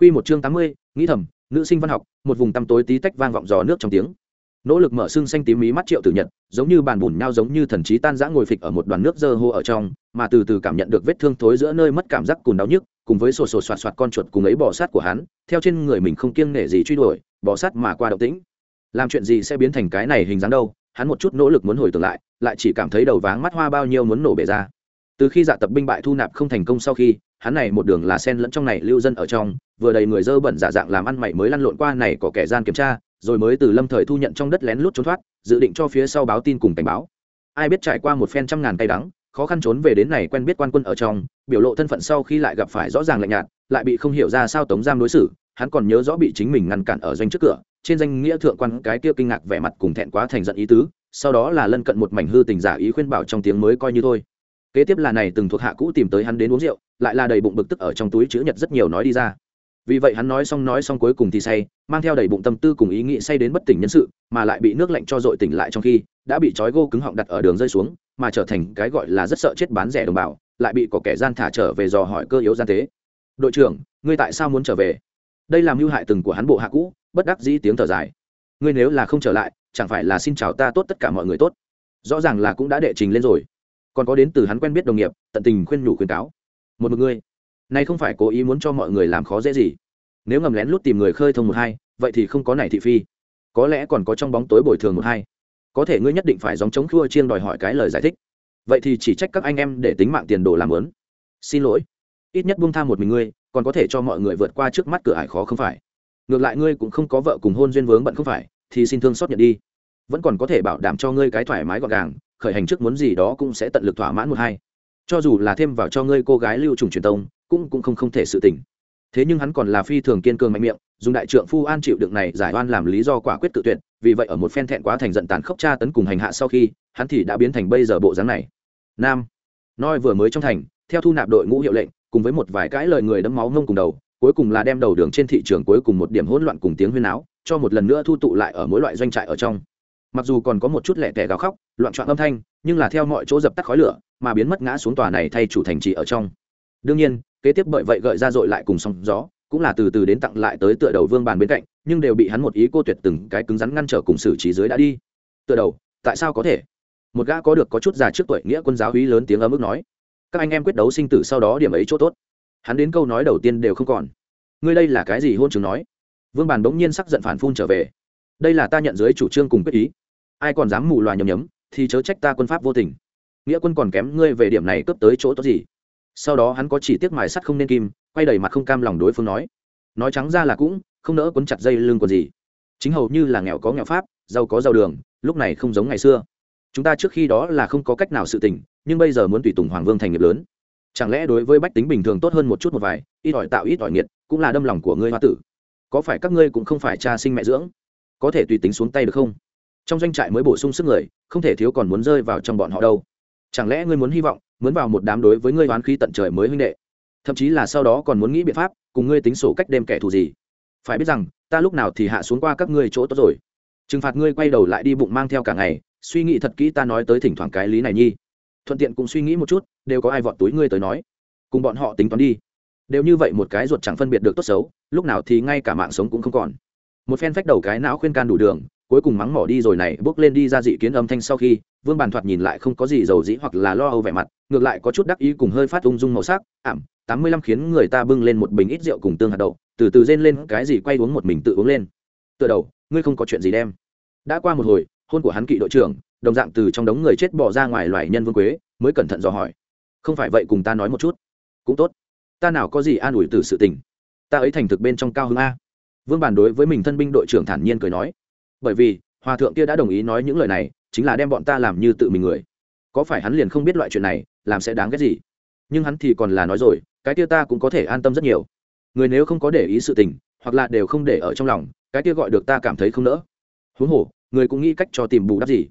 Quy một chương tám mươi, nghĩ thầm, nữ sinh văn học, một vùng tăm tối tí tách vang vọng giò nước trong tiếng. Nỗ lực mở xương xanh tím mí mắt Triệu Tử Nhật, giống như bàn bùn nhau giống như thần trí tan rã ngồi phịch ở một đoàn nước dơ hô ở trong, mà từ từ cảm nhận được vết thương thối giữa nơi mất cảm giác cùn đau nhức, cùng với sổ sổ soạt soạt con chuột cùng ấy bò sát của hắn, theo trên người mình không kiêng nể gì truy đuổi, bò sát mà qua động tĩnh. Làm chuyện gì sẽ biến thành cái này hình dáng đâu? Hắn một chút nỗ lực muốn hồi tưởng lại, lại chỉ cảm thấy đầu váng mắt hoa bao nhiêu muốn nổ bể ra. Từ khi dạ tập binh bại thu nạp không thành công sau khi, hắn này một đường là sen lẫn trong này lưu dân ở trong, vừa đầy người dơ bẩn giả dạng làm ăn mày mới lăn lộn qua này có kẻ gian kiểm tra, rồi mới từ lâm thời thu nhận trong đất lén lút trốn thoát, dự định cho phía sau báo tin cùng cảnh báo. Ai biết trải qua một phen trăm ngàn tay đắng, khó khăn trốn về đến này quen biết quan quân ở trong, biểu lộ thân phận sau khi lại gặp phải rõ ràng lạnh nhạt, lại bị không hiểu ra sao tống giam đối xử, hắn còn nhớ rõ bị chính mình ngăn cản ở doanh trước cửa, trên danh nghĩa thượng quan cái kia kinh ngạc vẻ mặt cùng thẹn quá thành giận ý tứ, sau đó là lân cận một mảnh hư tình giả ý khuyên bảo trong tiếng mới coi như thôi kế tiếp là này từng thuộc hạ cũ tìm tới hắn đến uống rượu, lại là đầy bụng bực tức ở trong túi chữ nhật rất nhiều nói đi ra. Vì vậy hắn nói xong nói xong cuối cùng thì say, mang theo đầy bụng tâm tư cùng ý nghĩ say đến bất tỉnh nhân sự, mà lại bị nước lạnh cho dội tỉnh lại trong khi, đã bị trói gô cứng họng đặt ở đường rơi xuống, mà trở thành cái gọi là rất sợ chết bán rẻ đồng bào, lại bị có kẻ gian thả trở về dò hỏi cơ yếu gian tế. Đội trưởng, ngươi tại sao muốn trở về? Đây làm mưu hại từng của hắn bộ hạ cũ, bất đắc dĩ tiếng thở dài. Ngươi nếu là không trở lại, chẳng phải là xin chào ta tốt tất cả mọi người tốt. Rõ ràng là cũng đã đệ trình lên rồi còn có đến từ hắn quen biết đồng nghiệp, tận tình khuyên nhủ khuyên cáo. Một một người này không phải cố ý muốn cho mọi người làm khó dễ gì. Nếu ngầm lén lút tìm người khơi thông một hai, vậy thì không có này thị phi. Có lẽ còn có trong bóng tối bồi thường một hai. Có thể ngươi nhất định phải dòng chống khua chiêng đòi hỏi cái lời giải thích. Vậy thì chỉ trách các anh em để tính mạng tiền đồ làm lớn. Xin lỗi. Ít nhất buông tha một mình ngươi, còn có thể cho mọi người vượt qua trước mắt cửa ải khó không phải. Ngược lại ngươi cũng không có vợ cùng hôn duyên vướng bận không phải, thì xin thương xót nhận đi. Vẫn còn có thể bảo đảm cho ngươi cái thoải mái gọn gàng khởi hành trước muốn gì đó cũng sẽ tận lực thỏa mãn một hai. Cho dù là thêm vào cho ngươi cô gái lưu trùng truyền tông, cũng cũng không không thể sự tỉnh. Thế nhưng hắn còn là phi thường kiên cường mạnh miệng, dùng đại trượng phu an chịu đựng này giải oan làm lý do quả quyết tự tuyệt, vì vậy ở một phen thẹn quá thành giận tàn khốc tra tấn cùng hành hạ sau khi, hắn thì đã biến thành bây giờ bộ dáng này. Nam. Noi vừa mới trong thành, theo thu nạp đội ngũ hiệu lệnh, cùng với một vài cái lời người đấm máu ngông cùng đầu, cuối cùng là đem đầu đường trên thị trường cuối cùng một điểm hỗn loạn cùng tiếng huyên áo cho một lần nữa thu tụ lại ở mỗi loại doanh trại ở trong mặc dù còn có một chút lẻ tẻ gào khóc, loạn trọn âm thanh, nhưng là theo mọi chỗ dập tắt khói lửa, mà biến mất ngã xuống tòa này thay chủ thành trì ở trong. Đương nhiên, kế tiếp bởi vậy gợi ra dội lại cùng sóng gió, cũng là từ từ đến tặng lại tới tựa đầu vương bàn bên cạnh, nhưng đều bị hắn một ý cô tuyệt từng cái cứng rắn ngăn trở cùng xử trí dưới đã đi. Tựa đầu, tại sao có thể? Một gã có được có chút già trước tuổi nghĩa quân giáo hí lớn tiếng ấm ức nói. Các anh em quyết đấu sinh tử sau đó điểm ấy chỗ tốt. Hắn đến câu nói đầu tiên đều không còn. Ngươi đây là cái gì hôn chứng nói? Vương bàn bỗng nhiên sắc giận phản phun trở về đây là ta nhận dưới chủ trương cùng quyết ý. Ai còn dám mù loà nhầm nhấm, thì chớ trách ta quân pháp vô tình. Nghĩa quân còn kém ngươi về điểm này cướp tới chỗ tốt gì? Sau đó hắn có chỉ tiếc mài sắt không nên kim, quay đầy mặt không cam lòng đối phương nói. Nói trắng ra là cũng, không nỡ quấn chặt dây lưng còn gì. Chính hầu như là nghèo có nghèo pháp, giàu có giàu đường, lúc này không giống ngày xưa. Chúng ta trước khi đó là không có cách nào sự tình, nhưng bây giờ muốn tùy tùng hoàng vương thành nghiệp lớn. Chẳng lẽ đối với bách tính bình thường tốt hơn một chút một vài, ít ỏi tạo ít ỏi nghiệt, cũng là đâm lòng của ngươi hoa tử. Có phải các ngươi cũng không phải cha sinh mẹ dưỡng? Có thể tùy tính xuống tay được không? Trong doanh trại mới bổ sung sức người, không thể thiếu còn muốn rơi vào trong bọn họ đâu. Chẳng lẽ ngươi muốn hy vọng, muốn vào một đám đối với ngươi oán khí tận trời mới huynh đệ? Thậm chí là sau đó còn muốn nghĩ biện pháp, cùng ngươi tính sổ cách đêm kẻ thù gì? Phải biết rằng, ta lúc nào thì hạ xuống qua các ngươi chỗ tốt rồi. Trừng phạt ngươi quay đầu lại đi bụng mang theo cả ngày, suy nghĩ thật kỹ ta nói tới thỉnh thoảng cái lý này nhi. Thuận tiện cũng suy nghĩ một chút, đều có ai vọt túi ngươi tới nói. Cùng bọn họ tính toán đi. Đều như vậy một cái ruột chẳng phân biệt được tốt xấu, lúc nào thì ngay cả mạng sống cũng không còn một phen phách đầu cái não khuyên can đủ đường, cuối cùng mắng mỏ đi rồi này, bước lên đi ra dị kiến âm thanh sau khi, vương bàn thoạt nhìn lại không có gì giàu dĩ hoặc là lo âu vẻ mặt, ngược lại có chút đắc ý cùng hơi phát ung dung màu sắc, ảm, tám mươi lăm khiến người ta bưng lên một bình ít rượu cùng tương hạt đậu, từ từ rên lên, cái gì quay uống một mình tự uống lên. Tựa đầu, ngươi không có chuyện gì đem. Đã qua một hồi, hôn của hắn kỵ đội trưởng, đồng dạng từ trong đống người chết bỏ ra ngoài loài nhân vương quế, mới cẩn thận dò hỏi, không phải vậy cùng ta nói một chút, cũng tốt. Ta nào có gì an ủi từ sự tình? Ta ấy thành thực bên trong cao hơn a vương bàn đối với mình thân binh đội trưởng thản nhiên cười nói, bởi vì, hòa thượng kia đã đồng ý nói những lời này, chính là đem bọn ta làm như tự mình người. Có phải hắn liền không biết loại chuyện này, làm sẽ đáng ghét gì? Nhưng hắn thì còn là nói rồi, cái kia ta cũng có thể an tâm rất nhiều. Người nếu không có để ý sự tình, hoặc là đều không để ở trong lòng, cái kia gọi được ta cảm thấy không nỡ. Huống hồ, người cũng nghĩ cách cho tìm bù đắp gì.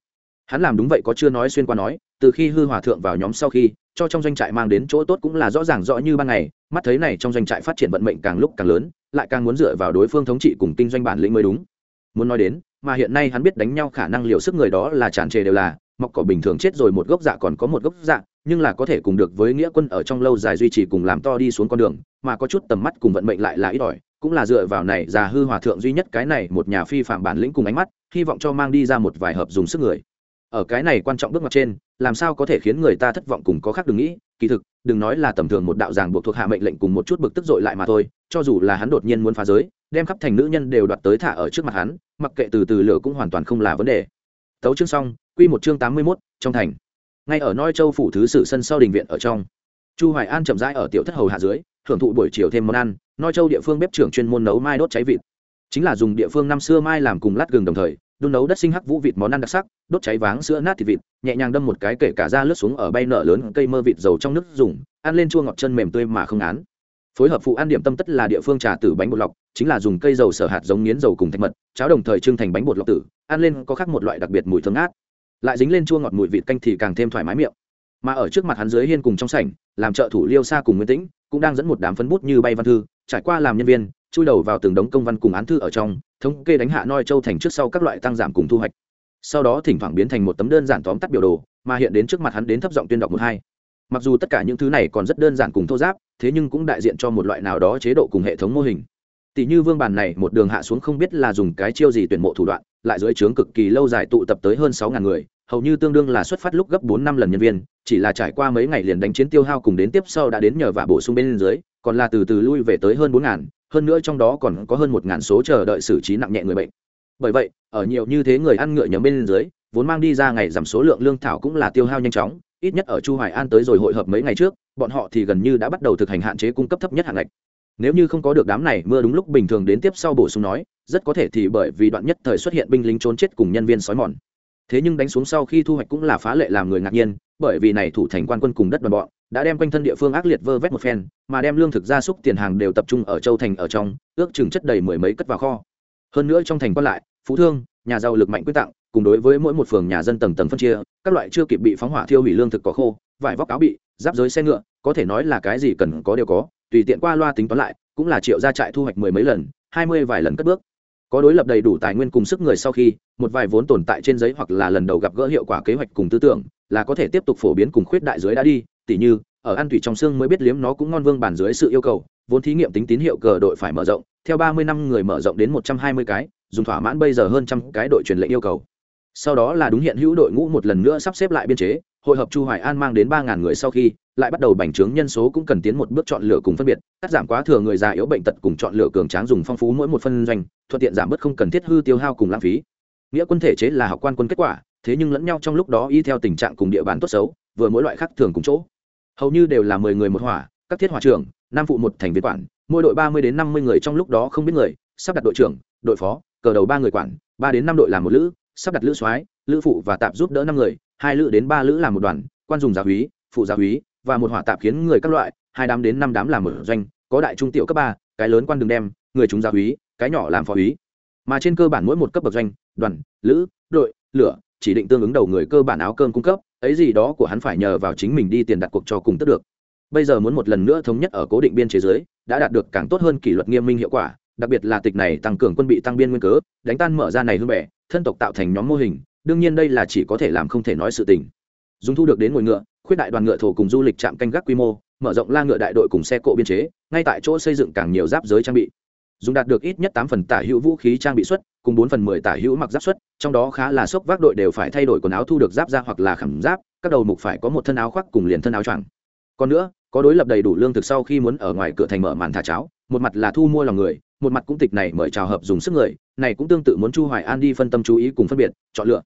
Hắn làm đúng vậy có chưa nói xuyên qua nói, từ khi hư hòa thượng vào nhóm sau khi, cho trong doanh trại mang đến chỗ tốt cũng là rõ ràng rõ như ban ngày mắt thấy này trong doanh trại phát triển vận mệnh càng lúc càng lớn, lại càng muốn dựa vào đối phương thống trị cùng kinh doanh bản lĩnh mới đúng. Muốn nói đến, mà hiện nay hắn biết đánh nhau khả năng liều sức người đó là tràn trề đều là, mọc cỏ bình thường chết rồi một gốc dạ còn có một gốc dạ nhưng là có thể cùng được với nghĩa quân ở trong lâu dài duy trì cùng làm to đi xuống con đường, mà có chút tầm mắt cùng vận mệnh lại là ít ỏi, cũng là dựa vào này già hư hòa thượng duy nhất cái này một nhà phi phạm bản lĩnh cùng ánh mắt, hy vọng cho mang đi ra một vài hợp dùng sức người. Ở cái này quan trọng bước ngoặt trên, làm sao có thể khiến người ta thất vọng cùng có khác đừng nghĩ kỳ thực đừng nói là tầm thường một đạo giảng buộc thuộc hạ mệnh lệnh cùng một chút bực tức dội lại mà thôi cho dù là hắn đột nhiên muốn phá giới đem khắp thành nữ nhân đều đoạt tới thả ở trước mặt hắn mặc kệ từ từ lửa cũng hoàn toàn không là vấn đề. Tấu chương xong quy một chương tám mươi 81, trong thành. Ngay ở noi châu phủ thứ sử sân sau đình viện ở trong. Chu hoài an chậm rãi ở tiểu thất hầu hạ dưới thưởng thụ buổi chiều thêm món ăn noi châu địa phương bếp trưởng chuyên môn nấu mai đốt cháy vịt. Chính là dùng địa phương năm xưa mai làm cùng lát gừng đồng thời đun nấu đất sinh hắc vũ vịt món ăn đặc sắc, đốt cháy váng sữa nát thịt vịt, nhẹ nhàng đâm một cái kể cả da lướt xuống ở bay nở lớn cây mơ vịt dầu trong nước dùng, ăn lên chua ngọt chân mềm tươi mà không án phối hợp phụ ăn điểm tâm tất là địa phương trà tử bánh bột lọc, chính là dùng cây dầu sở hạt giống nghiến dầu cùng thạch mật, cháo đồng thời trưng thành bánh bột lọc tử, ăn lên có khác một loại đặc biệt mùi thơm ngát. Lại dính lên chua ngọt mùi vịt canh thì càng thêm thoải mái miệng. Mà ở trước mặt hắn dưới hiên cùng trong sảnh, làm trợ thủ liêu xa cùng nguyên tĩnh, cũng đang dẫn một đám phấn bút như bay văn thư, trải qua làm nhân viên chui đầu vào từng đống công văn cùng án thư ở trong, thống kê đánh hạ noi châu thành trước sau các loại tăng giảm cùng thu hoạch. Sau đó thỉnh thoảng biến thành một tấm đơn giản tóm tắt biểu đồ, mà hiện đến trước mặt hắn đến thấp giọng tuyên đọc một hai. Mặc dù tất cả những thứ này còn rất đơn giản cùng thô giáp, thế nhưng cũng đại diện cho một loại nào đó chế độ cùng hệ thống mô hình. Tỷ như vương bàn này, một đường hạ xuống không biết là dùng cái chiêu gì tuyển mộ thủ đoạn, lại dưới trướng cực kỳ lâu dài tụ tập tới hơn sáu ngàn người, hầu như tương đương là xuất phát lúc gấp bốn năm lần nhân viên, chỉ là trải qua mấy ngày liền đánh chiến tiêu hao cùng đến tiếp sau đã đến nhờ và bổ sung bên dưới, còn là từ từ lui về tới hơn bốn ngàn hơn nữa trong đó còn có hơn một ngàn số chờ đợi xử trí nặng nhẹ người bệnh. Bởi vậy, ở nhiều như thế người ăn ngựa nhấm bên dưới, vốn mang đi ra ngày giảm số lượng lương thảo cũng là tiêu hao nhanh chóng, ít nhất ở chu hoài an tới rồi hội hợp mấy ngày trước, bọn họ thì gần như đã bắt đầu thực hành hạn chế cung cấp thấp nhất hạng ngạch. Nếu như không có được đám này mưa đúng lúc bình thường đến tiếp sau bổ sung nói, rất có thể thì bởi vì đoạn nhất thời xuất hiện binh lính trốn chết cùng nhân viên sói mòn. Thế nhưng đánh xuống sau khi thu hoạch cũng là phá lệ làm người ngạc nhiên bởi vì này thủ thành quan quân cùng đất đoàn bọn, đã đem quanh thân địa phương ác liệt vơ vét một phen, mà đem lương thực gia súc tiền hàng đều tập trung ở châu thành ở trong, ước chừng chất đầy mười mấy cất vào kho. Hơn nữa trong thành quan lại, phú thương, nhà giàu lực mạnh quyết tặng, cùng đối với mỗi một phường nhà dân tầng tầng phân chia, các loại chưa kịp bị phóng hỏa thiêu hủy lương thực có khô, vải vóc áo bị, giáp giới xe ngựa, có thể nói là cái gì cần có đều có, tùy tiện qua loa tính toán lại, cũng là triệu gia trại thu hoạch mười mấy lần, hai mươi vài lần cất bước có đối lập đầy đủ tài nguyên cùng sức người sau khi, một vài vốn tồn tại trên giấy hoặc là lần đầu gặp gỡ hiệu quả kế hoạch cùng tư tưởng, là có thể tiếp tục phổ biến cùng khuyết đại dưới đã đi. Tỉ như, ở ăn thủy trong xương mới biết liếm nó cũng ngon vương bản dưới sự yêu cầu, vốn thí nghiệm tính tín hiệu cờ đội phải mở rộng, theo ba mươi năm người mở rộng đến một trăm hai mươi cái, dùng thỏa mãn bây giờ hơn trăm cái đội truyền lệnh yêu cầu. Sau đó là đúng hiện hữu đội ngũ một lần nữa sắp xếp lại biên chế hội hợp chu hoài an mang đến ba ngàn người sau khi, lại bắt đầu bành trướng nhân số cũng cần tiến một bước chọn lựa cùng phân biệt, cắt giảm quá thừa người già yếu bệnh tật cùng chọn lựa cường tráng dùng phong phú mỗi một phân doanh, thuận tiện giảm bớt không cần thiết hư tiêu hao cùng lãng phí. Nghĩa quân thể chế là học quan quân kết quả, thế nhưng lẫn nhau trong lúc đó y theo tình trạng cùng địa bàn tốt xấu, vừa mỗi loại khác thường cùng chỗ. Hầu như đều là mười người một hỏa, các thiết hỏa trưởng nam phụ một thành viên quản, mỗi đội ba mươi đến năm mươi người trong lúc đó không biết người, sắp đặt đội trưởng, đội phó, cờ đầu ba người quản, ba đến năm đội làm một lữ, sắp đặt lữ soái, lữ phụ và tạp giúp đỡ năm người hai lữ đến ba lữ làm một đoàn, quan dùng giáo húy phụ giáo húy và một hỏa tạp khiến người các loại, hai đám đến năm đám làm một doanh, có đại trung tiểu cấp ba, cái lớn quan đường đem, người chúng giáo húy cái nhỏ làm phó húy mà trên cơ bản mỗi một cấp bậc doanh, đoàn, lữ, đội, lửa, chỉ định tương ứng đầu người cơ bản áo cơm cung cấp, ấy gì đó của hắn phải nhờ vào chính mình đi tiền đặt cuộc cho cùng tất được. Bây giờ muốn một lần nữa thống nhất ở cố định biên chế giới, đã đạt được càng tốt hơn kỷ luật nghiêm minh hiệu quả, đặc biệt là tịch này tăng cường quân bị tăng biên nguyên cớ, đánh tan mở ra này hương bẻ, thân tộc tạo thành nhóm mô hình đương nhiên đây là chỉ có thể làm không thể nói sự tình. Dùng thu được đến ngồi ngựa, khuyết đại đoàn ngựa thổ cùng du lịch trạm canh gác quy mô, mở rộng la ngựa đại đội cùng xe cộ biên chế, ngay tại chỗ xây dựng càng nhiều giáp giới trang bị. Dùng đạt được ít nhất tám phần tả hữu vũ khí trang bị xuất, cùng bốn phần mười tả hữu mặc giáp xuất, trong đó khá là sốc vác đội đều phải thay đổi quần áo thu được giáp ra hoặc là khảm giáp, các đầu mục phải có một thân áo khoác cùng liền thân áo choàng. Còn nữa, có đối lập đầy đủ lương thực sau khi muốn ở ngoài cửa thành mở màn thả cháo, một mặt là thu mua lòng người, một mặt cũng tịch này mời chào hợp dùng sức người, này cũng tương tự muốn chu hoài an đi phân tâm chú ý cùng phân biệt, chọn lựa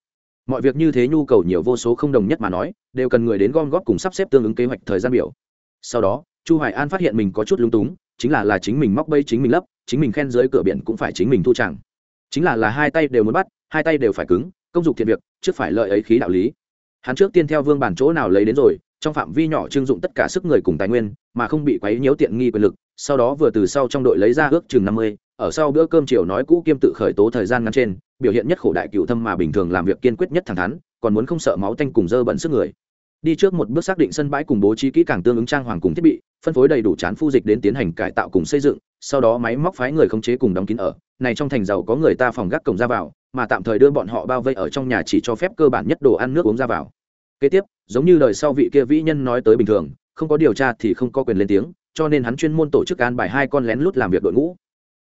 mọi việc như thế nhu cầu nhiều vô số không đồng nhất mà nói, đều cần người đến gom góp cùng sắp xếp tương ứng kế hoạch thời gian biểu. Sau đó, chu hoài an phát hiện mình có chút lung túng, chính là là chính mình móc bây chính mình lấp, chính mình khen dưới cửa biển cũng phải chính mình thu chẳng. Chính là là hai tay đều muốn bắt, hai tay đều phải cứng, công dụng thiện việc, trước phải lợi ấy khí đạo lý. Hắn trước tiên theo vương bản chỗ nào lấy đến rồi trong phạm vi nhỏ trưng dụng tất cả sức người cùng tài nguyên, mà không bị quấy nhiễu tiện nghi quyền lực, sau đó vừa từ sau trong đội lấy ra ước chừng năm mươi, ở sau bữa cơm chiều nói cũ kiêm tự khởi tố thời gian ngắn trên, biểu hiện nhất khổ đại cựu thâm mà bình thường làm việc kiên quyết nhất thẳng thắn, còn muốn không sợ máu tanh cùng dơ bẩn sức người. Đi trước một bước xác định sân bãi cùng bố trí kỹ càng tương ứng trang hoàng cùng thiết bị, phân phối đầy đủ chán phu dịch đến tiến hành cải tạo cùng xây dựng, sau đó máy móc phái người khống chế cùng đóng kín ở, này trong thành giàu có người ta phòng gác cổng ra vào, mà tạm thời đưa bọn họ bao vây ở trong nhà chỉ cho phép cơ bản nhất đồ ăn nước uống ra vào kế tiếp, giống như đời sau vị kia vĩ nhân nói tới bình thường, không có điều tra thì không có quyền lên tiếng, cho nên hắn chuyên môn tổ chức an bài hai con lén lút làm việc đội ngũ.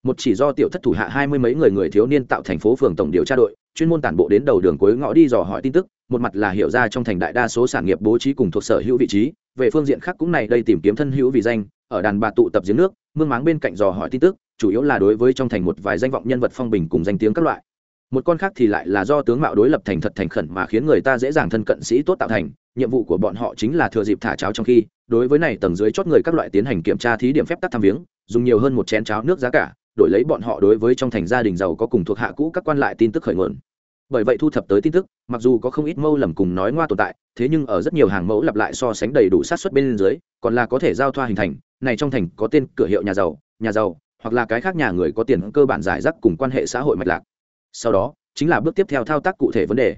Một chỉ do tiểu thất thủ hạ hai mươi mấy người người thiếu niên tạo thành phố phường tổng điều tra đội, chuyên môn tản bộ đến đầu đường cuối ngõ đi dò hỏi tin tức, một mặt là hiểu ra trong thành đại đa số sản nghiệp bố trí cùng thuộc sở hữu vị trí, về phương diện khác cũng này đây tìm kiếm thân hữu vị danh, ở đàn bà tụ tập giếng nước, mương máng bên cạnh dò hỏi tin tức, chủ yếu là đối với trong thành một vài danh vọng nhân vật phong bình cùng danh tiếng các loại một con khác thì lại là do tướng mạo đối lập thành thật thành khẩn mà khiến người ta dễ dàng thân cận sĩ tốt tạo thành, nhiệm vụ của bọn họ chính là thừa dịp thả cháo trong khi, đối với này tầng dưới chót người các loại tiến hành kiểm tra thí điểm phép tắc tham viếng, dùng nhiều hơn một chén cháo nước giá cả, đổi lấy bọn họ đối với trong thành gia đình giàu có cùng thuộc hạ cũ các quan lại tin tức khởi nguồn. Bởi vậy thu thập tới tin tức, mặc dù có không ít mâu lầm cùng nói ngoa tồn tại, thế nhưng ở rất nhiều hàng mẫu lặp lại so sánh đầy đủ sát xuất bên dưới, còn là có thể giao thoa hình thành, này trong thành có tên cửa hiệu nhà giàu nhà giàu, hoặc là cái khác nhà người có tiền cơ bản giải rác cùng quan hệ xã hội mạch lạc sau đó, chính là bước tiếp theo thao tác cụ thể vấn đề.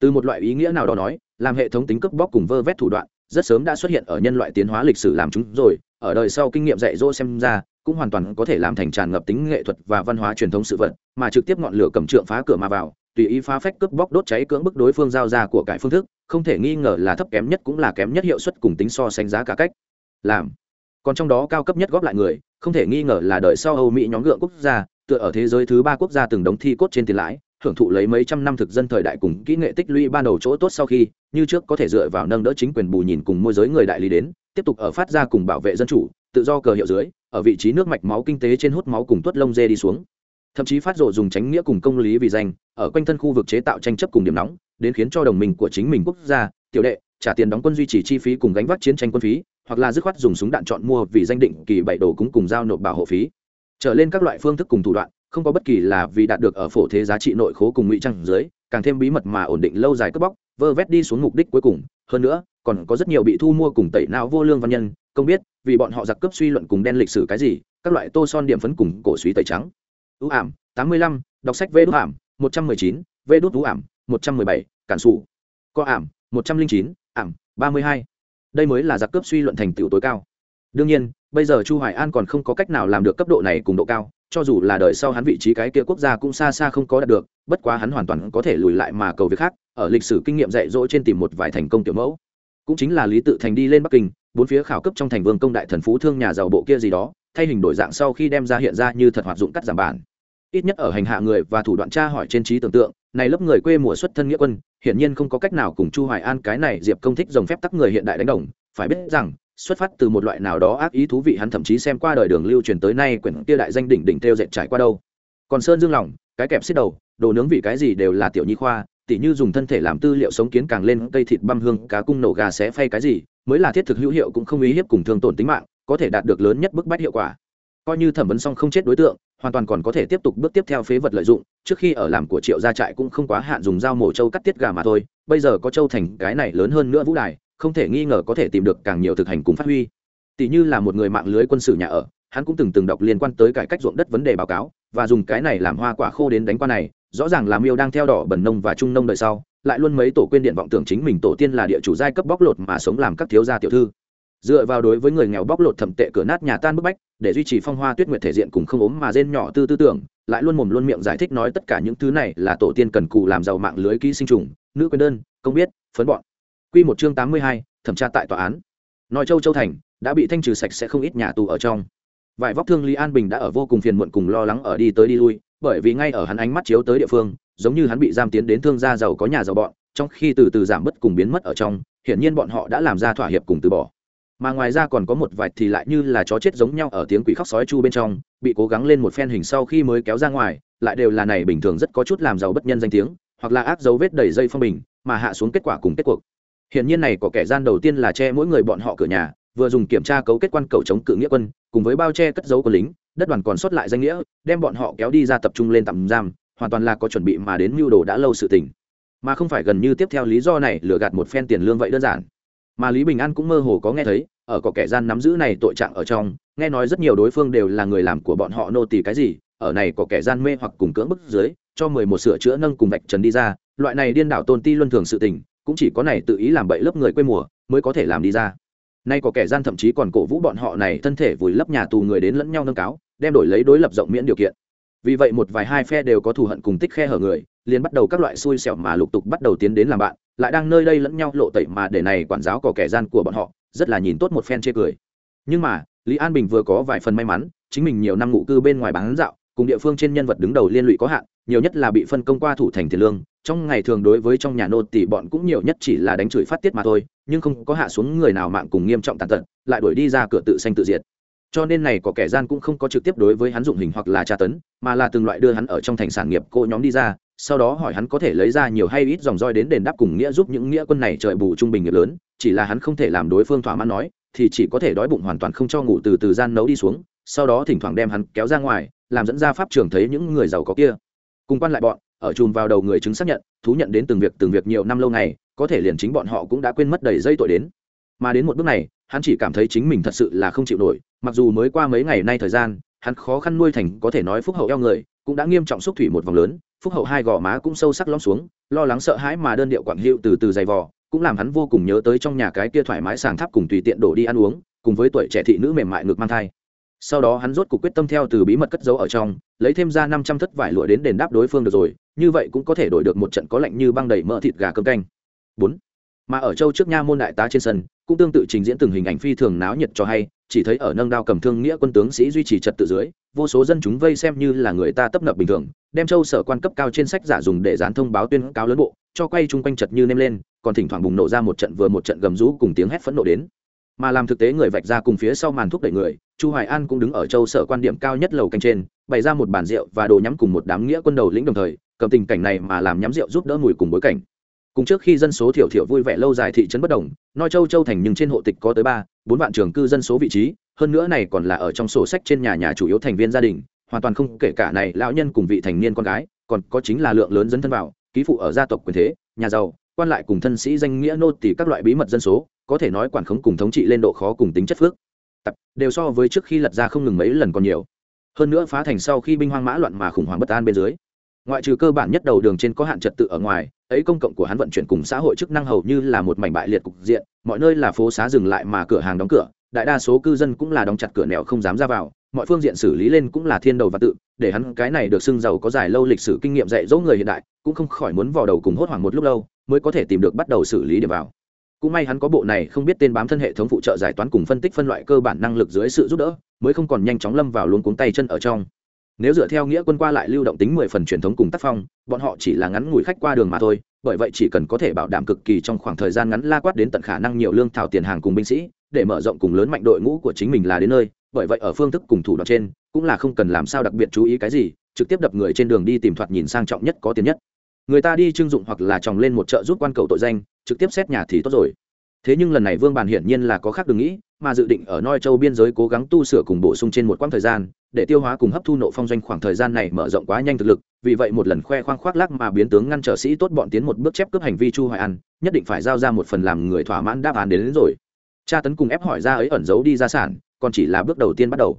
Từ một loại ý nghĩa nào đó nói, làm hệ thống tính cướp bóc cùng vơ vét thủ đoạn, rất sớm đã xuất hiện ở nhân loại tiến hóa lịch sử làm chúng rồi, ở đời sau kinh nghiệm dạy dỗ xem ra, cũng hoàn toàn có thể làm thành tràn ngập tính nghệ thuật và văn hóa truyền thống sự vật, mà trực tiếp ngọn lửa cầm trượng phá cửa mà vào, tùy ý phá phách cướp bóc đốt cháy cưỡng bức đối phương giao ra của cải phương thức, không thể nghi ngờ là thấp kém nhất cũng là kém nhất hiệu suất cùng tính so sánh giá cả cách. Làm. Còn trong đó cao cấp nhất góp lại người, không thể nghi ngờ là đời sau âu mỹ nhóm gượng quốc gia tựa ở thế giới thứ ba quốc gia từng đóng thi cốt trên tiền lãi, hưởng thụ lấy mấy trăm năm thực dân thời đại cùng kỹ nghệ tích lũy ban đầu chỗ tốt sau khi, như trước có thể dựa vào nâng đỡ chính quyền bù nhìn cùng môi giới người đại lý đến, tiếp tục ở phát ra cùng bảo vệ dân chủ, tự do cờ hiệu dưới, ở vị trí nước mạch máu kinh tế trên hút máu cùng tuất lông dê đi xuống. Thậm chí phát rộ dùng tránh nghĩa cùng công lý vì danh, ở quanh thân khu vực chế tạo tranh chấp cùng điểm nóng, đến khiến cho đồng minh của chính mình quốc gia, tiểu đệ, trả tiền đóng quân duy trì chi phí cùng gánh vác chiến tranh quân phí, hoặc là dứt khoát dùng súng đạn chọn mua vì danh định kỳ bảy đồ cúng cùng giao nộp bảo hộ phí trở lên các loại phương thức cùng thủ đoạn, không có bất kỳ là vì đạt được ở phổ thế giá trị nội khố cùng ngụy trang dưới, càng thêm bí mật mà ổn định lâu dài cướp bóc, vơ vét đi xuống mục đích cuối cùng. Hơn nữa, còn có rất nhiều bị thu mua cùng tẩy não vô lương văn nhân, không biết vì bọn họ giặc cướp suy luận cùng đen lịch sử cái gì, các loại tô son điểm phấn cùng cổ suý tẩy trắng. Ưu ảm, tám mươi lăm, đọc sách vê đút ảm, một trăm mười chín, vê đút ưu ảm, một trăm mười bảy, cản sụ co ảm, một trăm linh chín, ảm, ba mươi hai. Đây mới là giặc cướp suy luận thành tựu tối cao đương nhiên, bây giờ chu hoài an còn không có cách nào làm được cấp độ này cùng độ cao, cho dù là đời sau hắn vị trí cái kia quốc gia cũng xa xa không có đạt được, bất quá hắn hoàn toàn có thể lùi lại mà cầu việc khác, ở lịch sử kinh nghiệm dạy dỗ trên tìm một vài thành công tiểu mẫu. Cũng chính là lý tự thành đi lên bắc kinh, bốn phía khảo cấp trong thành vương công đại thần phú thương nhà giàu bộ kia gì đó, thay hình đổi dạng sau khi đem ra hiện ra như thật hoạt dụng cắt giảm bản. Ít nhất ở hành hạ người và thủ đoạn tra hỏi trên trí tưởng tượng, này lớp người quê mùa xuất thân nghĩa quân, hiển nhiên không có cách nào cùng chu hoài an cái này diệp công thích dòng phép tắc người hiện đại đánh đồng. Phải biết rằng xuất phát từ một loại nào đó ác ý thú vị, hắn thậm chí xem qua đời đường lưu truyền tới nay quyển kia đại danh đỉnh đỉnh theo dệt trải qua đâu. Còn sơn dương lòng, cái kẹp xích đầu, đồ nướng vị cái gì đều là tiểu nhi khoa, tỉ như dùng thân thể làm tư liệu sống kiến càng lên cây thịt băm hương, cá cung nổ gà xé phay cái gì, mới là thiết thực hữu hiệu cũng không ý hiếp cùng thương tổn tính mạng, có thể đạt được lớn nhất bức bách hiệu quả. Coi như thẩm vấn xong không chết đối tượng, hoàn toàn còn có thể tiếp tục bước tiếp theo phế vật lợi dụng, trước khi ở làm của triệu gia trại cũng không quá hạn dùng dao mổ trâu cắt tiết gà mà thôi, bây giờ có trâu thành cái này lớn hơn nữa vũ đài không thể nghi ngờ có thể tìm được càng nhiều thực hành cùng phát huy. Tỷ như là một người mạng lưới quân sự nhà ở, hắn cũng từng từng đọc liên quan tới cải cách ruộng đất vấn đề báo cáo, và dùng cái này làm hoa quả khô đến đánh qua này, rõ ràng là miêu đang theo đỏ bẩn nông và trung nông đời sau, lại luôn mấy tổ quên điện vọng tưởng chính mình tổ tiên là địa chủ giai cấp bóc lột mà sống làm các thiếu gia tiểu thư. Dựa vào đối với người nghèo bóc lột thẩm tệ cửa nát nhà tan bức bách, để duy trì phong hoa tuyết nguyệt thể diện cùng không ốm mà rên nhỏ tư tư tưởng, lại luôn mồm luôn miệng giải thích nói tất cả những thứ này là tổ tiên cần cù làm giàu mạng lưới ký sinh trùng, nữ quyền đơn, công biết, phấn bọn quy một chương tám mươi hai, thẩm tra tại tòa án. Nội châu châu thành, đã bị thanh trừ sạch sẽ không ít nhà tù ở trong. Vài vóc thương lý an bình đã ở vô cùng phiền muộn cùng lo lắng ở đi tới đi lui, bởi vì ngay ở hắn ánh mắt chiếu tới địa phương, giống như hắn bị giam tiến đến thương gia giàu có nhà giàu bọn, trong khi từ từ giảm bớt cùng biến mất ở trong, hiển nhiên bọn họ đã làm ra thỏa hiệp cùng từ bỏ. Mà ngoài ra còn có một vài thì lại như là chó chết giống nhau ở tiếng quỷ khóc sói chu bên trong, bị cố gắng lên một phen hình sau khi mới kéo ra ngoài, lại đều là này bình thường rất có chút làm giàu bất nhân danh tiếng, hoặc là ác dấu vết đầy dây phong bình, mà hạ xuống kết quả cùng kết cuộc. Hiển nhiên này có kẻ gian đầu tiên là che mỗi người bọn họ cửa nhà, vừa dùng kiểm tra cấu kết quan cầu chống cự nghĩa quân, cùng với bao che cất giấu của lính, đất đoàn còn sót lại danh nghĩa, đem bọn họ kéo đi ra tập trung lên tạm giam, hoàn toàn là có chuẩn bị mà đến mưu đồ đã lâu sự tình. Mà không phải gần như tiếp theo lý do này lừa gạt một phen tiền lương vậy đơn giản. Mà Lý Bình An cũng mơ hồ có nghe thấy, ở có kẻ gian nắm giữ này tội trạng ở trong, nghe nói rất nhiều đối phương đều là người làm của bọn họ nô tỳ cái gì, ở này có kẻ gian mê hoặc cùng cưỡng bức dưới, cho mười một sửa chữa nâng cùng vạch trần đi ra, loại này điên đảo tôn ti luân thường sự tình, cũng chỉ có này tự ý làm bậy lớp người quê mùa mới có thể làm đi ra. Nay có kẻ gian thậm chí còn cổ vũ bọn họ này thân thể vùi lấp nhà tù người đến lẫn nhau nâng cáo, đem đổi lấy đối lập rộng miễn điều kiện. Vì vậy một vài hai phe đều có thù hận cùng tích khe hở người, liền bắt đầu các loại xui xẻo mà lục tục bắt đầu tiến đến làm bạn, lại đang nơi đây lẫn nhau lộ tẩy mà để này quản giáo có kẻ gian của bọn họ, rất là nhìn tốt một phen chê cười. Nhưng mà, lý an bình vừa có vài phần may mắn, chính mình nhiều năm ngụ cư bên ngoài bán dạo, cùng địa phương trên nhân vật đứng đầu liên lụy có hạn, nhiều nhất là bị phân công qua thủ thành tiền lương trong ngày thường đối với trong nhà nô tỷ bọn cũng nhiều nhất chỉ là đánh chửi phát tiết mà thôi, nhưng không có hạ xuống người nào mạng cùng nghiêm trọng tàn tật, lại đuổi đi ra cửa tự xanh tự diệt. Cho nên này có kẻ gian cũng không có trực tiếp đối với hắn dụng hình hoặc là tra tấn, mà là từng loại đưa hắn ở trong thành sản nghiệp cô nhóm đi ra, sau đó hỏi hắn có thể lấy ra nhiều hay ít dòng roi đến đền đáp cùng nghĩa giúp những nghĩa quân này trời bù trung bình nghiệp lớn, chỉ là hắn không thể làm đối phương thỏa mãn nói, thì chỉ có thể đói bụng hoàn toàn không cho ngủ từ từ gian nấu đi xuống, sau đó thỉnh thoảng đem hắn kéo ra ngoài, làm dẫn ra pháp trường thấy những người giàu có kia. Cùng quan lại bọn ở chùm vào đầu người chứng xác nhận, thú nhận đến từng việc từng việc nhiều năm lâu ngày, có thể liền chính bọn họ cũng đã quên mất đầy dây tội đến. Mà đến một bước này, hắn chỉ cảm thấy chính mình thật sự là không chịu nổi, mặc dù mới qua mấy ngày nay thời gian, hắn khó khăn nuôi thành có thể nói phúc hậu eo người, cũng đã nghiêm trọng xúc thủy một vòng lớn, phúc hậu hai gò má cũng sâu sắc lõm xuống, lo lắng sợ hãi mà đơn điệu quảng hiệu từ từ dày vò, cũng làm hắn vô cùng nhớ tới trong nhà cái kia thoải mái sàng tháp cùng tùy tiện đổ đi ăn uống, cùng với tuổi trẻ thị nữ mềm mại ngược mang thai. Sau đó hắn rốt cuộc quyết tâm theo từ bí mật cất giấu ở trong, lấy thêm ra năm trăm thất vải lụa đến đền đáp đối phương được rồi như vậy cũng có thể đổi được một trận có lạnh như băng đầy mỡ thịt gà cơm canh. Bốn. Mà ở châu trước nha môn đại tá trên sân, cũng tương tự trình diễn từng hình ảnh phi thường náo nhiệt cho hay, chỉ thấy ở nâng đao cầm thương nghĩa quân tướng sĩ duy trì trật tự dưới, vô số dân chúng vây xem như là người ta tấp nập bình thường, đem châu sở quan cấp cao trên sách giả dùng để dán thông báo tuyên cáo lớn bộ, cho quay chung quanh chật như nêm lên, còn thỉnh thoảng bùng nổ ra một trận vừa một trận gầm rú cùng tiếng hét phẫn nộ đến. Mà làm thực tế người vạch ra cùng phía sau màn thúc đẩy người, chu hoài an cũng đứng ở châu sở quan điểm cao nhất lầu canh trên, bày ra một bàn rượu và đồ nhắm cùng một đám nghĩa quân đầu lĩnh đồng thời cầm tình cảnh này mà làm nhắm rượu giúp đỡ mùi cùng bối cảnh. Cùng trước khi dân số thiểu thiểu vui vẻ lâu dài thị trấn bất đồng, noi châu châu thành nhưng trên hộ tịch có tới ba, bốn vạn trường cư dân số vị trí, hơn nữa này còn là ở trong sổ sách trên nhà nhà chủ yếu thành viên gia đình, hoàn toàn không kể cả này lão nhân cùng vị thành niên con gái, còn có chính là lượng lớn dân thân vào, ký phụ ở gia tộc quyền thế, nhà giàu, quan lại cùng thân sĩ danh nghĩa nô tỷ các loại bí mật dân số, có thể nói quản khống cùng thống trị lên độ khó cùng tính chất phước. Tập, đều so với trước khi lật ra không ngừng mấy lần còn nhiều. Hơn nữa phá thành sau khi binh hoang mã loạn mà khủng hoảng bất an bên dưới ngoại trừ cơ bản nhất đầu đường trên có hạn trật tự ở ngoài, ấy công cộng của hắn vận chuyển cùng xã hội chức năng hầu như là một mảnh bại liệt cục diện, mọi nơi là phố xá dừng lại mà cửa hàng đóng cửa, đại đa số cư dân cũng là đóng chặt cửa nẻo không dám ra vào, mọi phương diện xử lý lên cũng là thiên đầu và tự, để hắn cái này được xưng giàu có dài lâu lịch sử kinh nghiệm dạy dỗ người hiện đại, cũng không khỏi muốn vào đầu cùng hốt hoảng một lúc lâu, mới có thể tìm được bắt đầu xử lý điểm vào. Cũng may hắn có bộ này không biết tên bám thân hệ thống phụ trợ giải toán cùng phân tích phân loại cơ bản năng lực dưới sự giúp đỡ, mới không còn nhanh chóng lâm vào luôn cuống tay chân ở trong nếu dựa theo nghĩa quân qua lại lưu động tính mười phần truyền thống cùng tác phong, bọn họ chỉ là ngắn ngủi khách qua đường mà thôi, bởi vậy chỉ cần có thể bảo đảm cực kỳ trong khoảng thời gian ngắn la quát đến tận khả năng nhiều lương thảo tiền hàng cùng binh sĩ, để mở rộng cùng lớn mạnh đội ngũ của chính mình là đến nơi, bởi vậy ở phương thức cùng thủ đoạn trên, cũng là không cần làm sao đặc biệt chú ý cái gì, trực tiếp đập người trên đường đi tìm thoạt nhìn sang trọng nhất có tiền nhất. Người ta đi trưng dụng hoặc là tròng lên một chợ giúp quan cầu tội danh, trực tiếp xét nhà thì tốt rồi thế nhưng lần này vương bàn hiển nhiên là có khác đừng nghĩ mà dự định ở noi châu biên giới cố gắng tu sửa cùng bổ sung trên một quãng thời gian để tiêu hóa cùng hấp thu nộ phong doanh khoảng thời gian này mở rộng quá nhanh thực lực vì vậy một lần khoe khoang khoác lác mà biến tướng ngăn trở sĩ tốt bọn tiến một bước chép cướp hành vi chu hoài ăn nhất định phải giao ra một phần làm người thỏa mãn đáp án đến, đến rồi. Cha tấn cùng ép hỏi ra ấy ẩn giấu đi gia sản còn chỉ là bước đầu tiên bắt đầu.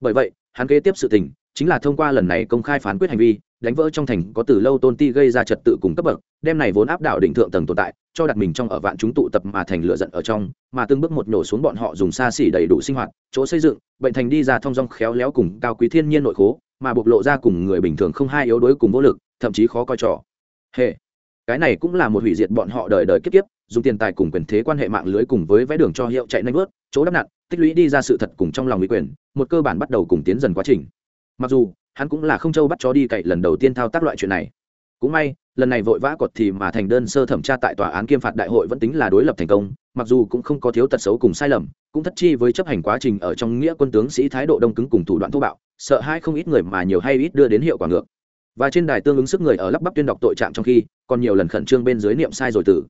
Bởi vậy hắn kế tiếp sự tình chính là thông qua lần này công khai phán quyết hành vi đánh vỡ trong thành có từ lâu tôn ti gây ra trật tự cùng cấp bậc đem này vốn áp đảo đỉnh thượng tầng tồn tại cho đặt mình trong ở vạn chúng tụ tập mà thành lửa giận ở trong mà từng bước một nổ xuống bọn họ dùng xa xỉ đầy đủ sinh hoạt chỗ xây dựng bệnh thành đi ra thông dong khéo léo cùng cao quý thiên nhiên nội khố mà bộc lộ ra cùng người bình thường không hai yếu đuối cùng vô lực thậm chí khó coi trò. Hệ cái này cũng là một hủy diệt bọn họ đời đời kiếp kiếp dùng tiền tài cùng quyền thế quan hệ mạng lưới cùng với vẽ đường cho hiệu chạy nanh bước, chỗ đắp nặn tích lũy đi ra sự thật cùng trong lòng ủy quyền một cơ bản bắt đầu cùng tiến dần quá trình. Mặc dù hắn cũng là không châu bắt chó đi cậy lần đầu tiên thao tác loại chuyện này. Cũng may, lần này vội vã cột thì mà thành đơn sơ thẩm tra tại tòa án kiêm phạt đại hội vẫn tính là đối lập thành công, mặc dù cũng không có thiếu tật xấu cùng sai lầm, cũng thất chi với chấp hành quá trình ở trong nghĩa quân tướng sĩ thái độ đông cứng cùng thủ đoạn thô bạo, sợ hai không ít người mà nhiều hay ít đưa đến hiệu quả ngược. Và trên đài tương ứng sức người ở lắp bắp tuyên đọc tội trạng trong khi, còn nhiều lần khẩn trương bên dưới niệm sai rồi tử.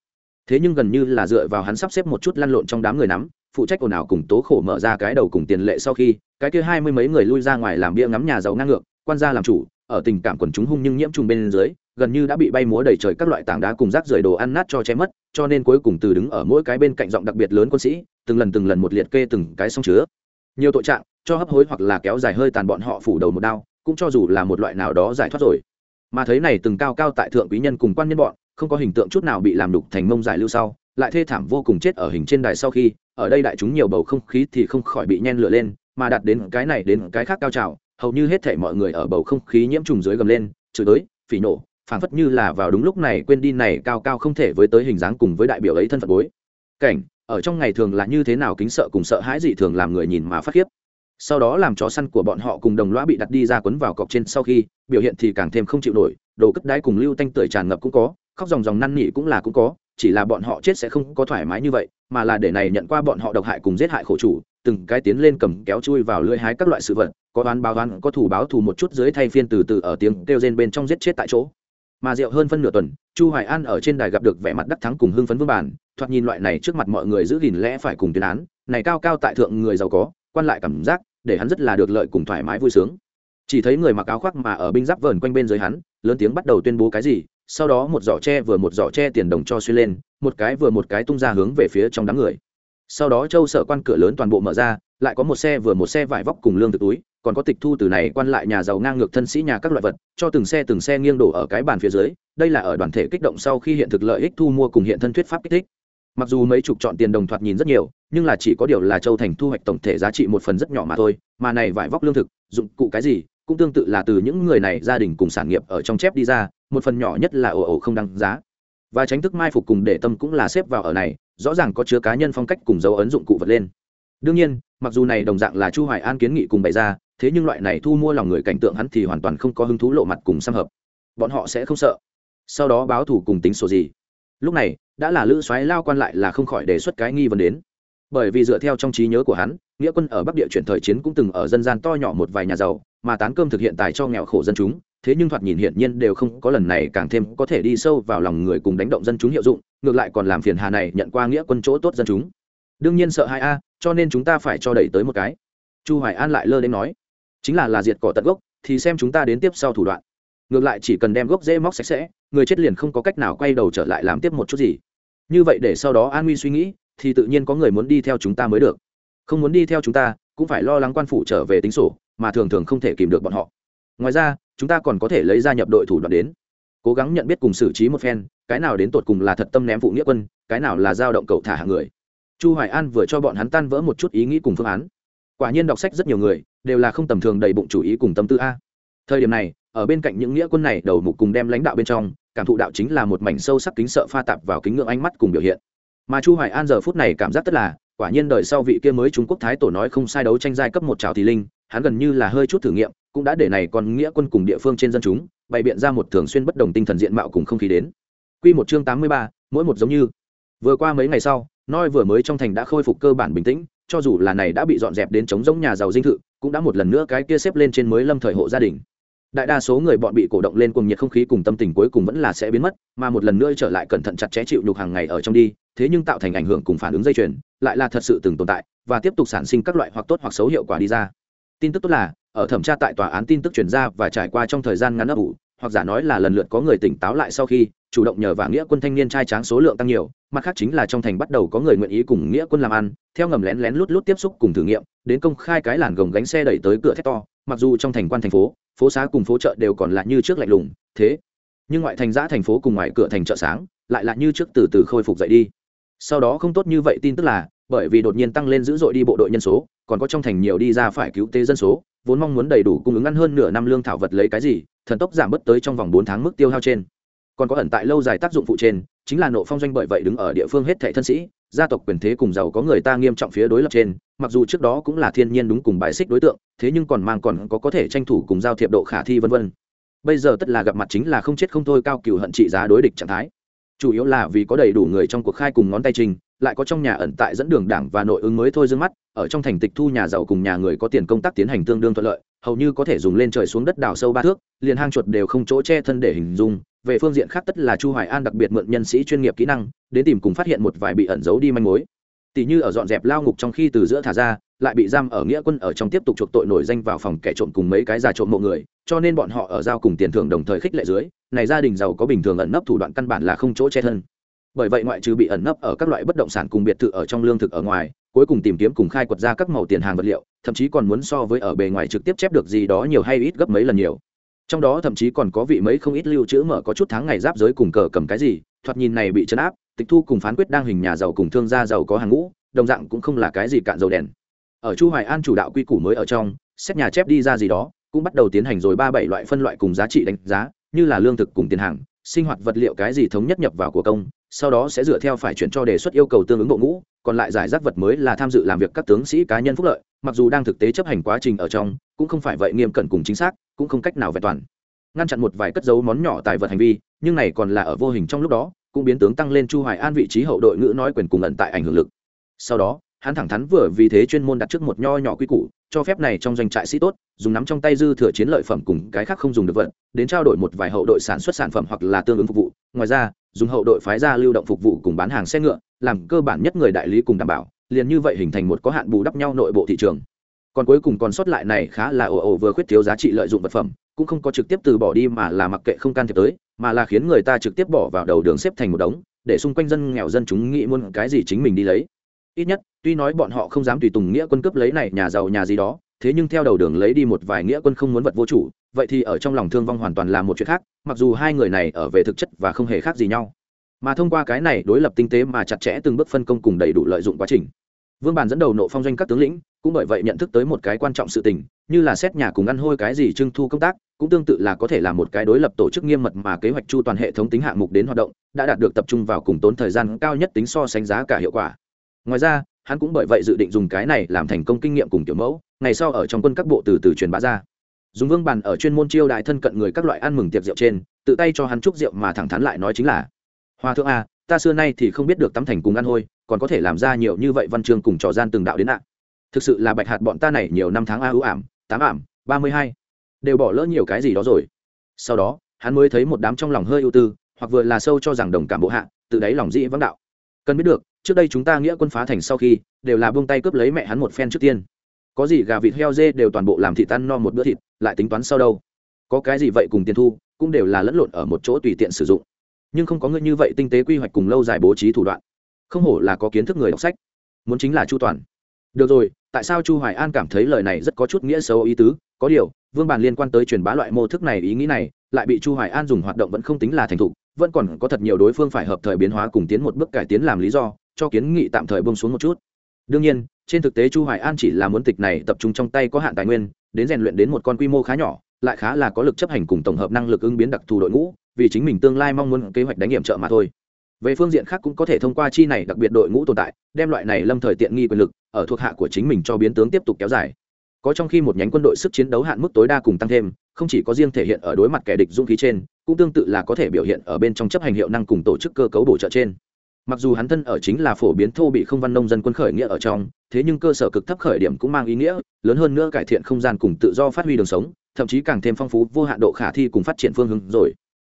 Thế nhưng gần như là dựa vào hắn sắp xếp một chút lăn lộn trong đám người nắm, phụ trách ồn ào cùng tố khổ mở ra cái đầu cùng tiền lệ sau khi, cái kia hai mươi mấy người lui ra ngoài làm bia ngắm nhà giàu ngang ngược quan gia làm chủ, ở tình cảm quần chúng hung nhưng nhiễm trùng bên dưới, gần như đã bị bay múa đầy trời các loại tảng đá cùng rác rưởi đồ ăn nát cho che mất, cho nên cuối cùng từ đứng ở mỗi cái bên cạnh giọng đặc biệt lớn quân sĩ, từng lần từng lần một liệt kê từng cái song chứa. Nhiều tội trạng, cho hấp hối hoặc là kéo dài hơi tàn bọn họ phủ đầu một đao, cũng cho dù là một loại nào đó giải thoát rồi. Mà thấy này từng cao cao tại thượng quý nhân cùng quan nhân bọn, không có hình tượng chút nào bị làm đục thành mông giải lưu sau, lại thê thảm vô cùng chết ở hình trên đài sau khi, ở đây đại chúng nhiều bầu không khí thì không khỏi bị nhen lửa lên, mà đặt đến cái này đến cái khác cao trào hầu như hết thảy mọi người ở bầu không khí nhiễm trùng dưới gầm lên, chửi tới, phỉ nổ phảng phất như là vào đúng lúc này quên đi này cao cao không thể với tới hình dáng cùng với đại biểu ấy thân phận bối. Cảnh, ở trong ngày thường là như thế nào kính sợ cùng sợ hãi dị thường làm người nhìn mà phát khiếp. Sau đó làm chó săn của bọn họ cùng đồng lõa bị đặt đi ra quấn vào cọc trên sau khi, biểu hiện thì càng thêm không chịu nổi, đồ cất đái cùng lưu tanh tưởi tràn ngập cũng có, khóc ròng ròng năn nỉ cũng là cũng có, chỉ là bọn họ chết sẽ không có thoải mái như vậy, mà là để này nhận qua bọn họ độc hại cùng giết hại khổ chủ, từng cái tiến lên cầm kéo chui vào lưỡi hái các loại sự vật có oán báo oán, có thủ báo thù một chút dưới thay phiên từ từ ở tiếng kêu rên bên trong giết chết tại chỗ. Mà rượu hơn phân nửa tuần, chu hoài an ở trên đài gặp được vẻ mặt đắc thắng cùng hưng phấn vương bản thoạt nhìn loại này trước mặt mọi người giữ gìn lẽ phải cùng tuyên án, này cao cao tại thượng người giàu có, quan lại cảm giác, để hắn rất là được lợi cùng thoải mái vui sướng. Chỉ thấy người mặc áo khoác mà ở binh giáp vờn quanh bên dưới hắn, lớn tiếng bắt đầu tuyên bố cái gì, sau đó một giỏ tre vừa một giỏ tre tiền đồng cho xuyên lên, một cái vừa một cái tung ra hướng về phía trong đám người. Sau đó châu sở quan cửa lớn toàn bộ mở ra, lại có một xe vừa một xe vải vóc cùng lương thực túi còn có tịch thu từ này quan lại nhà giàu ngang ngược thân sĩ nhà các loại vật, cho từng xe từng xe nghiêng đổ ở cái bàn phía dưới, đây là ở đoàn thể kích động sau khi hiện thực lợi ích thu mua cùng hiện thân thuyết pháp kích thích. Mặc dù mấy chục chọn tiền đồng thoạt nhìn rất nhiều, nhưng là chỉ có điều là châu thành thu hoạch tổng thể giá trị một phần rất nhỏ mà thôi, mà này vải vóc lương thực, dụng cụ cái gì, cũng tương tự là từ những người này gia đình cùng sản nghiệp ở trong chép đi ra, một phần nhỏ nhất là ồ ồ không đăng giá. Và tránh thức mai phục cùng để tâm cũng là xếp vào ở này, rõ ràng có chứa cá nhân phong cách cùng dấu ấn dụng cụ vật lên. Đương nhiên, mặc dù này đồng dạng là chu hoài an kiến nghị cùng bày ra thế nhưng loại này thu mua lòng người cảnh tượng hắn thì hoàn toàn không có hứng thú lộ mặt cùng xâm hợp. Bọn họ sẽ không sợ. Sau đó báo thủ cùng tính sổ gì. Lúc này, đã là lữ xoáy lao quan lại là không khỏi đề xuất cái nghi vấn đến. Bởi vì dựa theo trong trí nhớ của hắn, nghĩa quân ở bắc địa chuyển thời chiến cũng từng ở dân gian to nhỏ một vài nhà giàu, mà tán cơm thực hiện tài cho nghèo khổ dân chúng, thế nhưng thoạt nhìn hiển nhiên đều không có lần này càng thêm có thể đi sâu vào lòng người cùng đánh động dân chúng hiệu dụng, ngược lại còn làm phiền hà này nhận qua nghĩa quân chỗ tốt dân chúng. Đương nhiên sợ hai a, cho nên chúng ta phải cho đẩy tới một cái. Chu hoài an lại lơ đến nói chính là là diệt cỏ tận gốc, thì xem chúng ta đến tiếp sau thủ đoạn. Ngược lại chỉ cần đem gốc dễ móc sạch sẽ, người chết liền không có cách nào quay đầu trở lại làm tiếp một chút gì. Như vậy để sau đó an nguy suy nghĩ, thì tự nhiên có người muốn đi theo chúng ta mới được. Không muốn đi theo chúng ta, cũng phải lo lắng quan phủ trở về tính sổ, mà thường thường không thể kìm được bọn họ. Ngoài ra, chúng ta còn có thể lấy ra nhập đội thủ đoạn đến. Cố gắng nhận biết cùng xử trí một phen, cái nào đến tột cùng là thật tâm ném phụ nghĩa quân, cái nào là dao động cậu thả hạng người. Chu hoài an vừa cho bọn hắn tan vỡ một chút ý nghĩ cùng phương án quả nhiên đọc sách rất nhiều người đều là không tầm thường đầy bụng chủ ý cùng tâm tư a. Thời điểm này ở bên cạnh những nghĩa quân này đầu mục cùng đem lãnh đạo bên trong cảm thụ đạo chính là một mảnh sâu sắc kính sợ pha tạp vào kính ngưỡng ánh mắt cùng biểu hiện. Mà chu hoài an giờ phút này cảm giác tất là quả nhiên đời sau vị kia mới trung quốc thái tổ nói không sai đấu tranh giai cấp một trào thì linh hắn gần như là hơi chút thử nghiệm cũng đã để này còn nghĩa quân cùng địa phương trên dân chúng bày biện ra một thường xuyên bất đồng tinh thần diện mạo cùng không khí đến. Quy một chương 83, mỗi một giống như. Vừa qua mấy ngày sau noi vừa mới trong thành đã khôi phục cơ bản bình tĩnh cho dù là này đã bị dọn dẹp đến chống giống nhà giàu dinh thự, cũng đã một lần nữa cái kia xếp lên trên mới lâm thời hộ gia đình. Đại đa số người bọn bị cổ động lên cùng nhiệt không khí cùng tâm tình cuối cùng vẫn là sẽ biến mất, mà một lần nữa trở lại cẩn thận chặt chẽ chịu nhục hàng ngày ở trong đi, thế nhưng tạo thành ảnh hưởng cùng phản ứng dây chuyền, lại là thật sự từng tồn tại, và tiếp tục sản sinh các loại hoặc tốt hoặc xấu hiệu quả đi ra. Tin tức tốt là, ở thẩm tra tại tòa án tin tức chuyển ra và trải qua trong thời gian ngắn ấp ủ, hoặc giả nói là lần lượt có người tỉnh táo lại sau khi chủ động nhờ vả nghĩa quân thanh niên trai tráng số lượng tăng nhiều, mặt khác chính là trong thành bắt đầu có người nguyện ý cùng nghĩa quân làm ăn, theo ngầm lén lén lút lút tiếp xúc cùng thử nghiệm, đến công khai cái làn gồng gánh xe đẩy tới cửa thét to, mặc dù trong thành quan thành phố phố xá cùng phố chợ đều còn lại như trước lạnh lùng, thế, nhưng ngoại thành giã thành phố cùng ngoài cửa thành chợ sáng, lại là như trước từ từ khôi phục dậy đi. Sau đó không tốt như vậy tin tức là, bởi vì đột nhiên tăng lên dữ dội đi bộ đội nhân số, còn có trong thành nhiều đi ra phải cứu tế dân số, vốn mong muốn đầy đủ cung ứng ăn hơn nửa năm lương thảo vật lấy cái gì, thần tốc giảm bớt tới trong vòng bốn tháng mức tiêu hao trên còn có ẩn tại lâu dài tác dụng phụ trên, chính là nộ phong doanh bởi vậy đứng ở địa phương hết thệ thân sĩ, gia tộc quyền thế cùng giàu có người ta nghiêm trọng phía đối lập trên, mặc dù trước đó cũng là thiên nhiên đúng cùng bài xích đối tượng, thế nhưng còn mang còn có có thể tranh thủ cùng giao thiệp độ khả thi vân vân. Bây giờ tất là gặp mặt chính là không chết không thôi cao cựu hận trị giá đối địch trạng thái. Chủ yếu là vì có đầy đủ người trong cuộc khai cùng ngón tay trình lại có trong nhà ẩn tại dẫn đường đảng và nội ứng mới thôi dương mắt, ở trong thành tịch thu nhà giàu cùng nhà người có tiền công tác tiến hành tương đương thuận lợi, hầu như có thể dùng lên trời xuống đất đào sâu ba thước, liền hang chuột đều không chỗ che thân để hình dung. Về phương diện khác tất là chu hoài an đặc biệt mượn nhân sĩ chuyên nghiệp kỹ năng, đến tìm cùng phát hiện một vài bị ẩn giấu đi manh mối. Tỷ như ở dọn dẹp lao ngục trong khi từ giữa thả ra, lại bị giam ở nghĩa quân ở trong tiếp tục chuộc tội nổi danh vào phòng kẻ trộm cùng mấy cái già trộm mộ người, cho nên bọn họ ở giao cùng tiền thưởng đồng thời khích lệ dưới, này gia đình giàu có bình thường ẩn nấp thủ đoạn căn bản là không chỗ che thân bởi vậy ngoại trừ bị ẩn nấp ở các loại bất động sản cùng biệt thự ở trong lương thực ở ngoài, cuối cùng tìm kiếm cùng khai quật ra các màu tiền hàng vật liệu, thậm chí còn muốn so với ở bề ngoài trực tiếp chép được gì đó nhiều hay ít gấp mấy lần nhiều. Trong đó thậm chí còn có vị mấy không ít lưu trữ mở có chút tháng ngày giáp giới cùng cờ cầm cái gì, thoạt nhìn này bị chấn áp, tịch thu cùng phán quyết đang hình nhà giàu cùng thương gia giàu có hàng ngũ, đồng dạng cũng không là cái gì cạn dầu đèn. Ở chu hoài an chủ đạo quy củ mới ở trong, xét nhà chép đi ra gì đó, cũng bắt đầu tiến hành rồi ba bảy loại phân loại cùng giá trị đánh giá, như là lương thực cùng tiền hàng, sinh hoạt vật liệu cái gì thống nhất nhập vào của công sau đó sẽ dựa theo phải chuyển cho đề xuất yêu cầu tương ứng bộ ngũ, còn lại giải rác vật mới là tham dự làm việc các tướng sĩ cá nhân phúc lợi, mặc dù đang thực tế chấp hành quá trình ở trong, cũng không phải vậy nghiêm cẩn cùng chính xác, cũng không cách nào vẹn toàn. Ngăn chặn một vài cất dấu món nhỏ tài vật hành vi, nhưng này còn là ở vô hình trong lúc đó, cũng biến tướng tăng lên chu hoài an vị trí hậu đội ngữ nói quyền cùng ẩn tại ảnh hưởng lực. Sau đó, hắn thẳng thắn vừa vì thế chuyên môn đặt trước một nho nhỏ quy củ, cho phép này trong doanh trại sĩ tốt, dùng nắm trong tay dư thừa chiến lợi phẩm cùng cái khác không dùng được vật, đến trao đổi một vài hậu đội sản xuất sản phẩm hoặc là tương ứng phục vụ. Ngoài ra dùng hậu đội phái ra lưu động phục vụ cùng bán hàng xe ngựa, làm cơ bản nhất người đại lý cùng đảm bảo, liền như vậy hình thành một có hạn bù đắp nhau nội bộ thị trường. Còn cuối cùng còn sót lại này khá là ồ ồ vừa khuyết thiếu giá trị lợi dụng vật phẩm, cũng không có trực tiếp từ bỏ đi mà là mặc kệ không can thiệp tới, mà là khiến người ta trực tiếp bỏ vào đầu đường xếp thành một đống, để xung quanh dân nghèo dân chúng nghĩ muốn cái gì chính mình đi lấy. Ít nhất, tuy nói bọn họ không dám tùy tùng nghĩa quân cướp lấy này nhà giàu nhà gì đó thế nhưng theo đầu đường lấy đi một vài nghĩa quân không muốn vật vô chủ, vậy thì ở trong lòng thương vong hoàn toàn là một chuyện khác, mặc dù hai người này ở về thực chất và không hề khác gì nhau. Mà thông qua cái này đối lập tinh tế mà chặt chẽ từng bước phân công cùng đầy đủ lợi dụng quá trình. Vương bàn dẫn đầu nộ phong doanh các tướng lĩnh, cũng bởi vậy nhận thức tới một cái quan trọng sự tình, như là xét nhà cùng ăn hôi cái gì trưng thu công tác, cũng tương tự là có thể là một cái đối lập tổ chức nghiêm mật mà kế hoạch chu toàn hệ thống tính hạng mục đến hoạt động, đã đạt được tập trung vào cùng tốn thời gian cao nhất tính so sánh giá cả hiệu quả. Ngoài ra hắn cũng bởi vậy dự định dùng cái này làm thành công kinh nghiệm cùng kiểu mẫu, ngày sau ở trong quân các bộ từ từ truyền bá ra. Dùng vương bàn ở chuyên môn chiêu đại thân cận người các loại ăn mừng tiệc rượu trên, tự tay cho hắn chúc rượu mà thẳng thắn lại nói chính là, Hoa thượng a ta xưa nay thì không biết được tắm thành cùng ăn hôi, còn có thể làm ra nhiều như vậy văn chương cùng trò gian từng đạo đến ạ. Thực sự là bạch hạt bọn ta này nhiều năm tháng a ưu ảm, tám ảm, ba mươi hai, đều bỏ lỡ nhiều cái gì đó rồi. Sau đó, hắn mới thấy một đám trong lòng hơi ưu tư, hoặc vừa là sâu cho rằng đồng cảm bộ hạ, tự đáy lòng dĩ vắng đạo. Cần biết được trước đây chúng ta nghĩa quân phá thành sau khi, đều là buông tay cướp lấy mẹ hắn một phen trước tiên. Có gì gà vịt heo dê đều toàn bộ làm thịt tan no một bữa thịt, lại tính toán sau đâu. Có cái gì vậy cùng tiền thu, cũng đều là lẫn lộn ở một chỗ tùy tiện sử dụng. Nhưng không có người như vậy tinh tế quy hoạch cùng lâu dài bố trí thủ đoạn. Không hổ là có kiến thức người đọc sách. Muốn chính là chu toàn. Được rồi, tại sao chu hoài an cảm thấy lời này rất có chút nghĩa xấu ý tứ? Có điều, vương bản liên quan tới truyền bá loại mô thức này ý nghĩ này, lại bị chu hoài an dùng hoạt động vẫn không tính là thành thục, vẫn còn có thật nhiều đối phương phải hợp thời biến hóa cùng tiến một bước cải tiến làm lý do cho kiến nghị tạm thời bông xuống một chút. Đương nhiên, trên thực tế chu hoài an chỉ là muốn tịch này tập trung trong tay có hạn tài nguyên, đến rèn luyện đến một con quy mô khá nhỏ, lại khá là có lực chấp hành cùng tổng hợp năng lực ứng biến đặc thù đội ngũ, vì chính mình tương lai mong muốn kế hoạch đánh nghiệm trợ mà thôi. Về phương diện khác cũng có thể thông qua chi này đặc biệt đội ngũ tồn tại, đem loại này lâm thời tiện nghi quyền lực ở thuộc hạ của chính mình cho biến tướng tiếp tục kéo dài. Có trong khi một nhánh quân đội sức chiến đấu hạn mức tối đa cùng tăng thêm, không chỉ có riêng thể hiện ở đối mặt kẻ địch dung khí trên, cũng tương tự là có thể biểu hiện ở bên trong chấp hành hiệu năng cùng tổ chức cơ cấu bổ trợ trên mặc dù hắn thân ở chính là phổ biến thô bị không văn nông dân quân khởi nghĩa ở trong thế nhưng cơ sở cực thấp khởi điểm cũng mang ý nghĩa lớn hơn nữa cải thiện không gian cùng tự do phát huy đường sống thậm chí càng thêm phong phú vô hạn độ khả thi cùng phát triển phương hướng rồi.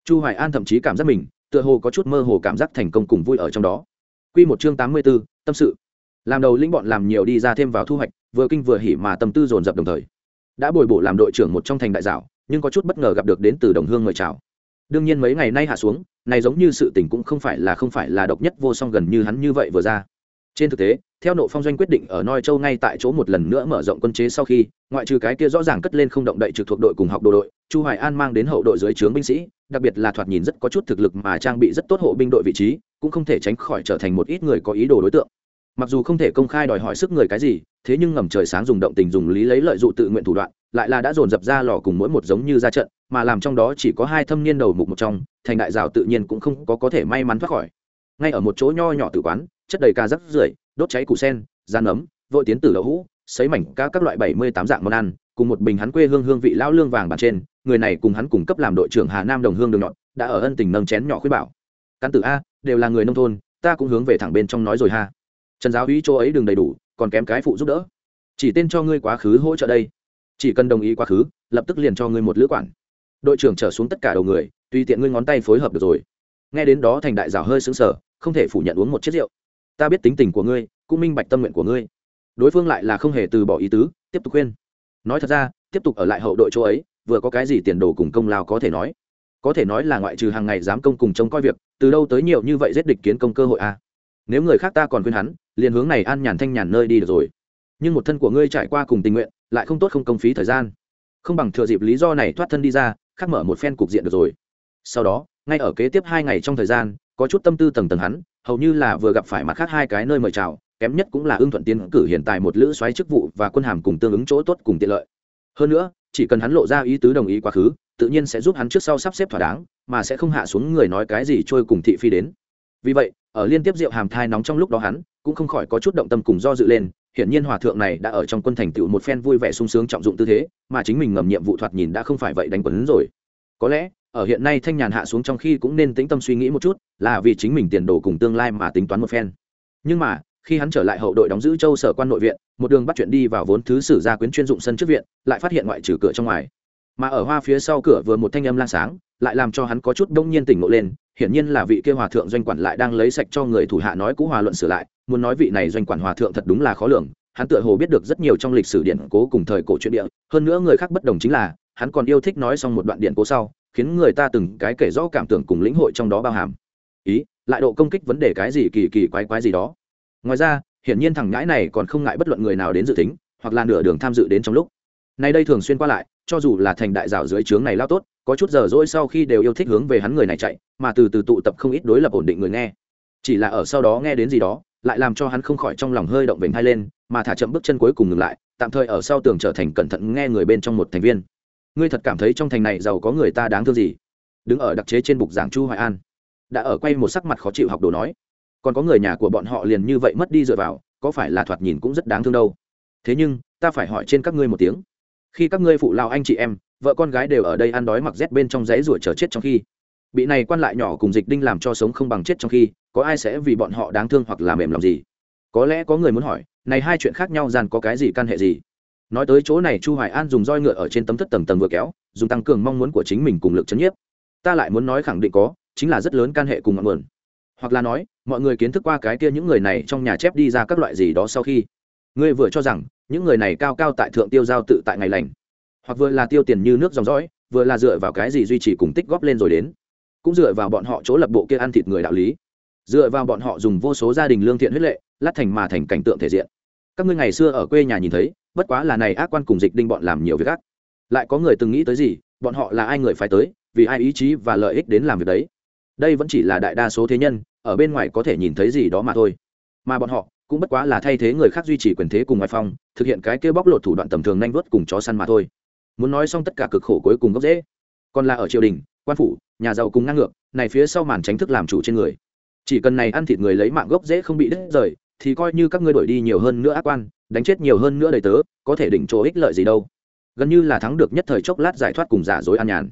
Chu hoài an thậm chí cảm giác mình tựa hồ có chút mơ hồ cảm giác thành công cùng vui ở trong đó. Quy một chương 84, tâm sự. Làm đầu lĩnh bọn làm nhiều đi ra thêm vào thu hoạch vừa kinh vừa hỉ mà tâm tư dồn dập đồng thời. Đã bồi bổ làm đội trưởng một trong thành đại dạo nhưng có chút bất ngờ gặp được đến từ đồng hương người chào đương nhiên mấy ngày nay hạ xuống, này giống như sự tình cũng không phải là không phải là độc nhất vô song gần như hắn như vậy vừa ra. Trên thực tế, theo nộ phong doanh quyết định ở noi châu ngay tại chỗ một lần nữa mở rộng quân chế sau khi, ngoại trừ cái kia rõ ràng cất lên không động đậy trực thuộc đội cùng học đồ đội, chu hoài an mang đến hậu đội dưới trướng binh sĩ, đặc biệt là thoạt nhìn rất có chút thực lực mà trang bị rất tốt hộ binh đội vị trí, cũng không thể tránh khỏi trở thành một ít người có ý đồ đối tượng. Mặc dù không thể công khai đòi hỏi sức người cái gì, thế nhưng ngầm trời sáng dùng động tình dùng lý lấy lợi dụng tự nguyện thủ đoạn lại là đã dồn dập ra lò cùng mỗi một giống như ra trận, mà làm trong đó chỉ có hai thâm niên đầu mục một trong, thành đại rào tự nhiên cũng không có có thể may mắn thoát khỏi. Ngay ở một chỗ nho nhỏ tử quán, chất đầy ca rắc rưởi, đốt cháy củ sen, gian ấm, vội tiến từ đậu hũ xấy mảnh ca các loại bảy mươi tám dạng món ăn, cùng một bình hắn quê hương hương vị lão lương vàng bàn trên, người này cùng hắn cùng cấp làm đội trưởng hà nam đồng hương đường nhọn, đã ở ân tình nâng chén nhỏ khuyết bảo. Căn tử a, đều là người nông thôn, ta cũng hướng về thẳng bên trong nói rồi ha. Trần giáo uy chỗ ấy đừng đầy đủ, còn kém cái phụ giúp đỡ. Chỉ tên cho ngươi quá khứ hỗ trợ đây chỉ cần đồng ý quá khứ, lập tức liền cho ngươi một lữ quản. Đội trưởng trở xuống tất cả đầu người, tùy tiện ngươi ngón tay phối hợp được rồi. Nghe đến đó thành đại rào hơi xứng sở không thể phủ nhận uống một chiếc rượu. Ta biết tính tình của ngươi, cũng minh bạch tâm nguyện của ngươi. Đối phương lại là không hề từ bỏ ý tứ, tiếp tục khuyên. Nói thật ra, tiếp tục ở lại hậu đội chỗ ấy, vừa có cái gì tiền đồ cùng công lao có thể nói. Có thể nói là ngoại trừ hàng ngày dám công cùng trông coi việc, từ đâu tới nhiều như vậy giết địch kiến công cơ hội a à? nếu người khác ta còn khuyên hắn, liền hướng này an nhàn thanh nhàn nơi đi được rồi. Nhưng một thân của ngươi trải qua cùng tình nguyện lại không tốt không công phí thời gian. Không bằng thừa dịp lý do này thoát thân đi ra khắc mở một phen cục diện được rồi. Sau đó, ngay ở kế tiếp hai ngày trong thời gian, có chút tâm tư tầng tầng hắn, hầu như là vừa gặp phải mặt khác hai cái nơi mời chào, kém nhất cũng là ưng thuận tiến cử hiện tại một lữ xoáy chức vụ và quân hàm cùng tương ứng chỗ tốt cùng tiện lợi. Hơn nữa, chỉ cần hắn lộ ra ý tứ đồng ý quá khứ, tự nhiên sẽ giúp hắn trước sau sắp xếp thỏa đáng, mà sẽ không hạ xuống người nói cái gì trôi cùng thị phi đến. Vì vậy, ở liên tiếp rượu hàm thai nóng trong lúc đó hắn, cũng không khỏi có chút động tâm cùng do dự lên hiển nhiên hòa thượng này đã ở trong quân thành tựu một phen vui vẻ sung sướng trọng dụng tư thế, mà chính mình ngầm nhiệm vụ thoạt nhìn đã không phải vậy đánh quấn rồi. Có lẽ, ở hiện nay thanh nhàn hạ xuống trong khi cũng nên tĩnh tâm suy nghĩ một chút, là vì chính mình tiền đồ cùng tương lai mà tính toán một phen. Nhưng mà, khi hắn trở lại hậu đội đóng giữ châu sở quan nội viện, một đường bắt chuyện đi vào vốn thứ sử gia quyến chuyên dụng sân trước viện, lại phát hiện ngoại trừ cửa trong ngoài. Mà ở hoa phía sau cửa vừa một thanh âm lang sáng lại làm cho hắn có chút đông nhiên tỉnh ngộ lên, hiển nhiên là vị kia hòa thượng doanh quản lại đang lấy sạch cho người thủ hạ nói cũ hòa luận sửa lại, muốn nói vị này doanh quản hòa thượng thật đúng là khó lường, hắn tựa hồ biết được rất nhiều trong lịch sử điện cố cùng thời cổ chuyện địa, hơn nữa người khác bất đồng chính là, hắn còn yêu thích nói xong một đoạn điện cố sau, khiến người ta từng cái kể rõ cảm tưởng cùng lĩnh hội trong đó bao hàm. Ý, lại độ công kích vấn đề cái gì kỳ kỳ quái quái gì đó. Ngoài ra, hiển nhiên thằng nhãi này còn không ngại bất luận người nào đến dự tính, hoặc là nửa đường tham dự đến trong lúc. Nay đây thường xuyên qua lại, cho dù là thành đại rào dưới trướng này lao tốt có chút giờ dỗi sau khi đều yêu thích hướng về hắn người này chạy, mà từ từ tụ tập không ít đối lập ổn định người nghe. Chỉ là ở sau đó nghe đến gì đó, lại làm cho hắn không khỏi trong lòng hơi động vểnh hai lên, mà thả chậm bước chân cuối cùng ngừng lại, tạm thời ở sau tường trở thành cẩn thận nghe người bên trong một thành viên. Ngươi thật cảm thấy trong thành này giàu có người ta đáng thương gì? Đứng ở đặc chế trên bục giảng chu hoài an. Đã ở quay một sắc mặt khó chịu học đồ nói. Còn có người nhà của bọn họ liền như vậy mất đi dựa vào, có phải là thoạt nhìn cũng rất đáng thương đâu? Thế nhưng, ta phải hỏi trên các ngươi một tiếng. Khi các ngươi phụ lao anh chị em vợ con gái đều ở đây ăn đói mặc rét bên trong giấy ruột chờ chết trong khi. Bị này quan lại nhỏ cùng dịch đinh làm cho sống không bằng chết trong khi, có ai sẽ vì bọn họ đáng thương hoặc là mềm lòng gì? Có lẽ có người muốn hỏi, này hai chuyện khác nhau dàn có cái gì căn hệ gì? Nói tới chỗ này chu hoài an dùng roi ngựa ở trên tấm thất tầng tầng vừa kéo, dùng tăng cường mong muốn của chính mình cùng lực chấn nhiếp. Ta lại muốn nói khẳng định có, chính là rất lớn căn hệ cùng ngọn nguồn. Hoặc là nói, mọi người kiến thức qua cái kia những người này trong nhà chép đi ra các loại gì đó sau khi. Ngươi vừa cho rằng, những người này cao cao tại thượng tiêu giao tự tại ngày lành hoặc vừa là tiêu tiền như nước dòng dõi, vừa là dựa vào cái gì duy trì cùng tích góp lên rồi đến. Cũng dựa vào bọn họ chỗ lập bộ kia ăn thịt người đạo lý. Dựa vào bọn họ dùng vô số gia đình lương thiện huyết lệ, lát thành mà thành cảnh tượng thể diện. Các ngươi ngày xưa ở quê nhà nhìn thấy, bất quá là này ác quan cùng dịch đinh bọn làm nhiều việc ác. Lại có người từng nghĩ tới gì, bọn họ là ai người phải tới, vì ai ý chí và lợi ích đến làm việc đấy. Đây vẫn chỉ là đại đa số thế nhân, ở bên ngoài có thể nhìn thấy gì đó mà thôi. Mà bọn họ, cũng bất quá là thay thế người khác duy trì quyền thế cùng ngoại phong, thực hiện cái kêu bóc lột thủ đoạn tầm thường nhanh vớt cùng chó săn mà thôi muốn nói xong tất cả cực khổ cuối cùng gốc dễ còn là ở triều đình, quan phủ, nhà giàu cùng ngang ngược, này phía sau màn tránh thức làm chủ trên người. Chỉ cần này ăn thịt người lấy mạng gốc dễ không bị đứt rời, thì coi như các ngươi đổi đi nhiều hơn nữa ác quan, đánh chết nhiều hơn nữa đầy tớ, có thể đỉnh chỗ ích lợi gì đâu. Gần như là thắng được nhất thời chốc lát giải thoát cùng giả dối an nhàn.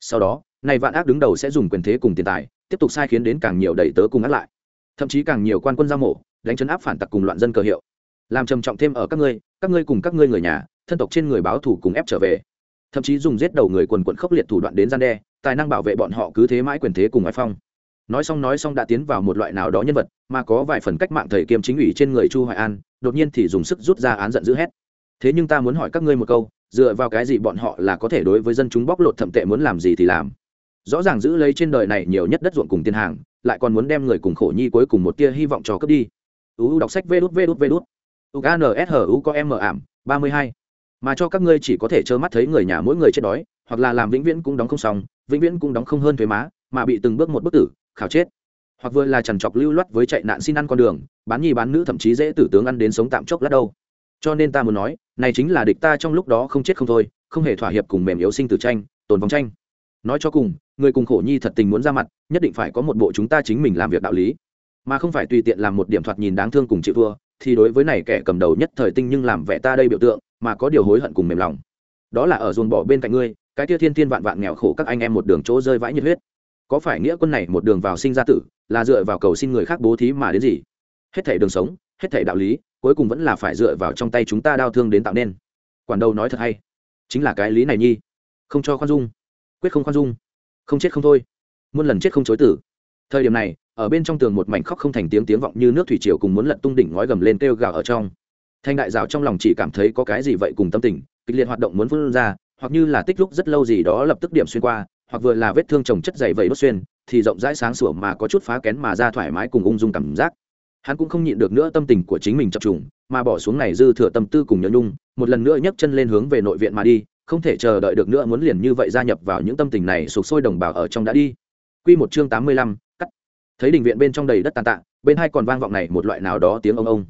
Sau đó, này vạn ác đứng đầu sẽ dùng quyền thế cùng tiền tài, tiếp tục sai khiến đến càng nhiều đầy tớ cùng ác lại. Thậm chí càng nhiều quan quân giao mổ, đánh chấn áp phản tặc cùng loạn dân cơ hiệu. Làm trầm trọng thêm ở các ngươi các ngươi cùng các ngươi người nhà thân tộc trên người báo thủ cùng ép trở về. Thậm chí dùng giết đầu người quần quận khốc liệt thủ đoạn đến gian đe, tài năng bảo vệ bọn họ cứ thế mãi quyền thế cùng ngoại phong. Nói xong nói xong đã tiến vào một loại nào đó nhân vật, mà có vài phần cách mạng thầy kiêm chính ủy trên người chu hoài an, đột nhiên thì dùng sức rút ra án giận dữ hét. Thế nhưng ta muốn hỏi các ngươi một câu, dựa vào cái gì bọn họ là có thể đối với dân chúng bóc lột thậm tệ muốn làm gì thì làm? Rõ ràng giữ lấy trên đời này nhiều nhất đất ruộng cùng tiền hàng, lại còn muốn đem người cùng khổ nhi cuối cùng một tia hy vọng cho cướp đi. U đọc sách vê đút vê đút vê đút. U có em mờ ảm, ba mươi hai mà cho các ngươi chỉ có thể trơ mắt thấy người nhà mỗi người chết đói, hoặc là làm vĩnh viễn cũng đóng không xong, vĩnh viễn cũng đóng không hơn thuế má, mà bị từng bước một bức tử, khảo chết. Hoặc vừa là trằn trọc lưu loát với chạy nạn xin ăn con đường, bán nhi bán nữ thậm chí dễ tử tướng ăn đến sống tạm chốc lát đâu. Cho nên ta muốn nói, này chính là địch ta trong lúc đó không chết không thôi, không hề thỏa hiệp cùng mềm yếu sinh tử tranh, tồn vòng tranh. Nói cho cùng, người cùng khổ nhi thật tình muốn ra mặt, nhất định phải có một bộ chúng ta chính mình làm việc đạo lý. Mà không phải tùy tiện làm một điểm thoạt nhìn đáng thương cùng chịu thua, thì đối với này kẻ cầm đầu nhất thời tinh nhưng làm vẻ ta đây biểu tượng mà có điều hối hận cùng mềm lòng. Đó là ở dồn bỏ bên cạnh ngươi, cái tia thiên thiên vạn vạn nghèo khổ các anh em một đường chỗ rơi vãi nhiệt huyết. Có phải nghĩa quân này một đường vào sinh ra tử, là dựa vào cầu xin người khác bố thí mà đến gì? Hết thể đường sống, hết thể đạo lý, cuối cùng vẫn là phải dựa vào trong tay chúng ta đau thương đến tạo nên. Quản đầu nói thật hay. Chính là cái lý này nhi. Không cho khoan dung. Quyết không khoan dung. Không chết không thôi. Muôn lần chết không chối tử. Thời điểm này, ở bên trong tường một mảnh khóc không thành tiếng tiếng vọng như nước thủy triều cùng muốn lật tung đỉnh ngói gầm lên kêu gào ở trong thanh đại giáo trong lòng chỉ cảm thấy có cái gì vậy cùng tâm tình kịch liệt hoạt động muốn vươn ra hoặc như là tích lúc rất lâu gì đó lập tức điểm xuyên qua hoặc vừa là vết thương trồng chất dày vậy đốt xuyên thì rộng rãi sáng sủa mà có chút phá kén mà ra thoải mái cùng ung dung cảm giác hắn cũng không nhịn được nữa tâm tình của chính mình chập trùng mà bỏ xuống này dư thừa tâm tư cùng nhớ nhung một lần nữa nhấc chân lên hướng về nội viện mà đi không thể chờ đợi được nữa muốn liền như vậy gia nhập vào những tâm tình này sụp sôi đồng bào ở trong đã đi Quy một chương tám mươi lăm, cắt. Thấy đình viện bên trong đầy đất tàn tạ, bên hai còn vang vọng này một loại nào đó tiếng ông ông.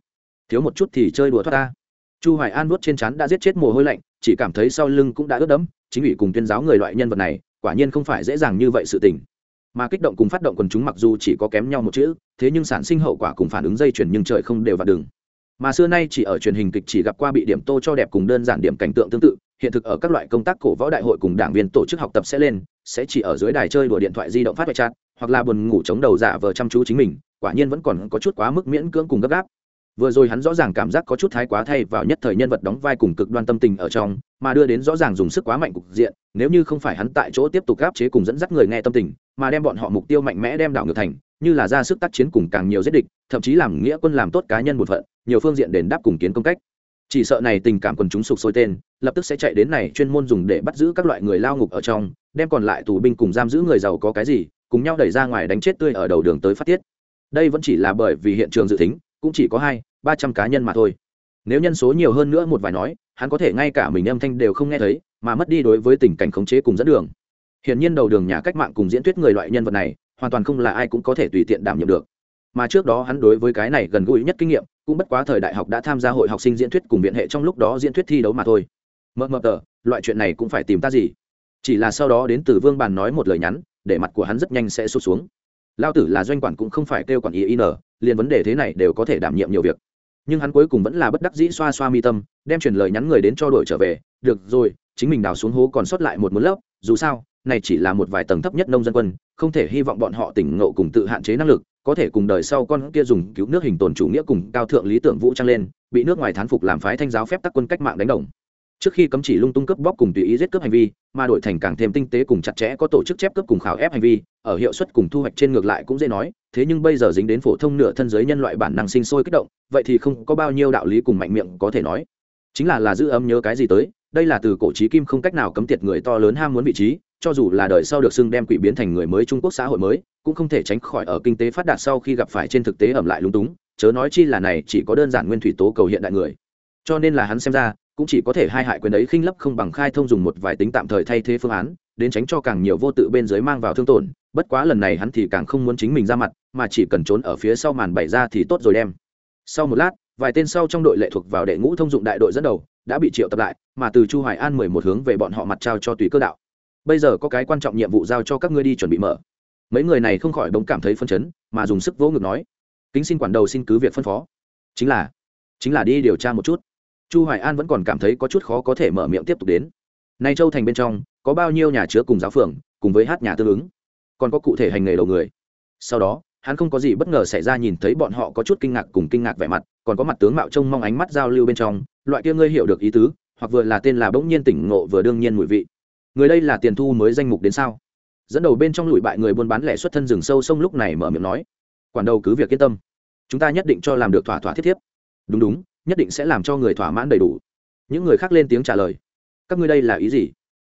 Thiếu một chút thì chơi đùa thoát ta. Chu Hoài An nuốt trên trán đã giết chết mồ hôi lạnh, chỉ cảm thấy sau lưng cũng đã ướt đẫm, chính ủy cùng tuyên giáo người loại nhân vật này, quả nhiên không phải dễ dàng như vậy sự tình. mà kích động cùng phát động quần chúng mặc dù chỉ có kém nhau một chữ thế nhưng sản sinh hậu quả cùng phản ứng dây chuyển nhưng trời không đều và đường mà xưa nay chỉ ở truyền hình kịch chỉ gặp qua bị điểm tô cho đẹp cùng đơn giản điểm cảnh tượng tương tự hiện thực ở các loại công tác cổ võ đại hội cùng đảng viên tổ chức học tập sẽ lên sẽ chỉ ở dưới đài chơi đùa điện thoại di động phát hoại chat hoặc là buồn ngủ chống đầu giả vờ chăm chú chính mình quả nhiên vẫn còn có chút quá mức miễn cưỡng cùng gấp gáp vừa rồi hắn rõ ràng cảm giác có chút thái quá thay vào nhất thời nhân vật đóng vai cùng cực đoan tâm tình ở trong, mà đưa đến rõ ràng dùng sức quá mạnh cục diện, nếu như không phải hắn tại chỗ tiếp tục gáp chế cùng dẫn dắt người nghe tâm tình, mà đem bọn họ mục tiêu mạnh mẽ đem đảo ngược thành, như là ra sức tác chiến cùng càng nhiều giết địch, thậm chí làm nghĩa quân làm tốt cá nhân một phận, nhiều phương diện đền đáp cùng kiến công cách. Chỉ sợ này tình cảm quần chúng sục sôi tên, lập tức sẽ chạy đến này chuyên môn dùng để bắt giữ các loại người lao ngục ở trong, đem còn lại tù binh cùng giam giữ người giàu có cái gì, cùng nhau đẩy ra ngoài đánh chết tươi ở đầu đường tới phát tiết. Đây vẫn chỉ là bởi vì hiện trường dự tính cũng chỉ có hai, ba trăm cá nhân mà thôi. Nếu nhân số nhiều hơn nữa một vài nói, hắn có thể ngay cả mình âm thanh đều không nghe thấy, mà mất đi đối với tình cảnh khống chế cùng dẫn đường. Hiển nhiên đầu đường nhà cách mạng cùng diễn thuyết người loại nhân vật này, hoàn toàn không là ai cũng có thể tùy tiện đảm nhiệm được. Mà trước đó hắn đối với cái này gần gũi nhất kinh nghiệm, cũng bất quá thời đại học đã tham gia hội học sinh diễn thuyết cùng viện hệ trong lúc đó diễn thuyết thi đấu mà thôi. Mờ mờ tờ, loại chuyện này cũng phải tìm ta gì? Chỉ là sau đó đến từ vương bàn nói một lời nhắn, để mặt của hắn rất nhanh sẽ sụt xuống. Lao tử là doanh quản cũng không phải kêu quản ý in liền vấn đề thế này đều có thể đảm nhiệm nhiều việc. Nhưng hắn cuối cùng vẫn là bất đắc dĩ xoa xoa mi tâm, đem truyền lời nhắn người đến cho đổi trở về. Được rồi, chính mình đào xuống hố còn sót lại một mớ lớp dù sao, này chỉ là một vài tầng thấp nhất nông dân quân, không thể hy vọng bọn họ tỉnh ngộ cùng tự hạn chế năng lực, có thể cùng đời sau con kia dùng cứu nước hình tồn chủ nghĩa cùng cao thượng lý tưởng vũ trang lên, bị nước ngoài thán phục làm phái thanh giáo phép tắc quân cách mạng đánh đồng trước khi cấm chỉ lung tung cướp bóc cùng tùy ý giết cướp hành vi, mà đổi thành càng thêm tinh tế cùng chặt chẽ có tổ chức chép cướp cùng khảo ép hành vi, ở hiệu suất cùng thu hoạch trên ngược lại cũng dễ nói, thế nhưng bây giờ dính đến phổ thông nửa thân giới nhân loại bản năng sinh sôi kích động, vậy thì không có bao nhiêu đạo lý cùng mạnh miệng có thể nói. Chính là là giữ ấm nhớ cái gì tới, đây là từ cổ trí kim không cách nào cấm tiệt người to lớn ham muốn vị trí, cho dù là đời sau được xưng đem quỷ biến thành người mới trung quốc xã hội mới, cũng không thể tránh khỏi ở kinh tế phát đạt sau khi gặp phải trên thực tế ẩm lại lúng túng, chớ nói chi là này chỉ có đơn giản nguyên thủy tố cầu hiện đại người. Cho nên là hắn xem ra cũng chỉ có thể hai hại quyền ấy khinh lấp không bằng khai thông dùng một vài tính tạm thời thay thế phương án, đến tránh cho càng nhiều vô tự bên dưới mang vào thương tổn, bất quá lần này hắn thì càng không muốn chính mình ra mặt, mà chỉ cần trốn ở phía sau màn bày ra thì tốt rồi đem. Sau một lát, vài tên sau trong đội lệ thuộc vào đệ ngũ thông dụng đại đội dẫn đầu, đã bị triệu tập lại, mà từ chu hoài an mười một hướng về bọn họ mặt trao cho tùy cơ đạo. Bây giờ có cái quan trọng nhiệm vụ giao cho các ngươi đi chuẩn bị mở. Mấy người này không khỏi bỗng cảm thấy phân chấn, mà dùng sức vỗ ngực nói, kính xin quản đầu xin cứ việc phân phó. Chính là chính là đi điều tra một chút chu hoài an vẫn còn cảm thấy có chút khó có thể mở miệng tiếp tục đến. Nay châu thành bên trong, có bao nhiêu nhà chứa cùng giáo phường, cùng với hát nhà tương ứng? Còn có cụ thể hành nghề đầu người? Sau đó, hắn không có gì bất ngờ xảy ra nhìn thấy bọn họ có chút kinh ngạc cùng kinh ngạc vẻ mặt, còn có mặt tướng mạo trông mong ánh mắt giao lưu bên trong, loại kia ngươi hiểu được ý tứ, hoặc vừa là tên là bỗng nhiên tỉnh ngộ vừa đương nhiên mùi vị. Người đây là tiền thu mới danh mục đến sao? Dẫn đầu bên trong lụi bại người buôn bán lẻ xuất thân rừng sâu sông lúc này mở miệng nói. Quản đầu cứ việc yên tâm. Chúng ta nhất định cho làm được thỏa thỏa thiết thiếp. Đúng đúng nhất định sẽ làm cho người thỏa mãn đầy đủ. Những người khác lên tiếng trả lời. Các ngươi đây là ý gì?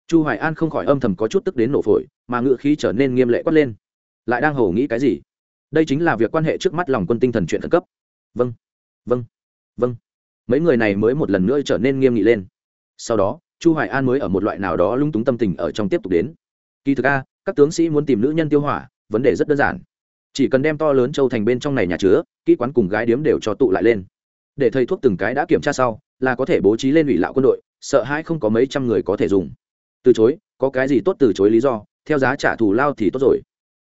Chu hoài an không khỏi âm thầm có chút tức đến nổ phổi, mà ngựa khí trở nên nghiêm lệ quát lên. Lại đang hầu nghĩ cái gì? Đây chính là việc quan hệ trước mắt lòng quân tinh thần chuyện khẩn cấp. Vâng vâng vâng. Mấy người này mới một lần nữa trở nên nghiêm nghị lên. Sau đó, chu hoài an mới ở một loại nào đó lung túng tâm tình ở trong tiếp tục đến. Kỳ thực a, các tướng sĩ muốn tìm nữ nhân tiêu hỏa, vấn đề rất đơn giản. Chỉ cần đem to lớn châu thành bên trong này nhà chứa, kỹ quán cùng gái điếm đều cho tụ lại lên để thầy thuốc từng cái đã kiểm tra sau, là có thể bố trí lên ủy lạo quân đội, sợ hai không có mấy trăm người có thể dùng. Từ chối, có cái gì tốt từ chối lý do, theo giá trả thù lao thì tốt rồi.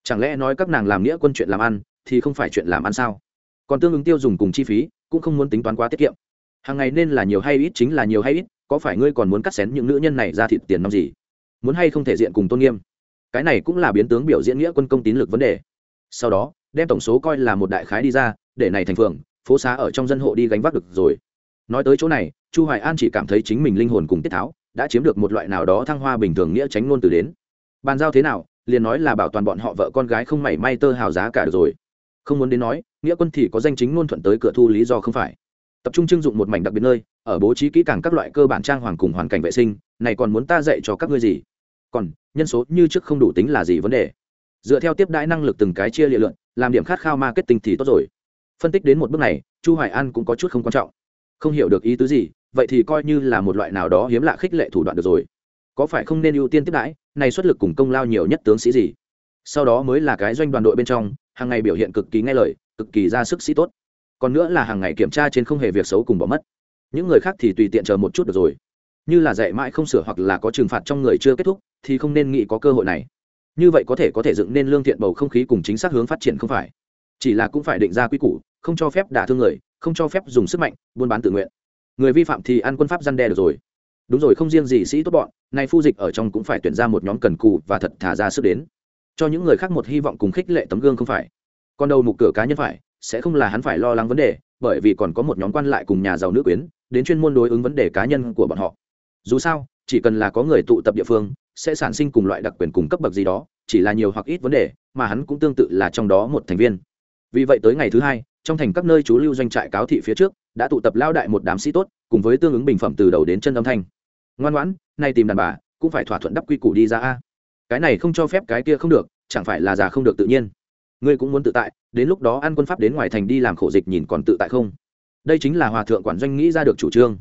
Chẳng lẽ nói các nàng làm nghĩa quân chuyện làm ăn, thì không phải chuyện làm ăn sao? Còn tương ứng tiêu dùng cùng chi phí, cũng không muốn tính toán quá tiết kiệm. Hàng ngày nên là nhiều hay ít chính là nhiều hay ít, có phải ngươi còn muốn cắt xén những nữ nhân này ra thịt tiền năm gì? Muốn hay không thể diện cùng tôn nghiêm? Cái này cũng là biến tướng biểu diễn nghĩa quân công tín lực vấn đề. Sau đó, đem tổng số coi là một đại khái đi ra, để này thành phường phố xá ở trong dân hộ đi gánh vác được rồi. Nói tới chỗ này chu hoài an chỉ cảm thấy chính mình linh hồn cùng tiết tháo đã chiếm được một loại nào đó thăng hoa bình thường nghĩa tránh ngôn từ đến. Bàn giao thế nào liền nói là bảo toàn bọn họ vợ con gái không mảy may tơ hào giá cả được rồi. Không muốn đến nói nghĩa quân thì có danh chính ngôn thuận tới cửa thu lý do không phải. Tập trung trưng dụng một mảnh đặc biệt nơi ở bố trí kỹ càng các loại cơ bản trang hoàng cùng hoàn cảnh vệ sinh này còn muốn ta dạy cho các ngươi gì? Còn nhân số như trước không đủ tính là gì vấn đề? Dựa theo tiếp đãi năng lực từng cái chia liệt luận, làm điểm khát khao marketing thì tốt rồi phân tích đến một bước này, chu hoài an cũng có chút không quan trọng. Không hiểu được ý tứ gì, vậy thì coi như là một loại nào đó hiếm lạ khích lệ thủ đoạn được rồi. Có phải không nên ưu tiên tiếp đãi, này xuất lực cùng công lao nhiều nhất tướng sĩ gì? Sau đó mới là cái doanh đoàn đội bên trong, hàng ngày biểu hiện cực kỳ nghe lời, cực kỳ ra sức sĩ tốt. Còn nữa là hàng ngày kiểm tra trên không hề việc xấu cùng bỏ mất. Những người khác thì tùy tiện chờ một chút được rồi. Như là dạy mãi không sửa hoặc là có trừng phạt trong người chưa kết thúc, thì không nên nghĩ có cơ hội này. Như vậy có thể có thể dựng nên lương thiện bầu không khí cùng chính xác hướng phát triển không phải? Chỉ là cũng phải định ra quy củ, không cho phép đả thương người, không cho phép dùng sức mạnh, buôn bán tự nguyện. Người vi phạm thì ăn quân pháp gian đe được rồi. Đúng rồi, không riêng gì sĩ tốt bọn, nay phu dịch ở trong cũng phải tuyển ra một nhóm cần cù và thật thả ra sức đến. Cho những người khác một hy vọng cùng khích lệ tấm gương không phải. Còn đầu mục cửa cá nhân phải, sẽ không là hắn phải lo lắng vấn đề, bởi vì còn có một nhóm quan lại cùng nhà giàu nữ quyến, đến chuyên môn đối ứng vấn đề cá nhân của bọn họ. Dù sao, chỉ cần là có người tụ tập địa phương, sẽ sản sinh cùng loại đặc quyền cùng cấp bậc gì đó, chỉ là nhiều hoặc ít vấn đề, mà hắn cũng tương tự là trong đó một thành viên vì vậy tới ngày thứ hai, trong thành các nơi chú lưu doanh trại cáo thị phía trước, đã tụ tập lao đại một đám sĩ tốt, cùng với tương ứng bình phẩm từ đầu đến chân âm thanh. Ngoan ngoãn, nay tìm đàn bà, cũng phải thỏa thuận đắp quy củ đi ra a. Cái này không cho phép cái kia không được, chẳng phải là già không được tự nhiên. Ngươi cũng muốn tự tại, đến lúc đó ăn quân pháp đến ngoài thành đi làm khổ dịch nhìn còn tự tại không? Đây chính là hòa thượng quản doanh nghĩ ra được chủ trương.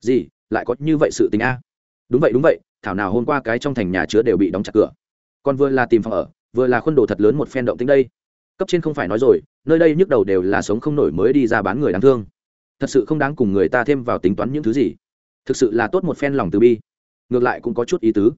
Gì, lại có như vậy sự tình a? Đúng vậy đúng vậy, thảo nào hôm qua cái trong thành nhà chứa đều bị đóng chặt cửa. Còn vừa là tìm phòng ở, vừa là khuôn đồ thật lớn một phen động tính đây cấp trên không phải nói rồi, nơi đây nhức đầu đều là sống không nổi mới đi ra bán người đáng thương. Thật sự không đáng cùng người ta thêm vào tính toán những thứ gì. Thực sự là tốt một phen lòng từ bi. Ngược lại cũng có chút ý tứ.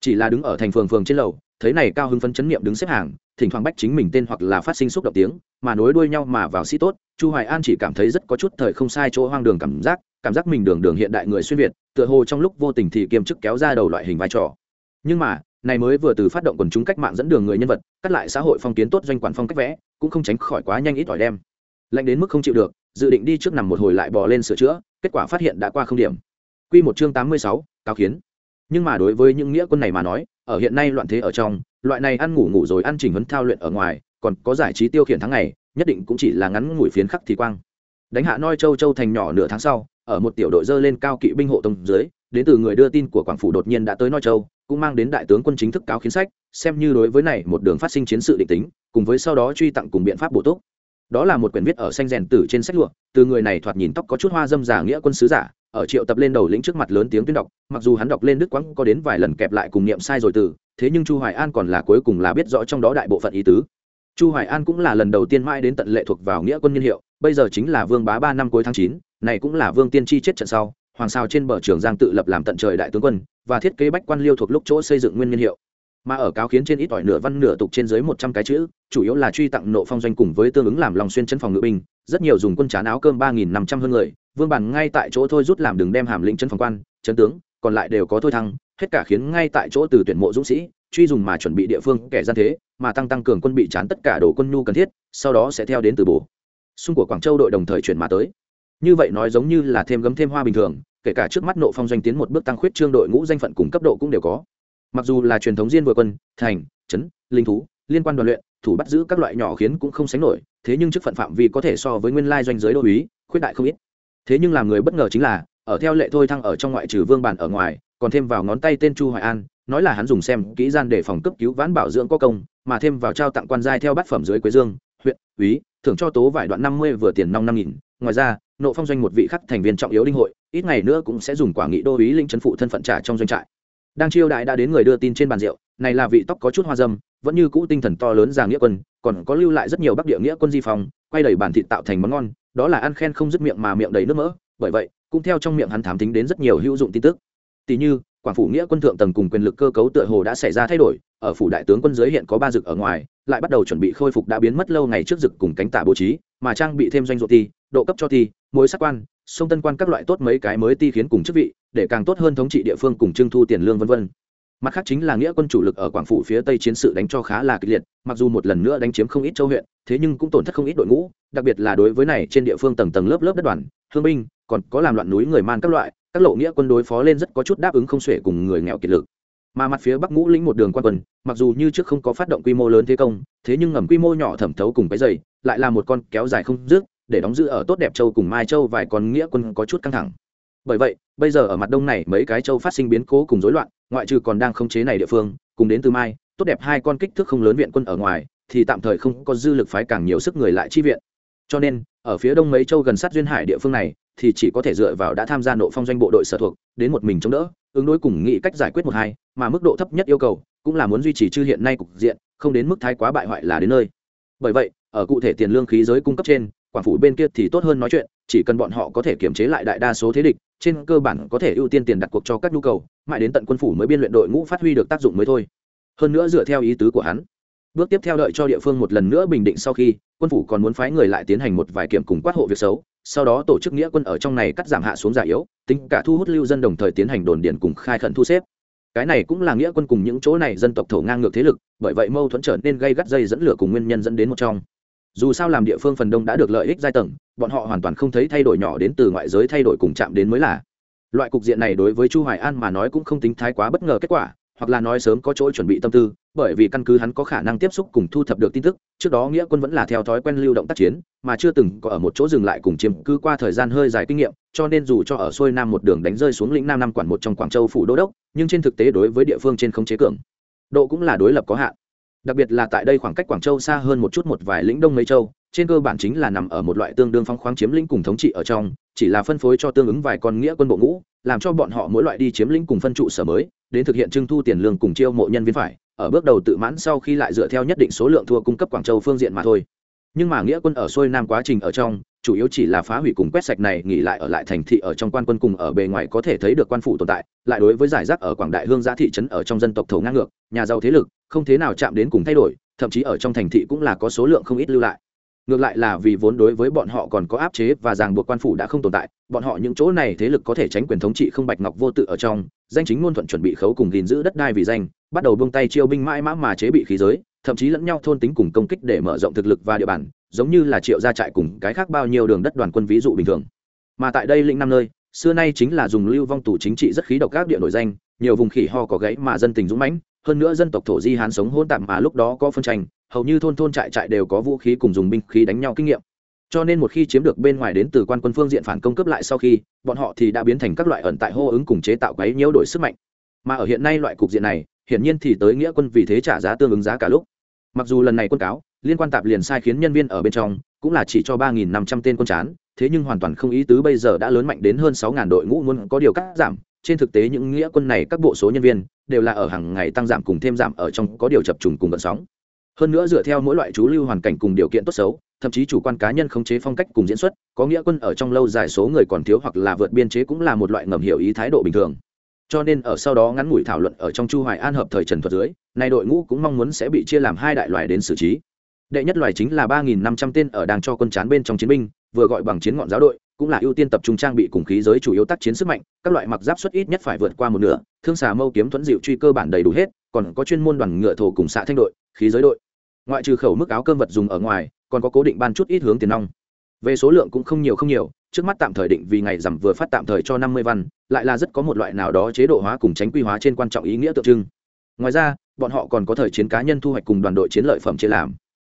Chỉ là đứng ở thành phường phường trên lầu, thấy này cao hưng phấn chấn niệm đứng xếp hàng, thỉnh thoảng bách chính mình tên hoặc là phát sinh xúc động tiếng, mà nối đuôi nhau mà vào sĩ tốt, chu hoài an chỉ cảm thấy rất có chút thời không sai chỗ hoang đường cảm giác cảm giác mình đường đường hiện đại người xuyên việt, tựa hồ trong lúc vô tình thì kiêm chức kéo ra đầu loại hình vai trò. Nhưng mà này mới vừa từ phát động quần chúng cách mạng dẫn đường người nhân vật cắt lại xã hội phong kiến tốt doanh quản phong cách vẽ cũng không tránh khỏi quá nhanh ít ỏi đem. Lạnh đến mức không chịu được dự định đi trước nằm một hồi lại bò lên sửa chữa kết quả phát hiện đã qua không điểm. Quy một chương 86, cao kiến. Nhưng mà đối với những nghĩa quân này mà nói ở hiện nay loạn thế ở trong loại này ăn ngủ ngủ rồi ăn chỉnh huấn thao luyện ở ngoài còn có giải trí tiêu khiển tháng ngày nhất định cũng chỉ là ngắn ngủi phiến khắc thì quang. Đánh hạ noi châu châu thành nhỏ nửa tháng sau ở một tiểu đội dơ lên cao kỵ binh hộ tông dưới đến từ người đưa tin của quảng phủ đột nhiên đã tới noi châu cũng mang đến đại tướng quân chính thức cáo khiến sách xem như đối với này một đường phát sinh chiến sự định tính cùng với sau đó truy tặng cùng biện pháp bổ túc. Đó là một quyển viết ở xanh rèn tử trên sách lụa từ người này thoạt nhìn tóc có chút hoa dâm giả nghĩa quân sứ giả ở triệu tập lên đầu lĩnh trước mặt lớn tiếng tuyên đọc mặc dù hắn đọc lên đức quãng có đến vài lần kẹp lại cùng niệm sai rồi từ thế nhưng chu hoài an còn là cuối cùng là biết rõ trong đó đại bộ phận ý tứ. Chu hoài an cũng là lần đầu tiên mãi đến tận lệ thuộc vào nghĩa quân nhân hiệu bây giờ chính là vương bá ba năm cuối tháng 9, này cũng là vương tiên tri chết trận sau hoàng sao trên bờ trường giang tự lập làm tận trời đại tướng quân, và thiết kế bách quan liêu thuộc lúc chỗ xây dựng nguyên niên hiệu. Mà ở cáo khiến trên ít ỏi nửa văn nửa tục trên dưới một trăm cái chữ, chủ yếu là truy tặng nộ phong doanh cùng với tương ứng làm lòng xuyên chân phòng ngự binh, rất nhiều dùng quân chán áo cơm ba nghìn năm trăm hơn người, vương bản ngay tại chỗ thôi rút làm đường đem hàm lĩnh chân phòng quan, chân tướng, còn lại đều có thôi thăng, hết cả khiến ngay tại chỗ từ tuyển mộ dũng sĩ, truy dùng mà chuẩn bị địa phương kẻ gian thế, mà tăng tăng cường quân bị chán tất cả đồ quân nhu cần thiết, sau đó sẽ theo đến từ bổ. Xung của quảng châu đội đồng thời chuyển mà tới như vậy nói giống như là thêm gấm thêm hoa bình thường, kể cả trước mắt nộ phong doanh tiến một bước tăng khuyết trương đội ngũ danh phận cùng cấp độ cũng đều có. Mặc dù là truyền thống diên vừa quân, thành, trấn, linh thú, liên quan đoàn luyện, thủ bắt giữ các loại nhỏ khiến cũng không sánh nổi, thế nhưng chức phận phạm vi có thể so với nguyên lai doanh giới đô uý, khuyết đại không ít. Thế nhưng làm người bất ngờ chính là, ở theo lệ thôi thăng ở trong ngoại trừ vương bản ở ngoài, còn thêm vào ngón tay tên chu hoài an, nói là hắn dùng xem kỹ gian để phòng cấp cứu vãn bảo dưỡng có công, mà thêm vào trao tặng quan giai theo bát phẩm dưới quế dương, huyện, úy, thưởng cho tố vải đoạn năm mươi vừa tiền nong năm nghìn ngoài ra, nộ phong doanh một vị khắc thành viên trọng yếu đinh hội, ít ngày nữa cũng sẽ dùng quả nghị đô ý linh trấn phụ thân phận trả trong doanh trại. Đang chiêu đại đã đến người đưa tin trên bàn rượu, này là vị tóc có chút hoa dâm, vẫn như cũ tinh thần to lớn già nghĩa quân, còn có lưu lại rất nhiều bắc địa nghĩa quân di phòng quay đầy bản thịt tạo thành món ngon, đó là ăn khen không dứt miệng mà miệng đầy nước mỡ, bởi vậy, cũng theo trong miệng hắn thám tính đến rất nhiều hữu dụng tin tức. Tỷ như, quảng phủ nghĩa quân thượng tầng cùng quyền lực cơ cấu tựa hồ đã xảy ra thay đổi ở phủ đại tướng quân giới hiện có ba dực ở ngoài, lại bắt đầu chuẩn bị khôi phục đã biến mất lâu ngày trước dực cùng cánh tả bố trí, mà trang bị thêm doanh ruột ti, độ cấp cho ti, mối sắc quan, sông tân quan các loại tốt mấy cái mới ti khiến cùng chức vị, để càng tốt hơn thống trị địa phương cùng trưng thu tiền lương vân vân. Mặt khác chính là nghĩa quân chủ lực ở quảng phủ phía tây chiến sự đánh cho khá là kịch liệt, mặc dù một lần nữa đánh chiếm không ít châu huyện, thế nhưng cũng tổn thất không ít đội ngũ, đặc biệt là đối với này trên địa phương tầng tầng lớp lớp đất đoàn, thương binh, còn có làm loạn núi người man các loại, các lộ nghĩa quân đối phó lên rất có chút đáp ứng không xuể cùng người nghèo kiệt lực mà mặt phía bắc ngũ lĩnh một đường quan quân, mặc dù như trước không có phát động quy mô lớn thế công, thế nhưng ngầm quy mô nhỏ thẩm thấu cùng cái dày, lại là một con kéo dài không dứt, để đóng giữ ở tốt đẹp châu cùng mai châu vài con nghĩa quân có chút căng thẳng. Bởi vậy, bây giờ ở mặt đông này mấy cái châu phát sinh biến cố cùng rối loạn, ngoại trừ còn đang khống chế này địa phương, cùng đến từ mai, tốt đẹp hai con kích thước không lớn viện quân ở ngoài, thì tạm thời không có dư lực phái càng nhiều sức người lại chi viện. Cho nên, ở phía đông mấy châu gần sát duyên hải địa phương này thì chỉ có thể dựa vào đã tham gia nộ phong doanh bộ đội sở thuộc, đến một mình chống đỡ, ứng đối cùng nghị cách giải quyết một hai, mà mức độ thấp nhất yêu cầu cũng là muốn duy trì chư hiện nay cục diện, không đến mức thái quá bại hoại là đến nơi. Bởi vậy, ở cụ thể tiền lương khí giới cung cấp trên quảng phủ bên kia thì tốt hơn nói chuyện, chỉ cần bọn họ có thể kiểm chế lại đại đa số thế địch, trên cơ bản có thể ưu tiên tiền đặt cuộc cho các nhu cầu, mãi đến tận quân phủ mới biên luyện đội ngũ phát huy được tác dụng mới thôi. Hơn nữa dựa theo ý tứ của hắn bước tiếp theo đợi cho địa phương một lần nữa bình định sau khi, quân phủ còn muốn phái người lại tiến hành một vài kiểm cùng quát hộ việc xấu, sau đó tổ chức nghĩa quân ở trong này cắt giảm hạ xuống giả yếu, tính cả thu hút lưu dân đồng thời tiến hành đồn điền cùng khai khẩn thu xếp. Cái này cũng là nghĩa quân cùng những chỗ này dân tộc thổ ngang ngược thế lực, bởi vậy mâu thuẫn trở nên gây gắt dây dẫn lửa cùng nguyên nhân dẫn đến một trong. Dù sao làm địa phương phần đông đã được lợi ích giai tầng, bọn họ hoàn toàn không thấy thay đổi nhỏ đến từ ngoại giới thay đổi cùng chạm đến mới là. Loại cục diện này đối với chu hoài an mà nói cũng không tính thái quá bất ngờ kết quả hoặc là nói sớm có chỗ chuẩn bị tâm tư, bởi vì căn cứ hắn có khả năng tiếp xúc cùng thu thập được tin tức, trước đó nghĩa quân vẫn là theo thói quen lưu động tác chiến, mà chưa từng có ở một chỗ dừng lại cùng chiếm cứ qua thời gian hơi dài kinh nghiệm, cho nên dù cho ở xuôi nam một đường đánh rơi xuống lĩnh nam năm quản một trong quảng châu phủ đô đốc, nhưng trên thực tế đối với địa phương trên không chế cường, độ cũng là đối lập có hạn. Đặc biệt là tại đây khoảng cách quảng châu xa hơn một chút một vài lĩnh đông mấy châu trên cơ bản chính là nằm ở một loại tương đương phong khoáng chiếm lĩnh cùng thống trị ở trong, chỉ là phân phối cho tương ứng vài con nghĩa quân bộ ngũ, làm cho bọn họ mỗi loại đi chiếm lĩnh cùng phân trụ sở mới, đến thực hiện trưng thu tiền lương cùng chiêu mộ nhân viên phải, ở bước đầu tự mãn sau khi lại dựa theo nhất định số lượng thua cung cấp quảng châu phương diện mà thôi. Nhưng mà nghĩa quân ở xuôi nam quá trình ở trong, chủ yếu chỉ là phá hủy cùng quét sạch này, nghỉ lại ở lại thành thị ở trong quan quân cùng ở bề ngoài có thể thấy được quan phủ tồn tại, lại đối với giải rác ở quảng đại hương giã thị trấn ở trong dân tộc thổ ngang ngược, nhà giàu thế lực, không thế nào chạm đến cùng thay đổi, thậm chí ở trong thành thị cũng là có số lượng không ít lưu lại ngược lại là vì vốn đối với bọn họ còn có áp chế và ràng buộc quan phủ đã không tồn tại, bọn họ những chỗ này thế lực có thể tránh quyền thống trị không bạch ngọc vô tự ở trong, danh chính ngôn thuận chuẩn bị khấu cùng gìn giữ đất đai vì danh, bắt đầu bông tay chiêu binh mãi mã mà chế bị khí giới, thậm chí lẫn nhau thôn tính cùng công kích để mở rộng thực lực và địa bàn, giống như là triệu gia trại cùng cái khác bao nhiêu đường đất đoàn quân ví dụ bình thường. Mà tại đây lĩnh năm nơi, xưa nay chính là dùng lưu vong tù chính trị rất khí độc các địa nổi danh, nhiều vùng khỉ ho có gãy mà dân tình dũng mãnh, hơn nữa dân tộc thổ di hán sống hôn tạm mà lúc đó có phân tranh hầu như thôn thôn trại trại đều có vũ khí cùng dùng binh khí đánh nhau kinh nghiệm. Cho nên một khi chiếm được bên ngoài đến từ quan quân phương diện phản công cấp lại sau khi, bọn họ thì đã biến thành các loại ẩn tại hô ứng cùng chế tạo quấy nhiễu đổi sức mạnh. Mà ở hiện nay loại cục diện này, hiển nhiên thì tới nghĩa quân vì thế trả giá tương ứng giá cả lúc. Mặc dù lần này quân cáo, liên quan tạp liền sai khiến nhân viên ở bên trong, cũng là chỉ cho ba nghìn năm trăm tên quân chán, thế nhưng hoàn toàn không ý tứ bây giờ đã lớn mạnh đến hơn sáu ngàn đội ngũ muốn có điều cắt giảm. Trên thực tế những nghĩa quân này các bộ số nhân viên đều là ở hàng ngày tăng giảm cùng thêm giảm ở trong có điều chập trùng cùng vận sóng hơn nữa dựa theo mỗi loại chú lưu hoàn cảnh cùng điều kiện tốt xấu, thậm chí chủ quan cá nhân khống chế phong cách cùng diễn xuất, có nghĩa quân ở trong lâu dài số người còn thiếu hoặc là vượt biên chế cũng là một loại ngầm hiểu ý thái độ bình thường. Cho nên ở sau đó ngắn ngủi thảo luận ở trong chu hoài an hợp thời trần thuật dưới này đội ngũ cũng mong muốn sẽ bị chia làm hai đại loại đến xử trí. Đệ nhất loài chính là ba nghìn năm trăm tên ở đang cho quân chán bên trong chiến binh, vừa gọi bằng chiến ngọn giáo đội, cũng là ưu tiên tập trung trang bị cùng khí giới chủ yếu tác chiến sức mạnh, các loại mặc giáp suất ít nhất phải vượt qua một nửa, thương xà mâu kiếm thuẫn dịu truy cơ bản đầy đủ hết, còn có chuyên môn đoàn ngựa thổ cùng xạ thanh đội, khí giới đội ngoại trừ khẩu mức áo cơm vật dùng ở ngoài, còn có cố định ban chút ít hướng tiền nong. Về số lượng cũng không nhiều không nhiều, trước mắt tạm thời định vì ngày rằm vừa phát tạm thời cho năm mươi văn, lại là rất có một loại nào đó chế độ hóa cùng tránh quy hóa trên quan trọng ý nghĩa tượng trưng. Ngoài ra, bọn họ còn có thời chiến cá nhân thu hoạch cùng đoàn đội chiến lợi phẩm chia làm.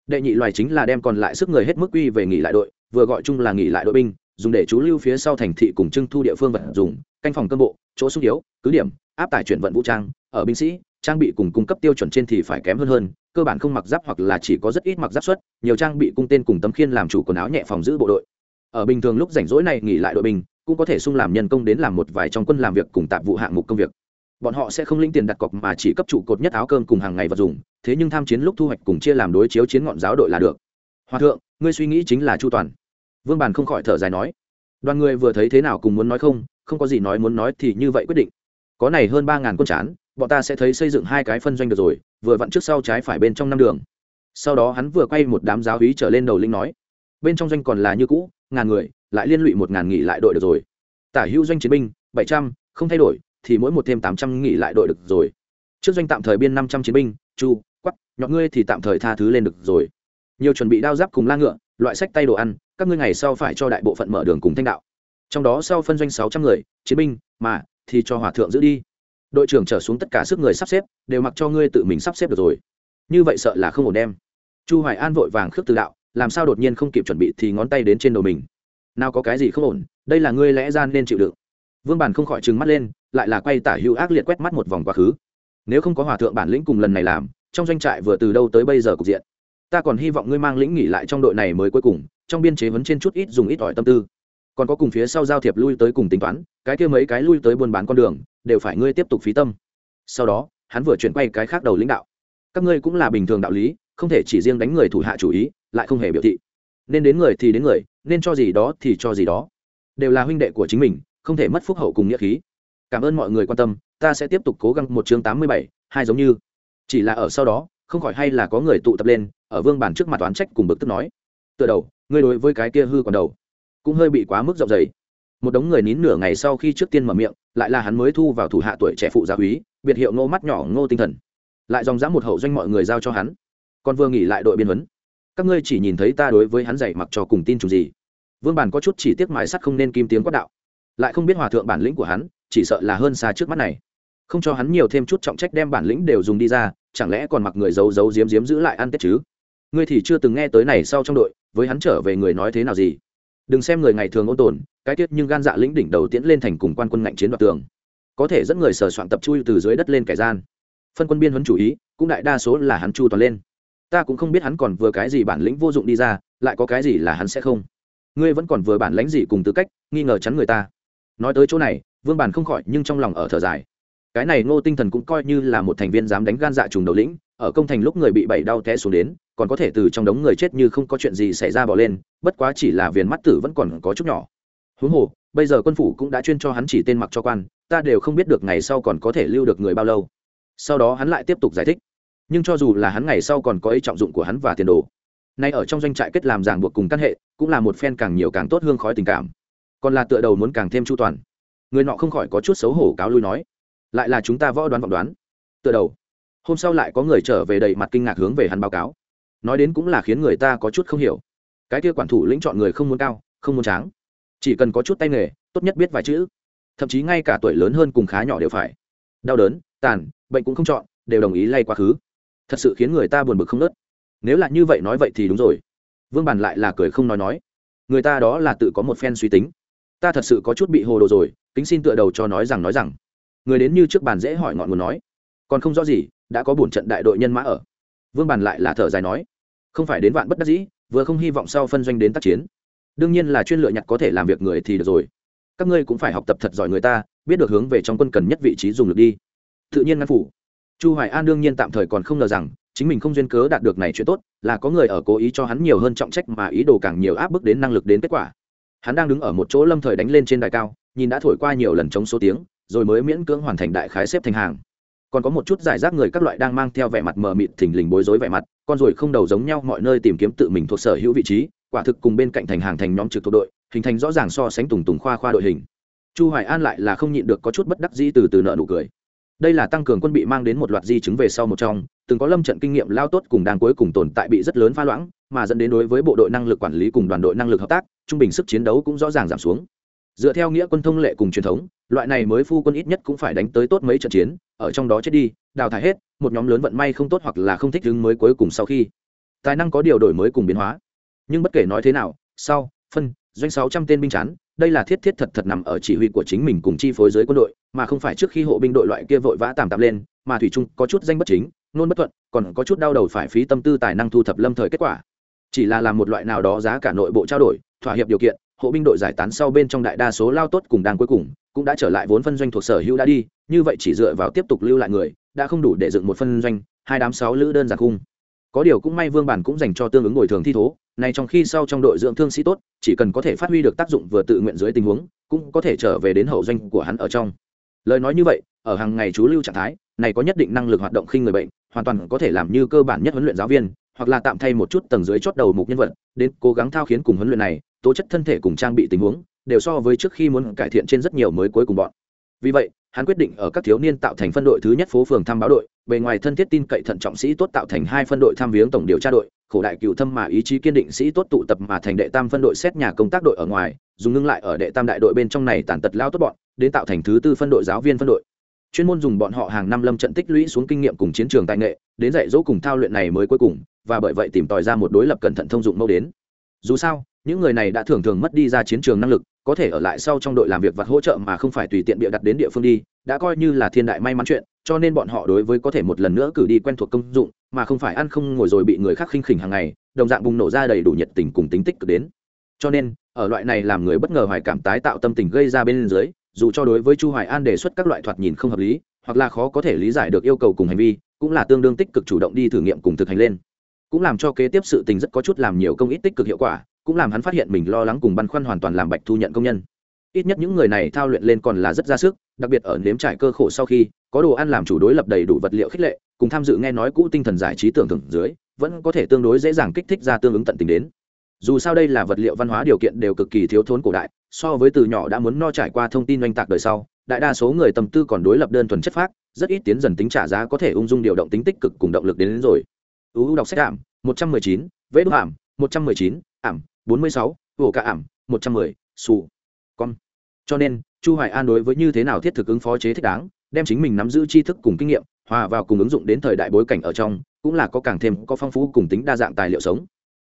Đệ nhị loài chính là đem còn lại sức người hết mức quy về nghỉ lại đội, vừa gọi chung là nghỉ lại đội binh, dùng để chú lưu phía sau thành thị cùng trưng thu địa phương vật dùng, canh phòng cơm bộ, chỗ sung yếu, cứ điểm, áp tải chuyển vận vũ trang, ở binh sĩ, trang bị cùng cung cấp tiêu chuẩn trên thì phải kém hơn hơn cơ bản không mặc giáp hoặc là chỉ có rất ít mặc giáp xuất, nhiều trang bị cung tên cùng tấm khiên làm chủ quần áo nhẹ phòng giữ bộ đội. Ở bình thường lúc rảnh rỗi này nghỉ lại đội bình, cũng có thể sung làm nhân công đến làm một vài trong quân làm việc cùng tạp vụ hạng mục công việc. Bọn họ sẽ không lĩnh tiền đặt cọc mà chỉ cấp trụ cột nhất áo cơm cùng hàng ngày vật dùng, thế nhưng tham chiến lúc thu hoạch cùng chia làm đối chiếu chiến ngọn giáo đội là được. Hòa thượng, ngươi suy nghĩ chính là chu toàn. Vương bàn không khỏi thở dài nói. Đoàn người vừa thấy thế nào cùng muốn nói không không có gì nói muốn nói thì như vậy quyết định. Có này hơn ba ngàn quân chán, bọn ta sẽ thấy xây dựng hai cái phân doanh được rồi vừa vặn trước sau trái phải bên trong năm đường. Sau đó hắn vừa quay một đám giáo hí trở lên đầu linh nói, bên trong doanh còn là như cũ, ngàn người, lại liên lụy một ngàn nghỉ lại đội được rồi. Tả hữu doanh chiến binh, bảy trăm, không thay đổi, thì mỗi một thêm tám trăm nghỉ lại đội được rồi. Trước doanh tạm thời biên năm trăm chiến binh, chu quắp nhọn ngươi thì tạm thời tha thứ lên được rồi. Nhiều chuẩn bị đao giáp cùng la ngựa, loại sách tay đồ ăn, các ngươi ngày sau phải cho đại bộ phận mở đường cùng thanh đạo. Trong đó sau phân doanh sáu trăm người, chiến binh, mà, thì cho hòa thượng giữ đi đội trưởng trở xuống tất cả sức người sắp xếp, đều mặc cho ngươi tự mình sắp xếp được rồi. Như vậy sợ là không ổn đem. Chu hoài an vội vàng khước từ đạo, làm sao đột nhiên không kịp chuẩn bị thì ngón tay đến trên đầu mình. Nào có cái gì không ổn, đây là ngươi lẽ gian nên chịu đựng. Vương bản không khỏi trừng mắt lên, lại là quay tả hữu ác liệt quét mắt một vòng quá khứ. Nếu không có hòa thượng bản lĩnh cùng lần này làm, trong doanh trại vừa từ đâu tới bây giờ cục diện? Ta còn hy vọng ngươi mang lĩnh nghỉ lại trong đội này mới cuối cùng, trong biên chế vấn trên chút ít dùng ít ỏi tâm tư còn có cùng phía sau giao thiệp lui tới cùng tính toán, cái kia mấy cái lui tới buôn bán con đường, đều phải ngươi tiếp tục phí tâm. Sau đó, hắn vừa chuyển quay cái khác đầu lãnh đạo. Các ngươi cũng là bình thường đạo lý, không thể chỉ riêng đánh người thủ hạ chủ ý, lại không hề biểu thị. Nên đến người thì đến người, nên cho gì đó thì cho gì đó. Đều là huynh đệ của chính mình, không thể mất phúc hậu cùng nghĩa khí. Cảm ơn mọi người quan tâm, ta sẽ tiếp tục cố gắng một chương tám mươi bảy, hai giống như. Chỉ là ở sau đó, không khỏi hay là có người tụ tập lên, ở vương bản trước mặt oán trách cùng bực tức nói. Tựa đầu, ngươi đối với cái kia hư còn đầu cũng hơi bị quá mức rộng dày một đống người nín nửa ngày sau khi trước tiên mở miệng, lại là hắn mới thu vào thủ hạ tuổi trẻ phụ giáo úy, biệt hiệu ngô mắt nhỏ, ngô tinh thần. Lại dòng dã một hậu doanh mọi người giao cho hắn. Còn vừa nghỉ lại đội biên huấn. Các ngươi chỉ nhìn thấy ta đối với hắn dạy mặc cho cùng tin chủ gì. Vương bản có chút chỉ tiếc mãi sắt không nên kim tiếng quát đạo. Lại không biết hòa thượng bản lĩnh của hắn, chỉ sợ là hơn xa trước mắt này. Không cho hắn nhiều thêm chút trọng trách đem bản lĩnh đều dùng đi ra, chẳng lẽ còn mặc người giấu giấu giếm giếm giữ lại ăn tết chứ? Ngươi thì chưa từng nghe tới này sau trong đội, với hắn trở về người nói thế nào gì? Đừng xem người ngày thường ôn tồn, cái tiết nhưng gan dạ lĩnh đỉnh đầu tiễn lên thành cùng quan quân ngạnh chiến đoạt tường. Có thể dẫn người sở soạn tập chui từ dưới đất lên kẻ gian. Phân quân biên huấn chủ ý, cũng đại đa số là hắn chu toàn lên. Ta cũng không biết hắn còn vừa cái gì bản lĩnh vô dụng đi ra, lại có cái gì là hắn sẽ không. Ngươi vẫn còn vừa bản lãnh gì cùng tư cách, nghi ngờ chắn người ta. Nói tới chỗ này, vương bản không khỏi nhưng trong lòng ở thở dài. Cái này ngô tinh thần cũng coi như là một thành viên dám đánh gan dạ trùng đầu lĩnh ở công thành lúc người bị bảy đau té xuống đến, còn có thể từ trong đống người chết như không có chuyện gì xảy ra bỏ lên, bất quá chỉ là viền mắt tử vẫn còn có chút nhỏ. Huống hồ, bây giờ quân phủ cũng đã chuyên cho hắn chỉ tên mặc cho quan, ta đều không biết được ngày sau còn có thể lưu được người bao lâu. Sau đó hắn lại tiếp tục giải thích. Nhưng cho dù là hắn ngày sau còn có ý trọng dụng của hắn và tiền đồ, nay ở trong doanh trại kết làm ràng buộc cùng căn hệ, cũng là một phen càng nhiều càng tốt hương khói tình cảm. Còn là tựa đầu muốn càng thêm chu toàn. Người nọ không khỏi có chút xấu hổ cáo lui nói, lại là chúng ta võ đoán vọng đoán. Tựa đầu hôm sau lại có người trở về đầy mặt kinh ngạc hướng về hắn báo cáo. Nói đến cũng là khiến người ta có chút không hiểu. Cái kia quản thủ lĩnh chọn người không muốn cao, không muốn tráng. Chỉ cần có chút tay nghề, tốt nhất biết vài chữ. Thậm chí ngay cả tuổi lớn hơn cùng khá nhỏ đều phải. Đau đớn, tàn, bệnh cũng không chọn, đều đồng ý lay quá khứ. Thật sự khiến người ta buồn bực không nớt nếu là như vậy nói vậy thì đúng rồi. Vương bàn lại là cười không nói nói. Người ta đó là tự có một phen suy tính. Ta thật sự có chút bị hồ đồ rồi, kính xin tựa đầu cho nói rằng nói rằng. Người đến như trước bàn dễ hỏi ngọn nguồn nói. Còn không rõ gì đã có bổn trận đại đội nhân mã ở. Vương bàn lại là thở dài nói, không phải đến vạn bất đắc dĩ, vừa không hy vọng sau phân doanh đến tác chiến. Đương nhiên là chuyên lựa nhặt có thể làm việc người thì được rồi. Các ngươi cũng phải học tập thật giỏi người ta, biết được hướng về trong quân cần nhất vị trí dùng lực đi. Tự nhiên ngăn phủ. Chu hoài an đương nhiên tạm thời còn không ngờ rằng, chính mình không duyên cớ đạt được này chuyện tốt, là có người ở cố ý cho hắn nhiều hơn trọng trách mà ý đồ càng nhiều áp bức đến năng lực đến kết quả. Hắn đang đứng ở một chỗ lâm thời đánh lên trên đài cao, nhìn đã thổi qua nhiều lần chống số tiếng, rồi mới miễn cưỡng hoàn thành đại khái xếp thành hàng còn có một chút giải rác người các loại đang mang theo vẻ mặt mờ mịt thình lình bối rối vẻ mặt, con rồi không đầu giống nhau mọi nơi tìm kiếm tự mình thuộc sở hữu vị trí, quả thực cùng bên cạnh thành hàng thành nhóm trực thuộc đội, hình thành rõ ràng so sánh tùng tùng khoa khoa đội hình. Chu hoài an lại là không nhịn được có chút bất đắc dĩ từ từ nợ nụ cười. Đây là tăng cường quân bị mang đến một loạt di chứng về sau một trong, từng có lâm trận kinh nghiệm lao tốt cùng đang cuối cùng tồn tại bị rất lớn pha loãng, mà dẫn đến đối với bộ đội năng lực quản lý cùng đoàn đội năng lực hợp tác, trung bình sức chiến đấu cũng rõ ràng giảm xuống dựa theo nghĩa quân thông lệ cùng truyền thống, loại này mới phu quân ít nhất cũng phải đánh tới tốt mấy trận chiến, ở trong đó chết đi, đào thải hết, một nhóm lớn vận may không tốt hoặc là không thích ứng mới cuối cùng sau khi. Tài năng có điều đổi mới cùng biến hóa. Nhưng bất kể nói thế nào, sau, phân, doanh sáu trăm tên binh chán, đây là thiết thiết thật thật nằm ở chỉ huy của chính mình cùng chi phối giới quân đội, mà không phải trước khi hộ binh đội loại kia vội vã tạm tạm lên, mà thủy trung có chút danh bất chính, nôn bất thuận, còn có chút đau đầu phải phí tâm tư tài năng thu thập lâm thời kết quả. Chỉ là làm một loại nào đó giá cả nội bộ trao đổi, thỏa hiệp điều kiện hộ binh đội giải tán sau bên trong đại đa số lao tốt cùng đang cuối cùng, cũng đã trở lại vốn phân doanh thuộc sở hữu đã đi, như vậy chỉ dựa vào tiếp tục lưu lại người, đã không đủ để dựng một phân doanh, hai đám sáu lữ đơn giản khung. Có điều cũng may vương bản cũng dành cho tương ứng ngồi thường thi thố này trong khi sau trong đội dưỡng thương sĩ tốt, chỉ cần có thể phát huy được tác dụng vừa tự nguyện dưới tình huống, cũng có thể trở về đến hậu doanh của hắn ở trong. Lời nói như vậy, ở hàng ngày chú lưu trạng thái, này có nhất định năng lực hoạt động khi người bệnh, hoàn toàn có thể làm như cơ bản nhất huấn luyện giáo viên, hoặc là tạm thay một chút tầng dưới chót đầu mục nhân vật, đến cố gắng thao khiến cùng huấn luyện này tố chất thân thể cùng trang bị tình huống đều so với trước khi muốn cải thiện trên rất nhiều mới cuối cùng bọn. Vì vậy, hắn quyết định ở các thiếu niên tạo thành phân đội thứ nhất phố phường thăm báo đội, bề ngoài thân thiết tin cậy thận trọng sĩ tốt tạo thành hai phân đội tham viếng tổng điều tra đội, khổ đại cựu thâm mà ý chí kiên định sĩ tốt tụ tập mà thành đệ tam phân đội xét nhà công tác đội ở ngoài, dùng ngưng lại ở đệ tam đại đội bên trong này tàn tật lao tốt bọn, đến tạo thành thứ tư phân đội giáo viên phân đội. Chuyên môn dùng bọn họ hàng năm lâm trận tích lũy xuống kinh nghiệm cùng chiến trường tài nghệ, đến dạy dỗ cùng thao luyện này mới cuối cùng, và bởi vậy tìm tòi ra một đối lập cẩn thận thông dụng mẫu đến. Dù sao những người này đã thường thường mất đi ra chiến trường năng lực, có thể ở lại sau trong đội làm việc vặt hỗ trợ mà không phải tùy tiện bịa đặt đến địa phương đi, đã coi như là thiên đại may mắn chuyện, cho nên bọn họ đối với có thể một lần nữa cử đi quen thuộc công dụng, mà không phải ăn không ngồi rồi bị người khác khinh khỉnh hàng ngày, đồng dạng bùng nổ ra đầy đủ nhiệt tình cùng tính tích cực đến. Cho nên, ở loại này làm người bất ngờ hoài cảm tái tạo tâm tình gây ra bên dưới, dù cho đối với chu hoài an đề xuất các loại thoạt nhìn không hợp lý, hoặc là khó có thể lý giải được yêu cầu cùng hành vi, cũng là tương đương tích cực chủ động đi thử nghiệm cùng thực hành lên. Cũng làm cho kế tiếp sự tình rất có chút làm nhiều công ít tích cực hiệu quả cũng làm hắn phát hiện mình lo lắng cùng băn khoăn hoàn toàn làm bạch thu nhận công nhân. Ít nhất những người này thao luyện lên còn là rất ra sức đặc biệt ở nếm trải cơ khổ sau khi có đồ ăn làm chủ đối lập đầy đủ vật liệu khích lệ cùng tham dự nghe nói cũ tinh thần giải trí tưởng tượng dưới vẫn có thể tương đối dễ dàng kích thích ra tương ứng tận tình đến. Dù sao đây là vật liệu văn hóa điều kiện đều cực kỳ thiếu thốn cổ đại so với từ nhỏ đã muốn no trải qua thông tin oanh tạc đời sau đại đa số người tâm tư còn đối lập đơn thuần chất phác rất ít tiến dần tính trả giá có thể ung dung điều động tính tích cực cùng động lực đến, đến rồi. Uu đọc sách ảm một trăm mười chín vê đúc ảm một trăm mười chín ảm bốn mươi sáu, ổ cả ảm, một trăm mười, xù. Con cho nên, chu hoài an đối với như thế nào thiết thực ứng phó chế thích đáng, đem chính mình nắm giữ tri thức cùng kinh nghiệm, hòa vào cùng ứng dụng đến thời đại bối cảnh ở trong, cũng là có càng thêm có phong phú cùng tính đa dạng tài liệu sống.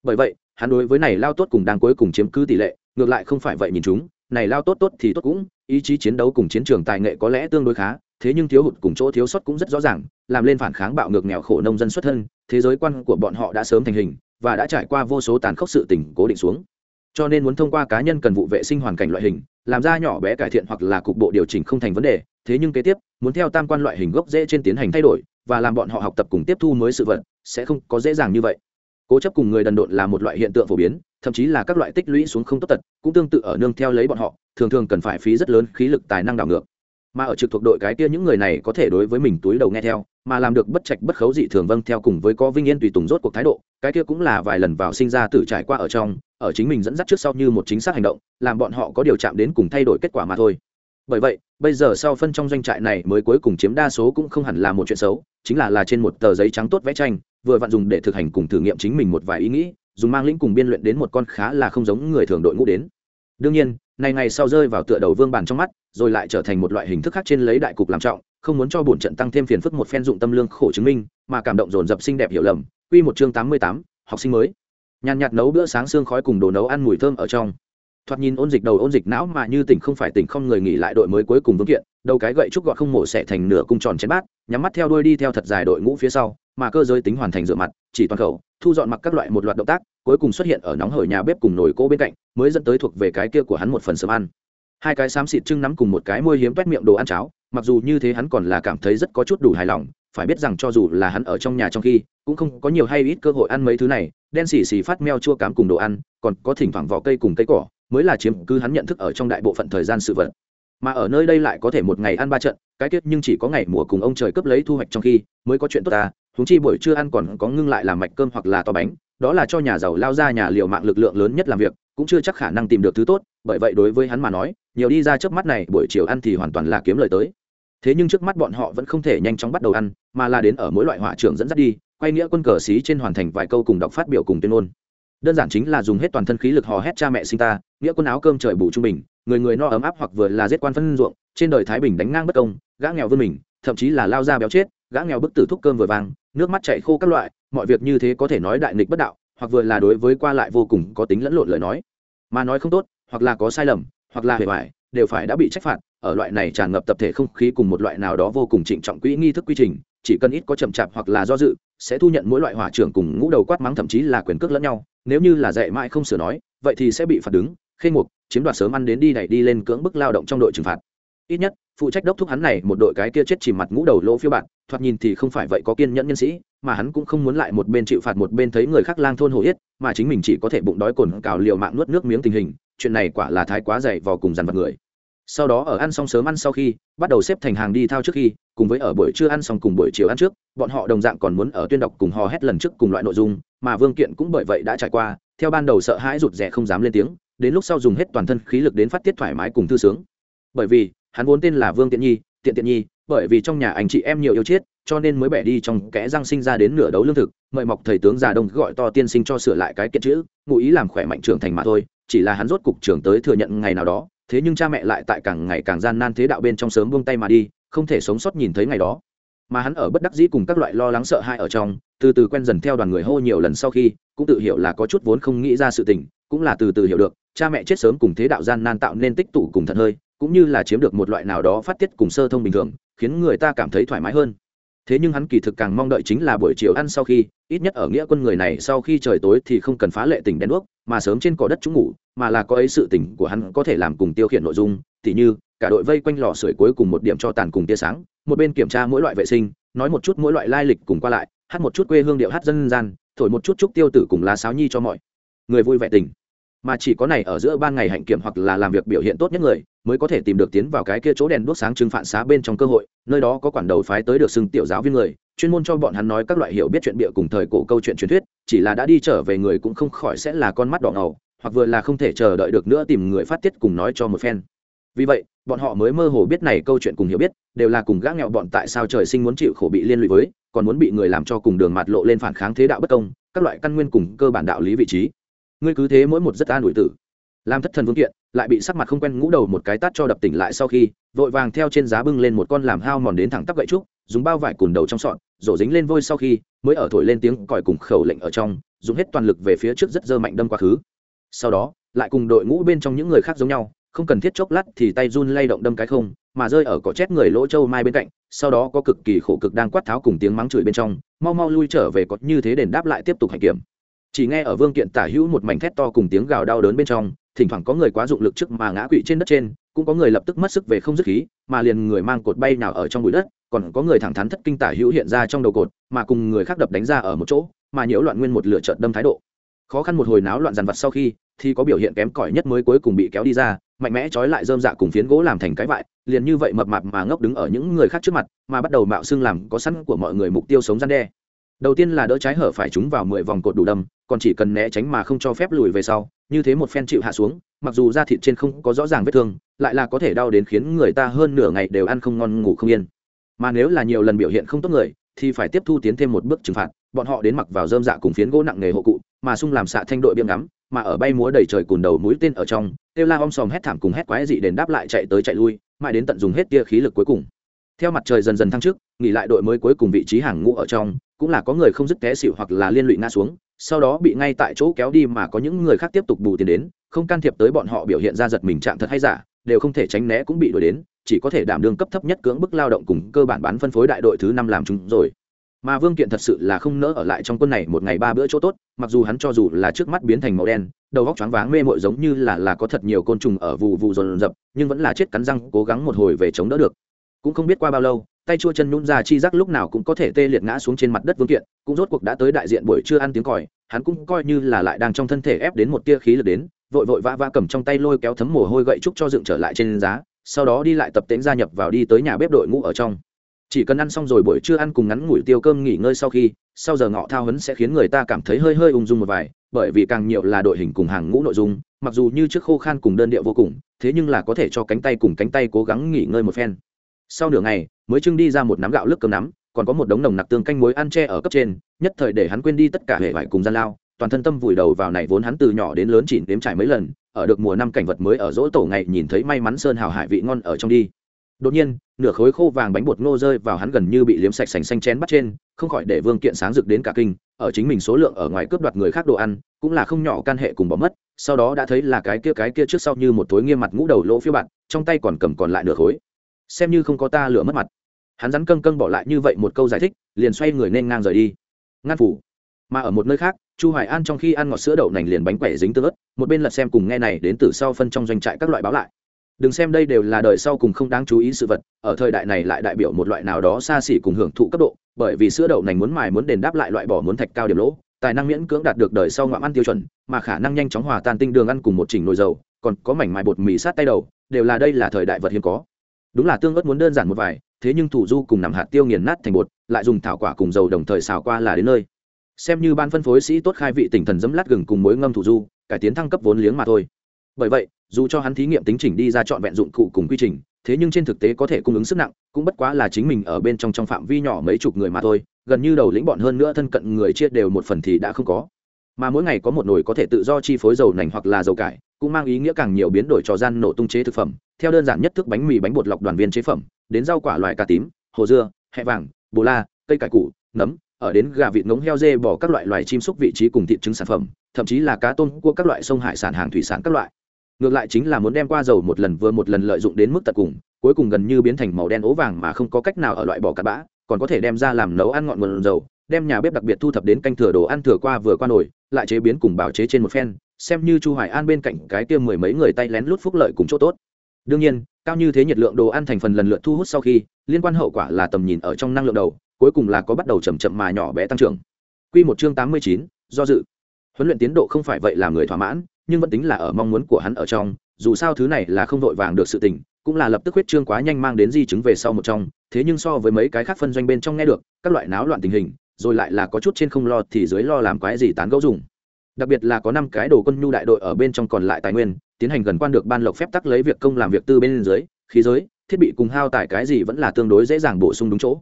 Bởi vậy, hắn đối với này lao tốt cùng đang cuối cùng chiếm cứ tỷ lệ, ngược lại không phải vậy nhìn chúng, này lao tốt tốt thì tốt cũng, ý chí chiến đấu cùng chiến trường tài nghệ có lẽ tương đối khá, thế nhưng thiếu hụt cùng chỗ thiếu sót cũng rất rõ ràng, làm lên phản kháng bạo ngược nghèo khổ nông dân xuất thân, thế giới quan của bọn họ đã sớm thành hình và đã trải qua vô số tàn khốc sự tình cố định xuống. Cho nên muốn thông qua cá nhân cần vụ vệ sinh hoàn cảnh loại hình, làm ra nhỏ bé cải thiện hoặc là cục bộ điều chỉnh không thành vấn đề, thế nhưng kế tiếp, muốn theo tam quan loại hình gốc dễ trên tiến hành thay đổi, và làm bọn họ học tập cùng tiếp thu mới sự vật, sẽ không có dễ dàng như vậy. Cố chấp cùng người đần độn là một loại hiện tượng phổ biến, thậm chí là các loại tích lũy xuống không tốt tật, cũng tương tự ở nương theo lấy bọn họ, thường thường cần phải phí rất lớn khí lực tài năng đảo ngược mà ở trực thuộc đội cái kia những người này có thể đối với mình túi đầu nghe theo, mà làm được bất trạch bất khấu dị thường vâng theo cùng với có vinh yên tùy tùng rốt cuộc thái độ, cái kia cũng là vài lần vào sinh ra tử trải qua ở trong, ở chính mình dẫn dắt trước sau như một chính xác hành động, làm bọn họ có điều chạm đến cùng thay đổi kết quả mà thôi. Bởi vậy, bây giờ sau phân trong doanh trại này mới cuối cùng chiếm đa số cũng không hẳn là một chuyện xấu, chính là là trên một tờ giấy trắng tốt vẽ tranh, vừa vặn dùng để thực hành cùng thử nghiệm chính mình một vài ý nghĩ, dùng mang lĩnh cùng biên luyện đến một con khá là không giống người thường đội ngũ đến. Đương nhiên này ngày sau rơi vào tựa đầu vương bàn trong mắt, rồi lại trở thành một loại hình thức khác trên lấy đại cục làm trọng, không muốn cho bổn trận tăng thêm phiền phức một phen dụng tâm lương khổ chứng minh, mà cảm động dồn dập xinh đẹp hiểu lầm. Quy một chương tám mươi tám, học sinh mới. Nhàn nhạt nấu bữa sáng xương khói cùng đồ nấu ăn mùi thơm ở trong. Thoạt nhìn ôn dịch đầu ôn dịch não mà như tỉnh không phải tỉnh không người nghỉ lại đội mới cuối cùng vương kiện, đầu cái gậy trúc gọt không mổ xẻ thành nửa cung tròn chén bát, nhắm mắt theo đuôi đi theo thật dài đội ngũ phía sau mà cơ giới tính hoàn thành rửa mặt, chỉ toàn khẩu, thu dọn mặc các loại một loạt động tác, cuối cùng xuất hiện ở nóng hởi nhà bếp cùng nồi cỗ bên cạnh, mới dẫn tới thuộc về cái kia của hắn một phần sớm ăn. Hai cái xám xịt trưng nắm cùng một cái môi hiếm quét miệng đồ ăn cháo, mặc dù như thế hắn còn là cảm thấy rất có chút đủ hài lòng, phải biết rằng cho dù là hắn ở trong nhà trong khi, cũng không có nhiều hay ít cơ hội ăn mấy thứ này, đen xì xì phát meo chua cám cùng đồ ăn, còn có thỉnh thoảng vỏ cây cùng cây cỏ, mới là chiếm cứ hắn nhận thức ở trong đại bộ phận thời gian sự vật. Mà ở nơi đây lại có thể một ngày ăn ba trận, cái tiết nhưng chỉ có ngày mùa cùng ông trời cấp lấy thu hoạch trong khi, mới có chuyện tốt ta chúng chi buổi trưa ăn còn có ngưng lại làm mạch cơm hoặc là to bánh, đó là cho nhà giàu lao ra nhà liệu mạng lực lượng lớn nhất làm việc, cũng chưa chắc khả năng tìm được thứ tốt, bởi vậy đối với hắn mà nói, nhiều đi ra trước mắt này buổi chiều ăn thì hoàn toàn là kiếm lời tới. Thế nhưng trước mắt bọn họ vẫn không thể nhanh chóng bắt đầu ăn, mà là đến ở mỗi loại hỏa trưởng dẫn dắt đi, quay nghĩa quân cờ xí trên hoàn thành vài câu cùng đọc phát biểu cùng tuyên ngôn. Đơn giản chính là dùng hết toàn thân khí lực hò hét cha mẹ sinh ta, nghĩa quân áo cơm trời bù trung bình, người người no ấm áp hoặc vừa là giết quan phân ruộng, trên đời thái bình đánh ngang bất công, gã nghèo vươn mình, thậm chí là lao ra béo chết, gã nghèo bức tử thúc cơm vừa vàng nước mắt chảy khô các loại, mọi việc như thế có thể nói đại nghịch bất đạo, hoặc vừa là đối với qua lại vô cùng có tính lẫn lộn lời nói. Mà nói không tốt, hoặc là có sai lầm, hoặc là hề vải đều phải đã bị trách phạt, ở loại này tràn ngập tập thể không khí cùng một loại nào đó vô cùng trịnh trọng quỹ nghi thức quy trình, chỉ cần ít có chậm chạp hoặc là do dự, sẽ thu nhận mỗi loại hỏa trưởng cùng ngũ đầu quát mắng thậm chí là quyền cước lẫn nhau. Nếu như là dạy mãi không sửa nói, vậy thì sẽ bị phạt đứng, khê mục, chiếm đoạt sớm ăn đến đi đẩy đi lên cưỡng bức lao động trong đội trừng phạt ít nhất, phụ trách đốc thúc hắn này, một đội cái kia chết chìm mặt ngũ đầu lỗ phiêu bạn thoạt nhìn thì không phải vậy có kiên nhẫn nhân sĩ, mà hắn cũng không muốn lại một bên chịu phạt một bên thấy người khác lang thôn hổ yết, mà chính mình chỉ có thể bụng đói cồn cào liều mạng nuốt nước miếng tình hình, chuyện này quả là thái quá dày vào cùng dằn vặt người. Sau đó ở ăn xong sớm ăn sau khi, bắt đầu xếp thành hàng đi thao trước khi, cùng với ở buổi trưa ăn xong cùng buổi chiều ăn trước, bọn họ đồng dạng còn muốn ở tuyên đọc cùng hò hét lần trước cùng loại nội dung, mà vương kiện cũng bởi vậy đã trải qua, theo ban đầu sợ hãi rụt rè không dám lên tiếng, đến lúc sau dùng hết toàn thân khí lực đến phát tiết thoải mái cùng thư sướng. Bởi vì hắn vốn tên là vương tiện nhi, tiện tiện nhi, bởi vì trong nhà anh chị em nhiều yêu chết cho nên mới bẻ đi trong kẽ răng sinh ra đến nửa đấu lương thực, mời mọc thầy tướng già đông gọi to tiên sinh cho sửa lại cái kiện chữ, ngụ ý làm khỏe mạnh trưởng thành mà thôi, chỉ là hắn rốt cục trưởng tới thừa nhận ngày nào đó, thế nhưng cha mẹ lại tại càng ngày càng gian nan thế đạo bên trong sớm buông tay mà đi, không thể sống sót nhìn thấy ngày đó. Mà hắn ở bất đắc dĩ cùng các loại lo lắng sợ hãi ở trong, từ từ quen dần theo đoàn người hô nhiều lần sau khi, cũng tự hiểu là có chút vốn không nghĩ ra sự tình, cũng là từ từ hiểu được, cha mẹ chết sớm cùng thế đạo gian nan tạo nên tích tụ cùng thật hơi cũng như là chiếm được một loại nào đó phát tiết cùng sơ thông bình thường, khiến người ta cảm thấy thoải mái hơn. Thế nhưng hắn kỳ thực càng mong đợi chính là buổi chiều ăn sau khi, ít nhất ở nghĩa quân người này sau khi trời tối thì không cần phá lệ tỉnh đèn đuốc, mà sớm trên cỏ đất chúng ngủ, mà là có ấy sự tỉnh của hắn có thể làm cùng tiêu khiển nội dung, tỉ như, cả đội vây quanh lò sưởi cuối cùng một điểm cho tàn cùng tia sáng, một bên kiểm tra mỗi loại vệ sinh, nói một chút mỗi loại lai lịch cùng qua lại, hát một chút quê hương điệu hát dân gian, thổi một chút chúc tiêu tử cùng lá sáo nhi cho mọi người vui vẻ tình mà chỉ có này ở giữa ban ngày hạnh kiểm hoặc là làm việc biểu hiện tốt nhất người mới có thể tìm được tiến vào cái kia chỗ đèn đuốc sáng trưng phản xá bên trong cơ hội, nơi đó có quản đầu phái tới được xưng tiểu giáo viên người, chuyên môn cho bọn hắn nói các loại hiểu biết chuyện bịa cùng thời cổ câu chuyện truyền thuyết, chỉ là đã đi trở về người cũng không khỏi sẽ là con mắt đỏ ngầu, hoặc vừa là không thể chờ đợi được nữa tìm người phát tiết cùng nói cho một phen. Vì vậy, bọn họ mới mơ hồ biết này câu chuyện cùng hiểu biết, đều là cùng gã nghèo bọn tại sao trời sinh muốn chịu khổ bị liên lụy với, còn muốn bị người làm cho cùng đường mặt lộ lên phản kháng thế đạo bất công, các loại căn nguyên cùng cơ bản đạo lý vị trí. Ngươi cứ thế mỗi một rất an ủi tử. Làm thất thần vương kiện lại bị sắc mặt không quen ngũ đầu một cái tát cho đập tỉnh lại sau khi, vội vàng theo trên giá bưng lên một con làm hao mòn đến thẳng tắp gậy trúc, dùng bao vải cùn đầu trong sọn rổ dính lên vôi sau khi, mới ở thổi lên tiếng còi cùng khẩu lệnh ở trong, dùng hết toàn lực về phía trước rất dơ mạnh đâm quá khứ. Sau đó, lại cùng đội ngũ bên trong những người khác giống nhau, không cần thiết chốc lát thì tay run lay động đâm cái không, mà rơi ở cỏ chết người lỗ châu mai bên cạnh, sau đó có cực kỳ khổ cực đang quát tháo cùng tiếng mắng chửi bên trong, mau mau lui trở về có như thế đền đáp lại tiếp tục hành kiểm. Chỉ nghe ở vương kiện tả hữu một mảnh thét to cùng tiếng gào đau đớn bên trong thỉnh thoảng có người quá dụng lực trước mà ngã quỵ trên đất trên, cũng có người lập tức mất sức về không dứt khí, mà liền người mang cột bay nào ở trong bụi đất, còn có người thẳng thắn thất kinh tả hữu hiện ra trong đầu cột, mà cùng người khác đập đánh ra ở một chỗ, mà nhiễu loạn nguyên một lửa trợt đâm thái độ. Khó khăn một hồi náo loạn dàn vặt sau khi, thì có biểu hiện kém cỏi nhất mới cuối cùng bị kéo đi ra, mạnh mẽ trói lại dơm dạ cùng phiến gỗ làm thành cái vại, liền như vậy mập mạp mà ngốc đứng ở những người khác trước mặt, mà bắt đầu mạo xưng làm có sẵn của mọi người mục tiêu sống gian đe đầu tiên là đỡ trái hở phải chúng vào mười vòng cột đủ đâm, còn chỉ cần né tránh mà không cho phép lùi về sau, như thế một phen chịu hạ xuống, mặc dù da thịt trên không có rõ ràng vết thương, lại là có thể đau đến khiến người ta hơn nửa ngày đều ăn không ngon, ngủ không yên. Mà nếu là nhiều lần biểu hiện không tốt người, thì phải tiếp thu tiến thêm một bước trừng phạt, bọn họ đến mặc vào dơm dạ cùng phiến gỗ nặng nghề hộ cụ, mà sung làm xạ thanh đội biêm ngắm, mà ở bay múa đầy trời cùn đầu mũi tên ở trong, kêu la om sòm hét thảm cùng hét quái dị đền đáp lại chạy tới chạy lui, mãi đến tận dùng hết tia khí lực cuối cùng theo mặt trời dần dần thăng trước, nghỉ lại đội mới cuối cùng vị trí hàng ngũ ở trong, cũng là có người không dứt té xịu hoặc là liên lụy ngã xuống, sau đó bị ngay tại chỗ kéo đi mà có những người khác tiếp tục bù tiền đến, không can thiệp tới bọn họ biểu hiện ra giật mình trạng thật hay giả, đều không thể tránh né cũng bị đuổi đến, chỉ có thể đảm đương cấp thấp nhất cưỡng bức lao động cùng cơ bản bán phân phối đại đội thứ năm làm chúng rồi. Mà vương kiện thật sự là không nỡ ở lại trong quân này một ngày ba bữa chỗ tốt, mặc dù hắn cho dù là trước mắt biến thành màu đen, đầu góc choáng váng mê mội giống như là là có thật nhiều côn trùng ở vụ vụ dồn dập, nhưng vẫn là chết cắn răng cố gắng một hồi về chống đỡ được cũng không biết qua bao lâu, tay chua chân nhún ra chi giác lúc nào cũng có thể tê liệt ngã xuống trên mặt đất vương kiện, cũng rốt cuộc đã tới đại diện buổi trưa ăn tiếng còi, hắn cũng coi như là lại đang trong thân thể ép đến một tia khí lực đến, vội vội vã vã cầm trong tay lôi kéo thấm mồ hôi gậy trúc cho dựng trở lại trên giá, sau đó đi lại tập tễnh gia nhập vào đi tới nhà bếp đội ngũ ở trong. Chỉ cần ăn xong rồi buổi trưa ăn cùng ngắn ngủi tiêu cơm nghỉ ngơi sau khi, sau giờ ngọ thao hấn sẽ khiến người ta cảm thấy hơi hơi ung dung một vài, bởi vì càng nhiều là đội hình cùng hàng ngũ nội dung, mặc dù như trước khô khan cùng đơn điệu vô cùng, thế nhưng là có thể cho cánh tay cùng cánh tay cố gắng nghỉ ngơi một phen sau nửa ngày, mới trưng đi ra một nắm gạo lức cơm nắm, còn có một đống nồng nặc tương canh muối ăn tre ở cấp trên, nhất thời để hắn quên đi tất cả hệ vải cùng gian lao, toàn thân tâm vùi đầu vào này vốn hắn từ nhỏ đến lớn chỉ nếm trải mấy lần, ở được mùa năm cảnh vật mới ở dỗ tổ ngày nhìn thấy may mắn sơn hào hải vị ngon ở trong đi. Đột nhiên, nửa khối khô vàng bánh bột ngô rơi vào hắn gần như bị liếm sạch sành xanh chén bắt trên, không khỏi để vương kiện sáng rực đến cả kinh, ở chính mình số lượng ở ngoài cướp đoạt người khác đồ ăn, cũng là không nhỏ can hệ cùng bỏ mất, sau đó đã thấy là cái kia cái kia trước sau như một thối nghiêm mặt ngũ đầu lỗ phiêu bạn trong tay còn cầm còn lại nửa khối xem như không có ta lửa mất mặt. Hắn rắn câng câng bỏ lại như vậy một câu giải thích, liền xoay người nên ngang rời đi. Ngăn phủ. Mà ở một nơi khác, chu hoài an trong khi ăn ngọt sữa đậu nành liền bánh quẩy dính tương ớt, một bên lật xem cùng nghe này đến từ sau phân trong doanh trại các loại báo lại. Đừng xem đây đều là đời sau cùng không đáng chú ý sự vật, ở thời đại này lại đại biểu một loại nào đó xa xỉ cùng hưởng thụ cấp độ, bởi vì sữa đậu nành muốn mài muốn đền đáp lại loại bỏ muốn thạch cao điểm lỗ, tài năng miễn cưỡng đạt được đời sau ngoạm ăn tiêu chuẩn, mà khả năng nhanh chóng hòa tan tinh đường ăn cùng một chỉnh nồi dầu, còn có mảnh mài bột mì sát tay đầu, đều là đây là thời đại vật hiếm có đúng là tương ớt muốn đơn giản một vài, thế nhưng thủ du cùng nằm hạt tiêu nghiền nát thành bột, lại dùng thảo quả cùng dầu đồng thời xào qua là đến nơi. Xem như ban phân phối sĩ tốt khai vị tỉnh thần dấm lát gừng cùng muối ngâm thủ du, cải tiến thăng cấp vốn liếng mà thôi. Bởi vậy, dù cho hắn thí nghiệm tính chỉnh đi ra chọn vẹn dụng cụ cùng quy trình, thế nhưng trên thực tế có thể cung ứng sức nặng, cũng bất quá là chính mình ở bên trong trong phạm vi nhỏ mấy chục người mà thôi, gần như đầu lĩnh bọn hơn nữa thân cận người chia đều một phần thì đã không có. Mà mỗi ngày có một nồi có thể tự do chi phối dầu nành hoặc là dầu cải cũng mang ý nghĩa càng nhiều biến đổi trò gian nổ tung chế thực phẩm, theo đơn giản nhất thức bánh mì bánh bột lọc đoàn viên chế phẩm, đến rau quả loại cà tím, hồ dưa, hẹ vàng, bồ la, cây cải củ, nấm, ở đến gà vịt ngống heo dê bỏ các loại loài chim xúc vị trí cùng thịt trứng sản phẩm, thậm chí là cá tôm cua các loại sông hải sản hàng thủy sản các loại. Ngược lại chính là muốn đem qua dầu một lần vừa một lần lợi dụng đến mức tận cùng, cuối cùng gần như biến thành màu đen ố vàng mà không có cách nào ở loại bỏ cặn bã, còn có thể đem ra làm nấu ăn ngọn nguồn dầu, đem nhà bếp đặc biệt thu thập đến canh thừa đồ ăn thừa qua vừa qua nồi, lại chế biến cùng bào chế trên một phen xem như chu hoài an bên cạnh cái kia mười mấy người tay lén lút phúc lợi cùng chỗ tốt. Đương nhiên cao như thế nhiệt lượng đồ ăn thành phần lần lượt thu hút sau khi liên quan hậu quả là tầm nhìn ở trong năng lượng đầu cuối cùng là có bắt đầu chậm chậm mà nhỏ bé tăng trưởng. Quy một chương 89, do dự. Huấn luyện tiến độ không phải vậy là người thỏa mãn nhưng vẫn tính là ở mong muốn của hắn ở trong dù sao thứ này là không vội vàng được sự tình cũng là lập tức huyết trương quá nhanh mang đến di chứng về sau một trong thế nhưng so với mấy cái khác phân doanh bên trong nghe được các loại náo loạn tình hình rồi lại là có chút trên không lo thì dưới lo làm quái gì tán gẫu dùng đặc biệt là có năm cái đồ quân nhu đại đội ở bên trong còn lại tài nguyên, tiến hành gần quan được ban lộc phép tắc lấy việc công làm việc tư bên dưới, khí giới, thiết bị cùng hao tải cái gì vẫn là tương đối dễ dàng bổ sung đúng chỗ.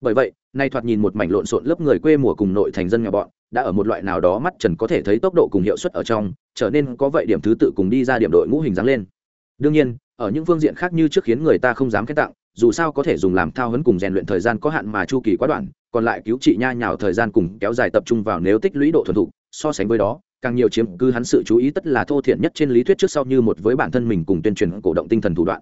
Bởi vậy, nay thoạt nhìn một mảnh lộn xộn lớp người quê mùa cùng nội thành dân nhà bọn, đã ở một loại nào đó mắt trần có thể thấy tốc độ cùng hiệu suất ở trong, trở nên có vậy điểm thứ tự cùng đi ra điểm đội ngũ hình dáng lên. Đương nhiên, ở những phương diện khác như trước khiến người ta không dám khen tặng, dù sao có thể dùng làm thao hấn cùng rèn luyện thời gian có hạn mà chu kỳ quá đoạn, còn lại cứu trị nha nhào thời gian cùng kéo dài tập trung vào nếu tích lũy độ thuần thục so sánh với đó, càng nhiều chiếm cứ hắn sự chú ý tất là thô thiện nhất trên lý thuyết trước sau như một với bản thân mình cùng tuyên truyền cổ động tinh thần thủ đoạn.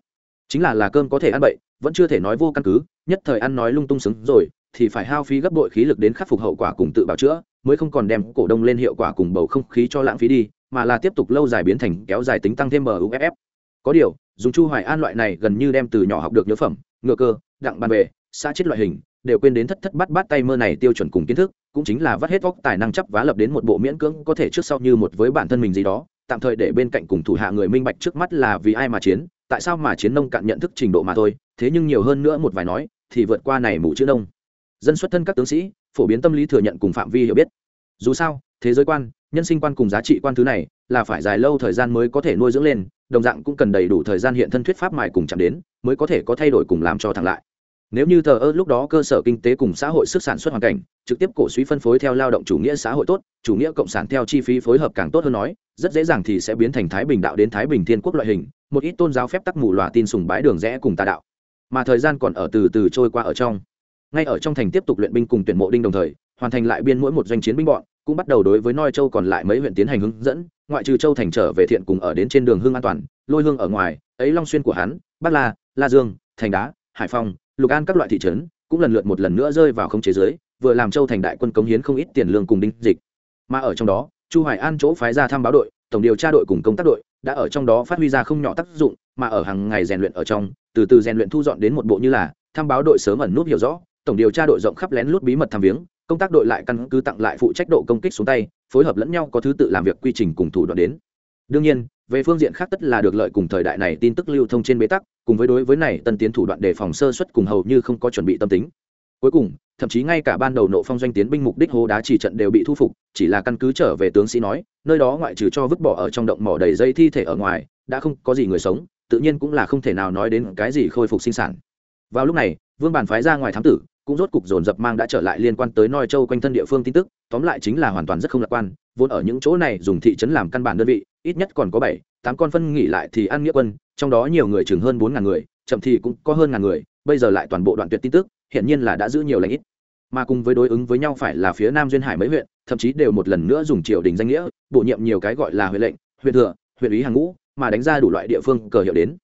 Chính là là cơm có thể ăn bậy, vẫn chưa thể nói vô căn cứ, nhất thời ăn nói lung tung xứng rồi, thì phải hao phí gấp bội khí lực đến khắc phục hậu quả cùng tự bào chữa, mới không còn đem cổ đông lên hiệu quả cùng bầu không khí cho lãng phí đi, mà là tiếp tục lâu dài biến thành kéo dài tính tăng thêm muff có điều, dùng chu hoài an loại này gần như đem từ nhỏ học được nhớ phẩm, ngựa cơ, đặng bàn bề, xã chết loại hình, đều quên đến thất thất bắt bắt tay mơ này tiêu chuẩn cùng kiến thức cũng chính là vắt hết vóc tài năng chấp vá lập đến một bộ miễn cưỡng có thể trước sau như một với bản thân mình gì đó, tạm thời để bên cạnh cùng thủ hạ người minh bạch trước mắt là vì ai mà chiến, tại sao mà chiến nông cạn nhận thức trình độ mà thôi, thế nhưng nhiều hơn nữa một vài nói, thì vượt qua này mũ chữ nông. Dân xuất thân các tướng sĩ, phổ biến tâm lý thừa nhận cùng phạm vi hiểu biết. Dù sao, thế giới quan, nhân sinh quan cùng giá trị quan thứ này, là phải dài lâu thời gian mới có thể nuôi dưỡng lên, đồng dạng cũng cần đầy đủ thời gian hiện thân thuyết pháp mài cùng chạm đến, mới có thể có thay đổi cùng làm cho thẳng lại nếu như thờ ơ, lúc đó cơ sở kinh tế cùng xã hội sức sản xuất hoàn cảnh, trực tiếp cổ suý phân phối theo lao động chủ nghĩa xã hội tốt, chủ nghĩa cộng sản theo chi phí phối hợp càng tốt hơn nói, rất dễ dàng thì sẽ biến thành thái bình đạo đến thái bình thiên quốc loại hình, một ít tôn giáo phép tắc mù loà tin sùng bái đường rẽ cùng tà đạo. Mà thời gian còn ở từ từ trôi qua ở trong. Ngay ở trong thành tiếp tục luyện binh cùng tuyển mộ đinh đồng thời, hoàn thành lại biên mỗi một doanh chiến binh bọn, cũng bắt đầu đối với noi châu còn lại mấy huyện tiến hành hướng dẫn, ngoại trừ châu thành trở về thiện cùng ở đến trên đường hương an toàn, lôi hương ở ngoài, ấy long xuyên của hắn, bắc la la dương, thành đá, hải phòng lục an các loại thị trấn cũng lần lượt một lần nữa rơi vào không chế giới, vừa làm châu thành đại quân cống hiến không ít tiền lương cùng đinh dịch. Mà ở trong đó, chu hoài an chỗ phái ra tham báo đội, tổng điều tra đội cùng công tác đội đã ở trong đó phát huy ra không nhỏ tác dụng, mà ở hàng ngày rèn luyện ở trong, từ từ rèn luyện thu dọn đến một bộ như là tham báo đội sớm ẩn nút hiểu rõ, tổng điều tra đội rộng khắp lén lút bí mật tham viếng, công tác đội lại căn cứ tặng lại phụ trách độ công kích xuống tay, phối hợp lẫn nhau có thứ tự làm việc quy trình cùng thủ đoạn đến. Đương nhiên, về phương diện khác tất là được lợi cùng thời đại này tin tức lưu thông trên bế tắc cùng với đối với này tân tiến thủ đoạn đề phòng sơ xuất cùng hầu như không có chuẩn bị tâm tính. Cuối cùng, thậm chí ngay cả ban đầu nộ phong doanh tiến binh mục đích hố đá chỉ trận đều bị thu phục, chỉ là căn cứ trở về tướng sĩ nói, nơi đó ngoại trừ cho vứt bỏ ở trong động mỏ đầy dây thi thể ở ngoài, đã không có gì người sống, tự nhiên cũng là không thể nào nói đến cái gì khôi phục sinh sản vào lúc này, vương bản phái ra ngoài thám tử, cũng rốt cục dồn dập mang đã trở lại liên quan tới noi châu quanh thân địa phương tin tức, tóm lại chính là hoàn toàn rất không lạc quan, vốn ở những chỗ này dùng thị trấn làm căn bản đơn vị, ít nhất còn có bảy, tám con phân nghỉ lại thì ăn nghĩa quân, trong đó nhiều người chừng hơn bốn ngàn người, chậm thì cũng có hơn ngàn người, bây giờ lại toàn bộ đoạn tuyệt tin tức hiện nhiên là đã giữ nhiều lãnh ít. Mà cùng với đối ứng với nhau phải là phía nam duyên hải mấy huyện, thậm chí đều một lần nữa dùng triều đình danh nghĩa, bổ nhiệm nhiều cái gọi là huyện lệnh, huyện thừa, huyện ý hàng ngũ, mà đánh ra đủ loại địa phương cờ hiệu đến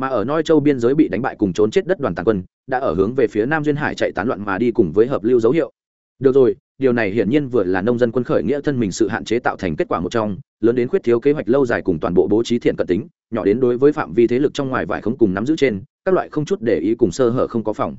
mà ở noi châu biên giới bị đánh bại cùng trốn chết đất đoàn tàn quân, đã ở hướng về phía nam duyên hải chạy tán loạn mà đi cùng với hợp lưu dấu hiệu. Được rồi, điều này hiển nhiên vừa là nông dân quân khởi nghĩa thân mình sự hạn chế tạo thành kết quả một trong, lớn đến khuyết thiếu kế hoạch lâu dài cùng toàn bộ bố trí thiện cận tính, nhỏ đến đối với phạm vi thế lực trong ngoài vải không cùng nắm giữ trên, các loại không chút để ý cùng sơ hở không có phòng.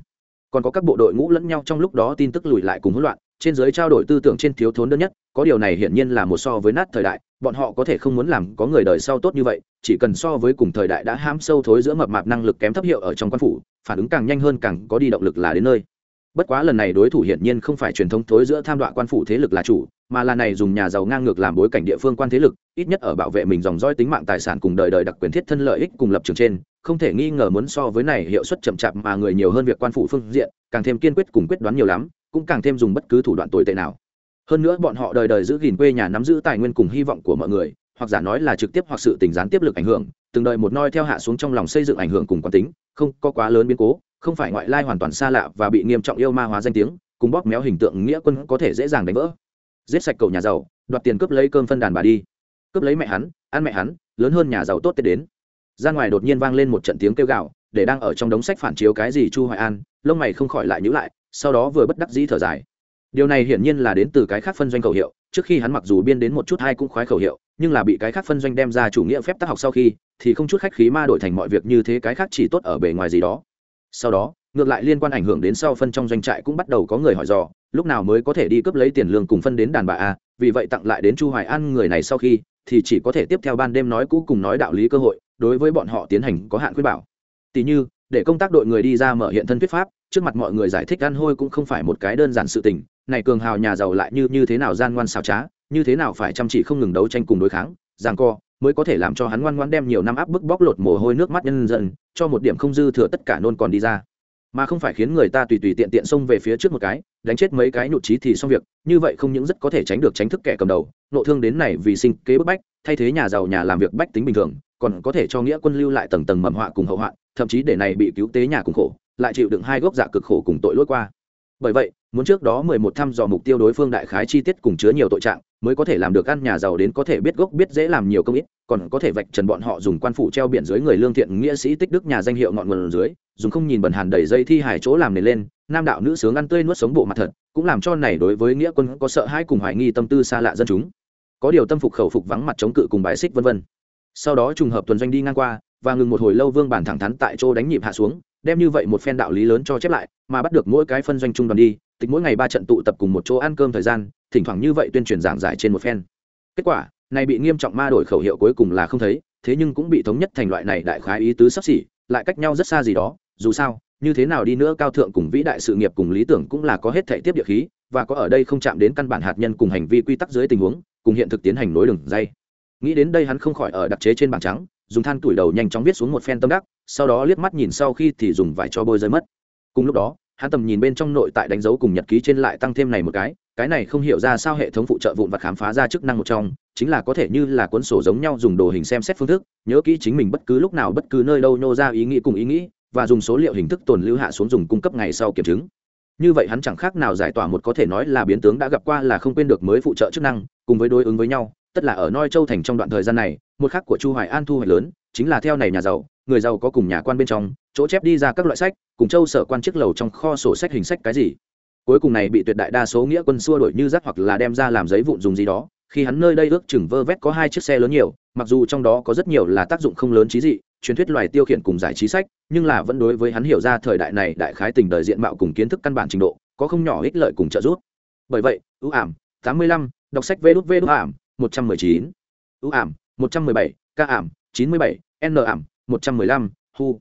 Còn có các bộ đội ngũ lẫn nhau trong lúc đó tin tức lùi lại cùng hỗn loạn, trên giới trao đổi tư tưởng trên thiếu thốn đơn nhất, có điều này hiển nhiên là một so với nát thời đại bọn họ có thể không muốn làm có người đời sau tốt như vậy, chỉ cần so với cùng thời đại đã hãm sâu thối giữa mập mạp năng lực kém thấp hiệu ở trong quan phủ, phản ứng càng nhanh hơn càng có đi động lực là đến nơi. Bất quá lần này đối thủ hiển nhiên không phải truyền thống thối giữa tham đoạn quan phủ thế lực là chủ, mà là này dùng nhà giàu ngang ngược làm bối cảnh địa phương quan thế lực, ít nhất ở bảo vệ mình dòng roi tính mạng tài sản cùng đời đời đặc quyền thiết thân lợi ích cùng lập trường trên, không thể nghi ngờ muốn so với này hiệu suất chậm chạp mà người nhiều hơn việc quan phủ phương diện, càng thêm kiên quyết cùng quyết đoán nhiều lắm, cũng càng thêm dùng bất cứ thủ đoạn tồi tệ nào hơn nữa bọn họ đời đời giữ gìn quê nhà nắm giữ tài nguyên cùng hy vọng của mọi người, hoặc giả nói là trực tiếp hoặc sự tình gián tiếp lực ảnh hưởng, từng đời một noi theo hạ xuống trong lòng xây dựng ảnh hưởng cùng quán tính, không có quá lớn biến cố, không phải ngoại lai hoàn toàn xa lạ và bị nghiêm trọng yêu ma hóa danh tiếng, cùng bóp méo hình tượng nghĩa quân có thể dễ dàng đánh vỡ. Giết sạch cậu nhà giàu, đoạt tiền cướp lấy cơm phân đàn bà đi. Cướp lấy mẹ hắn, ăn mẹ hắn, lớn hơn nhà giàu tốt tết đến. Ra ngoài đột nhiên vang lên một trận tiếng kêu gạo để đang ở trong đống sách phản chiếu cái gì chu hoài an, lông mày không khỏi lại nhíu lại, sau đó vừa bất đắc dĩ thở dài điều này hiển nhiên là đến từ cái khác phân doanh khẩu hiệu, trước khi hắn mặc dù biên đến một chút hai cũng khoái khẩu hiệu, nhưng là bị cái khác phân doanh đem ra chủ nghĩa phép tác học sau khi, thì không chút khách khí ma đổi thành mọi việc như thế cái khác chỉ tốt ở bề ngoài gì đó. Sau đó, ngược lại liên quan ảnh hưởng đến sau phân trong doanh trại cũng bắt đầu có người hỏi dò, lúc nào mới có thể đi cướp lấy tiền lương cùng phân đến đàn bà a, vì vậy tặng lại đến chu hoài an người này sau khi, thì chỉ có thể tiếp theo ban đêm nói cũ cùng nói đạo lý cơ hội, đối với bọn họ tiến hành có hạn khuyên bảo. Tỷ như, để công tác đội người đi ra mở hiện thân thuyết pháp, trước mặt mọi người giải thích ăn hôi cũng không phải một cái đơn giản sự tình này cường hào nhà giàu lại như như thế nào gian ngoan xảo trá như thế nào phải chăm chỉ không ngừng đấu tranh cùng đối kháng giằng co mới có thể làm cho hắn ngoan ngoan đem nhiều năm áp bức bóc lột mồ hôi nước mắt nhân dân cho một điểm không dư thừa tất cả nôn còn đi ra. Mà không phải khiến người ta tùy tùy tiện tiện xông về phía trước một cái đánh chết mấy cái nhụt trí thì xong việc như vậy không những rất có thể tránh được tránh thức kẻ cầm đầu nộ thương đến này vì sinh kế bức bách thay thế nhà giàu nhà làm việc bách tính bình thường còn có thể cho nghĩa quân lưu lại tầng tầng mầm họa cùng hậu họa, thậm chí để này bị cứu tế nhà cùng khổ lại chịu đựng hai gốc dạ cực khổ cùng tội lỗi qua. Bởi vậy muốn trước đó mười một thăm dò mục tiêu đối phương đại khái chi tiết cùng chứa nhiều tội trạng, mới có thể làm được ăn nhà giàu đến có thể biết gốc biết dễ làm nhiều công ít, còn có thể vạch trần bọn họ dùng quan phủ treo biển dưới người lương thiện nghĩa sĩ tích đức nhà danh hiệu ngọn nguồn dưới, dùng không nhìn bẩn hàn đầy dây thi hài chỗ làm nền lên, nam đạo nữ sướng ăn tươi nuốt sống bộ mặt thật, cũng làm cho này đối với nghĩa quân có sợ hãi cùng hoài nghi tâm tư xa lạ dân chúng. Có điều tâm phục khẩu phục vắng mặt chống cự cùng bài xích vân vân. Sau đó trùng hợp tuần doanh đi ngang qua, và ngừng một hồi lâu vương bản thẳng thắn tại chỗ đánh nhịp hạ xuống, đem như vậy một phen đạo lý lớn cho chép lại, mà bắt được mỗi cái phân doanh trung đoàn đi tịch mỗi ngày ba trận tụ tập cùng một chỗ ăn cơm thời gian, thỉnh thoảng như vậy tuyên truyền giảng giải trên một phen. Kết quả, này bị nghiêm trọng ma đổi khẩu hiệu cuối cùng là không thấy, thế nhưng cũng bị thống nhất thành loại này đại khái ý tứ sắp xỉ, lại cách nhau rất xa gì đó, dù sao, như thế nào đi nữa cao thượng cùng vĩ đại sự nghiệp cùng lý tưởng cũng là có hết thể tiếp địa khí, và có ở đây không chạm đến căn bản hạt nhân cùng hành vi quy tắc dưới tình huống, cùng hiện thực tiến hành nối đường dây. Nghĩ đến đây hắn không khỏi ở đặc chế trên bảng trắng, dùng than tuổi đầu nhanh chóng viết xuống một phen tâm đắc, sau đó liếc mắt nhìn sau khi thì dùng vải cho bôi rơi mất. Cùng lúc đó hắn tầm nhìn bên trong nội tại đánh dấu cùng nhật ký trên lại tăng thêm này một cái cái này không hiểu ra sao hệ thống phụ trợ vụn và khám phá ra chức năng một trong, chính là có thể như là cuốn sổ giống nhau dùng đồ hình xem xét phương thức, nhớ kỹ chính mình bất cứ lúc nào bất cứ nơi đâu nhô ra ý nghĩ cùng ý nghĩ, và dùng số liệu hình thức tồn lưu hạ xuống dùng cung cấp ngày sau kiểm chứng. Như vậy hắn chẳng khác nào giải tỏa một có thể nói là biến tướng đã gặp qua là không quên được mới phụ trợ chức năng, cùng với đối ứng với nhau, tất là ở noi châu thành trong đoạn thời gian này, một khắc của chu hoài an thu hoạch lớn chính là theo này nhà giàu, người giàu có cùng nhà quan bên trong, chỗ chép đi ra các loại sách, cùng châu sở quan chức lầu trong kho sổ sách hình sách cái gì. Cuối cùng này bị tuyệt đại đa số nghĩa quân xua đổi như rác hoặc là đem ra làm giấy vụn dùng gì đó, khi hắn nơi đây ước chừng vơ vét có hai chiếc xe lớn nhiều, mặc dù trong đó có rất nhiều là tác dụng không lớn trí dị, truyền thuyết loài tiêu khiển cùng giải trí sách, nhưng là vẫn đối với hắn hiểu ra thời đại này đại khái tình đời diện mạo cùng kiến thức căn bản trình độ, có không nhỏ ích lợi cùng trợ giúp. Bởi vậy, ưu ảm, tám mươi lăm, đọc sách vê đút vê đút ảm, một trăm mười chín. Ưu ảm, một trăm mười bảy, ca ảm chín mươi bảy, n ảm, một trăm mười lăm, hu.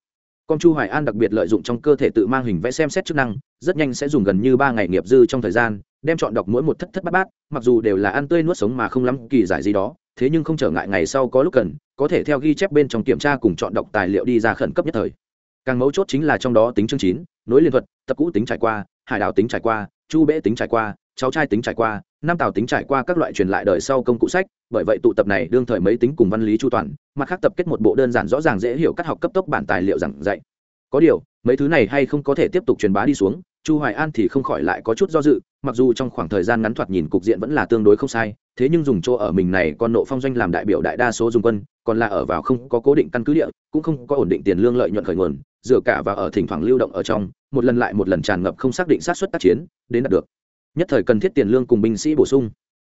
Con chu hoài an đặc biệt lợi dụng trong cơ thể tự mang hình vẽ xem xét chức năng, rất nhanh sẽ dùng gần như ba ngày nghiệp dư trong thời gian, đem chọn đọc mỗi một thất thất bát bát, mặc dù đều là ăn tươi nuốt sống mà không lắm kỳ giải gì đó, thế nhưng không trở ngại ngày sau có lúc cần, có thể theo ghi chép bên trong kiểm tra cùng chọn đọc tài liệu đi ra khẩn cấp nhất thời. Càng mấu chốt chính là trong đó tính chương chín, nối liên thuật, tập cũ tính trải qua, hải đảo tính trải qua, chu bễ tính trải qua, cháu trai tính trải qua năm tào tính trải qua các loại truyền lại đời sau công cụ sách bởi vậy tụ tập này đương thời mấy tính cùng văn lý chu toàn, mặt khác tập kết một bộ đơn giản rõ ràng dễ hiểu cắt học cấp tốc bản tài liệu giảng dạy. Có điều, mấy thứ này hay không có thể tiếp tục truyền bá đi xuống, chu hoài an thì không khỏi lại có chút do dự, mặc dù trong khoảng thời gian ngắn thoạt nhìn cục diện vẫn là tương đối không sai, thế nhưng dùng chỗ ở mình này con nộ phong doanh làm đại biểu đại đa số dùng quân, còn là ở vào không có cố định căn cứ địa, cũng không có ổn định tiền lương lợi nhuận khởi nguồn, dựa cả và ở thỉnh thoảng lưu động ở trong, một lần lại một lần tràn ngập không xác định sát xuất tác chiến, đến đạt được. Nhất thời cần thiết tiền lương cùng binh sĩ bổ sung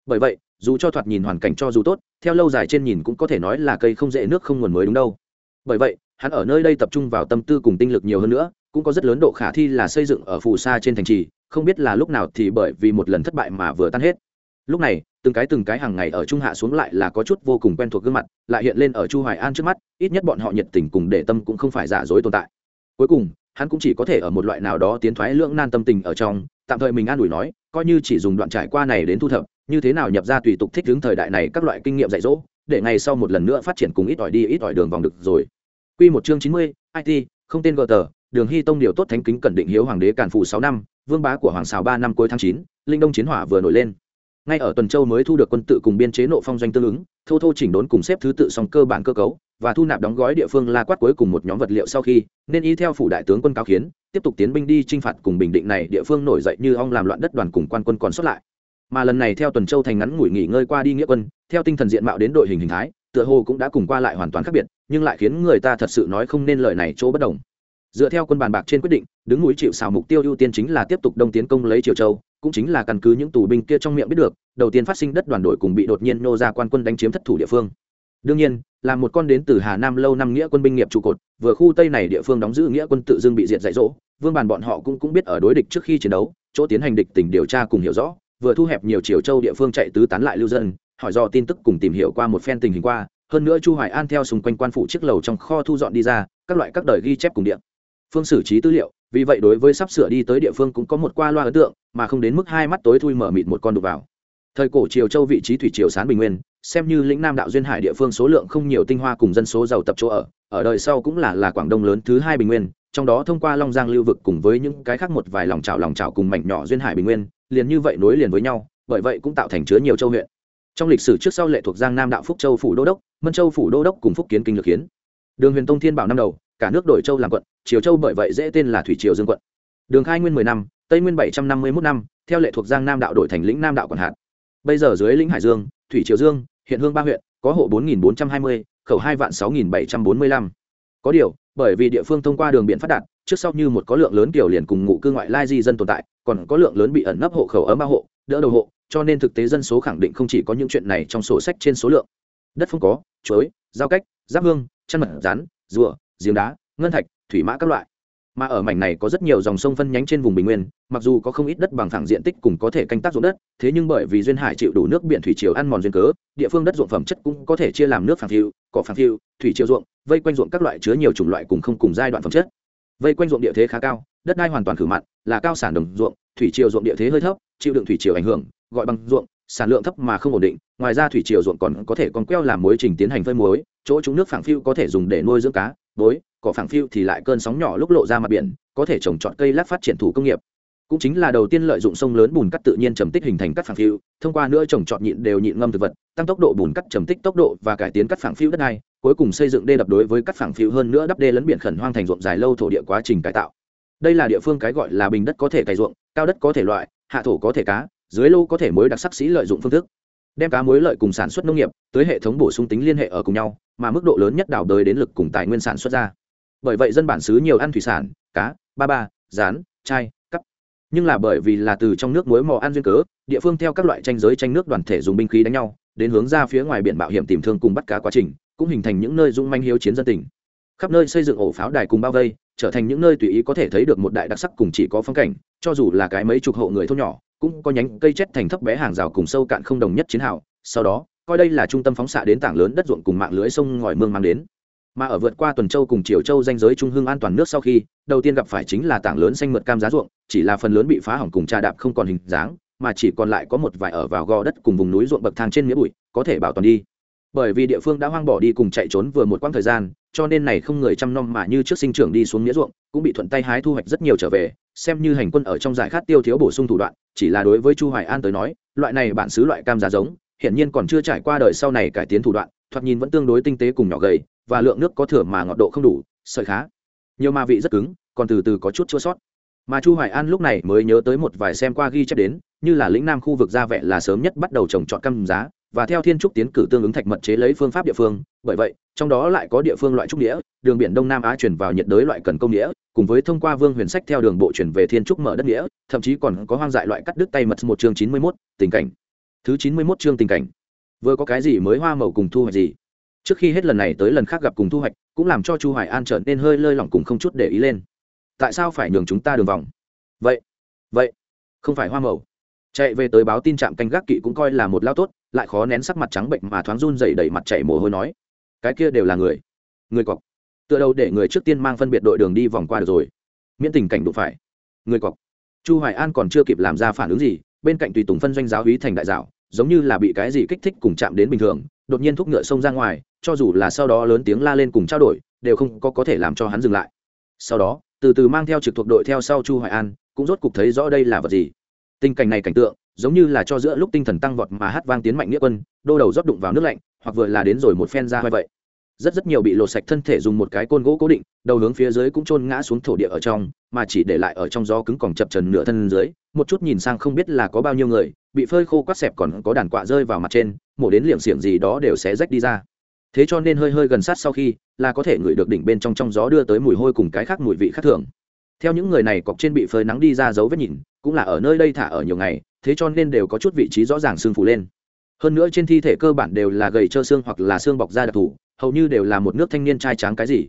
bởi vậy, dù cho thoạt nhìn hoàn cảnh cho dù tốt, theo lâu dài trên nhìn cũng có thể nói là cây không dễ nước không nguồn mới đúng đâu. Bởi vậy, hắn ở nơi đây tập trung vào tâm tư cùng tinh lực nhiều hơn nữa, cũng có rất lớn độ khả thi là xây dựng ở phù sa trên thành trì, không biết là lúc nào thì bởi vì một lần thất bại mà vừa tan hết. Lúc này, từng cái từng cái hàng ngày ở trung hạ xuống lại là có chút vô cùng quen thuộc gương mặt, lại hiện lên ở chu hoài an trước mắt, ít nhất bọn họ nhiệt tình cùng để tâm cũng không phải giả dối tồn tại. Cuối cùng, hắn cũng chỉ có thể ở một loại nào đó tiến thoái lưỡng nan tâm tình ở trong tạm thời mình an ủi nói coi như chỉ dùng đoạn trải qua này đến thu thập như thế nào nhập ra tùy tục thích hướng thời đại này các loại kinh nghiệm dạy dỗ để ngày sau một lần nữa phát triển cùng ít ỏi đi ít ỏi đường vòng được rồi Quy một chương chín mươi, IT, không tên gờ tờ, Đường Hy Tông điều tốt thánh kính cẩn định hiếu hoàng đế càn phụ sáu năm, vương bá của hoàng xào ba năm cuối tháng chín, linh đông chiến hỏa vừa nổi lên. Ngay ở tuần châu mới thu được quân tự cùng biên chế nộ phong doanh tương ứng, thô thô chỉnh đốn cùng xếp thứ tự song cơ bản cơ cấu và thu nạp đóng gói địa phương la quát cuối cùng một nhóm vật liệu sau khi, nên y theo phủ đại tướng quân cao khiến, tiếp tục tiến binh đi chinh phạt cùng bình định này địa phương nổi dậy như ong làm loạn đất đoàn cùng quan quân còn xuất lại. Mà lần này theo tuần châu thành ngắn ngủi nghỉ ngơi qua đi nghĩa quân, theo tinh thần diện mạo đến đội hình hình thái, tựa hồ cũng đã cùng qua lại hoàn toàn khác biệt nhưng lại khiến người ta thật sự nói không nên lời này chỗ bất đồng dựa theo quân bàn bạc trên quyết định đứng núi chịu xào mục tiêu ưu tiên chính là tiếp tục đông tiến công lấy triều châu cũng chính là căn cứ những tù binh kia trong miệng biết được đầu tiên phát sinh đất đoàn đội cùng bị đột nhiên nô ra quan quân đánh chiếm thất thủ địa phương đương nhiên, là một con đến từ hà nam lâu năm nghĩa quân binh nghiệp trụ cột, vừa khu tây này địa phương đóng giữ nghĩa quân tự dưng bị diệt dạy dỗ, vương bàn bọn họ cũng cũng biết ở đối địch trước khi chiến đấu, chỗ tiến hành địch tỉnh điều tra cùng hiểu rõ, vừa thu hẹp nhiều triều châu địa phương chạy tứ tán lại lưu dân, hỏi do tin tức cùng tìm hiểu qua một phen tình hình qua, hơn nữa chu hoài an theo xung quanh quan phủ chiếc lầu trong kho thu dọn đi ra, các loại các đời ghi chép cùng điện phương xử trí tư liệu, vì vậy đối với sắp sửa đi tới địa phương cũng có một qua loa ấn tượng, mà không đến mức hai mắt tối thui mở mịt một con đục vào. Thời cổ triều châu vị trí thủy triều sán bình nguyên xem như lĩnh nam đạo duyên hải địa phương số lượng không nhiều tinh hoa cùng dân số giàu tập chỗ ở ở đời sau cũng là là quảng đông lớn thứ hai bình nguyên, trong đó thông qua long giang lưu vực cùng với những cái khác một vài lòng trào lòng trào cùng mảnh nhỏ duyên hải bình nguyên, liền như vậy nối liền với nhau, bởi vậy cũng tạo thành chứa nhiều châu huyện. Trong lịch sử trước sau lệ thuộc giang nam đạo phúc châu phủ đô đốc, mân châu phủ đô đốc cùng phúc kiến kinh lược hiến đường huyền tông thiên bảo năm đầu, cả nước đổi châu làm quận, triều châu bởi vậy dễ tên là thủy triều dương quận. Đường khai nguyên mười năm, tây nguyên bảy trăm năm mươi mốt năm, theo lệ thuộc giang nam đạo đổi thành lĩnh nam đạo quản hạt. Bây giờ dưới lĩnh hải dương, thủy triều dương hiện hương ba huyện, có hộ bốn nghìn bốn trăm hai mươi, khẩu hai vạn sáu nghìn bảy trăm bốn mươi lăm. Có điều, bởi vì địa phương thông qua đường biển phát đạt, trước sau như một có lượng lớn tiểu liền cùng ngụ cư ngoại lai di dân tồn tại, còn có lượng lớn bị ẩn nấp hộ khẩu ấm ba hộ, đỡ đầu hộ, cho nên thực tế dân số khẳng định không chỉ có những chuyện này trong sổ sách trên số lượng. Đất không có, chuối, giao cách, giáp hương, chăn mật rán, rùa, giếng đá, ngân thạch, thủy mã các loại mà ở mảnh này có rất nhiều dòng sông phân nhánh trên vùng bình nguyên, mặc dù có không ít đất bằng phẳng diện tích cùng có thể canh tác ruộng đất, thế nhưng bởi vì duyên hải chịu đủ nước biển thủy triều ăn mòn duyên cớ, địa phương đất ruộng phẩm chất cũng có thể chia làm nước phẳng phiêu cỏ phẳng phiêu thủy triều ruộng, vây quanh ruộng các loại chứa nhiều chủng loại cùng không cùng giai đoạn phẩm chất. Vây quanh ruộng địa thế khá cao, đất đai hoàn toàn khử mặn, là cao sản đồng ruộng, thủy triều ruộng địa thế hơi thấp, chịu đựng thủy triều ảnh hưởng, gọi bằng ruộng, sản lượng thấp mà không ổn định, ngoài ra thủy triều ruộng còn có thể còn queo làm mối trình tiến hành phơi muối, chỗ chúng nước phẳng phiu có thể dùng để nuôi dưỡng cá, bối cỏ phẳng phiu thì lại cơn sóng nhỏ lúc lộ ra mặt biển, có thể trồng trọt cây lát phát triển thủ công nghiệp. Cũng chính là đầu tiên lợi dụng sông lớn bùn cắt tự nhiên trầm tích hình thành cắt phẳng phiu, thông qua nữa trồng trọt nhịn đều nhịn ngâm thực vật, tăng tốc độ bùn cắt trầm tích tốc độ và cải tiến cắt phẳng phiu đất này cuối cùng xây dựng đê đập đối với cắt phẳng phiu hơn nữa đắp đê lấn biển khẩn hoang thành ruộng dài lâu thổ địa quá trình cải tạo. Đây là địa phương cái gọi là bình đất có thể cày ruộng, cao đất có thể loại, hạ thổ có thể cá, dưới lô có thể mối đặc sắc sĩ lợi dụng phương thức. Đem cá mối lợi cùng sản xuất nông nghiệp tới hệ thống bổ sung tính liên hệ ở cùng nhau, mà mức độ lớn nhất đào đời đến lực cùng tài nguyên sản xuất ra bởi vậy dân bản xứ nhiều ăn thủy sản, cá, ba ba, rán, chai, cắp. Nhưng là bởi vì là từ trong nước muối mò ăn duyên cớ, địa phương theo các loại tranh giới tranh nước đoàn thể dùng binh khí đánh nhau, đến hướng ra phía ngoài biển bảo hiểm tìm thương cùng bắt cá quá trình, cũng hình thành những nơi dung manh hiếu chiến dân tỉnh khắp nơi xây dựng ổ pháo đài cùng bao vây, trở thành những nơi tùy ý có thể thấy được một đại đặc sắc cùng chỉ có phong cảnh, cho dù là cái mấy chục hộ người thôn nhỏ, cũng có nhánh cây chết thành thấp bé hàng rào cùng sâu cạn không đồng nhất chiến hào. Sau đó, coi đây là trung tâm phóng xạ đến tảng lớn đất ruộng cùng mạng lưới sông ngòi mương mang đến mà ở vượt qua tuần châu cùng triều châu danh giới trung hưng an toàn nước sau khi, đầu tiên gặp phải chính là tảng lớn xanh mượt cam giá ruộng, chỉ là phần lớn bị phá hỏng cùng trà đạp không còn hình dáng, mà chỉ còn lại có một vài ở vào gò đất cùng vùng núi ruộng bậc thang trên nghĩa bụi, có thể bảo toàn đi. Bởi vì địa phương đã hoang bỏ đi cùng chạy trốn vừa một quãng thời gian, cho nên này không người chăm nom mà như trước sinh trưởng đi xuống nghĩa ruộng, cũng bị thuận tay hái thu hoạch rất nhiều trở về, xem như hành quân ở trong giải khát tiêu thiếu bổ sung thủ đoạn, chỉ là đối với chu hoài an tới nói, loại này bản xứ loại cam giá giống, hiển nhiên còn chưa trải qua đời sau này cải tiến thủ đoạn, thoạt nhìn vẫn tương đối tinh tế cùng nhỏ gầy và lượng nước có thừa mà ngọt độ không đủ sợi khá. Nhiều ma vị rất cứng còn từ từ có chút chua sót. Mà chu hoài an lúc này mới nhớ tới một vài xem qua ghi chép đến như là lĩnh nam khu vực ra vẻ là sớm nhất bắt đầu trồng trọt cam giá và theo thiên trúc tiến cử tương ứng thạch mật chế lấy phương pháp địa phương bởi vậy trong đó lại có địa phương loại trúc đĩa đường biển đông nam á chuyển vào nhiệt đới loại cần công đĩa cùng với thông qua vương huyền sách theo đường bộ chuyển về thiên trúc mở đất đĩa thậm chí còn có hoang dại loại cắt đứt tay mật một chương chín mươi 91, tình cảnh. Thứ chín mươi 91 chương tình cảnh. Vừa có cái gì mới hoa màu cùng thu hoạch gì? Trước khi hết lần này tới lần khác gặp cùng thu hoạch, cũng làm cho chu hoài an trở nên hơi lơi lỏng cùng không chút để ý lên. Tại sao phải nhường chúng ta đường vòng? Vậy vậy, không phải hoa màu. Chạy về tới báo tin trạm canh gác kỵ cũng coi là một lao tốt, lại khó nén sắc mặt trắng bệnh mà thoáng run dày đẩy mặt chảy mồ hôi nói. Cái kia đều là người. Người cọc. Tựa đầu để người trước tiên mang phân biệt đội đường đi vòng qua được rồi. Miễn tình cảnh đụng phải. Người cọc. Chu hoài an còn chưa kịp làm ra phản ứng gì, bên cạnh tùy tùng phân doanh giáo hí thành đại dạo, giống như là bị cái gì kích thích cùng chạm đến bình thường đột nhiên thúc ngựa xông ra ngoài, cho dù là sau đó lớn tiếng la lên cùng trao đổi, đều không có có thể làm cho hắn dừng lại. Sau đó, từ từ mang theo trực thuộc đội theo sau chu hoài an, cũng rốt cục thấy rõ đây là vật gì. Tình cảnh này cảnh tượng, giống như là cho giữa lúc tinh thần tăng vọt mà hát vang tiến mạnh nghĩa quân, đô đầu rót đụng vào nước lạnh, hoặc vừa là đến rồi một phen ra như vậy. Rất rất nhiều bị lột sạch thân thể dùng một cái côn gỗ cố định, đầu hướng phía dưới cũng chôn ngã xuống thổ địa ở trong, mà chỉ để lại ở trong gió cứng còn chập trần nửa thân dưới, một chút nhìn sang không biết là có bao nhiêu người bị phơi khô quát xẹp còn có đàn quạ rơi vào mặt trên, mổ đến liệng xiềng gì đó đều sẽ rách đi ra. Thế cho nên hơi hơi gần sát sau khi, là có thể ngửi được đỉnh bên trong trong gió đưa tới mùi hôi cùng cái khác mùi vị khác thường. Theo những người này cọc trên bị phơi nắng đi ra dấu vết nhìn, cũng là ở nơi đây thả ở nhiều ngày, thế cho nên đều có chút vị trí rõ ràng xương phủ lên. Hơn nữa trên thi thể cơ bản đều là gầy trơ xương hoặc là xương bọc da đặc thù, hầu như đều là một nước thanh niên trai tráng cái gì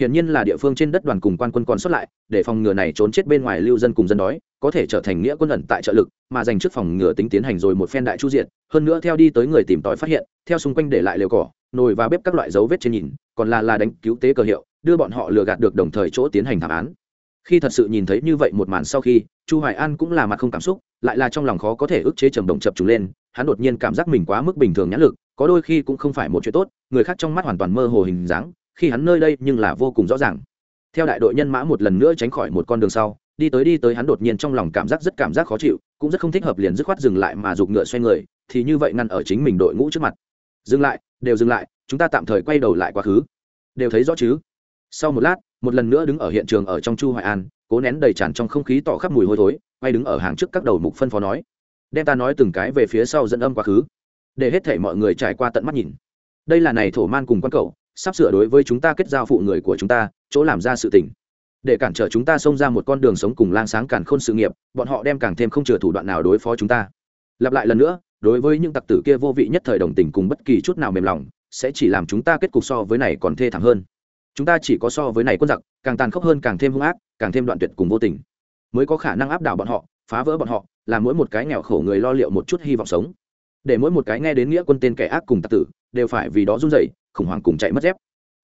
hiển nhiên là địa phương trên đất đoàn cùng quan quân còn xuất lại, để phòng ngừa này trốn chết bên ngoài lưu dân cùng dân đói, có thể trở thành nghĩa quân ẩn tại trợ lực, mà dành trước phòng ngừa tính tiến hành rồi một phen đại chu diệt. hơn nữa theo đi tới người tìm tòi phát hiện, theo xung quanh để lại lều cỏ, nồi và bếp các loại dấu vết trên nhìn, còn là là đánh cứu tế cơ hiệu, đưa bọn họ lừa gạt được đồng thời chỗ tiến hành thảm án khi thật sự nhìn thấy như vậy một màn sau khi, chu hoài an cũng là mặt không cảm xúc, lại là trong lòng khó có thể ức chế trầm động chập trùng lên, hắn đột nhiên cảm giác mình quá mức bình thường nhãn lực, có đôi khi cũng không phải một chuyện tốt, người khác trong mắt hoàn toàn mơ hồ hình dáng khi hắn nơi đây nhưng là vô cùng rõ ràng. Theo đại đội nhân mã một lần nữa tránh khỏi một con đường sau, đi tới đi tới hắn đột nhiên trong lòng cảm giác rất cảm giác khó chịu, cũng rất không thích hợp liền dứt khoát dừng lại mà giục ngựa xoay người, thì như vậy ngăn ở chính mình đội ngũ trước mặt. Dừng lại, đều dừng lại, chúng ta tạm thời quay đầu lại quá khứ. Đều thấy rõ chứ? Sau một lát, một lần nữa đứng ở hiện trường ở trong chu hoài an, cố nén đầy tràn trong không khí tỏ khắp mùi hôi thối, quay đứng ở hàng trước các đầu mục phân phó nói, đem ta nói từng cái về phía sau dẫn âm quá khứ, để hết thể mọi người trải qua tận mắt nhìn. Đây là này thổ man cùng quan cậu sắp sửa đối với chúng ta kết giao phụ người của chúng ta, chỗ làm ra sự tình. Để cản trở chúng ta xông ra một con đường sống cùng lang sáng cản khôn sự nghiệp, bọn họ đem càng thêm không chừa thủ đoạn nào đối phó chúng ta. Lặp lại lần nữa, đối với những tặc tử kia vô vị nhất thời đồng tình cùng bất kỳ chút nào mềm lòng, sẽ chỉ làm chúng ta kết cục so với này còn thê thảm hơn. Chúng ta chỉ có so với này quân giặc, càng tàn khốc hơn càng thêm hung ác, càng thêm đoạn tuyệt cùng vô tình. Mới có khả năng áp đảo bọn họ, phá vỡ bọn họ làm mỗi một cái nghèo khổ người lo liệu một chút hy vọng sống. Để mỗi một cái nghe đến nghĩa quân tên kẻ ác cùng tặc tử, đều phải vì đó run rẩy khủng hoảng cùng chạy mất dép.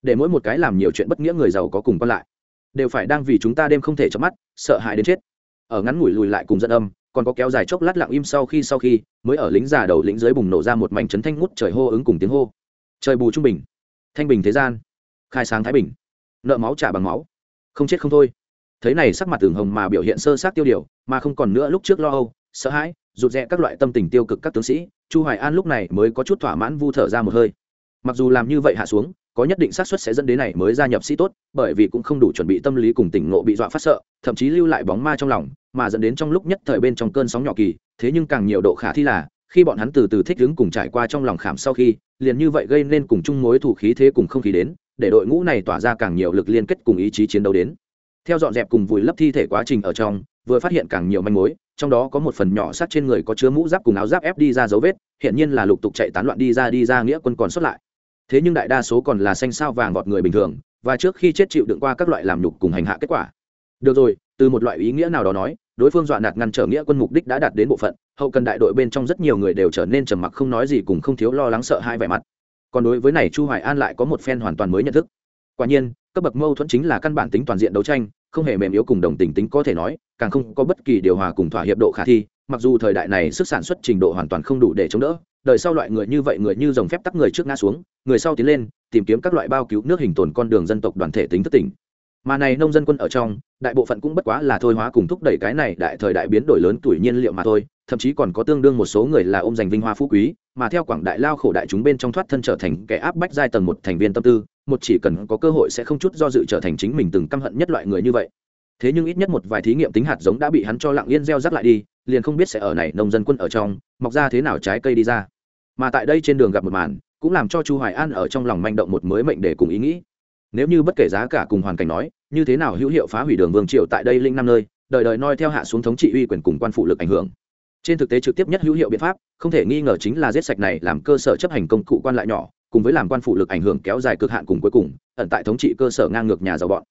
Để mỗi một cái làm nhiều chuyện bất nghĩa người giàu có cùng còn lại, đều phải đang vì chúng ta đêm không thể chớp mắt, sợ hãi đến chết. Ở ngắn ngủi lùi lại cùng dẫn âm, còn có kéo dài chốc lát lặng im sau khi sau khi, mới ở lính già đầu lính dưới bùng nổ ra một mảnh chấn thanh ngút trời hô ứng cùng tiếng hô. Trời bù trung bình, thanh bình thế gian, khai sáng thái bình. Nợ máu trả bằng máu, không chết không thôi. Thấy này sắc mặt tường hồng mà biểu hiện sơ sát tiêu điều, mà không còn nữa lúc trước lo âu, sợ hãi, rụt rẽ các loại tâm tình tiêu cực các tướng sĩ, chu hoài an lúc này mới có chút thỏa mãn vu thở ra một hơi mặc dù làm như vậy hạ xuống, có nhất định xác suất sẽ dẫn đến này mới gia nhập sĩ tốt, bởi vì cũng không đủ chuẩn bị tâm lý cùng tỉnh ngộ bị dọa phát sợ, thậm chí lưu lại bóng ma trong lòng, mà dẫn đến trong lúc nhất thời bên trong cơn sóng nhỏ kỳ, thế nhưng càng nhiều độ khả thi là, khi bọn hắn từ từ thích ứng cùng trải qua trong lòng khảm sau khi, liền như vậy gây nên cùng chung mối thủ khí thế cùng không khí đến, để đội ngũ này tỏa ra càng nhiều lực liên kết cùng ý chí chiến đấu đến. Theo dọn dẹp cùng vùi lấp thi thể quá trình ở trong, vừa phát hiện càng nhiều manh mối, trong đó có một phần nhỏ sát trên người có chứa mũ giáp cùng áo giáp ép đi ra dấu vết hiện nhiên là lục tục chạy tán loạn đi ra đi ra nghĩa quân còn xuất lại thế nhưng đại đa số còn là xanh sao vàng vọt người bình thường, và trước khi chết chịu đựng qua các loại làm nhục cùng hành hạ kết quả. Được rồi, từ một loại ý nghĩa nào đó nói, đối phương dọa nạt ngăn trở nghĩa quân mục đích đã đạt đến bộ phận, hậu cần đại đội bên trong rất nhiều người đều trở nên trầm mặc không nói gì cùng không thiếu lo lắng sợ hai vẻ mặt. Còn đối với này chu hoài an lại có một phen hoàn toàn mới nhận thức. Quả nhiên, cấp bậc mâu thuẫn chính là căn bản tính toàn diện đấu tranh, không hề mềm yếu cùng đồng tình tính có thể nói, càng không có bất kỳ điều hòa cùng thỏa hiệp độ khả thi, mặc dù thời đại này sức sản xuất trình độ hoàn toàn không đủ để chống đỡ đời sau loại người như vậy người như dòng phép tắc người trước ngã xuống, người sau tiến lên, tìm kiếm các loại bao cứu nước hình tồn con đường dân tộc đoàn thể tính thất tỉnh. Mà này nông dân quân ở trong, đại bộ phận cũng bất quá là thôi hóa cùng thúc đẩy cái này đại thời đại biến đổi lớn tuổi nhiên liệu mà thôi, thậm chí còn có tương đương một số người là ôm giành vinh hoa phú quý, mà theo quảng đại lao khổ đại chúng bên trong thoát thân trở thành kẻ áp bách giai tầng một thành viên tâm tư, một chỉ cần có cơ hội sẽ không chút do dự trở thành chính mình từng căm hận nhất loại người như vậy. Thế nhưng ít nhất một vài thí nghiệm tính hạt giống đã bị hắn cho lặng yên gieo rắc lại đi, liền không biết sẽ ở này nông dân quân ở trong, mọc ra thế nào trái cây đi ra mà tại đây trên đường gặp một màn, cũng làm cho chu hoài an ở trong lòng manh động một mới mệnh để cùng ý nghĩ. Nếu như bất kể giá cả cùng hoàn cảnh nói, như thế nào hữu hiệu phá hủy đường vương triều tại đây linh năm nơi, đời đời noi theo hạ xuống thống trị uy quyền cùng quan phụ lực ảnh hưởng. Trên thực tế trực tiếp nhất hữu hiệu biện pháp, không thể nghi ngờ chính là giết sạch này làm cơ sở chấp hành công cụ quan lại nhỏ, cùng với làm quan phụ lực ảnh hưởng kéo dài cực hạn cùng cuối cùng, ẩn tại thống trị cơ sở ngang ngược nhà giàu bọn.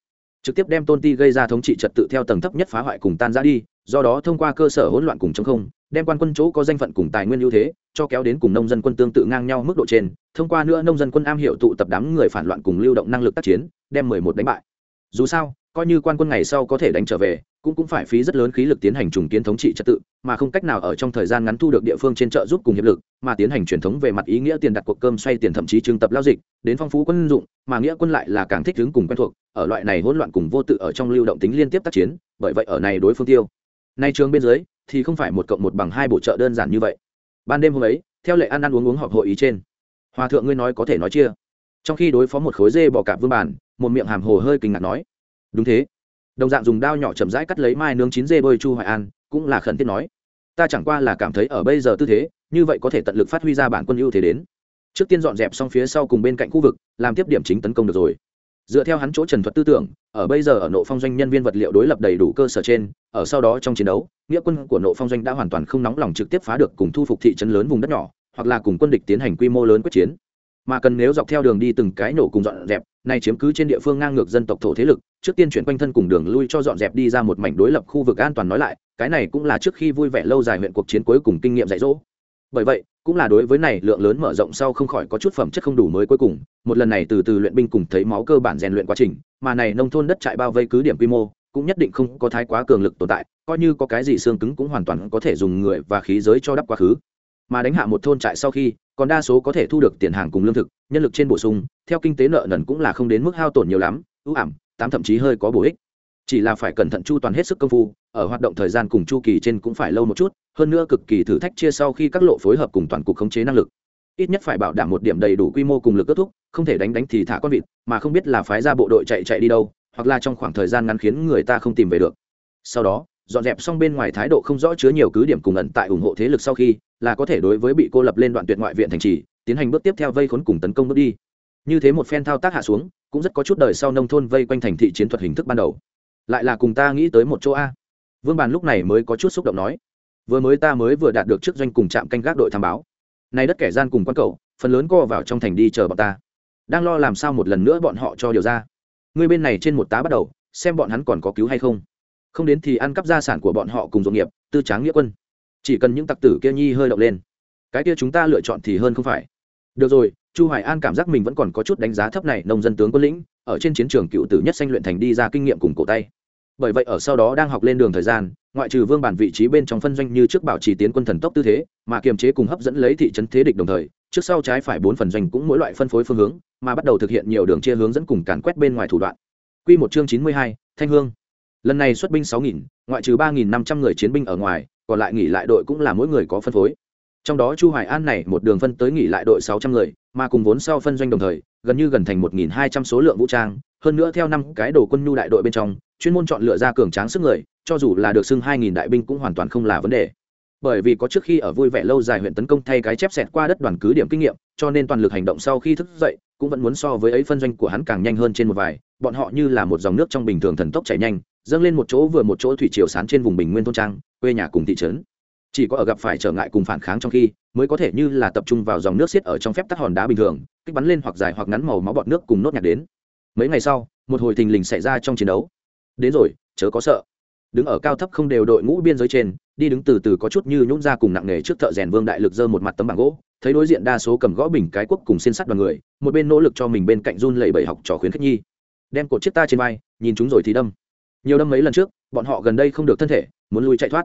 Trực tiếp đem tôn ti gây ra thống trị trật tự theo tầng thấp nhất phá hoại cùng tan ra đi, do đó thông qua cơ sở hỗn loạn cùng chống không đem quan quân chỗ có danh phận cùng tài nguyên ưu thế, cho kéo đến cùng nông dân quân tương tự ngang nhau mức độ trên, thông qua nữa nông dân quân am hiểu tụ tập đám người phản loạn cùng lưu động năng lực tác chiến, đem mười một đánh bại. Dù sao, coi như quan quân ngày sau có thể đánh trở về, cũng cũng phải phí rất lớn khí lực tiến hành trùng kiến thống trị trật tự, mà không cách nào ở trong thời gian ngắn thu được địa phương trên chợ giúp cùng hiệp lực, mà tiến hành truyền thống về mặt ý nghĩa tiền đặt cuộc cơm xoay tiền thậm chí trưng tập lao dịch, đến phong phú quân dụng, mà nghĩa quân lại là càng thích ứng cùng quen thuộc, ở loại này hỗn loạn cùng vô tự ở trong lưu động tính liên tiếp tác chiến, bởi vậy ở này đối phương tiêu. Nay trường bên dưới thì không phải một cộng một bằng hai bổ trợ đơn giản như vậy. Ban đêm hôm ấy, theo lệ ăn ăn uống uống họp hội ý trên. Hòa thượng ngươi nói có thể nói chia. Trong khi đối phó một khối dê bò cạp vương bản một miệng hàm hồ hơi kinh ngạc nói. Đúng thế. Đồng dạng dùng đao nhỏ chậm rãi cắt lấy mai nướng chín dê bơi chu hoài an, cũng là khẩn thiết nói. Ta chẳng qua là cảm thấy ở bây giờ tư thế, như vậy có thể tận lực phát huy ra bản quân ưu thế đến. Trước tiên dọn dẹp xong phía sau cùng bên cạnh khu vực, làm tiếp điểm chính tấn công được rồi dựa theo hắn chỗ trần thuật tư tưởng, ở bây giờ ở nộ phong doanh nhân viên vật liệu đối lập đầy đủ cơ sở trên, ở sau đó trong chiến đấu, nghĩa quân của nộ phong doanh đã hoàn toàn không nóng lòng trực tiếp phá được cùng thu phục thị trấn lớn vùng đất nhỏ, hoặc là cùng quân địch tiến hành quy mô lớn quyết chiến. Mà cần nếu dọc theo đường đi từng cái nổ cùng dọn dẹp, nay chiếm cứ trên địa phương ngang ngược dân tộc thổ thế lực, trước tiên chuyển quanh thân cùng đường lui cho dọn dẹp đi ra một mảnh đối lập khu vực an toàn nói lại, cái này cũng là trước khi vui vẻ lâu dài huyện cuộc chiến cuối cùng kinh nghiệm dạy dỗ bởi vậy, cũng là đối với này lượng lớn mở rộng sau không khỏi có chút phẩm chất không đủ mới cuối cùng, một lần này từ từ luyện binh cùng thấy máu cơ bản rèn luyện quá trình, mà này nông thôn đất trại bao vây cứ điểm quy mô, cũng nhất định không có thái quá cường lực tồn tại, coi như có cái gì xương cứng cũng hoàn toàn có thể dùng người và khí giới cho đắp quá khứ. Mà đánh hạ một thôn trại sau khi, còn đa số có thể thu được tiền hàng cùng lương thực, nhân lực trên bổ sung, theo kinh tế nợ nần cũng là không đến mức hao tổn nhiều lắm, ưu ảm, tám thậm chí hơi có bổ ích chỉ là phải cẩn thận chu toàn hết sức công phu, ở hoạt động thời gian cùng chu kỳ trên cũng phải lâu một chút, hơn nữa cực kỳ thử thách chia sau khi các lộ phối hợp cùng toàn cục khống chế năng lực. Ít nhất phải bảo đảm một điểm đầy đủ quy mô cùng lực kết thúc, không thể đánh đánh thì thả con vịt, mà không biết là phái ra bộ đội chạy chạy đi đâu, hoặc là trong khoảng thời gian ngắn khiến người ta không tìm về được. Sau đó, dọn dẹp xong bên ngoài thái độ không rõ chứa nhiều cứ điểm cùng ẩn tại ủng hộ thế lực sau khi, là có thể đối với bị cô lập lên đoạn tuyệt ngoại viện thành trì, tiến hành bước tiếp theo vây khốn cùng tấn công bước đi. Như thế một phen thao tác hạ xuống, cũng rất có chút đời sau nông thôn vây quanh thành thị chiến thuật hình thức ban đầu lại là cùng ta nghĩ tới một chỗ a. Vương bàn lúc này mới có chút xúc động nói, vừa mới ta mới vừa đạt được chức doanh cùng trạm canh gác đội tham báo. Nay đất kẻ gian cùng quan cậu, phần lớn co vào trong thành đi chờ bọn ta. Đang lo làm sao một lần nữa bọn họ cho điều ra. Người bên này trên một tá bắt đầu, xem bọn hắn còn có cứu hay không. Không đến thì ăn cắp gia sản của bọn họ cùng doanh nghiệp, tư tráng nghĩa quân. Chỉ cần những tặc tử kia nhi hơi động lên. Cái kia chúng ta lựa chọn thì hơn không phải. Được rồi, chu hoài an cảm giác mình vẫn còn có chút đánh giá thấp này, nông dân tướng quân lĩnh, ở trên chiến trường cựu tử nhất sanh luyện thành đi ra kinh nghiệm cùng cổ tay bởi vậy ở sau đó đang học lên đường thời gian ngoại trừ vương bản vị trí bên trong phân doanh như trước bảo trì tiến quân thần tốc tư thế mà kiềm chế cùng hấp dẫn lấy thị trấn thế địch đồng thời trước sau trái phải bốn phần doanh cũng mỗi loại phân phối phương hướng mà bắt đầu thực hiện nhiều đường chia hướng dẫn cùng càn quét bên ngoài thủ đoạn. Quy một chương chín mươi hai, thanh hương. Lần này xuất binh sáu nghìn ngoại trừ ba nghìn năm trăm người chiến binh ở ngoài còn lại nghỉ lại đội cũng là mỗi người có phân phối. Trong đó chu hoài an này một đường phân tới nghỉ lại đội sáu trăm người mà cùng vốn sau phân doanh đồng thời gần như gần thành một nghìn hai trăm số lượng vũ trang hơn nữa theo năm cái đồ quân nhu đại đội bên trong chuyên môn chọn lựa ra cường tráng sức người, cho dù là được xưng hai nghìn đại binh cũng hoàn toàn không là vấn đề. Bởi vì có trước khi ở vui vẻ lâu dài huyện tấn công thay cái chép xẹt qua đất đoàn cứ điểm kinh nghiệm, cho nên toàn lực hành động sau khi thức dậy, cũng vẫn muốn so với ấy phân doanh của hắn càng nhanh hơn trên một vài, bọn họ như là một dòng nước trong bình thường thần tốc chảy nhanh, dâng lên một chỗ vừa một chỗ thủy chiều sán trên vùng bình nguyên thôn trang, quê nhà cùng thị trấn. Chỉ có ở gặp phải trở ngại cùng phản kháng trong khi, mới có thể như là tập trung vào dòng nước xiết ở trong phép tắt hòn đá bình thường, kích bắn lên hoặc dài hoặc ngắn màu máu bọt nước cùng nốt nhạc đến. Mấy ngày sau, một hồi thình lình xảy ra trong chiến đấu đến rồi, chớ có sợ. Đứng ở cao thấp không đều đội ngũ biên giới trên, đi đứng từ từ có chút như nhún ra cùng nặng nề trước thợ rèn vương đại lực giơ một mặt tấm bảng gỗ, thấy đối diện đa số cầm gõ bình cái quốc cùng xin sắt đoàn người, một bên nỗ lực cho mình bên cạnh run lẩy bẩy học trò khuyến khích nhi. Đem cột chiếc ta trên vai, nhìn chúng rồi thì đâm. Nhiều đâm mấy lần trước, bọn họ gần đây không được thân thể, muốn lui chạy thoát.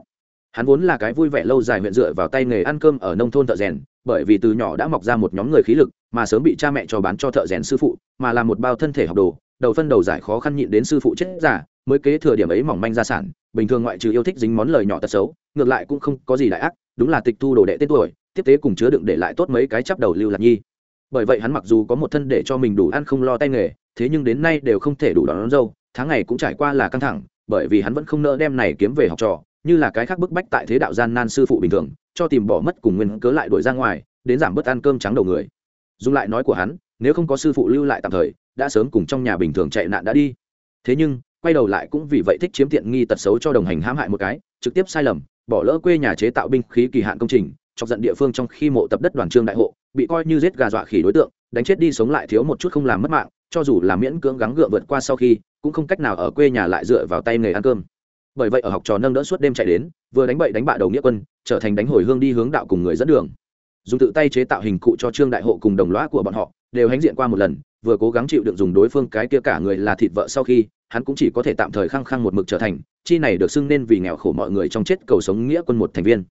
Hắn vốn là cái vui vẻ lâu dài huyện dựa vào tay nghề ăn cơm ở nông thôn thợ rèn, bởi vì từ nhỏ đã mọc ra một nhóm người khí lực, mà sớm bị cha mẹ cho bán cho thợ rèn sư phụ, mà là một bao thân thể học đồ, đầu phân đầu giải khó khăn nhịn đến sư phụ chết giả mới kế thừa điểm ấy mỏng manh gia sản bình thường ngoại trừ yêu thích dính món lời nhỏ tật xấu ngược lại cũng không có gì đại ác đúng là tịch thu đồ đệ tên tuổi tiếp tế cùng chứa đựng để lại tốt mấy cái chắp đầu lưu lạc nhi. Bởi vậy hắn mặc dù có một thân để cho mình đủ ăn không lo tay nghề thế nhưng đến nay đều không thể đủ đón, đón dâu tháng ngày cũng trải qua là căng thẳng bởi vì hắn vẫn không nỡ đem này kiếm về học trò như là cái khác bức bách tại thế đạo gian nan sư phụ bình thường cho tìm bỏ mất cùng nguyên cớ lại đuổi ra ngoài đến giảm bớt ăn cơm trắng đầu người. Dùng lại nói của hắn nếu không có sư phụ lưu lại tạm thời đã sớm cùng trong nhà bình thường chạy nạn đã đi. Thế nhưng quay đầu lại cũng vì vậy thích chiếm tiện nghi tật xấu cho đồng hành hãm hại một cái, trực tiếp sai lầm, bỏ lỡ quê nhà chế tạo binh khí kỳ hạn công trình, chọc giận địa phương trong khi mộ tập đất đoàn trương đại hộ, bị coi như giết gà dọa khỉ đối tượng, đánh chết đi sống lại thiếu một chút không làm mất mạng, cho dù là miễn cưỡng gắng gượng vượt qua sau khi, cũng không cách nào ở quê nhà lại dựa vào tay nghề ăn cơm. Bởi vậy ở học trò nâng đỡ suốt đêm chạy đến, vừa đánh bậy đánh bạ đầu nghĩa quân, trở thành đánh hồi hương đi hướng đạo cùng người dẫn đường. Dùng tự tay chế tạo hình cụ cho trương đại hộ cùng đồng lõa của bọn họ, đều hãnh diện qua một lần, vừa cố gắng chịu đựng dùng đối phương cái kia cả người là thịt vợ sau khi hắn cũng chỉ có thể tạm thời khăng khăng một mực trở thành, chi này được xưng nên vì nghèo khổ mọi người trong chết cầu sống nghĩa quân một thành viên.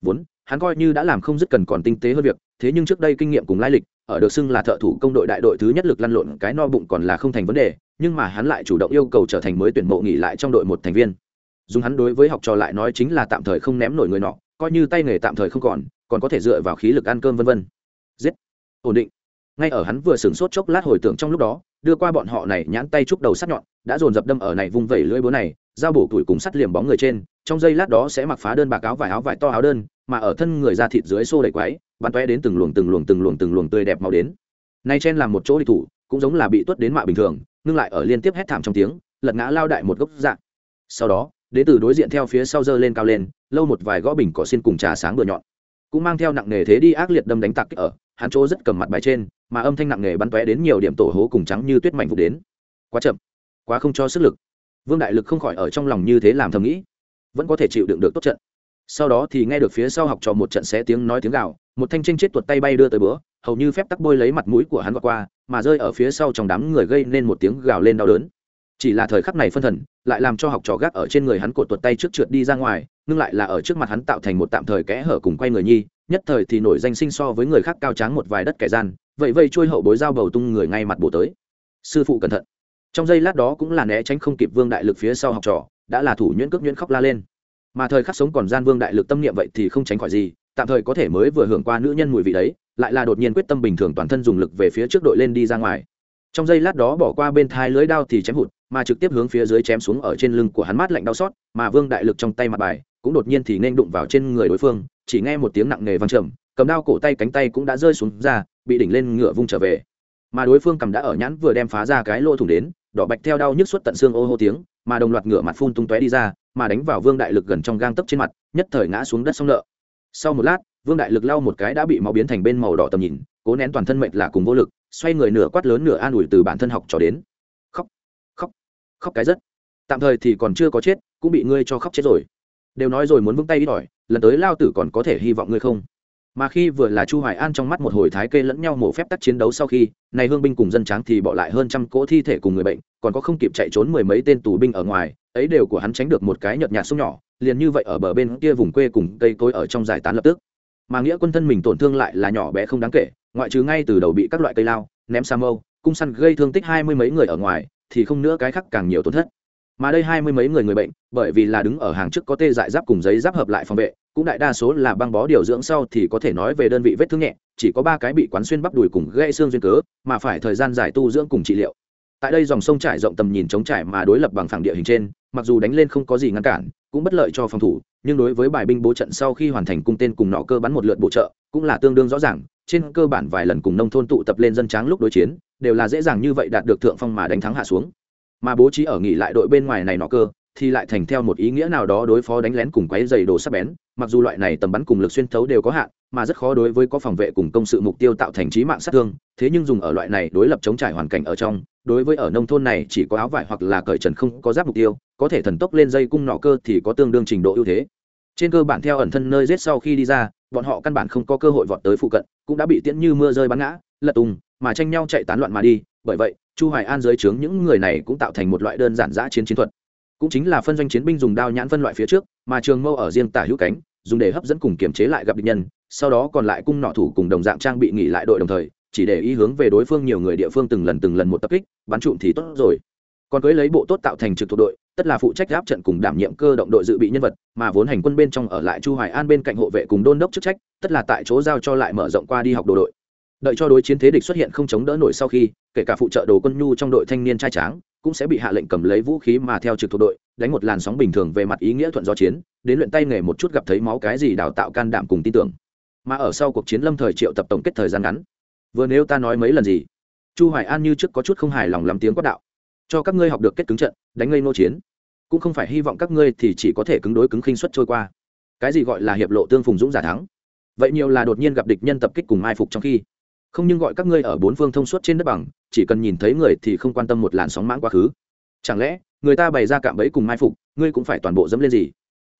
Vốn, hắn coi như đã làm không dứt cần còn tinh tế hơn việc, thế nhưng trước đây kinh nghiệm cùng lai lịch, ở được xưng là thợ thủ công đội đại đội thứ nhất lực lăn lộn cái no bụng còn là không thành vấn đề, nhưng mà hắn lại chủ động yêu cầu trở thành mới tuyển mộ nghỉ lại trong đội một thành viên. Dùng hắn đối với học trò lại nói chính là tạm thời không ném nổi người nọ, coi như tay nghề tạm thời không còn còn có thể dựa vào khí lực ăn cơm vân vân. Giết. Ổn định. Ngay ở hắn vừa sửng sốt chốc lát hồi tưởng trong lúc đó đưa qua bọn họ này nhãn tay chúc đầu sắt nhọn, đã dồn dập đâm ở này vung vẩy lưỡi búa này dao bổ tuổi cùng sắt liềm bóng người trên, trong giây lát đó sẽ mặc phá đơn bạc áo vải áo vải to áo đơn, mà ở thân người ra thịt dưới xô đầy quái, bắn toe đến từng luồng từng luồng từng luồng từng luồng tươi đẹp màu đến. Nay trên làm một chỗ đi thủ, cũng giống là bị tuất đến mạ bình thường, ngưng lại ở liên tiếp hét thảm trong tiếng, lật ngã lao đại một gốc dạng. Sau đó đến từ đối diện theo phía sau dơ lên cao lên, lâu một vài gõ bình cỏ xin cùng trà sáng bừa nhọn. Cũng mang theo nặng nề thế đi ác liệt đâm đánh tặc ở hắn chỗ rất cầm mặt bài trên, mà âm thanh nặng nề bắn tóe đến nhiều điểm tổ hố cùng trắng như tuyết mạnh vụt đến. Quá chậm, quá không cho sức lực. Vương đại lực không khỏi ở trong lòng như thế làm thầm nghĩ, vẫn có thể chịu đựng được tốt trận. Sau đó thì nghe được phía sau học trò một trận xé tiếng nói tiếng gạo một thanh tranh chết tuột tay bay đưa tới bữa, hầu như phép tắc bôi lấy mặt mũi của hắn qua qua, mà rơi ở phía sau trong đám người gây nên một tiếng gào lên đau đớn. Chỉ là thời khắc này phân thần, lại làm cho học trò gác ở trên người hắn cột tuột tay trước trượt đi ra ngoài, ngưng lại là ở trước mặt hắn tạo thành một tạm thời kẽ hở cùng quay người nhi nhất thời thì nổi danh sinh so với người khác cao tráng một vài đất kẻ gian, vậy vây trôi hậu bối dao bầu tung người ngay mặt bổ tới. Sư phụ cẩn thận. Trong giây lát đó cũng là né tránh không kịp vương đại lực phía sau học trò, đã là thủ nhuyễn cước nhuyễn khóc la lên. Mà thời khắc sống còn gian vương đại lực tâm niệm vậy thì không tránh khỏi gì, tạm thời có thể mới vừa hưởng qua nữ nhân mùi vị đấy, lại là đột nhiên quyết tâm bình thường toàn thân dùng lực về phía trước đội lên đi ra ngoài. Trong giây lát đó bỏ qua bên thái lưới đao thì chém hụt, mà trực tiếp hướng phía dưới chém xuống ở trên lưng của hắn mát lạnh đau xót, mà vương đại lực trong tay mặt bài cũng đột nhiên thì nên đụng vào trên người đối phương, chỉ nghe một tiếng nặng nề vang trầm, cầm đao cổ tay cánh tay cũng đã rơi xuống ra, bị đỉnh lên ngựa vung trở về. Mà đối phương cầm đã ở nhãn vừa đem phá ra cái lỗ thủng đến, đỏ bạch theo đau nhức suốt tận xương ô hô tiếng, mà đồng loạt ngựa mặt phun tung tóe đi ra, mà đánh vào vương đại lực gần trong gang tấp trên mặt, nhất thời ngã xuống đất xong nợ. Sau một lát, vương đại lực lau một cái đã bị máu biến thành bên màu đỏ tầm nhìn, cố nén toàn thân mệnh là cùng vô lực, xoay người nửa quát lớn nửa an ủi từ bản thân học cho đến. Khóc khóc khóc cái rất tạm thời thì còn chưa có chết, cũng bị ngươi cho khóc chết rồi đều nói rồi muốn vững tay đi đòi, lần tới lao tử còn có thể hy vọng ngươi không? Mà khi vừa là chu hoài an trong mắt một hồi thái kê lẫn nhau mổ phép tắt chiến đấu sau khi, này hương binh cùng dân tráng thì bỏ lại hơn trăm cỗ thi thể cùng người bệnh, còn có không kịp chạy trốn mười mấy tên tù binh ở ngoài, ấy đều của hắn tránh được một cái nhợt nhạt sông nhỏ, liền như vậy ở bờ bên kia vùng quê cùng cây cối ở trong giải tán lập tức. Mà nghĩa quân thân mình tổn thương lại là nhỏ bé không đáng kể, ngoại trừ ngay từ đầu bị các loại cây lao, ném sa mâu, cung săn gây thương tích hai mươi mấy người ở ngoài, thì không nữa cái khác càng nhiều tổn thất mà đây hai mươi mấy người người bệnh, bởi vì là đứng ở hàng trước có tê dại giáp cùng giấy giáp hợp lại phòng vệ, cũng đại đa số là băng bó điều dưỡng sau thì có thể nói về đơn vị vết thương nhẹ, chỉ có ba cái bị quán xuyên bắp đùi cùng gãy xương duyên cớ, mà phải thời gian giải tu dưỡng cùng trị liệu. Tại đây dòng sông trải rộng tầm nhìn chống trải mà đối lập bằng phẳng địa hình trên, mặc dù đánh lên không có gì ngăn cản, cũng bất lợi cho phòng thủ, nhưng đối với bài binh bố trận sau khi hoàn thành cung tên cùng nọ cơ bắn một lượt bổ trợ, cũng là tương đương rõ ràng, trên cơ bản vài lần cùng nông thôn tụ tập lên dân tráng lúc đối chiến, đều là dễ dàng như vậy đạt được thượng phong mà đánh thắng hạ xuống mà bố trí ở nghỉ lại đội bên ngoài này nọ cơ, thì lại thành theo một ý nghĩa nào đó đối phó đánh lén cùng quấy dày đồ sắp bén, mặc dù loại này tầm bắn cùng lực xuyên thấu đều có hạn, mà rất khó đối với có phòng vệ cùng công sự mục tiêu tạo thành trí mạng sát thương, thế nhưng dùng ở loại này đối lập chống trải hoàn cảnh ở trong, đối với ở nông thôn này chỉ có áo vải hoặc là cởi trần không có giáp mục tiêu, có thể thần tốc lên dây cung nọ cơ thì có tương đương trình độ ưu thế. Trên cơ bản theo ẩn thân nơi giết sau khi đi ra, bọn họ căn bản không có cơ hội vọt tới phụ cận, cũng đã bị tiễn như mưa rơi bắn ngã, lật tung, mà tranh nhau chạy tán loạn mà đi, bởi vậy chu hoài an dưới trướng những người này cũng tạo thành một loại đơn giản giã chiến chiến thuật. Cũng chính là phân doanh chiến binh dùng đao nhãn phân loại phía trước, mà trường mâu ở riêng tả hữu cánh, dùng để hấp dẫn cùng kiềm chế lại gặp địch nhân, sau đó còn lại cung nọ thủ cùng đồng dạng trang bị nghỉ lại đội đồng thời, chỉ để ý hướng về đối phương nhiều người địa phương từng lần từng lần một tập kích, bắn trụm thì tốt rồi. Còn cưới lấy bộ tốt tạo thành trực thuộc đội, tất là phụ trách áp trận cùng đảm nhiệm cơ động đội dự bị nhân vật, mà vốn hành quân bên trong ở lại chu hoài an bên cạnh hộ vệ cùng đôn đốc chức trách, tất là tại chỗ giao cho lại mở rộng qua đi học đồ đội đợi cho đối chiến thế địch xuất hiện không chống đỡ nổi sau khi, kể cả phụ trợ đồ quân nhu trong đội thanh niên trai tráng, cũng sẽ bị hạ lệnh cầm lấy vũ khí mà theo trực thuộc đội, đánh một làn sóng bình thường về mặt ý nghĩa thuận do chiến, đến luyện tay nghề một chút gặp thấy máu cái gì đào tạo can đảm cùng tin tưởng. Mà ở sau cuộc chiến lâm thời triệu tập tổng kết thời gian ngắn. Vừa nếu ta nói mấy lần gì? Chu hoài an như trước có chút không hài lòng lắm tiếng quát đạo. Cho các ngươi học được kết cứng trận, đánh ngây nô chiến. Cũng không phải hy vọng các ngươi thì chỉ có thể cứng đối cứng khinh suất trôi qua. Cái gì gọi là hiệp lộ tương phùng dũng giả thắng? Vậy nhiều là đột nhiên gặp địch nhân tập kích cùng mai phục trong khi không nhưng gọi các ngươi ở bốn phương thông suốt trên đất bằng, chỉ cần nhìn thấy người thì không quan tâm một làn sóng mãng quá khứ. Chẳng lẽ, người ta bày ra cạm bẫy cùng mai phục, ngươi cũng phải toàn bộ dẫm lên gì?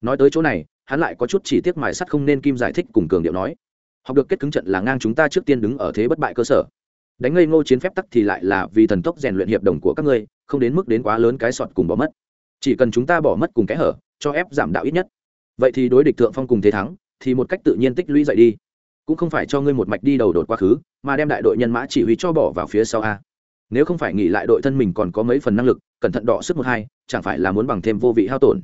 Nói tới chỗ này, hắn lại có chút chỉ tiếc mài sắt không nên kim giải thích cùng cường điệu nói. Học được kết cứng trận là ngang chúng ta trước tiên đứng ở thế bất bại cơ sở. Đánh ngây ngô chiến phép tắc thì lại là vì thần tốc rèn luyện hiệp đồng của các ngươi, không đến mức đến quá lớn cái sọt cùng bỏ mất. Chỉ cần chúng ta bỏ mất cùng cái hở, cho ép giảm đạo ít nhất. Vậy thì đối địch thượng phong cùng thế thắng, thì một cách tự nhiên tích lũy dậy đi cũng không phải cho ngươi một mạch đi đầu đột quá khứ, mà đem đại đội nhân mã chỉ huy cho bỏ vào phía sau a. Nếu không phải nghĩ lại đội thân mình còn có mấy phần năng lực, cẩn thận đọ sức một hai, chẳng phải là muốn bằng thêm vô vị hao tổn.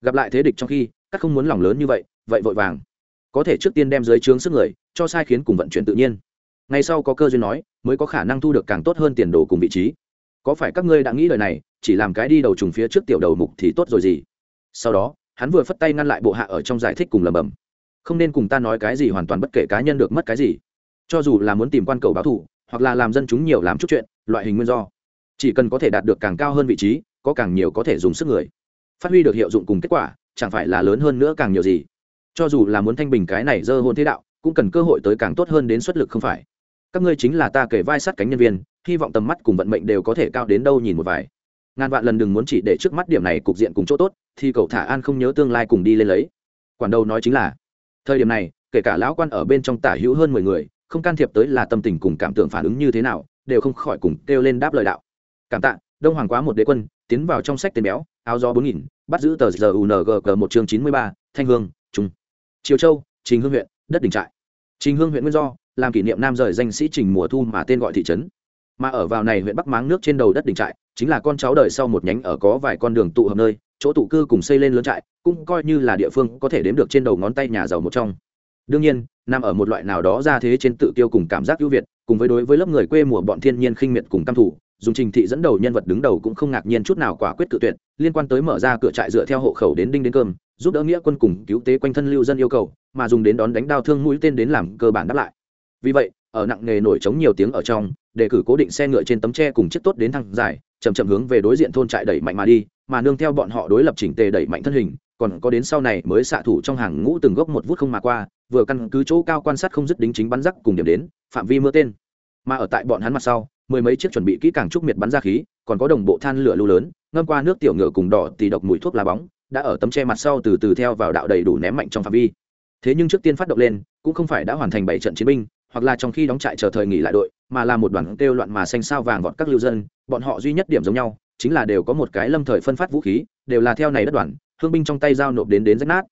Gặp lại thế địch trong khi, các không muốn lòng lớn như vậy vậy vội vàng. Có thể trước tiên đem dưới trướng sức người, cho sai khiến cùng vận chuyển tự nhiên. Ngay sau có cơ duyên nói, mới có khả năng thu được càng tốt hơn tiền đồ cùng vị trí. Có phải các ngươi đã nghĩ lời này, chỉ làm cái đi đầu trùng phía trước tiểu đầu mục thì tốt rồi gì? Sau đó, hắn vừa phất tay ngăn lại bộ hạ ở trong giải thích cùng lầm bầm không nên cùng ta nói cái gì hoàn toàn bất kể cá nhân được mất cái gì. Cho dù là muốn tìm quan cầu báo thù, hoặc là làm dân chúng nhiều làm chút chuyện, loại hình nguyên do, chỉ cần có thể đạt được càng cao hơn vị trí, có càng nhiều có thể dùng sức người. Phát huy được hiệu dụng cùng kết quả, chẳng phải là lớn hơn nữa càng nhiều gì. Cho dù là muốn thanh bình cái này dơ hôn thế đạo, cũng cần cơ hội tới càng tốt hơn đến xuất lực không phải. Các ngươi chính là ta kể vai sát cánh nhân viên, hy vọng tầm mắt cùng vận mệnh đều có thể cao đến đâu nhìn một vài. Ngàn vạn lần đừng muốn chỉ để trước mắt điểm này cục diện cùng chỗ tốt, thì cậu thả an không nhớ tương lai cùng đi lên lấy. Quản đầu nói chính là thời điểm này, kể cả lão quan ở bên trong tả hữu hơn mười người, không can thiệp tới là tâm tình cùng cảm tưởng phản ứng như thế nào, đều không khỏi cùng kêu lên đáp lời đạo. Cảm tạ, đông hoàng quá một đế quân, tiến vào trong sách tên béo, áo gió bốn nghìn, bắt giữ tờ giờ ungg một chương chín mươi ba, thanh hương, trung. Triều châu, trình hương huyện, đất đình trại. Trình hương huyện nguyên do, làm kỷ niệm nam rời danh sĩ trình mùa thu mà tên gọi thị trấn. Mà ở vào này huyện bắc máng nước trên đầu đất đình trại, chính là con cháu đời sau một nhánh ở có vài con đường tụ hợp nơi chỗ tụ cư cùng xây lên lớn trại, cũng coi như là địa phương có thể đếm được trên đầu ngón tay nhà giàu một trong. Đương nhiên, nằm ở một loại nào đó ra thế trên tự tiêu cùng cảm giác ưu việt, cùng với đối với lớp người quê mùa bọn thiên nhiên khinh miệt cùng căm thủ dùng trình thị dẫn đầu nhân vật đứng đầu cũng không ngạc nhiên chút nào quả quyết cự tuyệt, liên quan tới mở ra cửa trại dựa theo hộ khẩu đến đinh đến cơm, giúp đỡ nghĩa quân cùng cứu tế quanh thân lưu dân yêu cầu, mà dùng đến đón đánh đao thương mũi tên đến làm cơ bản đáp lại. Vì vậy, ở nặng nghề nổi trống nhiều tiếng ở trong, đề cử cố định xe ngựa trên tấm tre cùng chiếc tốt đến thăng dài chậm chậm hướng về đối diện thôn trại đẩy mạnh mà đi, mà nương theo bọn họ đối lập chỉnh tề đẩy mạnh thân hình, còn có đến sau này mới xạ thủ trong hàng ngũ từng gốc một vút không mà qua, vừa căn cứ chỗ cao quan sát không dứt đính chính bắn rắc cùng điểm đến, phạm vi mưa tên. Mà ở tại bọn hắn mặt sau, mười mấy chiếc chuẩn bị kỹ càng trúc miệt bắn ra khí, còn có đồng bộ than lửa lưu lớn, ngâm qua nước tiểu ngựa cùng đỏ tì độc mùi thuốc lá bóng, đã ở tấm che mặt sau từ từ theo vào đạo đầy đủ ném mạnh trong phạm vi. Thế nhưng trước tiên phát động lên, cũng không phải đã hoàn thành bảy trận chiến binh, hoặc là trong khi đóng trại chờ thời nghỉ lại đội mà là một đoàn kêu loạn mà xanh sao vàng vọt các lưu dân, bọn họ duy nhất điểm giống nhau, chính là đều có một cái lâm thời phân phát vũ khí, đều là theo này đất đoàn hương binh trong tay giao nộp đến đến rách nát.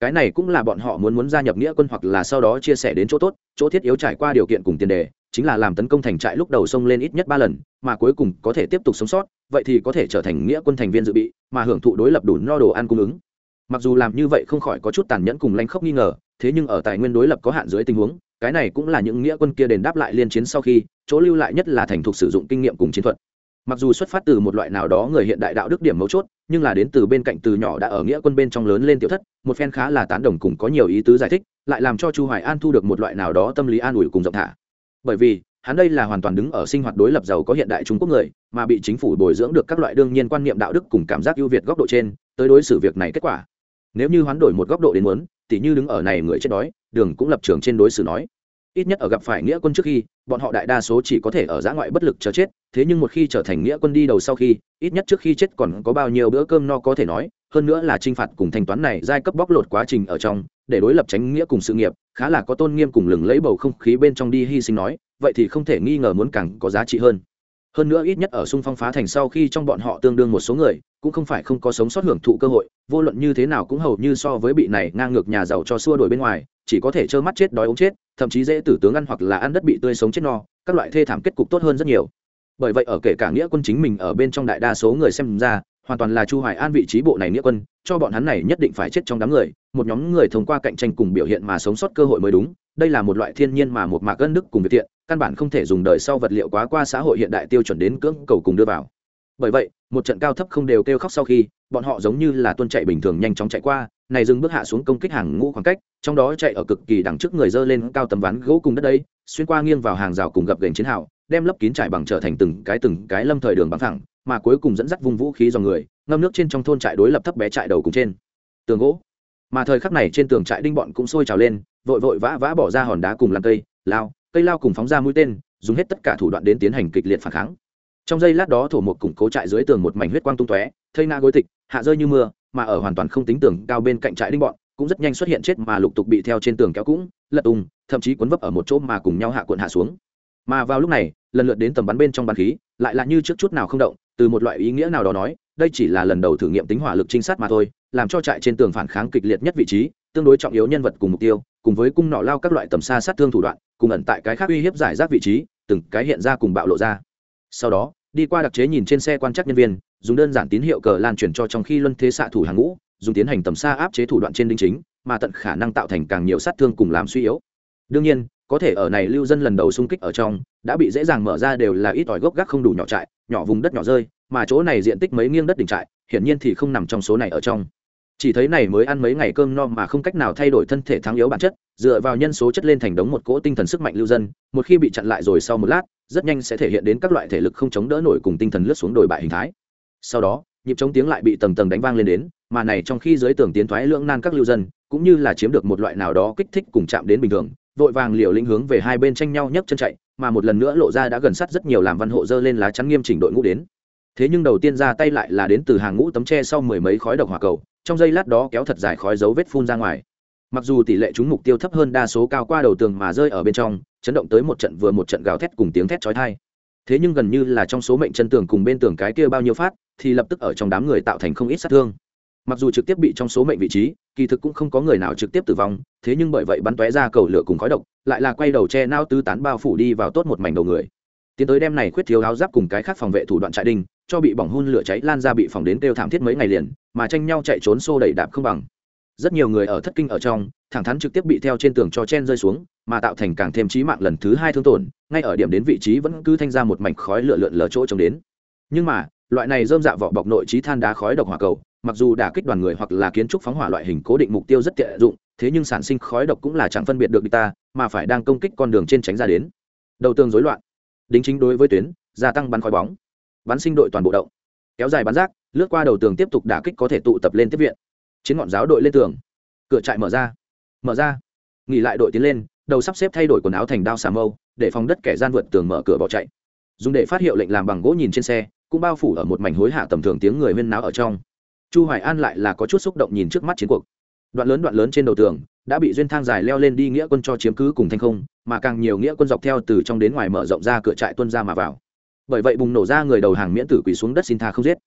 Cái này cũng là bọn họ muốn muốn gia nhập nghĩa quân hoặc là sau đó chia sẻ đến chỗ tốt, chỗ thiết yếu trải qua điều kiện cùng tiền đề, chính là làm tấn công thành trại lúc đầu xông lên ít nhất ba lần, mà cuối cùng có thể tiếp tục sống sót, vậy thì có thể trở thành nghĩa quân thành viên dự bị, mà hưởng thụ đối lập đủ no đồ ăn cung ứng. Mặc dù làm như vậy không khỏi có chút tàn nhẫn cùng lanh khốc nghi ngờ, thế nhưng ở tài nguyên đối lập có hạn dưới tình huống cái này cũng là những nghĩa quân kia đền đáp lại liên chiến sau khi, chỗ lưu lại nhất là thành thục sử dụng kinh nghiệm cùng chiến thuật. Mặc dù xuất phát từ một loại nào đó người hiện đại đạo đức điểm mấu chốt, nhưng là đến từ bên cạnh từ nhỏ đã ở nghĩa quân bên trong lớn lên tiểu thất, một phen khá là tán đồng cùng có nhiều ý tứ giải thích, lại làm cho chu hoài an thu được một loại nào đó tâm lý an ủi cùng rộng thả. Bởi vì, hắn đây là hoàn toàn đứng ở sinh hoạt đối lập giàu có hiện đại trung quốc người, mà bị chính phủ bồi dưỡng được các loại đương nhiên quan niệm đạo đức cùng cảm giác ưu việt góc độ trên, tới đối xử việc này kết quả. Nếu như hoán đổi một góc độ đến muốn tỉ như đứng ở này người chết đói, đường cũng lập trường trên đối xử nói. Ít nhất ở gặp phải nghĩa quân trước khi, bọn họ đại đa số chỉ có thể ở giã ngoại bất lực chờ chết, thế nhưng một khi trở thành nghĩa quân đi đầu sau khi, ít nhất trước khi chết còn có bao nhiêu bữa cơm no có thể nói, hơn nữa là t r i n h phạt cùng thanh toán này giai cấp bóc lột quá trình ở trong, để đối lập tránh nghĩa cùng sự nghiệp, khá là có tôn nghiêm cùng lừng lấy bầu không khí bên trong đi hy sinh nói, vậy thì không thể nghi ngờ muốn càng có giá trị hơn. Hơn nữa ít nhất ở xung phong phá thành sau khi trong bọn họ tương đương một số người cũng không phải không có sống sót hưởng thụ cơ hội, vô luận như thế nào cũng hầu như so với bị này ngang ngược nhà giàu cho xua đổi bên ngoài, chỉ có thể trơ mắt chết đói ống chết, thậm chí dễ tử tướng ăn hoặc là ăn đất bị tươi sống chết no, các loại thê thảm kết cục tốt hơn rất nhiều. Bởi vậy ở kể cả nghĩa quân chính mình ở bên trong đại đa số người xem ra, hoàn toàn là chu hoài an vị trí bộ này nghĩa quân, cho bọn hắn này nhất định phải chết trong đám người, một nhóm người thông qua cạnh tranh cùng biểu hiện mà sống sót cơ hội mới đúng, đây là một loại thiên nhiên mà một mạc ân đức cùng việc thiện, căn bản không thể dùng đời sau vật liệu quá qua xã hội hiện đại tiêu chuẩn đến cưỡng cầu cùng đưa vào bởi vậy một trận cao thấp không đều kêu khóc sau khi bọn họ giống như là tuân chạy bình thường nhanh chóng chạy qua này dừng bước hạ xuống công kích hàng ngũ khoảng cách trong đó chạy ở cực kỳ đằng trước người dơ lên cao tấm ván gỗ cùng đất đấy, xuyên qua nghiêng vào hàng rào cùng gập gành chiến hào đem lấp kín trải bằng trở thành từng cái từng cái lâm thời đường bằng thẳng mà cuối cùng dẫn dắt vùng vũ khí dòng người ngâm nước trên trong thôn trại đối lập thấp bé trại đầu cùng trên tường gỗ. Mà thời khắc này trên tường trại đinh bọn cũng sôi trào lên vội vội vã vã bỏ ra hòn đá cùng lăn cây lao cây lao cùng phóng ra mũi tên dùng hết tất cả thủ đoạn đến tiến hành kịch liệt phản kháng trong giây lát đó thổ một củng cố trại dưới tường một mảnh huyết quang tung tóe, thây na gối tịch, hạ rơi như mưa, mà ở hoàn toàn không tính tường cao bên cạnh trại đinh bọn, cũng rất nhanh xuất hiện chết mà lục tục bị theo trên tường kéo cũng, lật tung, thậm chí cuốn vấp ở một chỗ mà cùng nhau hạ cuộn hạ xuống. Mà vào lúc này, lần lượt đến tầm bắn bên trong bàn khí, lại là như trước chút nào không động, từ một loại ý nghĩa nào đó nói, đây chỉ là lần đầu thử nghiệm tính hỏa lực trinh sát mà thôi, làm cho trại trên tường phản kháng kịch liệt nhất vị trí, tương đối trọng yếu nhân vật cùng mục tiêu, cùng với cung nọ lao các loại tầm xa sát thương thủ đoạn, cùng ẩn tại cái khác uy hiếp giải rác vị trí, từng cái hiện ra cùng bạo lộ ra. Sau đó đi qua đặc chế nhìn trên xe quan trắc nhân viên, dùng đơn giản tín hiệu cờ lan chuyển cho trong khi luân thế xạ thủ hàng ngũ, dùng tiến hành tầm xa áp chế thủ đoạn trên đinh chính, mà tận khả năng tạo thành càng nhiều sát thương cùng làm suy yếu. Đương nhiên, có thể ở này lưu dân lần đầu xung kích ở trong, đã bị dễ dàng mở ra đều là ít ỏi gốc gác không đủ nhỏ trại, nhỏ vùng đất nhỏ rơi, mà chỗ này diện tích mấy nghiêng đất đỉnh trại, hiển nhiên thì không nằm trong số này ở trong chỉ thấy này mới ăn mấy ngày cơm no mà không cách nào thay đổi thân thể thắng yếu bản chất, dựa vào nhân số chất lên thành đống một cỗ tinh thần sức mạnh lưu dân, một khi bị chặn lại rồi sau một lát, rất nhanh sẽ thể hiện đến các loại thể lực không chống đỡ nổi cùng tinh thần lướt xuống đồi bại hình thái. Sau đó, nhịp chống tiếng lại bị tầng tầng đánh vang lên đến, mà này trong khi dưới tường tiến thoái lưỡng nan các lưu dân, cũng như là chiếm được một loại nào đó kích thích cùng chạm đến bình thường, vội vàng liều lĩnh hướng về hai bên tranh nhau nhấc chân chạy, mà một lần nữa lộ ra đã gần sát rất nhiều làm văn hộ dơ lên lá chắn nghiêm chỉnh đội ngũ đến thế nhưng đầu tiên ra tay lại là đến từ hàng ngũ tấm tre sau mười mấy khói độc hỏa cầu, trong giây lát đó kéo thật dài khói dấu vết phun ra ngoài. Mặc dù tỷ lệ trúng mục tiêu thấp hơn đa số cao qua đầu tường mà rơi ở bên trong, chấn động tới một trận vừa một trận gào thét cùng tiếng thét chói tai. Thế nhưng gần như là trong số mệnh chân tường cùng bên tường cái kia bao nhiêu phát, thì lập tức ở trong đám người tạo thành không ít sát thương. Mặc dù trực tiếp bị trong số mệnh vị trí, kỳ thực cũng không có người nào trực tiếp tử vong, thế nhưng bởi vậy bắn tóe ra cầu lửa cùng khói độc, lại là quay đầu che nao tứ tán bao phủ đi vào tốt một mảnh đầu người. Tiến tới đem này khuyết thiếu áo giáp cùng cái khác phòng vệ thủ đoạn trại đinh cho bị bỏng hun lửa cháy lan ra bị phòng đến kêu thảm thiết mấy ngày liền, mà tranh nhau chạy trốn xô đẩy đạp không bằng. Rất nhiều người ở thất kinh ở trong, thẳng thắn trực tiếp bị theo trên tường cho chen rơi xuống, mà tạo thành càng thêm trí mạng lần thứ hai thương tổn, ngay ở điểm đến vị trí vẫn cứ thanh ra một mảnh khói lửa lượn lờ chỗ trông đến. Nhưng mà, loại này dơm dạ vỏ bọc nội trí than đá khói độc hỏa cầu, mặc dù đả kích đoàn người hoặc là kiến trúc phóng hỏa loại hình cố định mục tiêu rất tiện dụng, thế nhưng sản sinh khói độc cũng là chẳng phân biệt được địch ta, mà phải đang công kích con đường trên tránh ra đến. Đầu tường rối loạn. Đính chính đối với tuyến, gia tăng bắn khói bóng bắn sinh đội toàn bộ động. Kéo dài bắn rác, lướt qua đầu tường tiếp tục đả kích có thể tụ tập lên tiếp viện. Chiến ngọn giáo đội lên tường. Cửa trại mở ra. Mở ra. Nghỉ lại đội tiến lên, đầu sắp xếp thay đổi quần áo thành đao xà mâu, để phòng đất kẻ gian vượt tường mở cửa bỏ chạy. Dùng để phát hiệu lệnh làm bằng gỗ nhìn trên xe, cũng bao phủ ở một mảnh hối hạ tầm thường tiếng người huyên náo ở trong. Chu hoài an lại là có chút xúc động nhìn trước mắt chiến cuộc. Đoạn lớn đoạn lớn trên đầu tường, đã bị duyên thang dài leo lên đi nghĩa quân cho chiếm cứ cùng thanh không, mà càng nhiều nghĩa quân dọc theo từ trong đến ngoài mở rộng ra cửa trại tuân ra mà vào bởi vậy bùng nổ ra người đầu hàng miễn tử quỳ xuống đất xin tha không giết.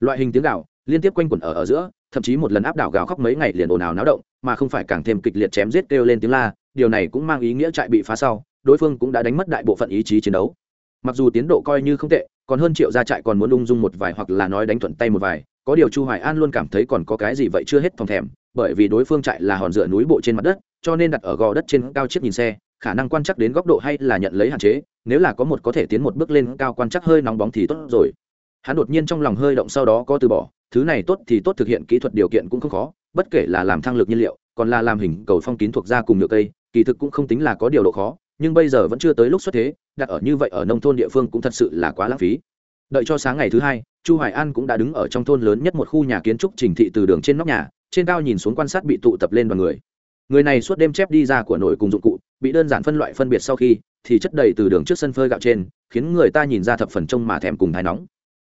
Loại hình tiếng gạo liên tiếp quanh quẩn ở ở giữa, thậm chí một lần áp đảo gào khóc mấy ngày liền ồn ào náo động, mà không phải càng thêm kịch liệt chém giết kêu lên tiếng la, điều này cũng mang ý nghĩa trại bị phá sau, đối phương cũng đã đánh mất đại bộ phận ý chí chiến đấu. Mặc dù tiến độ coi như không tệ, còn hơn triệu gia trại còn muốn ung dung một vài hoặc là nói đánh thuận tay một vài, có điều chu hoài an luôn cảm thấy còn có cái gì vậy chưa hết thòng thèm, bởi vì đối phương trại là hòn dựa núi bộ trên mặt đất, cho nên đặt ở gò đất trên cao chiếc nhìn xe khả năng quan chắc đến góc độ hay là nhận lấy hạn chế, nếu là có một có thể tiến một bước lên cao quan chắc hơi nóng bóng thì tốt rồi. Hắn đột nhiên trong lòng hơi động sau đó có từ bỏ, thứ này tốt thì tốt, thực hiện kỹ thuật điều kiện cũng không khó, bất kể là làm thăng lực nhiên liệu, còn là làm hình cầu phong kín thuộc da cùng nhựa cây, kỳ thực cũng không tính là có điều độ khó, nhưng bây giờ vẫn chưa tới lúc xuất thế, đặt ở như vậy ở nông thôn địa phương cũng thật sự là quá lãng phí. Đợi cho sáng ngày thứ hai, chu hoài an cũng đã đứng ở trong thôn lớn nhất một khu nhà kiến trúc trình thị từ đường trên nóc nhà, trên cao nhìn xuống quan sát bị tụ tập lên đoàn người người này suốt đêm chép đi ra của nội cùng dụng cụ, bị đơn giản phân loại phân biệt sau khi, thì chất đầy từ đường trước sân phơi gạo trên, khiến người ta nhìn ra thập phần trông mà thèm cùng thái nóng.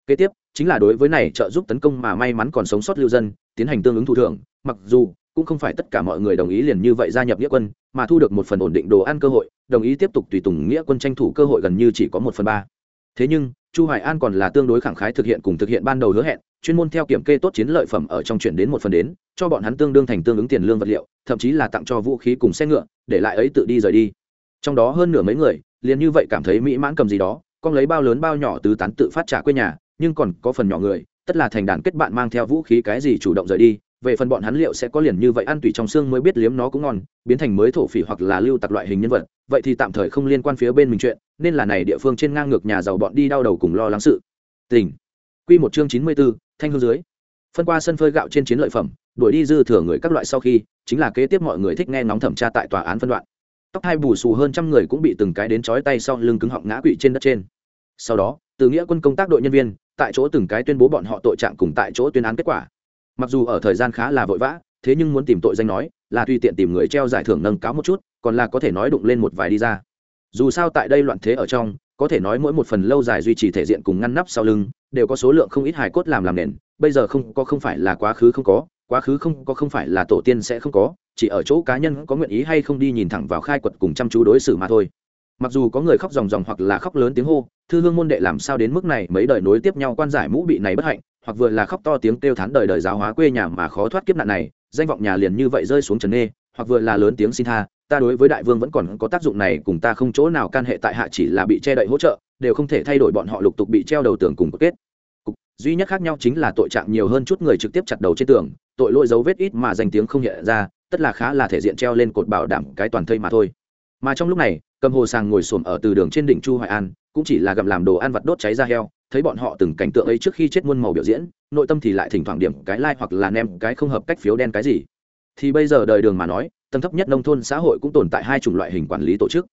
Kế tiếp, chính là đối với này trợ giúp tấn công mà may mắn còn sống sót lưu dân, tiến hành tương ứng thụ thưởng, mặc dù cũng không phải tất cả mọi người đồng ý liền như vậy gia nhập nghĩa quân, mà thu được một phần ổn định đồ ăn cơ hội, đồng ý tiếp tục tùy tùng nghĩa quân tranh thủ cơ hội gần như chỉ có một phần ba. Thế nhưng chu hoài an còn là tương đối khẳng khái thực hiện cùng thực hiện ban đầu hứa hẹn, chuyên môn theo kiểm kê tốt chiến lợi phẩm ở trong chuyển đến một phần đến, cho bọn hắn tương đương thành tương ứng tiền lương vật liệu, thậm chí là tặng cho vũ khí cùng xe ngựa, để lại ấy tự đi rời đi. Trong đó hơn nửa mấy người, liền như vậy cảm thấy mỹ mãn cầm gì đó, con lấy bao lớn bao nhỏ tứ tán tự phát trả quê nhà, nhưng còn có phần nhỏ người, tất là thành đàn kết bạn mang theo vũ khí cái gì chủ động rời đi về phần bọn hắn liệu sẽ có liền như vậy ăn tùy trong xương mới biết liếm nó cũng ngon biến thành mới thổ phỉ hoặc là lưu tặc loại hình nhân vật. Vậy thì tạm thời không liên quan phía bên mình chuyện nên là này địa phương trên ngang ngược nhà giàu bọn đi đau đầu cùng lo lắng sự. Tình. Quy một chương chín mươi 94, thanh hương dưới. Phân qua sân phơi gạo trên chiến lợi phẩm đuổi đi dư thừa người các loại sau khi chính là kế tiếp mọi người thích nghe ngóng thẩm tra tại tòa án phân đoạn. Tóc hai bù xù hơn trăm người cũng bị từng cái đến chói tay sau lưng cứng họng ngã quỵ trên đất trên. Sau đó từ nghĩa quân công tác đội nhân viên tại chỗ từng cái tuyên bố bọn họ tội trạng cùng tại chỗ tuyên án kết quả mặc dù ở thời gian khá là vội vã, thế nhưng muốn tìm tội danh nói, là tùy tiện tìm người treo giải thưởng nâng cáo một chút, còn là có thể nói đụng lên một vài đi ra. Dù sao tại đây loạn thế ở trong, có thể nói mỗi một phần lâu dài duy trì thể diện cùng ngăn nắp sau lưng, đều có số lượng không ít hài cốt làm làm nền, bây giờ không có không phải là quá khứ không có, quá khứ không có không phải là tổ tiên sẽ không có, chỉ ở chỗ cá nhân có nguyện ý hay không đi nhìn thẳng vào khai quật cùng chăm chú đối xử mà thôi. Mặc dù có người khóc ròng ròng hoặc là khóc lớn tiếng hô, thư hương môn đệ làm sao đến mức này, mấy đời nối tiếp nhau quan giải mũ bị này bất hạnh hoặc vừa là khóc to tiếng kêu thán đời đời giáo hóa quê nhà mà khó thoát kiếp nạn này, danh vọng nhà liền như vậy rơi xuống trần nê, hoặc vừa là lớn tiếng xin tha, ta đối với đại vương vẫn còn có tác dụng này, cùng ta không chỗ nào can hệ tại hạ chỉ là bị che đậy hỗ trợ, đều không thể thay đổi bọn họ lục tục bị treo đầu tường cùng kết. Cục, duy nhất khác nhau chính là tội trạng nhiều hơn chút người trực tiếp chặt đầu trên tường, tội lỗi dấu vết ít mà danh tiếng không hiện ra, tất là khá là thể diện treo lên cột bảo đảm cái toàn thây mà thôi. Mà trong lúc này, cầm hồ sàng ngồi xổm ở từ đường trên đỉnh chu hoài an, cũng chỉ là gặm làm đồ ăn vặt đốt cháy ra heo thấy bọn họ từng cảnh tượng ấy trước khi chết muôn màu biểu diễn, nội tâm thì lại thỉnh thoảng điểm cái like hoặc là nem cái không hợp cách phiếu đen cái gì. Thì bây giờ đời đường mà nói, tầng thấp nhất nông thôn xã hội cũng tồn tại hai chủng loại hình quản lý tổ chức.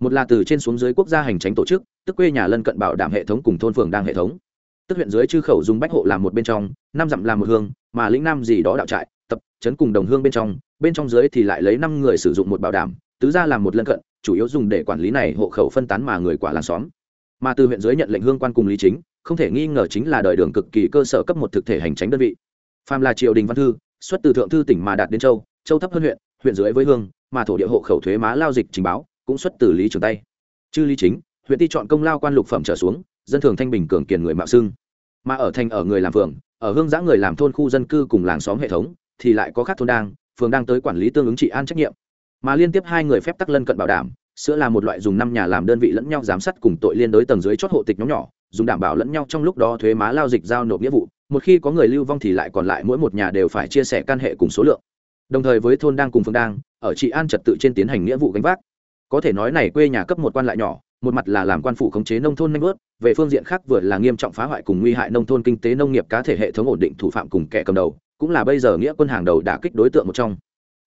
Một là từ trên xuống dưới quốc gia hành tránh tổ chức, tức quê nhà lân cận bảo đảm hệ thống cùng thôn phường đang hệ thống. Tức huyện dưới chư khẩu dùng bách hộ làm một bên trong, năm dặm làm một hương, mà lĩnh nam gì đó đạo trại, tập chấn cùng đồng hương bên trong. Bên trong dưới thì lại lấy năm người sử dụng một bảo đảm, tứ ra làm một lân cận, chủ yếu dùng để quản lý này hộ khẩu phân tán mà người quả làng xóm mà từ huyện dưới nhận lệnh hương quan cùng lý chính, không thể nghi ngờ chính là đời đường cực kỳ cơ sở cấp một thực thể hành tránh đơn vị. Phàm là triều đình văn thư, xuất từ thượng thư tỉnh mà đạt đến châu châu thấp hơn huyện huyện dưới với hương, mà thổ địa hộ khẩu thuế má lao dịch trình báo, cũng xuất từ lý trường tây chư lý chính, huyện ti chọn công lao quan lục phẩm trở xuống, dân thường thanh bình cường kiền người mạo xưng. Mà ở thành ở người làm phường, ở hương giã người làm thôn khu dân cư cùng làng xóm hệ thống, thì lại có khác thôn đang, phường đang tới quản lý tương ứng trị an trách nhiệm. Mà liên tiếp hai người phép tắc lân cận bảo đảm sữa là một loại dùng năm nhà làm đơn vị lẫn nhau giám sát cùng tội liên đối tầng dưới chót hộ tịch nhóm nhỏ, dùng đảm bảo lẫn nhau trong lúc đó thuế má lao dịch giao nộp nghĩa vụ, một khi có người lưu vong thì lại còn lại mỗi một nhà đều phải chia sẻ căn hệ cùng số lượng. Đồng thời với thôn đang cùng phương đang, ở trị an trật tự trên tiến hành nghĩa vụ gánh vác. Có thể nói này quê nhà cấp một quan lại nhỏ, một mặt là làm quan phủ khống chế nông thôn nanh bớt, về phương diện khác vừa là nghiêm trọng phá hoại cùng nguy hại nông thôn kinh tế nông nghiệp cá thể hệ thống ổn định thủ phạm cùng kẻ cầm đầu, cũng là bây giờ nghĩa quân hàng đầu đã kích đối tượng một trong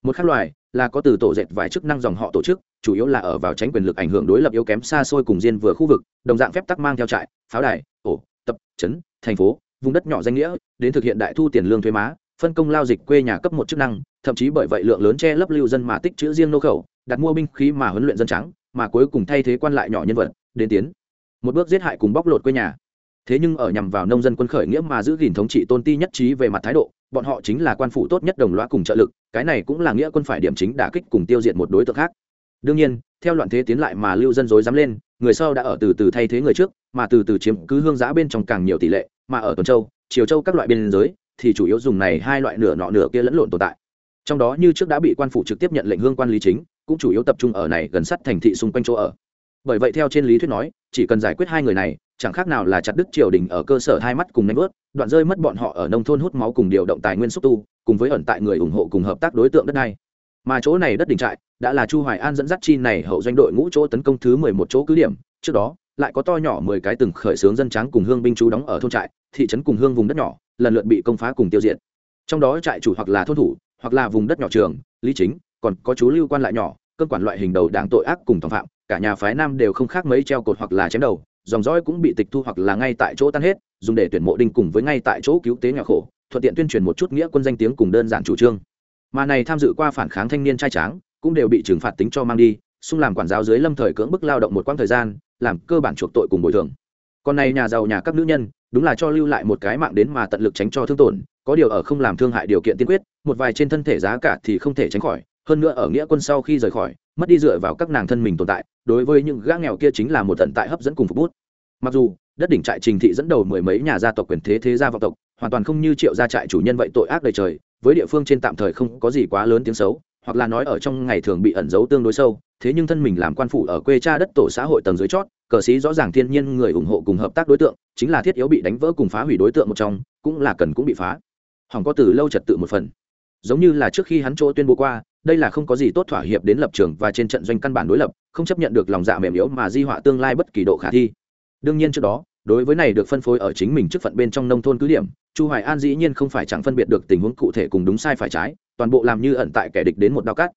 một khác loài là có từ tổ dệt vài chức năng dòng họ tổ chức, chủ yếu là ở vào tránh quyền lực ảnh hưởng đối lập yếu kém xa xôi cùng diên vừa khu vực, đồng dạng phép tắc mang theo trại, pháo đài, ổ, tập, trấn, thành phố, vùng đất nhỏ danh nghĩa, đến thực hiện đại thu tiền lương thuế má, phân công lao dịch quê nhà cấp một chức năng, thậm chí bởi vậy lượng lớn che lấp lưu dân mà tích chữ riêng nô khẩu, đặt mua binh khí mà huấn luyện dân trắng, mà cuối cùng thay thế quan lại nhỏ nhân vật, đến tiến. Một bước giết hại cùng bóc lột quê nhà thế nhưng ở nhằm vào nông dân quân khởi nghĩa mà giữ gìn thống trị tôn ti nhất trí về mặt thái độ, bọn họ chính là quan phủ tốt nhất đồng loa cùng trợ lực, cái này cũng là nghĩa quân phải điểm chính đả kích cùng tiêu diệt một đối tượng khác. Đương nhiên, theo loạn thế tiến lại mà lưu dân dối dám lên, người sau đã ở từ từ thay thế người trước, mà từ từ chiếm cứ hương giã bên trong càng nhiều tỷ lệ, mà ở tuần châu, triều châu các loại biên giới, thì chủ yếu dùng này hai loại nửa nọ nửa kia lẫn lộn tồn tại. Trong đó như trước đã bị quan phủ trực tiếp nhận lệnh hương quan lý chính, cũng chủ yếu tập trung ở này gần sát thành thị xung quanh chỗ ở. Bởi vậy theo trên lý thuyết nói, chỉ cần giải quyết hai người này chẳng khác nào là chặt đứt triều đình ở cơ sở hai mắt cùng nanh vớt, đoạn rơi mất bọn họ ở nông thôn hút máu cùng điều động tài nguyên xúc tu, cùng với ẩn tại người ủng hộ cùng hợp tác đối tượng đất này mà chỗ này đất đình trại đã là chu hoài an dẫn dắt chi này hậu doanh đội ngũ chỗ tấn công thứ 11 chỗ cứ điểm, trước đó lại có to nhỏ 10 cái từng khởi xướng dân trắng cùng hương binh chú đóng ở thôn trại, thị trấn cùng hương vùng đất nhỏ, lần lượt bị công phá cùng tiêu diệt. Trong đó trại chủ hoặc là thôn thủ, hoặc là vùng đất nhỏ trường, lý chính, còn có chú lưu quan lại nhỏ, cơ quản loại hình đầu đảng tội ác cùng tòng phạm, cả nhà phái nam đều không khác mấy treo cột hoặc là chém đầu dòng dõi cũng bị tịch thu hoặc là ngay tại chỗ tan hết, dùng để tuyển mộ đinh cùng với ngay tại chỗ cứu tế nhỏ khổ, thuận tiện tuyên truyền một chút nghĩa quân danh tiếng cùng đơn giản chủ trương. Mà này tham dự qua phản kháng thanh niên trai tráng, cũng đều bị trừng phạt tính cho mang đi, xung làm quản giáo dưới lâm thời cưỡng bức lao động một quãng thời gian, làm cơ bản chuộc tội cùng bồi thường. Còn này nhà giàu nhà các nữ nhân, đúng là cho lưu lại một cái mạng đến mà tận lực tránh cho thương tổn, có điều ở không làm thương hại điều kiện tiên quyết, một vài trên thân thể giá cả thì không thể tránh khỏi, hơn nữa ở nghĩa quân sau khi rời khỏi, mất đi dựa vào các nàng thân mình tồn tại, đối với những gã nghèo kia chính là một tận tại hấp dẫn cùng phục bút mặc dù, đất đỉnh trại trình thị dẫn đầu mười mấy nhà gia tộc quyền thế thế gia vọng tộc, hoàn toàn không như triệu gia trại chủ nhân vậy tội ác đầy trời, với địa phương trên tạm thời không có gì quá lớn tiếng xấu, hoặc là nói ở trong ngày thường bị ẩn giấu tương đối sâu, thế nhưng thân mình làm quan phủ ở quê cha đất tổ xã hội tầng dưới chót, cờ sĩ rõ ràng thiên nhiên người ủng hộ cùng hợp tác đối tượng, chính là thiết yếu bị đánh vỡ cùng phá hủy đối tượng một trong, cũng là cần cũng bị phá. Hỏng có từ lâu trật tự một phần. Giống như là trước khi hắn chỗ tuyên bố qua, đây là không có gì tốt thỏa hiệp đến lập trường và trên trận doanh căn bản đối lập, không chấp nhận được lòng dạ mềm yếu mà di họa tương lai bất kỳ độ khả thi đương nhiên trước đó, đối với này được phân phối ở chính mình trước phận bên trong nông thôn cứ điểm, chu hoài an dĩ nhiên không phải chẳng phân biệt được tình huống cụ thể cùng đúng sai phải trái, toàn bộ làm như ẩn tại kẻ địch đến một đao cắt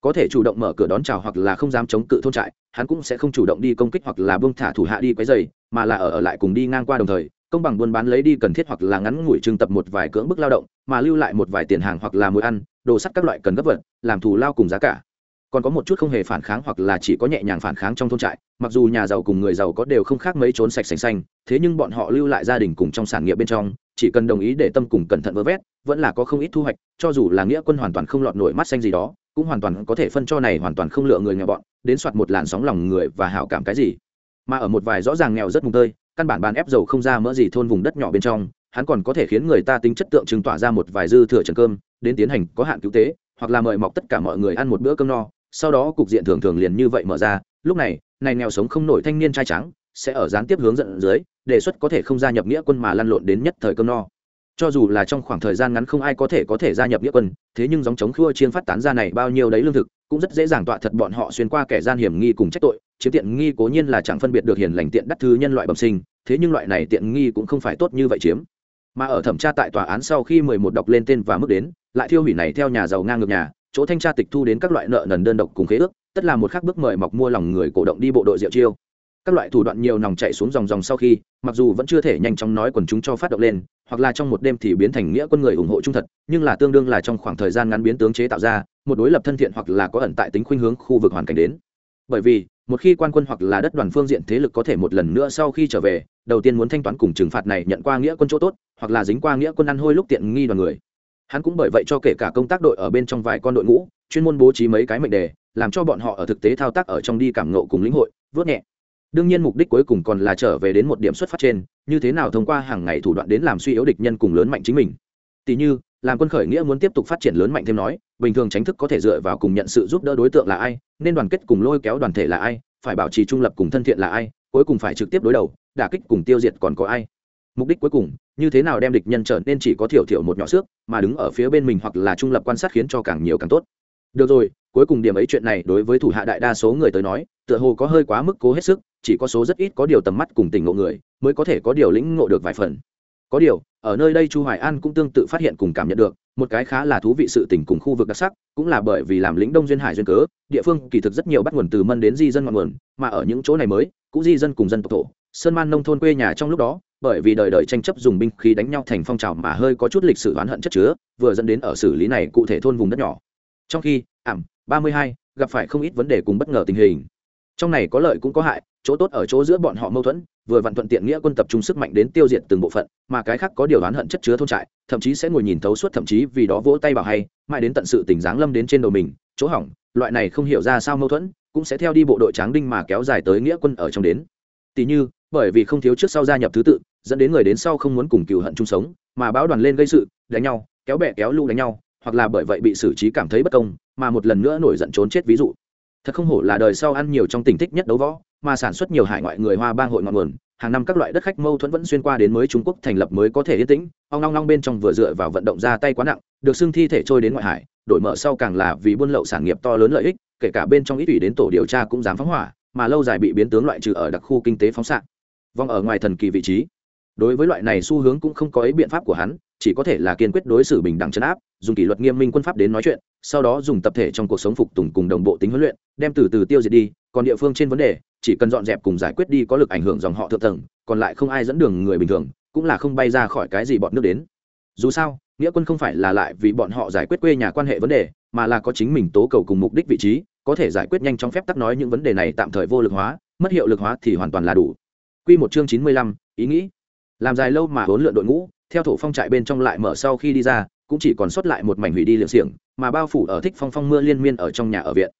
có thể chủ động mở cửa đón chào hoặc là không dám chống cự thôn trại, hắn cũng sẽ không chủ động đi công kích hoặc là buông thả thủ hạ đi quấy dày mà là ở ở lại cùng đi ngang qua đồng thời, công bằng buôn bán lấy đi cần thiết hoặc là ngắn ngủi trưng tập một vài cưỡng bức lao động, mà lưu lại một vài tiền hàng hoặc là mối ăn, đồ sắt các loại cần gấp vật, làm thù lao cùng giá cả còn có một chút không hề phản kháng hoặc là chỉ có nhẹ nhàng phản kháng trong thôn trại, mặc dù nhà giàu cùng người giàu có đều không khác mấy trốn sạch sành xanh, thế nhưng bọn họ lưu lại gia đình cùng trong sản nghiệp bên trong, chỉ cần đồng ý để tâm cùng cẩn thận vơ vét, vẫn là có không ít thu hoạch, cho dù là nghĩa quân hoàn toàn không lọt nổi mắt xanh gì đó, cũng hoàn toàn có thể phân cho này hoàn toàn không lựa người nghèo bọn, đến soạt một làn sóng lòng người và hảo cảm cái gì. Mà ở một vài rõ ràng nghèo rất mùng tơi, căn bản bán ép dầu không ra mỡ gì thôn vùng đất nhỏ bên trong, hắn còn có thể khiến người ta tính chất tượng trưng tỏa ra một vài dư thừa trần cơm, đến tiến hành có hạn cứu tế, hoặc là mời mọc tất cả mọi người ăn một bữa cơm no sau đó cục diện thường thường liền như vậy mở ra, lúc này này nghèo sống không nổi thanh niên trai trắng sẽ ở gián tiếp hướng dẫn dưới, đề xuất có thể không gia nhập nghĩa quân mà lăn lộn đến nhất thời cơm no. Cho dù là trong khoảng thời gian ngắn không ai có thể có thể gia nhập nghĩa quân, thế nhưng dòng chống khua chiên phát tán ra này bao nhiêu đấy lương thực, cũng rất dễ dàng tọa thật bọn họ xuyên qua kẻ gian hiểm nghi cùng trách tội, chiếm tiện nghi cố nhiên là chẳng phân biệt được hiền lành tiện đắc thứ nhân loại bẩm sinh, thế nhưng loại này tiện nghi cũng không phải tốt như vậy chiếm. Mà ở thẩm tra tại tòa án sau khi mười một đọc lên tên và mức đến, lại thiêu hủy này theo nhà giàu ngang ngược nhà chỗ thanh tra tịch thu đến các loại nợ nần đơn độc cùng khế ước, tất là một khác bước mời mọc mua lòng người cổ động đi bộ đội diệu chiêu. Các loại thủ đoạn nhiều nòng chạy xuống dòng dòng sau khi, mặc dù vẫn chưa thể nhanh chóng nói quần chúng cho phát động lên, hoặc là trong một đêm thì biến thành nghĩa quân người ủng hộ trung thật, nhưng là tương đương là trong khoảng thời gian ngắn biến tướng chế tạo ra, một đối lập thân thiện hoặc là có ẩn tại tính khuynh hướng khu vực hoàn cảnh đến. Bởi vì, một khi quan quân hoặc là đất đoàn phương diện thế lực có thể một lần nữa sau khi trở về, đầu tiên muốn thanh toán cùng trừng phạt này nhận qua nghĩa quân chỗ tốt, hoặc là dính qua nghĩa quân ăn hôi lúc tiện nghi đoàn người hắn cũng bởi vậy cho kể cả công tác đội ở bên trong vài con đội ngũ, chuyên môn bố trí mấy cái mệnh đề, làm cho bọn họ ở thực tế thao tác ở trong đi cảm ngộ cùng lĩnh hội, vớt nhẹ. Đương nhiên mục đích cuối cùng còn là trở về đến một điểm xuất phát trên, như thế nào thông qua hàng ngày thủ đoạn đến làm suy yếu địch nhân cùng lớn mạnh chính mình. Tỷ như, làm quân khởi nghĩa muốn tiếp tục phát triển lớn mạnh thêm nói, bình thường tránh thức có thể dựa vào cùng nhận sự giúp đỡ đối tượng là ai, nên đoàn kết cùng lôi kéo đoàn thể là ai, phải bảo trì trung lập cùng thân thiện là ai, cuối cùng phải trực tiếp đối đầu, đả kích cùng tiêu diệt còn có ai. Mục đích cuối cùng như thế nào đem địch nhân trở nên chỉ có thiểu thiểu một nhỏ xước, mà đứng ở phía bên mình hoặc là trung lập quan sát khiến cho càng nhiều càng tốt. Được rồi, cuối cùng điểm ấy chuyện này đối với thủ hạ đại đa số người tới nói, tựa hồ có hơi quá mức cố hết sức, chỉ có số rất ít có điều tầm mắt cùng tình ngộ người, mới có thể có điều lĩnh ngộ được vài phần. Có điều, ở nơi đây chu hoài an cũng tương tự phát hiện cùng cảm nhận được, một cái khá là thú vị sự tình cùng khu vực đặc sắc, cũng là bởi vì làm lĩnh đông duyên hải duyên cớ, địa phương kỳ thực rất nhiều bắt nguồn từ mân đến di dân ngọn nguồn, mà ở những chỗ này mới, cũng di dân cùng dân tộc thổ. Sơn man nông thôn quê nhà trong lúc đó bởi vì đời đời tranh chấp dùng binh khí đánh nhau thành phong trào mà hơi có chút lịch sử oán hận chất chứa, vừa dẫn đến ở xử lý này cụ thể thôn vùng đất nhỏ. Trong khi, ảm, ba mươi hai, gặp phải không ít vấn đề cùng bất ngờ tình hình. Trong này có lợi cũng có hại, chỗ tốt ở chỗ giữa bọn họ mâu thuẫn, vừa vặn thuận tiện nghĩa quân tập trung sức mạnh đến tiêu diệt từng bộ phận, mà cái khác có điều oán hận chất chứa thôn trại, thậm chí sẽ ngồi nhìn thấu suốt, thậm chí vì đó vỗ tay bảo hay, mãi đến tận sự tình giáng lâm đến trên đầu mình, chỗ hỏng, loại này không hiểu ra sao mâu thuẫn, cũng sẽ theo đi bộ đội tráng đinh mà kéo dài tới nghĩa quân ở trong đến. Tỷ như, bởi vì không thiếu trước sau gia nhập thứ tự dẫn đến người đến sau không muốn cùng cựu hận chung sống, mà báo đoàn lên gây sự, đánh nhau, kéo bè kéo lu đánh nhau, hoặc là bởi vậy bị xử trí cảm thấy bất công, mà một lần nữa nổi giận trốn chết ví dụ. Thật không hổ là đời sau ăn nhiều trong tình thích nhất đấu võ, mà sản xuất nhiều hải ngoại người hoa bang hội ngọn nguồn, hàng năm các loại đất khách mâu thuẫn vẫn xuyên qua đến mới trung quốc thành lập mới có thể yên tĩnh, ong long long bên trong vừa dựa vào vận động ra tay quá nặng, được xưng thi thể trôi đến ngoại hải, đổi mở sau càng là vì buôn lậu sản nghiệp to lớn lợi ích, kể cả bên trong ít ủy đến tổ điều tra cũng dám phóng hỏa, mà lâu dài bị biến tướng loại trừ ở đặc khu kinh tế phóng xạ. Vong ở ngoài thần kỳ vị trí đối với loại này xu hướng cũng không có ấy biện pháp của hắn chỉ có thể là kiên quyết đối xử bình đẳng chấn áp dùng kỷ luật nghiêm minh quân pháp đến nói chuyện sau đó dùng tập thể trong cuộc sống phục tùng cùng đồng bộ tính huấn luyện đem từ từ tiêu diệt đi còn địa phương trên vấn đề chỉ cần dọn dẹp cùng giải quyết đi có lực ảnh hưởng dòng họ thượng tầng còn lại không ai dẫn đường người bình thường cũng là không bay ra khỏi cái gì bọn nước đến dù sao nghĩa quân không phải là lại vì bọn họ giải quyết quê nhà quan hệ vấn đề mà là có chính mình tố cầu cùng mục đích vị trí có thể giải quyết nhanh chóng phép tắc nói những vấn đề này tạm thời vô lực hóa mất hiệu lực hóa thì hoàn toàn là đủ Quy một chương chín mươi lăm, ý nghĩ. Làm dài lâu mà huấn luyện đội ngũ, theo thổ phong trại bên trong lại mở sau khi đi ra, cũng chỉ còn sót lại một mảnh hủy đi liệm xiềng, mà bao phủ ở thích phong phong mưa liên miên ở trong nhà ở viện.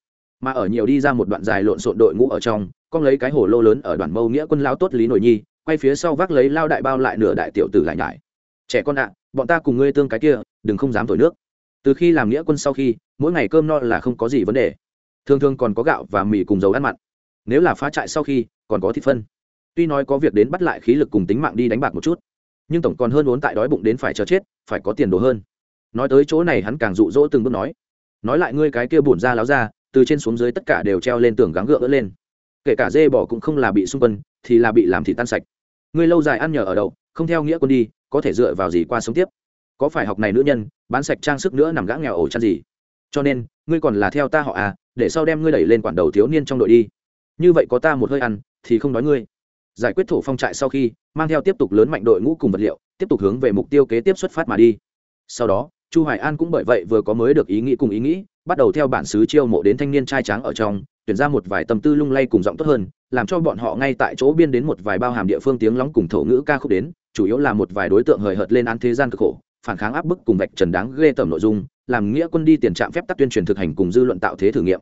Mà ở nhiều đi ra một đoạn dài lộn xộn đội ngũ ở trong, con lấy cái hồ lô lớn ở đoàn mâu nghĩa quân lão tốt lý nội nhi, quay phía sau vác lấy lao đại bao lại nửa đại tiểu tử lại nhải. Trẻ con ạ, bọn ta cùng ngươi tương cái kia, đừng không dám thổi nước. Từ khi làm nghĩa quân sau khi, mỗi ngày cơm no là không có gì vấn đề. Thường thường còn có gạo và mì cùng dầu ăn mặn. Nếu là phá trại sau khi, còn có thịt phân tuy nói có việc đến bắt lại khí lực cùng tính mạng đi đánh bạc một chút, nhưng tổng còn hơn vốn tại đói bụng đến phải chờ chết, phải có tiền đồ hơn. Nói tới chỗ này hắn càng rụ rỗ từng bước nói nói lại ngươi cái kia bổn ra láo ra từ trên xuống dưới tất cả đều treo lên tường gắng gượng lên. Kể cả dê bỏ cũng không là bị xung quân, thì là bị làm thịt tan sạch. Ngươi lâu dài ăn nhờ ở đậu, không theo nghĩa quân đi, có thể dựa vào gì qua sống tiếp? Có phải học này nữ nhân, bán sạch trang sức nữa nằm gã nghèo ổ chăn gì? Cho nên, ngươi còn là theo ta họ à để sau đem ngươi đẩy lên quản đầu thiếu niên trong đội đi. Như vậy có ta một hơi ăn, thì không nói ngươi giải quyết thổ phong trại sau khi, mang theo tiếp tục lớn mạnh đội ngũ cùng vật liệu, tiếp tục hướng về mục tiêu kế tiếp xuất phát mà đi. Sau đó, chu hoài an cũng bởi vậy vừa có mới được ý nghĩ cùng ý nghĩ, bắt đầu theo bản xứ chiêu mộ đến thanh niên trai tráng ở trong, tuyển ra một vài tâm tư lung lay cùng giọng tốt hơn, làm cho bọn họ ngay tại chỗ biên đến một vài bao hàm địa phương tiếng lóng cùng thổ ngữ ca khúc đến, chủ yếu là một vài đối tượng hời hợt lên án thế gian cực khổ, phản kháng áp bức cùng vạch trần đáng ghê tởm nội dung, làm nghĩa quân đi tiền trạm phép tắc tuyên truyền thực hành cùng dư luận tạo thế thử nghiệm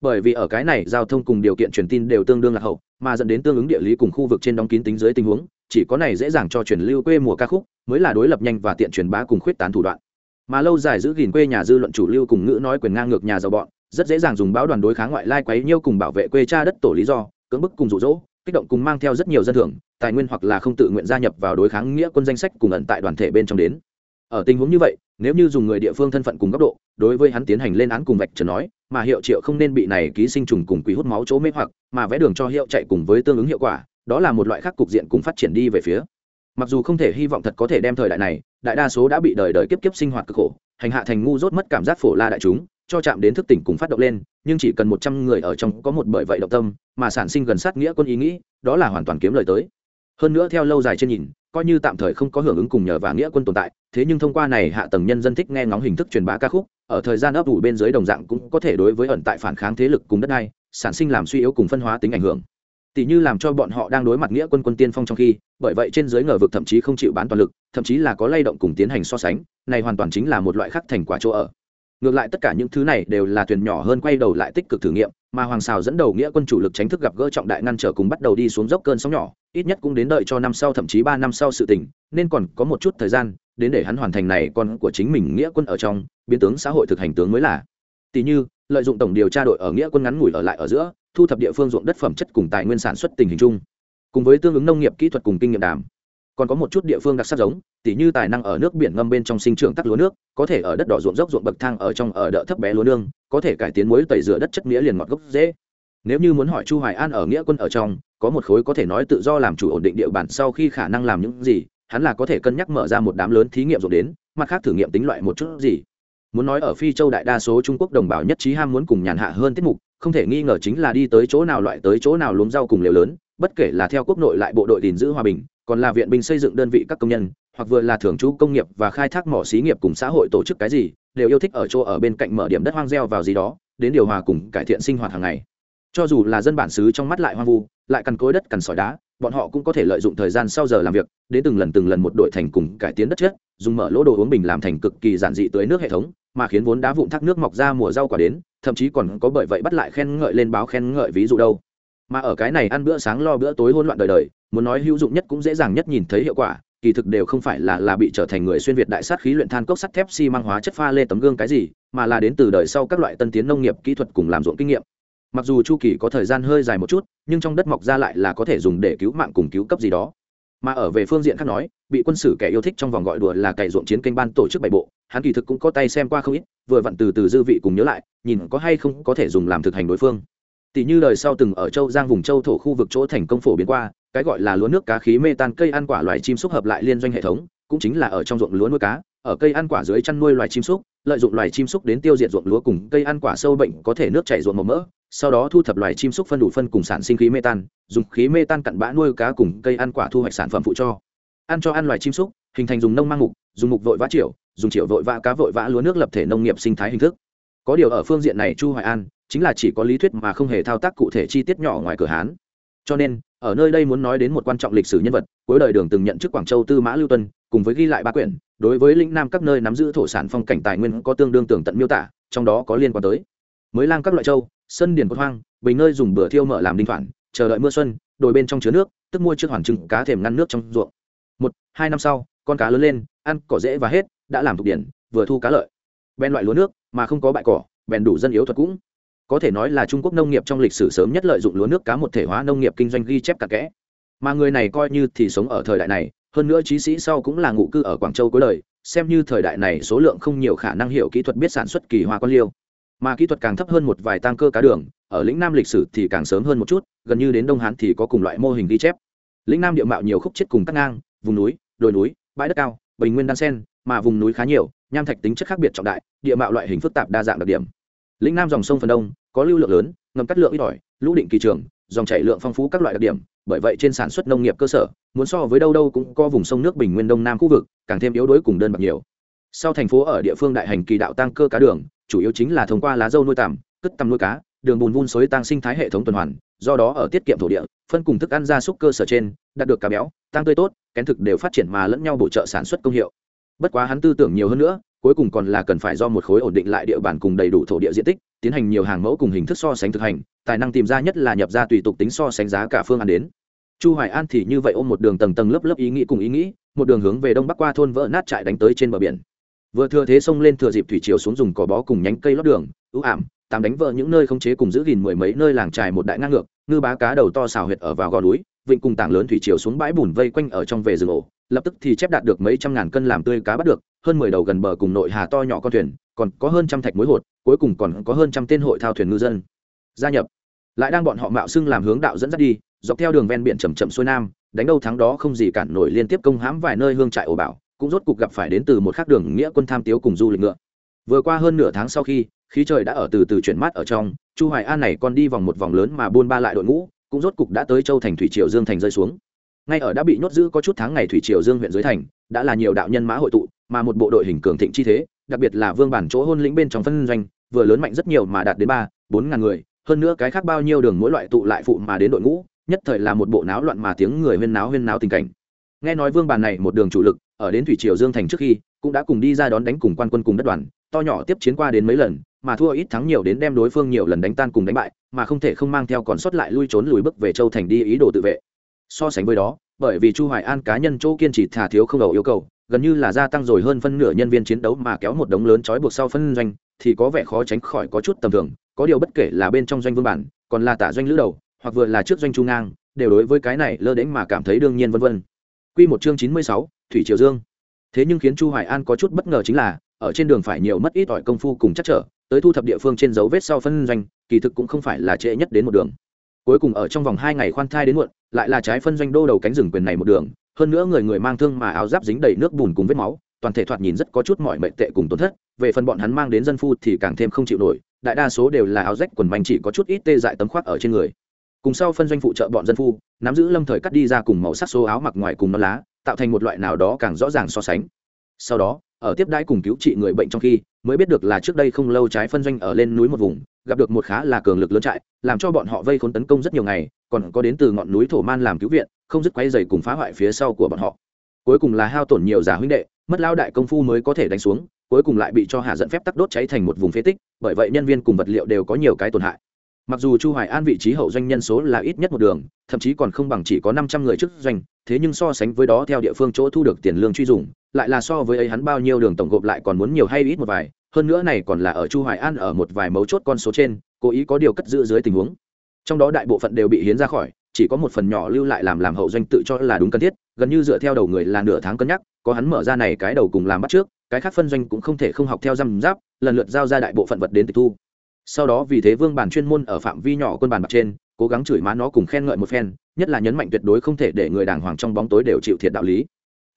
bởi vì ở cái này giao thông cùng điều kiện truyền tin đều tương đương là hậu, mà dẫn đến tương ứng địa lý cùng khu vực trên đóng kín tính dưới tình huống, chỉ có này dễ dàng cho truyền lưu quê mùa ca khúc mới là đối lập nhanh và tiện truyền bá cùng khuyết tán thủ đoạn. Mà lâu dài giữ gìn quê nhà dư luận chủ lưu cùng ngữ nói quyền ngang ngược nhà giàu bọn, rất dễ dàng dùng báo đoàn đối kháng ngoại lai quấy nhiêu cùng bảo vệ quê cha đất tổ lý do, cưỡng bức cùng rụ rỗ kích động cùng mang theo rất nhiều dân thưởng tài nguyên hoặc là không tự nguyện gia nhập vào đối kháng nghĩa quân danh sách cùng ẩn tại đoàn thể bên trong đến. Ở tình huống như vậy, nếu như dùng người địa phương thân phận cùng góc độ, đối với hắn tiến hành lên án cùng vạch trần nói mà hiệu triệu không nên bị này ký sinh trùng cùng quỷ hút máu chỗ mê hoặc, mà vẽ đường cho hiệu chạy cùng với tương ứng hiệu quả, đó là một loại khác cục diện cùng phát triển đi về phía. Mặc dù không thể hy vọng thật có thể đem thời đại này, đại đa số đã bị đời đời kiếp kiếp sinh hoạt cực khổ, hành hạ thành ngu dốt mất cảm giác phổ la đại chúng, cho chạm đến thức tỉnh cùng phát động lên, nhưng chỉ cần một trăm người ở trong có một bởi vậy động tâm, mà sản sinh gần sát nghĩa quân ý nghĩ, đó là hoàn toàn kiếm lời tới. Hơn nữa theo lâu dài trên nhìn, coi như tạm thời không có hưởng ứng cùng nhờ và nghĩa quân tồn tại, thế nhưng thông qua này hạ tầng nhân dân thích nghe ngóng hình thức truyền bá ca khúc ở thời gian ấp ủ bên dưới đồng dạng cũng có thể đối với ẩn tại phản kháng thế lực cùng đất đai, sản sinh làm suy yếu cùng phân hóa tính ảnh hưởng. Tỷ như làm cho bọn họ đang đối mặt nghĩa quân quân tiên phong trong khi, bởi vậy trên dưới ngờ vực thậm chí không chịu bán toàn lực, thậm chí là có lay động cùng tiến hành so sánh, này hoàn toàn chính là một loại khác thành quả chỗ ở. Ngược lại tất cả những thứ này đều là thuyền nhỏ hơn quay đầu lại tích cực thử nghiệm, mà hoàng xào dẫn đầu nghĩa quân chủ lực tránh thức gặp gỡ trọng đại ngăn trở cùng bắt đầu đi xuống dốc cơn sóng nhỏ, ít nhất cũng đến đợi cho năm sau thậm chí ba năm sau sự tỉnh nên còn có một chút thời gian, đến để hắn hoàn thành này con của chính mình nghĩa quân ở trong biến tướng xã hội thực hành tướng mới là. Tỷ như, lợi dụng tổng điều tra đội ở nghĩa quân ngắn ngủi ở lại ở giữa, thu thập địa phương ruộng đất phẩm chất cùng tài nguyên sản xuất tình hình chung. Cùng với tương ứng nông nghiệp kỹ thuật cùng kinh nghiệm đàm. Còn có một chút địa phương đặc sắc giống, tỉ như tài năng ở nước biển ngâm bên trong sinh trưởng tắc lúa nước, có thể ở đất đỏ ruộng dốc ruộng bậc thang ở trong ở đỡ thấp bé lúa nương, có thể cải tiến muối tẩy rửa đất chất nghĩa liền ngọt gốc dễ. Nếu như muốn hỏi chu hoài an ở nghĩa quân ở trong, có một khối có thể nói tự do làm chủ ổn định địa bàn sau khi khả năng làm những gì, hắn là có thể cân nhắc mở ra một đám lớn thí nghiệm ruộng đến, mặt khác thử nghiệm tính loại một chút gì muốn nói ở phi châu đại đa số trung quốc đồng bào nhất trí ham muốn cùng nhàn hạ hơn tiết mục, không thể nghi ngờ chính là đi tới chỗ nào loại tới chỗ nào luống rau cùng liều lớn, bất kể là theo quốc nội lại bộ đội gìn giữ hòa bình, còn là viện binh xây dựng đơn vị các công nhân, hoặc vừa là thưởng chú công nghiệp và khai thác mỏ xí nghiệp cùng xã hội tổ chức cái gì, đều yêu thích ở chỗ ở bên cạnh mở điểm đất hoang gieo vào gì đó, đến điều hòa cùng cải thiện sinh hoạt hàng ngày. Cho dù là dân bản xứ trong mắt lại hoang vu, lại cằn cối đất cằn sỏi đá, bọn họ cũng có thể lợi dụng thời gian sau giờ làm việc, đến từng lần từng lần một đội thành cùng cải tiến đất chết dùng mở lỗ đồ uống bình làm thành cực kỳ giản dị tưới nước hệ thống mà khiến vốn đá vụn thác nước mọc ra mùa rau quả đến, thậm chí còn có bởi vậy bắt lại khen ngợi lên báo khen ngợi ví dụ đâu. Mà ở cái này ăn bữa sáng lo bữa tối hỗn loạn đời đời, muốn nói hữu dụng nhất cũng dễ dàng nhất nhìn thấy hiệu quả, kỳ thực đều không phải là là bị trở thành người xuyên việt đại sát khí luyện than cốc sắt thép xi măng hóa chất pha lê tấm gương cái gì, mà là đến từ đời sau các loại tân tiến nông nghiệp kỹ thuật cùng làm ruộng kinh nghiệm. Mặc dù chu kỳ có thời gian hơi dài một chút, nhưng trong đất mọc ra lại là có thể dùng để cứu mạng cùng cứu cấp gì đó. Mà ở về phương diện khác nói, bị quân sử kẻ yêu thích trong vòng gọi đùa là cày ruộng chiến kênh ban tổ chức bảy bộ hắn kỳ thực cũng có tay xem qua không ít, vừa vặn từ từ dư vị cùng nhớ lại, nhìn có hay không có thể dùng làm thực hành đối phương. Tỷ như đời sau từng ở châu giang vùng châu thổ khu vực chỗ thành công phổ biến qua, cái gọi là lúa nước cá khí mê tan cây ăn quả loài chim xúc hợp lại liên doanh hệ thống, cũng chính là ở trong ruộng lúa nuôi cá, ở cây ăn quả dưới chăn nuôi loài chim xúc, lợi dụng loài chim xúc đến tiêu diệt ruộng lúa cùng cây ăn quả sâu bệnh có thể nước chảy ruộng màu mỡ, sau đó thu thập loài chim xúc phân đủ phân cùng sản sinh khí mê tan, dùng khí mê tan cặn bã nuôi cá cùng cây ăn quả thu hoạch sản phẩm phụ cho. Ăn cho ăn loài chim xúc, hình thành dùng nông mang mục, dùng mục vội vã triệu dùng triệu vội vã cá vội vã lúa nước lập thể nông nghiệp sinh thái hình thức. Có điều ở phương diện này chu hoài an chính là chỉ có lý thuyết mà không hề thao tác cụ thể chi tiết nhỏ ngoài cửa hán. Cho nên, ở nơi đây muốn nói đến một quan trọng lịch sử nhân vật, cuối đời đường từng nhận chức quảng châu tư mã lưu tuân, cùng với ghi lại ba quyển, đối với lĩnh nam các nơi nắm giữ thổ sản phong cảnh tài nguyên có tương đương tưởng tận miêu tả, trong đó có liên quan tới. Mới lang các loại châu, sân điền cốt hoang, bình nơi dùng bừa thiêu mở làm đinh thoản chờ đợi mưa xuân, đồi bên trong chứa nước, tức mua trước hoàn trưng cá thềm ngăn nước trong ruộng. Một, hai năm sau, con cá lớn lên, ăn cỏ dễ và hết đã làm thuộc điển, vừa thu cá lợi. Bèn loại lúa nước, mà không có bại cỏ, bèn đủ dân yếu thuật cũng. Có thể nói là trung quốc nông nghiệp trong lịch sử sớm nhất lợi dụng lúa nước cá một thể hóa nông nghiệp kinh doanh ghi chép cả kẽ. Mà người này coi như thì sống ở thời đại này, hơn nữa trí sĩ sau cũng là ngụ cư ở quảng châu cuối đời, xem như thời đại này số lượng không nhiều khả năng hiểu kỹ thuật biết sản xuất kỳ hoa quan liêu. Mà kỹ thuật càng thấp hơn một vài tăng cơ cá đường, ở lĩnh nam lịch sử thì càng sớm hơn một chút, gần như đến đông hán thì có cùng loại mô hình ghi chép. Lĩnh nam địa mạo nhiều khúc chết cùng cắt ngang, vùng núi, đồi núi, bãi đất cao, bình nguyên đan sen mà vùng núi khá nhiều, nham thạch tính chất khác biệt trọng đại, địa mạo loại hình phức tạp đa dạng đặc điểm. Lĩnh nam dòng sông phần đông, có lưu lượng lớn, ngầm cắt lượng ít ỏi, lũ định kỳ trường, dòng chảy lượng phong phú các loại đặc điểm, bởi vậy trên sản xuất nông nghiệp cơ sở, muốn so với đâu đâu cũng có vùng sông nước bình nguyên đông nam khu vực, càng thêm yếu đuối cùng đơn bạc nhiều. Sau thành phố ở địa phương đại hành kỳ đạo tăng cơ cá đường, chủ yếu chính là thông qua lá dâu nuôi tằm cất tằm nuôi cá, đường bùn vun xối tăng sinh thái hệ thống tuần hoàn, do đó ở tiết kiệm thổ địa, phân cùng thức ăn gia súc cơ sở trên, đạt được cá béo tăng tươi tốt, kén thực đều phát triển mà lẫn nhau bổ trợ sản xuất công hiệu bất quá hắn tư tưởng nhiều hơn nữa, cuối cùng còn là cần phải do một khối ổn định lại địa bàn cùng đầy đủ thổ địa diện tích, tiến hành nhiều hàng mẫu cùng hình thức so sánh thực hành, tài năng tìm ra nhất là nhập ra tùy tục tính so sánh giá cả phương án đến. Chu hoài an thì như vậy ôm một đường tầng tầng lớp lớp ý nghĩ cùng ý nghĩ, một đường hướng về đông bắc qua thôn vỡ nát trại đánh tới trên bờ biển. Vừa thừa thế sông lên thừa dịp thủy chiều xuống dùng cỏ bó cùng nhánh cây lót đường, ưu ảm, tám đánh vỡ những nơi không chế cùng giữ gìn mười mấy nơi làng trài một đại ngang ngược, ngư bá cá đầu to xào huyệt ở vào gò núi, vịnh cùng tảng lớn thủy chiều xuống bãi bùn vây quanh ở trong về rừng ổ lập tức thì chép đạt được mấy trăm ngàn cân làm tươi cá bắt được, hơn mười đầu gần bờ cùng nội hà to nhỏ con thuyền, còn có hơn trăm thạch mối hột, cuối cùng còn có hơn trăm tên hội thao thuyền ngư dân. Gia nhập. Lại đang bọn họ mạo xưng làm hướng đạo dẫn dắt đi, dọc theo đường ven biển chầm chậm xuôi nam, đánh đâu thắng đó không gì cản nổi liên tiếp công hãm vài nơi hương trại ổ bảo, cũng rốt cục gặp phải đến từ một khác đường nghĩa quân tham tiếu cùng du lịch ngựa. Vừa qua hơn nửa tháng sau khi, khí trời đã ở từ từ chuyển mát ở trong, chu hoài an này còn đi vòng một vòng lớn mà buôn ba lại đội ngũ, cũng rốt cục đã tới châu thành thủy triều dương thành rơi xuống ngay ở đã bị nhốt giữ có chút tháng ngày thủy triều dương huyện dưới thành, đã là nhiều đạo nhân mã hội tụ, mà một bộ đội hình cường thịnh chi thế, đặc biệt là vương bản chỗ hôn lĩnh bên trong phân doanh, vừa lớn mạnh rất nhiều mà đạt đến ba, bốn ngàn người, hơn nữa cái khác bao nhiêu đường mỗi loại tụ lại phụ mà đến đội ngũ, nhất thời là một bộ náo loạn mà tiếng người huyên náo huyên náo tình cảnh. Nghe nói vương bàn này một đường chủ lực, ở đến thủy triều dương thành trước khi, cũng đã cùng đi ra đón đánh cùng quan quân cùng đất đoàn, to nhỏ tiếp chiến qua đến mấy lần, mà thua ít thắng nhiều đến đem đối phương nhiều lần đánh tan cùng đánh bại, mà không thể không mang theo còn sót lại lui trốn lùi bước về châu thành đi ý đồ tự vệ so sánh với đó bởi vì chu hoài an cá nhân chỗ kiên trì thả thiếu không đầu yêu cầu gần như là gia tăng rồi hơn phân nửa nhân viên chiến đấu mà kéo một đống lớn trói buộc sau phân doanh thì có vẻ khó tránh khỏi có chút tầm thường có điều bất kể là bên trong doanh vương bản còn là tả doanh lữ đầu hoặc vừa là trước doanh trung ngang đều đối với cái này lơ đễnh mà cảm thấy đương nhiên vân vân. Quy một chương 96, thủy triều dương. Thế nhưng khiến chu hoài an có chút bất ngờ chính là ở trên đường phải nhiều mất ít ỏi công phu cùng chắc trở tới thu thập địa phương trên dấu vết sau phân doanh kỳ thực cũng không phải là trễ nhất đến một đường cuối cùng ở trong vòng hai ngày khoan thai đến muộn, lại là trái phân doanh đô đầu cánh rừng quyền này một đường, hơn nữa người người mang thương mà áo giáp dính đầy nước bùn cùng vết máu, toàn thể thoạt nhìn rất có chút mọi mệnh tệ cùng tổn thất, về phần bọn hắn mang đến dân phu thì càng thêm không chịu nổi, đại đa số đều là áo rách quần manh chỉ có chút ít tê dại tấm khoác ở trên người. Cùng sau phân doanh phụ trợ bọn dân phu, nắm giữ lâm thời cắt đi ra cùng màu sắc số áo mặc ngoài cùng non lá, tạo thành một loại nào đó càng rõ ràng so sánh. Sau đó ở tiếp đãi cùng cứu trị người bệnh trong khi, mới biết được là trước đây không lâu trái phân doanh ở lên núi một vùng, gặp được một khá là cường lực lớn trại, làm cho bọn họ vây khốn tấn công rất nhiều ngày, còn có đến từ ngọn núi thổ man làm cứu viện, không dứt quay dày cùng phá hoại phía sau của bọn họ. Cuối cùng là hao tổn nhiều giả huynh đệ, mất lao đại công phu mới có thể đánh xuống, cuối cùng lại bị cho hạ dẫn phép tắc đốt cháy thành một vùng phế tích, bởi vậy nhân viên cùng vật liệu đều có nhiều cái tổn hại. Mặc dù chu hoài an vị trí hậu doanh nhân số là ít nhất một đường, thậm chí còn không bằng chỉ có 500 người trước doanh, thế nhưng so sánh với đó theo địa phương chỗ thu được tiền lương truy dùng lại là so với ấy hắn bao nhiêu đường tổng gộp lại còn muốn nhiều hay ít một vài, hơn nữa này còn là ở chu hoài an ở một vài mấu chốt con số trên, cố ý có điều cất giữ dưới tình huống. Trong đó đại bộ phận đều bị hiến ra khỏi, chỉ có một phần nhỏ lưu lại làm làm hậu doanh tự cho là đúng cần thiết, gần như dựa theo đầu người là nửa tháng cân nhắc, có hắn mở ra này cái đầu cùng làm bắt trước, cái khác phân doanh cũng không thể không học theo răm giáp lần lượt giao ra đại bộ phận vật đến tịch thu. Sau đó vì thế vương bản chuyên môn ở phạm vi nhỏ quân bàn bạc trên, cố gắng chửi má nó cùng khen ngợi một phen, nhất là nhấn mạnh tuyệt đối không thể để người đàng hoàng trong bóng tối đều chịu thiệt đạo lý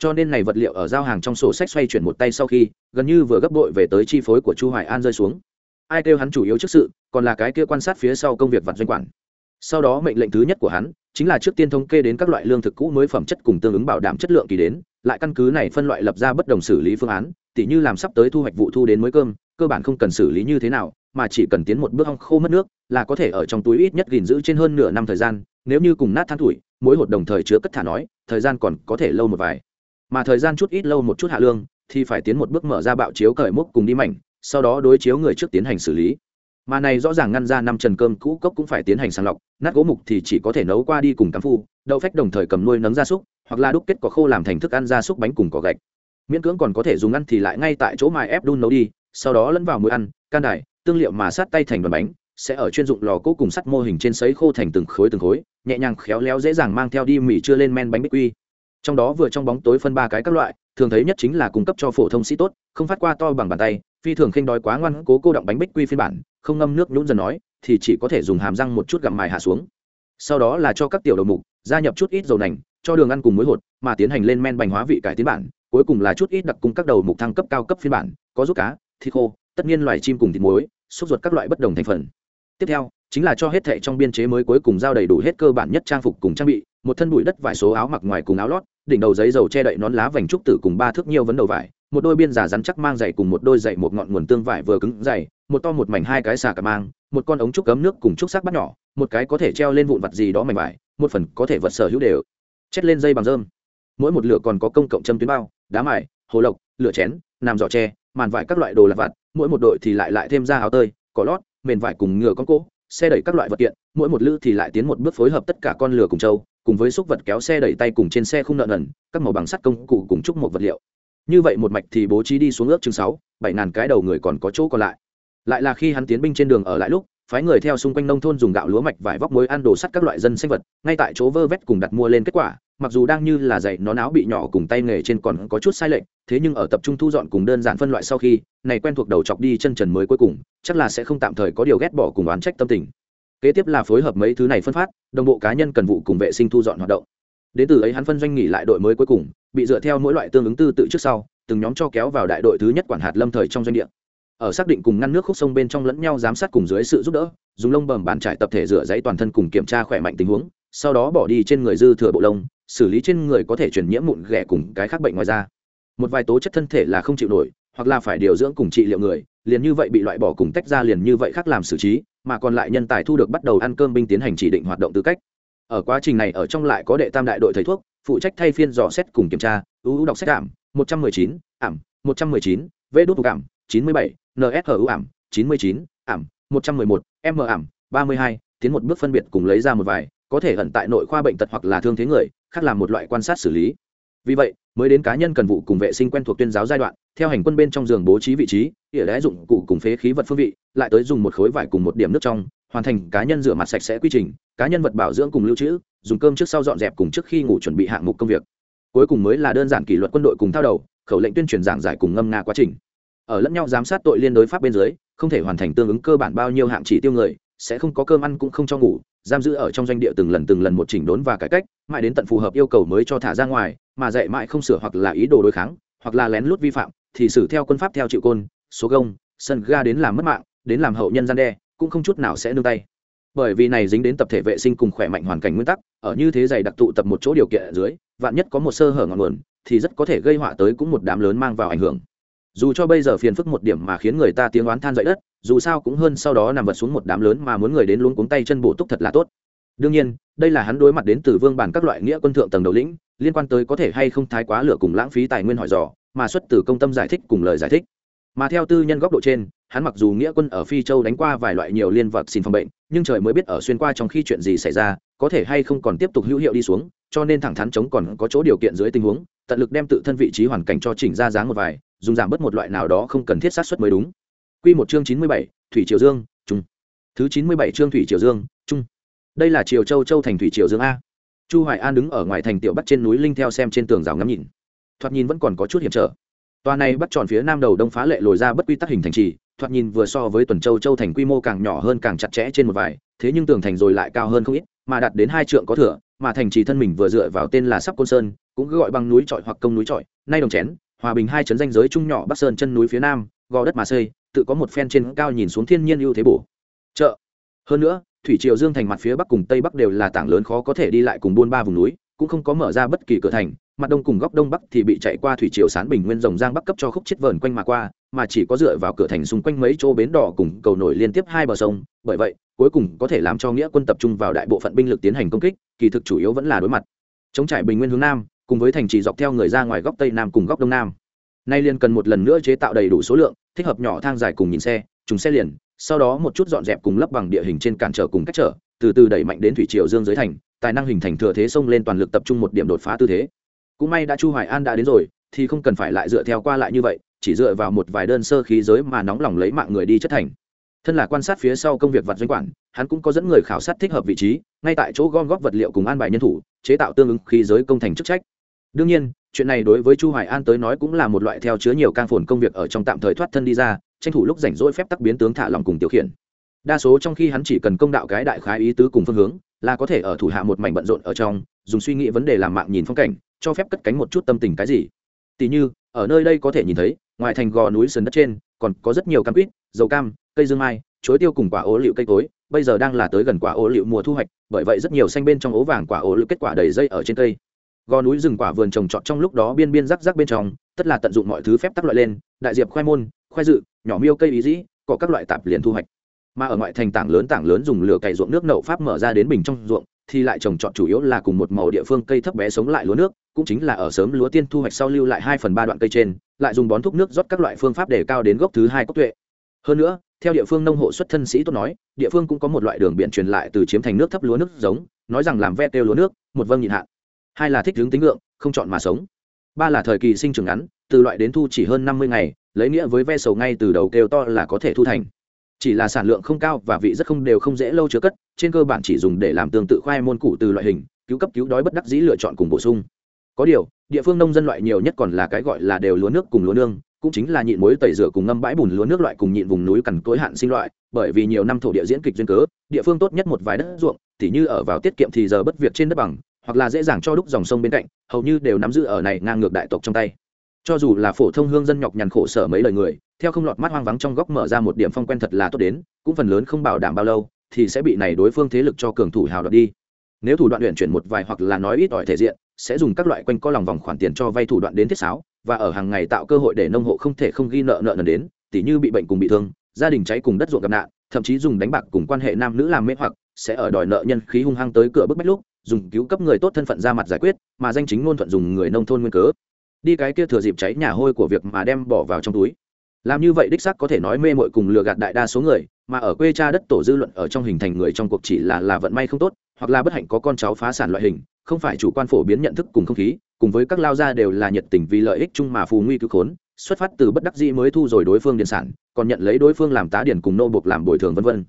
cho nên này vật liệu ở giao hàng trong sổ sách xoay chuyển một tay sau khi, gần như vừa gấp bội về tới chi phối của chu hoài an rơi xuống. Ai kêu hắn chủ yếu trước sự, còn là cái kia quan sát phía sau công việc vặt doanh quản. Sau đó mệnh lệnh thứ nhất của hắn, chính là trước tiên thống kê đến các loại lương thực cũ mới phẩm chất cùng tương ứng bảo đảm chất lượng kỳ đến, lại căn cứ này phân loại lập ra bất đồng xử lý phương án, tỉ như làm sắp tới thu hoạch vụ thu đến mới cơm, cơ bản không cần xử lý như thế nào, mà chỉ cần tiến một bước hong khô mất nước, là có thể ở trong túi ít nhất gìn giữ trên hơn nửa năm thời gian, nếu như cùng nát than thủi mỗi hột đồng thời chứa cất thả nói, thời gian còn có thể lâu một vài mà thời gian chút ít lâu một chút hạ lương, thì phải tiến một bước mở ra bạo chiếu cởi mốc cùng đi mảnh, sau đó đối chiếu người trước tiến hành xử lý. Mà này rõ ràng ngăn ra năm trần cơm cũ cốc cũng phải tiến hành sàng lọc, nát gỗ mục thì chỉ có thể nấu qua đi cùng cắm phu, đậu phách đồng thời cầm nuôi nấng gia súc, hoặc là đúc kết có khô làm thành thức ăn gia súc bánh cùng cỏ gạch. Miễn cưỡng còn có thể dùng ăn thì lại ngay tại chỗ mài ép đun nấu đi, sau đó lẫn vào mũi ăn, can đài tương liệu mà sát tay thành đoàn bánh, sẽ ở chuyên dụng lò cố cùng sắt mô hình trên sấy khô thành từng khối từng khối, nhẹ nhàng khéo léo dễ dàng mang theo đi mì chưa lên men bánh bích quy trong đó vừa trong bóng tối phân ba cái các loại, thường thấy nhất chính là cung cấp cho phổ thông sĩ tốt, không phát qua to bằng bàn tay, phi thường khinh đói quá ngoan, cố cô động bánh bích quy phiên bản, không ngâm nước nhún dần nói, thì chỉ có thể dùng hàm răng một chút gặm mài hạ xuống. Sau đó là cho các tiểu đầu mục, gia nhập chút ít dầu nành, cho đường ăn cùng muối hột, mà tiến hành lên men bánh hóa vị cải tiến bản, cuối cùng là chút ít đặc cung các đầu mục thăng cấp cao cấp phiên bản, có rút cá, thịt khô, tất nhiên loài chim cùng thịt muối, xúc ruột các loại bất đồng thành phần. Tiếp theo, chính là cho hết thệ trong biên chế mới cuối cùng giao đầy đủ hết cơ bản nhất trang phục cùng trang bị, một thân bụi đất vải số áo mặc ngoài cùng áo lót đỉnh đầu giấy dầu che đậy nón lá vành trúc tử cùng ba thước nhiều vấn đầu vải, một đôi biên giả rắn chắc mang giày cùng một đôi giày một ngọn nguồn tương vải vừa cứng dày, một to một mảnh hai cái xà cả mang, một con ống trúc cấm nước cùng trúc sắc bắt nhỏ, một cái có thể treo lên vụn vặt gì đó mảnh vải, một phần có thể vật sở hữu đều. Chết lên dây bằng dơm mỗi một lửa còn có công cộng châm tuyến bao, đá mài, hồ lộc, lửa chén nằm giỏ tre, màn vải các loại đồ lặt vặt, mỗi một đội thì lại lại thêm ra áo tơi, cỏ lót, mền vải cùng ngựa con cỗ xe đẩy các loại vật kiện, mỗi một lữ thì lại tiến một bước phối hợp tất cả con lửa cùng trâu, cùng với xúc vật kéo xe đẩy tay cùng trên xe không nợ nần, các màu bằng sắt công cụ cùng chúc một vật liệu. Như vậy một mạch thì bố trí đi xuống ước chừng sáu, bảy ngàn cái đầu người còn có chỗ còn lại. Lại là khi hắn tiến binh trên đường ở lại lúc phái người theo xung quanh nông thôn dùng gạo lúa mạch, vải vóc muối, ăn đồ sắt các loại dân sinh vật, ngay tại chỗ vơ vét cùng đặt mua lên kết quả. Mặc dù đang như là dạy nó áo bị nhỏ cùng tay nghề trên còn có chút sai lệch, thế nhưng ở tập trung thu dọn cùng đơn giản phân loại sau khi, này quen thuộc đầu chọc đi chân trần mới cuối cùng, chắc là sẽ không tạm thời có điều ghét bỏ cùng oán trách tâm tình. Kế tiếp là phối hợp mấy thứ này phân phát, đồng bộ cá nhân cần vụ cùng vệ sinh thu dọn hoạt động. Đến từ ấy hắn phân doanh nghỉ lại đội mới cuối cùng, bị dựa theo mỗi loại tương ứng tư tự trước sau, từng nhóm cho kéo vào đại đội thứ nhất quản hạt lâm thời trong doanh địa ở xác định cùng ngăn nước khúc sông bên trong lẫn nhau giám sát cùng dưới sự giúp đỡ, dùng lông bầm bàn trải tập thể rửa giấy toàn thân cùng kiểm tra khỏe mạnh tình huống, sau đó bỏ đi trên người dư thừa bộ lông, xử lý trên người có thể truyền nhiễm mụn ghẻ cùng cái khác bệnh ngoài da. Một vài tố chất thân thể là không chịu nổi, hoặc là phải điều dưỡng cùng trị liệu người, liền như vậy bị loại bỏ cùng tách ra liền như vậy khác làm xử trí, mà còn lại nhân tài thu được bắt đầu ăn cơm binh tiến hành chỉ định hoạt động tư cách. Ở quá trình này ở trong lại có đệ tam đại đội thầy thuốc, phụ trách thay phiên dò xét cùng kiểm tra, ưu đọc xét ảm, một trăm mười chín, ảm, một trăm mười chín, vê đốt cảm chín mươi bảy ảm, chín mươi chín, ảm, một trăm mười một, m ảm, ba mươi hai, tiến một bước phân biệt cùng lấy ra một vài, có thể ẩn tại nội khoa bệnh tật hoặc là thương thế người, khác làm một loại quan sát xử lý. Vì vậy, mới đến cá nhân cần vụ cùng vệ sinh quen thuộc tuyên giáo giai đoạn, theo hành quân bên trong giường bố trí vị trí địa đá dụng cụ cùng phế khí vật phương vị, lại tới dùng một khối vải cùng một điểm nước trong, hoàn thành cá nhân rửa mặt sạch sẽ quy trình, cá nhân vật bảo dưỡng cùng lưu trữ, dùng cơm trước sau dọn dẹp cùng trước khi ngủ chuẩn bị hạng mục công việc. Cuối cùng mới là đơn giản kỷ luật quân đội cùng thao đầu, khẩu lệnh tuyên truyền giảng giải cùng ngâm nga quá trình ở lẫn nhau giám sát tội liên đối pháp bên dưới, không thể hoàn thành tương ứng cơ bản bao nhiêu hạng chỉ tiêu người, sẽ không có cơm ăn cũng không cho ngủ, giam giữ ở trong doanh địa từng lần từng lần một chỉnh đốn và cải cách, mãi đến tận phù hợp yêu cầu mới cho thả ra ngoài, mà dạy mãi không sửa hoặc là ý đồ đối kháng, hoặc là lén lút vi phạm, thì xử theo quân pháp theo chịu côn, số gông, sân ga đến làm mất mạng, đến làm hậu nhân gian đe, cũng không chút nào sẽ nương tay. Bởi vì này dính đến tập thể vệ sinh cùng khỏe mạnh hoàn cảnh nguyên tắc, ở như thế dày đặc tụ tập một chỗ điều kiện ở dưới, vạn nhất có một sơ hở ngọn nguồn, thì rất có thể gây họa tới cũng một đám lớn mang vào ảnh hưởng dù cho bây giờ phiền phức một điểm mà khiến người ta tiếng oán than dậy đất, dù sao cũng hơn sau đó nằm vật xuống một đám lớn mà muốn người đến luống cuống tay chân bổ túc thật là tốt. Đương nhiên, đây là hắn đối mặt đến từ vương bản các loại nghĩa quân thượng tầng đầu lĩnh, liên quan tới có thể hay không thái quá lửa cùng lãng phí tài nguyên hỏi dò, mà xuất từ công tâm giải thích cùng lời giải thích. Mà theo tư nhân góc độ trên, hắn mặc dù nghĩa quân ở phi châu đánh qua vài loại nhiều liên vật xin phòng bệnh, nhưng trời mới biết ở xuyên qua trong khi chuyện gì xảy ra, có thể hay không còn tiếp tục hữu hiệu đi xuống, cho nên thẳng thắn chống còn có chỗ điều kiện dưới tình huống, tận lực đem tự thân vị trí hoàn cảnh cho chỉnh ra dáng một vài dùng giảm bớt một loại nào đó không cần thiết sát xuất mới đúng Quy một chương chín mươi bảy, Thủy Triều Dương, trung. Thứ chín mươi bảy chương Thủy Triều Dương, trung. Đây là Triều Châu Châu thành Thủy Triều Dương a. Chu Hoài An đứng ở ngoài thành tiểu Bắc trên núi linh theo xem trên tường rào ngắm nhìn. Thoạt nhìn vẫn còn có chút hiểm trở. Toa này bắt tròn phía nam đầu đông phá lệ lồi ra bất quy tắc hình thành trì, thoạt nhìn vừa so với tuần châu châu thành quy mô càng nhỏ hơn càng chặt chẽ trên một vài, thế nhưng tường thành rồi lại cao hơn không ít, mà đạt đến hai trượng có thừa, mà thành trì thân mình vừa dựa vào tên là Sắp Côn Sơn, cũng cứ gọi bằng núi trọi hoặc công núi trọi, nay đồng chén, hòa bình hai chấn danh giới trung nhỏ Bắc Sơn chân núi phía nam, gò đất mà xây, tự có một phen trên cao nhìn xuống thiên nhiên ưu thế bổ. Chợ. Hơn nữa, thủy triều dương thành mặt phía bắc cùng tây bắc đều là tảng lớn khó có thể đi lại cùng buôn ba vùng núi, cũng không có mở ra bất kỳ cửa thành, mặt đông cùng góc đông bắc thì bị chạy qua thủy triều sán bình nguyên rồng giang bắc cấp cho khúc chết vờn quanh mà qua mà chỉ có dựa vào cửa thành xung quanh mấy chỗ bến đỏ cùng cầu nổi liên tiếp hai bờ sông bởi vậy cuối cùng có thể làm cho nghĩa quân tập trung vào đại bộ phận binh lực tiến hành công kích kỳ thực chủ yếu vẫn là đối mặt chống trải bình nguyên hướng nam cùng với thành trì dọc theo người ra ngoài góc tây nam cùng góc đông nam. Nay liền cần một lần nữa chế tạo đầy đủ số lượng, thích hợp nhỏ thang dài cùng nhìn xe, trùng xe liền, sau đó một chút dọn dẹp cùng lấp bằng địa hình trên cản trở cùng cách trở, từ từ đẩy mạnh đến thủy triều dương dưới thành, tài năng hình thành thừa thế sông lên toàn lực tập trung một điểm đột phá tư thế. Cũng may đã chu hoài an đã đến rồi, thì không cần phải lại dựa theo qua lại như vậy, chỉ dựa vào một vài đơn sơ khí giới mà nóng lòng lấy mạng người đi chất thành. Thân là quan sát phía sau công việc vật doanh quản hắn cũng có dẫn người khảo sát thích hợp vị trí, ngay tại chỗ gom góp vật liệu cùng an bài nhân thủ, chế tạo tương ứng khí giới công thành chức trách. Đương nhiên, chuyện này đối với chu hoài an tới nói cũng là một loại theo chứa nhiều cang phồn công việc ở trong tạm thời thoát thân đi ra, tranh thủ lúc rảnh rỗi phép tắc biến tướng thả lòng cùng tiểu khiển. Đa số trong khi hắn chỉ cần công đạo cái đại khái ý tứ cùng phương hướng, là có thể ở thủ hạ một mảnh bận rộn ở trong, dùng suy nghĩ vấn đề làm mạng nhìn phong cảnh, cho phép cất cánh một chút tâm tình cái gì. Tỉ như, ở nơi đây có thể nhìn thấy, ngoài thành gò núi sườn đất trên, còn có rất nhiều cam quýt, dầu cam, cây dương mai, chuối tiêu cùng quả ố liệu cây cối bây giờ đang là tới gần quả ô liệu mùa thu hoạch, bởi vậy rất nhiều xanh bên trong ố vàng quả ô liệu kết quả đầy dây ở trên cây. Gò núi rừng quả vườn trồng trọt trong lúc đó biên biên rắc rắc bên trong, tất là tận dụng mọi thứ phép tắc loại lên, đại diệp khoai môn, khoai dự, nhỏ miêu cây ý dĩ, có các loại tạp liền thu hoạch. Mà ở ngoại thành tảng lớn tảng lớn dùng lửa cày ruộng nước nậu pháp mở ra đến bình trong ruộng, thì lại trồng trọt chủ yếu là cùng một màu địa phương cây thấp bé sống lại lúa nước, cũng chính là ở sớm lúa tiên thu hoạch sau lưu lại hai phần ba đoạn cây trên, lại dùng bón thuốc nước rót các loại phương pháp để cao đến gốc thứ hai cốc tuệ. Hơn nữa theo địa phương nông hộ xuất thân sĩ tốt nói, địa phương cũng có một loại đường biển truyền lại từ chiếm thành nước thấp lúa nước giống, nói rằng làm ve têu lúa nước, một vâng nhịn hạn. Hai là thích hướng tính lượng, không chọn mà sống. Ba là thời kỳ sinh trưởng ngắn, từ loại đến thu chỉ hơn năm mươi ngày, lấy nghĩa với ve sầu ngay từ đầu kêu to là có thể thu thành. Chỉ là sản lượng không cao và vị rất không đều không dễ lâu chứa cất, trên cơ bản chỉ dùng để làm tương tự khoai môn củ từ loại hình, cứu cấp cứu đói bất đắc dĩ lựa chọn cùng bổ sung. Có điều, địa phương nông dân loại nhiều nhất còn là cái gọi là đều lúa nước cùng lúa nương cũng chính là nhịn muối tẩy rửa cùng ngâm bãi bùn lúa nước loại cùng nhịn vùng núi cằn cối hạn sinh loại, bởi vì nhiều năm thổ địa diễn kịch duyên cớ, địa phương tốt nhất một vài đất ruộng, tỉ như ở vào tiết kiệm thì giờ bất việc trên đất bằng, hoặc là dễ dàng cho đúc dòng sông bên cạnh, hầu như đều nắm giữ ở này ngang ngược đại tộc trong tay. Cho dù là phổ thông hương dân nhọc nhằn khổ sở mấy lời người, theo không lọt mắt hoang vắng trong góc mở ra một điểm phong quen thật là tốt đến, cũng phần lớn không bảo đảm bao lâu, thì sẽ bị này đối phương thế lực cho cường thủ hào đoạt đi. Nếu thủ đoạn luyện chuyển một vài hoặc là nói ít ỏi thể diện, sẽ dùng các loại quanh co lòng vòng khoản tiền cho vay thủ đoạn đến thiết sáo và ở hàng ngày tạo cơ hội để nông hộ không thể không ghi nợ nợ nần đến, tỉ như bị bệnh cùng bị thương, gia đình cháy cùng đất ruộng gặp nạn, thậm chí dùng đánh bạc cùng quan hệ nam nữ làm mê hoặc, sẽ ở đòi nợ nhân khí hung hăng tới cửa bức bách lúc, dùng cứu cấp người tốt thân phận ra mặt giải quyết, mà danh chính ngôn thuận dùng người nông thôn nguyên cớ. Đi cái kia thừa dịp cháy nhà hôi của việc mà đem bỏ vào trong túi. Làm như vậy đích xác có thể nói mê mội cùng lừa gạt đại đa số người, mà ở quê cha đất tổ dư luận ở trong hình thành người trong cuộc chỉ là là vận may không tốt, hoặc là bất hạnh có con cháu phá sản loại hình, không phải chủ quan phổ biến nhận thức cùng không khí cùng với các lao gia đều là nhiệt tình vì lợi ích chung mà phù nguy cứu khốn, xuất phát từ bất đắc dĩ mới thu rồi đối phương điện sản, còn nhận lấy đối phương làm tá điển cùng nô buộc làm bồi thường vân vân.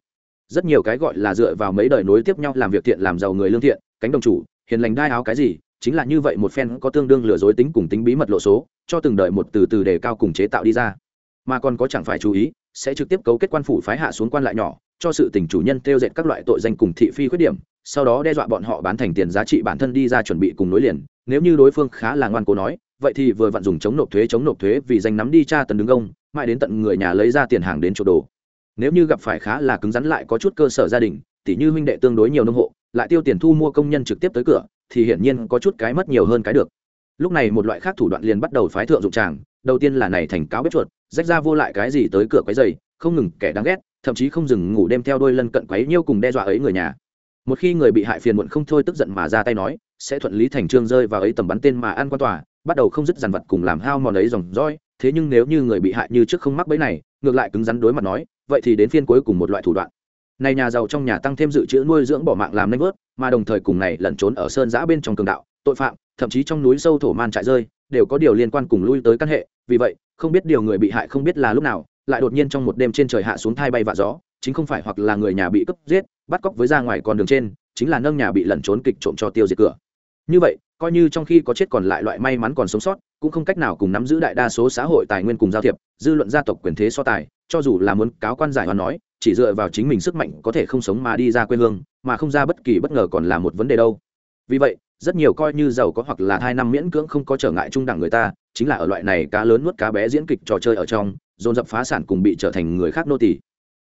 Rất nhiều cái gọi là dựa vào mấy đời nối tiếp nhau làm việc thiện làm giàu người lương thiện, cánh đồng chủ, hiền lành đai áo cái gì, chính là như vậy một phen có tương đương lừa dối tính cùng tính bí mật lộ số, cho từng đợi một từ từ đề cao cùng chế tạo đi ra. Mà còn có chẳng phải chú ý, sẽ trực tiếp cấu kết quan phủ phái hạ xuống quan lại nhỏ, cho sự tình chủ nhân tiêu dệt các loại tội danh cùng thị phi khuyết điểm, sau đó đe dọa bọn họ bán thành tiền giá trị bản thân đi ra chuẩn bị cùng nối liền nếu như đối phương khá là ngoan cố nói, vậy thì vừa vặn dùng chống nộp thuế, chống nộp thuế vì danh nắm đi tra tần đứng ông, mãi đến tận người nhà lấy ra tiền hàng đến chỗ đồ. Nếu như gặp phải khá là cứng rắn lại có chút cơ sở gia đình, tỉ như huynh đệ tương đối nhiều nông hộ, lại tiêu tiền thu mua công nhân trực tiếp tới cửa, thì hiển nhiên có chút cái mất nhiều hơn cái được. Lúc này một loại khác thủ đoạn liền bắt đầu phái thượng dụng tràng, đầu tiên là này thành cáo bếp chuột, rách ra vô lại cái gì tới cửa quấy dày không ngừng kẻ đáng ghét, thậm chí không dừng ngủ đêm theo đôi lân cận quấy nhiêu cùng đe dọa ấy người nhà. Một khi người bị hại phiền muộn không thôi tức giận mà ra tay nói sẽ thuận lý thành trương rơi vào ấy tầm bắn tên mà ăn quan tòa, bắt đầu không dứt dằn vật cùng làm hao mòn ấy dòng roi thế nhưng nếu như người bị hại như trước không mắc bẫy này, ngược lại cứng rắn đối mặt nói, vậy thì đến phiên cuối cùng một loại thủ đoạn. Này nhà giàu trong nhà tăng thêm dự trữ nuôi dưỡng bỏ mạng làm nanh vớt, mà đồng thời cùng này lẩn trốn ở sơn giã bên trong cường đạo, tội phạm, thậm chí trong núi sâu thổ man trại rơi, đều có điều liên quan cùng lui tới căn hệ. Vì vậy, không biết điều người bị hại không biết là lúc nào, lại đột nhiên trong một đêm trên trời hạ xuống thai bay vạ gió, chính không phải hoặc là người nhà bị cướp giết, bắt cóc với ra ngoài con đường trên, chính là nâng nhà bị lẩn trốn kịch trộm cho tiêu diệt cửa như vậy, coi như trong khi có chết còn lại loại may mắn còn sống sót, cũng không cách nào cùng nắm giữ đại đa số xã hội tài nguyên cùng giao thiệp, dư luận gia tộc quyền thế so tài, cho dù là muốn cáo quan giải hoàn nói, chỉ dựa vào chính mình sức mạnh có thể không sống mà đi ra quê hương, mà không ra bất kỳ bất ngờ còn là một vấn đề đâu. Vì vậy, rất nhiều coi như giàu có hoặc là hai năm miễn cưỡng không có trở ngại trung đẳng người ta, chính là ở loại này cá lớn nuốt cá bé diễn kịch trò chơi ở trong, dồn dập phá sản cùng bị trở thành người khác nô tỳ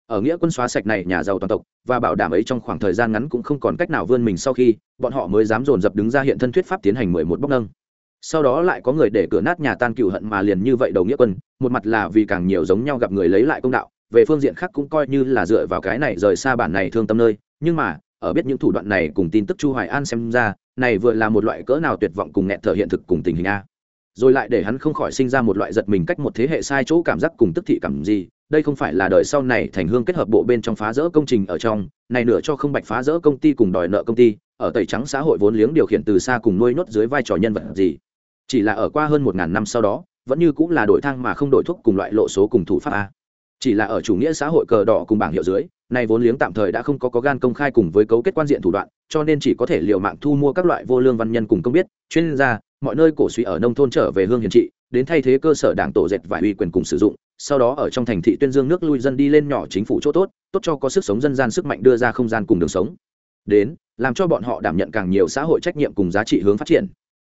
ở nghĩa quân xóa sạch này nhà giàu toàn tộc và bảo đảm ấy trong khoảng thời gian ngắn cũng không còn cách nào vươn mình sau khi, bọn họ mới dám dồn dập đứng ra hiện thân thuyết pháp tiến hành mười một bốc nâng. Sau đó lại có người để cửa nát nhà tan cựu hận mà liền như vậy đầu nghĩa quân, một mặt là vì càng nhiều giống nhau gặp người lấy lại công đạo, về phương diện khác cũng coi như là dựa vào cái này rời xa bản này thương tâm nơi, nhưng mà, ở biết những thủ đoạn này cùng tin tức chu hoài an xem ra, này vừa là một loại cỡ nào tuyệt vọng cùng nghẹn thở hiện thực cùng tình hình a. Rồi lại để hắn không khỏi sinh ra một loại giật mình cách một thế hệ sai chỗ cảm giác cùng tức thị cảm gì đây không phải là đời sau này thành hương kết hợp bộ bên trong phá rỡ công trình ở trong, này nửa cho không bạch phá rỡ công ty cùng đòi nợ công ty, ở tẩy trắng xã hội vốn liếng điều khiển từ xa cùng nuôi nốt dưới vai trò nhân vật gì. Chỉ là ở qua hơn một ngàn năm sau đó, vẫn như cũng là đổi thang mà không đổi thuốc cùng loại lộ số cùng thủ pháp a. Chỉ là ở chủ nghĩa xã hội cờ đỏ cùng bảng hiệu dưới, này vốn liếng tạm thời đã không có có gan công khai cùng với cấu kết quan diện thủ đoạn, cho nên chỉ có thể liệu mạng thu mua các loại vô lương văn nhân cùng công biết, chuyên gia, mọi nơi cổ suý ở nông thôn trở về hương hiền trị, đến thay thế cơ sở đảng tổ dệt vải uy quyền cùng sử dụng sau đó ở trong thành thị tuyên dương nước lui dân đi lên nhỏ chính phủ chỗ tốt tốt cho có sức sống dân gian sức mạnh đưa ra không gian cùng đường sống. Đến, làm cho bọn họ đảm nhận càng nhiều xã hội trách nhiệm cùng giá trị hướng phát triển.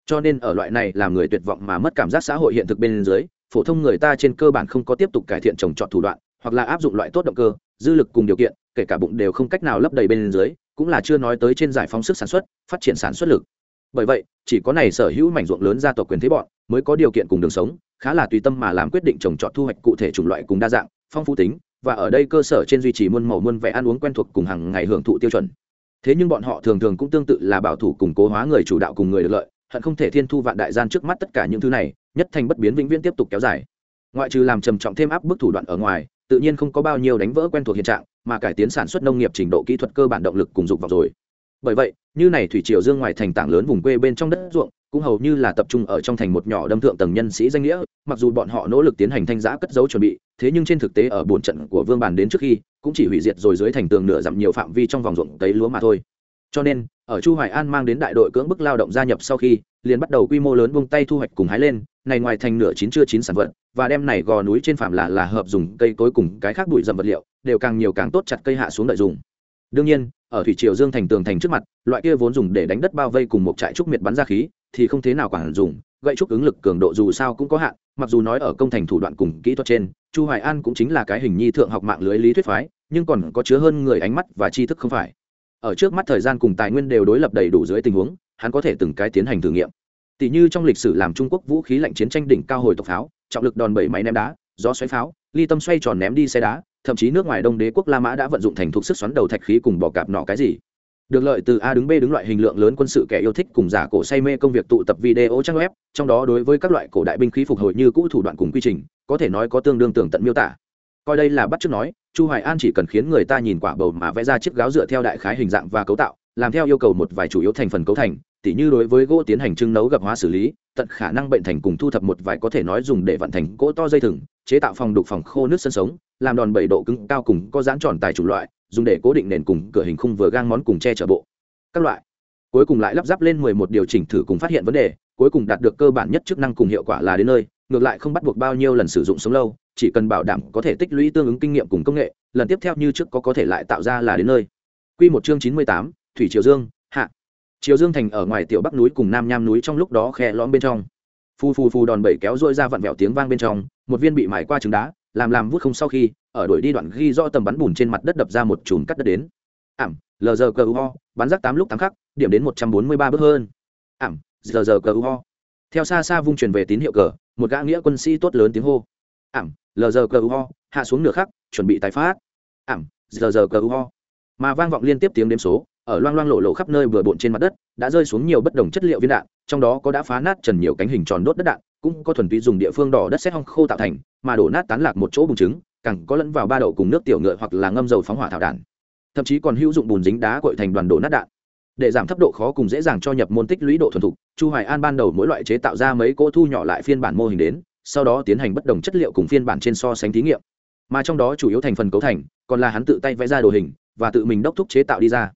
Cho nên ở loại này làm người tuyệt vọng mà mất cảm giác xã hội hiện thực bên dưới, phổ thông người ta trên cơ bản không có tiếp tục cải thiện trồng trọt thủ đoạn, hoặc là áp dụng loại tốt động cơ, dư lực cùng điều kiện, kể cả bụng đều không cách nào lấp đầy bên dưới, cũng là chưa nói tới trên giải phóng sức sản xuất, phát triển sản xuất lực bởi vậy, chỉ có này sở hữu mảnh ruộng lớn gia tộc quyền thế bọn mới có điều kiện cùng đường sống, khá là tùy tâm mà làm quyết định trồng trọt thu hoạch cụ thể chủng loại cùng đa dạng, phong phú tính, và ở đây cơ sở trên duy trì muôn màu muôn vẻ ăn uống quen thuộc cùng hàng ngày hưởng thụ tiêu chuẩn. Thế nhưng bọn họ thường thường cũng tương tự là bảo thủ củng cố hóa người chủ đạo cùng người được lợi, hận không thể thiên thu vạn đại gian trước mắt tất cả những thứ này, nhất thành bất biến vĩnh viễn tiếp tục kéo dài. Ngoại trừ làm trầm trọng thêm áp bức thủ đoạn ở ngoài, tự nhiên không có bao nhiêu đánh vỡ quen thuộc hiện trạng, mà cải tiến sản xuất nông nghiệp trình độ kỹ thuật cơ bản động lực cùng dục vào rồi. Bởi vậy như này thủy triều dương ngoài thành tảng lớn vùng quê bên trong đất ruộng, cũng hầu như là tập trung ở trong thành một nhỏ đâm thượng tầng nhân sĩ danh nghĩa, mặc dù bọn họ nỗ lực tiến hành thanh giã cất dấu chuẩn bị, thế nhưng trên thực tế ở bổn trận của vương bàn đến trước khi, cũng chỉ hủy diệt rồi dưới thành tường nửa dặm nhiều phạm vi trong vòng ruộng cấy lúa mà thôi. Cho nên, ở chu hoài an mang đến đại đội cưỡng bức lao động gia nhập sau khi, liền bắt đầu quy mô lớn buông tay thu hoạch cùng hái lên, này ngoài thành nửa chín chưa chín sản vật, và đem này gò núi trên phạm là là hợp dùng cây cối cùng cái khác bụi rậm vật liệu, đều càng nhiều càng tốt chặt cây hạ xuống đợi dùng. Đương nhiên ở thủy triều dương thành tường thành trước mặt, loại kia vốn dùng để đánh đất bao vây cùng một trại trúc miệt bắn ra khí, thì không thế nào quản dùng. Gậy trúc ứng lực cường độ dù sao cũng có hạn, mặc dù nói ở công thành thủ đoạn cùng kỹ thuật trên, chu hoài an cũng chính là cái hình nhi thượng học mạng lưới lý thuyết phái, nhưng còn có chứa hơn người ánh mắt và tri thức không phải. Ở trước mắt thời gian cùng tài nguyên đều đối lập đầy đủ dưới tình huống, hắn có thể từng cái tiến hành thử nghiệm. Tỷ như trong lịch sử làm trung quốc vũ khí lạnh chiến tranh đỉnh cao hồi tộc pháo, trọng lực đòn bẩy máy ném đá, gió xoáy pháo, ly tâm xoay tròn ném đi xe đá thậm chí nước ngoài đông đế quốc la mã đã vận dụng thành thục sức xoắn đầu thạch khí cùng bỏ cạp nọ cái gì. Được lợi từ a đứng b đứng loại hình lượng lớn quân sự kẻ yêu thích cùng giả cổ say mê công việc tụ tập video trang web, trong đó đối với các loại cổ đại binh khí phục hồi như cũ thủ đoạn cùng quy trình, có thể nói có tương đương tường tận miêu tả. Coi đây là bắt chước nói, chu hoài an chỉ cần khiến người ta nhìn quả bầu mà vẽ ra chiếc gáo dựa theo đại khái hình dạng và cấu tạo, làm theo yêu cầu một vài chủ yếu thành phần cấu thành, tỉ như đối với gỗ tiến hành trưng nấu gập hóa xử lý tận khả năng bệnh thành cùng thu thập một vài có thể nói dùng để vận thành gỗ to dây thừng chế tạo phòng đục phòng khô nước sân sống làm đòn bẩy độ cứng cao cùng có dáng tròn tài chủ loại dùng để cố định nền cùng cửa hình khung vừa gang món cùng che chở bộ. Các loại. Cuối cùng lại lắp ráp lên 11 điều chỉnh thử cùng phát hiện vấn đề cuối cùng đạt được cơ bản nhất chức năng cùng hiệu quả là đến nơi ngược lại không bắt buộc bao nhiêu lần sử dụng sống lâu chỉ cần bảo đảm có thể tích lũy tương ứng kinh nghiệm cùng công nghệ lần tiếp theo như trước có có thể lại tạo ra là đến nơi. Quy một chương 98, thủy triều dương chiều dương thành ở ngoài tiểu bắc núi cùng nam nham núi trong lúc đó khe lõm bên trong. Phu phu phu đòn bẩy kéo dội ra vặn vẹo tiếng vang bên trong, một viên bị mài qua trứng đá, làm làm vút không sau khi, ở đuổi đi đoạn ghi rõ tầm bắn bùn trên mặt đất đập ra một chùm cắt đất đến. Ảm, lờ giờ cờ ho, bắn rác tám lúc tám khắc, điểm đến một trăm bốn mươi ba bước hơn. Ảm, giờ giờ cờ ho. Theo xa xa vung truyền về tín hiệu cờ, một gã nghĩa quân sĩ tốt lớn tiếng hô. Ảm, lờ giờ cờ ho, hạ xuống nửa khắc, chuẩn bị tái phát. Ảm, giờ giờ cờ ho. Mà vang vọng liên tiếp tiếng đếm số ở loang loang lộ lộ khắp nơi vừa bộn trên mặt đất, đã rơi xuống nhiều bất đồng chất liệu viên đạn, trong đó có đã phá nát trần nhiều cánh hình tròn đốt đất đạn, cũng có thuần túy dùng địa phương đỏ đất xét hong khô tạo thành, mà đổ nát tán lạc một chỗ bùng trứng, càng có lẫn vào ba đậu cùng nước tiểu ngựa hoặc là ngâm dầu phóng hỏa thảo đạn. Thậm chí còn hữu dụng bùn dính đá cội thành đoàn đổ nát đạn. Để giảm thấp độ khó cùng dễ dàng cho nhập môn tích lũy độ thuần thục, chu hoài an ban đầu mỗi loại chế tạo ra mấy cỗ thu nhỏ lại phiên bản mô hình đến, sau đó tiến hành bất đồng chất liệu cùng phiên bản trên so sánh thí nghiệm. Mà trong đó chủ yếu thành phần cấu thành, còn là hắn tự tay vẽ ra đồ hình, và tự mình đốc thúc chế tạo đi ra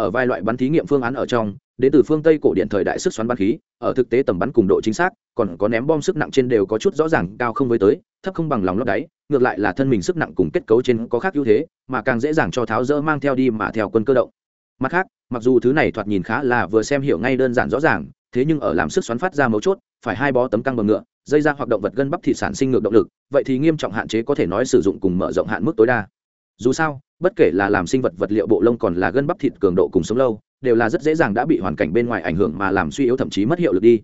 ở vài loại bắn thí nghiệm phương án ở trong, đến từ phương tây cổ điện thời đại sức xoắn bắn khí, ở thực tế tầm bắn cùng độ chính xác, còn có ném bom sức nặng trên đều có chút rõ ràng, cao không với tới, thấp không bằng lòng lót đáy, ngược lại là thân mình sức nặng cùng kết cấu trên có khác ưu thế, mà càng dễ dàng cho tháo dỡ mang theo đi mà theo quân cơ động. Mặt khác, mặc dù thứ này thoạt nhìn khá là vừa xem hiểu ngay đơn giản rõ ràng, thế nhưng ở làm sức xoắn phát ra mấu chốt, phải hai bó tấm căng bằng ngựa, dây ra hoặc động vật gân bắp thịt sản sinh ngược động lực, vậy thì nghiêm trọng hạn chế có thể nói sử dụng cùng mở rộng hạn mức tối đa. Dù sao bất kể là làm sinh vật vật liệu bộ lông còn là gân bắp thịt cường độ cùng sống lâu, đều là rất dễ dàng đã bị hoàn cảnh bên ngoài ảnh hưởng mà làm suy yếu thậm chí mất hiệu lực đi.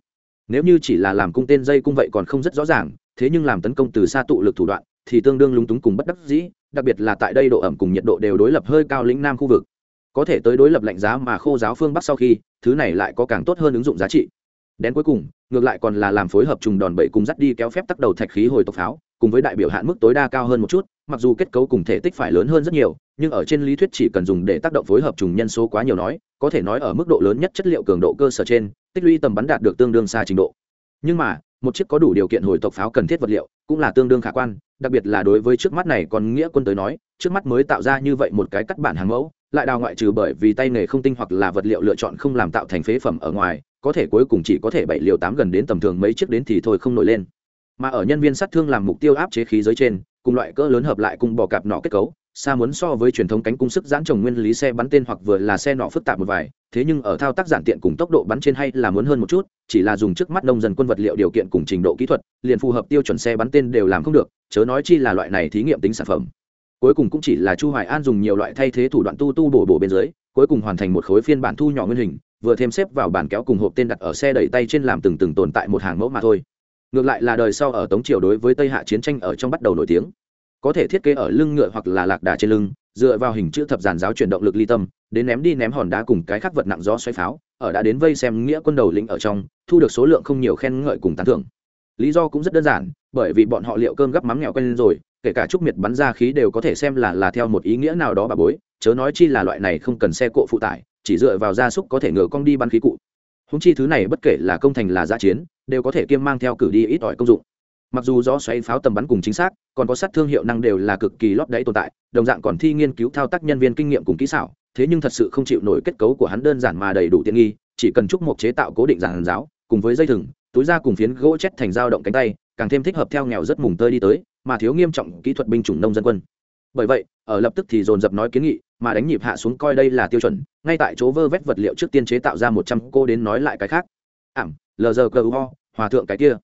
Nếu như chỉ là làm cung tên dây cung vậy còn không rất rõ ràng, thế nhưng làm tấn công từ xa tụ lực thủ đoạn thì tương đương lúng túng cùng bất đắc dĩ, đặc biệt là tại đây độ ẩm cùng nhiệt độ đều đối lập hơi cao lĩnh nam khu vực. Có thể tới đối lập lạnh giá mà khô giáo phương bắc sau khi, thứ này lại có càng tốt hơn ứng dụng giá trị. Đến cuối cùng, ngược lại còn là làm phối hợp trùng đòn bẩy cùng dắt đi kéo phép tắc đầu thạch khí hồi tộc pháo cùng với đại biểu hạn mức tối đa cao hơn một chút, mặc dù kết cấu cùng thể tích phải lớn hơn rất nhiều, nhưng ở trên lý thuyết chỉ cần dùng để tác động phối hợp trùng nhân số quá nhiều nói, có thể nói ở mức độ lớn nhất chất liệu cường độ cơ sở trên, tích lũy tầm bắn đạt được tương đương xa trình độ. Nhưng mà, một chiếc có đủ điều kiện hồi tộc pháo cần thiết vật liệu, cũng là tương đương khả quan, đặc biệt là đối với trước mắt này còn nghĩa quân tới nói, trước mắt mới tạo ra như vậy một cái cắt bản hàng mẫu, lại đào ngoại trừ bởi vì tay nghề không tinh hoặc là vật liệu lựa chọn không làm tạo thành phế phẩm ở ngoài, có thể cuối cùng chỉ có thể bảy liều tám gần đến tầm thường mấy chiếc đến thì thôi không nổi lên mà ở nhân viên sát thương làm mục tiêu áp chế khí giới trên, cùng loại cỡ lớn hợp lại cùng bò cạp nọ kết cấu, xa muốn so với truyền thống cánh cung sức giãn trồng nguyên lý xe bắn tên hoặc vừa là xe nọ phức tạp một vài, thế nhưng ở thao tác giản tiện cùng tốc độ bắn trên hay là muốn hơn một chút, chỉ là dùng trước mắt nông dân quân vật liệu điều kiện cùng trình độ kỹ thuật, liền phù hợp tiêu chuẩn xe bắn tên đều làm không được, chớ nói chi là loại này thí nghiệm tính sản phẩm. Cuối cùng cũng chỉ là chu hoài an dùng nhiều loại thay thế thủ đoạn tu tu bổ bổ bên dưới, cuối cùng hoàn thành một khối phiên bản thu nhỏ nguyên hình, vừa thêm xếp vào bản kéo cùng hộp tên đặt ở xe đẩy tay trên làm từng từng tồn tại một hàng mẫu mà thôi ngược lại là đời sau ở tống triều đối với tây hạ chiến tranh ở trong bắt đầu nổi tiếng. Có thể thiết kế ở lưng ngựa hoặc là lạc đà trên lưng, dựa vào hình chữ thập giàn giáo chuyển động lực ly tâm, đến ném đi ném hòn đá cùng cái khắc vật nặng gió xoáy pháo, ở đã đến vây xem nghĩa quân đầu lĩnh ở trong, thu được số lượng không nhiều khen ngợi cùng tán thưởng. Lý do cũng rất đơn giản, bởi vì bọn họ liệu cơm gắp mắm nghèo quen rồi, kể cả trúc miệt bắn ra khí đều có thể xem là là theo một ý nghĩa nào đó bà bối, chớ nói chi là loại này không cần xe cộ phụ tải, chỉ dựa vào gia súc có thể ngựa cong đi bắn khí cụ. Húng chi thứ này bất kể là công thành là giã chiến đều có thể kiêm mang theo cử đi ít ỏi công dụng. Mặc dù do xoáy pháo tầm bắn cùng chính xác, còn có sát thương hiệu năng đều là cực kỳ lót đáy tồn tại, đồng dạng còn thi nghiên cứu thao tác nhân viên kinh nghiệm cùng kỹ xảo, thế nhưng thật sự không chịu nổi kết cấu của hắn đơn giản mà đầy đủ tiện nghi, chỉ cần chúc một chế tạo cố định giản giáo, cùng với dây thừng, túi da cùng phiến gỗ chết thành dao động cánh tay, càng thêm thích hợp theo nghèo rất mùng tơi đi tới, mà thiếu nghiêm trọng kỹ thuật binh chủng nông dân quân. Bởi vậy, ở lập tức thì dồn dập nói kiến nghị, mà đánh nhịp hạ xuống coi đây là tiêu chuẩn, ngay tại chỗ vơ vét vật liệu trước tiên chế tạo ra một trăm cô đến nói lại cái khác ảm, lờ giờ cờ ho, hòa thượng cái kia.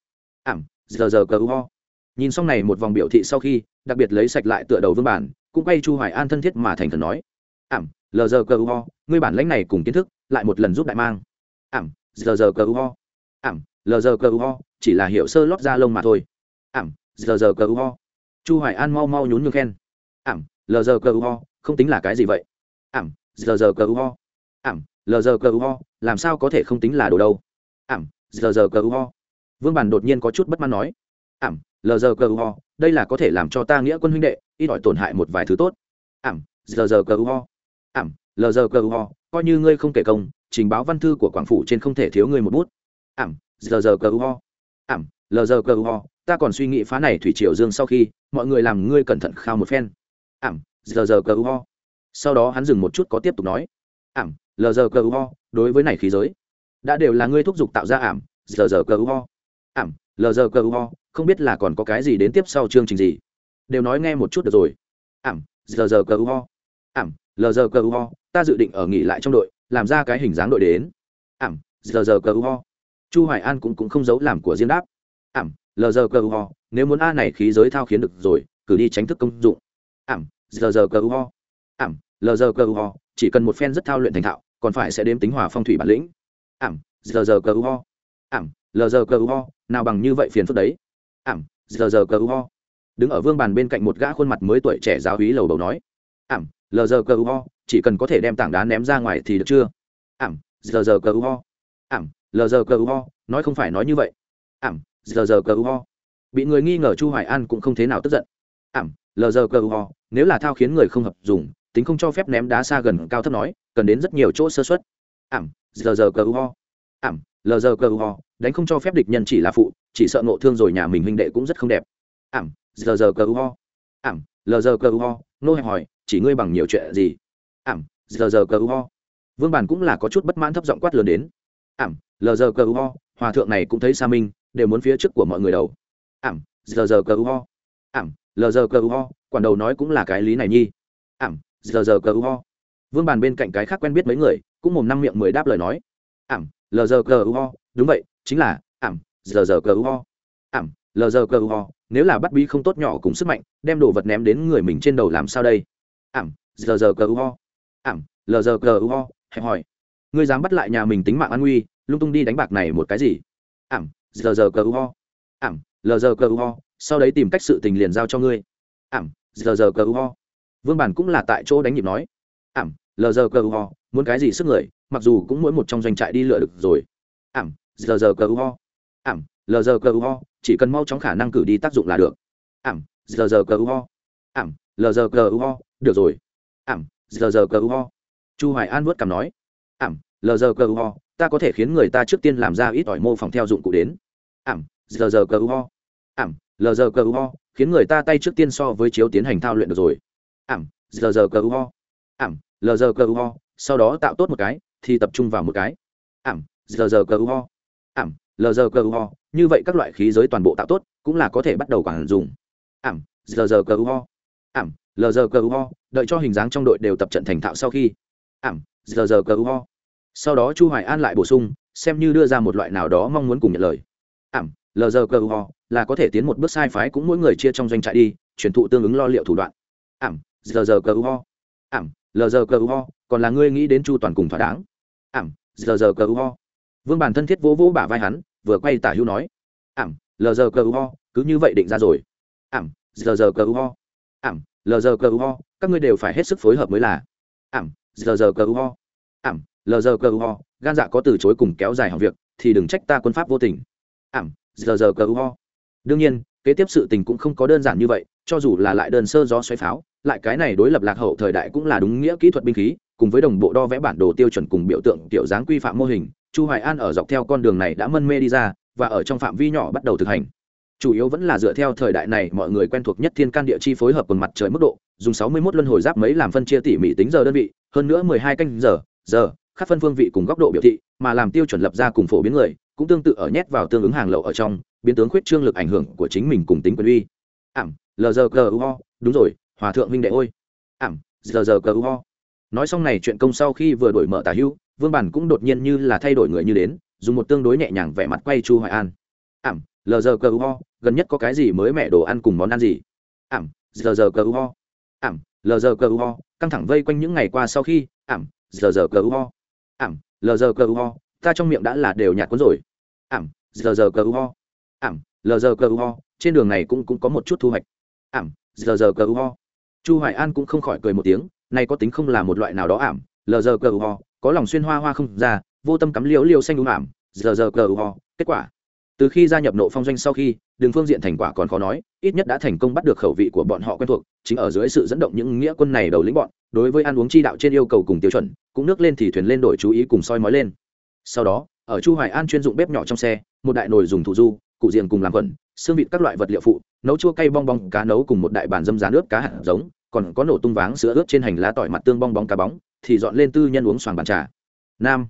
Ảm, giờ giờ cờ ho. Nhìn xong này một vòng biểu thị sau khi, đặc biệt lấy sạch lại tựa đầu vương bản, cũng quay chu hoài an thân thiết mà thành thần nói. Ảm, lờ giờ cờ ho, ngươi bản lãnh này cùng kiến thức, lại một lần giúp đại mang. Ảm, giờ giờ cờ ho. Ảm, lờ giờ cờ ho, chỉ là hiểu sơ lót ra lông mà thôi. Ảm, giờ giờ cờ ho. Chu hoài an mau mau nhún nhường khen. Ảm, lờ giờ cờ ho, không tính là cái gì vậy? Ảm, giờ giờ cờ ho. Ảm, lờ giờ cờ ho, làm sao có thể không tính là đồ đâu? Ảm giờ giờ cờ ho vương bản đột nhiên có chút bất mãn nói, ảm lờ giờ cờ ho đây là có thể làm cho ta nghĩa quân huynh đệ, ít ỏi tổn hại một vài thứ tốt. Ảm giờ giờ cờ ho ảm lờ giờ cờ ho coi như ngươi không kể công, trình báo văn thư của quảng phủ trên không thể thiếu ngươi một bút. Ảm giờ giờ cờ ho ảm lờ giờ cờ ho ta còn suy nghĩ phá này thủy triều dương sau khi, mọi người làm ngươi cẩn thận khao một phen. Ảm giờ giờ cờ ho sau đó hắn dừng một chút có tiếp tục nói, ảm lờ giờ cờ ho đối với này khí giới đã đều là ngươi thúc giục tạo ra ảm giờ giờ cờ ho ảm lờ giờ cờ ho không biết là còn có cái gì đến tiếp sau chương trình gì đều nói nghe một chút được rồi ảm giờ giờ cờ ho ảm lờ giờ cờ ho ta dự định ở nghỉ lại trong đội làm ra cái hình dáng đội đến ảm giờ giờ cờ ho chu hoài an cũng cũng không giấu làm của diêm đáp ảm lờ giờ cờ ho nếu muốn a này khí giới thao khiến được rồi cử đi tránh thức công dụng ảm giờ giờ cờ ho ảm lờ giờ cờ ho chỉ cần một phen rất thao luyện thành thạo còn phải sẽ đếm tính hòa phong thủy bản lĩnh ảm giờ giờ cờ ho ảm lờ giờ cờ ho nào bằng như vậy phiền phức đấy ảm giờ giờ cờ ho đứng ở vương bàn bên cạnh một gã khuôn mặt mới tuổi trẻ giáo hí lầu đầu nói ảm lờ giờ cờ ho chỉ cần có thể đem tảng đá ném ra ngoài thì được chưa ảm giờ giờ cờ ho ảm lờ giờ cờ ho nói không phải nói như vậy ảm giờ giờ cờ ho bị người nghi ngờ chu hoài an cũng không thế nào tức giận ảm lờ giờ cờ ho nếu là thao khiến người không hợp dùng tính không cho phép ném đá xa gần cao thấp nói cần đến rất nhiều chỗ sơ xuất ảm giờ giờ cờ ho. Ảm, lờ giờ cờ ho, đánh không cho phép địch nhân chỉ là phụ, chỉ sợ ngộ thương rồi nhà mình huynh đệ cũng rất không đẹp. Ảm giờ giờ cờ ho. Ảm, lờ giờ cờ ho, nô hẹp hỏi, chỉ ngươi bằng nhiều chuyện gì? Ảm giờ giờ cờ ho. Vương bản cũng là có chút bất mãn thấp giọng quát lớn đến. Ảm, lờ giờ cờ ho, hòa thượng này cũng thấy xa minh, đều muốn phía trước của mọi người đầu. Ảm giờ giờ cờ ho. Ảm, lờ giờ cờ ho, quản đầu nói cũng là cái lý này nhi. Ảm giờ giờ cờ ho. Vương bàn bên cạnh cái khác quen biết mấy người cũng mồm năm miệng mười đáp lời nói. Ảm, lờ giờ cờ ho, đúng vậy, chính là, ảm, giờ giờ cờ ho. Ảm, lờ giờ cờ ho, nếu là bắt bi không tốt nhỏ cùng sức mạnh, đem đồ vật ném đến người mình trên đầu làm sao đây? Ảm, giờ giờ cờ ho. Ảm, lờ giờ cờ ho, hẹp hỏi ngươi dám bắt lại nhà mình tính mạng an nguy, lung tung đi đánh bạc này một cái gì? Ảm, giờ giờ cờ ho. Ảm, lờ giờ cờ ho, sau đấy tìm cách sự tình liền giao cho ngươi. Ảm, giờ giờ cờ ho. Vương bản cũng là tại chỗ đánh nhịp nói. Ảm, lờ giờ cờ ho muốn cái gì sức người mặc dù cũng mỗi một trong doanh trại đi lựa được rồi ảm giờ giờ cờ ho ảm lờ giờ cờ ho chỉ cần mau chóng khả năng cử đi tác dụng là được ảm giờ giờ cờ ho ảm lờ giờ cờ ho được rồi ảm giờ giờ cờ ho chu hoài an vớt cảm nói ảm lờ giờ cờ ho ta có thể khiến người ta trước tiên làm ra ít ỏi mô phỏng theo dụng cụ đến ảm giờ giờ cờ ho ảm lờ giờ cờ ho khiến người ta tay trước tiên so với chiếu tiến hành thao luyện được rồi ảm giờ giờ cờ ho ảm lờ giờ cờ ho sau đó tạo tốt một cái thì tập trung vào một cái ảm giờ giờ cờ ho ảm lờ giờ cờ ho như vậy các loại khí giới toàn bộ tạo tốt cũng là có thể bắt đầu quản dùng ảm giờ giờ cờ ho ảm lờ giờ cờ ho đợi cho hình dáng trong đội đều tập trận thành thạo sau khi ảm giờ giờ cờ ho sau đó chu hoài an lại bổ sung xem như đưa ra một loại nào đó mong muốn cùng nhận lời ảm lờ giờ cờ ho là có thể tiến một bước sai phái cũng mỗi người chia trong doanh trại đi truyền thụ tương ứng lo liệu thủ đoạn ảm giờ giờ cờ ho ảm lờ giờ cờ ho còn là ngươi nghĩ đến chu toàn cùng thỏa đáng ảm giờ giờ cờ ho vương bản thân thiết vỗ vỗ bả vai hắn vừa quay tả hữu nói ảm lờ giờ cờ ho cứ như vậy định ra rồi ảm giờ giờ cờ ho ảm lờ giờ cờ ho các ngươi đều phải hết sức phối hợp mới là ảm giờ giờ cờ ho ảm lờ giờ cờ ho gan dạ có từ chối cùng kéo dài học việc thì đừng trách ta quân pháp vô tình ảm giờ giờ cờ ho đương nhiên kế tiếp sự tình cũng không có đơn giản như vậy cho dù là lại đơn sơ gió xoáy pháo lại cái này đối lập lạc hậu thời đại cũng là đúng nghĩa kỹ thuật binh khí cùng với đồng bộ đo vẽ bản đồ tiêu chuẩn cùng biểu tượng tiểu dáng quy phạm mô hình, chu hoài an ở dọc theo con đường này đã mân mê đi ra và ở trong phạm vi nhỏ bắt đầu thực hành. Chủ yếu vẫn là dựa theo thời đại này mọi người quen thuộc nhất thiên can địa chi phối hợp cùng mặt trời mức độ, dùng 61 luân hồi giáp mấy làm phân chia tỉ mỉ tính giờ đơn vị, hơn nữa 12 canh giờ giờ, khắc phân phương vị cùng góc độ biểu thị, mà làm tiêu chuẩn lập ra cùng phổ biến người, cũng tương tự ở nhét vào tương ứng hàng lậu ở trong, biến tướng khuyết trương lực ảnh hưởng của chính mình cùng tính quyền uy. Ảm lờ giờ cờ ho đúng rồi, hòa thượng huynh đệ ôi ảm giờ giờ cờ ho nói xong này chuyện công sau khi vừa đổi mở tả hưu, vương bản cũng đột nhiên như là thay đổi người như đến, dùng một tương đối nhẹ nhàng vẻ mặt quay chu hoài an. Ảm, lờ giờ cờ ho, gần nhất có cái gì mới mẹ đồ ăn cùng món ăn gì? Ảm, giờ giờ cờ ho. Ảm, lờ giờ cờ ho, căng thẳng vây quanh những ngày qua sau khi, ảm, giờ giờ cờ ho. Ảm, lờ giờ cờ ho, ta trong miệng đã là đều nhạt cuốn rồi. Ảm, giờ giờ cờ ho. Ảm, lờ giờ cờ ho, trên đường này cũng cũng có một chút thu hoạch. Ảm, giờ giờ cờ ho. Chu hoài an cũng không khỏi cười một tiếng này có tính không là một loại nào đó ảm, lờ giờ cờ ho, có lòng xuyên hoa hoa không ra, vô tâm cắm liễu liêu xanh đúng ảm giờ giờ cờ ho, kết quả. Từ khi gia nhập nộ phong doanh sau khi, đường phương diện thành quả còn khó nói, ít nhất đã thành công bắt được khẩu vị của bọn họ quen thuộc, chính ở dưới sự dẫn động những nghĩa quân này đầu lĩnh bọn, đối với ăn uống chi đạo trên yêu cầu cùng tiêu chuẩn, cũng nước lên thì thuyền lên đổi chú ý cùng soi mói lên. Sau đó, ở chu hoài an chuyên dụng bếp nhỏ trong xe, một đại nồi dùng thủ du, cụ diện cùng làm quần, xương vịt các loại vật liệu phụ, nấu chua cay bong bong, cá nấu cùng một đại bàn dâm giá nước cá hạt giống còn có nổ tung váng sữa ướt trên hành lá tỏi mặt tương bong bóng cá bóng, thì dọn lên tư nhân uống xoàng bàn trà. Nam.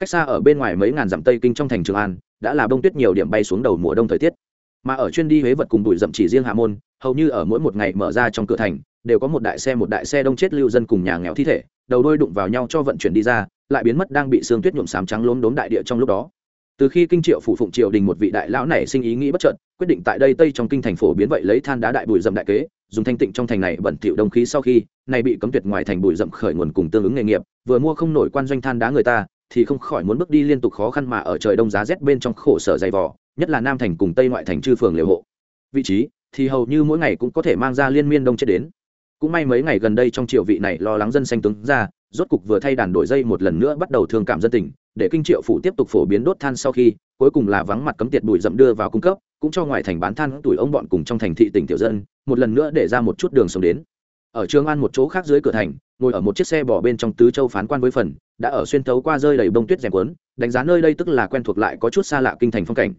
Cách xa ở bên ngoài mấy ngàn dặm tây kinh trong thành trường an, đã là bông tuyết nhiều điểm bay xuống đầu mùa đông thời tiết. Mà ở chuyên đi huế vật cùng bụi dậm chỉ riêng hạ môn, hầu như ở mỗi một ngày mở ra trong cửa thành, đều có một đại xe một đại xe đông chết lưu dân cùng nhà nghèo thi thể, đầu đôi đụng vào nhau cho vận chuyển đi ra, lại biến mất đang bị sương tuyết nhuộm sám trắng lốm đốm đại địa trong lúc đó từ khi kinh triệu phủ phụng triều đình một vị đại lão này sinh ý nghĩ bất trợn quyết định tại đây tây trong kinh thành phổ biến vậy lấy than đá đại bụi dậm đại kế, dùng thanh tịnh trong thành này bẩn thỉu đông khí sau khi này bị cấm tuyệt ngoài thành bụi dậm khởi nguồn cùng tương ứng nghề nghiệp, vừa mua không nổi quan doanh than đá người ta, thì không khỏi muốn bước đi liên tục khó khăn mà ở trời đông giá rét bên trong khổ sở dày vò, nhất là nam thành cùng tây ngoại thành chư phường liều hộ. Vị trí, thì hầu như mỗi ngày cũng có thể mang ra liên miên đông chết đến. Cũng may mấy ngày gần đây trong triều vị này lo lắng dân xanh tướng ra, rốt cục vừa thay đàn đổi dây một lần nữa bắt đầu thương cảm dân tình để kinh triệu phủ tiếp tục phổ biến đốt than sau khi, cuối cùng là vắng mặt cấm tiệt bụi dậm đưa vào cung cấp, cũng cho ngoài thành bán than tuổi ông bọn cùng trong thành thị tỉnh tiểu dân, một lần nữa để ra một chút đường sống đến. Ở trường an một chỗ khác dưới cửa thành, ngồi ở một chiếc xe bỏ bên trong tứ châu phán quan với phần, đã ở xuyên tấu qua rơi đầy bông tuyết rèm quấn đánh giá nơi đây tức là quen thuộc lại có chút xa lạ kinh thành phong cảnh.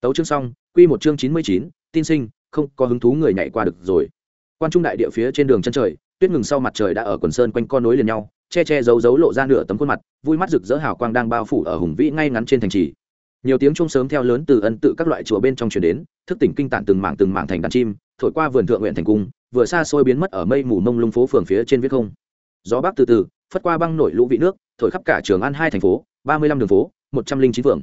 Tấu chương xong, quy một chương chín mươi chín, tin sinh, không có hứng thú người nhảy qua được rồi. Quan trung đại địa phía trên đường chân trời, tuyết ngừng sau mặt trời đã ở quần sơn quanh con núi liền nhau che che giấu giấu lộ ra nửa tấm khuôn mặt, vui mắt rực rỡ hào quang đang bao phủ ở hùng vĩ ngay ngắn trên thành trì. Nhiều tiếng chung sớm theo lớn từ ân tự các loại chùa bên trong truyền đến, thức tỉnh kinh tản từng mảng từng mảng thành đàn chim, thổi qua vườn thượng nguyện thành cung, vừa xa xôi biến mất ở mây mù mông lung phố phường phía trên viết không. Gió bắc từ từ, phất qua băng nổi lũ vị nước, thổi khắp cả trường an hai thành phố, ba mươi lăm đường phố, một trăm linh chín phường.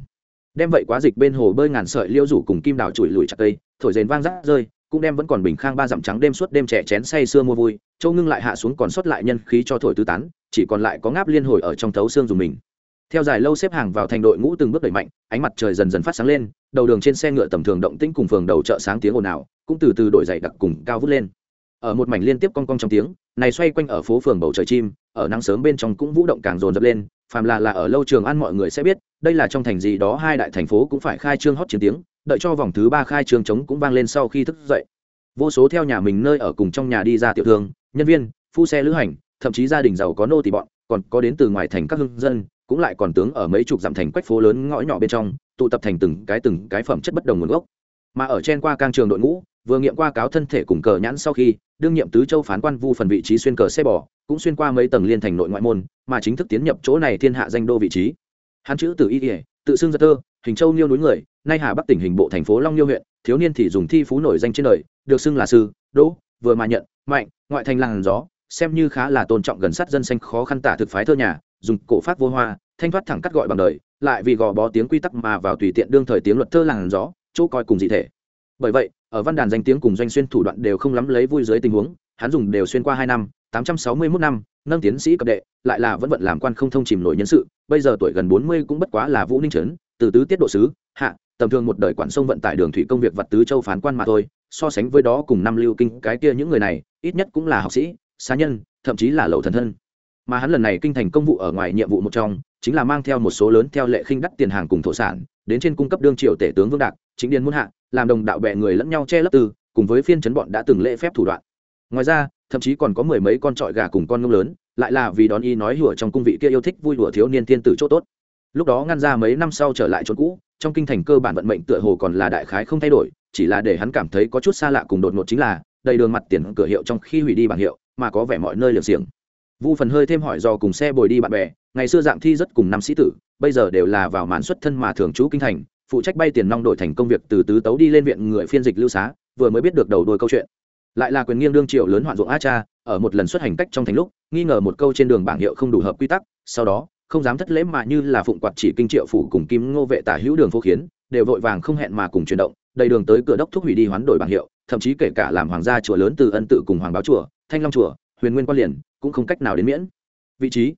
Đem vậy quá dịch bên hồ bơi ngàn sợi liêu rủ cùng kim đào chùi lùi chặt cây, thổi rền vang rác rơi, cũng đem vẫn còn bình khang ba dặm trắng đêm suốt đêm trẻ chén say sưa mua vui, châu ngưng lại hạ xuống còn sót lại nhân khí cho thổi tứ tán chỉ còn lại có ngáp liên hồi ở trong thấu xương dùng mình. Theo dài lâu xếp hàng vào thành đội ngũ từng bước đẩy mạnh, ánh mặt trời dần dần phát sáng lên, đầu đường trên xe ngựa tầm thường động tĩnh cùng phường đầu chợ sáng tiếng ồn ào, cũng từ từ đổi dày đặc cùng cao vút lên. Ở một mảnh liên tiếp cong cong trong tiếng, này xoay quanh ở phố phường bầu trời chim, ở nắng sớm bên trong cũng vũ động càng dồn dập lên, phàm là là ở lâu trường ăn mọi người sẽ biết, đây là trong thành gì đó hai đại thành phố cũng phải khai trương hót chiến tiếng, đợi cho vòng thứ ba khai trương chống cũng vang lên sau khi thức dậy. Vô số theo nhà mình nơi ở cùng trong nhà đi ra tiểu thương, nhân viên, phu xe lữ hành thậm chí gia đình giàu có nô tỳ bọn, còn có đến từ ngoài thành các hương dân, cũng lại còn tướng ở mấy chục dặm thành quách phố lớn ngõ nhỏ bên trong, tụ tập thành từng cái từng cái phẩm chất bất đồng nguồn gốc. Mà ở trên qua cang trường đội ngũ, vừa nghiệm qua cáo thân thể cùng cờ nhãn sau khi, đương nhiệm tứ châu phán quan vu phần vị trí xuyên cờ xe bò, cũng xuyên qua mấy tầng liên thành nội ngoại môn, mà chính thức tiến nhập chỗ này thiên hạ danh đô vị trí. Hắn chữ từ y ỉa tự xưng giật tơ, hình châu niêu núi người, nay hà bắc tỉnh hình bộ thành phố long niêu huyện, thiếu niên thì dùng thi phú nổi danh trên đời, được xưng là sư, đỗ, vừa mà nhận, mạnh, ngoại thành làng gió xem như khá là tôn trọng gần sát dân xanh khó khăn tả thực phái thơ nhà, dùng cổ pháp vô hoa, thanh thoát thẳng cắt gọi bằng đời, lại vì gò bó tiếng quy tắc mà vào tùy tiện đương thời tiếng luật thơ làng gió, chỗ coi cùng dị thể. Bởi vậy, ở văn đàn danh tiếng cùng doanh xuyên thủ đoạn đều không lắm lấy vui dưới tình huống, hắn dùng đều xuyên qua hai năm, tám trăm sáu mươi 861 năm, nâng tiến sĩ cấp đệ, lại là vẫn vận làm quan không thông chìm nổi nhân sự, bây giờ tuổi gần bốn mươi cũng bất quá là vũ ninh trấn, từ tứ tiết độ sứ, hạ, tầm thường một đời quản sông vận tải đường thủy công việc vật tứ châu phán quan mà thôi, so sánh với đó cùng năm lưu kinh cái kia những người này, ít nhất cũng là học sĩ xá nhân, thậm chí là lậu thần thân. Mà hắn lần này kinh thành công vụ ở ngoài nhiệm vụ một trong, chính là mang theo một số lớn theo lệ khinh đắt tiền hàng cùng thổ sản, đến trên cung cấp đương triều tể tướng vương đạc, chính điền muôn hạ, làm đồng đạo bè người lẫn nhau che lấp tư cùng với phiên chấn bọn đã từng lễ phép thủ đoạn. Ngoài ra, thậm chí còn có mười mấy con trọi gà cùng con ngông lớn, lại là vì đón y nói hùa trong cung vị kia yêu thích vui đùa thiếu niên tiên tử chỗ tốt. Lúc đó ngăn ra mấy năm sau trở lại chỗ cũ, trong kinh thành cơ bản vận mệnh tựa hồ còn là đại khái không thay đổi, chỉ là để hắn cảm thấy có chút xa lạ cùng đột ngột chính là, đầy đường mặt tiền cửa hiệu trong khi hủy đi bảng hiệu mà có vẻ mọi nơi liều xiềng. Vu phần hơi thêm hỏi do cùng xe bồi đi bạn bè, ngày xưa dạng thi rất cùng năm sĩ tử, bây giờ đều là vào màn xuất thân mà thường trú kinh thành, phụ trách bay tiền nong đổi thành công việc từ tứ tấu đi lên viện người phiên dịch lưu xá, vừa mới biết được đầu đuôi câu chuyện. Lại là quyền nghiêng đương triệu lớn hoạn ruộng a cha, ở một lần xuất hành cách trong thành lúc, nghi ngờ một câu trên đường bảng hiệu không đủ hợp quy tắc, sau đó, không dám thất lễ mà như là phụng quạt chỉ kinh triệu phủ cùng kim ngô vệ tả hữu đường phố khiến, đều vội vàng không hẹn mà cùng chuyển động, đầy đường tới cửa đốc thúc hủy đi hoán đổi bảng hiệu, thậm chí kể cả làm hoàng gia chùa lớn từ ân tự cùng hoàng báo chùa thanh long chùa, huyền nguyên quan liền, cũng không cách nào đến miễn. Vị trí.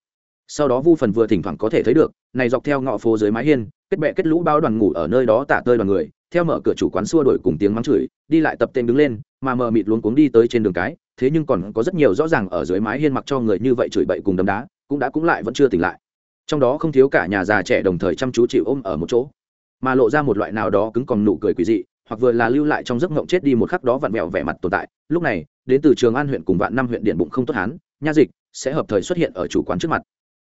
Sau đó vu phần vừa thỉnh thoảng có thể thấy được, này dọc theo ngõ phố dưới mái hiên, kết bệ kết lũ bao đoàn ngủ ở nơi đó tả tơi đoàn người, theo mở cửa chủ quán xua đổi cùng tiếng mắng chửi, đi lại tập tên đứng lên, mà mờ mịt luống cuống đi tới trên đường cái, thế nhưng còn có rất nhiều rõ ràng ở dưới mái hiên mặc cho người như vậy chửi bậy cùng đấm đá, cũng đã cũng lại vẫn chưa tỉnh lại. Trong đó không thiếu cả nhà già trẻ đồng thời chăm chú chịu ôm ở một chỗ, mà lộ ra một loại nào đó cứng còn nụ cười quỷ dị hoặc vừa là lưu lại trong giấc mộng chết đi một khắc đó vặn vẹo vẻ mặt tồn tại. Lúc này, đến từ trường an huyện cùng vạn năm huyện điện bụng không tốt hán, nha dịch sẽ hợp thời xuất hiện ở chủ quán trước mặt.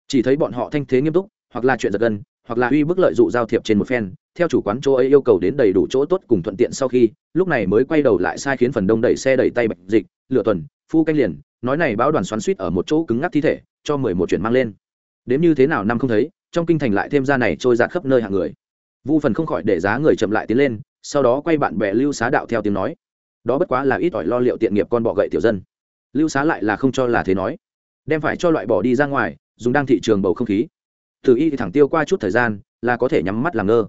Chỉ thấy bọn họ thanh thế nghiêm túc, hoặc là chuyện giật gân, hoặc là uy bức lợi dụ giao thiệp trên một phen, theo chủ quán chỗ ấy yêu cầu đến đầy đủ chỗ tốt cùng thuận tiện sau khi, lúc này mới quay đầu lại sai khiến phần đông đẩy xe đẩy tay bạch dịch, lựa tuần, phu canh liền, nói này báo đoàn xoắn suýt ở một chỗ cứng ngắc thi thể, cho mười một chuyện mang lên. Đến như thế nào năm không thấy, trong kinh thành lại thêm ra này trôi giạt khắp nơi hạng người. Vu phần không khỏi để giá người chậm lại tiến lên sau đó quay bạn bè lưu xá đạo theo tiếng nói. Đó bất quá là ít ỏi lo liệu tiện nghiệp con bọ gậy tiểu dân. Lưu xá lại là không cho là thế nói. Đem phải cho loại bỏ đi ra ngoài, dùng đang thị trường bầu không khí. Từ y thì thẳng tiêu qua chút thời gian, là có thể nhắm mắt làm ngơ.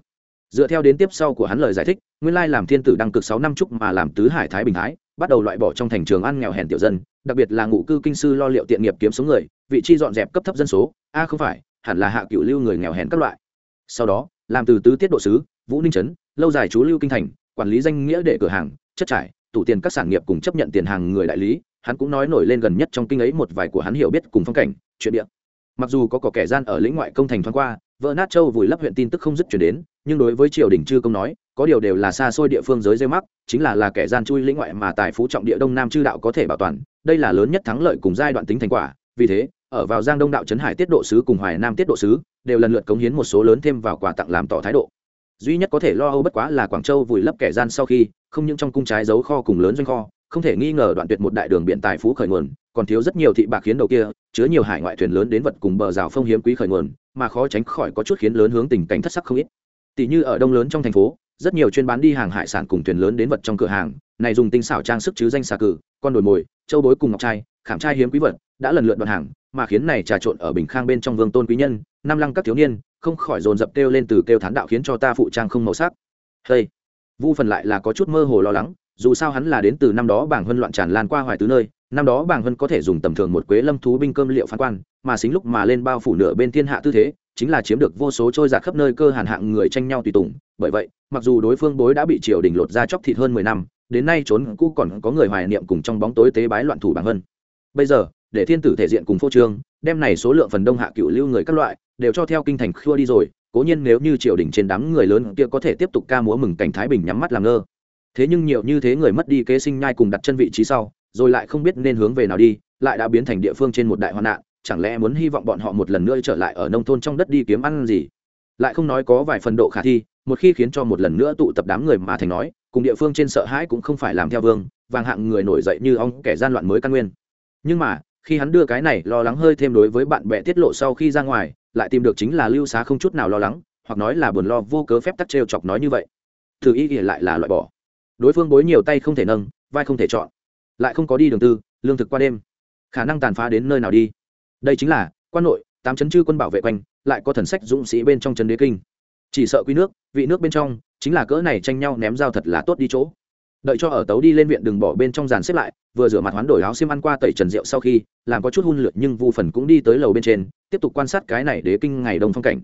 Dựa theo đến tiếp sau của hắn lời giải thích, nguyên lai làm thiên tử đăng cực sáu năm chúc mà làm tứ hải thái bình thái, bắt đầu loại bỏ trong thành trường ăn nghèo hèn tiểu dân, đặc biệt là ngụ cư kinh sư lo liệu tiện nghiệp kiếm số người, vị trí dọn dẹp cấp thấp dân số. A, không phải, hẳn là hạ cựu lưu người nghèo hèn các loại. Sau đó, làm từ tứ tiết độ sứ vũ ninh trấn, lâu dài chú lưu kinh thành, quản lý danh nghĩa để cửa hàng, chất trải, tủ tiền các sản nghiệp cùng chấp nhận tiền hàng người đại lý. Hắn cũng nói nổi lên gần nhất trong kinh ấy một vài của hắn hiểu biết cùng phong cảnh, chuyện địa. Mặc dù có cỏ kẻ gian ở lĩnh ngoại công thành thoáng qua vợ nát châu vùi lấp huyện tin tức không dứt chuyển đến, nhưng đối với triều đình chư công nói, có điều đều là xa xôi địa phương giới dây mắc, chính là là kẻ gian chui lĩnh ngoại mà tài phú trọng địa đông nam chư đạo có thể bảo toàn, đây là lớn nhất thắng lợi cùng giai đoạn tính thành quả. Vì thế, ở vào giang đông đạo trấn hải tiết độ sứ cùng hoài nam tiết độ sứ, đều lần lượt cống hiến một số lớn thêm vào quà tặng làm tỏ thái độ duy nhất có thể lo âu bất quá là quảng châu vùi lấp kẻ gian sau khi, không những trong cung trái giấu kho cùng lớn doanh kho, không thể nghi ngờ đoạn tuyệt một đại đường biện tài phú khởi nguồn, còn thiếu rất nhiều thị bạc khiến đầu kia, chứa nhiều hải ngoại thuyền lớn đến vật cùng bờ rào phong hiếm quý khởi nguồn, mà khó tránh khỏi có chút khiến lớn hướng tình cảnh thất sắc không ít. Tỷ như ở đông lớn trong thành phố, rất nhiều chuyên bán đi hàng hải sản cùng thuyền lớn đến vật trong cửa hàng, này dùng tinh xảo trang sức chứ danh xà cử, con đồi mồi, châu bối cùng ngọc trai, khảm trai hiếm quý vật, đã lần lượt đoạn hàng, mà khiến này trà trộn ở bình khang bên trong vương tôn quý nhân, năm lăng các thiếu niên không khỏi dồn dập kêu lên từ kêu thán đạo khiến cho ta phụ trang không màu sắc. Đây, vu phần lại là có chút mơ hồ lo lắng dù sao hắn là đến từ năm đó bảng huân loạn tràn lan qua hoài tứ nơi năm đó bảng huân có thể dùng tầm thường một quế lâm thú binh cơm liệu phán quan mà xính lúc mà lên bao phủ nửa bên thiên hạ tư thế chính là chiếm được vô số trôi giạt khắp nơi cơ hàn hạng người tranh nhau tùy tùng. Bởi vậy mặc dù đối phương bối đã bị triều đình lột ra chóc thịt hơn mười năm đến nay trốn cũ còn có người hoài niệm cùng trong bóng tối tế bái loạn thủ bảng hơn bây giờ để thiên tử thể diện cùng phô trương đem này số lượng phần đông hạ cựu lưu người các loại, đều cho theo kinh thành khua đi rồi, cố nhiên nếu như triều đình trên đám người lớn kia có thể tiếp tục ca múa mừng cảnh thái bình nhắm mắt làm ngơ. Thế nhưng nhiều như thế người mất đi kế sinh nhai cùng đặt chân vị trí sau, rồi lại không biết nên hướng về nào đi, lại đã biến thành địa phương trên một đại hoạn nạn, chẳng lẽ muốn hy vọng bọn họ một lần nữa trở lại ở nông thôn trong đất đi kiếm ăn gì? Lại không nói có vài phần độ khả thi, một khi khiến cho một lần nữa tụ tập đám người mà thành nói, cùng địa phương trên sợ hãi cũng không phải làm theo vương, vàng hạng người nổi dậy như ong kẻ gian loạn mới căn nguyên. Nhưng mà khi hắn đưa cái này lo lắng hơi thêm đối với bạn bè tiết lộ sau khi ra ngoài, lại tìm được chính là lưu xá không chút nào lo lắng, hoặc nói là buồn lo, vô cớ phép tắc trêu chọc nói như vậy. Thử ý thì lại là loại bỏ. Đối phương bối nhiều tay không thể nâng, vai không thể chọn, lại không có đi đường tư, lương thực qua đêm. Khả năng tàn phá đến nơi nào đi? Đây chính là, quan nội, tám chấn chư quân bảo vệ quanh, lại có thần sách dũng sĩ bên trong trấn đế kinh. Chỉ sợ quý nước, vị nước bên trong, chính là cỡ này tranh nhau ném dao thật là tốt đi chỗ đợi cho ở tấu đi lên viện đừng bỏ bên trong dàn xếp lại, vừa rửa mặt hoán đổi áo xiêm ăn qua tẩy trần rượu sau khi, làm có chút hun lượt nhưng vu phần cũng đi tới lầu bên trên, tiếp tục quan sát cái này đế kinh ngày đông phong cảnh.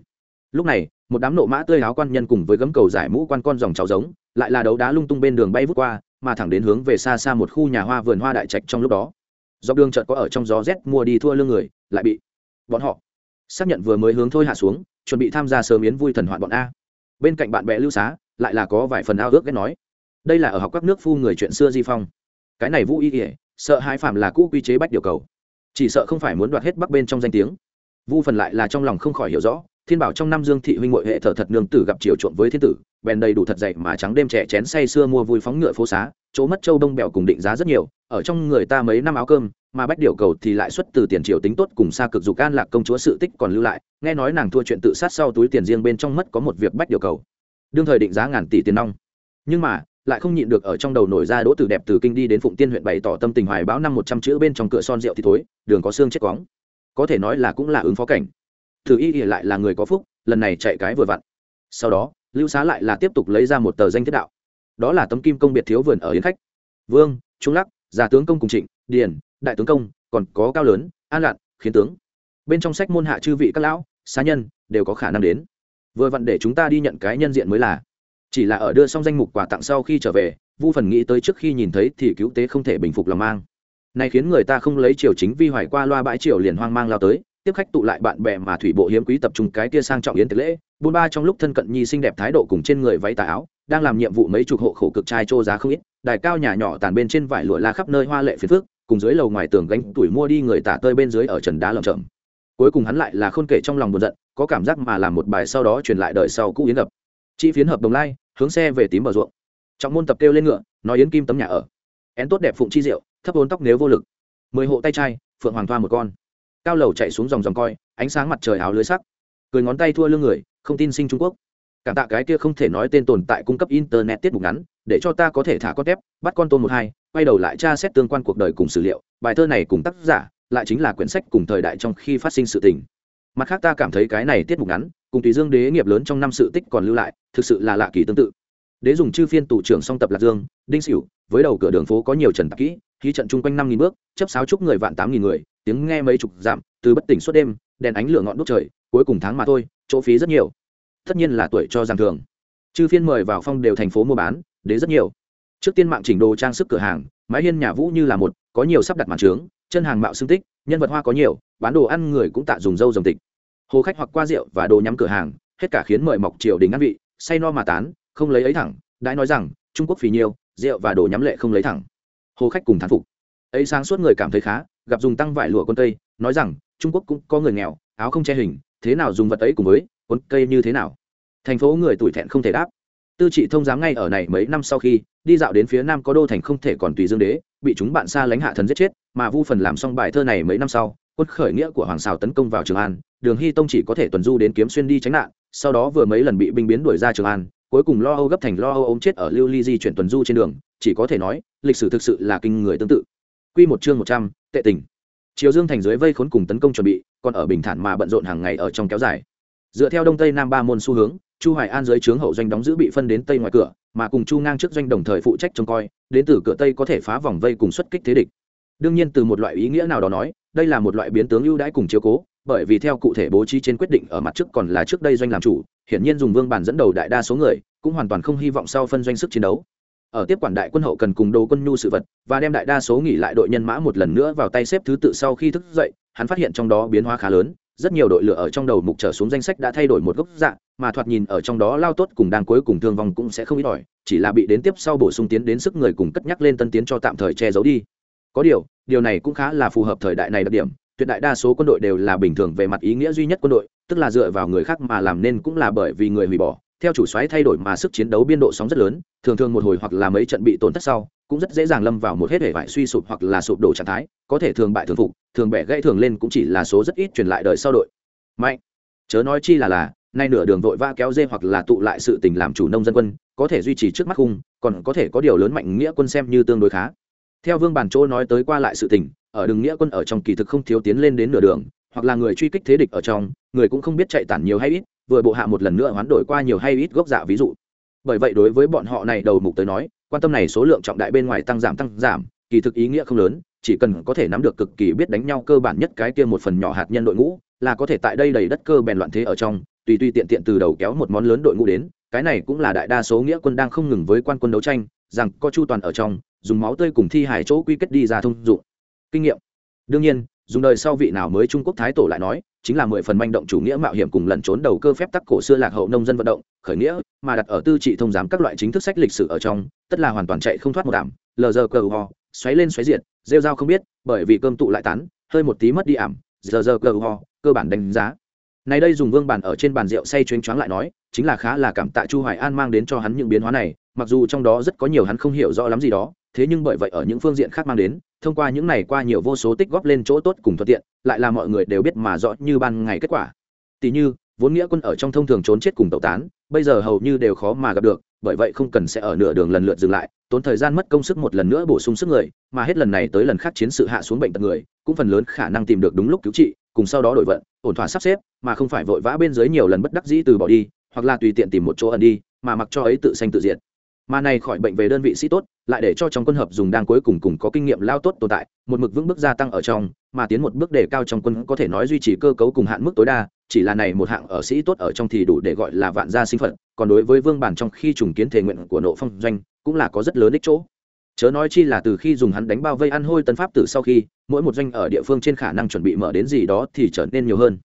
Lúc này, một đám nộ mã tươi áo quan nhân cùng với gấm cầu giải mũ quan con dòng cháu giống, lại là đấu đá lung tung bên đường bay vút qua, mà thẳng đến hướng về xa xa một khu nhà hoa vườn hoa đại trạch trong lúc đó. Dọc đường chợt có ở trong gió rét mua đi thua lương người, lại bị bọn họ xác nhận vừa mới hướng thôi hạ xuống, chuẩn bị tham gia sớm yến vui thần hoạn bọn a. Bên cạnh bạn bè lưu xá, lại là có vài phần ao ước ghét nói đây là ở học các nước phu người chuyện xưa di phong. Cái này vũ y kể, sợ hai phạm là cũ quy chế bách điều cầu. Chỉ sợ không phải muốn đoạt hết bắc bên trong danh tiếng. Vu phần lại là trong lòng không khỏi hiểu rõ, thiên bảo trong năm dương thị huynh ngội hệ thờ thật nương tử gặp chiều trộn với thiên tử, bèn đầy đủ thật dậy mà trắng đêm trẻ chén say xưa mua vui phóng ngựa phố xá, chỗ mất châu đông bèo cùng định giá rất nhiều, ở trong người ta mấy năm áo cơm, mà bách điều cầu thì lại xuất từ tiền triều tính tốt cùng xa cực dục an lạc công chúa sự tích còn lưu lại, nghe nói nàng thua chuyện tự sát sau túi tiền riêng bên trong mất có một việc bách điều cầu. Đương thời định giá ngàn tỷ tiền nong. Nhưng mà lại không nhịn được ở trong đầu nổi ra đỗ tử đẹp từ kinh đi đến phụng tiên huyện bày tỏ tâm tình hoài báo năm một trăm chữ bên trong cửa son rượu thì thối, đường có xương chết quóng. Có thể nói là cũng là ứng phó cảnh. Thử y ỉa lại là người có phúc, lần này chạy cái vừa vặn. Sau đó, lưu xá lại là tiếp tục lấy ra một tờ danh thiết đạo. Đó là tấm kim công biệt thiếu vườn ở yến khách. Vương, trung lắc, già tướng công cùng trịnh, điền, đại tướng công, còn có cao lớn, an lạn, khiến tướng. Bên trong sách môn hạ chư vị các lão, xá nhân, đều có khả năng đến. Vừa vặn để chúng ta đi nhận cái nhân diện mới là chỉ là ở đưa xong danh mục quà tặng sau khi trở về, vu phần nghĩ tới trước khi nhìn thấy thì cứu tế không thể bình phục lòng mang. Này khiến người ta không lấy triều chính vi hoài qua loa bãi triều liền hoang mang lao tới, tiếp khách tụ lại bạn bè mà thủy bộ hiếm quý tập trung cái kia sang trọng yến tiệc lễ. Bôn ba trong lúc thân cận nhi xinh đẹp thái độ cùng trên người váy tà áo, đang làm nhiệm vụ mấy chục hộ khổ cực trai trô giá không ít, đài cao nhà nhỏ tàn bên trên vải lụa la khắp nơi hoa lệ phiến phước cùng dưới lầu ngoài tường gánh tuổi mua đi người tả tơi bên dưới ở trần đá lầm chậm cuối cùng hắn lại là khôn kể trong lòng buồn giận, có cảm giác mà làm một bài sau đó truyền lại đời sau cũ yến đập chi phiến hợp đồng lai, hướng xe về tím bờ ruộng. Trọng môn tập kêu lên ngựa, nói yến kim tấm nhà ở. Én tốt đẹp phụng chi rượu thấp ốn tóc nếu vô lực. Mười hộ tay trai, phượng hoàng thoa một con. Cao lầu chạy xuống dòng dòng coi, ánh sáng mặt trời áo lưới sắc. Cười ngón tay thua lương người, không tin sinh trung quốc. Cảm tạ cái kia không thể nói tên tồn tại cung cấp internet tiết mục ngắn, để cho ta có thể thả con tép, bắt con tôm một hai, quay đầu lại tra xét tương quan cuộc đời cùng sử liệu. Bài thơ này cùng tác giả, lại chính là quyển sách cùng thời đại trong khi phát sinh sự tình. Mặt khác ta cảm thấy cái này tiết mục ngắn cùng tùy dương đế nghiệp lớn trong năm sự tích còn lưu lại, thực sự là lạ kỳ tương tự. Đế dùng chư phiên tủ trưởng song tập lạc dương, đinh xỉu với đầu cửa đường phố có nhiều trần tạc kỹ, khí trận chung quanh năm nghìn bước, chấp sáo chúc người vạn tám nghìn người, tiếng nghe mấy chục giảm từ bất tỉnh suốt đêm, đèn ánh lửa ngọn đốt trời, cuối cùng tháng mà thôi, chỗ phí rất nhiều. Tất nhiên là tuổi cho giang thường. Chư phiên mời vào phong đều thành phố mua bán, đế rất nhiều. Trước tiên mạng chỉnh đồ trang sức cửa hàng, mái hiên nhà vũ như là một, có nhiều sắp đặt màn trướng, chân hàng mạo xương tích, nhân vật hoa có nhiều, bán đồ ăn người cũng tạ dùng dâu dòng tịch hồ khách hoặc qua rượu và đồ nhắm cửa hàng, hết cả khiến mời mọc triều đình ăn vị, say no mà tán, không lấy ấy thẳng đã nói rằng, trung quốc phì nhiều rượu và đồ nhắm lệ không lấy thẳng. Hồ khách cùng thán phục. Ấy sáng suốt người cảm thấy khá, gặp dùng tăng vải lụa con tây, nói rằng, trung quốc cũng có người nghèo, áo không che hình, thế nào dùng vật ấy cùng với cuốn cây như thế nào? Thành phố người tuổi thẹn không thể đáp. Tư trị thông giám ngay ở này mấy năm sau khi đi dạo đến phía nam có đô thành không thể còn tùy dương đế, bị chúng bạn xa lánh hạ thần giết chết, mà vu phần làm xong bài thơ này mấy năm sau quân khởi nghĩa của hoàng xào tấn công vào trường an, đường hy tông chỉ có thể tuần du đến kiếm xuyên đi tránh nạn, sau đó vừa mấy lần bị binh biến đuổi ra trường an, cuối cùng lo âu gấp thành lo âu ống chết ở lưu ly di chuyển tuần du trên đường, chỉ có thể nói, lịch sử thực sự là kinh người tương tự. Quy một chương một trăm, tệ tình. Triều dương thành dưới vây khốn cùng tấn công chuẩn bị, còn ở bình thản mà bận rộn hàng ngày ở trong kéo dài. Dựa theo đông tây nam ba môn xu hướng, chu hoài an dưới trướng hậu doanh đóng giữ bị phân đến tây ngoài cửa, mà cùng chu ngang trước doanh đồng thời phụ trách trông coi, đến từ cửa tây có thể phá vòng vây cùng xuất kích thế địch. Đương nhiên từ một loại ý nghĩa nào đó nói đây là một loại biến tướng ưu đãi cùng chiếu cố, bởi vì theo cụ thể bố trí trên quyết định ở mặt trước còn là trước đây doanh làm chủ, hiển nhiên dùng vương bản dẫn đầu đại đa số người, cũng hoàn toàn không hy vọng sau phân doanh sức chiến đấu. Ở tiếp quản đại quân hậu cần cùng đồ quân nhu sự vật, và đem đại đa số nghỉ lại đội nhân mã một lần nữa vào tay xếp thứ tự sau khi thức dậy, hắn phát hiện trong đó biến hóa khá lớn, rất nhiều đội lửa ở trong đầu mục trở xuống danh sách đã thay đổi một gốc dạng mà thoạt nhìn ở trong đó lao tốt cùng đang cuối cùng thương vong cũng sẽ không ít ỏi, chỉ là bị đến tiếp sau bổ sung tiến đến sức người cùng cất nhắc lên tân tiến cho tạm thời che giấu đi có điều điều này cũng khá là phù hợp thời đại này đặc điểm, tuyệt đại đa số quân đội đều là bình thường về mặt ý nghĩa duy nhất quân đội, tức là dựa vào người khác mà làm nên cũng là bởi vì người hủy bỏ. Theo chủ xoáy thay đổi mà sức chiến đấu biên độ sóng rất lớn, thường thường một hồi hoặc là mấy trận bị tổn thất sau, cũng rất dễ dàng lâm vào một hết hệ vải suy sụp hoặc là sụp đổ trạng thái, có thể thường bại thường phục, thường bẻ gãy thường lên cũng chỉ là số rất ít truyền lại đời sau đội. Mạnh. Chớ nói chi là là, nay nửa đường vội va kéo dê hoặc là tụ lại sự tình làm chủ nông dân quân, có thể duy trì trước mắt khung, còn có thể có điều lớn mạnh nghĩa quân xem như tương đối khá theo vương bản chỗ nói tới qua lại sự tình, ở đường nghĩa quân ở trong kỳ thực không thiếu tiến lên đến nửa đường, hoặc là người truy kích thế địch ở trong, người cũng không biết chạy tản nhiều hay ít, vừa bộ hạ một lần nữa hoán đổi qua nhiều hay ít gốc dạ ví dụ. Bởi vậy đối với bọn họ này đầu mục tới nói, quan tâm này số lượng trọng đại bên ngoài tăng giảm tăng giảm, kỳ thực ý nghĩa không lớn, chỉ cần có thể nắm được cực kỳ biết đánh nhau cơ bản nhất cái kia một phần nhỏ hạt nhân đội ngũ, là có thể tại đây đầy đất cơ bèn loạn thế ở trong, tùy tùy tiện tiện từ đầu kéo một món lớn đội ngũ đến, cái này cũng là đại đa số nghĩa quân đang không ngừng với quan quân đấu tranh, rằng có chu toàn ở trong dùng máu tươi cùng thi hài chỗ quy kết đi ra thông dụng. Kinh nghiệm. Đương nhiên, dùng đời sau vị nào mới trung quốc thái tổ lại nói, chính là mười phần manh động chủ nghĩa mạo hiểm cùng lẩn trốn đầu cơ phép tắc cổ xưa lạc hậu nông dân vận động, khởi nghĩa, mà đặt ở tư trị thông giám các loại chính thức sách lịch sử ở trong, tất là hoàn toàn chạy không thoát một đảm lờ giờ cờ ho, xoáy lên xoáy diệt, rêu dao không biết, bởi vì cơm tụ lại tán, hơi một tí mất đi ảm giờ giờ cờ ho, cơ bản đánh giá. Này đây dùng vương bản ở trên bàn rượu say chuyến choáng lại nói, chính là khá là cảm tạ chu hoài an mang đến cho hắn những biến hóa này, mặc dù trong đó rất có nhiều hắn không hiểu rõ lắm gì đó thế nhưng bởi vậy ở những phương diện khác mang đến, thông qua những này qua nhiều vô số tích góp lên chỗ tốt cùng thuận tiện, lại là mọi người đều biết mà rõ như ban ngày kết quả. Tỷ như, vốn nghĩa quân ở trong thông thường trốn chết cùng tẩu tán, bây giờ hầu như đều khó mà gặp được, bởi vậy không cần sẽ ở nửa đường lần lượt dừng lại, tốn thời gian mất công sức một lần nữa bổ sung sức người, mà hết lần này tới lần khác chiến sự hạ xuống bệnh tật người, cũng phần lớn khả năng tìm được đúng lúc cứu trị, cùng sau đó đổi vận, ổn thỏa sắp xếp, mà không phải vội vã bên dưới nhiều lần bất đắc dĩ từ bỏ đi, hoặc là tùy tiện tìm một chỗ ẩn đi, mà mặc cho ấy tự sanh tự diệt mà này khỏi bệnh về đơn vị sĩ tốt, lại để cho trong quân hợp dùng đang cuối cùng cùng có kinh nghiệm lao tốt tồn tại, một mực vững bước gia tăng ở trong, mà tiến một bước đề cao trong quân có thể nói duy trì cơ cấu cùng hạn mức tối đa, chỉ là này một hạng ở sĩ tốt ở trong thì đủ để gọi là vạn gia sinh phận, còn đối với vương bản trong khi trùng kiến thể nguyện của nộ phong doanh, cũng là có rất lớn ích chỗ. Chớ nói chi là từ khi dùng hắn đánh bao vây ăn hôi tân pháp tử sau khi, mỗi một doanh ở địa phương trên khả năng chuẩn bị mở đến gì đó thì trở nên nhiều hơn.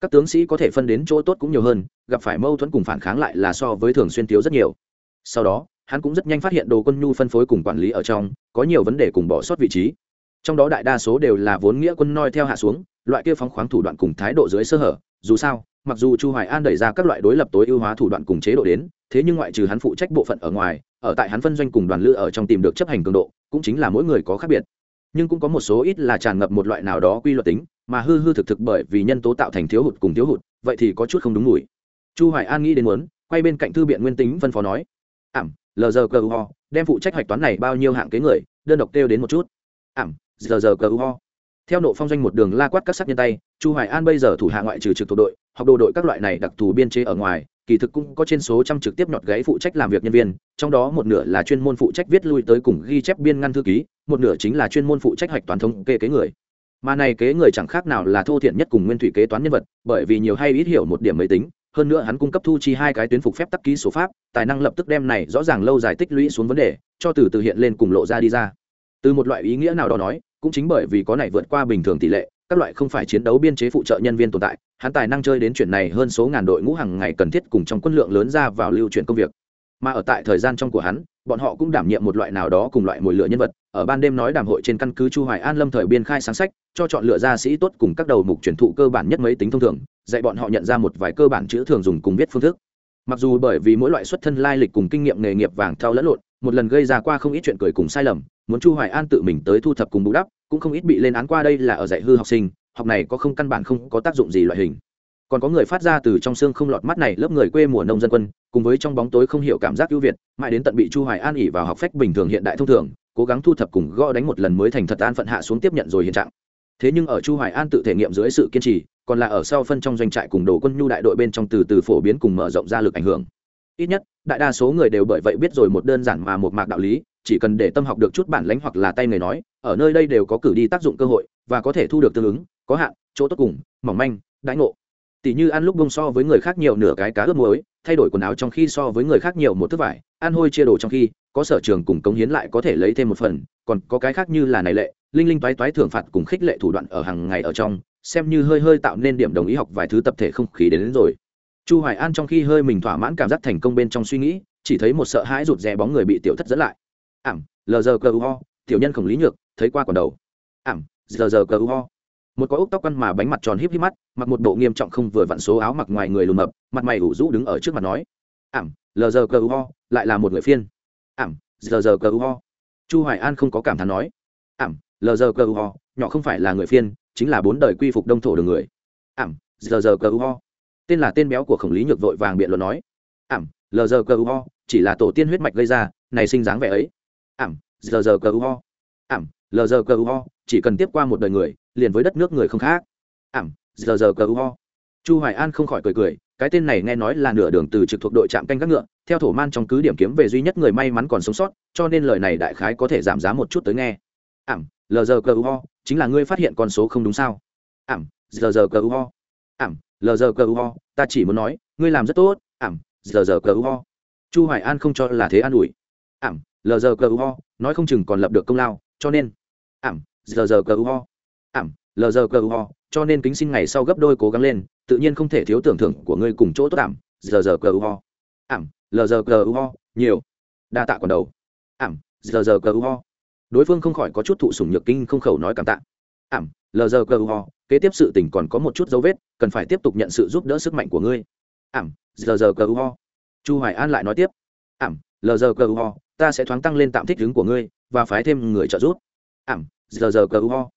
Các tướng sĩ có thể phân đến chỗ tốt cũng nhiều hơn, gặp phải mâu thuẫn cùng phản kháng lại là so với thường xuyên thiếu rất nhiều. Sau đó hắn cũng rất nhanh phát hiện đồ quân nhu phân phối cùng quản lý ở trong, có nhiều vấn đề cùng bỏ sót vị trí. Trong đó đại đa số đều là vốn nghĩa quân noi theo hạ xuống, loại kia phóng khoáng thủ đoạn cùng thái độ dưới sơ hở. Dù sao, mặc dù chu hoài an đẩy ra các loại đối lập tối ưu hóa thủ đoạn cùng chế độ đến, thế nhưng ngoại trừ hắn phụ trách bộ phận ở ngoài, ở tại hắn phân doanh cùng đoàn lữ ở trong tìm được chấp hành cường độ, cũng chính là mỗi người có khác biệt. Nhưng cũng có một số ít là tràn ngập một loại nào đó quy luật tính, mà hư hư thực thực bởi vì nhân tố tạo thành thiếu hụt cùng thiếu hụt, vậy thì có chút không đúng mùi. Chu hoài an nghĩ đến muốn, quay bên cạnh thư biện nguyên tính phân phó nói, ảm lờ giờ cờ ho đem phụ trách hoạch toán này bao nhiêu hạng kế người, đơn độc kêu đến một chút. Ảm giờ giờ cờ ho theo nộ phong doanh một đường la quát các sắc nhân tay, chu hoài an bây giờ thủ hạ ngoại trừ trực thuộc đội, học đồ đội các loại này đặc thù biên chế ở ngoài, kỳ thực cũng có trên số trăm trực tiếp nhọt gáy phụ trách làm việc nhân viên, trong đó một nửa là chuyên môn phụ trách viết lui tới cùng ghi chép biên ngăn thư ký, một nửa chính là chuyên môn phụ trách hoạch toán thống kê kế người. Mà này kế người chẳng khác nào là thô thiện nhất cùng nguyên thủy kế toán nhân vật, bởi vì nhiều hay ít hiểu một điểm máy tính hơn nữa hắn cung cấp thu chi hai cái tuyến phục phép tắc ký số pháp, tài năng lập tức đem này rõ ràng lâu dài tích lũy xuống vấn đề, cho từ từ hiện lên cùng lộ ra đi ra. Từ một loại ý nghĩa nào đó nói, cũng chính bởi vì có này vượt qua bình thường tỷ lệ, các loại không phải chiến đấu biên chế phụ trợ nhân viên tồn tại, hắn tài năng chơi đến chuyện này hơn số ngàn đội ngũ hàng ngày cần thiết cùng trong quân lượng lớn ra vào lưu chuyển công việc. Mà ở tại thời gian trong của hắn bọn họ cũng đảm nhiệm một loại nào đó cùng loại mồi lửa nhân vật, ở ban đêm nói đàm hội trên căn cứ chu hoài an lâm thời biên khai sáng sách, cho chọn lựa ra sĩ tốt cùng các đầu mục truyền thụ cơ bản nhất mấy tính thông thường, dạy bọn họ nhận ra một vài cơ bản chữ thường dùng cùng viết phương thức. Mặc dù bởi vì mỗi loại xuất thân lai lịch cùng kinh nghiệm nghề nghiệp vàng theo lẫn lộn, một lần gây ra qua không ít chuyện cười cùng sai lầm, muốn chu hoài an tự mình tới thu thập cùng bù đắp, cũng không ít bị lên án qua đây là ở dạy hư học sinh, học này có không căn bản không có tác dụng gì loại hình còn có người phát ra từ trong xương không lọt mắt này lớp người quê mùa nông dân quân, cùng với trong bóng tối không hiểu cảm giác ưu việt, mãi đến tận bị chu hoài an ỉ vào học phách bình thường hiện đại thông thường, cố gắng thu thập cùng gõ đánh một lần mới thành thật an phận hạ xuống tiếp nhận rồi hiện trạng. Thế nhưng ở chu hoài an tự thể nghiệm dưới sự kiên trì, còn là ở sau phân trong doanh trại cùng đồ quân nhu đại đội bên trong từ từ phổ biến cùng mở rộng ra lực ảnh hưởng. Ít nhất, đại đa số người đều bởi vậy biết rồi một đơn giản mà một mạc đạo lý, chỉ cần để tâm học được chút bản lãnh hoặc là tay người nói, ở nơi đây đều có cử đi tác dụng cơ hội, và có thể thu được tương ứng, có hạn, chỗ tốt cùng, mỏng manh, đãi ngộ tỷ như ăn lúc bông so với người khác nhiều nửa cái cá ướp muối thay đổi quần áo trong khi so với người khác nhiều một thước vải ăn hôi chia đồ trong khi có sở trường cùng cống hiến lại có thể lấy thêm một phần còn có cái khác như là này lệ linh linh toái toái thưởng phạt cùng khích lệ thủ đoạn ở hàng ngày ở trong xem như hơi hơi tạo nên điểm đồng ý học vài thứ tập thể không khí đến, đến rồi. Chu hoài an trong khi hơi mình thỏa mãn cảm giác thành công bên trong suy nghĩ chỉ thấy một sợ hãi rụt rè bóng người bị tiểu thất dẫn lại. Ảm lờ giờ cờ ho tiểu nhân khổng lý nhược thấy qua còn đầu. Ảm giờ giờ cờ ho một có ốc tóc quăn mà bánh mặt tròn híp híp mắt, mặc một bộ nghiêm trọng không vừa vặn số áo mặc ngoài người lùn mập, mặt mày ủ rũ đứng ở trước mặt nói, ảm, lờ giờ cờ ho, lại là một người phiên. Ảm giờ giờ cờ ho. Chu hoài an không có cảm thán nói, ảm, lờ giờ cờ ho, nhỏ không phải là người phiên, chính là bốn đời quy phục đông thổ đường người. Ảm giờ giờ cờ ho. Tên là tên béo của khổng lý nhược vội vàng biện luận nói, ảm, lờ giờ cờ ho, chỉ là tổ tiên huyết mạch gây ra, này sinh dáng vẻ ấy. Ảm giờ giờ cờ ho. Ảm, lờ giờ cờ ho, chỉ cần tiếp qua một đời người liền với đất nước người không khác. Ảm, giờ giờ cờ ho. Chu hoài an không khỏi cười cười, cái tên này nghe nói là nửa đường từ trực thuộc đội trạm canh các ngựa, theo thổ man trong cứ điểm kiếm về duy nhất người may mắn còn sống sót, cho nên lời này đại khái có thể giảm giá một chút tới nghe. Ảm lờ giờ cờ ho, chính là ngươi phát hiện con số không đúng sao? Ảm, giờ giờ cờ ho. Ảm lờ giờ cờ ho, ta chỉ muốn nói, ngươi làm rất tốt. Ảm, giờ giờ cờ ho. Chu hoài an không cho là thế an ủi. Ảm lờ giờ cờ ho, nói không chừng còn lập được công lao, cho nên. Ảm, giờ giờ cờ ho ảm, lờ giờ cờ ho, cho nên kính xin ngày sau gấp đôi cố gắng lên, tự nhiên không thể thiếu tưởng thưởng của ngươi cùng chỗ tốt ảm, giờ giờ cờ ho. Ảm, lờ giờ cờ ho, nhiều. Đa tạ còn đầu. Ảm, giờ giờ cờ ho. Đối phương không khỏi có chút thụ sủng nhược kinh không khẩu nói cảm tạ. Ảm, lờ giờ cờ ho, kế tiếp sự tình còn có một chút dấu vết, cần phải tiếp tục nhận sự giúp đỡ sức mạnh của ngươi. Ảm, giờ giờ cờ ho. Chu hoài an lại nói tiếp. Ảm, lờ giờ cờ ho, ta sẽ thoáng tăng lên tạm thích ứng của ngươi, và phái thêm người trợ giúp. Ảm, giờ giờ cờ ho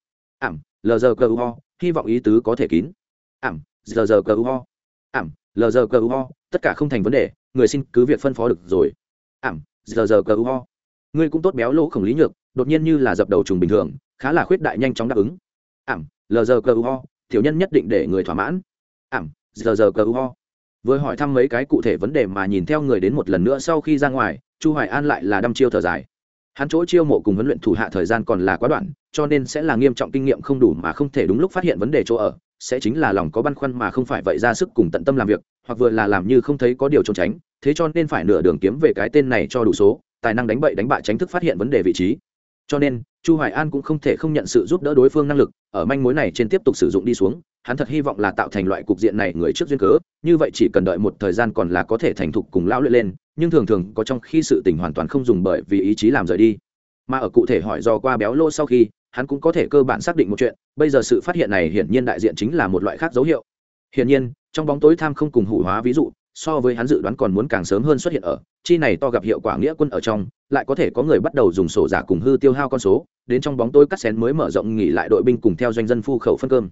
ảm lờ giờ cờ ho hy vọng ý tứ có thể kín. Ảm giờ giờ cờ ho ảm lờ giờ cờ ho tất cả không thành vấn đề, người xin cứ việc phân phó được rồi. Ảm giờ giờ cờ ho ngươi cũng tốt béo lỗ khổng lý nhược, đột nhiên như là dập đầu trùng bình thường, khá là khuyết đại nhanh chóng đáp ứng. Ảm lờ giờ cờ ho tiểu nhân nhất định để người thỏa mãn. Ảm giờ giờ cờ ho vừa hỏi thăm mấy cái cụ thể vấn đề mà nhìn theo người đến một lần nữa sau khi ra ngoài, chu hoài an lại là đăm chiêu thở dài hắn chỗ chiêu mộ cùng huấn luyện thủ hạ thời gian còn là quá đoạn, cho nên sẽ là nghiêm trọng kinh nghiệm không đủ mà không thể đúng lúc phát hiện vấn đề chỗ ở, sẽ chính là lòng có băn khoăn mà không phải vậy ra sức cùng tận tâm làm việc, hoặc vừa là làm như không thấy có điều trốn tránh, thế cho nên phải nửa đường kiếm về cái tên này cho đủ số, tài năng đánh bậy đánh bại tránh thức phát hiện vấn đề vị trí. Cho nên, chu hoài an cũng không thể không nhận sự giúp đỡ đối phương năng lực, ở manh mối này trên tiếp tục sử dụng đi xuống, hắn thật hy vọng là tạo thành loại cục diện này người trước duyên cớ, như vậy chỉ cần đợi một thời gian còn là có thể thành thục cùng lão luyện lên nhưng thường thường có trong khi sự tình hoàn toàn không dùng bởi vì ý chí làm rời đi. Mà ở cụ thể hỏi do qua béo lô sau khi, hắn cũng có thể cơ bản xác định một chuyện, bây giờ sự phát hiện này hiển nhiên đại diện chính là một loại khác dấu hiệu. Hiển nhiên, trong bóng tối tham không cùng hủ hóa ví dụ, so với hắn dự đoán còn muốn càng sớm hơn xuất hiện ở, chi này to gặp hiệu quả nghĩa quân ở trong, lại có thể có người bắt đầu dùng sổ giả cùng hư tiêu hao con số, đến trong bóng tối cắt xén mới mở rộng nghỉ lại đội binh cùng theo doanh dân phu khẩu phân cơm.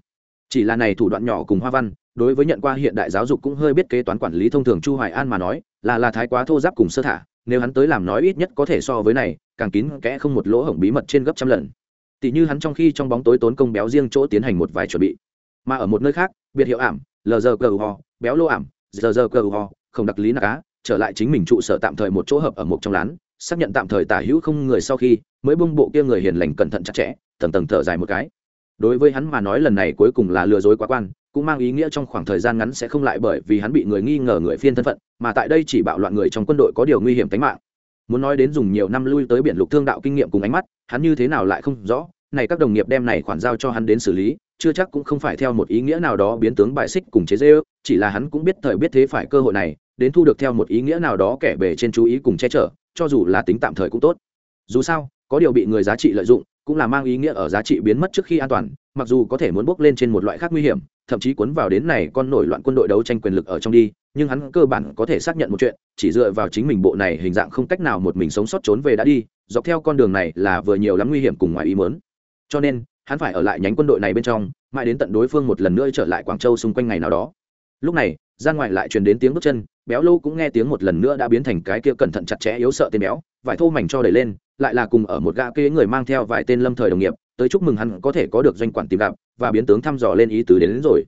Chỉ là này thủ đoạn nhỏ cùng hoa văn, đối với nhận qua hiện đại giáo dục cũng hơi biết kế toán quản lý thông thường chu hoài an mà nói là là thái quá thô giáp cùng sơ thả, nếu hắn tới làm nói ít nhất có thể so với này, càng kín kẽ không một lỗ hổng bí mật trên gấp trăm lần. Tỷ như hắn trong khi trong bóng tối tốn công béo riêng chỗ tiến hành một vài chuẩn bị. Mà ở một nơi khác, biệt hiệu ảm, lờ giờ cờ ho béo lô ảm, giờ giờ cờ ho không đặc lý nạc cá trở lại chính mình trụ sở tạm thời một chỗ hợp ở một trong lán, xác nhận tạm thời tả hữu không người sau khi, mới bung bộ kia người hiền lành cẩn thận chặt chẽ, tầng tầng thở dài một cái. Đối với hắn mà nói lần này cuối cùng là lừa dối quá quan cũng mang ý nghĩa trong khoảng thời gian ngắn sẽ không lại bởi vì hắn bị người nghi ngờ người phiên thân phận, mà tại đây chỉ bạo loạn người trong quân đội có điều nguy hiểm tính mạng. Muốn nói đến dùng nhiều năm lui tới biển lục thương đạo kinh nghiệm cùng ánh mắt, hắn như thế nào lại không rõ, này các đồng nghiệp đem này khoản giao cho hắn đến xử lý, chưa chắc cũng không phải theo một ý nghĩa nào đó biến tướng bại xích cùng chế dê chỉ là hắn cũng biết thời biết thế phải cơ hội này, đến thu được theo một ý nghĩa nào đó kẻ bề trên chú ý cùng che chở, cho dù là tính tạm thời cũng tốt. Dù sao, có điều bị người giá trị lợi dụng, cũng là mang ý nghĩa ở giá trị biến mất trước khi an toàn, mặc dù có thể muốn bước lên trên một loại khác nguy hiểm thậm chí cuốn vào đến này con nổi loạn quân đội đấu tranh quyền lực ở trong đi, nhưng hắn cơ bản có thể xác nhận một chuyện, chỉ dựa vào chính mình bộ này hình dạng không cách nào một mình sống sót trốn về đã đi, dọc theo con đường này là vừa nhiều lắm nguy hiểm cùng ngoài ý mớn cho nên, hắn phải ở lại nhánh quân đội này bên trong, mãi đến tận đối phương một lần nữa trở lại quảng châu xung quanh ngày nào đó. Lúc này, ra ngoài lại truyền đến tiếng bước chân, béo Lô cũng nghe tiếng một lần nữa đã biến thành cái kia cẩn thận chặt chẽ yếu sợ tên béo, vải thô mảnh cho đẩy lên, lại là cùng ở một gã kế người mang theo vài tên lâm thời đồng nghiệp tới chúc mừng hắn có thể có được doanh quản tìm gặp và biến tướng thăm dò lên ý tứ đến, đến rồi.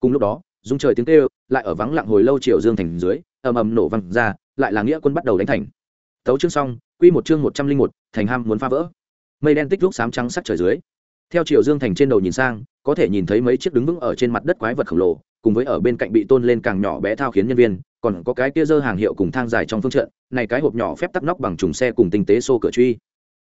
Cùng lúc đó dung trời tiếng kêu lại ở vắng lặng hồi lâu triệu dương thành dưới ầm ầm nổ văng ra lại là nghĩa quân bắt đầu đánh thành. Tấu chương xong quy một chương một trăm linh một thành ham muốn phá vỡ. Mây đen tích lúc sám trắng sắc trời dưới. Theo triệu dương thành trên đầu nhìn sang có thể nhìn thấy mấy chiếc đứng vững ở trên mặt đất quái vật khổng lồ cùng với ở bên cạnh bị tôn lên càng nhỏ bé thao khiến nhân viên còn có cái kia dơ hàng hiệu cùng thang dài trong phương trận này cái hộp nhỏ phép tắc nóc bằng trùng xe cùng tinh tế xô cửa truy.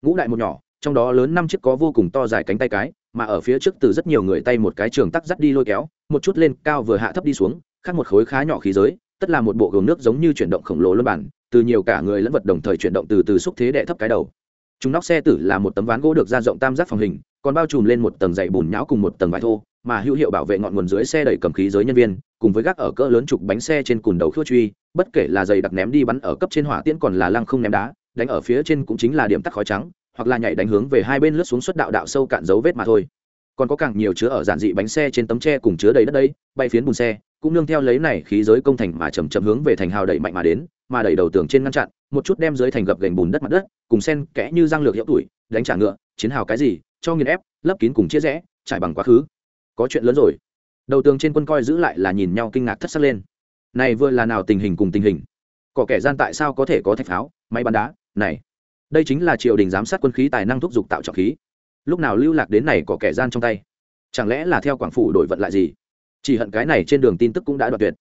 Ngũ đại một nhỏ trong đó lớn năm chiếc có vô cùng to dài cánh tay cái, mà ở phía trước từ rất nhiều người tay một cái trường tắc dắt đi lôi kéo, một chút lên cao vừa hạ thấp đi xuống, khác một khối khá nhỏ khí giới, tất là một bộ gồm nước giống như chuyển động khổng lồ luân bản, từ nhiều cả người lẫn vật đồng thời chuyển động từ từ xúc thế đệ thấp cái đầu. Chúng nóc xe tử là một tấm ván gỗ được ra rộng tam giác phòng hình, còn bao trùm lên một tầng dày bùn nhão cùng một tầng vải thô, mà hữu hiệu bảo vệ ngọn nguồn dưới xe đẩy cầm khí giới nhân viên, cùng với gác ở cỡ lớn trục bánh xe trên cùn đầu khước truy, bất kể là dày đặc ném đi bắn ở cấp trên hỏa tiễn còn là lăng không ném đá, đánh ở phía trên cũng chính là điểm tắc khói trắng hoặc là nhảy đánh hướng về hai bên lướt xuống suất đạo đạo sâu cạn dấu vết mà thôi. Còn có càng nhiều chứa ở giản dị bánh xe trên tấm tre cùng chứa đầy đất đấy. bay phiến bùn xe, cũng nương theo lấy này khí giới công thành mà chầm chậm hướng về thành hào đẩy mạnh mà đến, mà đẩy đầu tường trên ngăn chặn, một chút đem dưới thành gập gành bùn đất mặt đất, cùng sen kẽ như răng lược hiệu tuổi, đánh trả ngựa, chiến hào cái gì, cho nghiền ép, lấp kín cùng chia rẽ, trải bằng quá khứ. Có chuyện lớn rồi. Đầu tường trên quân coi giữ lại là nhìn nhau kinh ngạc thất sắc lên. Này vừa là nào tình hình cùng tình hình? Có kẻ gian tại sao có thể có thạch pháo, máy bắn đá, này đây chính là triều đình giám sát quân khí tài năng thúc giục tạo trọng khí. Lúc nào lưu lạc đến này có kẻ gian trong tay? Chẳng lẽ là theo quảng phủ đổi vận lại gì? Chỉ hận cái này trên đường tin tức cũng đã đoạt tuyệt.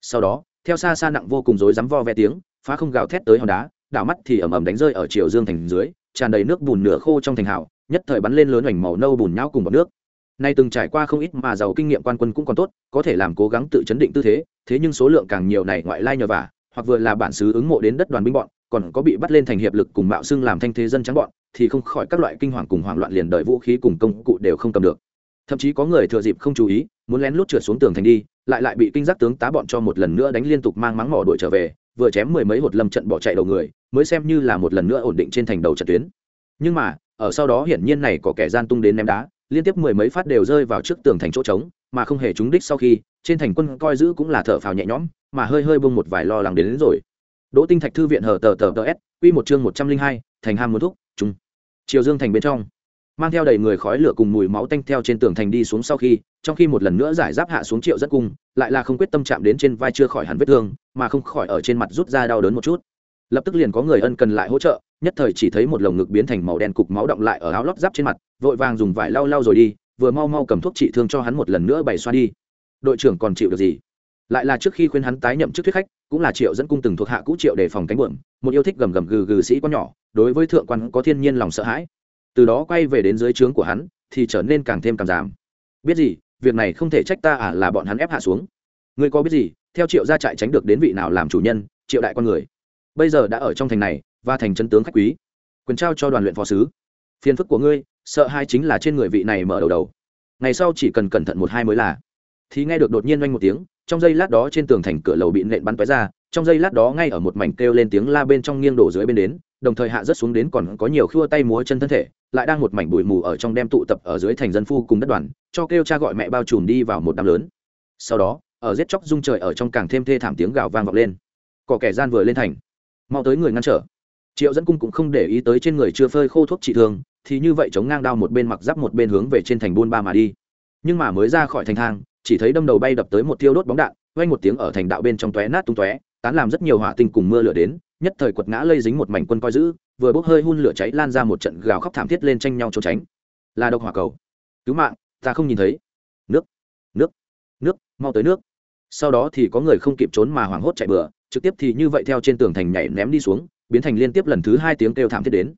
Sau đó, theo xa xa nặng vô cùng rối rắm vo ve tiếng, phá không gào thét tới hòn đá, đảo mắt thì ẩm ẩm đánh rơi ở triều dương thành dưới, tràn đầy nước bùn nửa khô trong thành hào, nhất thời bắn lên lớn hoành màu nâu bùn nhão cùng bọt nước. Nay từng trải qua không ít mà giàu kinh nghiệm quan quân cũng còn tốt, có thể làm cố gắng tự chấn định tư thế thế nhưng số lượng càng nhiều này ngoại lai nhờ vả, hoặc vừa là bản xứ ứng mộ đến đất đoàn binh bọn còn có bị bắt lên thành hiệp lực cùng mạo xưng làm thanh thế dân trắng bọn thì không khỏi các loại kinh hoàng cùng hoảng loạn liền đợi vũ khí cùng công cụ đều không cầm được. Thậm chí có người thừa dịp không chú ý muốn lén lút trượt xuống tường thành đi lại lại bị kinh giác tướng tá bọn cho một lần nữa đánh liên tục mang mắng mỏ đuổi trở về vừa chém mười mấy hột lâm trận bỏ chạy đầu người mới xem như là một lần nữa ổn định trên thành đầu trận tuyến. Nhưng mà ở sau đó hiển nhiên này có kẻ gian tung đến ném đá liên tiếp mười mấy phát đều rơi vào trước tường thành chỗ trống mà không hề trúng đích sau khi trên thành quân coi giữ cũng là thở phào nhẹ nhõm mà hơi hơi bông một vài lo lắng đến, đến rồi đỗ tinh thạch thư viện hở tờ tờ DS, quy một chương một trăm linh hai thành ham muốn thúc trung triều dương thành bên trong. Mang theo đầy người khói lửa cùng mùi máu tanh theo trên tường thành đi xuống sau khi trong khi một lần nữa giải giáp hạ xuống triệu rất cung lại là không quyết tâm chạm đến trên vai chưa khỏi hẳn vết thương mà không khỏi ở trên mặt rút ra đau đớn một chút. Lập tức liền có người ân cần lại hỗ trợ nhất thời chỉ thấy một lồng ngực biến thành màu đen cục máu động lại ở áo lót giáp trên mặt vội vàng dùng vải lau lau rồi đi vừa mau mau cầm thuốc trị thương cho hắn một lần nữa bày xoa đi. Đội trưởng còn chịu được gì? Lại là trước khi khuyên hắn tái nhậm chức thuyết khách cũng là triệu dẫn cung từng thuộc hạ cũ triệu để phòng cánh buồm, một yêu thích gầm gầm gừ gừ sĩ quan nhỏ, đối với thượng quan có thiên nhiên lòng sợ hãi. Từ đó quay về đến dưới trướng của hắn, thì trở nên càng thêm càng giảm. Biết gì, việc này không thể trách ta à là bọn hắn ép hạ xuống. Ngươi có biết gì, theo triệu gia trại tránh được đến vị nào làm chủ nhân, triệu đại con người. Bây giờ đã ở trong thành này, và thành chân tướng khách quý. Quyền trao cho đoàn luyện phó sứ. Phiền phức của ngươi, sợ hai chính là trên người vị này mở đầu đầu. Ngày sau chỉ cần cẩn thận một hai mới là. Thì nghe được đột nhiên oanh một tiếng trong giây lát đó trên tường thành cửa lầu bị nện bắn tóe ra, trong giây lát đó ngay ở một mảnh kêu lên tiếng la bên trong nghiêng đổ dưới bên đến, đồng thời hạ rất xuống đến còn có nhiều khua tay múa chân thân thể, lại đang một mảnh bụi mù ở trong đem tụ tập ở dưới thành dân phu cùng đất đoàn, cho kêu cha gọi mẹ bao trùm đi vào một đám lớn. Sau đó, ở giết chóc rung trời ở trong càng thêm thê thảm tiếng gào vang vọng lên. Cỏ kẻ gian vừa lên thành, mau tới người ngăn trở. Triệu dẫn cung cũng không để ý tới trên người chưa phơi khô thuốc trị thương, thì như vậy chống ngang đao một bên mặc giáp một bên hướng về trên thành buôn ba mà đi. Nhưng mà mới ra khỏi thành thang chỉ thấy đâm đầu bay đập tới một tiêu đốt bóng đạn, vang một tiếng ở thành đạo bên trong tóe nát tung tóe, tán làm rất nhiều hỏa tinh cùng mưa lửa đến, nhất thời quật ngã lây dính một mảnh quân coi giữ, vừa bốc hơi hun lửa cháy lan ra một trận gào khóc thảm thiết lên tranh nhau trốn tránh. Là độc hỏa cầu. Cứu mạng, ta không nhìn thấy. Nước nước nước, mau tới nước. Sau đó thì có người không kịp trốn mà hoảng hốt chạy bừa, trực tiếp thì như vậy theo trên tường thành nhảy ném đi xuống, biến thành liên tiếp lần thứ hai tiếng kêu thảm thiết đến.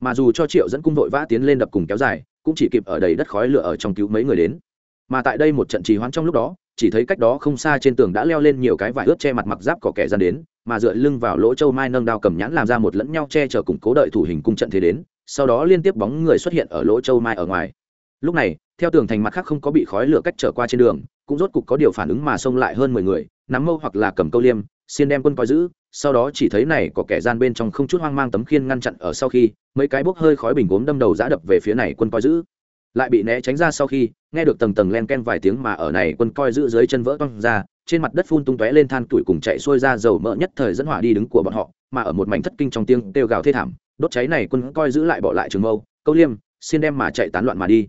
Mà dù cho triệu dẫn cung vội vã tiến lên đập cùng kéo dài, cũng chỉ kịp ở đầy đất khói lửa ở trong cứu mấy người đến mà tại đây một trận trì hoãn trong lúc đó, chỉ thấy cách đó không xa trên tường đã leo lên nhiều cái vải ướt che mặt mặc giáp có kẻ gian đến, mà dựa lưng vào lỗ châu mai nâng đao cầm nhãn làm ra một lẫn nhau che chở củng cố đợi thủ hình cung trận thế đến, sau đó liên tiếp bóng người xuất hiện ở lỗ châu mai ở ngoài. Lúc này, theo tường thành mặt khác không có bị khói lửa cách trở qua trên đường, cũng rốt cục có điều phản ứng mà xông lại hơn mười người, nắm mâu hoặc là cầm câu liêm, xiên đem quân coi giữ, sau đó chỉ thấy này có kẻ gian bên trong không chút hoang mang tấm khiên ngăn chặn ở sau khi, mấy cái bốc hơi khói bình gốm đâm đầu giã đập về phía này quân coi giữ lại bị né tránh ra sau khi, nghe được tầng tầng len ken vài tiếng mà ở này quân coi giữ dưới chân vỡ toang ra, trên mặt đất phun tung tóe lên than tuổi cùng chạy xuôi ra dầu mỡ nhất thời dẫn hỏa đi đứng của bọn họ, mà ở một mảnh thất kinh trong tiếng kêu gào thê thảm, đốt cháy này quân coi giữ lại bỏ lại trường mâu, câu liêm, xin đem mà chạy tán loạn mà đi.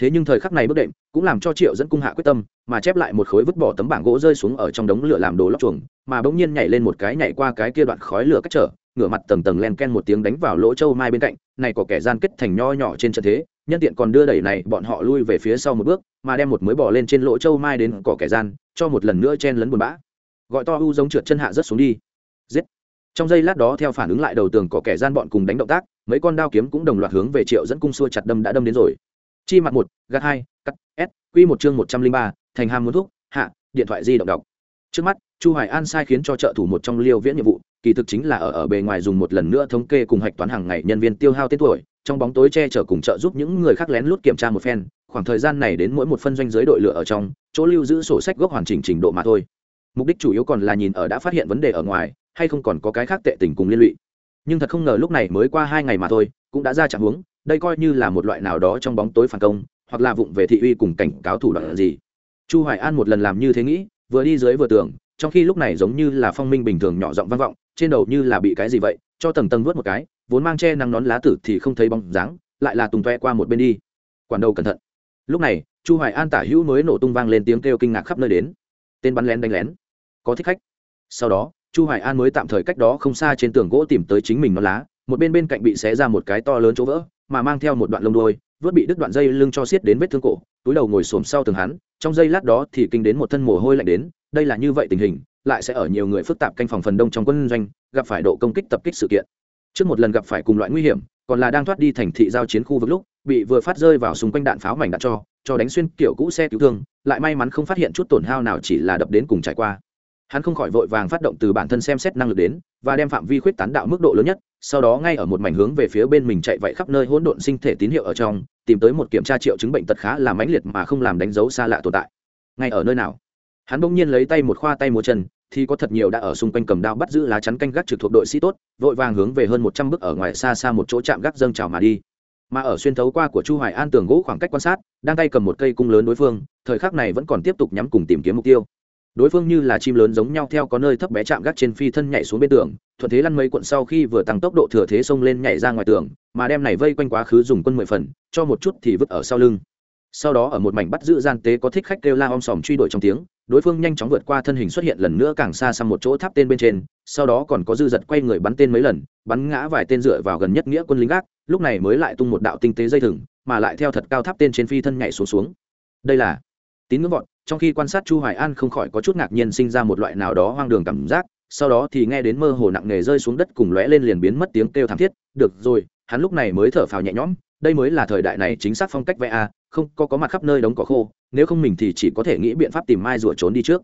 Thế nhưng thời khắc này bất định cũng làm cho triệu dẫn cung hạ quyết tâm, mà chép lại một khối vứt bỏ tấm bảng gỗ rơi xuống ở trong đống lửa làm đồ lóc chuồng, mà bỗng nhiên nhảy lên một cái nhảy qua cái kia đoạn khói lửa cách trở, ngửa mặt tầng tầng len ken một tiếng đánh vào lỗ châu mai bên cạnh, này có kẻ gian kết thành nho nhỏ trên trận thế nhân tiện còn đưa đẩy này bọn họ lui về phía sau một bước, mà đem một mới bỏ lên trên lỗ châu mai đến cỏ kẻ gian, cho một lần nữa chen lấn buồn bã. Gọi to u giống trượt chân hạ rất xuống đi. Giết. Trong giây lát đó theo phản ứng lại đầu tường cỏ kẻ gian bọn cùng đánh động tác, mấy con đao kiếm cũng đồng loạt hướng về triệu dẫn cung xua chặt đâm đã đâm đến rồi. Chi mặt một, gạt hai, cắt, s q một chương một trăm linh ba, thành ham muốn thuốc hạ, điện thoại di động đọc. Trước mắt chu hoài an sai khiến cho trợ thủ một trong liêu viễn nhiệm vụ, kỳ thực chính là ở ở bề ngoài dùng một lần nữa thống kê cùng hạch toán hàng ngày nhân viên tiêu hao tên tuổi, trong bóng tối che chở cùng trợ giúp những người khác lén lút kiểm tra một phen, khoảng thời gian này đến mỗi một phân doanh giới đội lửa ở trong, chỗ lưu giữ sổ sách gốc hoàn chỉnh trình độ mà thôi. Mục đích chủ yếu còn là nhìn ở đã phát hiện vấn đề ở ngoài, hay không còn có cái khác tệ tình cùng liên lụy. Nhưng thật không ngờ lúc này mới qua hai ngày mà thôi, cũng đã ra trạng huống, đây coi như là một loại nào đó trong bóng tối phản công, hoặc là vụng về thị uy cùng cảnh cáo thủ đoạn gì. Chu hoài an một lần làm như thế nghĩ, vừa đi dưới vừa tưởng trong khi lúc này giống như là phong minh bình thường nhỏ giọng vang vọng, trên đầu như là bị cái gì vậy, cho tầng tầng vớt một cái, vốn mang che nắng nón lá tử thì không thấy bóng dáng, lại là tùng toe qua một bên đi. Quản đầu cẩn thận. Lúc này, chu hoài an tả hữu mới nổ tung vang lên tiếng kêu kinh ngạc khắp nơi đến. Tên bắn lén đánh lén. Có thích khách. Sau đó, chu hoài an mới tạm thời cách đó không xa trên tường gỗ tìm tới chính mình nó lá, một bên bên cạnh bị xé ra một cái to lớn chỗ vỡ, mà mang theo một đoạn lông đuôi, vớt bị đứt đoạn dây lưng cho xiết đến vết thương cổ, túi đầu ngồi xổm sau tường hắn, trong giây lát đó thì kinh đến một thân mồ hôi lạnh đến đây là như vậy tình hình, lại sẽ ở nhiều người phức tạp canh phòng phần đông trong quân doanh, gặp phải độ công kích tập kích sự kiện. Trước một lần gặp phải cùng loại nguy hiểm, còn là đang thoát đi thành thị giao chiến khu vực lúc, bị vừa phát rơi vào xung quanh đạn pháo mảnh đạn cho cho đánh xuyên kiểu cũ xe cứu thương, lại may mắn không phát hiện chút tổn hao nào chỉ là đập đến cùng trải qua. Hắn không khỏi vội vàng phát động từ bản thân xem xét năng lực đến, và đem phạm vi khuyết tán đạo mức độ lớn nhất, sau đó ngay ở một mảnh hướng về phía bên mình chạy vậy khắp nơi hỗn độn sinh thể tín hiệu ở trong, tìm tới một kiểm tra triệu chứng bệnh tật khá là mãnh liệt mà không làm đánh dấu xa lạ tồn tại. Ngay ở nơi nào? Hắn bỗng nhiên lấy tay một khoa tay một chân, thì có thật nhiều đã ở xung quanh cầm đao bắt giữ lá chắn canh gác trực thuộc đội sĩ tốt, vội vàng hướng về hơn một trăm bước ở ngoài xa xa một chỗ chạm gác dâng trào mà đi. Mà ở xuyên thấu qua của chu hoài an tường gỗ khoảng cách quan sát, đang tay cầm một cây cung lớn đối phương, thời khắc này vẫn còn tiếp tục nhắm cùng tìm kiếm mục tiêu. Đối phương như là chim lớn giống nhau theo có nơi thấp bé chạm gác trên phi thân nhảy xuống bên tường, thuận thế lăn mấy cuộn sau khi vừa tăng tốc độ thừa thế xông lên nhảy ra ngoài tường, mà đem này vây quanh quá khứ dùng quân mười phần, cho một chút thì vứt ở sau lưng. Sau đó ở một mảnh bắt giữ gian tế có thích khách kêu la om sòm truy đuổi trong tiếng đối phương nhanh chóng vượt qua thân hình xuất hiện lần nữa càng xa sang một chỗ tháp tên bên trên, sau đó còn có dư giật quay người bắn tên mấy lần, bắn ngã vài tên dựa vào gần nhất nghĩa quân lính gác, lúc này mới lại tung một đạo tinh tế dây thừng, mà lại theo thật cao tháp tên trên phi thân nhảy xuống xuống. Đây là tín ngưỡng vọt trong khi quan sát chu hoài an không khỏi có chút ngạc nhiên sinh ra một loại nào đó hoang đường cảm giác, sau đó thì nghe đến mơ hồ nặng nề rơi xuống đất cùng lóe lên liền biến mất tiếng kêu thảm thiết, được rồi, hắn lúc này mới thở phào nhẹ nhõm, đây mới là thời đại này chính xác phong cách vẽ a không có có mặt khắp nơi đống cỏ khô, nếu không mình thì chỉ có thể nghĩ biện pháp tìm mai rùa trốn đi trước.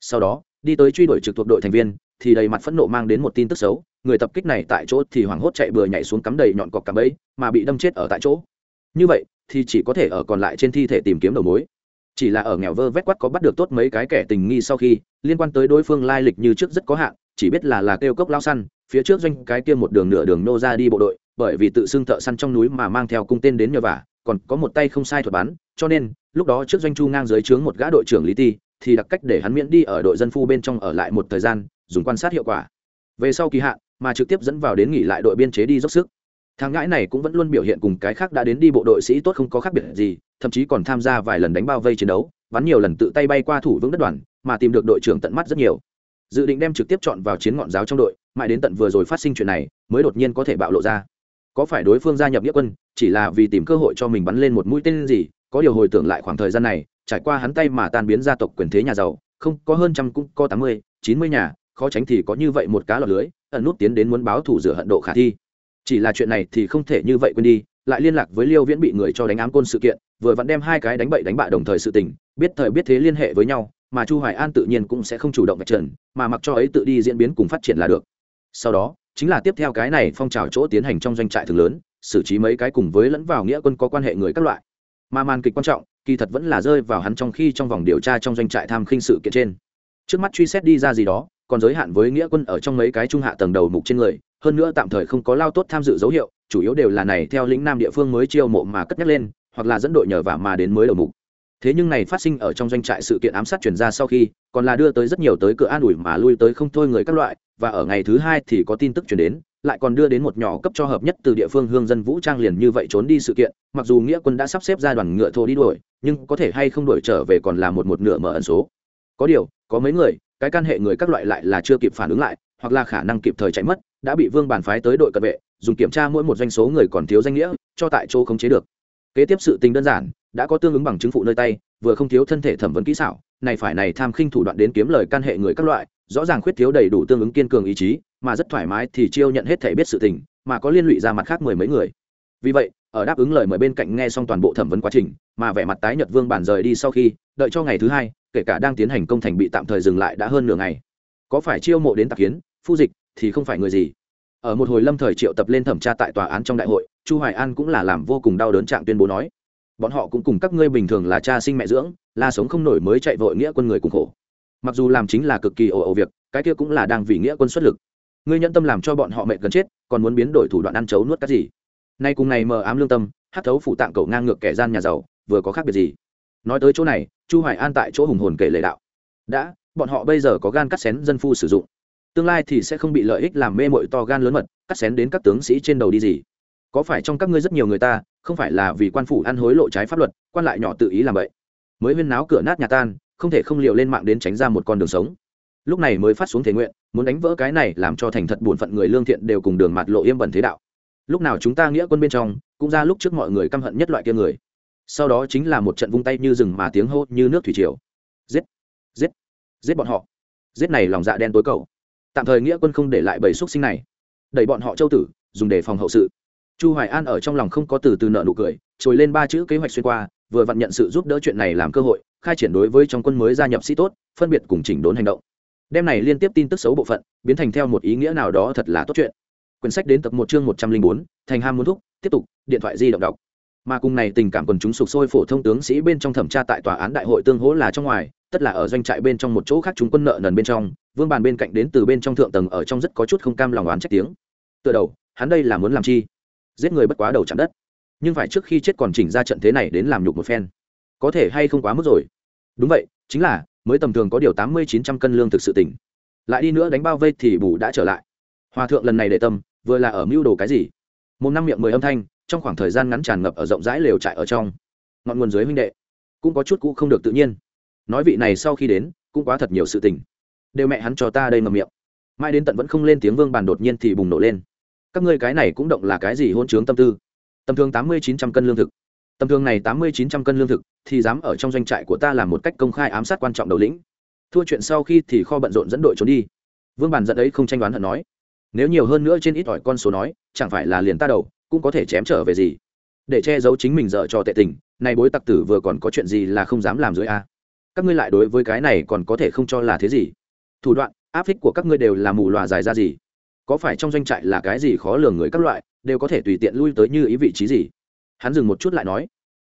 Sau đó, đi tới truy đuổi trực thuộc đội thành viên, thì đầy mặt phẫn nộ mang đến một tin tức xấu, người tập kích này tại chỗ thì hoảng hốt chạy bừa nhảy xuống cắm đầy nhọn cọc cắm ấy mà bị đâm chết ở tại chỗ. Như vậy, thì chỉ có thể ở còn lại trên thi thể tìm kiếm đầu mối. Chỉ là ở nghèo vơ vét quát có bắt được tốt mấy cái kẻ tình nghi sau khi, liên quan tới đối phương lai lịch như trước rất có hạn, chỉ biết là là kêu cốc lao săn, phía trước doanh cái kia một đường nửa đường nô ra đi bộ đội bởi vì tự xưng thợ săn trong núi mà mang theo cung tên đến nhờ vả, còn có một tay không sai thuật bắn, cho nên, lúc đó trước doanh chu ngang dưới trướng một gã đội trưởng lý ti, thì đặc cách để hắn miễn đi ở đội dân phu bên trong ở lại một thời gian, dùng quan sát hiệu quả. Về sau kỳ hạn, mà trực tiếp dẫn vào đến nghỉ lại đội biên chế đi dốc sức. Thằng ngãi này cũng vẫn luôn biểu hiện cùng cái khác đã đến đi bộ đội sĩ tốt không có khác biệt gì, thậm chí còn tham gia vài lần đánh bao vây chiến đấu, bắn nhiều lần tự tay bay qua thủ vững đất đoàn, mà tìm được đội trưởng tận mắt rất nhiều. Dự định đem trực tiếp chọn vào chiến ngọn giáo trong đội, mãi đến tận vừa rồi phát sinh chuyện này, mới đột nhiên có thể bạo lộ ra có phải đối phương gia nhập nghĩa quân, chỉ là vì tìm cơ hội cho mình bắn lên một mũi tên gì, có điều hồi tưởng lại khoảng thời gian này, trải qua hắn tay mà tan biến gia tộc quyền thế nhà giàu, không, có hơn trăm cũng có tám mươi, chín mươi nhà, khó tránh thì có như vậy một cá lọt lưới, ẩn nút tiến đến muốn báo thủ rửa hận độ khả thi. Chỉ là chuyện này thì không thể như vậy quên đi, lại liên lạc với liêu viễn bị người cho đánh ám côn sự kiện, vừa vặn đem hai cái đánh bậy đánh bạ đồng thời sự tình, biết thời biết thế liên hệ với nhau, mà chu hoài an tự nhiên cũng sẽ không chủ động vạch trần, mà mặc cho ấy tự đi diễn biến cùng phát triển là được. Sau đó chính là tiếp theo cái này phong trào chỗ tiến hành trong doanh trại thường lớn, xử trí mấy cái cùng với lẫn vào nghĩa quân có quan hệ người các loại. Mà màn kịch quan trọng, kỳ thật vẫn là rơi vào hắn trong khi trong vòng điều tra trong doanh trại tham khinh sự kiện trên. Trước mắt truy xét đi ra gì đó, còn giới hạn với nghĩa quân ở trong mấy cái trung hạ tầng đầu mục trên người, hơn nữa tạm thời không có lao tốt tham dự dấu hiệu, chủ yếu đều là này theo lĩnh nam địa phương mới chiêu mộ mà cất nhắc lên, hoặc là dẫn đội nhờ vả mà đến mới đầu mục thế nhưng này phát sinh ở trong doanh trại sự kiện ám sát chuyển ra sau khi, còn là đưa tới rất nhiều tới cửa an ủi mà lui tới không thôi người các loại, và ở ngày thứ hai thì có tin tức chuyển đến, lại còn đưa đến một nhỏ cấp cho hợp nhất từ địa phương hương dân vũ trang liền như vậy trốn đi sự kiện, mặc dù nghĩa quân đã sắp xếp ra đoàn ngựa thô đi đuổi, nhưng có thể hay không đuổi trở về còn là một một nửa mở ẩn số. Có điều, có mấy người, cái can hệ người các loại lại là chưa kịp phản ứng lại, hoặc là khả năng kịp thời chạy mất, đã bị vương bàn phái tới đội cận vệ, dùng kiểm tra mỗi một doanh số người còn thiếu danh nghĩa, cho tại chỗ không chế được kế tiếp sự tình đơn giản, đã có tương ứng bằng chứng phụ nơi tay, vừa không thiếu thân thể thẩm vấn kỹ xảo, này phải này tham khinh thủ đoạn đến kiếm lời can hệ người các loại, rõ ràng khuyết thiếu đầy đủ tương ứng kiên cường ý chí, mà rất thoải mái thì chiêu nhận hết thể biết sự tình, mà có liên lụy ra mặt khác mười mấy người. Vì vậy, ở đáp ứng lời mời bên cạnh nghe xong toàn bộ thẩm vấn quá trình, mà vẻ mặt tái nhật vương bản rời đi sau khi, đợi cho ngày thứ hai, kể cả đang tiến hành công thành bị tạm thời dừng lại đã hơn nửa ngày. Có phải chiêu mộ đến tạp kiến, phu dịch thì không phải người gì ở một hồi lâm thời triệu tập lên thẩm tra tại tòa án trong đại hội, chu hoài an cũng là làm vô cùng đau đớn trạng tuyên bố nói, bọn họ cũng cùng các ngươi bình thường là cha sinh mẹ dưỡng là sống không nổi mới chạy vội nghĩa quân người cùng khổ. Mặc dù làm chính là cực kỳ ồ ồ việc, cái kia cũng là đang vì nghĩa quân xuất lực. Ngươi nhận tâm làm cho bọn họ mệt gần chết, còn muốn biến đổi thủ đoạn ăn chấu nuốt cái gì? Nay cùng này mờ ám lương tâm hát thấu phụ tạng cầu ngang ngược kẻ gian nhà giàu, vừa có khác biệt gì? Nói tới chỗ này, chu hoài an tại chỗ hùng hồn kể lệ đạo, đã, bọn họ bây giờ có gan cắt xén dân phu sử dụng tương lai thì sẽ không bị lợi ích làm mê mội to gan lớn mật, cắt xén đến các tướng sĩ trên đầu đi gì. Có phải trong các ngươi rất nhiều người ta, không phải là vì quan phủ ăn hối lộ trái pháp luật, quan lại nhỏ tự ý làm vậy? Mới huyên náo cửa nát nhà tan, không thể không liều lên mạng đến tránh ra một con đường sống. Lúc này mới phát xuống thể nguyện, muốn đánh vỡ cái này làm cho thành thật buồn phận người lương thiện đều cùng đường mặt lộ yêm bẩn thế đạo. Lúc nào chúng ta nghĩa quân bên trong, cũng ra lúc trước mọi người căm hận nhất loại kia người. Sau đó chính là một trận vung tay như rừng mà tiếng hô như nước thủy triều. Giết! Giết! Giết bọn họ! Giết này lòng dạ đen tối cầu tạm thời nghĩa quân không để lại bầy xúc sinh này. Đẩy bọn họ châu tử, dùng để phòng hậu sự. Chu hoài an ở trong lòng không có từ từ nợ nụ cười, trồi lên ba chữ kế hoạch xuyên qua, vừa vặn nhận sự giúp đỡ chuyện này làm cơ hội, khai triển đối với trong quân mới gia nhập sĩ tốt, phân biệt cùng chỉnh đốn hành động. Đem này liên tiếp tin tức xấu bộ phận, biến thành theo một ý nghĩa nào đó thật là tốt chuyện. Quyển sách đến tập một chương một trăm linh bốn, thành ham muốn thúc, tiếp tục, điện thoại di động đọc. Mà cùng này tình cảm quần chúng sục sôi phổ thông tướng sĩ bên trong thẩm tra tại tòa án đại hội tương hỗ là trong ngoài tất là ở doanh trại bên trong một chỗ khác chúng quân nợ nần bên trong, vương bàn bên cạnh đến từ bên trong thượng tầng ở trong rất có chút không cam lòng oán trách tiếng. Tựa đầu, hắn đây là muốn làm chi? Giết người bất quá đầu chạm đất. Nhưng phải trước khi chết còn chỉnh ra trận thế này đến làm nhục một phen. Có thể hay không quá mức rồi? Đúng vậy, chính là, mới tầm thường có điều tám mươi chín trăm cân lương thực sự tỉnh. Lại đi nữa đánh bao vây thì bù đã trở lại. Hòa thượng lần này để tâm, vừa là ở mưu đồ cái gì? Một năm miệng mười âm thanh, trong khoảng thời gian ngắn tràn ngập ở rộng rãi lều trại ở trong. Ngọn nguồn dưới huynh đệ, cũng có chút cũ không được tự nhiên nói vị này sau khi đến, cũng quá thật nhiều sự tình. Đều mẹ hắn cho ta đây ngầm miệng. Mai đến tận vẫn không lên tiếng vương bàn đột nhiên thì bùng nổ lên. Các ngươi cái này cũng động là cái gì hôn chướng tâm tư? Tầm thường tám mươi chín trăm cân lương thực. Tầm thường này tám mươi chín trăm cân lương thực thì dám ở trong doanh trại của ta làm một cách công khai ám sát quan trọng đầu lĩnh. Thua chuyện sau khi thì kho bận rộn dẫn đội trốn đi. Vương bàn giận ấy không tranh đoán hận nói. Nếu nhiều hơn nữa trên ít ỏi con số nói, chẳng phải là liền ta đầu, cũng có thể chém trở về gì? Để che giấu chính mình dở cho tệ tình, này bối tặc tử vừa còn có chuyện gì là không dám làm dưới a? Các ngươi lại đối với cái này còn có thể không cho là thế gì? Thủ đoạn, áp phích của các ngươi đều là mù loà dài ra gì? Có phải trong doanh trại là cái gì khó lường người các loại, đều có thể tùy tiện lui tới như ý vị trí gì? Hắn dừng một chút lại nói,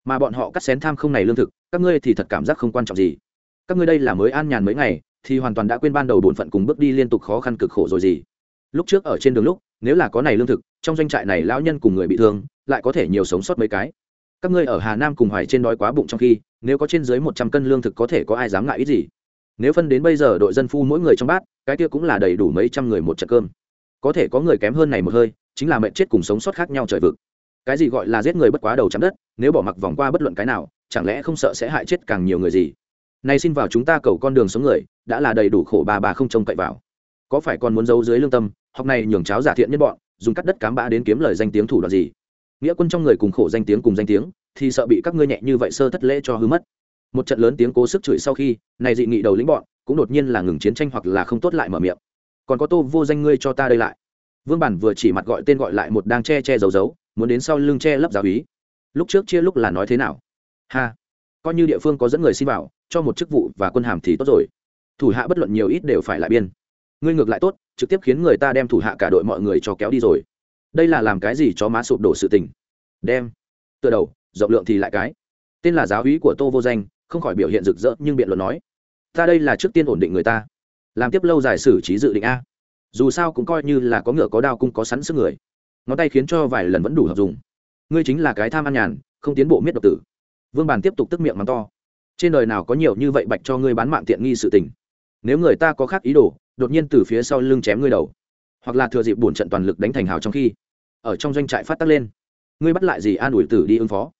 mà bọn họ cắt xén tham không này lương thực, các ngươi thì thật cảm giác không quan trọng gì. Các ngươi đây là mới an nhàn mấy ngày, thì hoàn toàn đã quên ban đầu bổn phận cùng bước đi liên tục khó khăn cực khổ rồi gì. Lúc trước ở trên đường lúc, nếu là có này lương thực, trong doanh trại này lão nhân cùng người bị thương, lại có thể nhiều sống sót mấy cái. Các ngươi ở hà nam cùng hoài trên đói quá bụng trong khi nếu có trên dưới một trăm cân lương thực có thể có ai dám ngại ít gì? Nếu phân đến bây giờ đội dân phu mỗi người trong bát, cái kia cũng là đầy đủ mấy trăm người một trận cơm. Có thể có người kém hơn này một hơi, chính là mệnh chết cùng sống sót khác nhau trời vực. Cái gì gọi là giết người bất quá đầu chạm đất, nếu bỏ mặc vòng qua bất luận cái nào, chẳng lẽ không sợ sẽ hại chết càng nhiều người gì? Nay xin vào chúng ta cầu con đường sống người, đã là đầy đủ khổ bà bà không trông cậy vào. Có phải còn muốn giấu dưới lương tâm, học này nhường cháo giả thiện nhân bọn, dùng cắt đất cám bã đến kiếm lời danh tiếng thủ đoạn gì? Nghĩa quân trong người cùng khổ danh tiếng cùng danh tiếng thì sợ bị các ngươi nhẹ như vậy sơ thất lễ cho hư mất. Một trận lớn tiếng cố sức chửi sau khi, này dị nghị đầu lĩnh bọn, cũng đột nhiên là ngừng chiến tranh hoặc là không tốt lại mở miệng. Còn có tô vô danh ngươi cho ta đây lại. Vương bản vừa chỉ mặt gọi tên gọi lại một đang che che giấu giấu, muốn đến sau lưng che lấp giáo ý lúc trước chia lúc là nói thế nào? Ha! Coi như địa phương có dẫn người xin vào, cho một chức vụ và quân hàm thì tốt rồi. Thủ hạ bất luận nhiều ít đều phải lại biên. Ngươi ngược lại tốt, trực tiếp khiến người ta đem thủ hạ cả đội mọi người cho kéo đi rồi. Đây là làm cái gì cho má sụp đổ sự tình? Đem! Tựa đầu rộng lượng thì lại cái. Tên là giáo úy của tô vô danh, không khỏi biểu hiện rực rỡ nhưng biện luận nói, ta đây là trước tiên ổn định người ta, làm tiếp lâu dài xử trí dự định a. Dù sao cũng coi như là có ngựa có đao cũng có sẵn sức người. Ngón tay khiến cho vài lần vẫn đủ hợp dùng. Ngươi chính là cái tham ăn nhàn, không tiến bộ miết độc tử. Vương bàn tiếp tục tức miệng mắng to, trên đời nào có nhiều như vậy bạch cho ngươi bán mạng tiện nghi sự tình? Nếu người ta có khác ý đồ, đột nhiên từ phía sau lưng chém ngươi đầu, hoặc là thừa dịp bổn trận toàn lực đánh thành hào trong khi, ở trong doanh trại phát tắc lên, ngươi bắt lại gì an ủi tử đi ứng phó?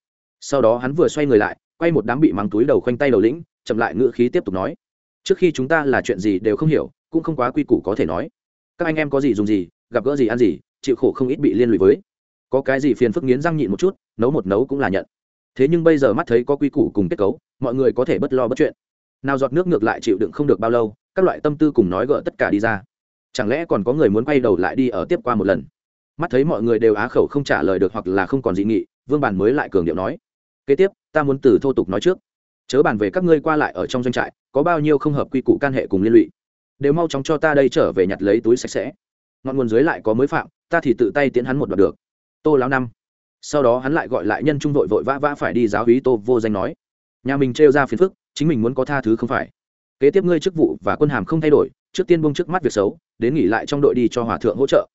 Sau đó hắn vừa xoay người lại, quay một đám bị mắng túi đầu khoanh tay đầu lĩnh, chậm lại ngữ khí tiếp tục nói, trước khi chúng ta là chuyện gì đều không hiểu, cũng không quá quy củ có thể nói. Các anh em có gì dùng gì, gặp gỡ gì ăn gì, chịu khổ không ít bị liên lụy với. Có cái gì phiền phức nghiến răng nhịn một chút, nấu một nấu cũng là nhận. Thế nhưng bây giờ mắt thấy có quy củ cùng kết cấu, mọi người có thể bất lo bất chuyện. Nào giọt nước ngược lại chịu đựng không được bao lâu, các loại tâm tư cùng nói gỡ tất cả đi ra. Chẳng lẽ còn có người muốn quay đầu lại đi ở tiếp qua một lần? Mắt thấy mọi người đều á khẩu không trả lời được hoặc là không còn dị nghị, vương bản mới lại cường điệu nói kế tiếp ta muốn từ thô tục nói trước. Chớ bàn về các ngươi qua lại ở trong doanh trại có bao nhiêu không hợp quy củ can hệ cùng liên lụy. Đều mau chóng cho ta đây trở về nhặt lấy túi sạch sẽ. Ngọn nguồn dưới lại có mới phạm ta thì tự tay tiến hắn một đoạn được. Tô lão năm. Sau đó hắn lại gọi lại nhân trung vội vội vã vã phải đi giáo hí tô vô danh nói. Nhà mình trêu ra phiền phức chính mình muốn có tha thứ không phải. Kế tiếp ngươi chức vụ và quân hàm không thay đổi trước tiên bông trước mắt việc xấu đến nghỉ lại trong đội đi cho hòa thượng hỗ trợ.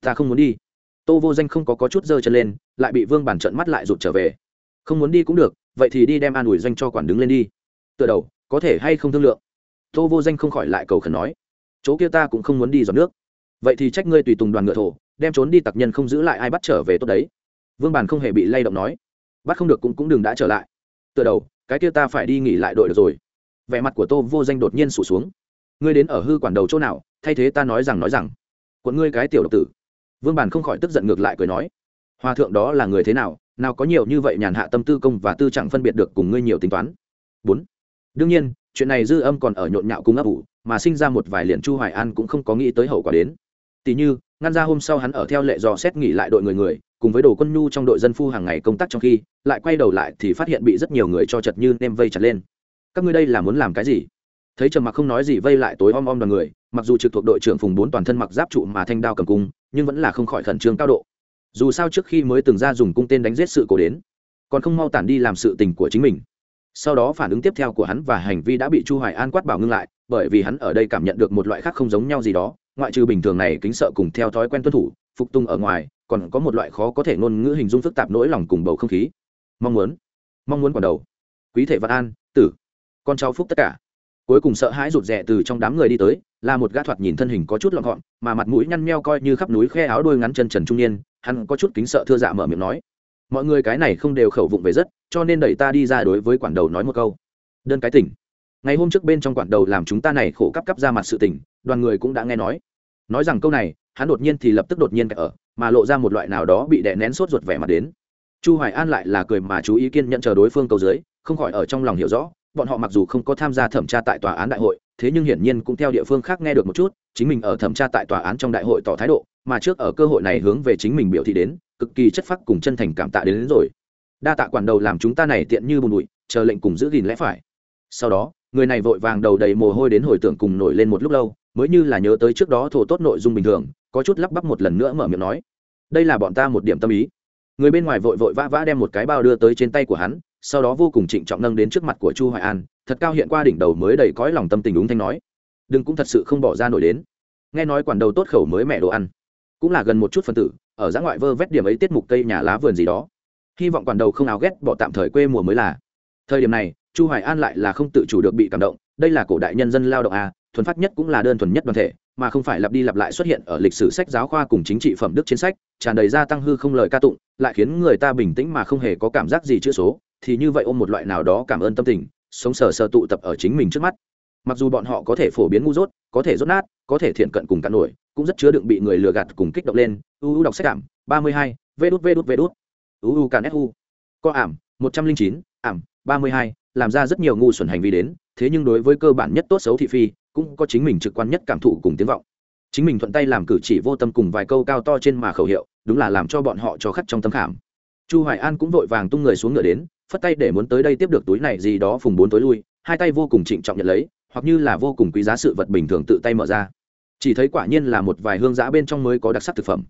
Ta không muốn đi. Tô vô danh không có, có chút dơ chân lên lại bị vương bản trận mắt lại rụt trở về không muốn đi cũng được, vậy thì đi đem an ủi doanh cho quản đứng lên đi. Tựa đầu, có thể hay không thương lượng? Tô vô danh không khỏi lại cầu khẩn nói. Chỗ kia ta cũng không muốn đi dọn nước. Vậy thì trách ngươi tùy tùng đoàn ngựa thổ, đem trốn đi tặc nhân không giữ lại ai bắt trở về tốt đấy. Vương bàn không hề bị lay động nói. Bắt không được cũng cũng đừng đã trở lại. Tựa đầu, cái kia ta phải đi nghỉ lại đội được rồi. Vẻ mặt của tô vô danh đột nhiên sụt xuống. Ngươi đến ở hư quản đầu chỗ nào, thay thế ta nói rằng nói rằng. Quận ngươi cái tiểu độc tử. Vương bàn không khỏi tức giận ngược lại cười nói. Hòa thượng đó là người thế nào? Nào có nhiều như vậy nhàn hạ tâm tư công và tư chẳng phân biệt được cùng ngươi nhiều tính toán. Bốn, đương nhiên, chuyện này dư âm còn ở nhộn nhạo cung ấp ủ, mà sinh ra một vài liền chu hoài an cũng không có nghĩ tới hậu quả đến. Tỷ như, ngăn ra hôm sau hắn ở theo lệ dò xét nghỉ lại đội người người, cùng với đồ quân nhu trong đội dân phu hàng ngày công tác trong khi, lại quay đầu lại thì phát hiện bị rất nhiều người cho chật như nem vây chặt lên. Các ngươi đây là muốn làm cái gì? Thấy trầm mặc không nói gì vây lại tối om om đoàn người, mặc dù trực thuộc đội trưởng phùng bốn toàn thân mặc giáp trụ mà thanh đao cầm cung, nhưng vẫn là không khỏi khẩn trương cao độ dù sao trước khi mới từng ra dùng cung tên đánh giết sự cổ đến, còn không mau tản đi làm sự tình của chính mình. Sau đó phản ứng tiếp theo của hắn và hành vi đã bị chu hoài an quát bảo ngưng lại, bởi vì hắn ở đây cảm nhận được một loại khác không giống nhau gì đó, ngoại trừ bình thường này kính sợ cùng theo thói quen tuân thủ, phục tung ở ngoài, còn có một loại khó có thể ngôn ngữ hình dung phức tạp nỗi lòng cùng bầu không khí. Mong muốn mong muốn quản đầu. Quý thể văn an, tử. Con cháu phúc tất cả. Cuối cùng sợ hãi rụt rè từ trong đám người đi tới, là một gã thoạt nhìn thân hình có chút lọn gọn, mà mặt mũi nhăn meo coi như khắp núi khe áo đôi ngắn chân trần trung niên hắn có chút kính sợ thưa dạ mở miệng nói. Mọi người cái này không đều khẩu vụng về rất, cho nên đẩy ta đi ra đối với quản đầu nói một câu. Đơn cái tỉnh. Ngày hôm trước bên trong quản đầu làm chúng ta này khổ cấp cấp ra mặt sự tỉnh đoàn người cũng đã nghe nói. Nói rằng câu này, hắn đột nhiên thì lập tức đột nhiên ở, mà lộ ra một loại nào đó bị đè nén sốt ruột vẻ mặt đến. Chu hoài an lại là cười mà chú ý kiên nhận chờ đối phương câu dưới, không khỏi ở trong lòng hiểu rõ, bọn họ mặc dù không có tham gia thẩm tra tại tòa án đại hội, thế nhưng hiển nhiên cũng theo địa phương khác nghe được một chút, chính mình ở thẩm tra tại tòa án trong đại hội tỏ thái độ mà trước ở cơ hội này hướng về chính mình biểu thị đến cực kỳ chất phác cùng chân thành cảm tạ đến, đến rồi. Đa tạ quản đầu làm chúng ta này tiện như bùn bụi chờ lệnh cùng giữ gìn lẽ phải. Sau đó người này vội vàng đầu đầy mồ hôi đến hồi tưởng cùng nổi lên một lúc lâu mới như là nhớ tới trước đó thổ tốt nội dung bình thường có chút lắp bắp một lần nữa mở miệng nói đây là bọn ta một điểm tâm ý. Người bên ngoài vội vội vã vã đem một cái bao đưa tới trên tay của hắn sau đó vô cùng trịnh trọng nâng đến trước mặt của chu hoài an thật cao hiện qua đỉnh đầu mới đầy cõi lòng tâm tình đúng thanh nói đừng cũng thật sự không bỏ ra nổi đến. Nghe nói quản đầu tốt khẩu mới mẹ đồ ăn cũng là gần một chút phân tử, ở giã ngoại vơ vét điểm ấy tiết mục cây nhà lá vườn gì đó. Hy vọng quản đầu không áo ghét bỏ tạm thời quê mùa mới là. Thời điểm này, chu hoài an lại là không tự chủ được bị cảm động, đây là cổ đại nhân dân lao động a, thuần phát nhất cũng là đơn thuần nhất đoàn thể, mà không phải lặp đi lặp lại xuất hiện ở lịch sử sách giáo khoa cùng chính trị phẩm đức trên sách, tràn đầy gia tăng hư không lời ca tụng, lại khiến người ta bình tĩnh mà không hề có cảm giác gì chữa số, thì như vậy ôm một loại nào đó cảm ơn tâm tình, sống sờ sờ tụ tập ở chính mình trước mắt. Mặc dù bọn họ có thể phổ biến ngu dốt, có thể rốt nát, có thể thiện cận cùng cạn nổi cũng rất chứa đựng bị người lừa gạt cùng kích động lên. U u đọc sách ảm, ba mươi hai, vê đút vê đút vê đút. U u càn su có ảm, một trăm linh chín, ảm, ba mươi hai, làm ra rất nhiều ngu xuẩn hành vi đến. Thế nhưng đối với cơ bản nhất tốt xấu thị phi, cũng có chính mình trực quan nhất cảm thụ cùng tiếng vọng. Chính mình thuận tay làm cử chỉ vô tâm cùng vài câu cao to trên mà khẩu hiệu, đúng là làm cho bọn họ cho khắc trong tâm khảm. Chu hoài an cũng vội vàng tung người xuống ngựa đến, phất tay để muốn tới đây tiếp được túi này gì đó phùng bốn tối lui, hai tay vô cùng trịnh trọng nhận lấy, hoặc như là vô cùng quý giá sự vật bình thường tự tay mở ra chỉ thấy quả nhiên là một vài hương giã bên trong mới có đặc sắc thực phẩm.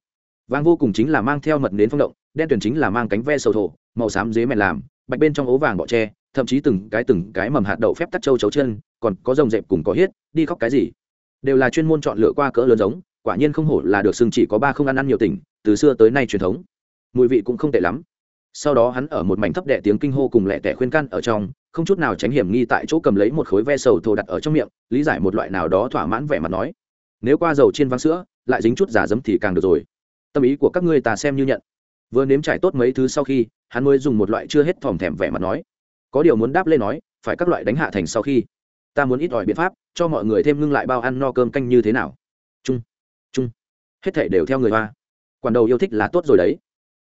Vàng vô cùng chính là mang theo mật đến phong động, đen tuyển chính là mang cánh ve sầu thổ, màu xám dế mẹ làm, bạch bên trong ố vàng bọ tre, thậm chí từng cái từng cái mầm hạt đậu phép tắt châu chấu chân, còn có rồng dẹp cùng có hiết, đi khóc cái gì. Đều là chuyên môn chọn lựa qua cỡ lớn giống, quả nhiên không hổ là được xưng chỉ có ba không ăn ăn nhiều tỉnh, từ xưa tới nay truyền thống. Mùi vị cũng không tệ lắm. Sau đó hắn ở một mảnh thấp đệ tiếng kinh hô cùng lẹ tẻ khuyên can ở trong, không chút nào tránh hiểm nghi tại chỗ cầm lấy một khối ve sầu thô đặt ở trong miệng, lý giải một loại nào đó thỏa mãn vẻ mặt nói nếu qua dầu chiên vắng sữa, lại dính chút giả dấm thì càng được rồi. Tâm ý của các ngươi ta xem như nhận. Vừa nếm trải tốt mấy thứ sau khi, hắn mới dùng một loại chưa hết thòm thèm vẻ mặt nói. Có điều muốn đáp lên nói, phải các loại đánh hạ thành sau khi. Ta muốn ít ỏi biện pháp, cho mọi người thêm ngưng lại bao ăn no cơm canh như thế nào. Chung chung. Hết thể đều theo người hoa. Quản đầu yêu thích là tốt rồi đấy.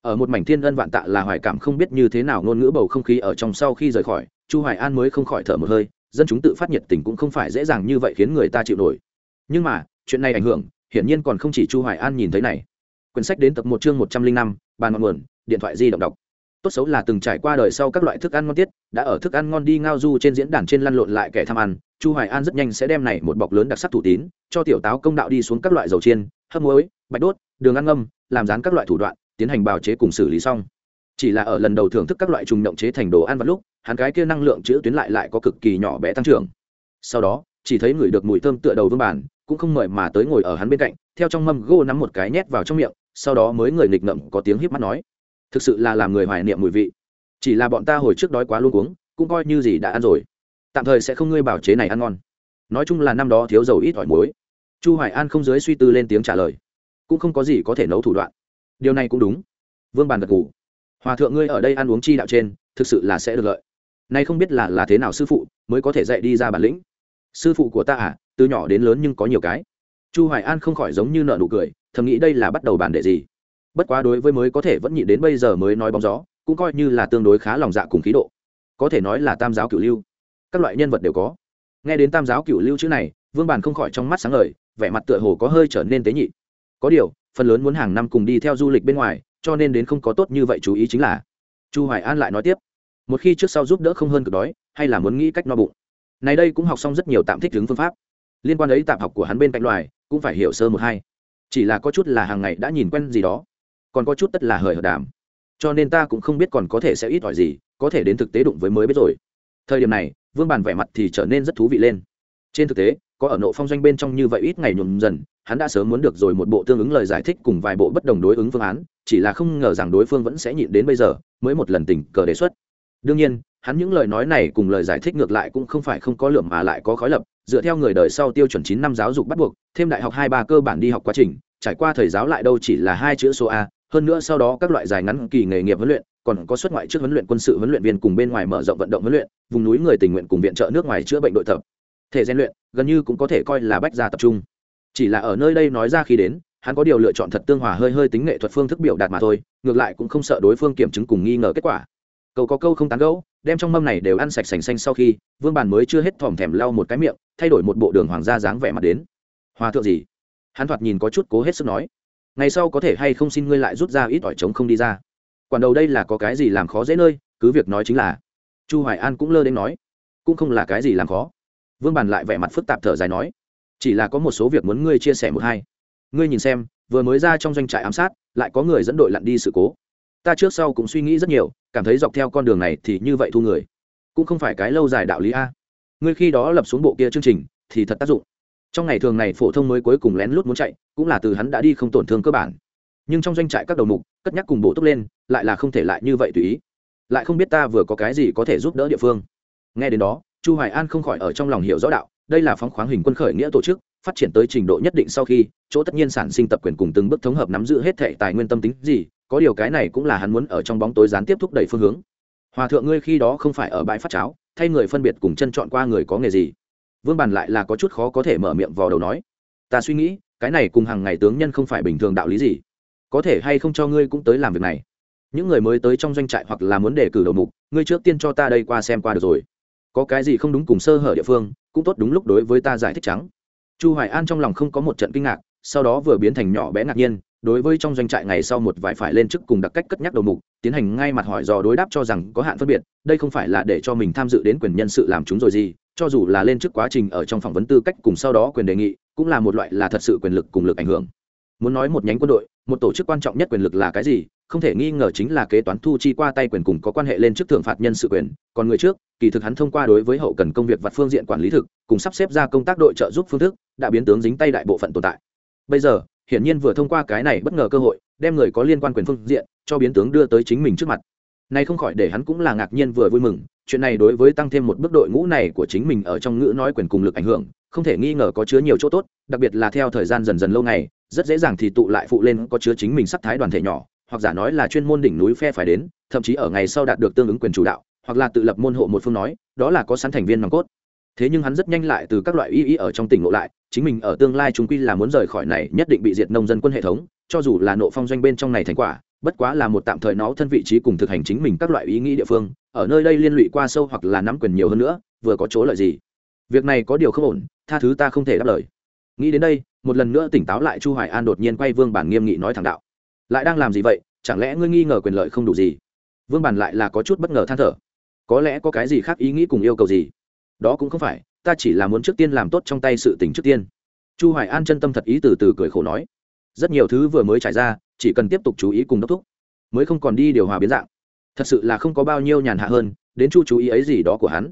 Ở một mảnh thiên ân vạn tạ là hoài cảm không biết như thế nào ngôn ngữ bầu không khí ở trong sau khi rời khỏi, chu hoài an mới không khỏi thở một hơi, dân chúng tự phát nhiệt tình cũng không phải dễ dàng như vậy khiến người ta chịu nổi. Nhưng mà chuyện này ảnh hưởng, hiển nhiên còn không chỉ chu hoài an nhìn thấy này. Quyển sách đến tập một chương một trăm linh năm, bàn ngọn nguồn, điện thoại di động đọc. Tốt xấu là từng trải qua đời sau các loại thức ăn ngon tiết, đã ở thức ăn ngon đi ngao du trên diễn đàn trên lăn lộn lại kẻ tham ăn, chu hoài an rất nhanh sẽ đem này một bọc lớn đặc sắc thủ tín, cho tiểu táo công đạo đi xuống các loại dầu chiên, hấp muối, bạch đốt, đường ăn ngâm, làm rán các loại thủ đoạn, tiến hành bào chế cùng xử lý xong. Chỉ là ở lần đầu thưởng thức các loại trùng động chế thành đồ ăn vào lúc, hắn cái kia năng lượng chữ tuyến lại lại có cực kỳ nhỏ bé tăng trưởng. Sau đó chỉ thấy người được mùi thơm tựa đầu vương bản, cũng không mời mà tới ngồi ở hắn bên cạnh, theo trong mâm gô nắm một cái nhét vào trong miệng, sau đó mới người nghịch ngậm có tiếng híp mắt nói, thực sự là làm người hoài niệm mùi vị. Chỉ là bọn ta hồi trước đói quá luôn uống cũng coi như gì đã ăn rồi. Tạm thời sẽ không ngươi bảo chế này ăn ngon. Nói chung là năm đó thiếu dầu ít ỏi muối. Chu hoài an không dưới suy tư lên tiếng trả lời, cũng không có gì có thể nấu thủ đoạn. Điều này cũng đúng. Vương bàn gật ngủ hòa thượng ngươi ở đây ăn uống chi đạo trên, thực sự là sẽ được lợi. Nay không biết là là thế nào sư phụ, mới có thể dạy đi ra bản lĩnh sư phụ của ta à từ nhỏ đến lớn nhưng có nhiều cái. Chu hoài an không khỏi giống như nợ nụ cười, thầm nghĩ đây là bắt đầu bản đệ gì. Bất quá đối với mới có thể vẫn nhịn đến bây giờ mới nói bóng gió, cũng coi như là tương đối khá lòng dạ cùng khí độ. Có thể nói là tam giáo cửu lưu. Các loại nhân vật đều có. Nghe đến tam giáo cửu lưu chữ này, vương bàn không khỏi trong mắt sáng ngời, vẻ mặt tựa hồ có hơi trở nên tế nhị. Có điều, phần lớn muốn hàng năm cùng đi theo du lịch bên ngoài, cho nên đến không có tốt như vậy chú ý chính là. Chu hoài an lại nói tiếp, một khi trước sau giúp đỡ không hơn cực đói, hay là muốn nghĩ cách no bụng này đây cũng học xong rất nhiều tạm thích ứng phương pháp. Liên quan ấy tạm học của hắn bên cạnh loài, cũng phải hiểu sơ một hai. Chỉ là có chút là hàng ngày đã nhìn quen gì đó, còn có chút tất là hời hợt đàm. Cho nên ta cũng không biết còn có thể sẽ ít ỏi gì, có thể đến thực tế đụng với mới biết rồi. Thời điểm này, vương bàn vẻ mặt thì trở nên rất thú vị lên. Trên thực tế, có ở nộ phong doanh bên trong như vậy ít ngày nhuộm dần, hắn đã sớm muốn được rồi một bộ tương ứng lời giải thích cùng vài bộ bất đồng đối ứng phương án, chỉ là không ngờ rằng đối phương vẫn sẽ nhịn đến bây giờ, mới một lần tình cờ đề xuất. Đương nhiên hắn những lời nói này cùng lời giải thích ngược lại cũng không phải không có lượng mà lại có khói lập, dựa theo người đời sau tiêu chuẩn chín năm giáo dục bắt buộc, thêm đại học hai ba cơ bản đi học quá trình, trải qua thời giáo lại đâu chỉ là hai chữ số a, hơn nữa sau đó các loại dài ngắn kỳ nghề nghiệp huấn luyện, còn có xuất ngoại trước huấn luyện quân sự huấn luyện viên cùng bên ngoài mở rộng vận động huấn luyện, vùng núi người tình nguyện cùng viện trợ nước ngoài chữa bệnh đội tập. Thể rèn luyện, gần như cũng có thể coi là bách gia tập trung. Chỉ là ở nơi đây nói ra khi đến, hắn có điều lựa chọn thật tương hòa hơi hơi tính nghệ thuật phương thức biểu đạt mà thôi, ngược lại cũng không sợ đối phương kiểm chứng cùng nghi ngờ kết quả câu có câu không tán gẫu, đem trong mâm này đều ăn sạch sành xanh sau khi, vương bàn mới chưa hết thòm thèm lau một cái miệng, thay đổi một bộ đường hoàng gia dáng vẻ mặt đến. Hòa thượng gì? Hắn thoạt nhìn có chút cố hết sức nói. Ngày sau có thể hay không xin ngươi lại rút ra ít ỏi trống không đi ra? Quản đầu đây là có cái gì làm khó dễ nơi, cứ việc nói chính là. Chu hoài an cũng lơ đến nói. Cũng không là cái gì làm khó. Vương bàn lại vẻ mặt phức tạp thở dài nói. Chỉ là có một số việc muốn ngươi chia sẻ một hai. Ngươi nhìn xem, vừa mới ra trong doanh trại ám sát, lại có người dẫn đội lặn đi sự cố. Ta trước sau cũng suy nghĩ rất nhiều cảm thấy dọc theo con đường này thì như vậy thu người. Cũng không phải cái lâu dài đạo lý a. Ngươi khi đó lập xuống bộ kia chương trình thì thật tác dụng. Trong ngày thường này phổ thông mới cuối cùng lén lút muốn chạy, cũng là từ hắn đã đi không tổn thương cơ bản. Nhưng trong doanh trại các đầu mục, cất nhắc cùng bộ tốc lên, lại là không thể lại như vậy tùy ý. Lại không biết ta vừa có cái gì có thể giúp đỡ địa phương. Nghe đến đó, chu hoài an không khỏi ở trong lòng hiểu rõ đạo, đây là phóng khoáng hình quân khởi nghĩa tổ chức, phát triển tới trình độ nhất định sau khi, chỗ tất nhiên sản sinh tập quyền cùng từng bước thống hợp nắm giữ hết thể tài nguyên tâm tính gì có điều cái này cũng là hắn muốn ở trong bóng tối gián tiếp thúc đẩy phương hướng. Hòa thượng ngươi khi đó không phải ở bãi phát cháo, thay người phân biệt cùng chân chọn qua người có nghề gì? Vương bàn lại là có chút khó có thể mở miệng vào đầu nói, ta suy nghĩ, cái này cùng hàng ngày tướng nhân không phải bình thường đạo lý gì? Có thể hay không cho ngươi cũng tới làm việc này? Những người mới tới trong doanh trại hoặc là muốn đề cử đầu mục, ngươi trước tiên cho ta đây qua xem qua được rồi. Có cái gì không đúng cùng sơ hở địa phương, cũng tốt đúng lúc đối với ta giải thích trắng. Chu hoài an trong lòng không có một trận kinh ngạc, sau đó vừa biến thành nhỏ bé ngạc nhiên đối với trong doanh trại ngày sau một vài phải lên chức cùng đặc cách cất nhắc đầu mục, tiến hành ngay mặt hỏi dò đối đáp cho rằng có hạn phân biệt, đây không phải là để cho mình tham dự đến quyền nhân sự làm chúng rồi gì, cho dù là lên chức quá trình ở trong phỏng vấn tư cách cùng sau đó quyền đề nghị, cũng là một loại là thật sự quyền lực cùng lực ảnh hưởng. Muốn nói một nhánh quân đội, một tổ chức quan trọng nhất quyền lực là cái gì, không thể nghi ngờ chính là kế toán thu chi qua tay quyền cùng có quan hệ lên chức thưởng phạt nhân sự quyền, còn người trước, kỳ thực hắn thông qua đối với hậu cần công việc vặt phương diện quản lý thực, cùng sắp xếp ra công tác đội trợ giúp phương thức, đã biến tướng dính tay đại bộ phận tồn tại. Bây giờ hiển nhiên vừa thông qua cái này bất ngờ cơ hội, đem người có liên quan quyền phương diện cho biến tướng đưa tới chính mình trước mặt. Nay không khỏi để hắn cũng là ngạc nhiên vừa vui mừng, chuyện này đối với tăng thêm một bước đội ngũ này của chính mình ở trong ngữ nói quyền cùng lực ảnh hưởng, không thể nghi ngờ có chứa nhiều chỗ tốt, đặc biệt là theo thời gian dần dần lâu ngày, rất dễ dàng thì tụ lại phụ lên có chứa chính mình sắc thái đoàn thể nhỏ, hoặc giả nói là chuyên môn đỉnh núi phe phải đến, thậm chí ở ngày sau đạt được tương ứng quyền chủ đạo, hoặc là tự lập môn hộ một phương nói, đó là có sẵn thành viên nòng cốt thế nhưng hắn rất nhanh lại từ các loại y y ở trong tỉnh ngộ lại, chính mình ở tương lai chúng quy là muốn rời khỏi này nhất định bị diệt nông dân quân hệ thống, cho dù là nộ phong doanh bên trong này thành quả, bất quá là một tạm thời nó thân vị trí cùng thực hành chính mình các loại ý nghĩ địa phương, ở nơi đây liên lụy qua sâu hoặc là nắm quyền nhiều hơn nữa, vừa có chỗ lợi gì? Việc này có điều không ổn, tha thứ ta không thể đáp lời. Nghĩ đến đây, một lần nữa tỉnh táo lại chu hoài an đột nhiên quay vương bản nghiêm nghị nói thẳng đạo. Lại đang làm gì vậy? Chẳng lẽ ngươi nghi ngờ quyền lợi không đủ gì? Vương bản lại là có chút bất ngờ than thở. Có lẽ có cái gì khác ý nghĩ cùng yêu cầu gì? Đó cũng không phải, ta chỉ là muốn trước tiên làm tốt trong tay sự tình trước tiên. Chu hoài an chân tâm thật ý từ từ cười khổ nói. Rất nhiều thứ vừa mới trải ra, chỉ cần tiếp tục chú ý cùng đốc thúc, mới không còn đi điều hòa biến dạng. Thật sự là không có bao nhiêu nhàn hạ hơn, đến chu chú ý ấy gì đó của hắn.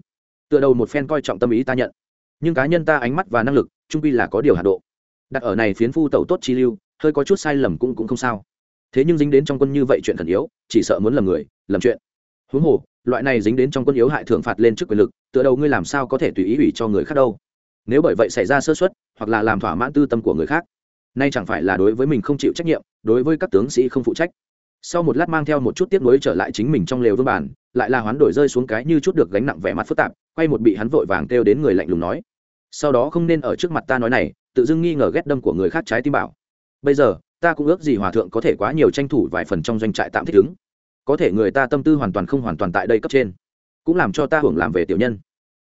Tựa đầu một phen coi trọng tâm ý ta nhận. Nhưng cá nhân ta ánh mắt và năng lực, trung pi là có điều hạ độ. Đặt ở này phiến phu tẩu tốt chi lưu, hơi có chút sai lầm cũng cũng không sao. Thế nhưng dính đến trong quân như vậy chuyện thần yếu, chỉ sợ muốn lầm người, lầm chuyện. Huống hồ loại này dính đến trong quân yếu hại thưởng phạt lên trước quyền lực, tựa đầu ngươi làm sao có thể tùy ý ủy cho người khác đâu? Nếu bởi vậy xảy ra sơ xuất hoặc là làm thỏa mãn tư tâm của người khác, nay chẳng phải là đối với mình không chịu trách nhiệm, đối với các tướng sĩ không phụ trách. Sau một lát mang theo một chút tiếp nối trở lại chính mình trong lều vương bản lại là hoán đổi rơi xuống cái như chút được gánh nặng vẻ mặt phức tạp, quay một bị hắn vội vàng kêu đến người lạnh lùng nói. Sau đó không nên ở trước mặt ta nói này, tự dưng nghi ngờ ghét đâm của người khác trái tim bảo. Bây giờ, ta cũng ước gì hòa thượng có thể quá nhiều tranh thủ vài phần trong doanh trại tạm thích ứng có thể người ta tâm tư hoàn toàn không hoàn toàn tại đây cấp trên, cũng làm cho ta hưởng làm về tiểu nhân.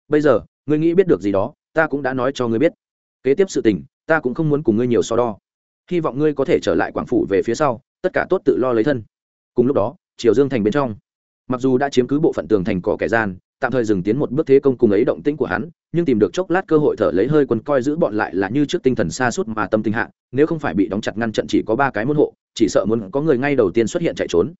Bây giờ, ngươi nghĩ biết được gì đó, ta cũng đã nói cho ngươi biết. Kế tiếp sự tình, ta cũng không muốn cùng ngươi nhiều so đo. Hy vọng ngươi có thể trở lại quảng phủ về phía sau, tất cả tốt tự lo lấy thân. Cùng lúc đó, triều dương thành bên trong, mặc dù đã chiếm cứ bộ phận tường thành cỏ kẻ gian, tạm thời dừng tiến một bước thế công cùng ấy động tĩnh của hắn, nhưng tìm được chốc lát cơ hội thở lấy hơi quân coi giữ bọn lại là như trước tinh thần xa suốt mà tâm tình hạ, nếu không phải bị đóng chặt ngăn trận chỉ có ba cái môn hộ, chỉ sợ muốn có người ngay đầu tiên xuất hiện chạy trốn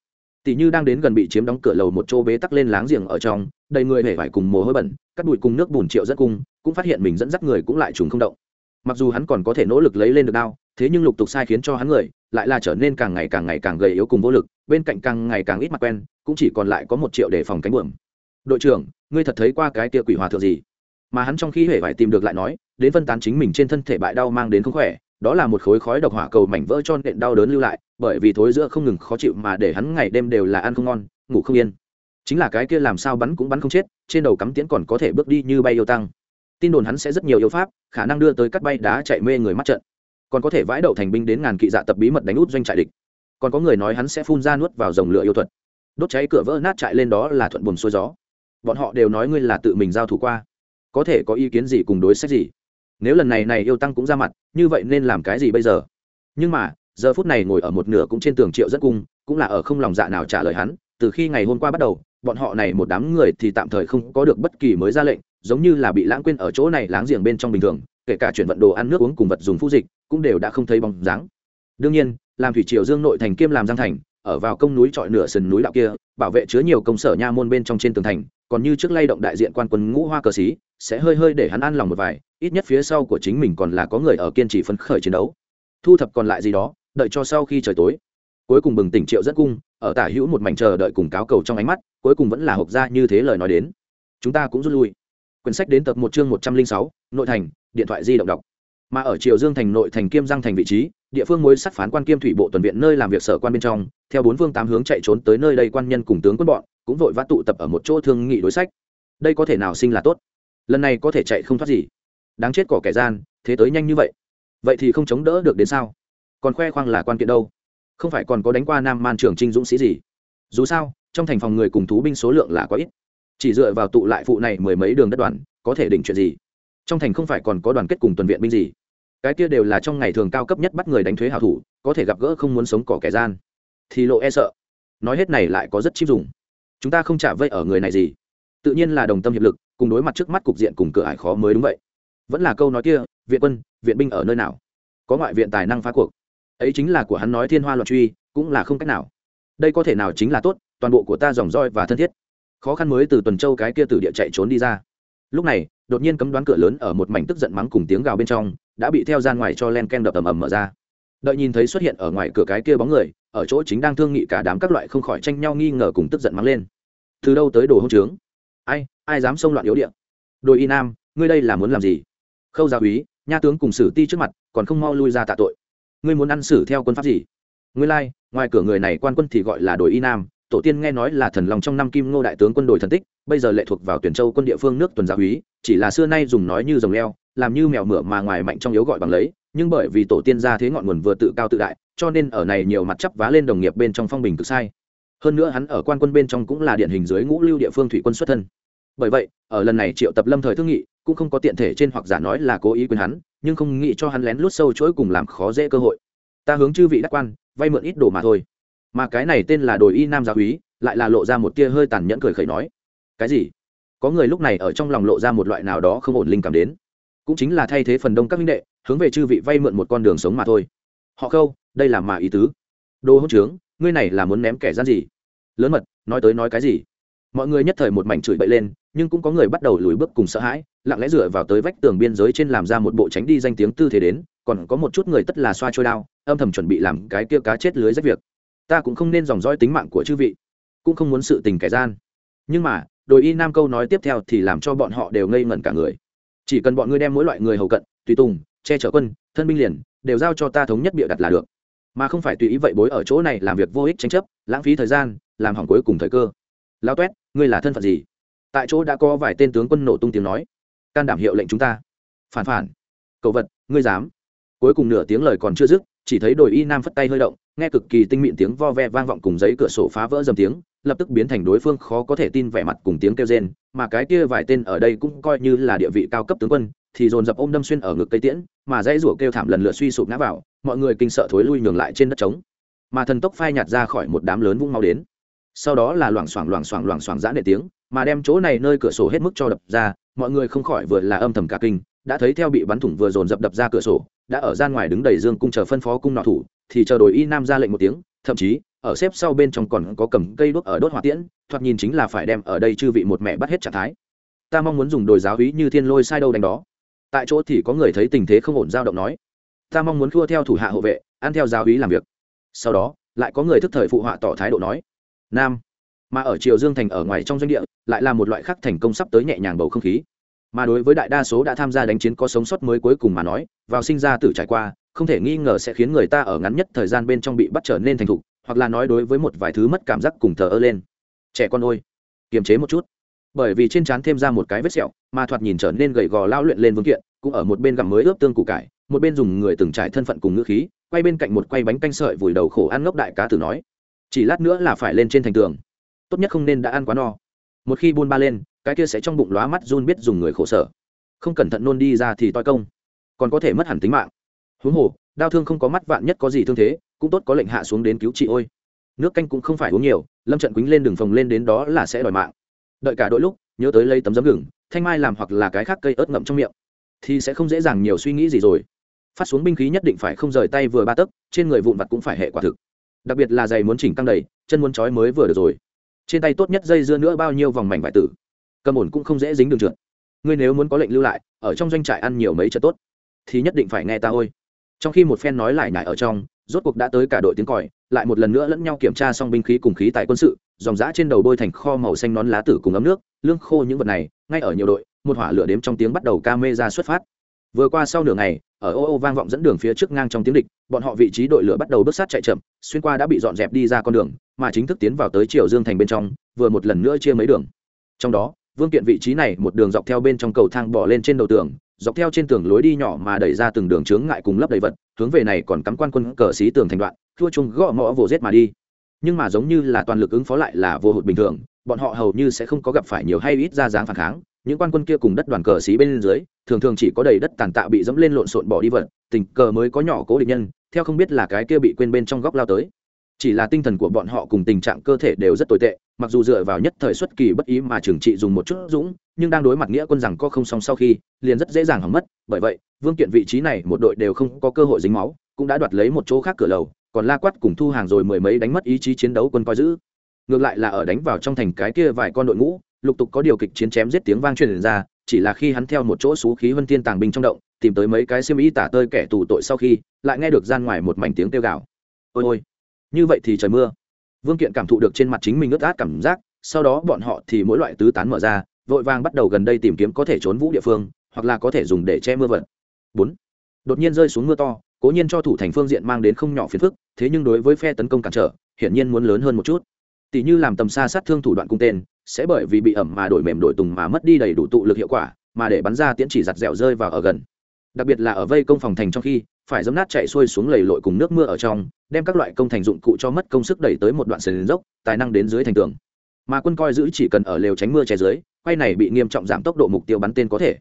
tỷ như đang đến gần bị chiếm đóng cửa lầu một chỗ bế tắc lên láng giềng ở trong, đầy người hề phải cùng mồ hôi bẩn, cắt bụi cùng nước bùn triệu rất cung, cũng phát hiện mình dẫn dắt người cũng lại trùng không động. Mặc dù hắn còn có thể nỗ lực lấy lên được đao, thế nhưng lục tục sai khiến cho hắn người, lại là trở nên càng ngày càng ngày càng gầy yếu cùng vô lực, bên cạnh càng ngày càng ít mặt quen, cũng chỉ còn lại có một triệu để phòng cánh buồm. Đội trưởng, ngươi thật thấy qua cái kia quỷ hòa thượng gì? Mà hắn trong khi hễ phải tìm được lại nói, đến phân tán chính mình trên thân thể bại đau mang đến không khỏe, đó là một khối khói độc hỏa cầu mảnh vỡ cho nện đau đớn lưu lại bởi vì thối giữa không ngừng khó chịu mà để hắn ngày đêm đều là ăn không ngon, ngủ không yên. Chính là cái kia làm sao bắn cũng bắn không chết, trên đầu cắm tiễn còn có thể bước đi như bay yêu tăng. Tin đồn hắn sẽ rất nhiều yêu pháp, khả năng đưa tới cắt bay đá chạy mê người mắt trận. Còn có thể vãi đậu thành binh đến ngàn kỵ dạ tập bí mật đánh út doanh trại địch. Còn có người nói hắn sẽ phun ra nuốt vào dòng lửa yêu thuật. Đốt cháy cửa vỡ nát trại lên đó là thuận buồn xuôi gió. Bọn họ đều nói ngươi là tự mình giao thủ qua. Có thể có ý kiến gì cùng đối sách gì? Nếu lần này này yêu tăng cũng ra mặt, như vậy nên làm cái gì bây giờ? Nhưng mà giờ phút này ngồi ở một nửa cũng trên tường triệu rất cung, cũng là ở không lòng dạ nào trả lời hắn, từ khi ngày hôm qua bắt đầu, bọn họ này một đám người thì tạm thời không có được bất kỳ mới ra lệnh, giống như là bị lãng quên ở chỗ này láng giềng bên trong bình thường, kể cả chuyển vận đồ ăn nước uống cùng vật dùng phu dịch, cũng đều đã không thấy bóng dáng. Đương nhiên, làm thủy triều dương nội thành kiêm làm giang thành, ở vào công núi trọi nửa sườn núi đạo kia, bảo vệ chứa nhiều công sở nha môn bên trong trên tường thành, còn như trước lay động đại diện quan quân ngũ hoa cờ xí sẽ hơi hơi để hắn an lòng một vài, ít nhất phía sau của chính mình còn là có người ở kiên trì phấn khởi chiến đấu. Thu thập còn lại gì đó đợi cho sau khi trời tối. Cuối cùng bừng tỉnh triệu dẫn cung, ở tả hữu một mảnh chờ đợi cùng cáo cầu trong ánh mắt, cuối cùng vẫn là hộp ra như thế lời nói đến. Chúng ta cũng rút lui. Quyển sách đến tập một chương một trăm linh sáu, nội thành, điện thoại di động đọc. Mà ở triều dương thành, nội thành, kiêm giang thành vị trí, địa phương mối sắc phán quan kiêm thủy bộ tuần viện nơi làm việc sở quan bên trong, theo bốn phương tám hướng chạy trốn tới nơi đây quan nhân cùng tướng quân bọn, cũng vội vã tụ tập ở một chỗ thương nghị đối sách. Đây có thể nào sinh là tốt? Lần này có thể chạy không thoát gì? Đáng chết cỏ kẻ gian, thế tới nhanh như vậy. Vậy thì không chống đỡ được đến sao? Còn khoe khoang là quan kiện đâu? Không phải còn có đánh qua nam man trường trinh dũng sĩ gì? Dù sao, trong thành phòng người cùng thú binh số lượng là quá ít. Chỉ dựa vào tụ lại phụ này mười mấy đường đất đoàn, có thể định chuyện gì? Trong thành không phải còn có đoàn kết cùng tuần viện binh gì? Cái kia đều là trong ngày thường cao cấp nhất bắt người đánh thuế hảo thủ, có thể gặp gỡ không muốn sống cỏ kẻ gian. Thì lộ e sợ. Nói hết này lại có rất chip dùng. Chúng ta không trả vây ở người này gì? Tự nhiên là đồng tâm hiệp lực, cùng đối mặt trước mắt cục diện cùng cửa ải khó mới đúng vậy. Vẫn là câu nói kia, viện quân, viện binh ở nơi nào? Có ngoại viện tài năng phá cuộc ấy chính là của hắn nói thiên hoa loạn truy, cũng là không cách nào. Đây có thể nào chính là tốt, toàn bộ của ta dòng roi và thân thiết. Khó khăn mới từ tuần châu cái kia từ địa chạy trốn đi ra. Lúc này, đột nhiên cấm đoán cửa lớn ở một mảnh tức giận mắng cùng tiếng gào bên trong, đã bị theo gian ngoài cho len ken đập ầm ầm mở ra. Đợi nhìn thấy xuất hiện ở ngoài cửa cái kia bóng người, ở chỗ chính đang thương nghị cả đám các loại không khỏi tranh nhau nghi ngờ cùng tức giận mắng lên. Từ đâu tới đồ hông trướng? Ai ai dám xông loạn yếu điện đôi y nam, ngươi đây là muốn làm gì? Khâu gia úy, nha tướng cùng sử ti trước mặt, còn không mau lui ra tạ tội ngươi muốn ăn xử theo quân pháp gì? Ngươi lai、like, ngoài cửa người này quan quân thì gọi là đồi y nam tổ tiên nghe nói là thần lòng trong năm kim ngô đại tướng quân đội thần tích bây giờ lệ thuộc vào tuyển châu quân địa phương nước tuần gia húy chỉ là xưa nay dùng nói như rồng leo làm như mèo mửa mà ngoài mạnh trong yếu gọi bằng lấy nhưng bởi vì tổ tiên ra thế ngọn nguồn vừa tự cao tự đại cho nên ở này nhiều mặt chấp vá lên đồng nghiệp bên trong phong bình cực sai. Hơn nữa hắn ở quan quân bên trong cũng là điển hình dưới ngũ lưu địa phương thủy quân xuất thân. Bởi vậy ở lần này triệu tập lâm thời thương nghị cũng không có tiện thể trên hoặc giả nói là cố ý quyền hắn, nhưng không nghĩ cho hắn lén lút sâu chuỗi cùng làm khó dễ cơ hội. Ta hướng chư vị đắc quan, vay mượn ít đồ mà thôi. Mà cái này tên là đồi y nam gia úy lại là lộ ra một tia hơi tàn nhẫn cười khẩy nói. Cái gì? Có người lúc này ở trong lòng lộ ra một loại nào đó không ổn linh cảm đến. Cũng chính là thay thế phần đông các minh đệ, hướng về chư vị vay mượn một con đường sống mà thôi. Họ khâu, đây là mà ý tứ. Đồ hỗn trướng, ngươi này là muốn ném kẻ gian gì? Lớn mật, nói tới nói cái gì? Mọi người nhất thời một mảnh chửi bậy lên, nhưng cũng có người bắt đầu lùi bước cùng sợ hãi lặng lẽ dựa vào tới vách tường biên giới trên làm ra một bộ tránh đi danh tiếng tư thế đến, còn có một chút người tất là xoa trôi đao, âm thầm chuẩn bị làm cái kia cá chết lưới rách việc. Ta cũng không nên dòng dõi tính mạng của chư vị, cũng không muốn sự tình kẻ gian. Nhưng mà đội y nam câu nói tiếp theo thì làm cho bọn họ đều ngây ngẩn cả người. Chỉ cần bọn ngươi đem mỗi loại người hầu cận, tùy tùng, che chở quân, thân binh liền, đều giao cho ta thống nhất bịa đặt là được. Mà không phải tùy ý vậy bối ở chỗ này làm việc vô ích tranh chấp, lãng phí thời gian, làm hỏng cuối cùng thời cơ. Lao toét ngươi là thân phận gì? Tại chỗ đã có vài tên tướng quân nổ tung tiếng nói can đảm hiệu lệnh chúng ta. Phản phản. Cậu vật, ngươi dám. Cuối cùng nửa tiếng lời còn chưa dứt, chỉ thấy đồi y nam phất tay hơi động, nghe cực kỳ tinh mịn tiếng vo ve vang vọng cùng giấy cửa sổ phá vỡ dầm tiếng, lập tức biến thành đối phương khó có thể tin vẻ mặt cùng tiếng kêu rên, mà cái kia vài tên ở đây cũng coi như là địa vị cao cấp tướng quân, thì dồn dập ôm đâm xuyên ở ngực cây tiễn, mà dãy rủa kêu thảm lần lượt suy sụp ngã vào, mọi người kinh sợ thối lui nhường lại trên đất trống. Mà thần tốc phai nhạt ra khỏi một đám lớn vung mau đến. Sau đó là loảng xoảng loảng xoảng loảng xoảng giã nệ tiếng mà đem chỗ này nơi cửa sổ hết mức cho đập ra, mọi người không khỏi vừa là âm thầm cả kinh, đã thấy theo bị bắn thủng vừa dồn dập đập ra cửa sổ, đã ở gian ngoài đứng đầy dương cung chờ phân phó cung nọ thủ, thì chờ đổi y nam ra lệnh một tiếng, thậm chí, ở xếp sau bên trong còn có cầm cây đuốc ở đốt hỏa tiễn, thoạt nhìn chính là phải đem ở đây chư vị một mẹ bắt hết trạng thái. Ta mong muốn dùng đồi giáo hí như thiên lôi sai đâu đánh đó. Tại chỗ thì có người thấy tình thế không ổn dao động nói, ta mong muốn khua theo thủ hạ hộ vệ, ăn theo giáo hí làm việc. Sau đó, lại có người thức thời phụ họa tỏ thái độ nói, nam mà ở triều dương thành ở ngoài trong doanh địa, lại là một loại khác thành công sắp tới nhẹ nhàng bầu không khí. Mà đối với đại đa số đã tham gia đánh chiến có sống sót mới cuối cùng mà nói, vào sinh ra tử trải qua, không thể nghi ngờ sẽ khiến người ta ở ngắn nhất thời gian bên trong bị bắt trở nên thành thục, hoặc là nói đối với một vài thứ mất cảm giác cùng thờ ơ lên. Trẻ con ôi, kiềm chế một chút. Bởi vì trên trán thêm ra một cái vết sẹo, mà thoạt nhìn trở nên gầy gò lao luyện lên vương kiện, cũng ở một bên gặm mới ướp tương củ cải, một bên dùng người từng trải thân phận cùng ngữ khí, quay bên cạnh một quay bánh canh sợi vùi đầu khổ ăn ngốc đại cá tử nói, chỉ lát nữa là phải lên trên thành tường tốt nhất không nên đã ăn quá no. Một khi buôn ba lên, cái kia sẽ trong bụng lóa mắt run biết dùng người khổ sở. Không cẩn thận nôn đi ra thì toi công. Còn có thể mất hẳn tính mạng. Huống hồ, đau thương không có mắt vạn nhất có gì thương thế, cũng tốt có lệnh hạ xuống đến cứu chị ôi. Nước canh cũng không phải uống nhiều, lâm trận quýnh lên đường phồng lên đến đó là sẽ đòi mạng. Đợi cả đôi lúc, nhớ tới lấy tấm giấm gừng, thanh mai làm hoặc là cái khác cây ớt ngậm trong miệng, thì sẽ không dễ dàng nhiều suy nghĩ gì rồi. Phát xuống binh khí nhất định phải không rời tay vừa ba tấc, trên người vụn vặt cũng phải hệ quả thực. Đặc biệt là giày muốn chỉnh căng đầy, chân muốn trói mới vừa được rồi trên tay tốt nhất dây dưa nữa bao nhiêu vòng mảnh vải tử? Cầm ổn cũng không dễ dính đường trượt. Ngươi nếu muốn có lệnh lưu lại, ở trong doanh trại ăn nhiều mấy trận tốt, thì nhất định phải nghe ta ôi. Trong khi một phen nói lại nhải ở trong, rốt cuộc đã tới cả đội tiếng còi, lại một lần nữa lẫn nhau kiểm tra xong binh khí cùng khí tại quân sự, dòng giã trên đầu bôi thành kho màu xanh nón lá tử cùng ấm nước, lương khô những vật này, ngay ở nhiều đội, một hỏa lửa đếm trong tiếng bắt đầu ca mê ra xuất phát. Vừa qua sau nửa ngày, ở ô ô vang vọng dẫn đường phía trước ngang trong tiếng địch, bọn họ vị trí đội lửa bắt đầu bước sát chạy chậm, xuyên qua đã bị dọn dẹp đi ra con đường mà chính thức tiến vào tới triều dương thành bên trong, vừa một lần nữa chia mấy đường. Trong đó, vương kiện vị trí này một đường dọc theo bên trong cầu thang bỏ lên trên đầu tường, dọc theo trên tường lối đi nhỏ mà đẩy ra từng đường chướng ngại cùng lấp đầy vật, hướng về này còn cắm quan quân cờ xí tường thành đoạn, thua chung gõ mõ vồ rết mà đi. Nhưng mà giống như là toàn lực ứng phó lại là vô hụt bình thường, bọn họ hầu như sẽ không có gặp phải nhiều hay ít ra dáng phản kháng, những quan quân kia cùng đất đoàn cờ xí bên dưới, thường thường chỉ có đầy đất tàn tạ bị dẫm lên lộn xộn bỏ đi vật, tình cờ mới có nhỏ cố định nhân, theo không biết là cái kia bị quên bên trong góc lao tới chỉ là tinh thần của bọn họ cùng tình trạng cơ thể đều rất tồi tệ, mặc dù dựa vào nhất thời xuất kỳ bất ý mà trừng trị dùng một chút dũng, nhưng đang đối mặt nghĩa quân rằng có không xong sau khi, liền rất dễ dàng hỏng mất. Bởi vậy, vương kiện vị trí này một đội đều không có cơ hội dính máu, cũng đã đoạt lấy một chỗ khác cửa lầu, còn la quát cùng thu hàng rồi mười mấy đánh mất ý chí chiến đấu quân coi giữ. Ngược lại là ở đánh vào trong thành cái kia vài con đội ngũ, lục tục có điều kịch chiến chém giết tiếng vang truyền ra, chỉ là khi hắn theo một chỗ xú khí vân thiên tàng binh trong động, tìm tới mấy cái xiêm y tả tơi kẻ tù tội sau khi, lại nghe được gian ngoài một mảnh tiếng kêu gào. Ôi ôi như vậy thì trời mưa. Vương kiện cảm thụ được trên mặt chính mình ướt át cảm giác, sau đó bọn họ thì mỗi loại tứ tán mở ra, vội vàng bắt đầu gần đây tìm kiếm có thể trốn vũ địa phương, hoặc là có thể dùng để che mưa vật. Bốn. Đột nhiên rơi xuống mưa to, cố nhiên cho thủ thành phương diện mang đến không nhỏ phiền phức, thế nhưng đối với phe tấn công cản trở, hiển nhiên muốn lớn hơn một chút. Tỷ như làm tầm xa sát thương thủ đoạn cung tên, sẽ bởi vì bị ẩm mà đổi mềm đổi tùng mà mất đi đầy đủ tụ lực hiệu quả, mà để bắn ra tiễn chỉ giặt dẻo rơi vào ở gần. Đặc biệt là ở vây công phòng thành trong khi phải dấm nát chạy xuôi xuống lầy lội cùng nước mưa ở trong, đem các loại công thành dụng cụ cho mất công sức đẩy tới một đoạn sườn dốc, tài năng đến dưới thành tường. Mà quân coi giữ chỉ cần ở lều tránh mưa che dưới, quay này bị nghiêm trọng giảm tốc độ mục tiêu bắn tên có thể.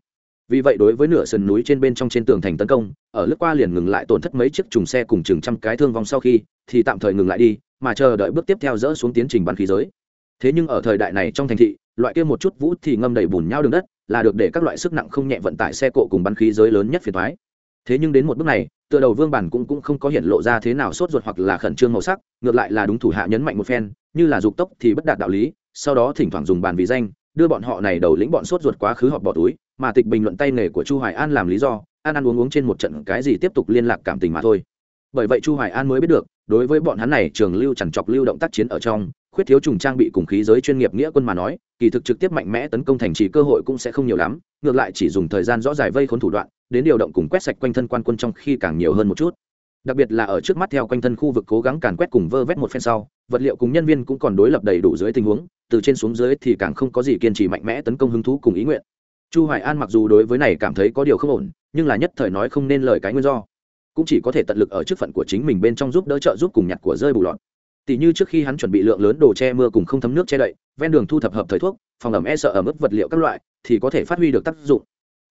Vì vậy đối với nửa sườn núi trên bên trong trên tường thành tấn công, ở lướt qua liền ngừng lại tổn thất mấy chiếc trùng xe cùng chừng trăm cái thương vong sau khi, thì tạm thời ngừng lại đi, mà chờ đợi bước tiếp theo dỡ xuống tiến trình bắn khí giới. Thế nhưng ở thời đại này trong thành thị, loại kia một chút vũ thì ngâm đầy bùn nhau đường đất là được để các loại sức nặng không nhẹ vận tải xe cộ cùng bắn khí giới lớn nhất phiền thoái thế nhưng đến một bước này, tựa đầu vương bản cũng cũng không có hiện lộ ra thế nào sốt ruột hoặc là khẩn trương màu sắc, ngược lại là đúng thủ hạ nhấn mạnh một phen, như là dục tốc thì bất đạt đạo lý, sau đó thỉnh thoảng dùng bàn vì danh, đưa bọn họ này đầu lĩnh bọn sốt ruột quá khứ họp bỏ túi, mà tịch bình luận tay nghề của chu hoài an làm lý do, ăn ăn uống uống trên một trận cái gì tiếp tục liên lạc cảm tình mà thôi. Bởi vậy chu hoài an mới biết được, đối với bọn hắn này trường lưu chẳng chọc lưu động tác chiến ở trong khuyết thiếu trùng trang bị cùng khí giới chuyên nghiệp nghĩa quân mà nói, kỳ thực trực tiếp mạnh mẽ tấn công thành trì cơ hội cũng sẽ không nhiều lắm, ngược lại chỉ dùng thời gian rõ dài vây khốn thủ đoạn, đến điều động cùng quét sạch quanh thân quan quân trong khi càng nhiều hơn một chút. Đặc biệt là ở trước mắt theo quanh thân khu vực cố gắng càn quét cùng vơ vét một phen sau, vật liệu cùng nhân viên cũng còn đối lập đầy đủ dưới tình huống, từ trên xuống dưới thì càng không có gì kiên trì mạnh mẽ tấn công hứng thú cùng ý nguyện. Chu hoài an mặc dù đối với này cảm thấy có điều không ổn, nhưng là nhất thời nói không nên lời cái nguyên do. Cũng chỉ có thể tận lực ở trước phận của chính mình bên trong giúp đỡ trợ giúp cùng nhặt của rơi bù lọt tỷ như trước khi hắn chuẩn bị lượng lớn đồ che mưa cùng không thấm nước che đậy, ven đường thu thập hợp thời thuốc, phòng ẩm e sợ ẩm ướt vật liệu các loại, thì có thể phát huy được tác dụng.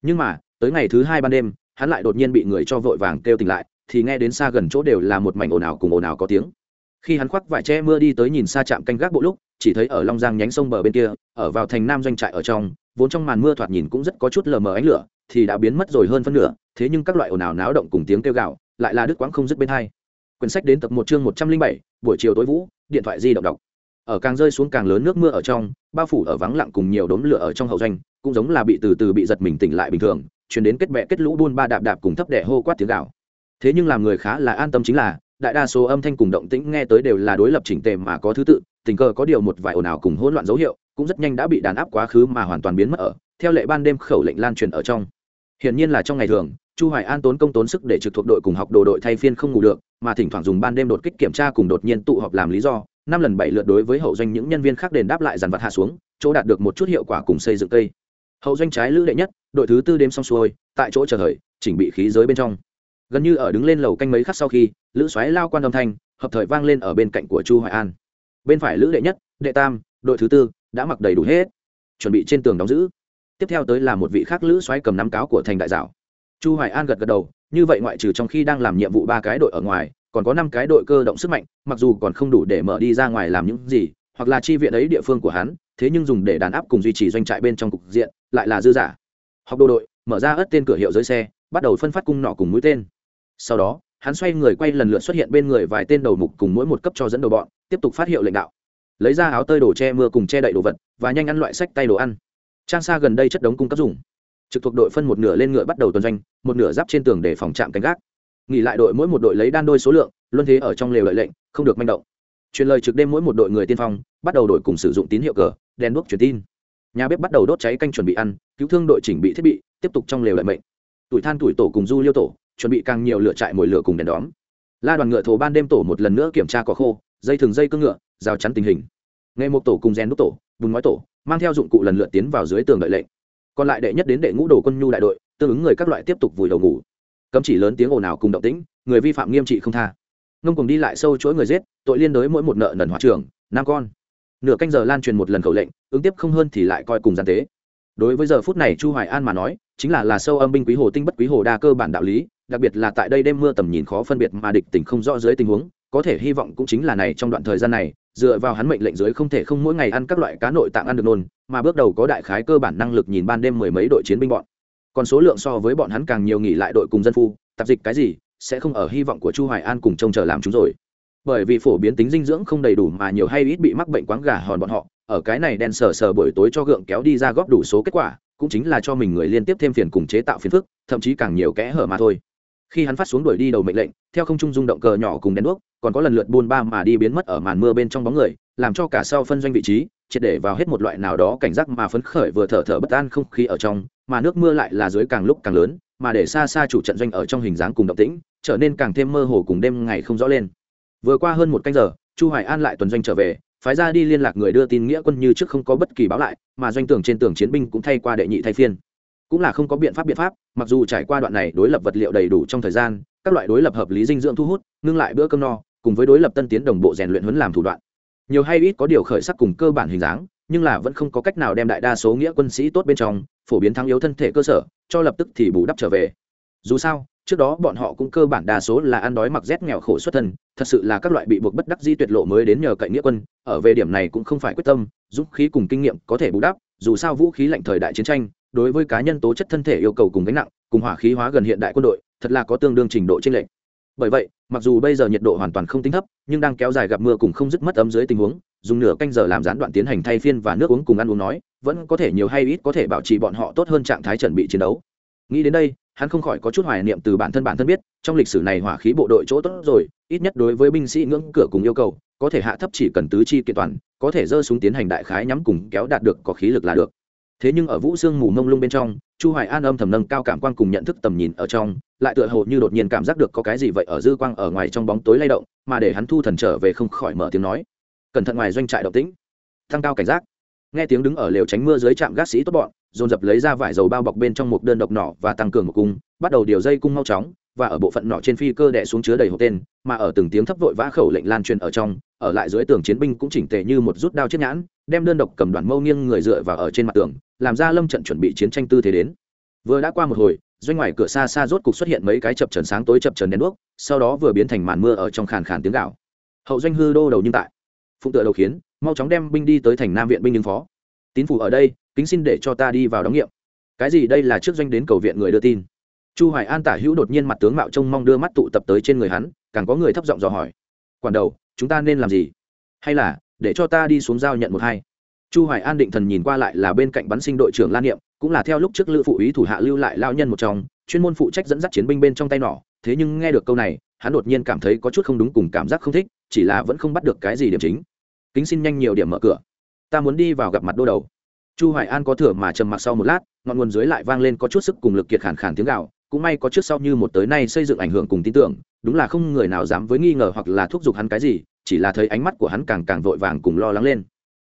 Nhưng mà, tới ngày thứ hai ban đêm, hắn lại đột nhiên bị người cho vội vàng kêu tỉnh lại, thì nghe đến xa gần chỗ đều là một mảnh ồn ào cùng ồn ào có tiếng. Khi hắn khoác vải che mưa đi tới nhìn xa chạm canh gác bộ lúc, chỉ thấy ở long giang nhánh sông bờ bên kia, ở vào thành nam doanh trại ở trong, vốn trong màn mưa thoạt nhìn cũng rất có chút lờ mờ ánh lửa, thì đã biến mất rồi hơn phân nửa, thế nhưng các loại ồn ào náo động cùng tiếng kêu gạo lại là đứt quãng không dứt bên hai quyển sách đến tập một chương một trăm linh bảy, buổi chiều tối vũ, điện thoại di động đọc. Ở càng rơi xuống càng lớn nước mưa ở trong, bao phủ ở vắng lặng cùng nhiều đốm lửa ở trong hậu doanh, cũng giống là bị từ từ bị giật mình tỉnh lại bình thường, chuyển đến kết bẹ kết lũ buôn ba đạp đạp cùng thấp đẻ hô quát tiếng gạo thế nhưng làm người khá là an tâm chính là, đại đa số âm thanh cùng động tĩnh nghe tới đều là đối lập chỉnh tề mà có thứ tự, tình cờ có điều một vài ồn ào cùng hỗn loạn dấu hiệu, cũng rất nhanh đã bị đàn áp quá khứ mà hoàn toàn biến mất ở, theo lệ ban đêm khẩu lệnh lan truyền ở trong. Hiển nhiên là trong ngày thường chu hoài an tốn công tốn sức để trực thuộc đội cùng học đồ đội thay phiên không ngủ được, mà thỉnh thoảng dùng ban đêm đột kích kiểm tra cùng đột nhiên tụ họp làm lý do. Năm lần bảy lượt đối với hậu doanh những nhân viên khác đền đáp lại dàn vật hạ xuống, chỗ đạt được một chút hiệu quả cùng xây dựng cây. Hậu doanh trái lữ đệ nhất, đội thứ tư đêm xong xuôi, tại chỗ chờ thời, chỉnh bị khí giới bên trong. Gần như ở đứng lên lầu canh mấy khắc sau khi, lữ xoáy lao quan âm thanh, hợp thời vang lên ở bên cạnh của chu hoài an. Bên phải lữ đệ nhất, đệ tam, đội thứ tư, đã mặc đầy đủ hết, chuẩn bị trên tường đóng giữ. Tiếp theo tới là một vị khác lữ xoáy cầm nắm cáo của thành đại dạo chu hoài an gật gật đầu, như vậy ngoại trừ trong khi đang làm nhiệm vụ ba cái đội ở ngoài, còn có năm cái đội cơ động sức mạnh, mặc dù còn không đủ để mở đi ra ngoài làm những gì, hoặc là chi viện ấy địa phương của hắn, thế nhưng dùng để đàn áp cùng duy trì doanh trại bên trong cục diện, lại là dư giả. Học đồ đội, mở ra ớt tên cửa hiệu dưới xe, bắt đầu phân phát cung nọ cùng mũi tên. Sau đó, hắn xoay người quay lần lượt xuất hiện bên người vài tên đầu mục cùng mỗi một cấp cho dẫn đầu bọn, tiếp tục phát hiệu lệnh đạo. Lấy ra áo tơi đồ che mưa cùng che đậy đồ vật, và nhanh ăn loại sách tay đồ ăn. Trang xa gần đây chất đống cung cấp dùng trực thuộc đội phân một nửa lên ngựa bắt đầu tuần doanh, một nửa giáp trên tường để phòng trạm canh gác. Nghỉ lại đội mỗi một đội lấy đan đôi số lượng, luân thế ở trong lều lợi lệnh, không được manh động. Truyền lời trực đêm mỗi một đội người tiên phong, bắt đầu đội cùng sử dụng tín hiệu cờ, đèn đuốc truyền tin. Nhà bếp bắt đầu đốt cháy canh chuẩn bị ăn, cứu thương đội chỉnh bị thiết bị, tiếp tục trong lều lợi mệnh. Tuổi than tuổi tổ cùng du liêu tổ, chuẩn bị càng nhiều lửa trại mồi lửa cùng đèn đóm. La đoàn ngựa thổ ban đêm tổ một lần nữa kiểm tra có khô, dây thừng dây cương ngựa, rào chắn tình hình. Ngày một tổ cùng rèn đúc tổ, bùn ngói tổ, mang theo dụng cụ lần lượt tiến vào dưới tường đợi lệnh còn lại đệ nhất đến đệ ngũ đồ quân nhu đại đội, tương ứng người các loại tiếp tục vùi đầu ngủ. Cấm chỉ lớn tiếng ồn ào cùng động tĩnh, người vi phạm nghiêm trị không tha. Ngông cùng đi lại sâu chuỗi người giết, tội liên đối mỗi một nợ nần hóa trưởng năm con. Nửa canh giờ lan truyền một lần khẩu lệnh, ứng tiếp không hơn thì lại coi cùng gian tế. Đối với giờ phút này chu hoài an mà nói, chính là là sâu âm binh quý hồ tinh bất quý hồ đa cơ bản đạo lý, đặc biệt là tại đây đêm mưa tầm nhìn khó phân biệt mà địch tình không rõ dưới tình huống, có thể hy vọng cũng chính là này trong đoạn thời gian này dựa vào hắn mệnh lệnh dưới không thể không mỗi ngày ăn các loại cá nội tạng ăn được nôn, mà bước đầu có đại khái cơ bản năng lực nhìn ban đêm mười mấy đội chiến binh bọn. Còn số lượng so với bọn hắn càng nhiều nghỉ lại đội cùng dân phu, tạp dịch cái gì, sẽ không ở hy vọng của chu hoài an cùng trông chờ làm chúng rồi. Bởi vì phổ biến tính dinh dưỡng không đầy đủ mà nhiều hay ít bị mắc bệnh quáng gà hòn bọn họ, ở cái này đen sờ sờ buổi tối cho gượng kéo đi ra góp đủ số kết quả, cũng chính là cho mình người liên tiếp thêm phiền cùng chế tạo phiền phức, thậm chí càng nhiều kẽ hở mà thôi khi hắn phát xuống đuổi đi đầu mệnh lệnh, theo không trung rung động cờ nhỏ cùng đèn đuốc, còn có lần lượt buôn ba mà đi biến mất ở màn mưa bên trong bóng người, làm cho cả sau phân doanh vị trí, triệt để vào hết một loại nào đó cảnh giác mà phấn khởi vừa thở thở bất an không khí ở trong, mà nước mưa lại là dưới càng lúc càng lớn, mà để xa xa chủ trận doanh ở trong hình dáng cùng động tĩnh, trở nên càng thêm mơ hồ cùng đêm ngày không rõ lên. Vừa qua hơn một canh giờ, chu hoài an lại tuần doanh trở về, phái ra đi liên lạc người đưa tin nghĩa quân như trước không có bất kỳ báo lại, mà doanh tưởng trên tường chiến binh cũng thay qua đệ nhị thay phiên cũng là không có biện pháp biện pháp, mặc dù trải qua đoạn này đối lập vật liệu đầy đủ trong thời gian, các loại đối lập hợp lý dinh dưỡng thu hút, ngưng lại bữa cơm no, cùng với đối lập tân tiến đồng bộ rèn luyện huấn làm thủ đoạn. Nhiều hay ít có điều khởi sắc cùng cơ bản hình dáng, nhưng là vẫn không có cách nào đem đại đa số nghĩa quân sĩ tốt bên trong, phổ biến thắng yếu thân thể cơ sở, cho lập tức thì bù đắp trở về. Dù sao, trước đó bọn họ cũng cơ bản đa số là ăn đói mặc rét nghèo khổ xuất thân, thật sự là các loại bị buộc bất đắc di tuyệt lộ mới đến nhờ cậy nghĩa quân, ở về điểm này cũng không phải quyết tâm, dũng khí cùng kinh nghiệm có thể bù đắp, dù sao vũ khí lạnh thời đại chiến tranh đối với cá nhân tố chất thân thể yêu cầu cùng gánh nặng, cùng hỏa khí hóa gần hiện đại quân đội, thật là có tương đương trình độ chênh lệch. Bởi vậy, mặc dù bây giờ nhiệt độ hoàn toàn không tính thấp, nhưng đang kéo dài gặp mưa cùng không dứt mất ấm dưới tình huống, dùng nửa canh giờ làm gián đoạn tiến hành thay phiên và nước uống cùng ăn uống nói, vẫn có thể nhiều hay ít có thể bảo trì bọn họ tốt hơn trạng thái chuẩn bị chiến đấu. Nghĩ đến đây, hắn không khỏi có chút hoài niệm từ bản thân bản thân biết, trong lịch sử này hỏa khí bộ đội chỗ tốt rồi, ít nhất đối với binh sĩ ngưỡng cửa cùng yêu cầu, có thể hạ thấp chỉ cần tứ chi kiện toàn, có thể dơ súng tiến hành đại khái nhắm cùng kéo đạt được có khí lực là được thế nhưng ở vũ sương mù mông lung bên trong, chu hoài an âm thầm nâng cao cảm quan cùng nhận thức tầm nhìn ở trong, lại tựa hồ như đột nhiên cảm giác được có cái gì vậy ở dư quang ở ngoài trong bóng tối lay động, mà để hắn thu thần trở về không khỏi mở tiếng nói. Cẩn thận ngoài doanh trại động tĩnh. Tăng cao cảnh giác. Nghe tiếng đứng ở lều tránh mưa dưới trạm gác sĩ tốt bọn, dồn dập lấy ra vải dầu bao bọc bên trong một đơn độc nỏ và tăng cường một cung, bắt đầu điều dây cung mau chóng, và ở bộ phận nỏ trên phi cơ đè xuống chứa đầy hộp tên, mà ở từng tiếng thấp vội vã khẩu lệnh lan truyền ở trong ở lại dưới tường chiến binh cũng chỉnh tề như một rút đao chiếc nhãn, đem đơn độc cầm đoàn mâu nghiêng người dựa vào ở trên mặt tường, làm ra lâm trận chuẩn bị chiến tranh tư thế đến. Vừa đã qua một hồi, doanh ngoài cửa xa xa rốt cục xuất hiện mấy cái chập trần sáng tối chập trần đèn đuốc, sau đó vừa biến thành màn mưa ở trong khàn khàn tiếng gạo hậu doanh hư đô đầu nhưng tại. Phụng tựa đầu khiến, mau chóng đem binh đi tới thành nam viện binh ứng phó. Tín phủ ở đây, kính xin để cho ta đi vào đóng nghiệm. Cái gì đây là trước doanh đến cầu viện người đưa tin? Chu hoài an tả hữu đột nhiên mặt tướng mạo trông mong đưa mắt tụ tập tới trên người hắn, càng có người thấp giọng dò hỏi. Quản đầu chúng ta nên làm gì? Hay là, để cho ta đi xuống giao nhận một hai. Chu hoài an định thần nhìn qua lại là bên cạnh bắn sinh đội trưởng lan niệm, cũng là theo lúc trước lữ phụ ý thủ hạ lưu lại lao nhân một trong, chuyên môn phụ trách dẫn dắt chiến binh bên trong tay nỏ. Thế nhưng nghe được câu này, hắn đột nhiên cảm thấy có chút không đúng cùng cảm giác không thích, chỉ là vẫn không bắt được cái gì điểm chính. Kính xin nhanh nhiều điểm mở cửa. Ta muốn đi vào gặp mặt đô đầu. Chu hoài an có thừa mà trầm mặc sau một lát, ngọn nguồn dưới lại vang lên có chút sức cùng lực kiệt khản khản tiếng gạo cũng may có trước sau như một tới nay xây dựng ảnh hưởng cùng tin tưởng, đúng là không người nào dám với nghi ngờ hoặc là thúc giục hắn cái gì, chỉ là thấy ánh mắt của hắn càng càng vội vàng cùng lo lắng lên.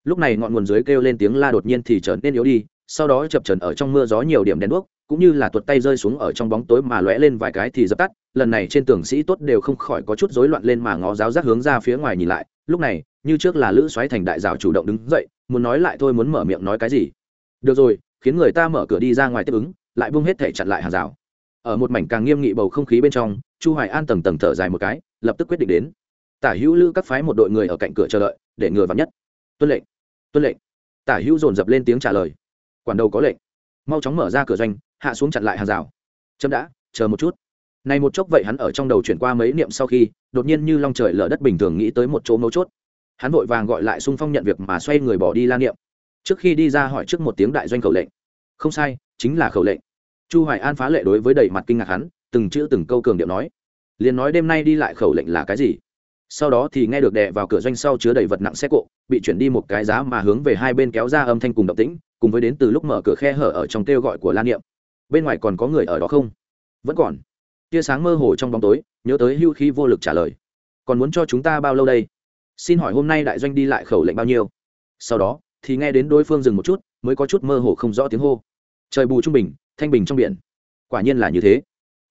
Lúc này ngọn nguồn dưới kêu lên tiếng la đột nhiên thì trở nên yếu đi, sau đó chập trần ở trong mưa gió nhiều điểm đèn đuốc, cũng như là tuột tay rơi xuống ở trong bóng tối mà lóe lên vài cái thì dập tắt, lần này trên tường sĩ tốt đều không khỏi có chút rối loạn lên mà ngó giáo giác hướng ra phía ngoài nhìn lại, lúc này, như trước là lữ xoáy thành đại rào chủ động đứng dậy, muốn nói lại thôi muốn mở miệng nói cái gì. Được rồi, khiến người ta mở cửa đi ra ngoài tiếp ứng, lại buông hết thể chặn lại hàng rào ở một mảnh càng nghiêm nghị bầu không khí bên trong, chu hoài an tầng tầng thở dài một cái, lập tức quyết định đến. Tả hữu lữ các phái một đội người ở cạnh cửa chờ đợi, để ngừa vắng nhất. Tuân lệnh tuân lệnh. Tả hữu dồn dập lên tiếng trả lời. Quản đầu có lệnh. Mau chóng mở ra cửa doanh, hạ xuống chặn lại hàng rào. Chấm đã, chờ một chút. Này một chốc vậy hắn ở trong đầu chuyển qua mấy niệm sau khi, đột nhiên như long trời lở đất bình thường nghĩ tới một chỗ mấu chốt. Hắn vội vàng gọi lại xung phong nhận việc mà xoay người bỏ đi la niệm. Trước khi đi ra hỏi trước một tiếng đại doanh khẩu lệnh. Không sai, chính là khẩu lệnh chu hoài an phá lệ đối với đầy mặt kinh ngạc hắn, từng chữ từng câu cường điệu nói. Liền nói đêm nay đi lại khẩu lệnh là cái gì? Sau đó thì nghe được đè vào cửa doanh sau chứa đầy vật nặng xe cộ, bị chuyển đi một cái giá mà hướng về hai bên kéo ra âm thanh cùng động tĩnh, cùng với đến từ lúc mở cửa khe hở ở trong kêu gọi của lan niệm. Bên ngoài còn có người ở đó không? Vẫn còn. Tia sáng mơ hồ trong bóng tối, nhớ tới hưu khí vô lực trả lời. Còn muốn cho chúng ta bao lâu đây? Xin hỏi hôm nay đại doanh đi lại khẩu lệnh bao nhiêu? Sau đó, thì nghe đến đối phương dừng một chút, mới có chút mơ hồ không rõ tiếng hô. Trời bù trung bình thanh bình trong biển. Quả nhiên là như thế.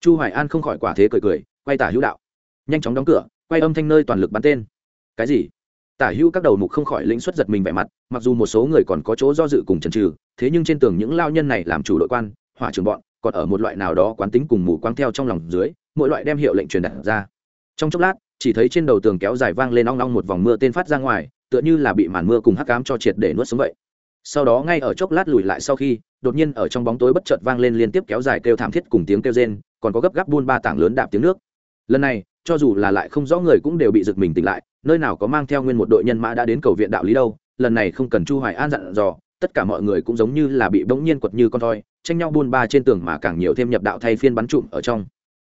Chu hoài an không khỏi quả thế cười cười, quay tả hữu đạo. Nhanh chóng đóng cửa, quay âm thanh nơi toàn lực bắn tên. Cái gì? Tả hữu các đầu mục không khỏi lĩnh xuất giật mình vẻ mặt, mặc dù một số người còn có chỗ do dự cùng chần trừ thế nhưng trên tường những lao nhân này làm chủ đội quan, hỏa trưởng bọn, còn ở một loại nào đó quán tính cùng mù quang theo trong lòng dưới, mỗi loại đem hiệu lệnh truyền đạt ra. Trong chốc lát, chỉ thấy trên đầu tường kéo dài vang lên ong ong một vòng mưa tên phát ra ngoài, tựa như là bị màn mưa cùng hắc cám cho triệt để nuốt xuống vậy. Sau đó ngay ở chốc lát lùi lại sau khi đột nhiên ở trong bóng tối bất chợt vang lên liên tiếp kéo dài kêu thảm thiết cùng tiếng kêu rên, còn có gấp gáp buôn ba tảng lớn đạp tiếng nước. Lần này, cho dù là lại không rõ người cũng đều bị giật mình tỉnh lại, nơi nào có mang theo nguyên một đội nhân mã đã đến cầu viện đạo lý đâu, lần này không cần chu hoài an dặn dò, tất cả mọi người cũng giống như là bị bỗng nhiên quật như con thoi tranh nhau buôn ba trên tường mà càng nhiều thêm nhập đạo thay phiên bắn trụm ở trong.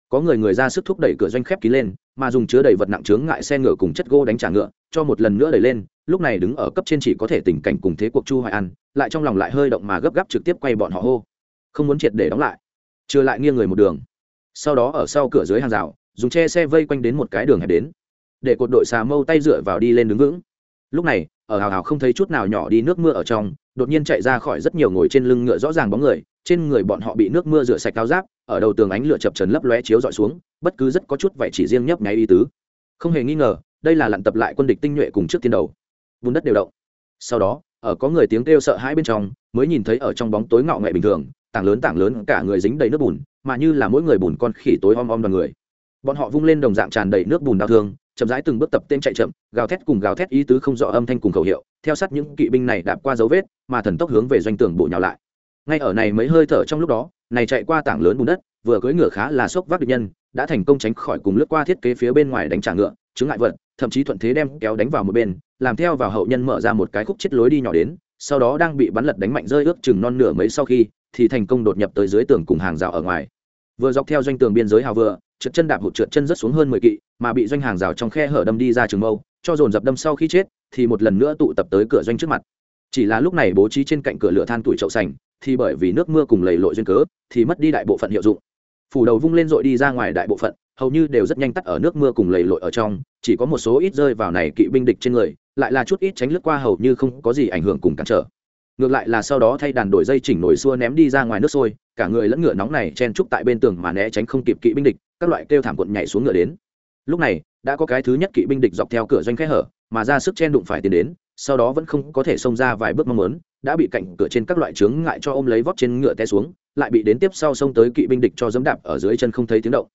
Có người người ra sức thúc đẩy cửa doanh khép kín lên, mà dùng chứa đầy vật nặng chướng ngại xe ngựa cùng chất gỗ đánh trả ngựa, cho một lần nữa đẩy lên lúc này đứng ở cấp trên chỉ có thể tình cảnh cùng thế cuộc chu hoài an, lại trong lòng lại hơi động mà gấp gáp trực tiếp quay bọn họ hô. Không muốn triệt để đóng lại. Chưa lại nghiêng người một đường. Sau đó ở sau cửa dưới hàng rào, dùng che xe vây quanh đến một cái đường hẹp đến. Để cột đội xà mâu tay dựa vào đi lên đứng vững. Lúc này, ở hào hào không thấy chút nào nhỏ đi nước mưa ở trong, đột nhiên chạy ra khỏi rất nhiều ngồi trên lưng ngựa rõ ràng bóng người, trên người bọn họ bị nước mưa rửa sạch cao giáp, ở đầu tường ánh lửa chập trần lấp lóe chiếu dọi xuống, bất cứ rất có chút vậy chỉ riêng nhấp nháy y tứ. Không hề nghi ngờ, đây là lặn tập lại quân địch tinh nhuệ cùng trước tiên đầu vun đất đều động. Sau đó, ở có người tiếng kêu sợ hãi bên trong, mới nhìn thấy ở trong bóng tối ngọ nghệ bình thường, tảng lớn tảng lớn cả người dính đầy nước bùn, mà như là mỗi người bùn con khỉ tối om om đoàn người. Bọn họ vung lên đồng dạng tràn đầy nước bùn đau thương, chậm rãi từng bước tập tên chạy chậm, gào thét cùng gào thét ý tứ không rõ âm thanh cùng khẩu hiệu, theo sát những kỵ binh này đạp qua dấu vết, mà thần tốc hướng về doanh tường bộ nhào lại. Ngay ở này mấy hơi thở trong lúc đó, này chạy qua tảng lớn bùn đất, vừa cưỡi ngựa khá là sốc vác địch nhân, đã thành công tránh khỏi cùng lướt qua thiết kế phía bên ngoài đánh trả ngựa chứng ngại vật, thậm chí thuận thế đem kéo đánh vào một bên, làm theo vào hậu nhân mở ra một cái khúc chết lối đi nhỏ đến, sau đó đang bị bắn lật đánh mạnh rơi ước chừng non nửa mấy sau khi, thì thành công đột nhập tới dưới tường cùng hàng rào ở ngoài. Vừa dọc theo doanh tường biên giới hào vừa, trượt chân đạp hụt trượt chân rất xuống hơn mười kỵ, mà bị doanh hàng rào trong khe hở đâm đi ra trường mâu, cho dồn dập đâm sau khi chết, thì một lần nữa tụ tập tới cửa doanh trước mặt. Chỉ là lúc này bố trí trên cạnh cửa lửa than tuổi chậu sành, thì bởi vì nước mưa cùng lầy lội duyên cớ, thì mất đi đại bộ phận hiệu dụng phủ đầu vung lên dội đi ra ngoài đại bộ phận, hầu như đều rất nhanh tắt ở nước mưa cùng lầy lội ở trong, chỉ có một số ít rơi vào này kỵ binh địch trên người, lại là chút ít tránh lướt qua hầu như không có gì ảnh hưởng cùng cản trở. Ngược lại là sau đó thay đàn đổi dây chỉnh nổi xua ném đi ra ngoài nước sôi, cả người lẫn ngựa nóng này chen trúc tại bên tường mà né tránh không kịp kỵ binh địch, các loại kêu thảm cuộn nhảy xuống ngựa đến. Lúc này, đã có cái thứ nhất kỵ binh địch dọc theo cửa doanh khẽ hở, mà ra sức chen đụng phải tiến đến, sau đó vẫn không có thể xông ra vài bước mong muốn, đã bị cạnh cửa trên các loại trướng ngại cho ôm lấy vót trên ngựa té xuống lại bị đến tiếp sau xông tới kỵ binh địch cho dẫm đạp ở dưới chân không thấy tiếng động.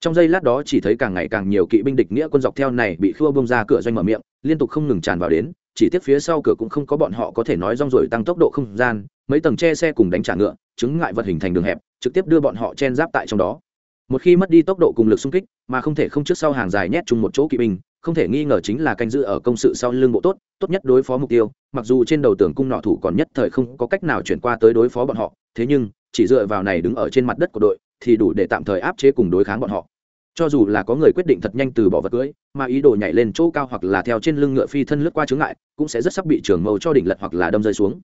Trong giây lát đó chỉ thấy càng ngày càng nhiều kỵ binh địch nghĩa quân dọc theo này bị khua bông ra cửa doanh mở miệng, liên tục không ngừng tràn vào đến, chỉ tiếp phía sau cửa cũng không có bọn họ có thể nói rong rồi tăng tốc độ không gian, mấy tầng che xe cùng đánh trả ngựa, chứng ngại vật hình thành đường hẹp, trực tiếp đưa bọn họ chen giáp tại trong đó. Một khi mất đi tốc độ cùng lực xung kích, mà không thể không trước sau hàng dài nhét chung một chỗ kỵ binh, không thể nghi ngờ chính là canh giữ ở công sự sau lưng bộ tốt tốt nhất đối phó mục tiêu, mặc dù trên đầu tường cung nọ thủ còn nhất thời không có cách nào chuyển qua tới đối phó bọn họ, thế nhưng chỉ dựa vào này đứng ở trên mặt đất của đội thì đủ để tạm thời áp chế cùng đối kháng bọn họ. Cho dù là có người quyết định thật nhanh từ bỏ vật cưới, mà ý đồ nhảy lên chỗ cao hoặc là theo trên lưng ngựa phi thân lướt qua chướng ngại, cũng sẽ rất sắp bị trường mâu cho đỉnh lật hoặc là đâm rơi xuống.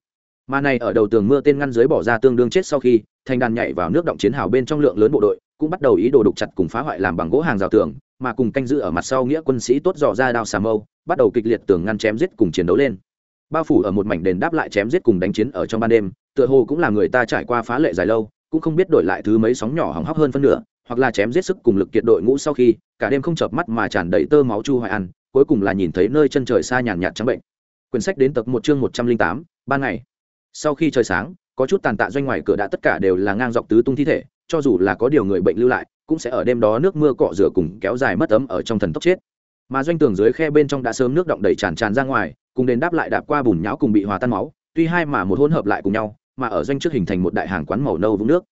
Mà này ở đầu tường mưa tên ngăn dưới bỏ ra tương đương chết sau khi, thành đàn nhảy vào nước động chiến hào bên trong lượng lớn bộ đội, cũng bắt đầu ý đồ đục chặt cùng phá hoại làm bằng gỗ hàng rào tường, mà cùng canh giữ ở mặt sau nghĩa quân sĩ tốt dò ra đao xà mâu, bắt đầu kịch liệt tường ngăn chém giết cùng chiến đấu lên. Bao phủ ở một mảnh đền đáp lại chém giết cùng đánh chiến ở trong ban đêm tựa hồ cũng là người ta trải qua phá lệ dài lâu, cũng không biết đổi lại thứ mấy sóng nhỏ hỏng hóc hơn phân nửa, hoặc là chém giết sức cùng lực kiệt đội ngũ sau khi, cả đêm không chợp mắt mà tràn đầy tơ máu chu hoài ăn, cuối cùng là nhìn thấy nơi chân trời xa nhàn nhạt trắng bệnh. Quyển sách đến tập một chương một trăm linh tám, ban ngày. Sau khi trời sáng, có chút tàn tạ doanh ngoài cửa đã tất cả đều là ngang dọc tứ tung thi thể, cho dù là có điều người bệnh lưu lại, cũng sẽ ở đêm đó nước mưa cọ rửa cùng kéo dài mất ấm ở trong thần tốc chết. Mà doanh tường dưới khe bên trong đã sớm nước động đầy tràn tràn ra ngoài, cùng đền đáp lại đạp qua bùn nhão cùng bị hòa tan máu, tuy hai mà một hỗn hợp lại cùng nhau mà ở doanh trước hình thành một đại hàng quán màu nâu vũng nước.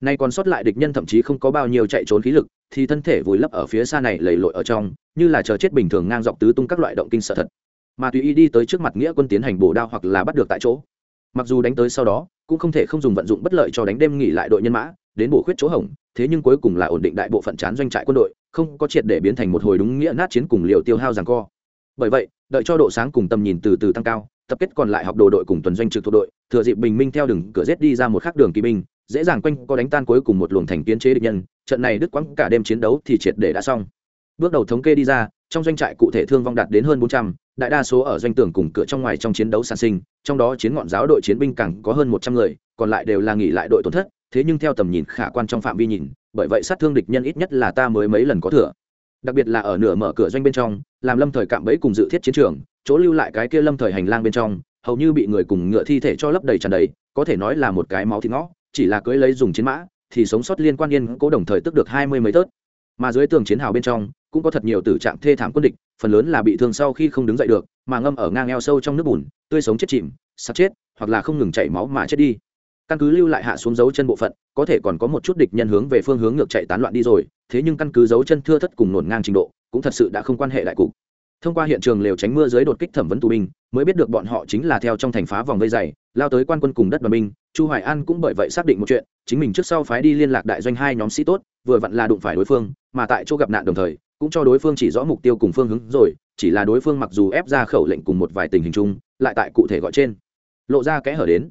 Nay còn sót lại địch nhân thậm chí không có bao nhiêu chạy trốn khí lực, thì thân thể vùi lấp ở phía xa này lầy lội ở trong, như là chờ chết bình thường ngang dọc tứ tung các loại động kinh sợ thật. Mà tùy ý đi tới trước mặt nghĩa quân tiến hành bổ đao hoặc là bắt được tại chỗ. Mặc dù đánh tới sau đó, cũng không thể không dùng vận dụng bất lợi cho đánh đêm nghỉ lại đội nhân mã, đến bổ khuyết chỗ hỏng thế nhưng cuối cùng là ổn định đại bộ phận chán doanh trại quân đội, không có triệt để biến thành một hồi đúng nghĩa nát chiến cùng liều tiêu hao rằng co. Bởi vậy, đợi cho độ sáng cùng tầm nhìn từ từ tăng cao tập kết còn lại học đồ đội cùng tuần doanh trực thuộc đội, thừa dịp bình minh theo đường cửa rết đi ra một khắc đường kỳ binh, dễ dàng quanh có đánh tan cuối cùng một luồng thành kiến chế địch nhân, trận này đứt quãng cả đêm chiến đấu thì triệt để đã xong. Bước đầu thống kê đi ra, trong doanh trại cụ thể thương vong đạt đến hơn bốn trăm, đại đa số ở doanh tường cùng cửa trong ngoài trong chiến đấu sản sinh, trong đó chiến ngọn giáo đội chiến binh càng có hơn một trăm người, còn lại đều là nghỉ lại đội tổn thất, thế nhưng theo tầm nhìn khả quan trong phạm vi nhìn, bởi vậy sát thương địch nhân ít nhất là ta mới mấy lần có thừa. Đặc biệt là ở nửa mở cửa doanh bên trong, làm lâm thời cạm bẫy cùng dự thiết chiến trường chỗ lưu lại cái kia lâm thời hành lang bên trong, hầu như bị người cùng ngựa thi thể cho lấp đầy tràn đầy, có thể nói là một cái máu thịt ngõ, chỉ là cưới lấy dùng chiến mã, thì sống sót liên quan yên cố đồng thời tức được hai mươi mấy tớt. Mà dưới tường chiến hào bên trong, cũng có thật nhiều tử trạng thê thảm quân địch, phần lớn là bị thương sau khi không đứng dậy được, mà ngâm ở ngang eo sâu trong nước bùn, tươi sống chết chìm, sắp chết, hoặc là không ngừng chảy máu mà chết đi. Căn cứ lưu lại hạ xuống dấu chân bộ phận, có thể còn có một chút địch nhân hướng về phương hướng ngược chạy tán loạn đi rồi, thế nhưng căn cứ dấu chân thưa thất cùng nổn ngang trình độ, cũng thật sự đã không quan hệ đại cục thông qua hiện trường lều tránh mưa dưới đột kích thẩm vấn tù binh, mới biết được bọn họ chính là theo trong thành phá vòng vây dày, lao tới quan quân cùng đất đoàn binh, chu hoài an cũng bởi vậy xác định một chuyện, chính mình trước sau phái đi liên lạc đại doanh hai nhóm sĩ tốt, vừa vặn là đụng phải đối phương, mà tại chỗ gặp nạn đồng thời, cũng cho đối phương chỉ rõ mục tiêu cùng phương hướng rồi, chỉ là đối phương mặc dù ép ra khẩu lệnh cùng một vài tình hình chung, lại tại cụ thể gọi trên, lộ ra kẽ hở đến.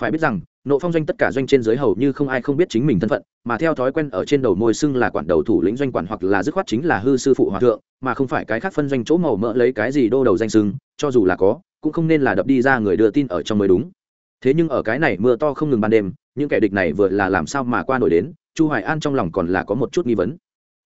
Phải biết rằng nộ phong doanh tất cả doanh trên dưới hầu như không ai không biết chính mình thân phận, mà theo thói quen ở trên đầu môi xưng là quản đầu thủ lĩnh doanh quản hoặc là dứt khoát chính là hư sư phụ hòa thượng, mà không phải cái khác phân doanh chỗ màu mỡ lấy cái gì đô đầu danh xưng, cho dù là có, cũng không nên là đập đi ra người đưa tin ở trong mới đúng. Thế nhưng ở cái này mưa to không ngừng ban đêm, những kẻ địch này vừa là làm sao mà qua nổi đến, chu hoài an trong lòng còn là có một chút nghi vấn.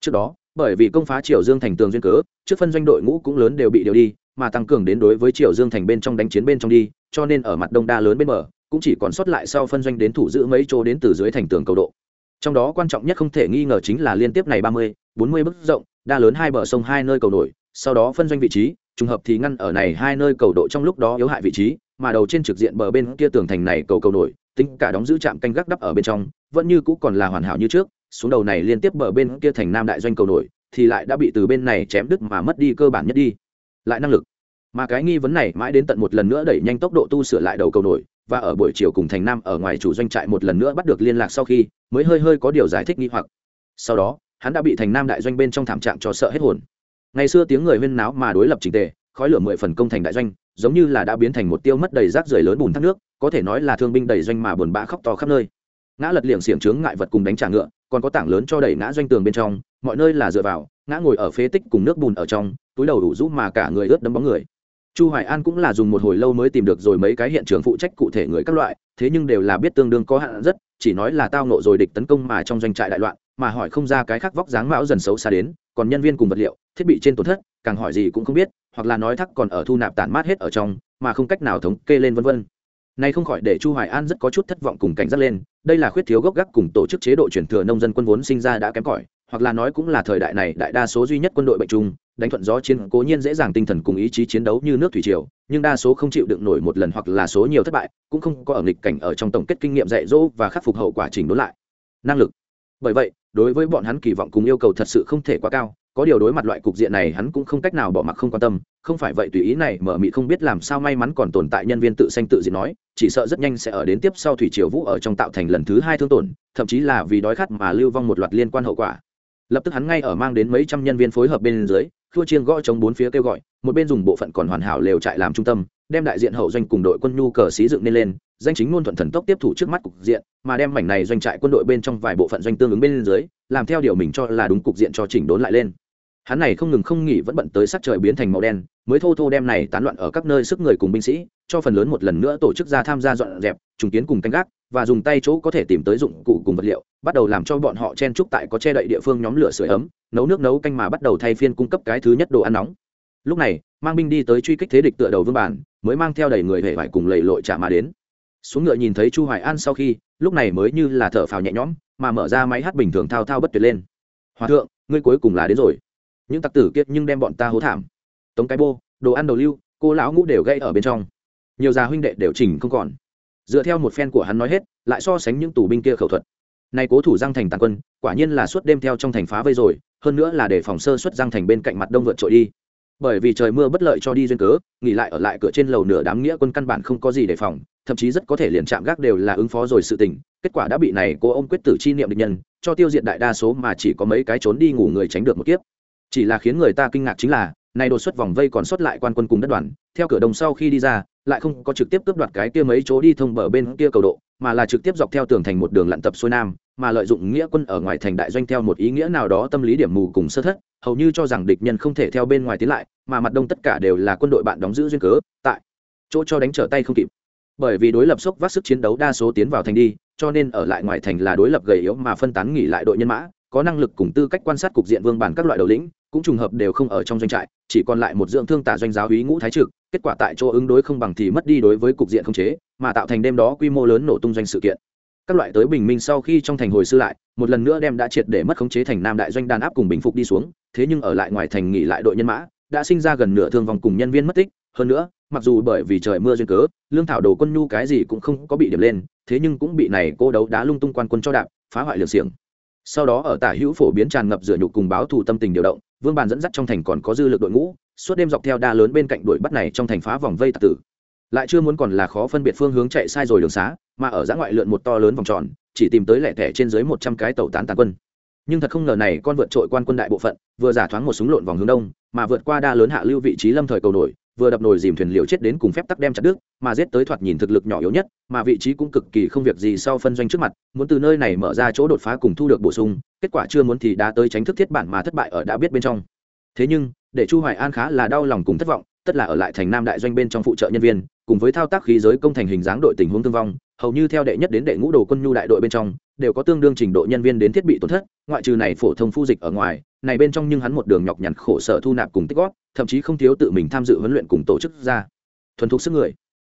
Trước đó, bởi vì công phá triều dương thành tường duyên cớ, trước phân doanh đội ngũ cũng lớn đều bị điều đi, mà tăng cường đến đối với triều dương thành bên trong đánh chiến bên trong đi, cho nên ở mặt đông đa lớn bên bờ cũng chỉ còn sót lại sau phân doanh đến thủ giữ mấy chỗ đến từ dưới thành tường cầu độ. Trong đó quan trọng nhất không thể nghi ngờ chính là liên tiếp này ba mươi, bốn mươi bức rộng, đa lớn hai bờ sông, hai nơi cầu nổi, sau đó phân doanh vị trí, trùng hợp thì ngăn ở này hai nơi cầu độ trong lúc đó yếu hại vị trí, mà đầu trên trực diện bờ bên kia tường thành này cầu cầu nổi, tính cả đóng giữ trạm canh gác đắp ở bên trong, vẫn như cũ còn là hoàn hảo như trước, xuống đầu này liên tiếp bờ bên kia thành nam đại doanh cầu nổi, thì lại đã bị từ bên này chém đứt mà mất đi cơ bản nhất đi. Lại năng lực. Mà cái nghi vấn này mãi đến tận một lần nữa đẩy nhanh tốc độ tu sửa lại đầu cầu nổi và ở buổi chiều cùng thành nam ở ngoài chủ doanh trại một lần nữa bắt được liên lạc sau khi mới hơi hơi có điều giải thích nghi hoặc. Sau đó, hắn đã bị thành nam đại doanh bên trong thảm trạng cho sợ hết hồn. Ngày xưa tiếng người huyên náo mà đối lập trình tề, khói lửa mười phần công thành đại doanh, giống như là đã biến thành một tiêu mất đầy rác rưởi lớn bùn thác nước, có thể nói là thương binh đầy doanh mà buồn bã khóc to khắp nơi. Ngã lật liệng xiềng chướng ngại vật cùng đánh trả ngựa, còn có tảng lớn cho đẩy ngã doanh tường bên trong, mọi nơi là dựa vào, ngã ngồi ở phế tích cùng nước bùn ở trong, túi đầu đủ rũ mà cả người ướt đấm bóng người chu hoài an cũng là dùng một hồi lâu mới tìm được rồi mấy cái hiện trường phụ trách cụ thể người các loại, thế nhưng đều là biết tương đương có hạn rất, chỉ nói là tao nộ rồi địch tấn công mà trong doanh trại đại loạn, mà hỏi không ra cái khác vóc dáng mão dần xấu xa đến, còn nhân viên cùng vật liệu, thiết bị trên tổn thất, càng hỏi gì cũng không biết, hoặc là nói thắc còn ở thu nạp tản mát hết ở trong, mà không cách nào thống kê lên vân vân. Nay không khỏi để chu hoài an rất có chút thất vọng cùng cảnh giác lên, đây là khuyết thiếu gốc gác cùng tổ chức chế độ truyền thừa nông dân quân vốn sinh ra đã kém cỏi, hoặc là nói cũng là thời đại này đại đa số duy nhất quân đội bệnh chung đánh thuận gió chiến cố nhiên dễ dàng tinh thần cùng ý chí chiến đấu như nước thủy triều, nhưng đa số không chịu đựng nổi một lần hoặc là số nhiều thất bại, cũng không có ở nghịch cảnh ở trong tổng kết kinh nghiệm dạy dỗ và khắc phục hậu quả chỉnh đốn lại. Năng lực. Bởi vậy, đối với bọn hắn kỳ vọng cùng yêu cầu thật sự không thể quá cao, có điều đối mặt loại cục diện này hắn cũng không cách nào bỏ mặc không quan tâm, không phải vậy tùy ý này mở mị không biết làm sao may mắn còn tồn tại nhân viên tự sanh tự diệt nói, chỉ sợ rất nhanh sẽ ở đến tiếp sau thủy triều vũ ở trong tạo thành lần thứ hai thương tổn, thậm chí là vì đói khát mà lưu vong một loạt liên quan hậu quả lập tức hắn ngay ở mang đến mấy trăm nhân viên phối hợp bên dưới, khua chiên gõ chống bốn phía kêu gọi, một bên dùng bộ phận còn hoàn hảo lều trại làm trung tâm, đem đại diện hậu doanh cùng đội quân nhu cờ xí dựng nên lên, danh chính ngôn thuận thần tốc tiếp thủ trước mắt cục diện, mà đem mảnh này doanh trại quân đội bên trong vài bộ phận doanh tương ứng bên dưới, làm theo điều mình cho là đúng cục diện cho chỉnh đốn lại lên hắn này không ngừng không nghỉ vẫn bận tới sắc trời biến thành màu đen, mới thô thô đem này tán loạn ở các nơi sức người cùng binh sĩ, cho phần lớn một lần nữa tổ chức ra tham gia dọn dẹp, trùng kiến cùng canh gác, và dùng tay chỗ có thể tìm tới dụng cụ cùng vật liệu, bắt đầu làm cho bọn họ chen trúc tại có che đậy địa phương nhóm lửa sưởi ấm, nấu nước nấu canh mà bắt đầu thay phiên cung cấp cái thứ nhất đồ ăn nóng. Lúc này, mang binh đi tới truy kích thế địch tựa đầu vương bản mới mang theo đầy người hệ vải cùng lầy lội trả mà đến. Xuống ngựa nhìn thấy chu hoài an sau khi, lúc này mới như là thở phào nhẹ nhõm, mà mở ra máy hát bình thường thao thao bất tuyệt lên. Hòa thượng, ngươi cuối cùng là đến rồi những tặc tử kiệt nhưng đem bọn ta hố thảm. Tống cái bô, đồ ăn đầu lưu, cô lão ngũ đều gây ở bên trong. Nhiều già huynh đệ đều chỉnh không còn. Dựa theo một phen của hắn nói hết, lại so sánh những tù binh kia khẩu thuật. Nay cố thủ giang thành tàn quân, quả nhiên là suốt đêm theo trong thành phá vây rồi, hơn nữa là để phòng sơ xuất giang thành bên cạnh mặt đông vượt trội đi. Bởi vì trời mưa bất lợi cho đi duyên cớ, nghỉ lại ở lại cửa trên lầu nửa đám nghĩa quân căn bản không có gì đề phòng, thậm chí rất có thể liền chạm gác đều là ứng phó rồi sự tình, kết quả đã bị này cô ông quyết tử chi niệm địch nhân, cho tiêu diệt đại đa số mà chỉ có mấy cái trốn đi ngủ người tránh được một kiếp chỉ là khiến người ta kinh ngạc chính là, này đột xuất vòng vây còn sót lại quan quân cùng đất đoàn, theo cửa đồng sau khi đi ra, lại không có trực tiếp cướp đoạt cái kia mấy chỗ đi thông bờ bên kia cầu độ, mà là trực tiếp dọc theo tường thành một đường lặn tập xuôi nam, mà lợi dụng nghĩa quân ở ngoài thành đại doanh theo một ý nghĩa nào đó tâm lý điểm mù cùng sơ thất, hầu như cho rằng địch nhân không thể theo bên ngoài tiến lại, mà mặt đông tất cả đều là quân đội bạn đóng giữ duyên cớ, tại chỗ cho đánh trở tay không kịp. Bởi vì đối lập sốc vác sức chiến đấu đa số tiến vào thành đi, cho nên ở lại ngoài thành là đối lập gầy yếu mà phân tán nghỉ lại đội nhân mã, có năng lực cùng tư cách quan sát cục diện vương bản các loại đầu lĩnh cũng trùng hợp đều không ở trong doanh trại, chỉ còn lại một dưỡng thương tả doanh giáo úy ngũ thái trực, kết quả tại chỗ ứng đối không bằng thì mất đi đối với cục diện không chế, mà tạo thành đêm đó quy mô lớn nổ tung doanh sự kiện. Các loại tới bình minh sau khi trong thành hồi sư lại, một lần nữa đem đã triệt để mất khống chế thành nam đại doanh đàn áp cùng bình phục đi xuống, thế nhưng ở lại ngoài thành nghỉ lại đội nhân mã, đã sinh ra gần nửa thương vong cùng nhân viên mất tích, hơn nữa, mặc dù bởi vì trời mưa duyên cớ, lương thảo đồ quân nhu cái gì cũng không có bị điểm lên, thế nhưng cũng bị này cô đấu đá lung tung quan quân cho đạp, phá hoại liều xiềng. Sau đó ở tả hữu phổ biến tràn ngập rửa nhục cùng báo thù tâm tình điều động vương bàn dẫn dắt trong thành còn có dư lực đội ngũ, suốt đêm dọc theo đa lớn bên cạnh đuổi bắt này trong thành phá vòng vây tạc tử. Lại chưa muốn còn là khó phân biệt phương hướng chạy sai rồi đường xá, mà ở giã ngoại lượn một to lớn vòng tròn, chỉ tìm tới lẻ thẻ trên dưới một trăm cái tàu tán tàn quân. Nhưng thật không ngờ này con vượt trội quan quân đại bộ phận, vừa giả thoáng một súng lộn vòng hướng đông, mà vượt qua đa lớn hạ lưu vị trí lâm thời cầu nổi vừa đập nồi dìm thuyền liều chết đến cùng phép tắc đem chặt đứt, mà giết tới thoạt nhìn thực lực nhỏ yếu nhất, mà vị trí cũng cực kỳ không việc gì sau phân doanh trước mặt, muốn từ nơi này mở ra chỗ đột phá cùng thu được bổ sung, kết quả chưa muốn thì đã tới tránh thức thiết bản mà thất bại ở đã biết bên trong. Thế nhưng, để chu hoài an khá là đau lòng cùng thất vọng, tất là ở lại thành nam đại doanh bên trong phụ trợ nhân viên, cùng với thao tác khí giới công thành hình dáng đội tình huống thương vong hầu như theo đệ nhất đến đệ ngũ đồ quân nhu đại đội bên trong, đều có tương đương trình độ nhân viên đến thiết bị tổn thất, ngoại trừ này phổ thông phu dịch ở ngoài, này bên trong nhưng hắn một đường nhọc nhằn khổ sở thu nạp cùng tích góp, thậm chí không thiếu tự mình tham dự huấn luyện cùng tổ chức ra. Thuần thục sức người.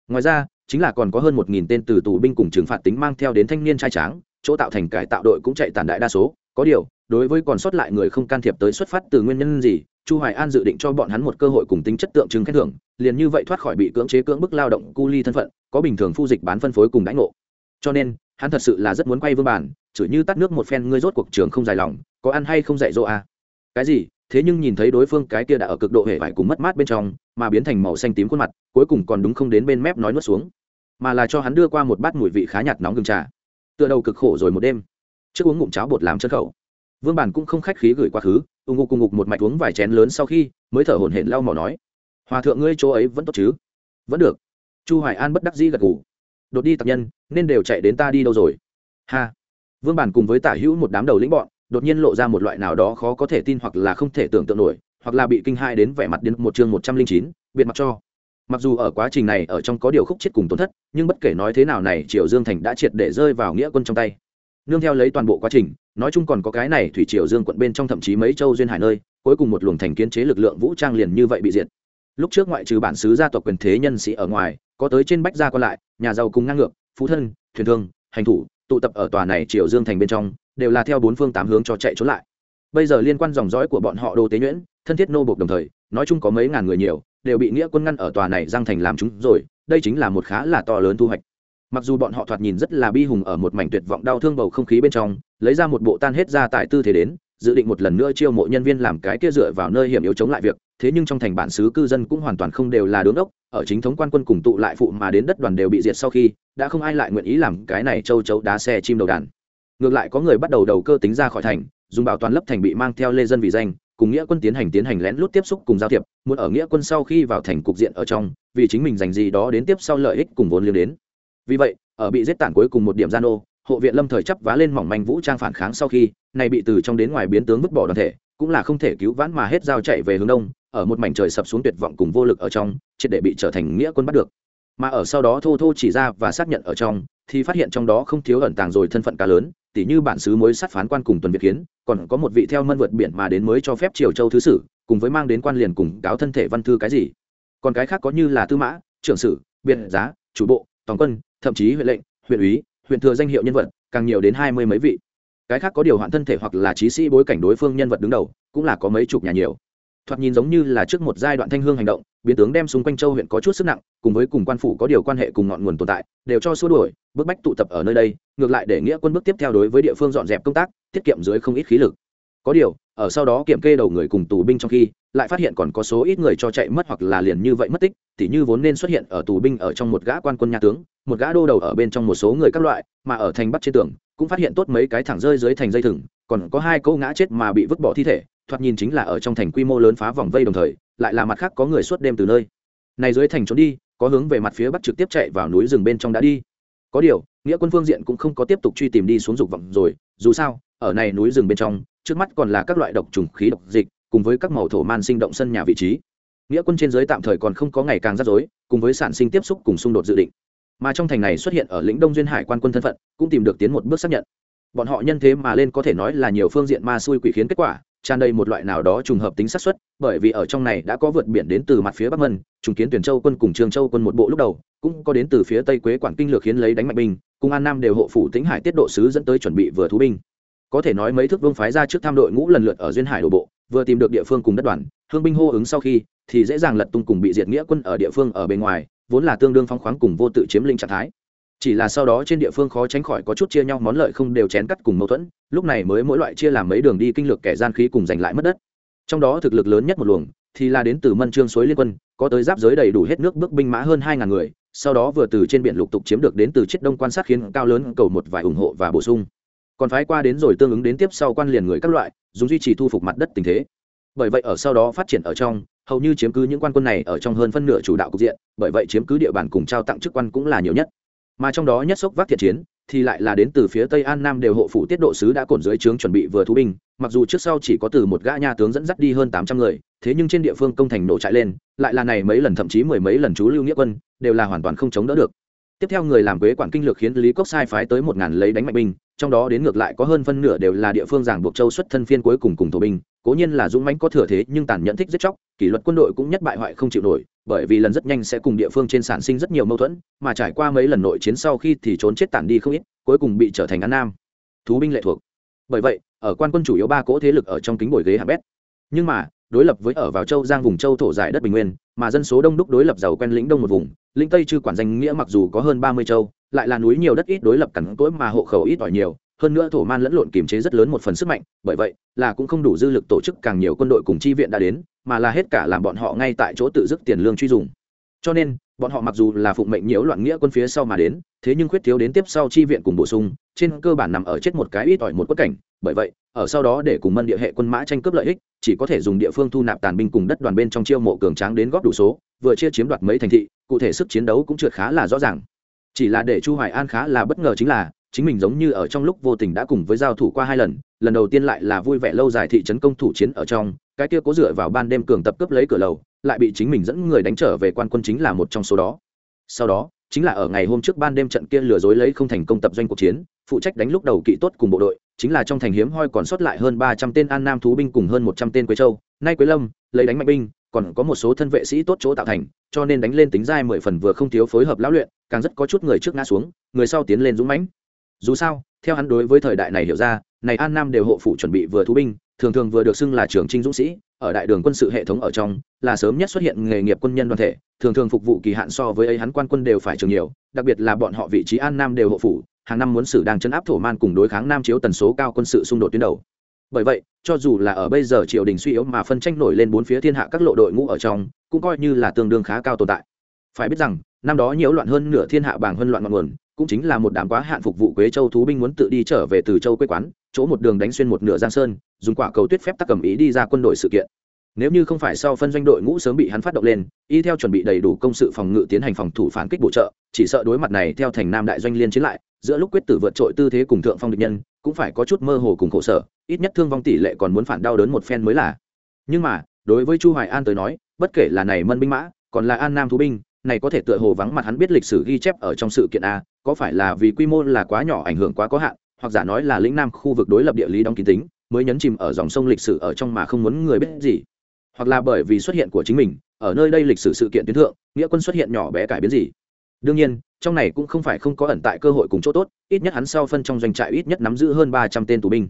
Ngoài ra, chính là còn có hơn một nghìn tên từ tù binh cùng trừng phạt tính mang theo đến thanh niên trai tráng, chỗ tạo thành cải tạo đội cũng chạy tàn đại đa số. Có điều, đối với còn sót lại người không can thiệp tới xuất phát từ nguyên nhân gì chu hoài an dự định cho bọn hắn một cơ hội cùng tính chất tượng trưng khen thưởng, liền như vậy thoát khỏi bị cưỡng chế cưỡng bức lao động cu ly thân phận, có bình thường phu dịch bán phân phối cùng đánh ngộ. Cho nên, hắn thật sự là rất muốn quay vương bản, chửi như tắt nước một phen ngươi rốt cuộc trường không dài lòng, có ăn hay không dạy dỗ à? cái gì? Thế nhưng nhìn thấy đối phương cái kia đã ở cực độ hệ vải cùng mất mát bên trong, mà biến thành màu xanh tím khuôn mặt, cuối cùng còn đúng không đến bên mép nói nuốt xuống. Mà là cho hắn đưa qua một bát mùi vị khá nhạt nóng gừng trà. Tựa đầu cực khổ rồi một đêm. Trước uống ngụm cháo bột làm chân khẩu. Vương bản cũng không khách khí gửi quá khứ ung ngục cùng ngục một mạch uống vài chén lớn sau khi mới thở hổn hển lau mỏ nói, hòa thượng ngươi chỗ ấy vẫn tốt chứ? Vẫn được. Chu hoài an bất đắc dĩ gật gù, đột đi tập nhân, nên đều chạy đến ta đi đâu rồi? Ha. Vương bản cùng với tả hữu một đám đầu lĩnh bọn, đột nhiên lộ ra một loại nào đó khó có thể tin hoặc là không thể tưởng tượng nổi, hoặc là bị kinh hai đến vẻ mặt đến một chương một trăm linh chín, biệt mặt cho. Mặc dù ở quá trình này ở trong có điều khúc chết cùng tổn thất, nhưng bất kể nói thế nào này, triều dương thành đã triệt để rơi vào nghĩa quân trong tay nương theo lấy toàn bộ quá trình, nói chung còn có cái này thủy triều dương quận bên trong thậm chí mấy châu duyên hải nơi, cuối cùng một luồng thành kiến chế lực lượng vũ trang liền như vậy bị diệt. Lúc trước ngoại trừ bản xứ gia tộc quyền thế nhân sĩ ở ngoài, có tới trên bách gia còn lại, nhà giàu cùng ngang ngược, phú thân, thuyền thương, hành thủ, tụ tập ở tòa này triều dương thành bên trong, đều là theo bốn phương tám hướng cho chạy trốn lại. Bây giờ liên quan dòng dõi của bọn họ đô tế nhuyễn, thân thiết nô bộc đồng thời, nói chung có mấy ngàn người nhiều, đều bị nghĩa quân ngăn ở tòa này giang thành làm chúng rồi, đây chính là một khá là to lớn thu hoạch mặc dù bọn họ thoạt nhìn rất là bi hùng ở một mảnh tuyệt vọng đau thương bầu không khí bên trong, lấy ra một bộ tan hết ra tại tư thế đến, dự định một lần nữa chiêu mộ nhân viên làm cái kia dựa vào nơi hiểm yếu chống lại việc. Thế nhưng trong thành bản xứ cư dân cũng hoàn toàn không đều là đứng ốc ở chính thống quan quân cùng tụ lại phụ mà đến đất đoàn đều bị diệt sau khi, đã không ai lại nguyện ý làm cái này châu chấu đá xe chim đầu đàn. Ngược lại có người bắt đầu đầu cơ tính ra khỏi thành, dùng bảo toàn lấp thành bị mang theo lê dân vì danh, cùng nghĩa quân tiến hành tiến hành lén lút tiếp xúc cùng giao thiệp, muốn ở nghĩa quân sau khi vào thành cục diện ở trong, vì chính mình dành gì đó đến tiếp sau lợi ích cùng vốn liếng đến vì vậy, ở bị giết tản cuối cùng một điểm gian ô hộ viện lâm thời chấp vá lên mỏng manh vũ trang phản kháng sau khi, này bị từ trong đến ngoài biến tướng vứt bỏ đoàn thể, cũng là không thể cứu vãn mà hết giao chạy về hướng đông, ở một mảnh trời sập xuống tuyệt vọng cùng vô lực ở trong, triệt để bị trở thành nghĩa quân bắt được. Mà ở sau đó thô thô chỉ ra và xác nhận ở trong, thì phát hiện trong đó không thiếu ẩn tàng rồi thân phận cá lớn, tỉ như bản xứ mới sát phán quan cùng tuần việt kiến, còn có một vị theo mân vượt biển mà đến mới cho phép triều châu thứ sử, cùng với mang đến quan liền cùng cáo thân thể văn thư cái gì. Còn cái khác có như là tư mã, trưởng sử biệt giá, chủ bộ toàn quân thậm chí huyện lệnh, huyện úy, huyện thừa danh hiệu nhân vật, càng nhiều đến hai mươi mấy vị. Cái khác có điều hoạn thân thể hoặc là trí sĩ bối cảnh đối phương nhân vật đứng đầu, cũng là có mấy chục nhà nhiều. Thoạt nhìn giống như là trước một giai đoạn thanh hương hành động, biến tướng đem xung quanh châu huyện có chút sức nặng, cùng với cùng quan phủ có điều quan hệ cùng ngọn nguồn tồn tại, đều cho xua đuổi, bức bách tụ tập ở nơi đây, ngược lại để nghĩa quân bước tiếp theo đối với địa phương dọn dẹp công tác, tiết kiệm dưới không ít khí lực. Có điều, ở sau đó kiểm kê đầu người cùng tù binh trong khi, lại phát hiện còn có số ít người cho chạy mất hoặc là liền như vậy mất tích, tỉ như vốn nên xuất hiện ở tù binh ở trong một gã quan quân nhà tướng một gã đô đầu ở bên trong một số người các loại, mà ở thành bắc trên tường, cũng phát hiện tốt mấy cái thẳng rơi dưới thành dây thừng, còn có hai câu ngã chết mà bị vứt bỏ thi thể, thoạt nhìn chính là ở trong thành quy mô lớn phá vòng vây đồng thời, lại là mặt khác có người suốt đêm từ nơi. Này dưới thành trốn đi, có hướng về mặt phía bắc trực tiếp chạy vào núi rừng bên trong đã đi. Có điều, nghĩa quân phương diện cũng không có tiếp tục truy tìm đi xuống dục vọng rồi, dù sao, ở này núi rừng bên trong, trước mắt còn là các loại độc trùng khí độc dịch, cùng với các màu thổ man sinh động sân nhà vị trí. Nghĩa quân trên giới tạm thời còn không có ngày càng rắc rối, cùng với sản sinh tiếp xúc cùng xung đột dự định mà trong thành này xuất hiện ở lĩnh đông duyên hải quan quân thân phận, cũng tìm được tiến một bước xác nhận. Bọn họ nhân thế mà lên có thể nói là nhiều phương diện ma xui quỷ khiến kết quả, tràn đầy một loại nào đó trùng hợp tính xác suất, bởi vì ở trong này đã có vượt biển đến từ mặt phía bắc mân, trùng kiến tuyển châu quân cùng trường châu quân một bộ lúc đầu, cũng có đến từ phía tây quế quản kinh lược khiến lấy đánh mạnh binh, cùng an nam đều hộ phủ tĩnh hải tiết độ sứ dẫn tới chuẩn bị vừa thú binh. Có thể nói mấy thước vương phái ra trước tham đội ngũ lần lượt ở duyên hải đổ bộ, vừa tìm được địa phương cùng đất đoàn, hương binh hô ứng sau khi, thì dễ dàng lật tung cùng bị diệt nghĩa quân ở địa phương ở bên ngoài vốn là tương đương phong khoáng cùng vô tự chiếm linh trạng thái. Chỉ là sau đó trên địa phương khó tránh khỏi có chút chia nhau món lợi không đều chén cắt cùng mâu thuẫn, lúc này mới mỗi loại chia làm mấy đường đi kinh lược kẻ gian khí cùng giành lại mất đất. Trong đó thực lực lớn nhất một luồng, thì là đến từ mân trương suối liên quân, có tới giáp giới đầy đủ hết nước bước binh mã hơn hai ngàn người, sau đó vừa từ trên biển lục tục chiếm được đến từ chiết đông quan sát khiến cao lớn cầu một vài ủng hộ và bổ sung. Còn phái qua đến rồi tương ứng đến tiếp sau quan liền người các loại, dùng duy trì thu phục mặt đất tình thế. Bởi vậy ở sau đó phát triển ở trong hầu như chiếm cứ những quan quân này ở trong hơn phân nửa chủ đạo cục diện, bởi vậy chiếm cứ địa bàn cùng trao tặng chức quan cũng là nhiều nhất. Mà trong đó nhất sốc vác thiện chiến, thì lại là đến từ phía tây an nam đều hộ phủ tiết độ sứ đã cổn dưới trướng chuẩn bị vừa thú binh, mặc dù trước sau chỉ có từ một gã nha tướng dẫn dắt đi hơn tám trăm người, thế nhưng trên địa phương công thành nổ trại lên, lại là này mấy lần thậm chí mười mấy lần chú lưu nghĩa quân, đều là hoàn toàn không chống đỡ được. Tiếp theo người làm quế quản kinh lược khiến lý cốc sai phái tới một ngàn lấy đánh mạnh binh trong đó đến ngược lại có hơn phân nửa đều là địa phương giảng buộc châu xuất thân phiên cuối cùng cùng thổ binh, cố nhiên là dũng mãnh có thừa thế nhưng tàn nhẫn thích giết chóc, kỷ luật quân đội cũng nhất bại hoại không chịu nổi, bởi vì lần rất nhanh sẽ cùng địa phương trên sản sinh rất nhiều mâu thuẫn, mà trải qua mấy lần nội chiến sau khi thì trốn chết tản đi không ít, cuối cùng bị trở thành ăn nam. Thú binh lệ thuộc. Bởi vậy, ở quan quân chủ yếu ba cỗ thế lực ở trong kính bồi ghế hạng bét. Nhưng mà, đối lập với ở vào châu giang vùng châu thổ giải đất bình nguyên, mà dân số đông đúc đối lập giàu quen lĩnh đông một vùng, lĩnh tây chư quản danh nghĩa mặc dù có hơn ba mươi châu lại là núi nhiều đất ít đối lập cằn cỗi mà hộ khẩu ít ỏi nhiều, hơn nữa thổ man lẫn lộn kiềm chế rất lớn một phần sức mạnh, bởi vậy, là cũng không đủ dư lực tổ chức càng nhiều quân đội cùng chi viện đã đến, mà là hết cả làm bọn họ ngay tại chỗ tự dứt tiền lương truy dùng. Cho nên, bọn họ mặc dù là phụng mệnh nhiễu loạn nghĩa quân phía sau mà đến, thế nhưng khuyết thiếu đến tiếp sau chi viện cùng bổ sung, trên cơ bản nằm ở chết một cái ít ỏi một quất cảnh, bởi vậy, ở sau đó để cùng mân địa hệ quân mã tranh cướp lợi ích, chỉ có thể dùng địa phương thu nạp tàn binh cùng đất đoàn bên trong chiêu mộ cường tráng đến góp đủ số, vừa chia chiếm đoạt mấy thành thị, cụ thể sức chiến đấu cũng trượt khá là rõ ràng chỉ là để chu hoài an khá là bất ngờ chính là, chính mình giống như ở trong lúc vô tình đã cùng với giao thủ qua hai lần lần đầu tiên lại là vui vẻ lâu dài thị trấn công thủ chiến ở trong, cái kia cố dựa vào ban đêm cường tập cướp lấy cửa lầu, lại bị chính mình dẫn người đánh trở về quan quân chính là một trong số đó. Sau đó, chính là ở ngày hôm trước ban đêm trận kia lừa dối lấy không thành công tập doanh cuộc chiến, phụ trách đánh lúc đầu kỵ tốt cùng bộ đội, chính là trong thành hiếm hoi còn sót lại hơn ba trăm tên an nam thú binh cùng hơn một trăm tên quế châu, nay quế lâm, lấy đánh mạnh binh, còn có một số thân vệ sĩ tốt chỗ tạo thành, cho nên đánh lên tính dai mười phần vừa không thiếu phối hợp lão luyện càng rất có chút người trước ngã xuống, người sau tiến lên dũng mãnh. Dù sao, theo hắn đối với thời đại này hiểu ra, này an nam đều hộ phụ chuẩn bị vừa thú binh, thường thường vừa được xưng là trường trinh dũng sĩ, ở đại đường quân sự hệ thống ở trong, là sớm nhất xuất hiện nghề nghiệp quân nhân đoàn thể, thường thường phục vụ kỳ hạn so với ấy hắn quan quân đều phải trường nhiều, đặc biệt là bọn họ vị trí an nam đều hộ phủ hàng năm muốn xử đang chấn áp thổ man cùng đối kháng nam chiếu tần số cao quân sự xung đột tuyến đầu. Bởi vậy, cho dù là ở bây giờ triều đình suy yếu mà phân tranh nổi lên bốn phía thiên hạ các lộ đội ngũ ở trong, cũng coi như là tương đương khá cao tồn tại. Phải biết rằng năm đó nhiễu loạn hơn nửa thiên hạ bảng hơn loạn ngọn nguồn, cũng chính là một đám quá hạn phục vụ quế châu thú binh muốn tự đi trở về từ châu quê quán, chỗ một đường đánh xuyên một nửa giang sơn, dùng quả cầu tuyết phép tắc cầm ý đi ra quân đội sự kiện. Nếu như không phải sau phân doanh đội ngũ sớm bị hắn phát động lên, y theo chuẩn bị đầy đủ công sự phòng ngự tiến hành phòng thủ phản kích bổ trợ, chỉ sợ đối mặt này theo thành nam đại doanh liên chiến lại, giữa lúc quyết tử vượt trội tư thế cùng thượng phong địch nhân, cũng phải có chút mơ hồ cùng khổ sở, ít nhất thương vong tỷ lệ còn muốn phản đau đớn một phen mới là. Nhưng mà, đối với chu hoài an tới nói, bất kể là này mân binh mã, còn là an nam thú binh này có thể tựa hồ vắng mặt hắn biết lịch sử ghi chép ở trong sự kiện a, có phải là vì quy mô là quá nhỏ ảnh hưởng quá có hạn, hoặc giả nói là lĩnh nam khu vực đối lập địa lý đóng kín tính, mới nhấn chìm ở dòng sông lịch sử ở trong mà không muốn người biết gì. Hoặc là bởi vì xuất hiện của chính mình, ở nơi đây lịch sử sự kiện tuyến thượng, nghĩa quân xuất hiện nhỏ bé cải biến gì. Đương nhiên, trong này cũng không phải không có ẩn tại cơ hội cùng chỗ tốt, ít nhất hắn sau phân trong doanh trại ít nhất nắm giữ hơn ba trăm tên tù binh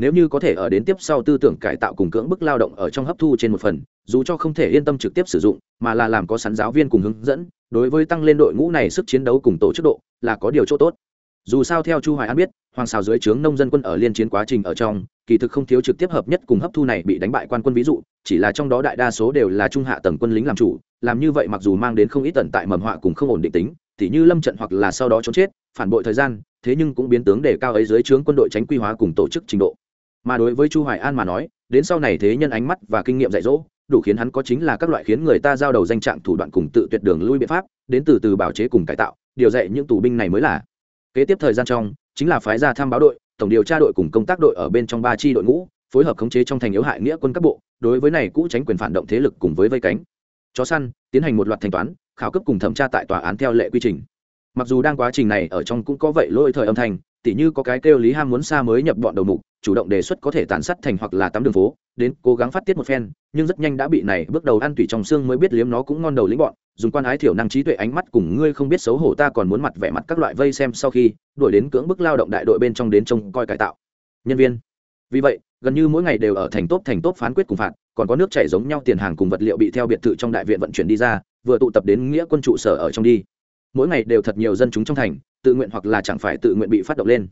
nếu như có thể ở đến tiếp sau tư tưởng cải tạo cùng cưỡng bức lao động ở trong hấp thu trên một phần, dù cho không thể yên tâm trực tiếp sử dụng, mà là làm có sẵn giáo viên cùng hướng dẫn, đối với tăng lên đội ngũ này sức chiến đấu cùng tổ chức độ, là có điều chỗ tốt. Dù sao theo chu hoài an biết, hoàng xào dưới trướng nông dân quân ở liên chiến quá trình ở trong, kỳ thực không thiếu trực tiếp hợp nhất cùng hấp thu này bị đánh bại quan quân ví dụ, chỉ là trong đó đại đa số đều là trung hạ tầng quân lính làm chủ, làm như vậy mặc dù mang đến không ít tận tại mầm họa cùng không ổn định tính, tỉ như lâm trận hoặc là sau đó trốn chết, phản bội thời gian, thế nhưng cũng biến tướng để cao ấy dưới trướng quân đội tránh quy hóa cùng tổ chức trình độ mà đối với chu hoài an mà nói, đến sau này thế nhân ánh mắt và kinh nghiệm dạy dỗ, đủ khiến hắn có chính là các loại khiến người ta giao đầu danh trạng thủ đoạn cùng tự tuyệt đường lui biện pháp, đến từ từ bảo chế cùng cải tạo, điều dạy những tù binh này mới là. Kế tiếp thời gian trong, chính là phái ra tham báo đội, tổng điều tra đội cùng công tác đội ở bên trong ba chi đội ngũ, phối hợp khống chế trong thành yếu hại nghĩa quân các bộ, đối với này cũ tránh quyền phản động thế lực cùng với vây cánh. Chó săn, tiến hành một loạt thanh toán, khảo cấp cùng thẩm tra tại tòa án theo lệ quy trình. Mặc dù đang quá trình này ở trong cũng có vậy lỗi thời âm thanh tỉ như có cái kêu lý ham muốn xa mới nhập bọn đầu mục, chủ động đề xuất có thể tàn sát thành hoặc là tắm đường phố, đến cố gắng phát tiết một phen, nhưng rất nhanh đã bị này bước đầu ăn tủy trong xương mới biết liếm nó cũng ngon đầu lĩnh bọn, dùng quan ái thiểu năng trí tuệ ánh mắt cùng ngươi không biết xấu hổ ta còn muốn mặt vẻ mặt các loại vây xem sau khi, đuổi đến cưỡng bức lao động đại đội bên trong đến trông coi cải tạo. Nhân viên. Vì vậy, gần như mỗi ngày đều ở thành tốt thành tốt phán quyết cùng phạt, còn có nước chảy giống nhau tiền hàng cùng vật liệu bị theo biệt thự trong đại viện vận chuyển đi ra, vừa tụ tập đến nghĩa quân trụ sở ở trong đi. Mỗi ngày đều thật nhiều dân chúng trong thành tự nguyện hoặc là chẳng phải tự nguyện bị phát động lên.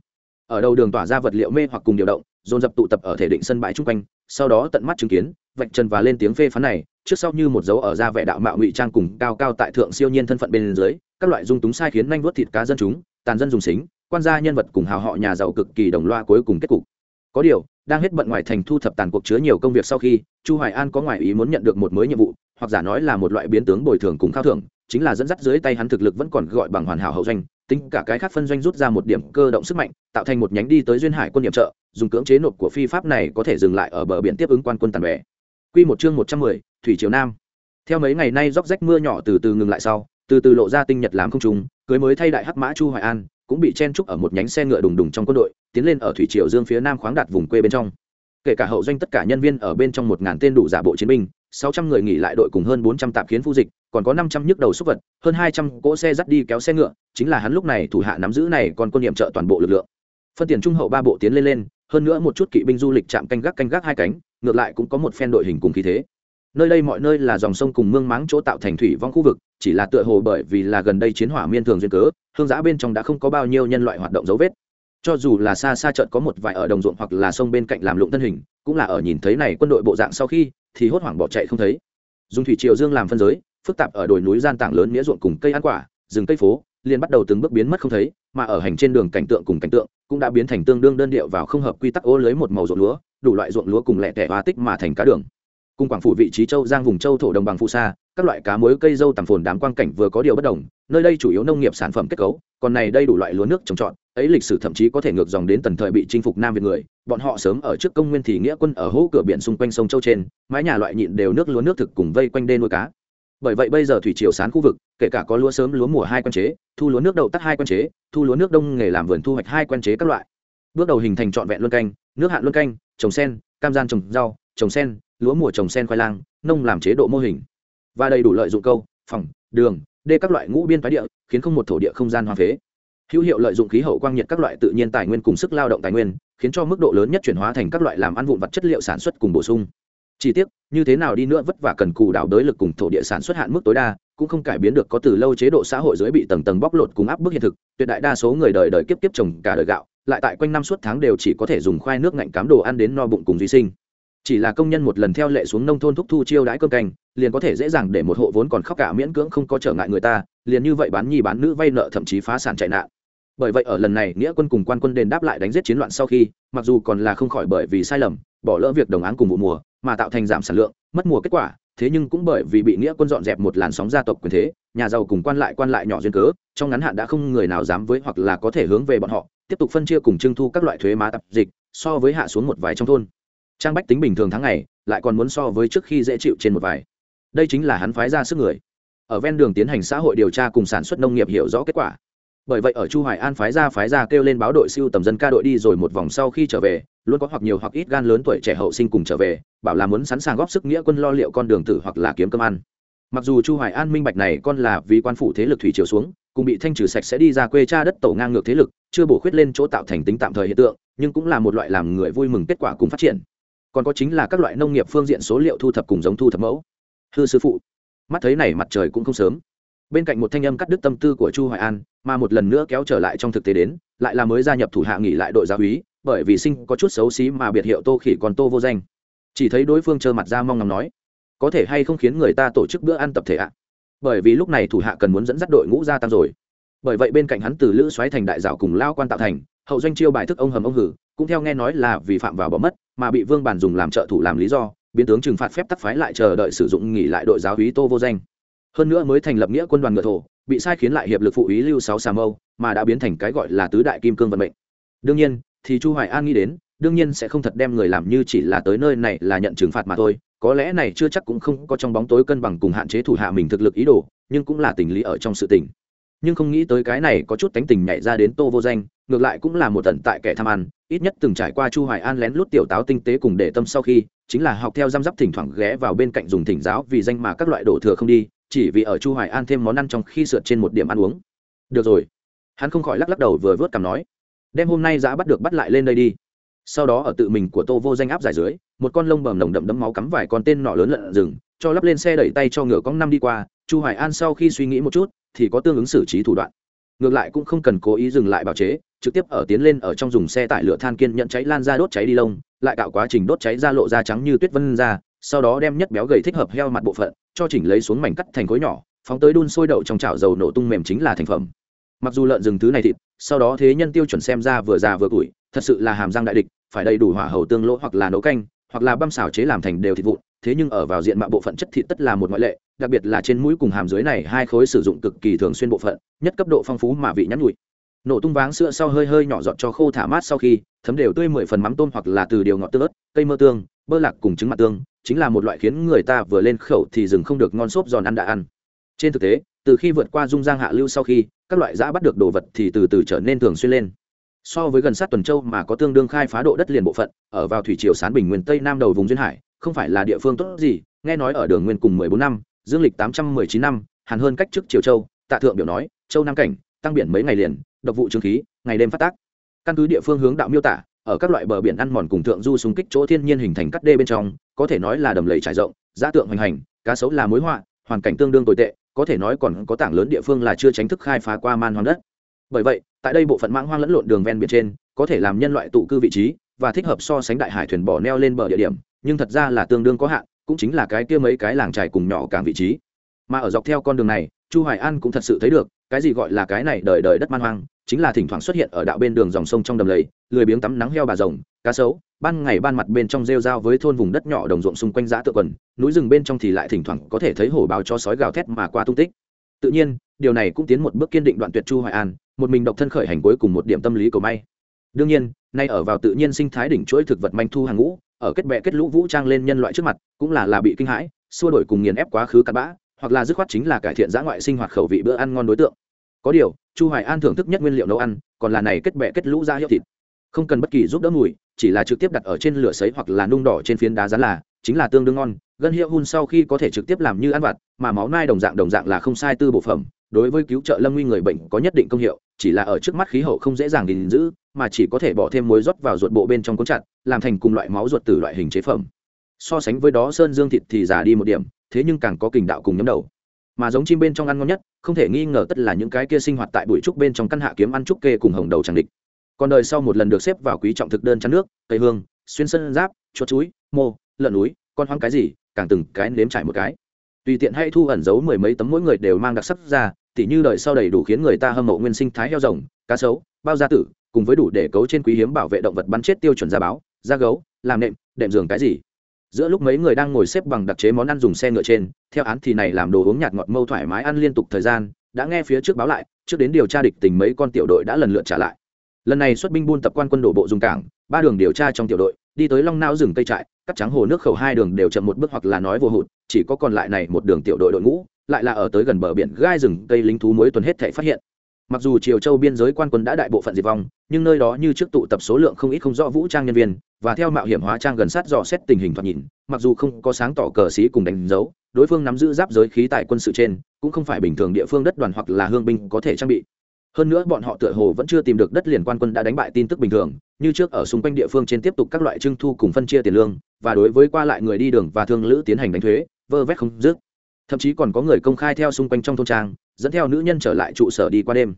Ở đầu đường tỏa ra vật liệu mê hoặc cùng điều động, dồn dập tụ tập ở thể định sân bãi chung quanh, sau đó tận mắt chứng kiến, vạch trần và lên tiếng phê phán này, trước sau như một dấu ở ra vẻ đạo mạo ngụy trang cùng cao cao tại thượng siêu nhiên thân phận bên dưới, các loại dung túng sai khiến nhanh vuốt thịt cá dân chúng, tàn dân dùng xính, quan gia nhân vật cùng hào họ nhà giàu cực kỳ đồng loa cuối cùng kết cục. Có điều, đang hết bận ngoài thành thu thập tàn cuộc chứa nhiều công việc sau khi, chu hoài an có ngoại ý muốn nhận được một mới nhiệm vụ, hoặc giả nói là một loại biến tướng bồi thường cùng khao thưởng, chính là dẫn dắt dưới tay hắn thực lực vẫn còn gọi bằng hoàn hảo hậu doanh tính cả cái khác phân doanh rút ra một điểm cơ động sức mạnh, tạo thành một nhánh đi tới duyên hải quân điểm trợ, dùng cưỡng chế nộp của phi pháp này có thể dừng lại ở bờ biển tiếp ứng quan quân tàn bè. Quy một chương một trăm mười, thủy triều nam. Theo mấy ngày nay róc rách mưa nhỏ từ từ ngừng lại sau, từ từ lộ ra tinh nhật làm không trùng cưới mới thay đại hắc mã chu hoài an, cũng bị chen trúc ở một nhánh xe ngựa đùng đùng trong quân đội, tiến lên ở thủy triều dương phía nam khoáng đạt vùng quê bên trong. Kể cả hậu doanh tất cả nhân viên ở bên trong một ngàn tên đủ giả bộ chiến binh sáu trăm người nghỉ lại đội cùng hơn bốn trăm tạp khiến phu dịch, còn có năm trăm nhức đầu xúc vật, hơn hai trăm cỗ xe dắt đi kéo xe ngựa, chính là hắn lúc này thủ hạ nắm giữ này còn quân nhiệm trợ toàn bộ lực lượng. Phân tiền trung hậu ba bộ tiến lên lên, hơn nữa một chút kỵ binh du lịch chạm canh gác canh gác hai cánh, ngược lại cũng có một phen đội hình cùng khí thế. Nơi đây mọi nơi là dòng sông cùng mương máng chỗ tạo thành thủy vong khu vực, chỉ là tựa hồ bởi vì là gần đây chiến hỏa miên thường duyên cớ, hương giã bên trong đã không có bao nhiêu nhân loại hoạt động dấu vết. Cho dù là xa xa trận có một vài ở đồng ruộng hoặc là sông bên cạnh làm lụng thân hình, cũng là ở nhìn thấy này quân đội bộ dạng sau khi thì hốt hoảng bỏ chạy không thấy. Dùng thủy triều dương làm phân giới, phức tạp ở đồi núi gian tảng lớn nghĩa ruộng cùng cây ăn quả, rừng cây phố, liền bắt đầu từng bước biến mất không thấy, mà ở hành trên đường cảnh tượng cùng cảnh tượng cũng đã biến thành tương đương đơn điệu vào không hợp quy tắc ô lưới một màu ruộng lúa, đủ loại ruộng lúa cùng lẻ tẻ hoa tích mà thành cá đường. Cùng quảng phủ vị trí châu giang vùng châu thổ đồng bằng phụ sa, các loại cá muối, cây dâu tầm phồn đám quang cảnh vừa có điều bất đồng, nơi đây chủ yếu nông nghiệp sản phẩm kết cấu, còn này đây đủ loại lúa nước trồng trọt ấy lịch sử thậm chí có thể ngược dòng đến tần thời bị chinh phục nam việt người. Bọn họ sớm ở trước công nguyên thì nghĩa quân ở hố cửa biển xung quanh sông châu trên, mái nhà loại nhịn đều nước lúa nước thực cùng vây quanh đê nuôi cá. Bởi vậy bây giờ thủy triều sán khu vực, kể cả có lúa sớm lúa mùa hai quan chế, thu lúa nước đậu tắt hai quan chế, thu lúa nước đông nghề làm vườn thu hoạch hai quan chế các loại. Bước đầu hình thành trọn vẹn luân canh, nước hạn luân canh, trồng sen, cam gian trồng rau, trồng sen, lúa mùa trồng sen khoai lang, nông làm chế độ mô hình. Và đầy đủ lợi dụng câu, phòng, đường, đê các loại ngũ biên phái địa, khiến không một thổ địa không gian hoang phế hữu hiệu lợi dụng khí hậu quang nhiệt các loại tự nhiên tài nguyên cùng sức lao động tài nguyên, khiến cho mức độ lớn nhất chuyển hóa thành các loại làm ăn vụn vật chất liệu sản xuất cùng bổ sung. Chi tiết như thế nào đi nữa vất vả cần cù đảo đới lực cùng thổ địa sản xuất hạn mức tối đa, cũng không cải biến được có từ lâu chế độ xã hội dưới bị tầng tầng bóc lột cùng áp bức hiện thực, tuyệt đại đa số người đời đời kiếp kiếp trồng cả đời gạo, lại tại quanh năm suốt tháng đều chỉ có thể dùng khoai nước ngạnh cám đồ ăn đến no bụng cùng duy sinh. Chỉ là công nhân một lần theo lệ xuống nông thôn thúc thu chiêu đãi cơm canh, liền có thể dễ dàng để một hộ vốn còn khóc cả miễn cưỡng không có trở ngại người ta, liền như vậy bán nhi bán nữ vay nợ thậm chí phá sản chạy nạn bởi vậy ở lần này nghĩa quân cùng quan quân đền đáp lại đánh giết chiến loạn sau khi, mặc dù còn là không khỏi bởi vì sai lầm, bỏ lỡ việc đồng áng cùng vụ mùa, mà tạo thành giảm sản lượng, mất mùa kết quả, thế nhưng cũng bởi vì bị nghĩa quân dọn dẹp một làn sóng gia tộc quyền thế, nhà giàu cùng quan lại quan lại nhỏ duyên cớ, trong ngắn hạn đã không người nào dám với hoặc là có thể hướng về bọn họ, tiếp tục phân chia cùng trưng thu các loại thuế má tập dịch, so với hạ xuống một vài trong thôn. Trang bách tính bình thường tháng ngày, lại còn muốn so với trước khi dễ chịu trên một vài. Đây chính là hắn phái ra sức người. Ở ven đường tiến hành xã hội điều tra cùng sản xuất nông nghiệp hiểu rõ kết quả bởi vậy ở chu hoài an phái ra phái ra kêu lên báo đội siêu tầm dân ca đội đi rồi một vòng sau khi trở về, luôn có hoặc nhiều hoặc ít gan lớn tuổi trẻ hậu sinh cùng trở về, bảo là muốn sẵn sàng góp sức nghĩa quân lo liệu con đường tử hoặc là kiếm cơm ăn. Mặc dù chu hoài an minh bạch này con là vì quan phủ thế lực thủy chiều xuống, cùng bị thanh trừ sạch sẽ đi ra quê cha đất tổ ngang ngược thế lực, chưa bổ khuyết lên chỗ tạo thành tính tạm thời hiện tượng, nhưng cũng là một loại làm người vui mừng kết quả cùng phát triển. Còn có chính là các loại nông nghiệp phương diện số liệu thu thập cùng giống thu thập mẫu. Hư sư phụ, mắt thấy này mặt trời cũng không sớm bên cạnh một thanh âm cắt đứt tâm tư của chu hoài an, mà một lần nữa kéo trở lại trong thực tế đến, lại là mới gia nhập thủ hạ nghỉ lại đội gia úy, bởi vì sinh có chút xấu xí mà biệt hiệu tô khỉ còn tô vô danh. Chỉ thấy đối phương trơ mặt ra mong ngóng nói, có thể hay không khiến người ta tổ chức bữa ăn tập thể ạ? Bởi vì lúc này thủ hạ cần muốn dẫn dắt đội ngũ gia tăng rồi. Bởi vậy bên cạnh hắn từ lữ xoáy thành đại dạo cùng lao quan tạo thành, hậu doanh chiêu bài thức ông hầm ông hử, cũng theo nghe nói là vì phạm vào bỏ mất, mà bị vương bàn dùng làm trợ thủ làm lý do, biến tướng trừng phạt phép tắc phái lại chờ đợi sử dụng nghỉ lại đội giáo úy tô vô danh hơn nữa mới thành lập nghĩa quân đoàn ngựa thổ, bị sai khiến lại hiệp lực phụ ý lưu sáu xà mâu, mà đã biến thành cái gọi là tứ đại kim cương vận mệnh. Đương nhiên, thì chu hoài an nghĩ đến, đương nhiên sẽ không thật đem người làm như chỉ là tới nơi này là nhận trừng phạt mà thôi. Có lẽ này chưa chắc cũng không có trong bóng tối cân bằng cùng hạn chế thủ hạ mình thực lực ý đồ, nhưng cũng là tình lý ở trong sự tình. Nhưng không nghĩ tới cái này có chút tánh tình nhảy ra đến tô vô danh, ngược lại cũng là một tận tại kẻ tham ăn, ít nhất từng trải qua chu hoài an lén lút tiểu táo tinh tế cùng để tâm sau khi, chính là học theo giam giáp thỉnh thoảng ghé vào bên cạnh dùng thỉnh giáo vì danh mà các loại đổ thừa không đi chỉ vì ở chu hoài an thêm món ăn trong khi sượt trên một điểm ăn uống. Được rồi. Hắn không khỏi lắc lắc đầu vừa vớt cằm nói, đem hôm nay giá bắt được bắt lại lên đây đi. Sau đó ở tự mình của tô vô danh áp giải dưới, một con lông bầm nồng đậm đấm máu cắm vài con tên nọ lớn lợn rừng, cho lắp lên xe đẩy tay cho ngựa con năm đi qua. Chu hoài an sau khi suy nghĩ một chút, thì có tương ứng xử trí thủ đoạn. Ngược lại cũng không cần cố ý dừng lại bào chế, trực tiếp ở tiến lên ở trong dùng xe tải lửa than kiên nhận cháy lan ra đốt cháy đi lông, lại tạo quá trình đốt cháy ra lộ ra trắng như tuyết vân ra, sau đó đem nhất béo gầy thích hợp heo mặt bộ phận cho chỉnh lấy xuống mảnh cắt thành khối nhỏ, phóng tới đun sôi đậu trong chảo dầu nổ tung mềm chính là thành phẩm. Mặc dù lợn rừng thứ này thịt, sau đó thế nhân tiêu chuẩn xem ra vừa già vừa củi thật sự là hàm răng đại địch, phải đầy đủ hỏa hầu tương lỗ hoặc là nấu canh, hoặc là băm xào chế làm thành đều thịt vụn, thế nhưng ở vào diện mạo bộ phận chất thịt tất là một ngoại lệ, đặc biệt là trên mũi cùng hàm dưới này hai khối sử dụng cực kỳ thường xuyên bộ phận, nhất cấp độ phong phú mà vị nhắn nhụi nổ tung váng sữa sau hơi hơi nhỏ giọt cho khô thả mát sau khi, thấm đều tươi mười phần mắm tôm hoặc là từ điều ngọt tương ớt, cây mơ tương, bơ lạc cùng trứng mặt tương chính là một loại khiến người ta vừa lên khẩu thì dừng không được ngon xốp giòn ăn đã ăn. Trên thực tế, từ khi vượt qua dung giang hạ lưu sau khi, các loại giã bắt được đồ vật thì từ từ trở nên thường xuyên lên. So với gần sát tuần châu mà có tương đương khai phá độ đất liền bộ phận, ở vào thủy triều sán bình nguyên tây nam đầu vùng duyên hải, không phải là địa phương tốt gì, nghe nói ở đường nguyên cùng mười bốn năm, dương lịch tám trăm mười chín năm, hàn hơn cách trước triều châu, tạ thượng biểu nói, châu nam cảnh, tăng biển mấy ngày liền, độc vụ trương khí, ngày đêm phát tác. Căn cứ địa phương hướng đạo miêu tả, ở các loại bờ biển ăn mòn cùng thượng du xung kích chỗ thiên nhiên hình thành cắt đê bên trong có thể nói là đầm lầy trải rộng, giá tượng hoành hành, cá sấu là mối họa, hoàn cảnh tương đương tồi tệ, có thể nói còn có tảng lớn địa phương là chưa tránh thức khai phá qua man hoang đất. Bởi vậy, tại đây bộ phận mãng hoang lẫn lộn đường ven biển trên, có thể làm nhân loại tụ cư vị trí và thích hợp so sánh đại hải thuyền bỏ neo lên bờ địa điểm, nhưng thật ra là tương đương có hạn, cũng chính là cái kia mấy cái làng trài cùng nhỏ càng vị trí. Mà ở dọc theo con đường này, chu hoài an cũng thật sự thấy được, cái gì gọi là cái này đời đời đất man hoang, chính là thỉnh thoảng xuất hiện ở đạo bên đường dòng sông trong đầm lầy lười biếng tắm nắng heo bà rồng, cá sấu, ban ngày ban mặt bên trong rêu rao với thôn vùng đất nhỏ đồng ruộng xung quanh giã tự quần, núi rừng bên trong thì lại thỉnh thoảng có thể thấy hổ báo cho sói gào thét mà qua tung tích. Tự nhiên, điều này cũng tiến một bước kiên định đoạn tuyệt chu hoài an, một mình độc thân khởi hành cuối cùng một điểm tâm lý cầu may. Đương nhiên, nay ở vào tự nhiên sinh thái đỉnh chuỗi thực vật manh thu hàng ngũ, ở kết bè kết lũ vũ trang lên nhân loại trước mặt, cũng là là bị kinh hãi, xua đổi cùng nghiền ép quá khứ cặn bã, hoặc là dứt khoát chính là cải thiện giã ngoại sinh hoạt khẩu vị bữa ăn ngon đối tượng. Có điều, chu hoài an thưởng thức nhất nguyên liệu nấu ăn, còn là này kết bè kết lũ ra hiệu thịt không cần bất kỳ giúp đỡ mùi, chỉ là trực tiếp đặt ở trên lửa sấy hoặc là nung đỏ trên phiến đá rán là, chính là tương đương ngon. Gân hiệu hun sau khi có thể trực tiếp làm như ăn vặt, mà máu nai đồng dạng đồng dạng là không sai tư bộ phẩm. Đối với cứu trợ lâm nguy người bệnh có nhất định công hiệu, chỉ là ở trước mắt khí hậu không dễ dàng gìn giữ, mà chỉ có thể bỏ thêm muối rót vào ruột bộ bên trong cuốn chặt, làm thành cùng loại máu ruột từ loại hình chế phẩm. So sánh với đó, sơn dương thịt thì già đi một điểm, thế nhưng càng có kình đạo cùng nhấm đầu. Mà giống chim bên trong ăn ngon nhất, không thể nghi ngờ tất là những cái kia sinh hoạt tại bụi trúc bên trong căn hạ kiếm ăn trúc kê cùng hồng đầu tràng địch còn đời sau một lần được xếp vào quý trọng thực đơn chăn nước, cây hương, xuyên sân giáp, chuột chuối, mô, lợn núi, con hoang cái gì, càng từng cái nếm trải một cái. Tùy tiện hay thu ẩn giấu mười mấy tấm mỗi người đều mang đặc sắc ra, tỉ như đời sau đầy đủ khiến người ta hâm mộ nguyên sinh thái heo rồng, cá sấu, bao gia tử, cùng với đủ để cấu trên quý hiếm bảo vệ động vật bắn chết tiêu chuẩn gia báo, da gấu, làm nệm, đệm giường cái gì. Giữa lúc mấy người đang ngồi xếp bằng đặc chế món ăn dùng xe ngựa trên, theo án thì này làm đồ uống nhạt ngọt mâu thoải mái ăn liên tục thời gian, đã nghe phía trước báo lại, trước đến điều tra địch tình mấy con tiểu đội đã lần lượt trả lại lần này xuất binh buôn tập quan quân đổ bộ dùng cảng, ba đường điều tra trong tiểu đội, đi tới long nao rừng cây trại, cắt trắng hồ nước khẩu hai đường đều chậm một bước hoặc là nói vô hụt, chỉ có còn lại này một đường tiểu đội đội ngũ, lại là ở tới gần bờ biển gai rừng cây lính thú muối tuần hết thể phát hiện. Mặc dù triều châu biên giới quan quân đã đại bộ phận diệt vong, nhưng nơi đó như trước tụ tập số lượng không ít không rõ vũ trang nhân viên, và theo mạo hiểm hóa trang gần sát dò xét tình hình thoạt nhìn, mặc dù không có sáng tỏ cờ xí cùng đánh dấu, đối phương nắm giữ giáp giới khí tại quân sự trên, cũng không phải bình thường địa phương đất đoàn hoặc là hương binh có thể trang bị hơn nữa bọn họ tựa hồ vẫn chưa tìm được đất liền quan quân đã đánh bại tin tức bình thường, như trước ở xung quanh địa phương trên tiếp tục các loại trưng thu cùng phân chia tiền lương, và đối với qua lại người đi đường và thương lữ tiến hành đánh thuế, vơ vét không dứt. Thậm chí còn có người công khai theo xung quanh trong thôn trang, dẫn theo nữ nhân trở lại trụ sở đi qua đêm.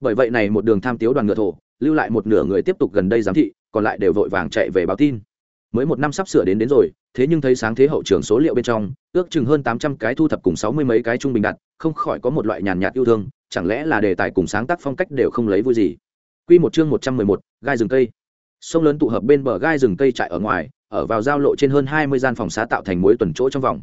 Bởi vậy này một đường tham tiếu đoàn ngựa thổ, lưu lại một nửa người tiếp tục gần đây giám thị, còn lại đều vội vàng chạy về báo tin mới một năm sắp sửa đến đến rồi thế nhưng thấy sáng thế hậu trường số liệu bên trong ước chừng hơn tám trăm cái thu thập cùng sáu mươi mấy cái trung bình đặt không khỏi có một loại nhàn nhạt yêu thương chẳng lẽ là đề tài cùng sáng tác phong cách đều không lấy vui gì Quy một chương một trăm mười một, gai rừng cây. Sông lớn tụ hợp bên bờ gai rừng cây trại ở ngoài, ở vào giao lộ trên hơn hai mươi gian phòng xá tạo thành mối tuần chỗ trong vòng.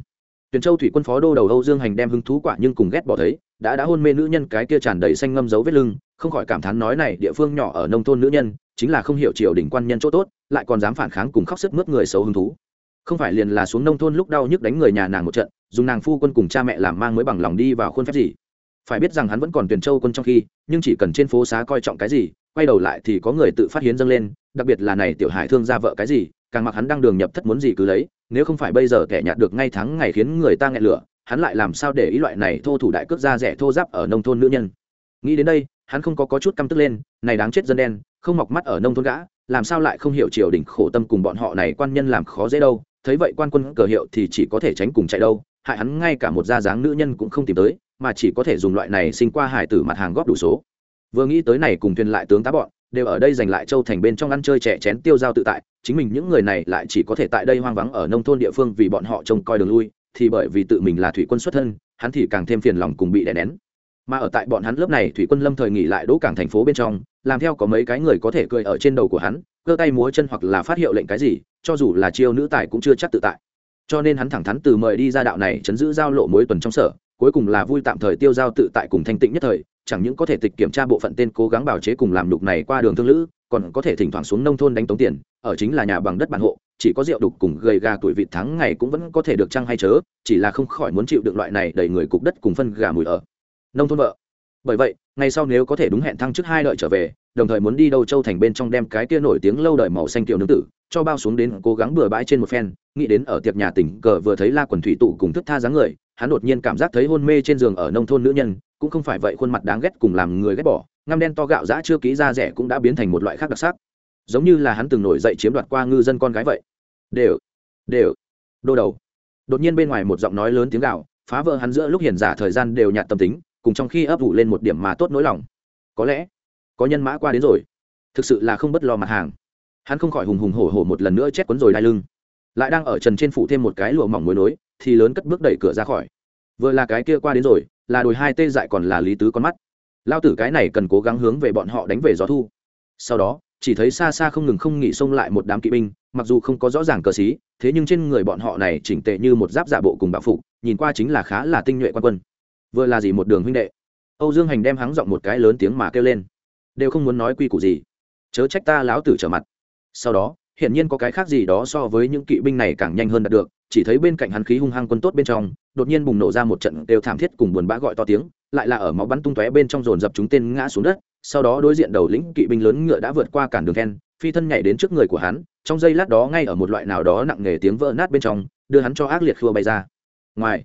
Tuyền Châu thủy quân phó đô đầu Âu Dương Hành đem hứng thú quả nhưng cùng ghét bỏ thấy, đã đã hôn mê nữ nhân cái kia tràn đầy xanh ngâm dấu vết lưng, không khỏi cảm thán nói này địa phương nhỏ ở nông thôn nữ nhân, chính là không hiểu triều đình quan nhân chỗ tốt, lại còn dám phản kháng cùng khóc sức mướt người xấu hứng thú. Không phải liền là xuống nông thôn lúc đau nhức đánh người nhà nàng một trận, dùng nàng phu quân cùng cha mẹ làm mang mới bằng lòng đi vào khuôn phép gì. Phải biết rằng hắn vẫn còn Tuyền Châu quân trong khi, nhưng chỉ cần trên phố xá coi trọng cái gì, quay đầu lại thì có người tự phát hiến dâng lên, đặc biệt là này tiểu hải thương ra vợ cái gì, càng mặc hắn đang đường nhập thất muốn gì cứ lấy, nếu không phải bây giờ kẻ nhạt được ngay tháng ngày khiến người ta nghẹn lửa hắn lại làm sao để ý loại này thô thủ đại cước ra rẻ thô giáp ở nông thôn nữ nhân. Nghĩ đến đây hắn không có, có chút căm tức lên này đáng chết dân đen không mọc mắt ở nông thôn gã làm sao lại không hiểu triều đình khổ tâm cùng bọn họ này quan nhân làm khó dễ đâu thấy vậy quan quân cờ hiệu thì chỉ có thể tránh cùng chạy đâu hại hắn ngay cả một gia dáng nữ nhân cũng không tìm tới mà chỉ có thể dùng loại này sinh qua hải tử mặt hàng góp đủ số. Vừa nghĩ tới này cùng thuyền lại tướng tá bọn đều ở đây giành lại châu thành bên trong ăn chơi trẻ chén tiêu giao tự tại, chính mình những người này lại chỉ có thể tại đây hoang vắng ở nông thôn địa phương vì bọn họ trông coi đường lui, thì bởi vì tự mình là thủy quân xuất thân, hắn thì càng thêm phiền lòng cùng bị đè nén. Mà ở tại bọn hắn lớp này, thủy quân lâm thời nghỉ lại đỗ cảng thành phố bên trong, làm theo có mấy cái người có thể cười ở trên đầu của hắn, cơ tay múa chân hoặc là phát hiệu lệnh cái gì, cho dù là chiêu nữ tài cũng chưa chắc tự tại. Cho nên hắn thẳng thắn từ mời đi ra đạo này chấn giữ giao lộ mối tuần trong sở, cuối cùng là vui tạm thời tiêu giao tự tại cùng thanh tịnh nhất thời chẳng những có thể tịch kiểm tra bộ phận tên cố gắng bảo chế cùng làm đục này qua đường thương lữ, còn có thể thỉnh thoảng xuống nông thôn đánh tống tiền, ở chính là nhà bằng đất bản hộ, chỉ có rượu đục cùng gầy gà tuổi vịt thắng ngày cũng vẫn có thể được trăng hay chớ, chỉ là không khỏi muốn chịu được loại này đầy người cục đất cùng phân gà mùi ở. Nông thôn vợ. Bởi vậy, ngày sau nếu có thể đúng hẹn thăng trước hai đợi trở về, đồng thời muốn đi đâu châu thành bên trong đem cái kia nổi tiếng lâu đời màu xanh tiểu nương tử, cho bao xuống đến cố gắng bừa bãi trên một phen, nghĩ đến ở tiệc nhà tỉnh cờ vừa thấy la quần thủy tụ cùng thức tha dáng người hắn đột nhiên cảm giác thấy hôn mê trên giường ở nông thôn nữ nhân, cũng không phải vậy khuôn mặt đáng ghét cùng làm người ghét bỏ, ngăm đen to gạo giã chưa ký ra rẻ cũng đã biến thành một loại khác đặc sắc. Giống như là hắn từng nổi dậy chiếm đoạt qua ngư dân con gái vậy. Đều đều. Đô đầu. Đột nhiên bên ngoài một giọng nói lớn tiếng gạo phá vỡ hắn giữa lúc hiền giả thời gian đều nhạt tâm tính, cùng trong khi ấp ủ lên một điểm mà tốt nỗi lòng. Có lẽ, có nhân mã qua đến rồi. Thực sự là không bất lo mặt hàng. Hắn không khỏi hùng hùng hổ hổ một lần nữa chết quấn rồi đai lưng. Lại đang ở trần trên phủ thêm một cái lụa mỏng mối nối thì lớn cất bước đẩy cửa ra khỏi. Vừa là cái kia qua đến rồi, là đồi hai tê dại còn là lý tứ con mắt. Lao tử cái này cần cố gắng hướng về bọn họ đánh về gió thu. Sau đó, chỉ thấy xa xa không ngừng không nghỉ xông lại một đám kỵ binh, mặc dù không có rõ ràng cờ xí, thế nhưng trên người bọn họ này chỉnh tệ như một giáp giả bộ cùng bạo phục, nhìn qua chính là khá là tinh nhuệ quan quân. Vừa là gì một đường huynh đệ. Âu dương hành đem hắng giọng một cái lớn tiếng mà kêu lên. Đều không muốn nói quy củ gì. Chớ trách ta láo tử trở mặt. Sau đó hiển nhiên có cái khác gì đó so với những kỵ binh này càng nhanh hơn đạt được, chỉ thấy bên cạnh hắn khí hung hăng quân tốt bên trong, đột nhiên bùng nổ ra một trận đều thảm thiết cùng buồn bã gọi to tiếng, lại là ở máu bắn tung tóe bên trong dồn dập chúng tên ngã xuống đất, sau đó đối diện đầu lĩnh kỵ binh lớn ngựa đã vượt qua cản đường then, phi thân nhảy đến trước người của hắn, trong giây lát đó ngay ở một loại nào đó nặng nề tiếng vỡ nát bên trong, đưa hắn cho ác liệt khua bay ra. Ngoài,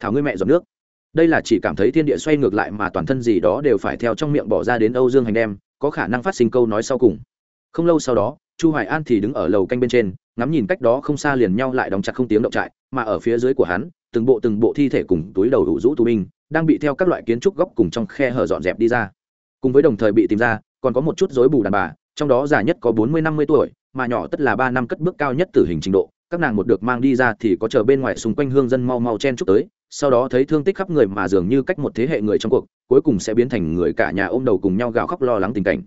thảo ngươi mẹ giọt nước. Đây là chỉ cảm thấy thiên địa xoay ngược lại mà toàn thân gì đó đều phải theo trong miệng bỏ ra đến âu dương hành đem, có khả năng phát sinh câu nói sau cùng không lâu sau đó, chu hoài an thì đứng ở lầu canh bên trên, ngắm nhìn cách đó không xa liền nhau lại đóng chặt không tiếng động trại, mà ở phía dưới của hắn, từng bộ từng bộ thi thể cùng túi đầu đủ rũ tù binh, đang bị theo các loại kiến trúc góc cùng trong khe hở dọn dẹp đi ra. Cùng với đồng thời bị tìm ra, còn có một chút rối bù đàn bà, trong đó già nhất có bốn mươi, năm mươi tuổi, mà nhỏ tất là ba năm cất bước cao nhất tử hình trình độ. Các nàng một được mang đi ra thì có chờ bên ngoài xung quanh hương dân mau mau chen chúc tới, sau đó thấy thương tích khắp người mà dường như cách một thế hệ người trong cuộc, cuối cùng sẽ biến thành người cả nhà ôm đầu cùng nhau gào khóc lo lắng tình cảnh.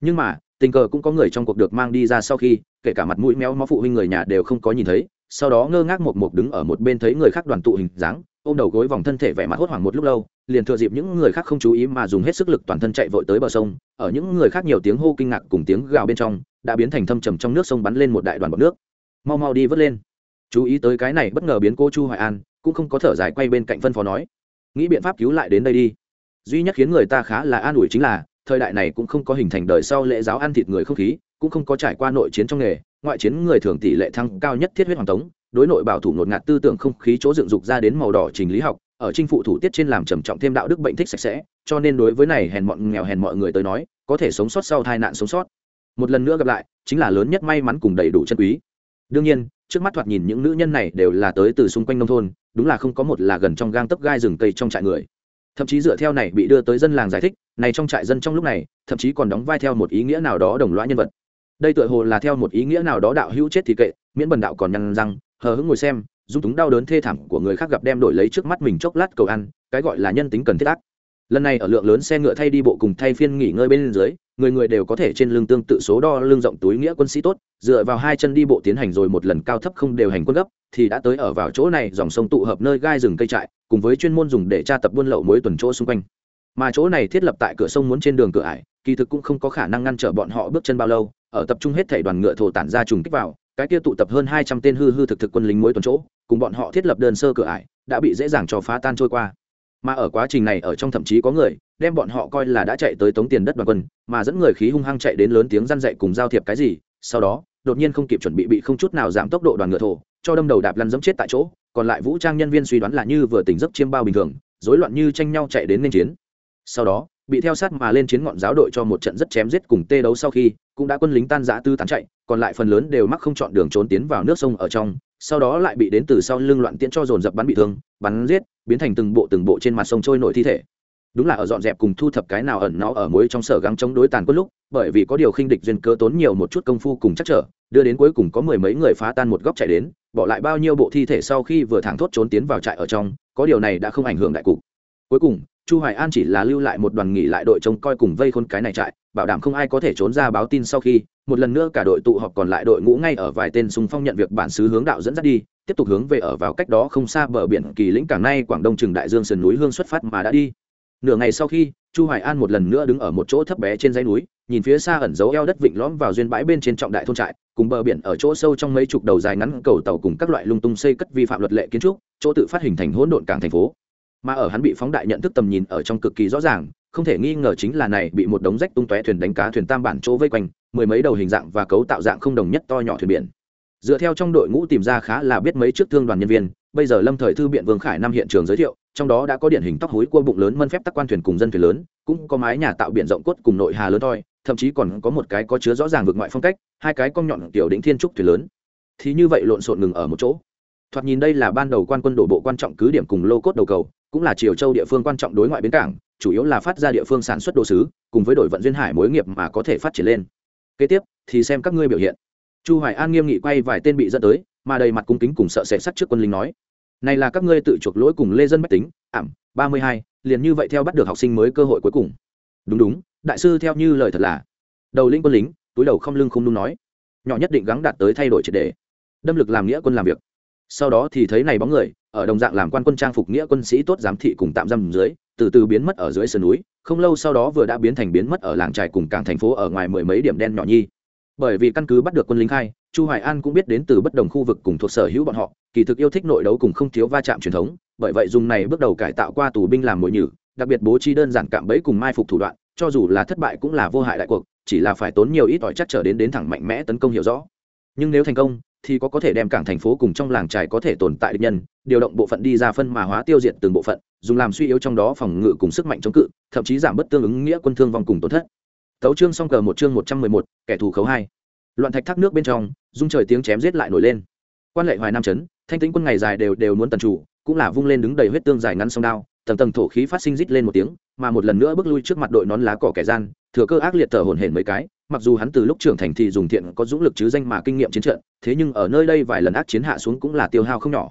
Nhưng mà tình cờ cũng có người trong cuộc được mang đi ra sau khi, kể cả mặt mũi méo mó phụ huynh người nhà đều không có nhìn thấy, sau đó ngơ ngác một một đứng ở một bên thấy người khác đoàn tụ hình dáng, ôm đầu gối vòng thân thể vẻ mặt hốt hoảng một lúc lâu, liền thừa dịp những người khác không chú ý mà dùng hết sức lực toàn thân chạy vội tới bờ sông, ở những người khác nhiều tiếng hô kinh ngạc cùng tiếng gào bên trong, đã biến thành thâm trầm trong nước sông bắn lên một đại đoàn bọc nước. Mau mau đi vớt lên. Chú ý tới cái này bất ngờ biến cô chu hoài an, cũng không có thở dài quay bên cạnh phân phó nói, nghĩ biện pháp cứu lại đến đây đi. Duy nhất khiến người ta khá là an ủi chính là thời đại này cũng không có hình thành đời sau lễ giáo ăn thịt người không khí, cũng không có trải qua nội chiến trong nghề, ngoại chiến người thường tỷ lệ thăng cao nhất thiết huyết hoàng tống, đối nội bảo thủ ngột ngạt tư tưởng không khí chỗ dựng dục ra đến màu đỏ trình lý học, ở chinh phụ thủ tiết trên làm trầm trọng thêm đạo đức bệnh thích sạch sẽ, cho nên đối với này hèn mọn nghèo hèn mọi người tới nói, có thể sống sót sau tai nạn sống sót. Một lần nữa gặp lại, chính là lớn nhất may mắn cùng đầy đủ chân quý. Đương nhiên, trước mắt thoạt nhìn những nữ nhân này đều là tới từ xung quanh nông thôn, đúng là không có một là gần trong gang tấc gai rừng cây trong trại người thậm chí dựa theo này bị đưa tới dân làng giải thích, này trong trại dân trong lúc này, thậm chí còn đóng vai theo một ý nghĩa nào đó đồng loại nhân vật. Đây tựa hồ là theo một ý nghĩa nào đó đạo hữu chết thì kệ, miễn bần đạo còn nhăn răng, hờ hững ngồi xem, dung túng đau đớn thê thảm của người khác gặp đem đổi lấy trước mắt mình chốc lát cầu ăn, cái gọi là nhân tính cần thiết ác. Lần này ở lượng lớn xe ngựa thay đi bộ cùng thay phiên nghỉ ngơi bên dưới, người người đều có thể trên lưng tương tự số đo lưng rộng túi nghĩa quân sĩ tốt dựa vào hai chân đi bộ tiến hành rồi một lần cao thấp không đều hành quân gấp, thì đã tới ở vào chỗ này, dòng sông tụ hợp nơi gai rừng cây trại, cùng với chuyên môn dùng để tra tập buôn lậu mối tuần chỗ xung quanh. Mà chỗ này thiết lập tại cửa sông muốn trên đường cửa ải, kỳ thực cũng không có khả năng ngăn trở bọn họ bước chân bao lâu, ở tập trung hết thảy đoàn ngựa thổ tản ra trùng kích vào, cái kia tụ tập hơn hai trăm tên hư hư thực thực quân lính mối tuần chỗ, cùng bọn họ thiết lập đơn sơ cửa ải, đã bị dễ dàng cho phá tan trôi qua. Mà ở quá trình này, ở trong thậm chí có người, đem bọn họ coi là đã chạy tới tống tiền đất đoàn quân, mà dẫn người khí hung hăng chạy đến lớn tiếng răn dậy cùng giao thiệp cái gì, sau đó đột nhiên không kịp chuẩn bị bị không chút nào giảm tốc độ đoàn ngựa thổ, cho đâm đầu đạp lăn dẫm chết tại chỗ, còn lại vũ trang nhân viên suy đoán là như vừa tỉnh giấc chiêm bao bình thường, rối loạn như tranh nhau chạy đến nên chiến. Sau đó, bị theo sát mà lên chiến ngọn giáo đội cho một trận rất chém giết cùng tê đấu sau khi, cũng đã quân lính tan giã tư tán chạy, còn lại phần lớn đều mắc không chọn đường trốn tiến vào nước sông ở trong, sau đó lại bị đến từ sau lưng loạn tiễn cho dồn dập bắn bị thương, bắn giết, biến thành từng bộ từng bộ trên mặt sông trôi nổi thi thể đúng là ở dọn dẹp cùng thu thập cái nào ẩn nó ở mối trong sở gắng chống đối tàn quân lúc, bởi vì có điều khinh địch duyên cơ tốn nhiều một chút công phu cùng chắc trở, đưa đến cuối cùng có mười mấy người phá tan một góc chạy đến, bỏ lại bao nhiêu bộ thi thể sau khi vừa thẳng thốt trốn tiến vào trại ở trong, có điều này đã không ảnh hưởng đại cục. Cuối cùng, chu hoài an chỉ là lưu lại một đoàn nghỉ lại đội trông coi cùng vây khôn cái này trại, bảo đảm không ai có thể trốn ra báo tin sau khi, một lần nữa cả đội tụ họp còn lại đội ngũ ngay ở vài tên xung phong nhận việc bản xứ hướng đạo dẫn dắt đi, tiếp tục hướng về ở vào cách đó không xa bờ biển kỳ lĩnh cảng nay quảng đông trường đại dương sườn núi hương xuất phát mà đã đi nửa ngày sau khi, chu hoài an một lần nữa đứng ở một chỗ thấp bé trên dãy núi, nhìn phía xa ẩn dấu eo đất vịnh lõm vào duyên bãi bên trên trọng đại thôn trại, cùng bờ biển ở chỗ sâu trong mấy chục đầu dài ngắn cầu tàu cùng các loại lung tung xây cất vi phạm luật lệ kiến trúc, chỗ tự phát hình thành hỗn độn cảng thành phố. Mà ở hắn bị phóng đại nhận thức tầm nhìn ở trong cực kỳ rõ ràng, không thể nghi ngờ chính là này bị một đống rách tung tóe thuyền đánh cá thuyền tam bản chỗ vây quanh, mười mấy đầu hình dạng và cấu tạo dạng không đồng nhất to nhỏ thuyền biển. Dựa theo trong đội ngũ tìm ra khá là biết mấy trước thương đoàn nhân viên bây giờ lâm thời thư biện vương khải năm hiện trường giới thiệu, trong đó đã có điển hình tóc hối cua bụng lớn mân phép tắc quan thuyền cùng dân thuyền lớn, cũng có mái nhà tạo biển rộng cốt cùng nội hà lớn thôi thậm chí còn có một cái có chứa rõ ràng vượt ngoại phong cách, hai cái cong nhọn tiểu đỉnh thiên trúc thuyền lớn. Thì như vậy lộn xộn ngừng ở một chỗ. Thoạt nhìn đây là ban đầu quan quân đổ bộ quan trọng cứ điểm cùng lô cốt đầu cầu, cũng là triều châu địa phương quan trọng đối ngoại bến cảng, chủ yếu là phát ra địa phương sản xuất đồ sứ, cùng với đội vận duyên hải mối nghiệp mà có thể phát triển lên. Kế tiếp, thì xem các ngươi biểu hiện. Chu hoài an nghiêm nghị quay vài tên bị dẫn tới mà đầy mặt cung kính cùng sợ sệt sắt trước quân lính nói, này là các ngươi tự chuộc lỗi cùng lê dân bách tính, ảm, ba mươi hai, liền như vậy theo bắt được học sinh mới cơ hội cuối cùng. Đúng đúng, đại sư theo như lời thật là. Đầu linh quân lính, túi đầu không lưng không đúng nói, nhỏ nhất định gắng đạt tới thay đổi triệt đề, đâm lực làm nghĩa quân làm việc. Sau đó thì thấy này bóng người, ở đồng dạng làm quan quân trang phục nghĩa quân sĩ tốt giám thị cùng tạm giam dưới, từ từ biến mất ở dưới sườn núi, không lâu sau đó vừa đã biến thành biến mất ở làng trài cùng cảng thành phố ở ngoài mười mấy điểm đen nhỏ nhi. Bởi vì căn cứ bắt được quân lính khai chu hoài an cũng biết đến từ bất đồng khu vực cùng thuộc sở hữu bọn họ, kỳ thực yêu thích nội đấu cùng không thiếu va chạm truyền thống, bởi vậy dùng này bước đầu cải tạo qua tù binh làm mồi nhử, đặc biệt bố trí đơn giản cạm bẫy cùng mai phục thủ đoạn, cho dù là thất bại cũng là vô hại đại cuộc, chỉ là phải tốn nhiều ít ỏi chắc trở đến đến thẳng mạnh mẽ tấn công hiểu rõ. Nhưng nếu thành công, thì có có thể đem cảng thành phố cùng trong làng trài có thể tồn tại địch nhân, điều động bộ phận đi ra phân mà hóa tiêu diệt từng bộ phận, dùng làm suy yếu trong đó phòng ngự cùng sức mạnh chống cự, thậm chí giảm bất tương ứng nghĩa quân thương vong cùng tổn thất. Tấu chương song cờ một chương một trăm mười một, kẻ thù khấu hai. Loạn thạch thác nước bên trong dung trời tiếng chém giết lại nổi lên. Quan lệ hoài nam trấn thanh tĩnh quân ngày dài đều đều muốn tần chủ, cũng là vung lên đứng đầy huyết tương dài ngắn sông đao, tầng tầng thổ khí phát sinh rít lên một tiếng, mà một lần nữa bước lui trước mặt đội nón lá cỏ kẻ gian, thừa cơ ác liệt thở hổn hển mấy cái, mặc dù hắn từ lúc trưởng thành thì dùng thiện có dũng lực chứ danh mà kinh nghiệm chiến trận, thế nhưng ở nơi đây vài lần ác chiến hạ xuống cũng là tiêu hao không nhỏ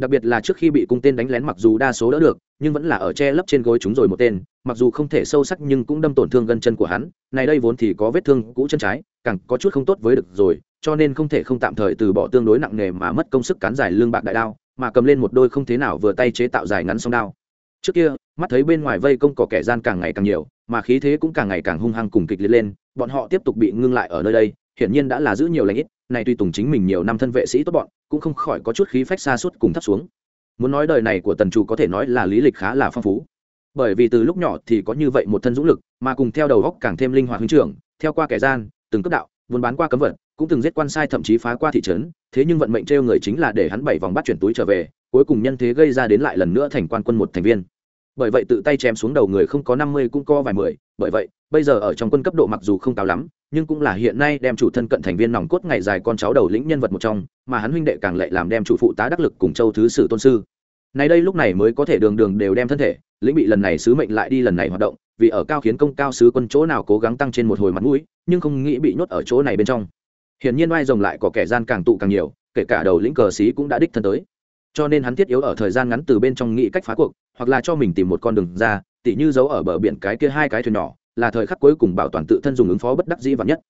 đặc biệt là trước khi bị cung tên đánh lén mặc dù đa số đỡ được, nhưng vẫn là ở che lấp trên gối chúng rồi một tên, mặc dù không thể sâu sắc nhưng cũng đâm tổn thương gân chân của hắn. Này đây vốn thì có vết thương cũ chân trái, càng có chút không tốt với được rồi, cho nên không thể không tạm thời từ bỏ tương đối nặng nề mà mất công sức cán dài lương bạc đại đao, mà cầm lên một đôi không thế nào vừa tay chế tạo dài ngắn song đao. Trước kia, mắt thấy bên ngoài vây công có kẻ gian càng ngày càng nhiều, mà khí thế cũng càng ngày càng hung hăng cùng kịch liệt lên, bọn họ tiếp tục bị ngưng lại ở nơi đây hiển nhiên đã là giữ nhiều lãnh ít, này tuy tùng chính mình nhiều năm thân vệ sĩ tốt bọn, cũng không khỏi có chút khí phách xa suốt cùng thấp xuống. Muốn nói đời này của tần chủ có thể nói là lý lịch khá là phong phú. Bởi vì từ lúc nhỏ thì có như vậy một thân dũng lực, mà cùng theo đầu góc càng thêm linh hoạt hứng trưởng, theo qua kẻ gian, từng cấp đạo, buôn bán qua cấm vật cũng từng giết quan sai thậm chí phá qua thị trấn, thế nhưng vận mệnh trêu người chính là để hắn bảy vòng bắt chuyển túi trở về, cuối cùng nhân thế gây ra đến lại lần nữa thành quan quân một thành viên. Bởi vậy tự tay chém xuống đầu người không có năm mươi cũng có vài mười, bởi vậy bây giờ ở trong quân cấp độ mặc dù không cao lắm, nhưng cũng là hiện nay đem chủ thân cận thành viên nòng cốt ngày dài con cháu đầu lĩnh nhân vật một trong, mà hắn huynh đệ càng lệ làm đem chủ phụ tá đắc lực cùng châu thứ sử tôn sư. Nay đây lúc này mới có thể đường đường đều đem thân thể, lĩnh bị lần này sứ mệnh lại đi lần này hoạt động, vì ở cao khiến công cao sứ quân chỗ nào cố gắng tăng trên một hồi mặt mũi, nhưng không nghĩ bị nhốt ở chỗ này bên trong. Hiển nhiên oai rồng lại có kẻ gian càng tụ càng nhiều, kể cả đầu lĩnh cờ sĩ cũng đã đích thân tới. Cho nên hắn thiết yếu ở thời gian ngắn từ bên trong nghĩ cách phá cuộc, hoặc là cho mình tìm một con đường ra, tỉ như giấu ở bờ biển cái kia hai cái thuyền nhỏ là thời khắc cuối cùng bảo toàn tự thân dùng ứng phó bất đắc dĩ và nhất.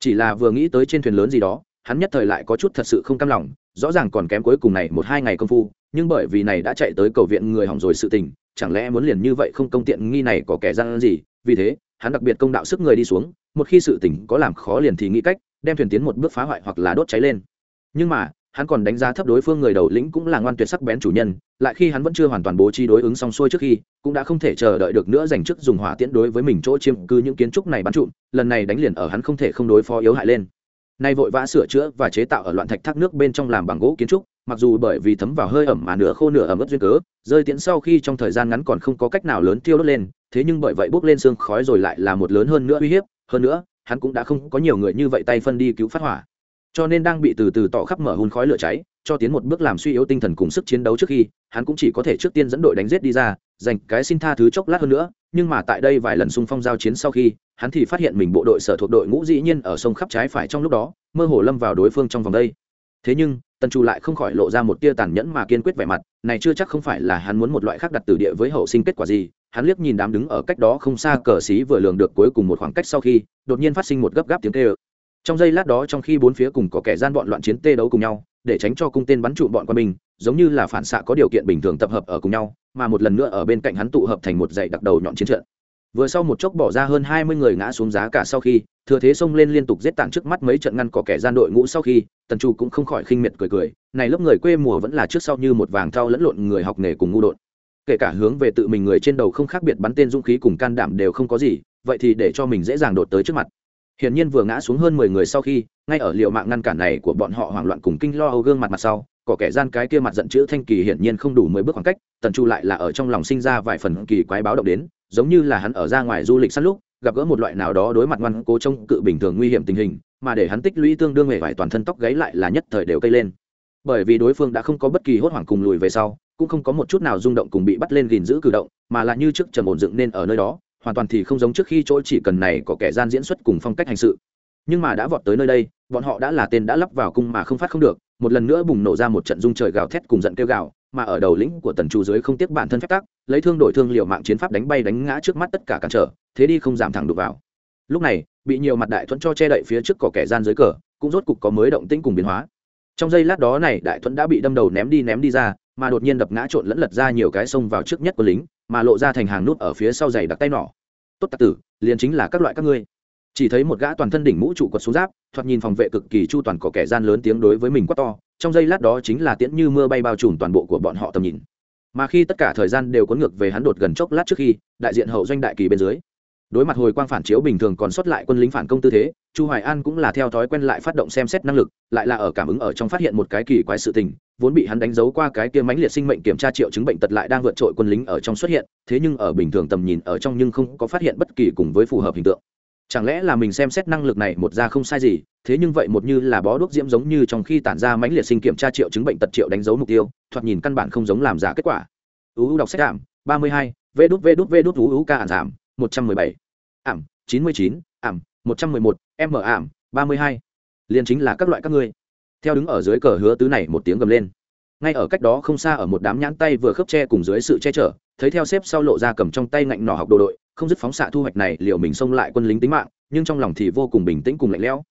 Chỉ là vừa nghĩ tới trên thuyền lớn gì đó, hắn nhất thời lại có chút thật sự không cam lòng, rõ ràng còn kém cuối cùng này một hai ngày công phu, nhưng bởi vì này đã chạy tới cầu viện người hỏng rồi sự tình, chẳng lẽ muốn liền như vậy không công tiện nghi này có kẻ gian gì? Vì thế, hắn đặc biệt công đạo sức người đi xuống, một khi sự tình có làm khó liền thì nghĩ cách, đem thuyền tiến một bước phá hoại hoặc là đốt cháy lên. Nhưng mà hắn còn đánh giá thấp đối phương người đầu lĩnh cũng là ngoan tuyệt sắc bén chủ nhân, lại khi hắn vẫn chưa hoàn toàn bố trí đối ứng xong xuôi trước khi, cũng đã không thể chờ đợi được nữa dành chức dùng hỏa tiễn đối với mình chỗ chiếm cư những kiến trúc này bắn trụm, lần này đánh liền ở hắn không thể không đối phó yếu hại lên. Nay vội vã sửa chữa và chế tạo ở loạn thạch thác nước bên trong làm bằng gỗ kiến trúc, mặc dù bởi vì thấm vào hơi ẩm mà nửa khô nửa ẩm ướt duyên cớ, rơi tiễn sau khi trong thời gian ngắn còn không có cách nào lớn tiêu đốt lên, thế nhưng bởi vậy bốc lên xương khói rồi lại là một lớn hơn nữa uy hiếp, hơn nữa, hắn cũng đã không có nhiều người như vậy tay phân đi cứu phát hỏa cho nên đang bị từ từ tỏ khắp mở hun khói lửa cháy, cho tiến một bước làm suy yếu tinh thần cùng sức chiến đấu trước khi, hắn cũng chỉ có thể trước tiên dẫn đội đánh giết đi ra, dành cái xin tha thứ chốc lát hơn nữa, nhưng mà tại đây vài lần xung phong giao chiến sau khi, hắn thì phát hiện mình bộ đội sở thuộc đội ngũ dĩ nhiên ở sông khắp trái phải trong lúc đó, mơ hồ lâm vào đối phương trong vòng đây thế nhưng, tần trù lại không khỏi lộ ra một tia tàn nhẫn mà kiên quyết vẻ mặt, này chưa chắc không phải là hắn muốn một loại khác đặt từ địa với hậu sinh kết quả gì, hắn liếc nhìn đám đứng ở cách đó không xa cờ xí vừa lường được cuối cùng một khoảng cách sau khi, đột nhiên phát sinh một gấp gáp tiếng kêu. ơ trong giây lát đó trong khi bốn phía cùng có kẻ gian bọn loạn chiến tê đấu cùng nhau, để tránh cho cung tên bắn trụ bọn quân mình giống như là phản xạ có điều kiện bình thường tập hợp ở cùng nhau, mà một lần nữa ở bên cạnh hắn tụ hợp thành một dãy đặc đầu nhọn chiến trận. Vừa sau một chốc bỏ ra hơn hai mươi người ngã xuống giá cả sau khi, thừa thế xông lên liên tục giết tàn trước mắt mấy trận ngăn có kẻ gian đội ngũ sau khi, tần chu cũng không khỏi khinh miệt cười cười, này lớp người quê mùa vẫn là trước sau như một vàng thao lẫn lộn người học nghề cùng ngu đột. Kể cả hướng về tự mình người trên đầu không khác biệt bắn tên dũng khí cùng can đảm đều không có gì, vậy thì để cho mình dễ dàng đột tới trước mặt hiển nhiên vừa ngã xuống hơn mười người sau khi, ngay ở liệu mạng ngăn cản này của bọn họ hoảng loạn cùng kinh lo âu gương mặt mặt sau, có kẻ gian cái kia mặt giận chữ thanh kỳ hiển nhiên không đủ mười bước khoảng cách, tần chu lại là ở trong lòng sinh ra vài phần kỳ quái báo động đến, giống như là hắn ở ra ngoài du lịch săn lúc, gặp gỡ một loại nào đó đối mặt ngoan cố trông cự bình thường nguy hiểm tình hình, mà để hắn tích lũy tương đương hề vải toàn thân tóc gáy lại là nhất thời đều cây lên. Bởi vì đối phương đã không có bất kỳ hốt hoảng cùng lùi về sau, cũng không có một chút nào rung động cùng bị bắt lên gìn giữ cử động, mà là như trước trầm ổn dựng nên ở nơi đó hoàn toàn thì không giống trước khi chỗ chỉ cần này có kẻ gian diễn xuất cùng phong cách hành sự. Nhưng mà đã vọt tới nơi đây, bọn họ đã là tên đã lắp vào cung mà không phát không được, một lần nữa bùng nổ ra một trận dung trời gào thét cùng giận kêu gào, mà ở đầu lĩnh của tần chu dưới không tiếc bản thân phép tắc, lấy thương đổi thương liệu mạng chiến pháp đánh bay đánh ngã trước mắt tất cả cản trở, thế đi không giảm thẳng đục vào. Lúc này, bị nhiều mặt đại thuẫn cho che đậy phía trước có kẻ gian dưới cờ, cũng rốt cục có mới động tĩnh cùng biến hóa. Trong giây lát đó này, đại thuẫn đã bị đâm đầu ném đi ném đi ra, mà đột nhiên đập ngã trộn lẫn lật ra nhiều cái sông vào trước nhất của lính, mà lộ ra thành hàng nút ở phía sau giày đặc tay nỏ tốt tạc tử, liền chính là các loại các ngươi. Chỉ thấy một gã toàn thân đỉnh mũ trụ quật xuống giáp, thoạt nhìn phòng vệ cực kỳ chu toàn có kẻ gian lớn tiếng đối với mình quá to, trong giây lát đó chính là tiễn như mưa bay bao trùm toàn bộ của bọn họ tầm nhìn. Mà khi tất cả thời gian đều cuốn ngược về hắn đột gần chốc lát trước khi, đại diện hậu doanh đại kỳ bên dưới đối mặt hồi quang phản chiếu bình thường còn sót lại quân lính phản công tư thế, chu hoài an cũng là theo thói quen lại phát động xem xét năng lực, lại là ở cảm ứng ở trong phát hiện một cái kỳ quái sự tình, vốn bị hắn đánh dấu qua cái kia mãnh liệt sinh mệnh kiểm tra triệu chứng bệnh tật lại đang vượt trội quân lính ở trong xuất hiện, thế nhưng ở bình thường tầm nhìn ở trong nhưng không có phát hiện bất kỳ cùng với phù hợp hình tượng. Chẳng lẽ là mình xem xét năng lực này một ra không sai gì, thế nhưng vậy một như là bó đuốc diễm giống như trong khi tản ra mãnh liệt sinh kiểm tra triệu chứng bệnh tật triệu đánh dấu mục tiêu, thoạt nhìn căn bản không giống làm giả kết quả. Uu đọc sách giảm, ba mươi hai v đút v đút v đút uu ca giảm một trăm mười bảy. Ảm, chín mươi chín, ảm, một trăm mười một m ảm, ba mươi hai. Liền chính là các loại các ngươi. Theo đứng ở dưới cờ hứa tứ này một tiếng gầm lên. Ngay ở cách đó không xa ở một đám nhãn tay vừa khớp che cùng dưới sự che chở, thấy theo xếp sau lộ ra cầm trong tay ngạnh nỏ học đồ đội, không dứt phóng xạ thu hoạch này, liệu mình xông lại quân lính tính mạng, nhưng trong lòng thì vô cùng bình tĩnh cùng lạnh lẽo.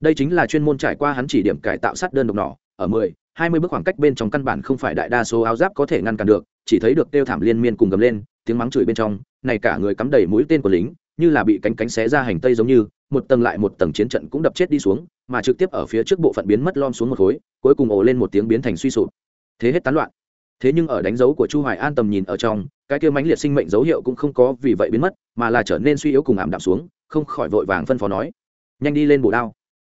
Đây chính là chuyên môn trải qua hắn chỉ điểm cải tạo sát đơn độc nỏ, ở mười, hai mươi bước khoảng cách bên trong căn bản không phải đại đa số áo giáp có thể ngăn cản được, chỉ thấy được tiêu thảm liên miên cùng gầm lên tiếng mắng chửi bên trong, này cả người cắm đầy mũi tên của lính, như là bị cánh cánh xé ra hành tây giống như, một tầng lại một tầng chiến trận cũng đập chết đi xuống, mà trực tiếp ở phía trước bộ phận biến mất lom xuống một khối, cuối cùng ồ lên một tiếng biến thành suy sụp. Thế hết tán loạn. Thế nhưng ở đánh dấu của chu hoài an tầm nhìn ở trong, cái kia mãnh liệt sinh mệnh dấu hiệu cũng không có vì vậy biến mất, mà là trở nên suy yếu cùng ảm đạm xuống, không khỏi vội vàng phân phó nói, nhanh đi lên bổ đao.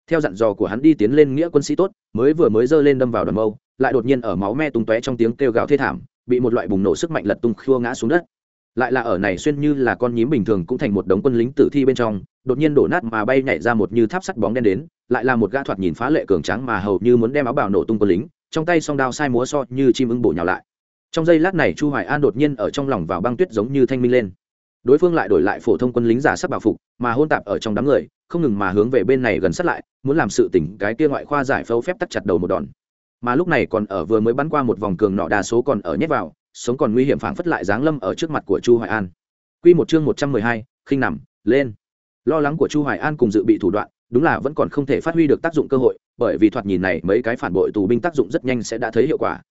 Theo dặn dò của hắn đi tiến lên nghĩa quân sĩ tốt, mới vừa mới giơ lên đâm vào đoàn mâu, lại đột nhiên ở máu me tung tóe trong tiếng kêu gào thê thảm, bị một loại bùng nổ sức mạnh lật tung khua ngã xuống đất lại là ở này xuyên như là con nhím bình thường cũng thành một đống quân lính tử thi bên trong, đột nhiên đổ nát mà bay nhảy ra một như tháp sắt bóng đen đến, lại là một gã thoạt nhìn phá lệ cường tráng mà hầu như muốn đem áo bào nổ tung quân lính, trong tay song đao sai múa so như chim ưng bổ nhào lại. Trong giây lát này chu hoài an đột nhiên ở trong lòng vào băng tuyết giống như thanh minh lên. Đối phương lại đổi lại phổ thông quân lính giả sắc bảo phục, mà hôn tạp ở trong đám người, không ngừng mà hướng về bên này gần sát lại, muốn làm sự tỉnh cái kia ngoại khoa giải phẫu phép tắt chặt đầu một đòn. Mà lúc này còn ở vừa mới bắn qua một vòng cường nọ đa số còn ở nhét vào sống còn nguy hiểm phảng phất lại giáng lâm ở trước mặt của chu hoài an. Quy một chương 112, khinh nằm lên. Lo lắng của chu hoài an cùng dự bị thủ đoạn đúng là vẫn còn không thể phát huy được tác dụng cơ hội bởi vì thoạt nhìn này mấy cái phản bội tù binh tác dụng rất nhanh sẽ đã thấy hiệu quả.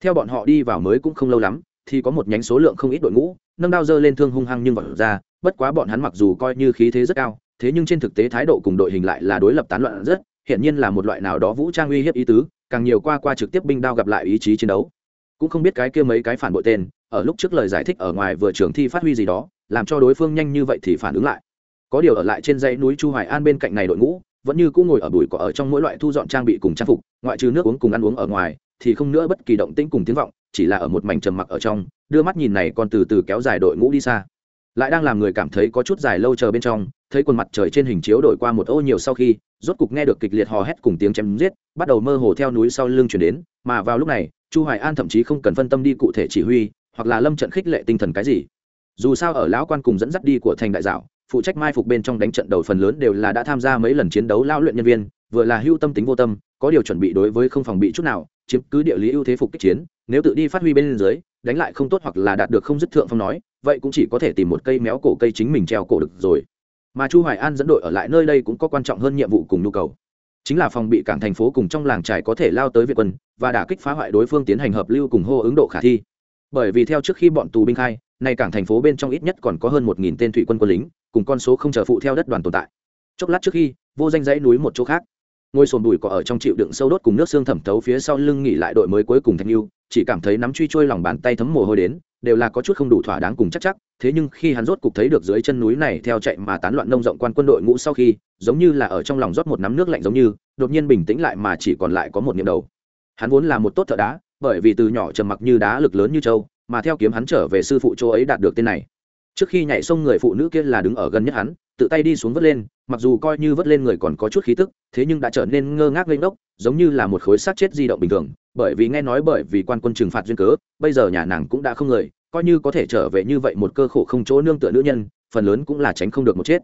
Theo bọn họ đi vào mới cũng không lâu lắm thì có một nhánh số lượng không ít đội ngũ nâng đao dơ lên thương hung hăng nhưng vọt ra bất quá bọn hắn mặc dù coi như khí thế rất cao thế nhưng trên thực tế thái độ cùng đội hình lại là đối lập tán loạn rất hiện nhiên là một loại nào đó vũ trang uy hiếp ý tứ càng nhiều qua qua trực tiếp binh đao gặp lại ý chí chiến đấu cũng không biết cái kia mấy cái phản bội tên, ở lúc trước lời giải thích ở ngoài vừa trường thi phát huy gì đó, làm cho đối phương nhanh như vậy thì phản ứng lại. Có điều ở lại trên dãy núi chu hoài an bên cạnh này đội ngũ, vẫn như cũng ngồi ở bụi cỏ ở trong mỗi loại thu dọn trang bị cùng trang phục, ngoại trừ nước uống cùng ăn uống ở ngoài, thì không nữa bất kỳ động tĩnh cùng tiếng vọng, chỉ là ở một mảnh trầm mặc ở trong, đưa mắt nhìn này còn từ từ kéo dài đội ngũ đi xa. Lại đang làm người cảm thấy có chút dài lâu chờ bên trong, thấy quần mặt trời trên hình chiếu đổi qua một ô nhiều sau khi, rốt cục nghe được kịch liệt hò hét cùng tiếng chém giết, bắt đầu mơ hồ theo núi sau lưng chuyển đến, mà vào lúc này chu hoài an thậm chí không cần phân tâm đi cụ thể chỉ huy, hoặc là lâm trận khích lệ tinh thần cái gì. Dù sao ở lão quan cùng dẫn dắt đi của thành đại dạo, phụ trách mai phục bên trong đánh trận đầu phần lớn đều là đã tham gia mấy lần chiến đấu lao luyện nhân viên, vừa là hưu tâm tính vô tâm, có điều chuẩn bị đối với không phòng bị chút nào, chiếm cứ địa lý ưu thế phục kích chiến, nếu tự đi phát huy bên dưới, đánh lại không tốt hoặc là đạt được không dứt thượng phong nói, vậy cũng chỉ có thể tìm một cây méo cổ cây chính mình treo cổ được rồi. Mà chu hoài an dẫn đội ở lại nơi đây cũng có quan trọng hơn nhiệm vụ cùng nhu cầu chính là phòng bị cảng thành phố cùng trong làng trải có thể lao tới việt quân và đả kích phá hoại đối phương tiến hành hợp lưu cùng hô ứng độ khả thi. Bởi vì theo trước khi bọn tù binh khai, nay cảng thành phố bên trong ít nhất còn có hơn một nghìn tên thủy quân quân lính, cùng con số không chờ phụ theo đất đoàn tồn tại. Chốc lát trước khi, vô danh dãy núi một chỗ khác. Ngôi sồn đùi cỏ ở trong chịu đựng sâu đốt cùng nước xương thẩm thấu phía sau lưng nghỉ lại đội mới cuối cùng thanh lưu chỉ cảm thấy nắm truy trôi lòng bàn tay thấm mồ hôi đến đều là có chút không đủ thỏa đáng cùng chắc chắc, thế nhưng khi hắn rốt cục thấy được dưới chân núi này theo chạy mà tán loạn nông rộng quan quân đội ngũ sau khi, giống như là ở trong lòng rót một nắm nước lạnh giống như, đột nhiên bình tĩnh lại mà chỉ còn lại có một niệm đầu. Hắn vốn là một tốt thợ đá, bởi vì từ nhỏ trầm mặc như đá lực lớn như châu mà theo kiếm hắn trở về sư phụ châu ấy đạt được tên này. Trước khi nhảy sông người phụ nữ kia là đứng ở gần nhất hắn, tự tay đi xuống vớt lên, mặc dù coi như vớt lên người còn có chút khí tức, thế nhưng đã trở nên ngơ ngác lên đốc giống như là một khối xác chết di động bình thường bởi vì nghe nói bởi vì quan quân trừng phạt duyên cớ, bây giờ nhà nàng cũng đã không người, coi như có thể trở về như vậy một cơ khổ không chỗ nương tựa nữ nhân, phần lớn cũng là tránh không được một chết.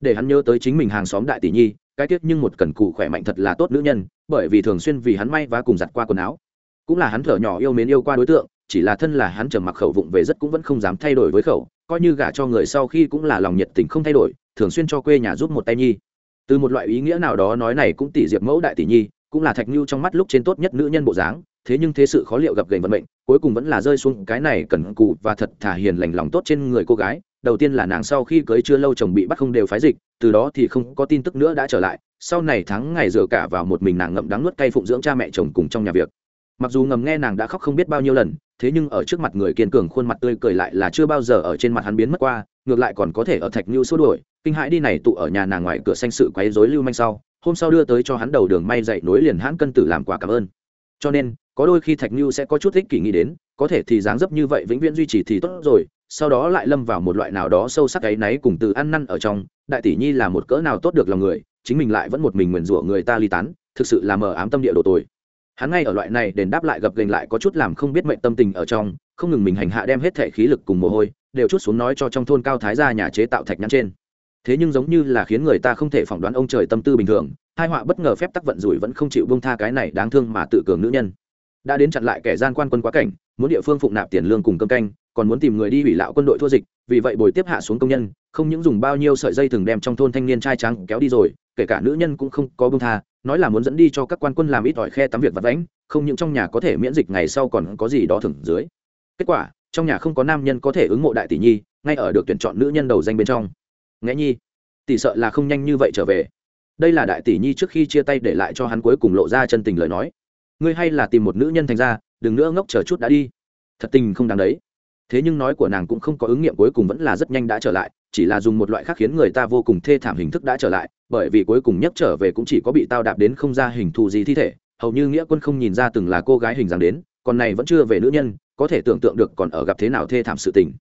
Để hắn nhớ tới chính mình hàng xóm đại tỷ nhi, cái tiết nhưng một cần cụ khỏe mạnh thật là tốt nữ nhân, bởi vì thường xuyên vì hắn may và cùng giặt qua quần áo. Cũng là hắn thở nhỏ yêu mến yêu qua đối tượng, chỉ là thân là hắn trầm mặc khẩu vụng về rất cũng vẫn không dám thay đổi với khẩu, coi như gả cho người sau khi cũng là lòng nhiệt tình không thay đổi, thường xuyên cho quê nhà giúp một tay nhi. Từ một loại ý nghĩa nào đó nói này cũng tỷ diệp mẫu đại tỷ nhi cũng là thạch nhu trong mắt lúc trên tốt nhất nữ nhân bộ dáng, thế nhưng thế sự khó liệu gặp gành vận mệnh, cuối cùng vẫn là rơi xuống cái này cần cù và thật thả hiền lành lòng tốt trên người cô gái, đầu tiên là nàng sau khi cưới chưa lâu chồng bị bắt không đều phái dịch, từ đó thì không có tin tức nữa đã trở lại, sau này tháng ngày dựa cả vào một mình nàng ngậm đắng nuốt cay phụng dưỡng cha mẹ chồng cùng trong nhà việc. Mặc dù ngầm nghe nàng đã khóc không biết bao nhiêu lần, thế nhưng ở trước mặt người kiên cường khuôn mặt tươi cười lại là chưa bao giờ ở trên mặt hắn biến mất qua, ngược lại còn có thể ở thạch như xua đuổi, kinh hãi đi này tụ ở nhà nàng ngoài cửa xanh sự quấy rối lưu manh sau hôm sau đưa tới cho hắn đầu đường may dậy nối liền hãn cân tử làm quà cảm ơn. Cho nên, có đôi khi thạch như sẽ có chút thích kỷ nghĩ đến, có thể thì dáng dấp như vậy vĩnh viễn duy trì thì tốt rồi, sau đó lại lâm vào một loại nào đó sâu sắc ấy náy cùng từ ăn năn ở trong, đại tỷ nhi là một cỡ nào tốt được lòng người, chính mình lại vẫn một mình nguyền rủa người ta ly tán, thực sự là mờ ám tâm địa đồ tồi. Hắn ngay ở loại này đền đáp lại gặp gành lại có chút làm không biết mệnh tâm tình ở trong, không ngừng mình hành hạ đem hết thể khí lực cùng mồ hôi, đều chút xuống nói cho trong thôn cao thái gia nhà chế tạo thạch nhãn trên thế nhưng giống như là khiến người ta không thể phỏng đoán ông trời tâm tư bình thường hai họa bất ngờ phép tắc vận rủi vẫn không chịu bông tha cái này đáng thương mà tự cường nữ nhân. Đã đến chặn lại kẻ gian quan quân quá cảnh, muốn địa phương phụng nạp tiền lương cùng cơm canh, còn muốn tìm người đi hủy lạo quân đội thua dịch, vì vậy bồi tiếp hạ xuống công nhân, không những dùng bao nhiêu sợi dây thường đem trong thôn thanh niên trai trắng kéo đi rồi, kể cả nữ nhân cũng không có bông tha, nói là muốn dẫn đi cho các quan quân làm ít ỏi khe tắm việc vặt vãnh, không những trong nhà có thể miễn dịch ngày sau còn có gì đó thưởng dưới. Kết quả, trong nhà không có nam nhân có thể ứng mộ đại tỷ nhi, ngay ở được tuyển chọn nữ nhân đầu danh bên trong nghe nhi, tỷ sợ là không nhanh như vậy trở về. Đây là đại tỷ nhi trước khi chia tay để lại cho hắn cuối cùng lộ ra chân tình lời nói. Ngươi hay là tìm một nữ nhân thành ra, đừng nữa ngốc chờ chút đã đi. Thật tình không đáng đấy. Thế nhưng nói của nàng cũng không có ứng nghiệm cuối cùng vẫn là rất nhanh đã trở lại, chỉ là dùng một loại khác khiến người ta vô cùng thê thảm hình thức đã trở lại, bởi vì cuối cùng nhất trở về cũng chỉ có bị tao đạp đến không ra hình thù gì thi thể, hầu như nghĩa quân không nhìn ra từng là cô gái hình dáng đến, còn này vẫn chưa về nữ nhân, có thể tưởng tượng được còn ở gặp thế nào thê thảm sự tình.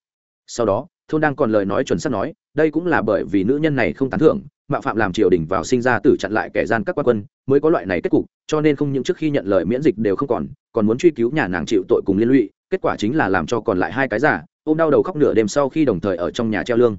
Sau đó thôn đang còn lời nói chuẩn xác nói, đây cũng là bởi vì nữ nhân này không tán thưởng, mạo phạm làm triều đình vào sinh ra tử chặn lại kẻ gian các quan quân, mới có loại này kết cục, cho nên không những trước khi nhận lời miễn dịch đều không còn còn muốn truy cứu nhà nàng chịu tội cùng liên lụy, kết quả chính là làm cho còn lại hai cái giả ôm đau đầu khóc nửa đêm sau khi đồng thời ở trong nhà treo lương.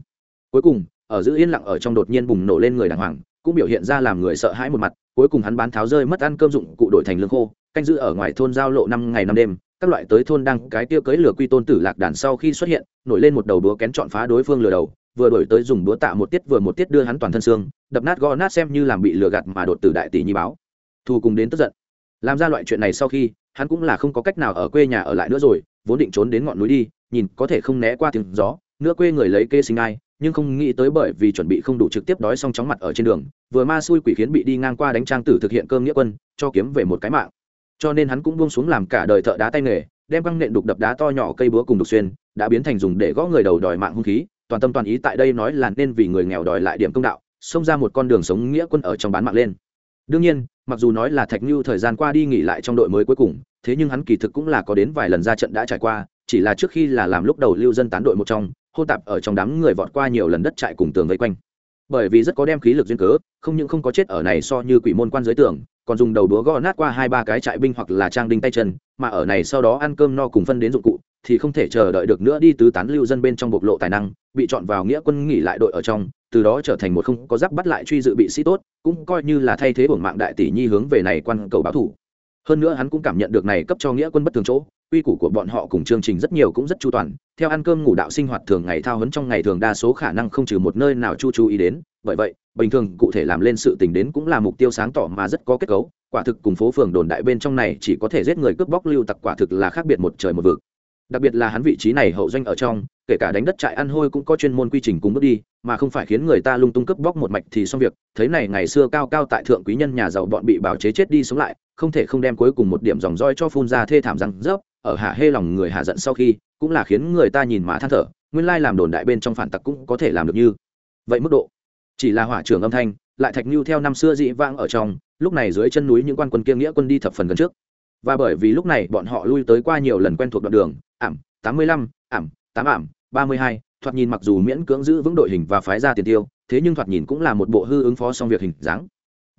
Cuối cùng, ở giữ yên lặng ở trong đột nhiên bùng nổ lên người đàng hoàng, cũng biểu hiện ra làm người sợ hãi một mặt, cuối cùng hắn bán tháo rơi mất ăn cơm dụng cụ đổi thành lương khô, canh giữ ở ngoài thôn giao lộ năm ngày năm đêm các loại tới thôn đăng cái tiêu cưới lửa quy tôn tử lạc đàn sau khi xuất hiện, nổi lên một đầu đũa kén chọn phá đối phương lừa đầu, vừa đổi tới dùng đũa tạ một tiết vừa một tiết đưa hắn toàn thân xương, đập nát gõ nát xem như làm bị lừa gạt mà đột tử đại tỷ nhi báo. Thù cùng đến tức giận. Làm ra loại chuyện này sau khi, hắn cũng là không có cách nào ở quê nhà ở lại nữa rồi, vốn định trốn đến ngọn núi đi, nhìn có thể không né qua tiếng gió, nữa quê người lấy kê sinh ai, nhưng không nghĩ tới bởi vì chuẩn bị không đủ trực tiếp đói xong chóng mặt ở trên đường, vừa ma xui quỷ khiến bị đi ngang qua đánh trang tử thực hiện cơm nghĩa quân, cho kiếm về một cái mạng cho nên hắn cũng buông xuống làm cả đời thợ đá tay nghề, đem băng nện đục đập đá to nhỏ cây búa cùng đục xuyên, đã biến thành dùng để gõ người đầu đòi mạng hung khí, toàn tâm toàn ý tại đây nói là nên vì người nghèo đòi lại điểm công đạo, xông ra một con đường sống nghĩa quân ở trong bán mạng lên. Đương nhiên, mặc dù nói là thạch như thời gian qua đi nghỉ lại trong đội mới cuối cùng, thế nhưng hắn kỳ thực cũng là có đến vài lần ra trận đã trải qua, chỉ là trước khi là làm lúc đầu lưu dân tán đội một trong, hô tạp ở trong đám người vọt qua nhiều lần đất trại cùng tường vây quanh. Bởi vì rất có đem khí lực duyên cớ, không những không có chết ở này so như quỷ môn quan dưới tường còn dùng đầu đúa gõ nát qua hai ba cái trại binh hoặc là trang đinh tay chân, mà ở này sau đó ăn cơm no cùng phân đến dụng cụ, thì không thể chờ đợi được nữa đi tứ tán lưu dân bên trong bộc lộ tài năng, bị chọn vào nghĩa quân nghỉ lại đội ở trong, từ đó trở thành một không có giáp bắt lại truy dự bị sĩ tốt, cũng coi như là thay thế bổng mạng đại tỷ nhi hướng về này quan cầu báo thủ. Hơn nữa hắn cũng cảm nhận được này cấp cho nghĩa quân bất thường chỗ quy củ của bọn họ cùng chương trình rất nhiều cũng rất chu toàn. Theo ăn cơm ngủ đạo sinh hoạt thường ngày thao hấn trong ngày thường đa số khả năng không trừ một nơi nào chu chú ý đến. Bởi vậy, bình thường cụ thể làm lên sự tình đến cũng là mục tiêu sáng tỏ mà rất có kết cấu. Quả thực cùng phố phường đồn đại bên trong này chỉ có thể giết người cướp bóc lưu tặc quả thực là khác biệt một trời một vực. Đặc biệt là hắn vị trí này hậu doanh ở trong, kể cả đánh đất trại ăn hôi cũng có chuyên môn quy trình cùng bước đi, mà không phải khiến người ta lung tung cướp bóc một mạch thì xong việc. Thấy này ngày xưa cao cao tại thượng quý nhân nhà giàu bọn bị bào chế chết đi sống lại, không thể không đem cuối cùng một điểm dòng roi cho phun ra thê thảm răng rớp ở hạ hê lòng người hạ giận sau khi, cũng là khiến người ta nhìn mà than thở, nguyên lai làm đồn đại bên trong phản tặc cũng có thể làm được như vậy mức độ. Chỉ là hỏa trưởng âm thanh, lại thạch như theo năm xưa dị vãng ở trong, lúc này dưới chân núi những quan quân kia nghĩa quân đi thập phần gần trước. Và bởi vì lúc này bọn họ lui tới qua nhiều lần quen thuộc đoạn đường, ảm, tám mươi lăm, ảm, tám ảm, ba mươi hai, thoạt nhìn mặc dù miễn cưỡng giữ vững đội hình và phái ra tiền tiêu, thế nhưng thoạt nhìn cũng là một bộ hư ứng phó xong việc hình dáng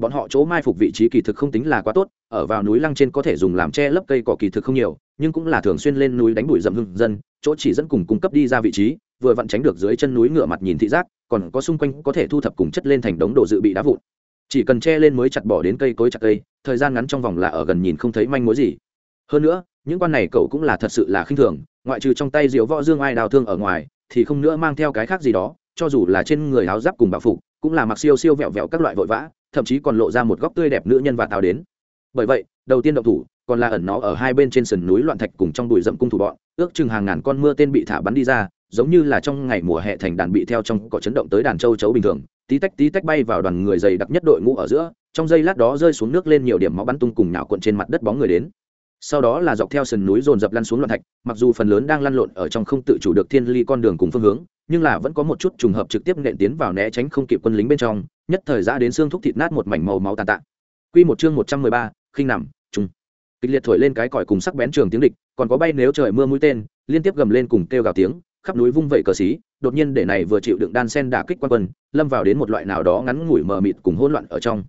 bọn họ chỗ mai phục vị trí kỳ thực không tính là quá tốt, ở vào núi lăng trên có thể dùng làm che lấp cây cỏ kỳ thực không nhiều, nhưng cũng là thường xuyên lên núi đánh bụi rậm hưng dân, chỗ chỉ dẫn cùng cung cấp đi ra vị trí, vừa vặn tránh được dưới chân núi ngựa mặt nhìn thị giác, còn có xung quanh có thể thu thập cùng chất lên thành đống đồ dự bị đá vụn. Chỉ cần che lên mới chặt bỏ đến cây cối chặt cây, thời gian ngắn trong vòng là ở gần nhìn không thấy manh mối gì. Hơn nữa, những quan này cậu cũng là thật sự là khinh thường, ngoại trừ trong tay diệu võ dương ai đào thương ở ngoài, thì không nữa mang theo cái khác gì đó, cho dù là trên người áo giáp cùng bảo phục, cũng là mặc siêu siêu vẹo vẹo các loại vội vã thậm chí còn lộ ra một góc tươi đẹp nữ nhân và tào đến. Bởi vậy, đầu tiên động thủ, còn là ẩn nó ở hai bên trên sườn núi loạn thạch cùng trong bụi rậm cung thủ bọn, ước chừng hàng ngàn con mưa tên bị thả bắn đi ra, giống như là trong ngày mùa hè thành đàn bị theo trong cỏ chấn động tới đàn châu chấu bình thường, tí tách tí tách bay vào đoàn người dày đặc nhất đội ngũ ở giữa, trong giây lát đó rơi xuống nước lên nhiều điểm máu bắn tung cùng nhạo cuộn trên mặt đất bóng người đến. Sau đó là dọc theo sườn núi dồn dập lăn xuống loạn thạch, mặc dù phần lớn đang lăn lộn ở trong không tự chủ được thiên ly con đường cùng phương hướng nhưng là vẫn có một chút trùng hợp trực tiếp nện tiến vào né tránh không kịp quân lính bên trong, nhất thời ra đến xương thúc thịt nát một mảnh màu máu tàn tạ. Quy một chương một trăm mười ba, khinh nằm, trùng. Kịch liệt thổi lên cái còi cùng sắc bén trường tiếng địch, còn có bay nếu trời mưa mũi tên, liên tiếp gầm lên cùng kêu gào tiếng, khắp núi vung vẩy cờ xí, đột nhiên để này vừa chịu đựng đan sen đả kích quan quân, lâm vào đến một loại nào đó ngắn ngủi mờ mịt cùng hỗn loạn ở trong.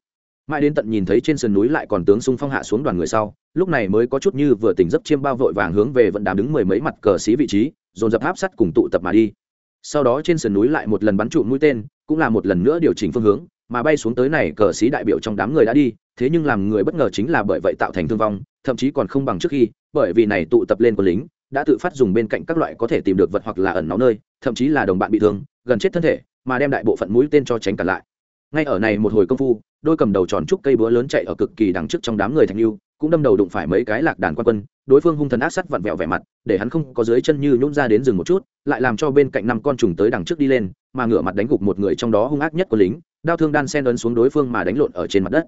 Mãi đến tận nhìn thấy trên sườn núi lại còn tướng xung phong hạ xuống đoàn người sau, lúc này mới có chút như vừa tỉnh giấc chiêm bao vội vàng hướng về vận đám đứng mười mấy mặt cờ xí vị trí, dồn dập áp sắt cùng tụ tập mà đi sau đó trên sườn núi lại một lần bắn trụ mũi tên, cũng là một lần nữa điều chỉnh phương hướng, mà bay xuống tới này cờ xí đại biểu trong đám người đã đi, thế nhưng làm người bất ngờ chính là bởi vậy tạo thành thương vong, thậm chí còn không bằng trước khi, bởi vì này tụ tập lên quân lính, đã tự phát dùng bên cạnh các loại có thể tìm được vật hoặc là ẩn náu nơi, thậm chí là đồng bạn bị thương, gần chết thân thể, mà đem đại bộ phận mũi tên cho tránh cả lại. Ngay ở này một hồi công phu, đôi cầm đầu tròn trúc cây búa lớn chạy ở cực kỳ đằng trước trong đám người thành lưu cũng đâm đầu đụng phải mấy cái lạc đàn quan quân, đối phương hung thần ác sắt vặn vẹo vẻ mặt, để hắn không có dưới chân như nhún ra đến rừng một chút, lại làm cho bên cạnh năm con trùng tới đằng trước đi lên, mà ngửa mặt đánh gục một người trong đó hung ác nhất của lính, đao thương đan sen ấn xuống đối phương mà đánh lộn ở trên mặt đất.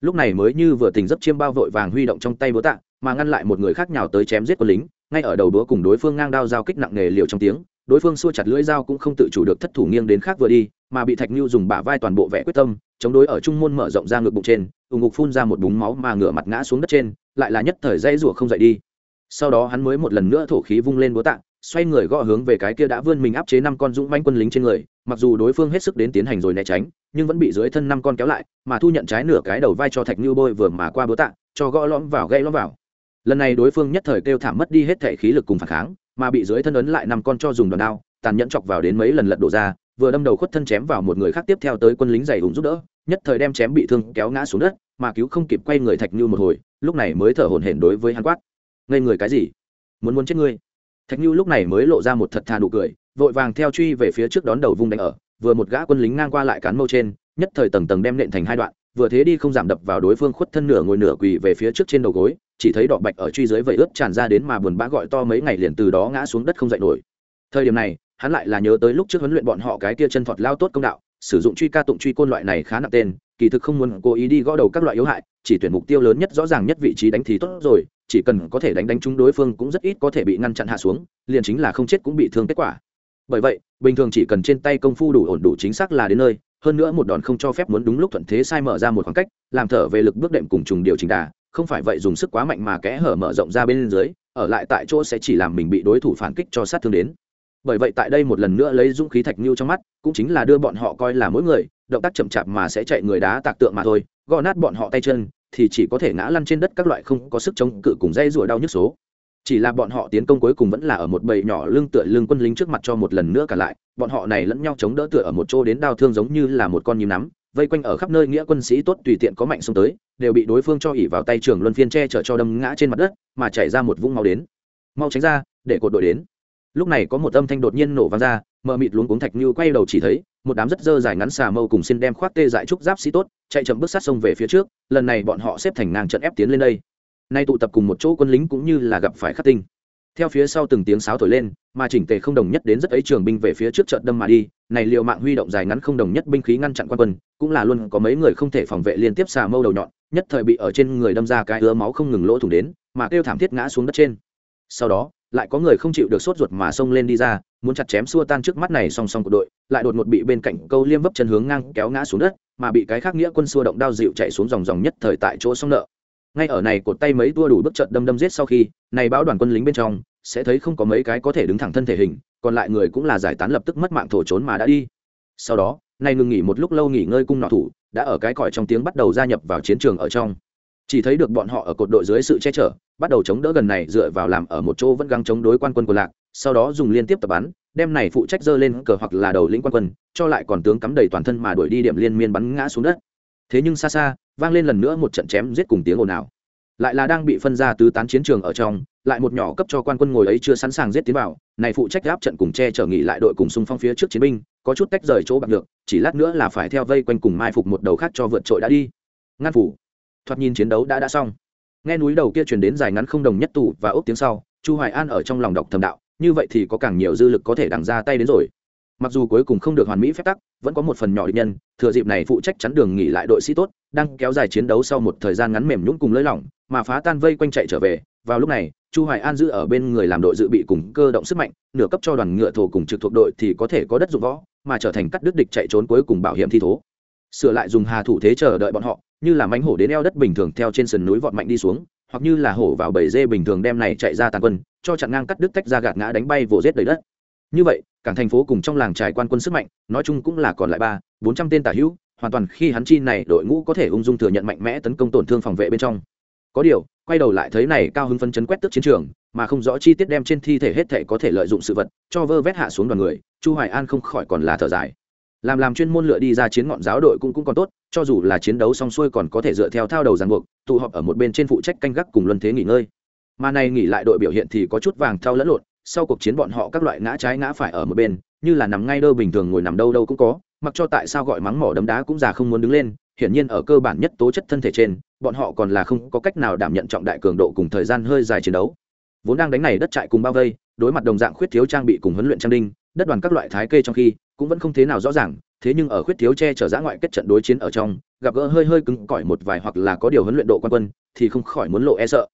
Lúc này mới như vừa tình dấp chiêm bao vội vàng huy động trong tay búa tạ, mà ngăn lại một người khác nhào tới chém giết quân lính, ngay ở đầu búa cùng đối phương ngang đao giao kích nặng nề liều trong tiếng đối phương xua chặt lưỡi dao cũng không tự chủ được thất thủ nghiêng đến khác vừa đi mà bị thạch nhu dùng bả vai toàn bộ vẽ quyết tâm chống đối ở trung môn mở rộng ra ngực bụng trên ù ngục phun ra một búng máu mà ngửa mặt ngã xuống đất trên lại là nhất thời dây rủa không dậy đi. Sau đó hắn mới một lần nữa thổ khí vung lên búa tạng, xoay người gõ hướng về cái kia đã vươn mình áp chế năm con dũng manh quân lính trên người mặc dù đối phương hết sức đến tiến hành rồi né tránh nhưng vẫn bị dưới thân năm con kéo lại mà thu nhận trái nửa cái đầu vai cho thạch như bôi vừa mà qua búa tạ cho gõ lõm vào gây lõm vào. Lần này đối phương nhất thời kêu thảm mất đi hết thể khí lực cùng phản kháng mà bị dưới thân ấn lại năm con cho dùng đòn đao, tàn nhẫn chọc vào đến mấy lần lật đổ ra, vừa đâm đầu khuất thân chém vào một người khác tiếp theo tới quân lính dày hùng giúp đỡ, nhất thời đem chém bị thương kéo ngã xuống đất, mà cứu không kịp quay người thạch như một hồi, lúc này mới thở hổn hển đối với hắn quát. Ngây người cái gì? Muốn muốn chết ngươi. Thạch như lúc này mới lộ ra một thật thà nụ cười, vội vàng theo truy về phía trước đón đầu vung đánh ở, vừa một gã quân lính ngang qua lại cán mâu trên, nhất thời tầng tầng đem nện thành hai đoạn, vừa thế đi không giảm đập vào đối phương khuất thân nửa ngồi nửa quỳ về phía trước trên đầu gối chỉ thấy đỏ bạch ở truy dưới vẩy ướt tràn ra đến mà buồn bã gọi to mấy ngày liền từ đó ngã xuống đất không dậy nổi. Thời điểm này, hắn lại là nhớ tới lúc trước huấn luyện bọn họ cái kia chân phật lao tốt công đạo, sử dụng truy ca tụng truy côn loại này khá nặng tên, kỳ thực không muốn cố ý đi gõ đầu các loại yếu hại, chỉ tuyển mục tiêu lớn nhất rõ ràng nhất vị trí đánh thì tốt rồi, chỉ cần có thể đánh đánh trúng đối phương cũng rất ít có thể bị ngăn chặn hạ xuống, liền chính là không chết cũng bị thương kết quả. Bởi vậy, bình thường chỉ cần trên tay công phu đủ ổn đủ chính xác là đến nơi, hơn nữa một đòn không cho phép muốn đúng lúc thuận thế sai mở ra một khoảng cách, làm thở về lực bước đệm cùng trùng điều chỉnh đà không phải vậy dùng sức quá mạnh mà kẽ hở mở rộng ra bên dưới, ở lại tại chỗ sẽ chỉ làm mình bị đối thủ phản kích cho sát thương đến. Bởi vậy tại đây một lần nữa lấy dũng khí thạch như trong mắt, cũng chính là đưa bọn họ coi là mỗi người, động tác chậm chạp mà sẽ chạy người đá tạc tượng mà thôi, gõ nát bọn họ tay chân, thì chỉ có thể ngã lăn trên đất các loại không có sức chống cự cùng dây rùa đau nhức số. Chỉ là bọn họ tiến công cuối cùng vẫn là ở một bầy nhỏ lưng tựa lưng quân lính trước mặt cho một lần nữa cả lại, bọn họ này lẫn nhau chống đỡ tựa ở một chỗ đến đau thương giống như là một con nhím nắm vây quanh ở khắp nơi nghĩa quân sĩ tốt tùy tiện có mạnh xông tới, đều bị đối phương cho ỉ vào tay trường luân phiên che chở cho đâm ngã trên mặt đất, mà chảy ra một vũng máu đến. Mau tránh ra, để cột đội đến. Lúc này có một âm thanh đột nhiên nổ vang ra, mờ mịt luống cuống thạch như quay đầu chỉ thấy, một đám rất dơ dài ngắn xà mâu cùng xin đem khoác tê dại trúc giáp sĩ tốt, chạy chậm bước sát sông về phía trước, lần này bọn họ xếp thành ngang trận ép tiến lên đây. Nay tụ tập cùng một chỗ quân lính cũng như là gặp phải khắc tinh theo phía sau từng tiếng sáo thổi lên, mà chỉnh tề không đồng nhất đến rất ấy trường binh về phía trước trận đâm mà đi, này liệu mạng huy động dài ngắn không đồng nhất binh khí ngăn chặn quan quân, cũng là luôn có mấy người không thể phòng vệ liên tiếp xà mâu đầu nhọn, nhất thời bị ở trên người đâm ra cái ứa máu không ngừng lỗ thủng đến, mà kêu thảm thiết ngã xuống đất trên. Sau đó, lại có người không chịu được sốt ruột mà xông lên đi ra, muốn chặt chém xua tan trước mắt này song song của đội, lại đột ngột bị bên cạnh câu liêm vấp chân hướng ngang kéo ngã xuống đất, mà bị cái khác nghĩa quân xua động đao dịu chạy xuống dòng dòng nhất thời tại chỗ xong nợ ngay ở này cột tay mấy tua đủ bước trận đâm đâm giết sau khi, này báo đoàn quân lính bên trong, sẽ thấy không có mấy cái có thể đứng thẳng thân thể hình, còn lại người cũng là giải tán lập tức mất mạng thổ trốn mà đã đi. Sau đó, này ngừng nghỉ một lúc lâu nghỉ ngơi cung nọ thủ, đã ở cái còi trong tiếng bắt đầu gia nhập vào chiến trường ở trong. Chỉ thấy được bọn họ ở cột đội dưới sự che chở, bắt đầu chống đỡ gần này dựa vào làm ở một chỗ vẫn găng chống đối quan quân của lạc, sau đó dùng liên tiếp tập bắn, đem này phụ trách dơ lên cờ hoặc là đầu lĩnh quan quân, cho lại còn tướng cắm đầy toàn thân mà đuổi đi điểm liên miên bắn ngã xuống đất. Thế nhưng xa xa vang lên lần nữa một trận chém giết cùng tiếng ồn ào. Lại là đang bị phân ra tứ tán chiến trường ở trong, lại một nhỏ cấp cho quan quân ngồi ấy chưa sẵn sàng giết tiến vào, này phụ trách gáp trận cùng che chở nghỉ lại đội cùng xung phong phía trước chiến binh, có chút tách rời chỗ bạc được, chỉ lát nữa là phải theo vây quanh cùng mai phục một đầu khác cho vượt trội đã đi. Ngăn phủ. Thoạt nhìn chiến đấu đã đã xong. Nghe núi đầu kia truyền đến dài ngắn không đồng nhất tù và ốc tiếng sau, chu hoài an ở trong lòng đọc thầm đạo, như vậy thì có càng nhiều dư lực có thể đằng ra tay đến rồi mặc dù cuối cùng không được hoàn mỹ phép tắc, vẫn có một phần nhỏ định nhân, thừa dịp này phụ trách chắn đường nghỉ lại đội sĩ tốt, đang kéo dài chiến đấu sau một thời gian ngắn mềm nhũng cùng lơi lỏng, mà phá tan vây quanh chạy trở về. Vào lúc này, chu hoài an giữ ở bên người làm đội dự bị cùng cơ động sức mạnh, nửa cấp cho đoàn ngựa thổ cùng trực thuộc đội thì có thể có đất dụng võ, mà trở thành cắt đứt địch chạy trốn cuối cùng bảo hiểm thi thố. Sửa lại dùng hà thủ thế chờ đợi bọn họ, như là mánh hổ đến eo đất bình thường theo trên sườn núi vọt mạnh đi xuống, hoặc như là hổ vào bầy dê bình thường đem này chạy ra tàn quân, cho chặn ngang cắt đứt tách ra gạt ngã đánh bay vồ rết đầy đất như vậy, cảng thành phố cùng trong làng trải quan quân sức mạnh, nói chung cũng là còn lại ba, bốn trăm tên tả hữu, hoàn toàn khi hắn chi này đội ngũ có thể ung dung thừa nhận mạnh mẽ tấn công tổn thương phòng vệ bên trong. Có điều, quay đầu lại thấy này cao hưng phân chấn quét tức chiến trường, mà không rõ chi tiết đem trên thi thể hết thể có thể lợi dụng sự vật, cho vơ vét hạ xuống đoàn người, chu hoài an không khỏi còn là thở dài. Làm làm chuyên môn lựa đi ra chiến ngọn giáo đội cũng cũng còn tốt, cho dù là chiến đấu xong xuôi còn có thể dựa theo thao đầu ràng buộc, tụ họp ở một bên trên phụ trách canh gác cùng luân thế nghỉ ngơi. Mà này nghỉ lại đội biểu hiện thì có chút vàng thao lẫn lộn sau cuộc chiến bọn họ các loại ngã trái ngã phải ở một bên, như là nằm ngay đâu bình thường ngồi nằm đâu đâu cũng có, mặc cho tại sao gọi mắng mỏ đấm đá cũng già không muốn đứng lên, hiển nhiên ở cơ bản nhất tố chất thân thể trên, bọn họ còn là không có cách nào đảm nhận trọng đại cường độ cùng thời gian hơi dài chiến đấu. Vốn đang đánh này đất trại cùng bao vây, đối mặt đồng dạng khuyết thiếu trang bị cùng huấn luyện trang đinh, đất đoàn các loại thái kê trong khi, cũng vẫn không thế nào rõ ràng, thế nhưng ở khuyết thiếu che chở giã ngoại kết trận đối chiến ở trong, gặp gỡ hơi hơi cứng cỏi một vài hoặc là có điều huấn luyện độ quan quân, thì không khỏi muốn lộ e sợ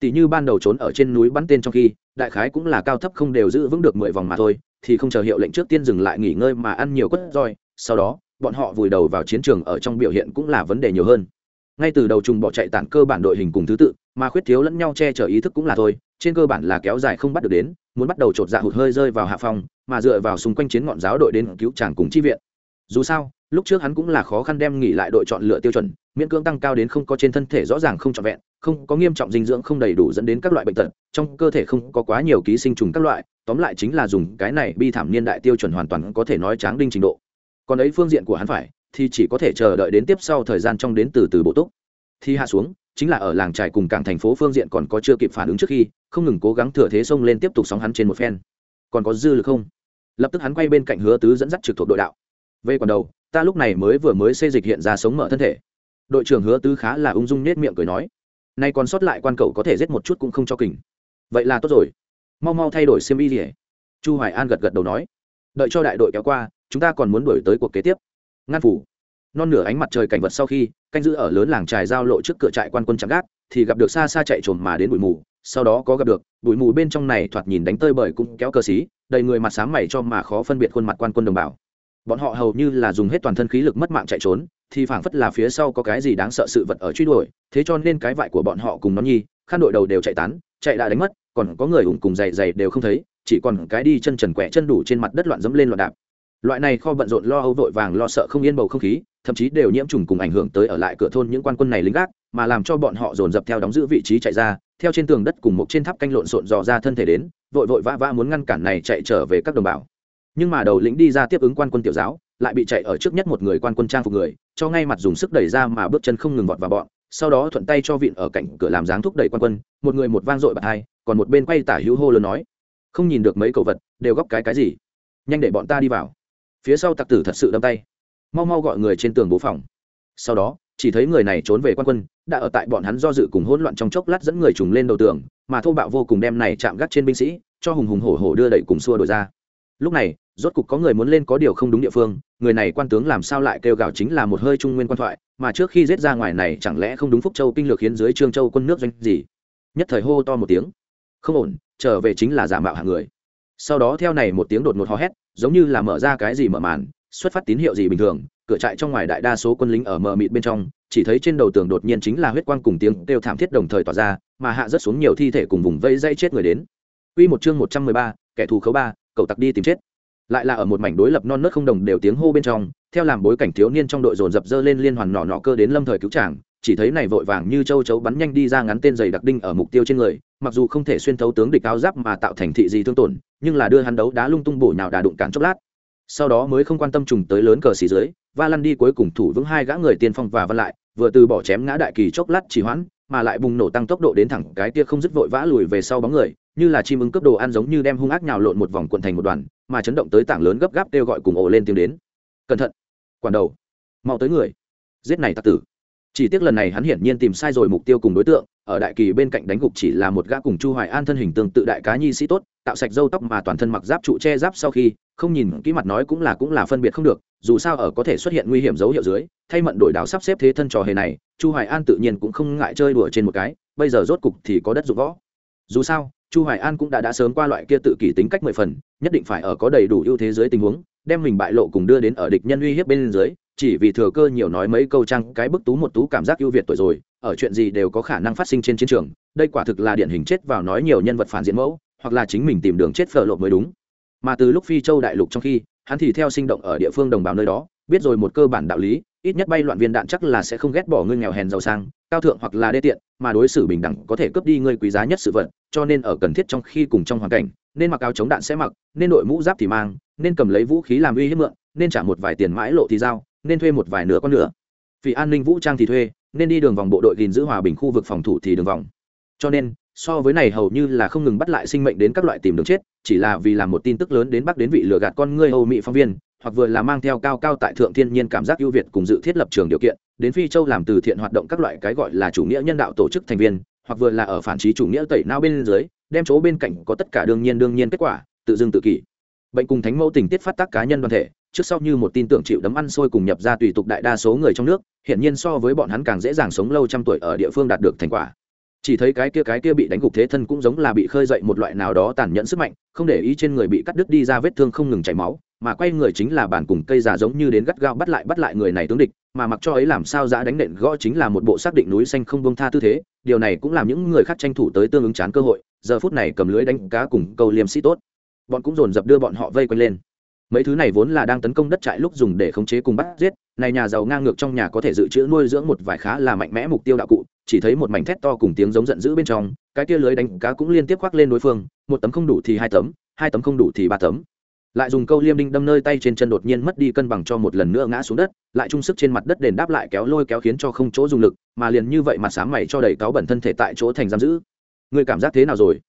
tỷ như ban đầu trốn ở trên núi bắn tên trong khi, đại khái cũng là cao thấp không đều giữ vững được mười vòng mà thôi, thì không chờ hiệu lệnh trước tiên dừng lại nghỉ ngơi mà ăn nhiều quất roi, sau đó, bọn họ vùi đầu vào chiến trường ở trong biểu hiện cũng là vấn đề nhiều hơn. Ngay từ đầu trùng bỏ chạy tản cơ bản đội hình cùng thứ tự, mà khuyết thiếu lẫn nhau che chở ý thức cũng là thôi, trên cơ bản là kéo dài không bắt được đến, muốn bắt đầu chột dạ hụt hơi rơi vào hạ phòng, mà dựa vào xung quanh chiến ngọn giáo đội đến cứu chàng cùng chi viện. Dù sao lúc trước hắn cũng là khó khăn đem nghỉ lại đội chọn lựa tiêu chuẩn, miễn cưỡng tăng cao đến không có trên thân thể rõ ràng không trọn vẹn, không có nghiêm trọng dinh dưỡng không đầy đủ dẫn đến các loại bệnh tật, trong cơ thể không có quá nhiều ký sinh trùng các loại, tóm lại chính là dùng cái này bi thảm niên đại tiêu chuẩn hoàn toàn có thể nói tráng đinh trình độ. Còn ấy phương diện của hắn phải, thì chỉ có thể chờ đợi đến tiếp sau thời gian trong đến từ từ bộ túc. Thì hạ xuống, chính là ở làng trài cùng cảng thành phố phương diện còn có chưa kịp phản ứng trước khi, không ngừng cố gắng thừa thế xông lên tiếp tục sóng hắn trên một phen. Còn có dư lực không? Lập tức hắn quay bên cạnh hứa tứ dẫn dắt trực thuộc đội đạo về còn đầu, ta lúc này mới vừa mới xây dịch hiện ra sống mở thân thể. Đội trưởng hứa tứ khá là ung dung nết miệng cười nói, nay còn sót lại quan cậu có thể giết một chút cũng không cho kình. Vậy là tốt rồi. Mau mau thay đổi xiêm y gì chu hoài an gật gật đầu nói, đợi cho đại đội kéo qua, chúng ta còn muốn đuổi tới cuộc kế tiếp. Ngăn phủ. Non nửa ánh mặt trời cảnh vật sau khi, canh giữ ở lớn làng trài giao lộ trước cửa trại quan quân trắng gác, thì gặp được xa xa chạy trồm mà đến bụi mù. Sau đó có gặp được, bụi mù bên trong này thoạt nhìn đánh tơi bởi cũng kéo cờ xí, đầy người mặt sáng mày cho mà khó phân biệt khuôn mặt quan quân đồng bào bọn họ hầu như là dùng hết toàn thân khí lực mất mạng chạy trốn, thì phảng phất là phía sau có cái gì đáng sợ sự vật ở truy đuổi, thế cho nên cái vải của bọn họ cùng nó nhi, khăn đội đầu đều chạy tán, chạy đã đánh mất, còn có người ủng cùng giày giày đều không thấy, chỉ còn cái đi chân trần quẹ chân đủ trên mặt đất loạn dẫm lên loạn đạp. Loại này kho bận rộn lo âu vội vàng lo sợ không yên bầu không khí, thậm chí đều nhiễm trùng cùng ảnh hưởng tới ở lại cửa thôn những quan quân này lính gác, mà làm cho bọn họ dồn dập theo đóng giữ vị trí chạy ra, theo trên tường đất cùng một trên tháp canh lộn xộn dò ra thân thể đến, vội vội vã vã muốn ngăn cản này chạy trở về các đồng bào nhưng mà đầu lĩnh đi ra tiếp ứng quan quân tiểu giáo, lại bị chạy ở trước nhất một người quan quân trang phục người, cho ngay mặt dùng sức đẩy ra mà bước chân không ngừng vọt vào bọn, sau đó thuận tay cho vịn ở cạnh cửa làm dáng thúc đẩy quan quân, một người một vang dội bạt hai, còn một bên quay tả hữu hô lớn nói, không nhìn được mấy cầu vật, đều góc cái cái gì? Nhanh để bọn ta đi vào. Phía sau tặc tử thật sự đâm tay, mau mau gọi người trên tường bố phòng. Sau đó, chỉ thấy người này trốn về quan quân, đã ở tại bọn hắn do dự cùng hỗn loạn trong chốc lát dẫn người trùng lên đầu tường, mà thô bạo vô cùng đem này chạm gắt trên binh sĩ, cho hùng hùng hổ hổ đưa đẩy cùng xua đổi ra lúc này rốt cục có người muốn lên có điều không đúng địa phương người này quan tướng làm sao lại kêu gào chính là một hơi trung nguyên quan thoại mà trước khi giết ra ngoài này chẳng lẽ không đúng phúc châu kinh lược khiến dưới trương châu quân nước doanh gì? Nhất thời hô to một tiếng. Không ổn trở về chính là giả mạo hạng người. Sau đó theo này một tiếng đột ngột hò hét giống như là mở ra cái gì mở màn xuất phát tín hiệu gì bình thường cửa trại trong ngoài đại đa số quân lính ở mờ mịt bên trong chỉ thấy trên đầu tường đột nhiên chính là huyết quang cùng tiếng kêu thảm thiết đồng thời tỏa ra mà hạ rất xuống nhiều thi thể cùng vùng vây dây chết người đến. Quy một chương 113, kẻ thù khấu ba, cậu tặc đi tìm chết. Lại là ở một mảnh đối lập non nớt không đồng đều tiếng hô bên trong, theo làm bối cảnh thiếu niên trong đội dồn dập dơ lên liên hoàn nỏ nọ cơ đến lâm thời cứu chàng, chỉ thấy này vội vàng như châu chấu bắn nhanh đi ra ngắn tên giày đặc đinh ở mục tiêu trên người, mặc dù không thể xuyên thấu tướng địch áo giáp mà tạo thành thị gì thương tổn, nhưng là đưa hắn đấu đá lung tung bổ nhào đà đụng cản chốc lát. Sau đó mới không quan tâm trùng tới lớn cờ xì dưới, va lăn đi cuối cùng thủ vững hai gã người tiên phong và văn lại, vừa từ bỏ chém ngã đại kỳ chốc lát chỉ hoãn, mà lại bùng nổ tăng tốc độ đến thẳng cái tia không dứt vội vã lùi về sau bóng người, như là chim ưng cướp đồ ăn giống như đem hung ác nhào lộn một vòng cuộn thành một đoàn, mà chấn động tới tảng lớn gấp gáp kêu gọi cùng ổ lên tiếng đến. Cẩn thận, quản đầu, mau tới người, giết này tặc tử chỉ tiếc lần này hắn hiển nhiên tìm sai rồi mục tiêu cùng đối tượng ở đại kỳ bên cạnh đánh gục chỉ là một gã cùng chu hoài an thân hình tương tự đại cá nhi sĩ tốt tạo sạch râu tóc mà toàn thân mặc giáp trụ che giáp sau khi không nhìn kỹ mặt nói cũng là cũng là phân biệt không được dù sao ở có thể xuất hiện nguy hiểm dấu hiệu dưới thay mận đổi đảo sắp xếp thế thân trò hề này chu hoài an tự nhiên cũng không ngại chơi đùa trên một cái bây giờ rốt cục thì có đất dụng võ dù sao chu hoài an cũng đã đã sớm qua loại kia tự kỷ tính cách mười phần, nhất định phải ở có đầy đủ ưu thế dưới tình huống, đem mình bại lộ cùng đưa đến ở địch nhân uy hiếp bên dưới, chỉ vì thừa cơ nhiều nói mấy câu trăng cái bức tú một tú cảm giác ưu việt tuổi rồi, ở chuyện gì đều có khả năng phát sinh trên chiến trường, đây quả thực là điển hình chết vào nói nhiều nhân vật phản diện mẫu, hoặc là chính mình tìm đường chết phở lộ mới đúng. Mà từ lúc phi châu đại lục trong khi, hắn thì theo sinh động ở địa phương đồng bào nơi đó, biết rồi một cơ bản đạo lý ít nhất bay loạn viên đạn chắc là sẽ không ghét bỏ ngươi nghèo hèn giàu sang, cao thượng hoặc là đê tiện, mà đối xử bình đẳng có thể cướp đi ngươi quý giá nhất sự vật, cho nên ở cần thiết trong khi cùng trong hoàn cảnh, nên mặc áo chống đạn sẽ mặc, nên đội mũ giáp thì mang, nên cầm lấy vũ khí làm uy hiếp mượn, nên trả một vài tiền mãi lộ thì giao, nên thuê một vài nửa con nữa vì an ninh vũ trang thì thuê, nên đi đường vòng bộ đội gìn giữ hòa bình khu vực phòng thủ thì đường vòng. Cho nên, so với này hầu như là không ngừng bắt lại sinh mệnh đến các loại tìm đường chết, chỉ là vì làm một tin tức lớn đến bắc đến vị lừa gạt con ngươi âu mỹ phóng viên hoặc vừa là mang theo cao cao tại thượng thiên nhiên cảm giác ưu việt cùng dự thiết lập trường điều kiện, đến phi châu làm từ thiện hoạt động các loại cái gọi là chủ nghĩa nhân đạo tổ chức thành viên, hoặc vừa là ở phản trí chủ nghĩa tẩy não bên dưới, đem chỗ bên cạnh có tất cả đương nhiên đương nhiên kết quả, tự dưng tự kỷ. Bệnh cùng thánh mẫu tình tiết phát tác cá nhân đoàn thể, trước sau như một tin tưởng chịu đấm ăn sôi cùng nhập ra tùy tục đại đa số người trong nước hiện nhiên so với bọn hắn càng dễ dàng sống lâu trăm tuổi ở địa phương đạt được thành quả. Chỉ thấy cái kia cái kia bị đánh gục thế thân cũng giống là bị khơi dậy một loại nào đó tàn nhẫn sức mạnh, không để ý trên người bị cắt đứt đi ra vết thương không ngừng chảy máu mà quay người chính là bản cùng cây già giống như đến gắt gao bắt lại bắt lại người này tướng địch, mà mặc cho ấy làm sao giã đánh nện gõ chính là một bộ xác định núi xanh không bông tha tư thế, điều này cũng làm những người khác tranh thủ tới tương ứng chán cơ hội, giờ phút này cầm lưới đánh cá cùng câu liêm sĩ tốt. Bọn cũng dồn dập đưa bọn họ vây quanh lên. Mấy thứ này vốn là đang tấn công đất trại lúc dùng để khống chế cùng bắt giết, này nhà giàu ngang ngược trong nhà có thể dự trữ nuôi dưỡng một vài khá là mạnh mẽ mục tiêu đạo cụ, chỉ thấy một mảnh thét to cùng tiếng giống giận dữ bên trong, cái kia lưới đánh cá cũng liên tiếp khoác lên đối phương, một tấm không đủ thì hai tấm hai tấm không đủ thì ba tấm lại dùng câu liêm đinh đâm nơi tay trên chân đột nhiên mất đi cân bằng cho một lần nữa ngã xuống đất, lại trung sức trên mặt đất đền đáp lại kéo lôi kéo khiến cho không chỗ dùng lực, mà liền như vậy mặt sáng mày cho đầy cáo bẩn thân thể tại chỗ thành giam giữ. Người cảm giác thế nào rồi?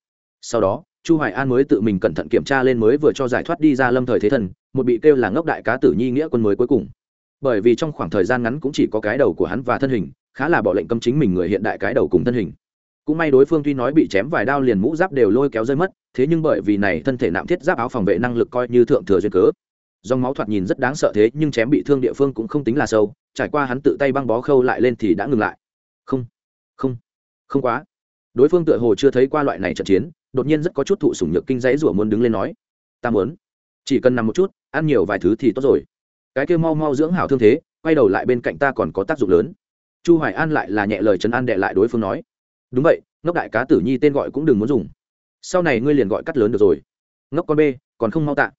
Sau đó, chu hoài an mới tự mình cẩn thận kiểm tra lên mới vừa cho giải thoát đi ra lâm thời thế thần, một bị kêu là ngốc đại cá tử nhi nghĩa quân mới cuối cùng. Bởi vì trong khoảng thời gian ngắn cũng chỉ có cái đầu của hắn và thân hình, khá là bỏ lệnh cấm chính mình người hiện đại cái đầu cùng thân hình cũng may đối phương tuy nói bị chém vài đao liền mũ giáp đều lôi kéo rơi mất, thế nhưng bởi vì này thân thể nạm thiết giáp áo phòng vệ năng lực coi như thượng thừa duyên cớ. Dòng máu thoạt nhìn rất đáng sợ thế, nhưng chém bị thương địa phương cũng không tính là sâu, trải qua hắn tự tay băng bó khâu lại lên thì đã ngừng lại. Không không không quá. Đối phương tựa hồ chưa thấy qua loại này trận chiến, đột nhiên rất có chút thụ sủng nhược kinh dãy rủa muốn đứng lên nói, ta muốn. Chỉ cần nằm một chút, ăn nhiều vài thứ thì tốt rồi. Cái kia mau mau dưỡng hảo thương thế, quay đầu lại bên cạnh ta còn có tác dụng lớn. Chu hoài an lại là nhẹ lời trấn an đệ lại đối phương nói đúng vậy, ngốc đại cá tử nhi tên gọi cũng đừng muốn dùng. Sau này ngươi liền gọi cắt lớn được rồi. Ngốc con b còn không mau tạ.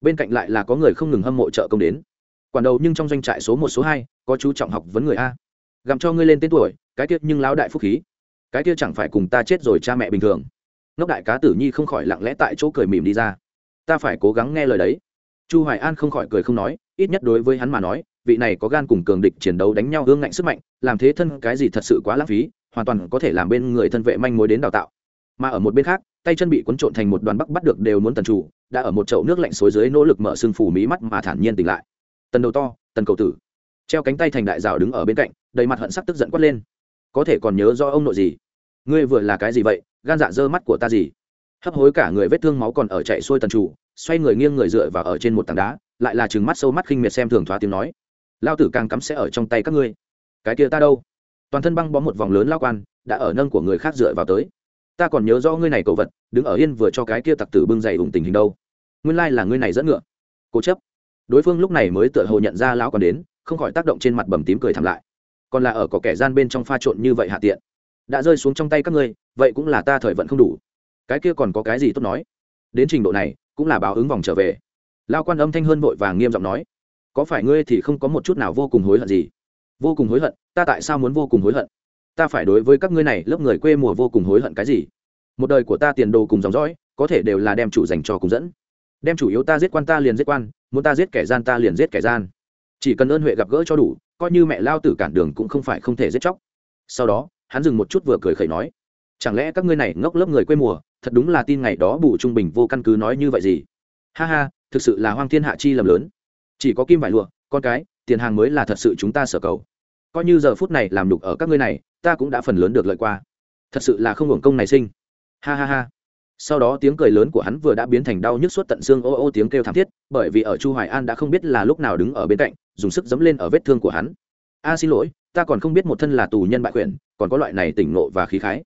Bên cạnh lại là có người không ngừng hâm mộ trợ công đến. Quản đầu nhưng trong doanh trại số một, số hai, có chú trọng học vấn người a. Gặm cho ngươi lên tên tuổi, cái tiết nhưng lão đại phúc khí. Cái kia chẳng phải cùng ta chết rồi cha mẹ bình thường. Ngốc đại cá tử nhi không khỏi lặng lẽ tại chỗ cười mỉm đi ra. Ta phải cố gắng nghe lời đấy. Chu hoài an không khỏi cười không nói, ít nhất đối với hắn mà nói, vị này có gan cùng cường địch chiến đấu đánh nhau hương ngạnh sức mạnh, làm thế thân cái gì thật sự quá lãng phí hoàn toàn có thể làm bên người thân vệ manh mối đến đào tạo. Mà ở một bên khác, tay chân bị cuốn trộn thành một đoàn bắc bắt được đều muốn tần chủ, đã ở một chậu nước lạnh xối dưới nỗ lực mở sưng phủ mí mắt mà thản nhiên tỉnh lại. Tần đầu to, tần cầu tử. Treo cánh tay thành đại rào đứng ở bên cạnh, đầy mặt hận sắc tức giận quát lên. Có thể còn nhớ do ông nội gì? Ngươi vừa là cái gì vậy? Gan dạ dơ mắt của ta gì? Hấp hối cả người vết thương máu còn ở chạy xuôi tần chủ, xoay người nghiêng người dựa vào ở trên một tảng đá, lại là chừng mắt sâu mắt khinh miệt xem thường thoá tiếng nói. Lao tử càng cắm sẽ ở trong tay các ngươi. Cái kia ta đâu? Toàn thân băng bó một vòng lớn lao quan, đã ở nâng của người khác dựa vào tới. Ta còn nhớ do ngươi này cầu vật, đứng ở yên vừa cho cái kia tặc tử bưng dày ủng tình hình đâu. Nguyên lai là ngươi này dẫn ngựa. Cố chấp. Đối phương lúc này mới tựa hồ nhận ra lão còn đến, không khỏi tác động trên mặt bầm tím cười thảm lại. Còn là ở có kẻ gian bên trong pha trộn như vậy hạ tiện. Đã rơi xuống trong tay các ngươi, vậy cũng là ta thời vận không đủ. Cái kia còn có cái gì tốt nói? Đến trình độ này, cũng là báo ứng vòng trở về. Lao quan âm thanh hơn vội vàng nghiêm giọng nói, có phải ngươi thì không có một chút nào vô cùng hối hận gì? Vô cùng hối hận? Ta tại sao muốn vô cùng hối hận? Ta phải đối với các ngươi này, lớp người quê mùa vô cùng hối hận cái gì? Một đời của ta tiền đồ cùng dòng dõi, có thể đều là đem chủ dành cho cùng dẫn. Đem chủ yếu ta giết quan ta liền giết quan, muốn ta giết kẻ gian ta liền giết kẻ gian. Chỉ cần ơn huệ gặp gỡ cho đủ, coi như mẹ lao tử cản đường cũng không phải không thể giết chóc. Sau đó, hắn dừng một chút vừa cười khẩy nói, chẳng lẽ các ngươi này ngốc lớp người quê mùa, thật đúng là tin ngày đó bù trung bình vô căn cứ nói như vậy gì? Ha ha, thực sự là hoang thiên hạ chi lầm lớn. Chỉ có kim vải lụa, con cái, tiền hàng mới là thật sự chúng ta sở cầu coi như giờ phút này làm đục ở các ngươi này, ta cũng đã phần lớn được lợi qua. Thật sự là không hưởng công này sinh. Ha ha ha. Sau đó tiếng cười lớn của hắn vừa đã biến thành đau nhức suốt tận xương, ô ô tiếng kêu thảm thiết, bởi vì ở chu hoài an đã không biết là lúc nào đứng ở bên cạnh, dùng sức dẫm lên ở vết thương của hắn. A, xin lỗi, ta còn không biết một thân là tù nhân bại quyền, còn có loại này tỉnh nộ và khí khái.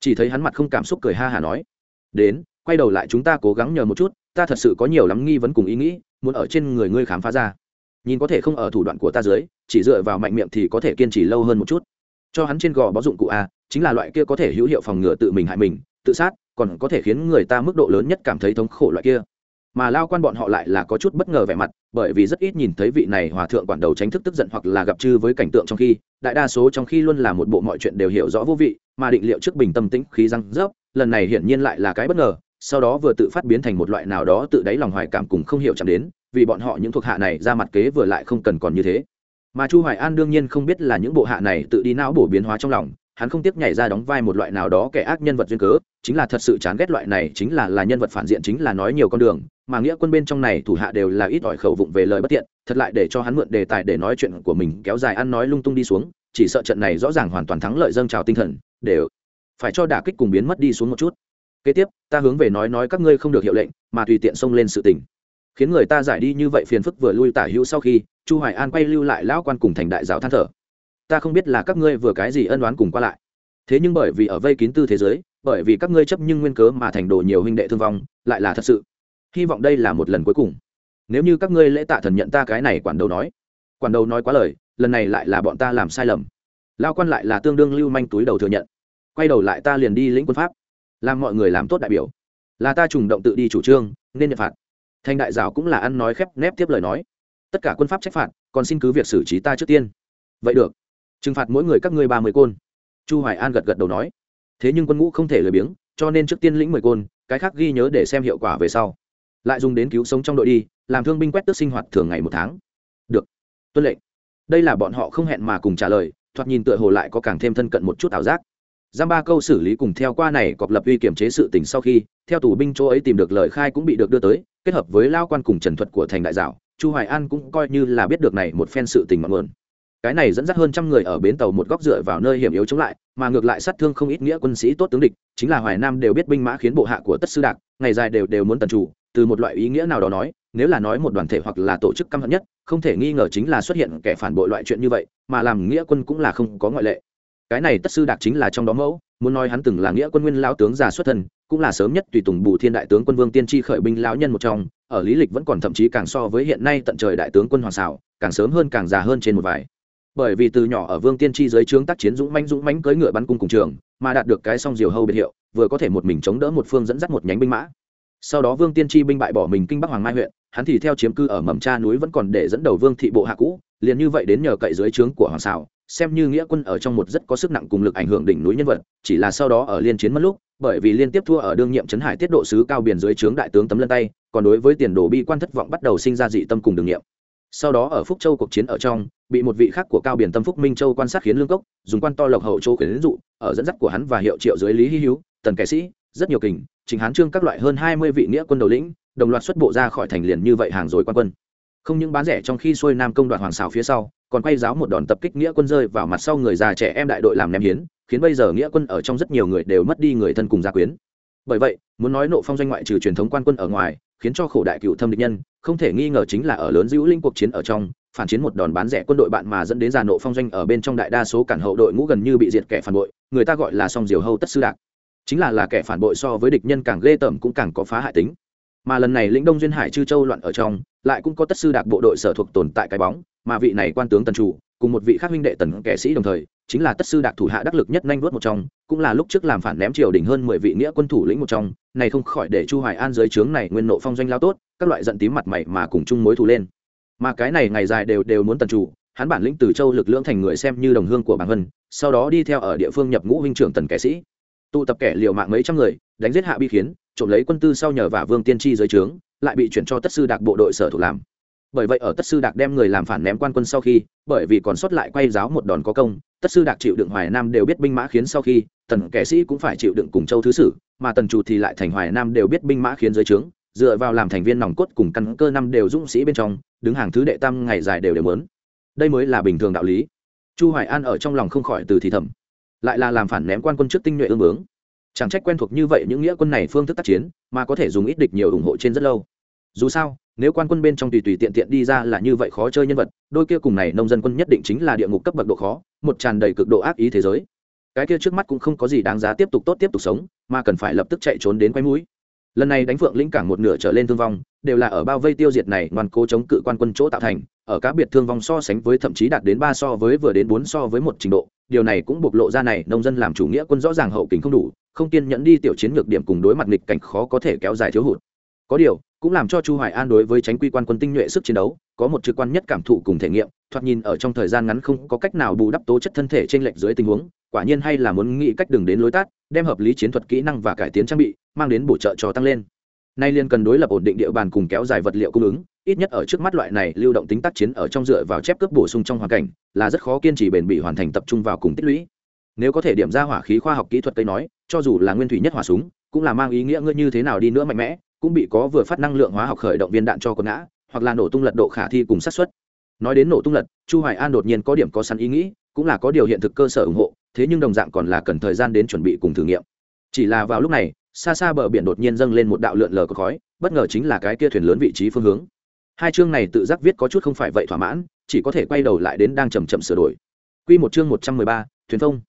Chỉ thấy hắn mặt không cảm xúc cười ha hà nói, đến, quay đầu lại chúng ta cố gắng nhờ một chút, ta thật sự có nhiều lắm nghi vấn cùng ý nghĩ, muốn ở trên người ngươi khám phá ra nhìn có thể không ở thủ đoạn của ta dưới, chỉ dựa vào mạnh miệng thì có thể kiên trì lâu hơn một chút. Cho hắn trên gò bó dụng cụ a, chính là loại kia có thể hữu hiệu phòng ngừa tự mình hại mình, tự sát, còn có thể khiến người ta mức độ lớn nhất cảm thấy thống khổ loại kia. Mà lao quan bọn họ lại là có chút bất ngờ vẻ mặt, bởi vì rất ít nhìn thấy vị này hòa thượng quản đầu tránh thức tức giận hoặc là gặp chư với cảnh tượng trong khi, đại đa số trong khi luôn là một bộ mọi chuyện đều hiểu rõ vô vị, mà định liệu trước bình tâm tĩnh, khí răng rớp, lần này hiển nhiên lại là cái bất ngờ, sau đó vừa tự phát biến thành một loại nào đó tự đáy lòng hoài cảm cùng không hiểu chạm đến vì bọn họ những thuộc hạ này ra mặt kế vừa lại không cần còn như thế. Mà chu hoài an đương nhiên không biết là những bộ hạ này tự đi não bổ biến hóa trong lòng, hắn không tiếc nhảy ra đóng vai một loại nào đó kẻ ác nhân vật duyên cớ, chính là thật sự chán ghét loại này chính là là nhân vật phản diện chính là nói nhiều con đường, mà nghĩa quân bên trong này thủ hạ đều là ít ỏi khẩu vụng về lời bất tiện, thật lại để cho hắn mượn đề tài để nói chuyện của mình kéo dài ăn nói lung tung đi xuống, chỉ sợ trận này rõ ràng hoàn toàn thắng lợi dâng trào tinh thần, đều phải cho đả kích cùng biến mất đi xuống một chút. Kế tiếp, ta hướng về nói nói các ngươi không được hiệu lệnh, mà tùy tiện xông lên sự tình khiến người ta giải đi như vậy phiền phức vừa lui tả hữu sau khi, chu hoài an quay lưu lại lão quan cùng thành đại giáo than thở. Ta không biết là các ngươi vừa cái gì ân đoán cùng qua lại. Thế nhưng bởi vì ở vây kín tư thế giới, bởi vì các ngươi chấp nhưng nguyên cớ mà thành đồ nhiều huynh đệ thương vong, lại là thật sự. Hy vọng đây là một lần cuối cùng. Nếu như các ngươi lễ tạ thần nhận ta cái này quản đầu nói. Quản đầu nói quá lời, lần này lại là bọn ta làm sai lầm. Lao quan lại là tương đương lưu manh túi đầu thừa nhận. Quay đầu lại ta liền đi lĩnh quân pháp. Làm mọi người làm tốt đại biểu. Là ta trùng động tự đi chủ trương, nên nhận phạt thành đại giáo cũng là ăn nói khép nép tiếp lời nói. Tất cả quân pháp trách phạt, còn xin cứ việc xử trí ta trước tiên. Vậy được. Trừng phạt mỗi người các ngươi ba mươi côn. Chu hoài an gật gật đầu nói. Thế nhưng quân ngũ không thể lười biếng, cho nên trước tiên lĩnh mười côn, cái khác ghi nhớ để xem hiệu quả về sau. Lại dùng đến cứu sống trong đội đi, làm thương binh quét tước sinh hoạt thường ngày một tháng. Được. Tuân lệnh. Đây là bọn họ không hẹn mà cùng trả lời, thoạt nhìn tựa hồ lại có càng thêm thân cận một chút ảo giác. Giam ba câu xử lý cùng theo qua này cọp lập uy kiểm chế sự tình sau khi, theo tù binh chỗ ấy tìm được lời khai cũng bị được đưa tới kết hợp với lao quan cùng trần thuật của thành đại dạo chu hoài an cũng coi như là biết được này một phen sự tình mọn nguồn. Cái này dẫn dắt hơn trăm người ở bến tàu một góc dựa vào nơi hiểm yếu chống lại, mà ngược lại sát thương không ít nghĩa quân sĩ tốt tướng địch, chính là hoài nam đều biết binh mã khiến bộ hạ của tất sư đạc, ngày dài đều đều muốn tần chủ, từ một loại ý nghĩa nào đó nói, nếu là nói một đoàn thể hoặc là tổ chức căm hận nhất, không thể nghi ngờ chính là xuất hiện kẻ phản bội loại chuyện như vậy, mà làm nghĩa quân cũng là không có ngoại lệ. Cái này tất sư đạc chính là trong đó mẫu, muốn nói hắn từng là nghĩa quân nguyên lão tướng già xuất thân cũng là sớm nhất tùy tùng bù thiên đại tướng quân vương tiên tri khởi binh lão nhân một trong, ở lý lịch vẫn còn thậm chí càng so với hiện nay tận trời đại tướng quân hoàng xảo, càng sớm hơn càng già hơn trên một vài. Bởi vì từ nhỏ ở vương tiên tri dưới trướng tác chiến dũng mãnh dũng mãnh cưỡi ngựa bắn cung cùng trường, mà đạt được cái song diều hâu biệt hiệu, vừa có thể một mình chống đỡ một phương dẫn dắt một nhánh binh mã. Sau đó vương tiên tri binh bại bỏ mình kinh bắc hoàng mai huyện, hắn thì theo chiếm cư ở mầm cha núi vẫn còn để dẫn đầu vương thị bộ hạ cũ, liền như vậy đến nhờ cậy dưới trướng của hoàng xảo, xem như nghĩa quân ở trong một rất có sức nặng cùng lực ảnh hưởng đỉnh núi nhân vật, chỉ là sau đó ở liên chiến mất lúc bởi vì liên tiếp thua ở đương nhiệm trấn hải tiết độ sứ cao biển dưới trướng đại tướng tấm lân tay, còn đối với tiền đồ bi quan thất vọng bắt đầu sinh ra dị tâm cùng đường nhiệm. Sau đó ở phúc châu cuộc chiến ở trong, bị một vị khác của cao biển tâm phúc minh châu quan sát khiến lương cốc, dùng quan to lộc hậu châu khuyến dụ, ở dẫn dắt của hắn và hiệu triệu dưới lý hy hữu, tần kẻ sĩ, rất nhiều kình, trình hán trương các loại hơn hai mươi vị nghĩa quân đầu lĩnh, đồng loạt xuất bộ ra khỏi thành liền như vậy hàng rồi quan quân không những bán rẻ trong khi xuôi nam công đoạn hoàng xào phía sau, còn quay giáo một đòn tập kích nghĩa quân rơi vào mặt sau người già trẻ em đại đội làm ném hiến, khiến bây giờ nghĩa quân ở trong rất nhiều người đều mất đi người thân cùng gia quyến. Bởi vậy, muốn nói nộ phong doanh ngoại trừ truyền thống quan quân ở ngoài, khiến cho khổ đại cựu thâm địch nhân, không thể nghi ngờ chính là ở lớn dữ linh cuộc chiến ở trong, phản chiến một đòn bán rẻ quân đội bạn mà dẫn đến già nộ phong doanh ở bên trong đại đa số cản hậu đội ngũ gần như bị diệt kẻ phản bội, người ta gọi là song diều hâu tất sư đạc. Chính là là kẻ phản bội so với địch nhân càng ghê tởm cũng càng có phá hại tính mà lần này lĩnh đông duyên hải chư châu loạn ở trong, lại cũng có tất sư đạc bộ đội sở thuộc tồn tại cái bóng, mà vị này quan tướng tần chủ, cùng một vị khác huynh đệ tần kẻ sĩ đồng thời, chính là tất sư đạc thủ hạ đắc lực nhất nhanh vuốt một trong, cũng là lúc trước làm phản ném triều đỉnh hơn mười vị nghĩa quân thủ lĩnh một trong, này không khỏi để chu hoài an dưới trướng này nguyên nộ phong doanh lao tốt, các loại giận tím mặt mày mà cùng chung mối thù lên. Mà cái này ngày dài đều đều muốn tần chủ, hắn bản lĩnh từ châu lực lượng thành người xem như đồng hương của bản vân sau đó đi theo ở địa phương nhập ngũ huynh trưởng tần kẻ sĩ. Tụ tập kẻ liều mạng mấy trăm người, đánh giết hạ bi khiến trộm lấy quân tư sau nhờ và vương tiên tri dưới trướng, lại bị chuyển cho tất sư đạc bộ đội sở thuộc làm. Bởi vậy ở tất sư đạc đem người làm phản ném quan quân sau khi, bởi vì còn sót lại quay giáo một đòn có công, tất sư đạc chịu đựng hoài nam đều biết binh mã khiến sau khi, tần kẻ sĩ cũng phải chịu đựng cùng châu thứ sử, mà tần chủ thì lại thành hoài nam đều biết binh mã khiến dưới trướng, dựa vào làm thành viên nòng cốt cùng căn cơ năm đều dũng sĩ bên trong, đứng hàng thứ đệ tam ngày dài đều đều lớn đây mới là bình thường đạo lý. Chu hoài an ở trong lòng không khỏi từ thì thầm. Lại là làm phản ném quan quân trước tinh nhuệ ương bướng chẳng trách quen thuộc như vậy những nghĩa quân này phương thức tác chiến, mà có thể dùng ít địch nhiều ủng hộ trên rất lâu. Dù sao, nếu quan quân bên trong tùy tùy tiện tiện đi ra là như vậy khó chơi nhân vật, đôi kia cùng này nông dân quân nhất định chính là địa ngục cấp bậc độ khó, một tràn đầy cực độ ác ý thế giới. Cái kia trước mắt cũng không có gì đáng giá tiếp tục tốt tiếp tục sống, mà cần phải lập tức chạy trốn đến quay mũi. Lần này đánh phượng lĩnh cảng một nửa trở lên thương vong, đều là ở bao vây tiêu diệt này, ngoan cố chống cự quan quân chỗ tạo thành, ở cá biệt thương vong so sánh với thậm chí đạt đến ba so với, vừa đến bốn so với một trình độ điều này cũng bộc lộ ra này, nông dân làm chủ nghĩa quân rõ ràng hậu kính không đủ, không kiên nhẫn đi tiểu chiến lược điểm cùng đối mặt nghịch cảnh khó có thể kéo dài thiếu hụt. Có điều, cũng làm cho chu hoài an đối với tránh quy quan quân tinh nhuệ sức chiến đấu, có một trực quan nhất cảm thụ cùng thể nghiệm, thoạt nhìn ở trong thời gian ngắn không có cách nào bù đắp tố chất thân thể trên lệch dưới tình huống, quả nhiên hay là muốn nghĩ cách đường đến lối tát đem hợp lý chiến thuật kỹ năng và cải tiến trang bị, mang đến bổ trợ cho tăng lên. Nay liên cần đối lập ổn định địa bàn cùng kéo dài vật liệu cung ứng ít nhất ở trước mắt loại này lưu động tính tác chiến ở trong dựa vào chép cướp bổ sung trong hoàn cảnh, là rất khó kiên trì bền bỉ hoàn thành tập trung vào cùng tích lũy. Nếu có thể điểm ra hỏa khí khoa học kỹ thuật cây nói, cho dù là nguyên thủy nhất hỏa súng, cũng là mang ý nghĩa ngươi như thế nào đi nữa mạnh mẽ, cũng bị có vừa phát năng lượng hóa học khởi động viên đạn cho quần ngã, hoặc là nổ tung lật độ khả thi cùng sát xuất nói đến nổ tung lật, chu hoài an đột nhiên có điểm có sẵn ý nghĩ, cũng là có điều hiện thực cơ sở ủng hộ, thế nhưng đồng dạng còn là cần thời gian đến chuẩn bị cùng thử nghiệm. Chỉ là vào lúc này, xa xa bờ biển đột nhiên dâng lên một đạo lượn lờ cột khói, bất ngờ chính là cái kia thuyền lớn vị trí phương hướng hai chương này tự giác viết có chút không phải vậy thỏa mãn chỉ có thể quay đầu lại đến đang chậm chậm sửa đổi. Quy một chương 113, thuyền thông.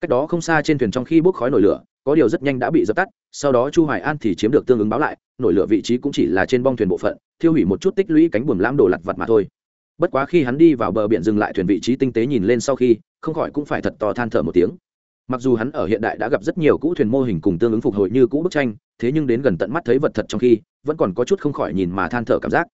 Cách đó không xa trên thuyền trong khi bốc khói nổi lửa có điều rất nhanh đã bị dập tắt sau đó chu hoài an thì chiếm được tương ứng báo lại nổi lửa vị trí cũng chỉ là trên bong thuyền bộ phận thiêu hủy một chút tích lũy cánh buồm lam đồ lặt vặt mà thôi. Bất quá khi hắn đi vào bờ biển dừng lại thuyền vị trí tinh tế nhìn lên sau khi không khỏi cũng phải thật to than thở một tiếng. Mặc dù hắn ở hiện đại đã gặp rất nhiều cũ thuyền mô hình cùng tương ứng phục hồi như cũ bức tranh thế nhưng đến gần tận mắt thấy vật thật trong khi vẫn còn có chút không khỏi nhìn mà than thở cảm giác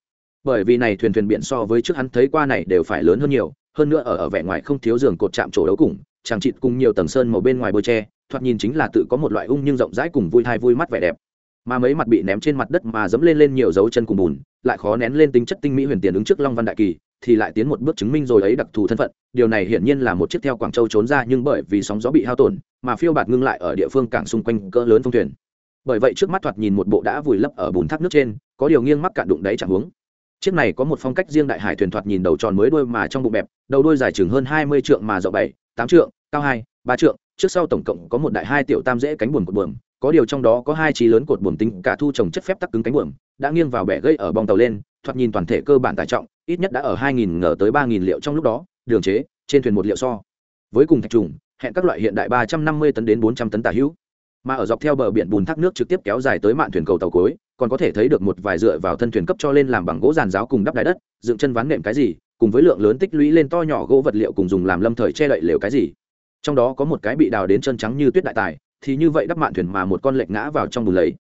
bởi vì này thuyền thuyền biển so với trước hắn thấy qua này đều phải lớn hơn nhiều, hơn nữa ở ở vẻ ngoài không thiếu giường cột chạm trổ đấu cùng chàng trịt cùng nhiều tầng sơn màu bên ngoài bôi tre, thoạt nhìn chính là tự có một loại ung nhưng rộng rãi cùng vui thai vui mắt vẻ đẹp. Mà mấy mặt bị ném trên mặt đất mà dẫm lên lên nhiều dấu chân cùng bùn, lại khó nén lên tính chất tinh mỹ huyền tiền ứng trước long văn đại kỳ, thì lại tiến một bước chứng minh rồi ấy đặc thù thân phận, điều này hiển nhiên là một chiếc theo quảng châu trốn ra nhưng bởi vì sóng gió bị hao tổn, mà phiêu bạt ngưng lại ở địa phương cảng xung quanh cỡ lớn phong thuyền. Bởi vậy trước mắt thoạt nhìn một bộ đã vùi lấp ở bùn thác nước trên, có điều nghiêng mắc cạn đụng đáy chẳng hướng chiếc này có một phong cách riêng đại hải thuyền thoạt nhìn đầu tròn mới đuôi mà trong bụng bẹp, đầu đuôi dài chừng hơn hai mươi trượng mà rộng bảy, tám trượng, cao hai, ba trượng. Trước sau tổng cộng có một đại hai tiểu tam dễ cánh buồm cột buồm, có điều trong đó có hai trí lớn cột buồm tính cả thu trồng chất phép tắc cứng cánh buồm, đã nghiêng vào bẻ gây ở bong tàu lên, thoạt nhìn toàn thể cơ bản tải trọng, ít nhất đã ở hai nghìn ngờ tới ba nghìn liệu trong lúc đó, đường chế, trên thuyền một liệu so. Với cùng thạch trùng, hẹn các loại hiện đại ba trăm năm mươi tấn đến bốn trăm tấn tả hữu mà ở dọc theo bờ biển bùn thác nước trực tiếp kéo dài tới mạn thuyền cầu tàu cối, còn có thể thấy được một vài dựa vào thân thuyền cấp cho lên làm bằng gỗ giàn giáo cùng đắp đáy đất, dựng chân ván nệm cái gì, cùng với lượng lớn tích lũy lên to nhỏ gỗ vật liệu cùng dùng làm lâm thời che đậy lều cái gì. Trong đó có một cái bị đào đến chân trắng như tuyết đại tài, thì như vậy đắp mạn thuyền mà một con lệch ngã vào trong bùn lấy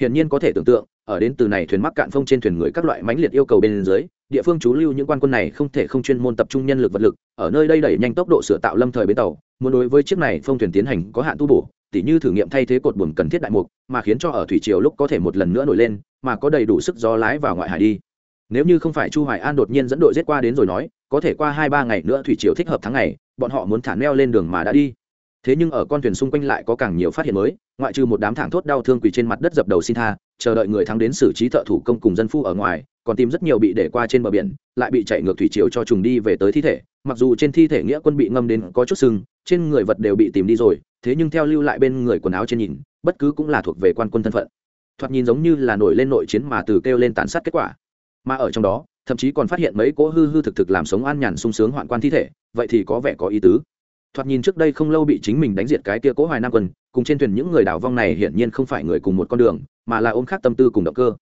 hiển nhiên có thể tưởng tượng, ở đến từ này thuyền mắc cạn phông trên thuyền người các loại mãnh liệt yêu cầu bên dưới, địa phương chú lưu những quan quân này không thể không chuyên môn tập trung nhân lực vật lực, ở nơi đây đẩy nhanh tốc độ sửa tạo lâm thời bến tàu, muốn đối với chiếc này phong thuyền tiến hành có hạn tu bổ tỉ như thử nghiệm thay thế cột buồm cần thiết đại mục, mà khiến cho ở thủy triều lúc có thể một lần nữa nổi lên, mà có đầy đủ sức gió lái vào ngoại hải đi. Nếu như không phải chu hoài an đột nhiên dẫn đội giết qua đến rồi nói, có thể qua hai ba ngày nữa thủy triều thích hợp tháng ngày, bọn họ muốn thả neo lên đường mà đã đi. Thế nhưng ở con thuyền xung quanh lại có càng nhiều phát hiện mới, ngoại trừ một đám thẳng thốt đau thương quỳ trên mặt đất dập đầu xin tha, chờ đợi người thắng đến xử trí thợ thủ công cùng dân phu ở ngoài, còn tìm rất nhiều bị để qua trên bờ biển, lại bị chạy ngược thủy triều cho trùng đi về tới thi thể, mặc dù trên thi thể nghĩa quân bị ngâm đến có chút sưng, trên người vật đều bị tìm đi rồi thế nhưng theo lưu lại bên người quần áo trên nhìn, bất cứ cũng là thuộc về quan quân thân phận. Thoạt nhìn giống như là nổi lên nội chiến mà từ kêu lên tàn sát kết quả. Mà ở trong đó, thậm chí còn phát hiện mấy cỗ hư hư thực thực làm sống an nhàn sung sướng hoạn quan thi thể, vậy thì có vẻ có ý tứ. Thoạt nhìn trước đây không lâu bị chính mình đánh diệt cái kia cỗ hoài nam quân, cùng trên thuyền những người đảo vong này hiển nhiên không phải người cùng một con đường, mà là ôm khác tâm tư cùng động cơ.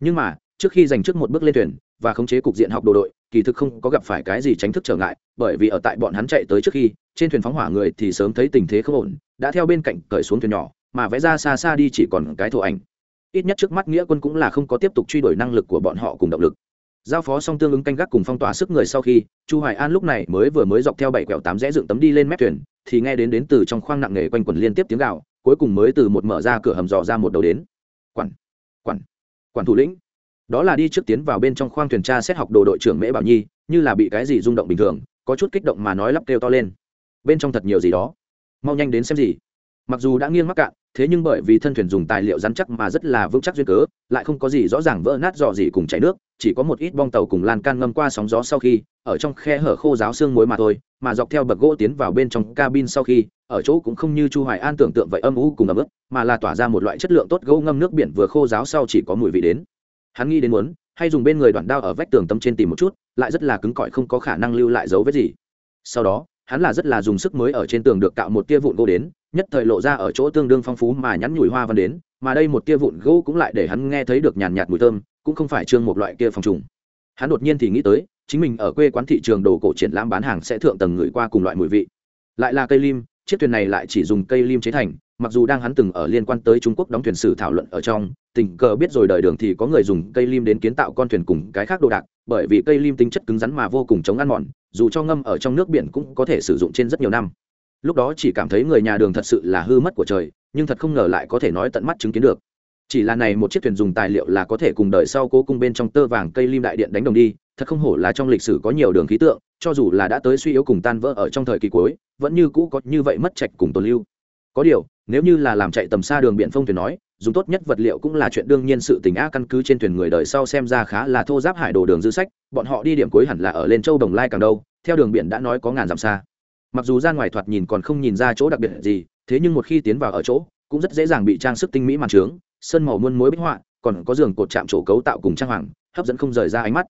Nhưng mà, trước khi giành trước một bước lên thuyền và khống chế cục diện học đồ đội, kỳ thực không có gặp phải cái gì tránh thức trở ngại, bởi vì ở tại bọn hắn chạy tới trước khi, trên thuyền phóng hỏa người thì sớm thấy tình thế không ổn đã theo bên cạnh cởi xuống thuyền nhỏ, mà vẽ ra xa xa đi chỉ còn cái thổ ảnh. Ít nhất trước mắt nghĩa quân cũng là không có tiếp tục truy đuổi năng lực của bọn họ cùng động lực. Giao phó xong tương ứng canh gác cùng phong tỏa sức người sau khi, chu hoài an lúc này mới vừa mới dọc theo bảy quẹo tám rẽ dựng tấm đi lên mép thuyền, thì nghe đến đến từ trong khoang nặng nề quanh quẩn liên tiếp tiếng gạo cuối cùng mới từ một mở ra cửa hầm dò ra một đầu đến. Quản quản quản thủ lĩnh. Đó là đi trước tiến vào bên trong khoang thuyền tra xét học đồ đội trưởng mễ bảo nhi, như là bị cái gì rung động bình thường, có chút kích động mà nói lắp kêu to lên. Bên trong thật nhiều gì đó mau nhanh đến xem gì. Mặc dù đã nghiêng mắc cạn, thế nhưng bởi vì thân thuyền dùng tài liệu rắn chắc mà rất là vững chắc duyên cớ, lại không có gì rõ ràng vỡ nát dò gì cùng chảy nước, chỉ có một ít bong tàu cùng lan can ngâm qua sóng gió sau khi, ở trong khe hở khô giáo xương muối mà thôi, mà dọc theo bậc gỗ tiến vào bên trong cabin sau khi, ở chỗ cũng không như chu hoài an tưởng tượng vậy âm u cùng ấm ức, mà là tỏa ra một loại chất lượng tốt gỗ ngâm nước biển vừa khô giáo sau chỉ có mùi vị đến. Hắn nghĩ đến muốn, hay dùng bên người đoạn đao ở vách tường tấm trên tìm một chút, lại rất là cứng cỏi không có khả năng lưu lại dấu vết gì. Sau đó hắn là rất là dùng sức mới ở trên tường được cạo một tia vụn gỗ đến, nhất thời lộ ra ở chỗ tương đương phong phú mà nhắn nhủi hoa văn đến, mà đây một tia vụn gỗ cũng lại để hắn nghe thấy được nhàn nhạt mùi thơm, cũng không phải trương một loại kia phòng trùng. Hắn đột nhiên thì nghĩ tới, chính mình ở quê quán thị trường đồ cổ triển lãm bán hàng sẽ thượng tầng người qua cùng loại mùi vị. Lại là cây lim, chiếc thuyền này lại chỉ dùng cây lim chế thành mặc dù đang hắn từng ở liên quan tới trung quốc đóng thuyền sử thảo luận ở trong, tình cờ biết rồi đời đường thì có người dùng cây lim đến kiến tạo con thuyền cùng cái khác đồ đạc, bởi vì cây lim tính chất cứng rắn mà vô cùng chống ăn mòn, dù cho ngâm ở trong nước biển cũng có thể sử dụng trên rất nhiều năm. Lúc đó chỉ cảm thấy người nhà đường thật sự là hư mất của trời, nhưng thật không ngờ lại có thể nói tận mắt chứng kiến được. Chỉ là này một chiếc thuyền dùng tài liệu là có thể cùng đời sau cố cung bên trong tơ vàng cây lim đại điện đánh đồng đi, thật không hổ là trong lịch sử có nhiều đường khí tượng, cho dù là đã tới suy yếu cùng tan vỡ ở trong thời kỳ cuối, vẫn như cũ có như vậy mất trạch cùng tồn lưu có điều, nếu như là làm chạy tầm xa đường biển phong thuyền nói, dùng tốt nhất vật liệu cũng là chuyện đương nhiên sự tình á, căn cứ trên thuyền người đời sau xem ra khá là thô giáp hải đồ đường dư sách, bọn họ đi điểm cuối hẳn là ở lên châu đồng lai càng đâu, theo đường biển đã nói có ngàn dặm xa. Mặc dù ra ngoài thoạt nhìn còn không nhìn ra chỗ đặc biệt gì, thế nhưng một khi tiến vào ở chỗ, cũng rất dễ dàng bị trang sức tinh mỹ màn trướng, sơn màu muôn mối bích họa, còn có giường cột chạm chỗ cấu tạo cùng trang hoàng, hấp dẫn không rời ra ánh mắt.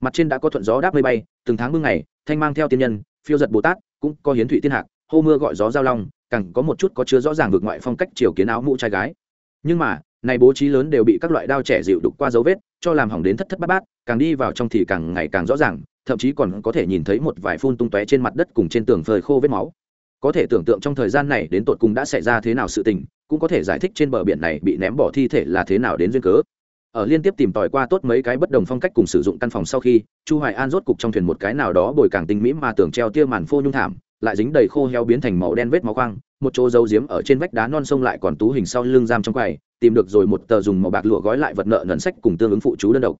Mặt trên đã có thuận gió đáp mây bay, từng tháng mưa ngày, thanh mang theo tiên nhân, phiêu giật bồ tát, cũng có hiến thụy thiên hạc, hô mưa gọi gió giao long càng có một chút có chứa rõ ràng vượt ngoại phong cách chiều kiến áo mũ trai gái. Nhưng mà, này bố trí lớn đều bị các loại đao trẻ dịu đục qua dấu vết, cho làm hỏng đến thất thất bát bát, càng đi vào trong thì càng ngày càng rõ ràng, thậm chí còn có thể nhìn thấy một vài phun tung tóe trên mặt đất cùng trên tường phơi khô vết máu. Có thể tưởng tượng trong thời gian này đến tột cùng đã xảy ra thế nào sự tình, cũng có thể giải thích trên bờ biển này bị ném bỏ thi thể là thế nào đến duyên cớ. Ở liên tiếp tìm tòi qua tốt mấy cái bất đồng phong cách cùng sử dụng căn phòng sau khi, chu hoài an rốt cục trong thuyền một cái nào đó bồi càng tinh mỹ mà tưởng treo tia màn phô nhung thảm lại dính đầy khô heo biến thành màu đen vết máu khoang, một chỗ dấu diếm ở trên vách đá non sông lại còn tú hình sau lưng giam trong quầy, tìm được rồi một tờ dùng màu bạc lụa gói lại vật nợ nần sách cùng tương ứng phụ chú đơn độc.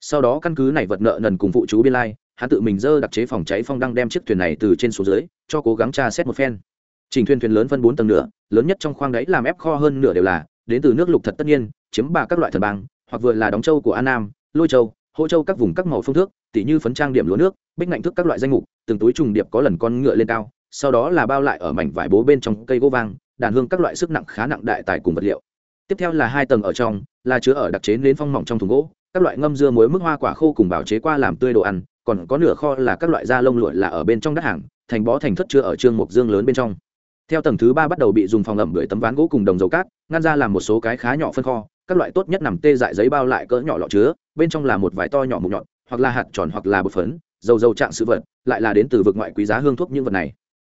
Sau đó căn cứ này vật nợ nần cùng phụ chú biên lai, hắn tự mình dơ đặc chế phòng cháy phong đăng đem chiếc thuyền này từ trên xuống dưới, cho cố gắng tra xét một phen. Trình thuyền thuyền lớn phân bốn tầng nữa lớn nhất trong khoang đáy làm ép kho hơn nửa đều là, đến từ nước lục thật tất nhiên, chiếm bà các loại thần bang, hoặc vừa là đóng châu của an nam, lôi châu hỗ châu các vùng các màu phương thước, tỉ như phấn trang điểm lúa nước, bích ngạnh thức các loại danh mục, từng túi trùng điệp có lần con ngựa lên cao, sau đó là bao lại ở mảnh vải bố bên trong cây gỗ vang, đàn hương các loại sức nặng khá nặng đại tài cùng vật liệu. Tiếp theo là hai tầng ở trong, là chứa ở đặc chế nến phong mỏng trong thùng gỗ, các loại ngâm dưa muối mức hoa quả khô cùng bảo chế qua làm tươi đồ ăn, còn có nửa kho là các loại da lông lụa là ở bên trong đất hàng, thành bó thành thất chứa ở trương mục dương lớn bên trong. Theo tầng thứ ba bắt đầu bị dùng phòng ẩm bưởi tấm ván gỗ cùng đồng dầu cát, ngăn ra làm một số cái khá nhỏ phân kho các loại tốt nhất nằm tê dại giấy bao lại cỡ nhỏ lọ chứa, bên trong là một vài to nhỏ mục nhọn, hoặc là hạt tròn hoặc là bột phấn, dầu dầu trạng sự vật, lại là đến từ vực ngoại quý giá hương thuốc những vật này.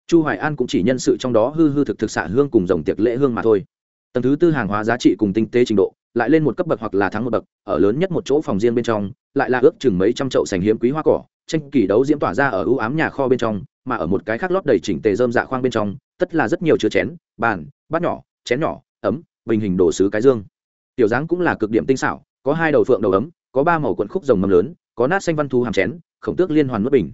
Chu hoài an cũng chỉ nhân sự trong đó hư hư thực thực xạ hương cùng dòng tiệc lễ hương mà thôi. Tầng thứ tư hàng hóa giá trị cùng tinh tế trình độ, lại lên một cấp bậc hoặc là thắng một bậc, ở lớn nhất một chỗ phòng riêng bên trong, lại là ước chừng mấy trăm chậu sành hiếm quý hoa cỏ, tranh kỳ đấu diễm tỏa ra ở ưu ám nhà kho bên trong, mà ở một cái khác lót đầy chỉnh tề dơm dạ khoang bên trong, tất là rất nhiều chứa chén, bàn, bát nhỏ, chén nhỏ, ấm, bình hình đồ sứ cái dương tiểu dáng cũng là cực điểm tinh xảo, có hai đầu phượng đầu ấm, có ba màu quận khúc rồng mầm lớn, có nát xanh văn thu hàm chén, khổng tước liên hoàn mất bình.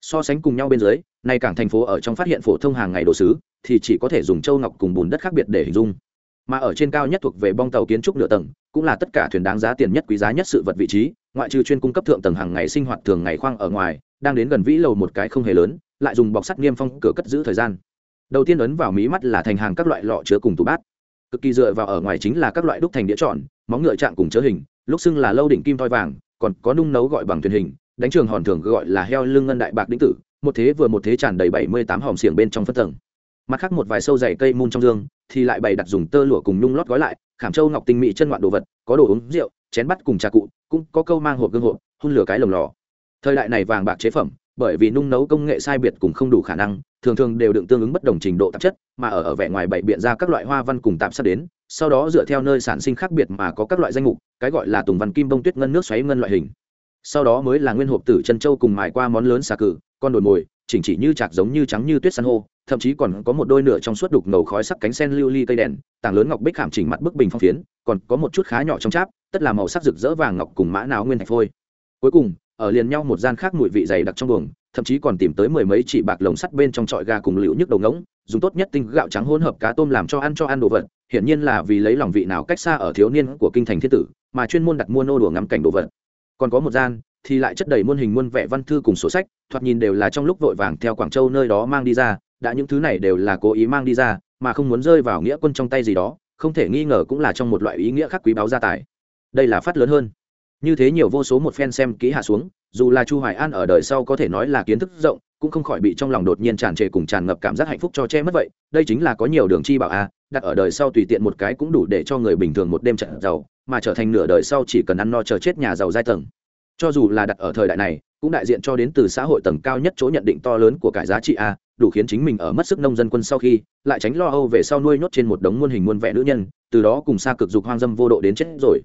So sánh cùng nhau bên dưới, nay cảng thành phố ở trong phát hiện phổ thông hàng ngày đồ sứ, thì chỉ có thể dùng châu ngọc cùng bùn đất khác biệt để hình dung. Mà ở trên cao nhất thuộc về bong tàu kiến trúc nửa tầng, cũng là tất cả thuyền đáng giá tiền nhất quý giá nhất sự vật vị trí, ngoại trừ chuyên cung cấp thượng tầng hàng ngày sinh hoạt thường ngày khoang ở ngoài, đang đến gần vĩ lầu một cái không hề lớn, lại dùng bọc sắt niêm phong cửa cất giữ thời gian. Đầu tiên ấn vào mí mắt là thành hàng các loại lọ chứa cùng tủ bát cực kỳ dựa vào ở ngoài chính là các loại đúc thành đĩa tròn, móng ngựa trạng cùng chớ hình, lúc xưng là lâu đỉnh kim thoi vàng, còn có nung nấu gọi bằng thuyền hình, đánh trường hòn thường gọi là heo lưng ngân đại bạc đĩnh tử, một thế vừa một thế tràn đầy bảy mươi tám hòm xiềng bên trong phân tầng. Mặt khác một vài sâu dày cây mun trong dương, thì lại bày đặt dùng tơ lụa cùng nhung lót gói lại, khảm châu ngọc tinh mỹ chân ngoạn đồ vật, có đồ uống, rượu, chén bắt cùng trà cụ, cũng có câu mang hộp gương hộp, hun lửa cái lồng lò. Thời đại này vàng bạc chế phẩm bởi vì nung nấu công nghệ sai biệt cũng không đủ khả năng, thường thường đều đựng tương ứng bất đồng trình độ tạp chất, mà ở ở vẻ ngoài bày biện ra các loại hoa văn cùng tạp sắc đến, sau đó dựa theo nơi sản sinh khác biệt mà có các loại danh mục, cái gọi là tùng văn kim bông tuyết ngân nước xoáy ngân loại hình. Sau đó mới là nguyên hộp tử chân châu cùng mài qua món lớn xà cử, con đồi mồi, chỉnh chỉ như chạc giống như trắng như tuyết san hô, thậm chí còn có một đôi nửa trong suốt đục ngầu khói sắc cánh sen lưu ly cây đèn, tảng lớn ngọc bích khảm chỉnh mặt bức bình phong phiến, còn có một chút khá nhỏ trong cháp, tất là màu sắc rực rỡ vàng ngọc cùng mã não nguyên thạch phôi. Cuối cùng ở liền nhau một gian khác mùi vị dày đặc trong buồng, thậm chí còn tìm tới mười mấy chỉ bạc lồng sắt bên trong trọi gà cùng liễu nhức đầu ngỗng, dùng tốt nhất tinh gạo trắng hỗn hợp cá tôm làm cho ăn cho ăn đồ vật, hiển nhiên là vì lấy lòng vị nào cách xa ở thiếu niên của kinh thành thiên tử, mà chuyên môn đặt mua nô đùa ngắm cảnh đồ vật. Còn có một gian, thì lại chất đầy muôn hình muôn vẻ văn thư cùng sổ sách, thoạt nhìn đều là trong lúc vội vàng theo quảng châu nơi đó mang đi ra, đã những thứ này đều là cố ý mang đi ra, mà không muốn rơi vào nghĩa quân trong tay gì đó, không thể nghi ngờ cũng là trong một loại ý nghĩa khác quý báu gia tài. Đây là phát lớn hơn như thế nhiều vô số một phen xem kỹ hạ xuống, dù là chu hoài an ở đời sau có thể nói là kiến thức rộng, cũng không khỏi bị trong lòng đột nhiên tràn trề cùng tràn ngập cảm giác hạnh phúc cho che mất vậy. Đây chính là có nhiều đường chi bảo a, đặt ở đời sau tùy tiện một cái cũng đủ để cho người bình thường một đêm trận giàu, mà trở thành nửa đời sau chỉ cần ăn no chờ chết nhà giàu giai tầng. Cho dù là đặt ở thời đại này, cũng đại diện cho đến từ xã hội tầng cao nhất chỗ nhận định to lớn của cải giá trị a, đủ khiến chính mình ở mất sức nông dân quân sau khi, lại tránh lo âu về sau nuôi nhốt trên một đống muôn hình muôn vẻ nữ nhân, từ đó cùng xa cực dục hoang dâm vô độ đến chết rồi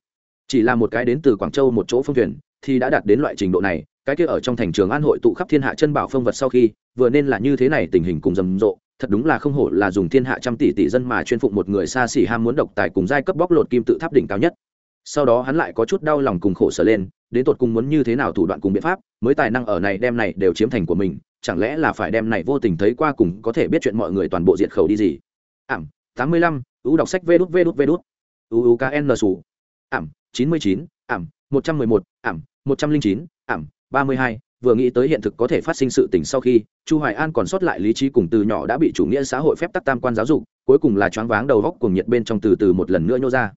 chỉ là một cái đến từ quảng châu một chỗ phong thuyền, thì đã đạt đến loại trình độ này, cái kia ở trong thành trường an hội tụ khắp thiên hạ chân bảo phong vật sau khi, vừa nên là như thế này tình hình cùng rầm rộ, thật đúng là không hổ là dùng thiên hạ trăm tỷ tỷ dân mà chuyên phụng một người xa xỉ ham muốn độc tài cùng giai cấp bóc lột kim tự tháp đỉnh cao nhất. Sau đó hắn lại có chút đau lòng cùng khổ sở lên, đến tột cùng muốn như thế nào thủ đoạn cùng biện pháp, mới tài năng ở này đem này đều chiếm thành của mình, chẳng lẽ là phải đem này vô tình thấy qua cùng có thể biết chuyện mọi người toàn bộ diệt khẩu đi gì? Ảm, tám mươi lăm u đọc sách vê đút vê đút vê đút. U u k n sù ảm chín mươi chín, ảm, một trăm mười một, ảm, một trăm linh chín, ảm, ba mươi hai, vừa nghĩ tới hiện thực có thể phát sinh sự tình sau khi, chu hoài an còn sót lại lý trí cùng từ nhỏ đã bị chủ nghĩa xã hội phép tắc tam quan giáo dục, cuối cùng là choáng váng đầu góc cùng nhiệt bên trong từ từ một lần nữa nhô ra.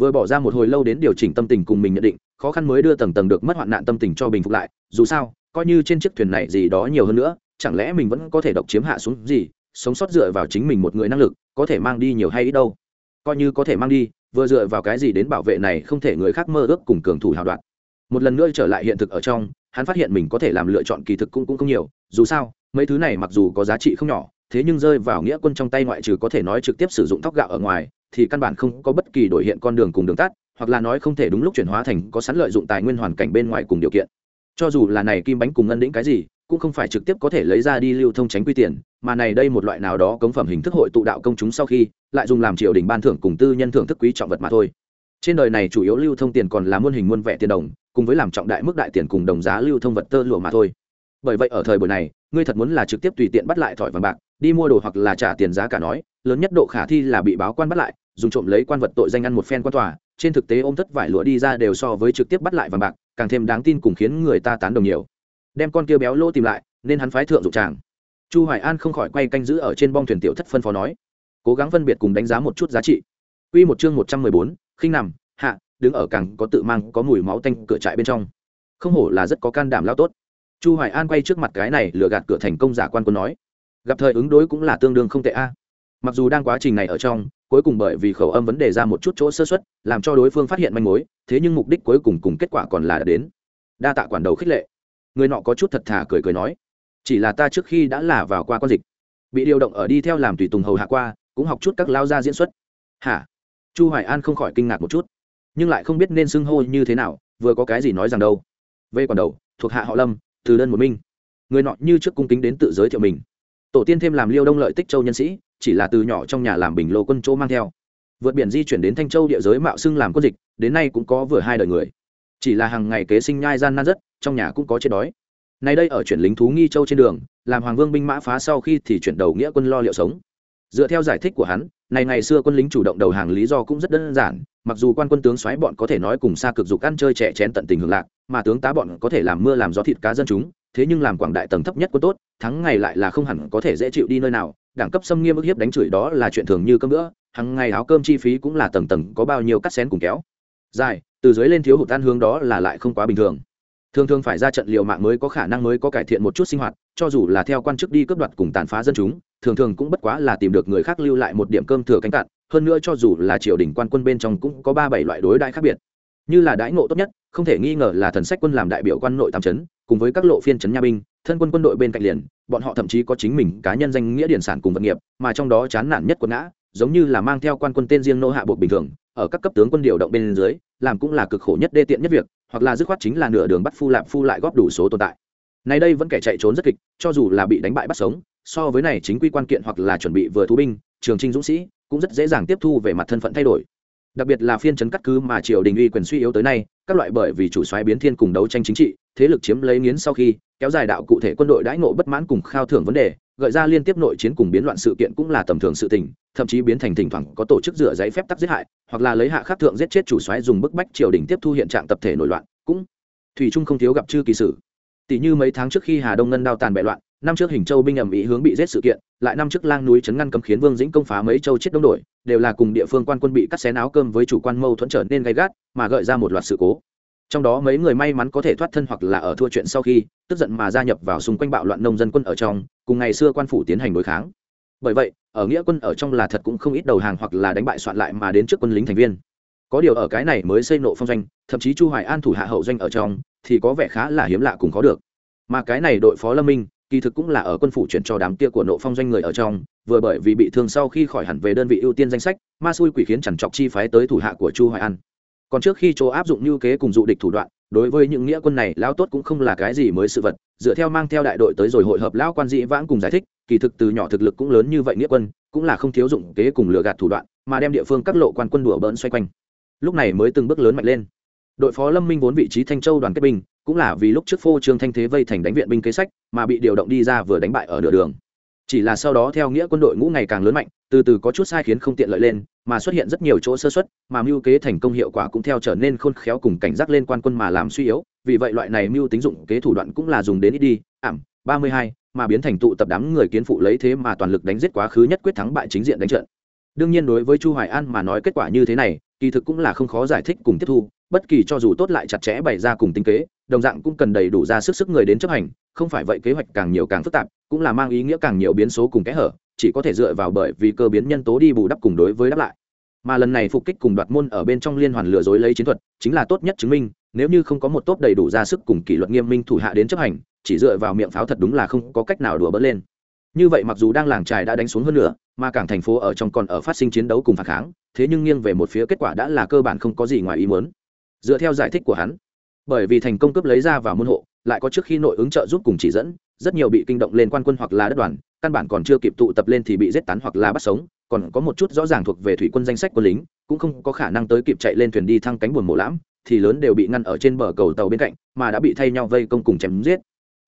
Vừa bỏ ra một hồi lâu đến điều chỉnh tâm tình cùng mình nhận định, khó khăn mới đưa tầng tầng được mất hoạn nạn tâm tình cho bình phục lại, dù sao, coi như trên chiếc thuyền này gì đó nhiều hơn nữa, chẳng lẽ mình vẫn có thể độc chiếm hạ xuống gì, sống sót dựa vào chính mình một người năng lực, có thể mang đi nhiều hay ít đâu? Coi như có thể mang đi, vừa dựa vào cái gì đến bảo vệ này không thể người khác mơ ước cùng cường thủ hào đoạn một lần nữa trở lại hiện thực ở trong, hắn phát hiện mình có thể làm lựa chọn kỳ thực cũng cũng không nhiều, dù sao, mấy thứ này mặc dù có giá trị không nhỏ, thế nhưng rơi vào nghĩa quân trong tay ngoại trừ có thể nói trực tiếp sử dụng thóc gạo ở ngoài, thì căn bản không có bất kỳ đổi hiện con đường cùng đường tắt, hoặc là nói không thể đúng lúc chuyển hóa thành có sẵn lợi dụng tài nguyên hoàn cảnh bên ngoài cùng điều kiện. Cho dù là này kim bánh cùng ngân đĩnh cái gì cũng không phải trực tiếp có thể lấy ra đi lưu thông tránh quy tiền, mà này đây một loại nào đó cống phẩm hình thức hội tụ đạo công chúng sau khi, lại dùng làm triều đình ban thưởng cùng tư nhân thưởng thức quý trọng vật mà thôi. Trên đời này chủ yếu lưu thông tiền còn là muôn hình muôn vẻ tiền đồng, cùng với làm trọng đại mức đại tiền cùng đồng giá lưu thông vật tơ lụa mà thôi. Bởi vậy ở thời buổi này, ngươi thật muốn là trực tiếp tùy tiện bắt lại thỏi vàng bạc, đi mua đồ hoặc là trả tiền giá cả nói, lớn nhất độ khả thi là bị báo quan bắt lại, dùng trộm lấy quan vật tội danh ăn một phen quan tòa, trên thực tế ôm thất vải lụa đi ra đều so với trực tiếp bắt lại vàng bạc, càng thêm đáng tin cùng khiến người ta tán đồng nhiều đem con kia béo lô tìm lại nên hắn phái thượng dụng tràng. Chu hoài an không khỏi quay canh giữ ở trên bong thuyền tiểu thất phân phó nói cố gắng phân biệt cùng đánh giá một chút giá trị. Quy một chương 114, khinh nằm hạ đứng ở càng có tự mang có mùi máu tanh cửa trại bên trong. Không hổ là rất có can đảm lao tốt. Chu hoài an quay trước mặt cái này lừa gạt cửa thành công giả quan quân nói gặp thời ứng đối cũng là tương đương không tệ a. Mặc dù đang quá trình này ở trong cuối cùng bởi vì khẩu âm vấn đề ra một chút chỗ sơ xuất làm cho đối phương phát hiện manh mối thế nhưng mục đích cuối cùng cùng kết quả còn là đến. Đa tạ quản đầu khích lệ người nọ có chút thật thà cười cười nói, chỉ là ta trước khi đã là vào qua con dịch, bị điều động ở đi theo làm tùy tùng hầu hạ qua, cũng học chút các lao gia diễn xuất. Hả? Chu hoài an không khỏi kinh ngạc một chút, nhưng lại không biết nên xưng hô như thế nào, vừa có cái gì nói rằng đâu. Vây quản đầu, thuộc hạ họ lâm, từ đơn một minh người nọ như trước cung kính đến tự giới thiệu mình. Tổ tiên thêm làm liêu đông lợi tích châu nhân sĩ, chỉ là từ nhỏ trong nhà làm bình lô quân chỗ mang theo. Vượt biển di chuyển đến thanh châu địa giới mạo xưng làm quân dịch, đến nay cũng có vừa hai đời người chỉ là hàng ngày kế sinh nhai gian nan rất, trong nhà cũng có chết đói. Nay đây ở chuyển lính thú nghi châu trên đường, làm hoàng vương binh mã phá sau khi thì chuyển đầu nghĩa quân lo liệu sống. Dựa theo giải thích của hắn, này ngày xưa quân lính chủ động đầu hàng lý do cũng rất đơn giản, mặc dù quan quân tướng xoáy bọn có thể nói cùng xa cực dục ăn chơi trẻ chén tận tình hưởng lạc, mà tướng tá bọn có thể làm mưa làm gió thịt cá dân chúng, thế nhưng làm quảng đại tầng thấp nhất quân tốt, thắng ngày lại là không hẳn có thể dễ chịu đi nơi nào, đẳng cấp xâm nghiêm ức hiếp đánh chửi đó là chuyện thường như cơm nữa hàng ngày áo cơm chi phí cũng là tầng tầng có bao nhiêu cắt xén cùng kéo. Dài từ dưới lên thiếu hụt ăn hướng đó là lại không quá bình thường. Thường thường phải ra trận liều mạng mới có khả năng mới có cải thiện một chút sinh hoạt, cho dù là theo quan chức đi cướp đoạt cùng tàn phá dân chúng, thường thường cũng bất quá là tìm được người khác lưu lại một điểm cơm thừa canh cạn, hơn nữa cho dù là triều đình quan quân bên trong cũng có ba bảy loại đối đại khác biệt. Như là đãi ngộ tốt nhất, không thể nghi ngờ là thần sách quân làm đại biểu quan nội tam trấn cùng với các lộ phiên trấn nha binh, thân quân quân đội bên cạnh liền, bọn họ thậm chí có chính mình cá nhân danh nghĩa điển sản cùng vật nghiệp, mà trong đó chán nản nhất quân ngã giống như là mang theo quan quân tên riêng nô hạ bộ bình thường, ở các cấp tướng quân điều động bên dưới, làm cũng là cực khổ nhất đê tiện nhất việc, hoặc là dứt khoát chính là nửa đường bắt phu lạp phu lại góp đủ số tồn tại. Nay đây vẫn kẻ chạy trốn rất kịch, cho dù là bị đánh bại bắt sống, so với này chính quy quan kiện hoặc là chuẩn bị vừa thú binh, trường trinh dũng sĩ, cũng rất dễ dàng tiếp thu về mặt thân phận thay đổi. Đặc biệt là phiên trấn cắt cứ mà triều đình uy quyền suy yếu tới nay các loại bởi vì chủ xoáy biến thiên cùng đấu tranh chính trị, thế lực chiếm lấy nghiến sau khi, kéo dài đạo cụ thể quân đội đãi ngộ bất mãn cùng khao thưởng vấn đề, gợi ra liên tiếp nội chiến cùng biến loạn sự kiện cũng là tầm thường sự tình, thậm chí biến thành thỉnh thoảng có tổ chức dựa giấy phép tắc giết hại, hoặc là lấy hạ khắc thượng giết chết chủ xoáy dùng bức bách triều đình tiếp thu hiện trạng tập thể nổi loạn. Cũng, thủy trung không thiếu gặp chư kỳ sử. Tỷ như mấy tháng trước khi hà đông ngân đao tàn bại loạn năm trước hình châu binh ẩm ý hướng bị giết sự kiện, lại năm trước lang núi chấn ngăn cấm khiến vương dĩnh công phá mấy châu chết đông đổi, đều là cùng địa phương quan quân bị cắt xén áo cơm với chủ quan mâu thuẫn trở nên gay gắt, mà gợi ra một loạt sự cố. Trong đó mấy người may mắn có thể thoát thân hoặc là ở thua chuyện sau khi, tức giận mà gia nhập vào xung quanh bạo loạn nông dân quân ở trong, cùng ngày xưa quan phủ tiến hành đối kháng. Bởi vậy, ở nghĩa quân ở trong là thật cũng không ít đầu hàng hoặc là đánh bại soạn lại mà đến trước quân lính thành viên. Có điều ở cái này mới xây nộ phong doanh, thậm chí chu hoài an thủ hạ hậu doanh ở trong, thì có vẻ khá là hiếm lạ cùng khó được. Mà cái này đội phó lâm minh kỳ thực cũng là ở quân phủ chuyển cho đám kia của nộ phong doanh người ở trong, vừa bởi vì bị thương sau khi khỏi hẳn về đơn vị ưu tiên danh sách, ma xui quỷ khiến chẳng chọc chi phái tới thủ hạ của chu hoài an. Còn trước khi chỗ áp dụng như kế cùng dụ địch thủ đoạn, đối với những nghĩa quân này lao tốt cũng không là cái gì mới sự vật, dựa theo mang theo đại đội tới rồi hội hợp lao quan dị vãng cùng giải thích, kỳ thực từ nhỏ thực lực cũng lớn như vậy nghĩa quân, cũng là không thiếu dụng kế cùng lừa gạt thủ đoạn, mà đem địa phương các lộ quan quân đùa bỡn xoay quanh. Lúc này mới từng bước lớn mạnh lên. Đội phó lâm minh vốn vị trí thanh châu đoàn kết binh cũng là vì lúc trước phô trương thanh thế vây thành đánh viện binh kế sách, mà bị điều động đi ra vừa đánh bại ở nửa đường. Chỉ là sau đó theo nghĩa quân đội ngũ ngày càng lớn mạnh, từ từ có chút sai khiến không tiện lợi lên, mà xuất hiện rất nhiều chỗ sơ xuất mà mưu kế thành công hiệu quả cũng theo trở nên khôn khéo cùng cảnh giác lên quan quân mà làm suy yếu. Vì vậy loại này mưu tính dụng kế thủ đoạn cũng là dùng đến ít đi. Ảm, ba mươi hai, mà biến thành tụ tập đám người kiến phụ lấy thế mà toàn lực đánh giết quá khứ nhất quyết thắng bại chính diện đánh trận. Đương nhiên đối với chu hoài an mà nói kết quả như thế này, kỳ thực cũng là không khó giải thích cùng tiếp thu, bất kỳ cho dù tốt lại chặt chẽ bày ra cùng tính kế đồng dạng cũng cần đầy đủ ra sức sức người đến chấp hành, không phải vậy kế hoạch càng nhiều càng phức tạp, cũng là mang ý nghĩa càng nhiều biến số cùng kẽ hở, chỉ có thể dựa vào bởi vì cơ biến nhân tố đi bù đắp cùng đối với đáp lại. Mà lần này phục kích cùng đoạt môn ở bên trong liên hoàn lừa dối lấy chiến thuật, chính là tốt nhất chứng minh, nếu như không có một tốt đầy đủ ra sức cùng kỷ luật nghiêm minh thủ hạ đến chấp hành, chỉ dựa vào miệng pháo thật đúng là không có cách nào đùa bớt lên. Như vậy mặc dù đang làng trài đã đánh xuống hơn nữa mà cảng thành phố ở trong còn ở phát sinh chiến đấu cùng phản kháng, thế nhưng nghiêng về một phía kết quả đã là cơ bản không có gì ngoài ý muốn. Dựa theo giải thích của hắn bởi vì thành công cướp lấy ra vào môn hộ, lại có trước khi nội ứng trợ giúp cùng chỉ dẫn, rất nhiều bị kinh động lên quan quân hoặc là đất đoàn, căn bản còn chưa kịp tụ tập lên thì bị giết tán hoặc là bắt sống, còn có một chút rõ ràng thuộc về thủy quân danh sách quân lính, cũng không có khả năng tới kịp chạy lên thuyền đi thăng cánh buồn mộ lãm, thì lớn đều bị ngăn ở trên bờ cầu tàu bên cạnh, mà đã bị thay nhau vây công cùng chém giết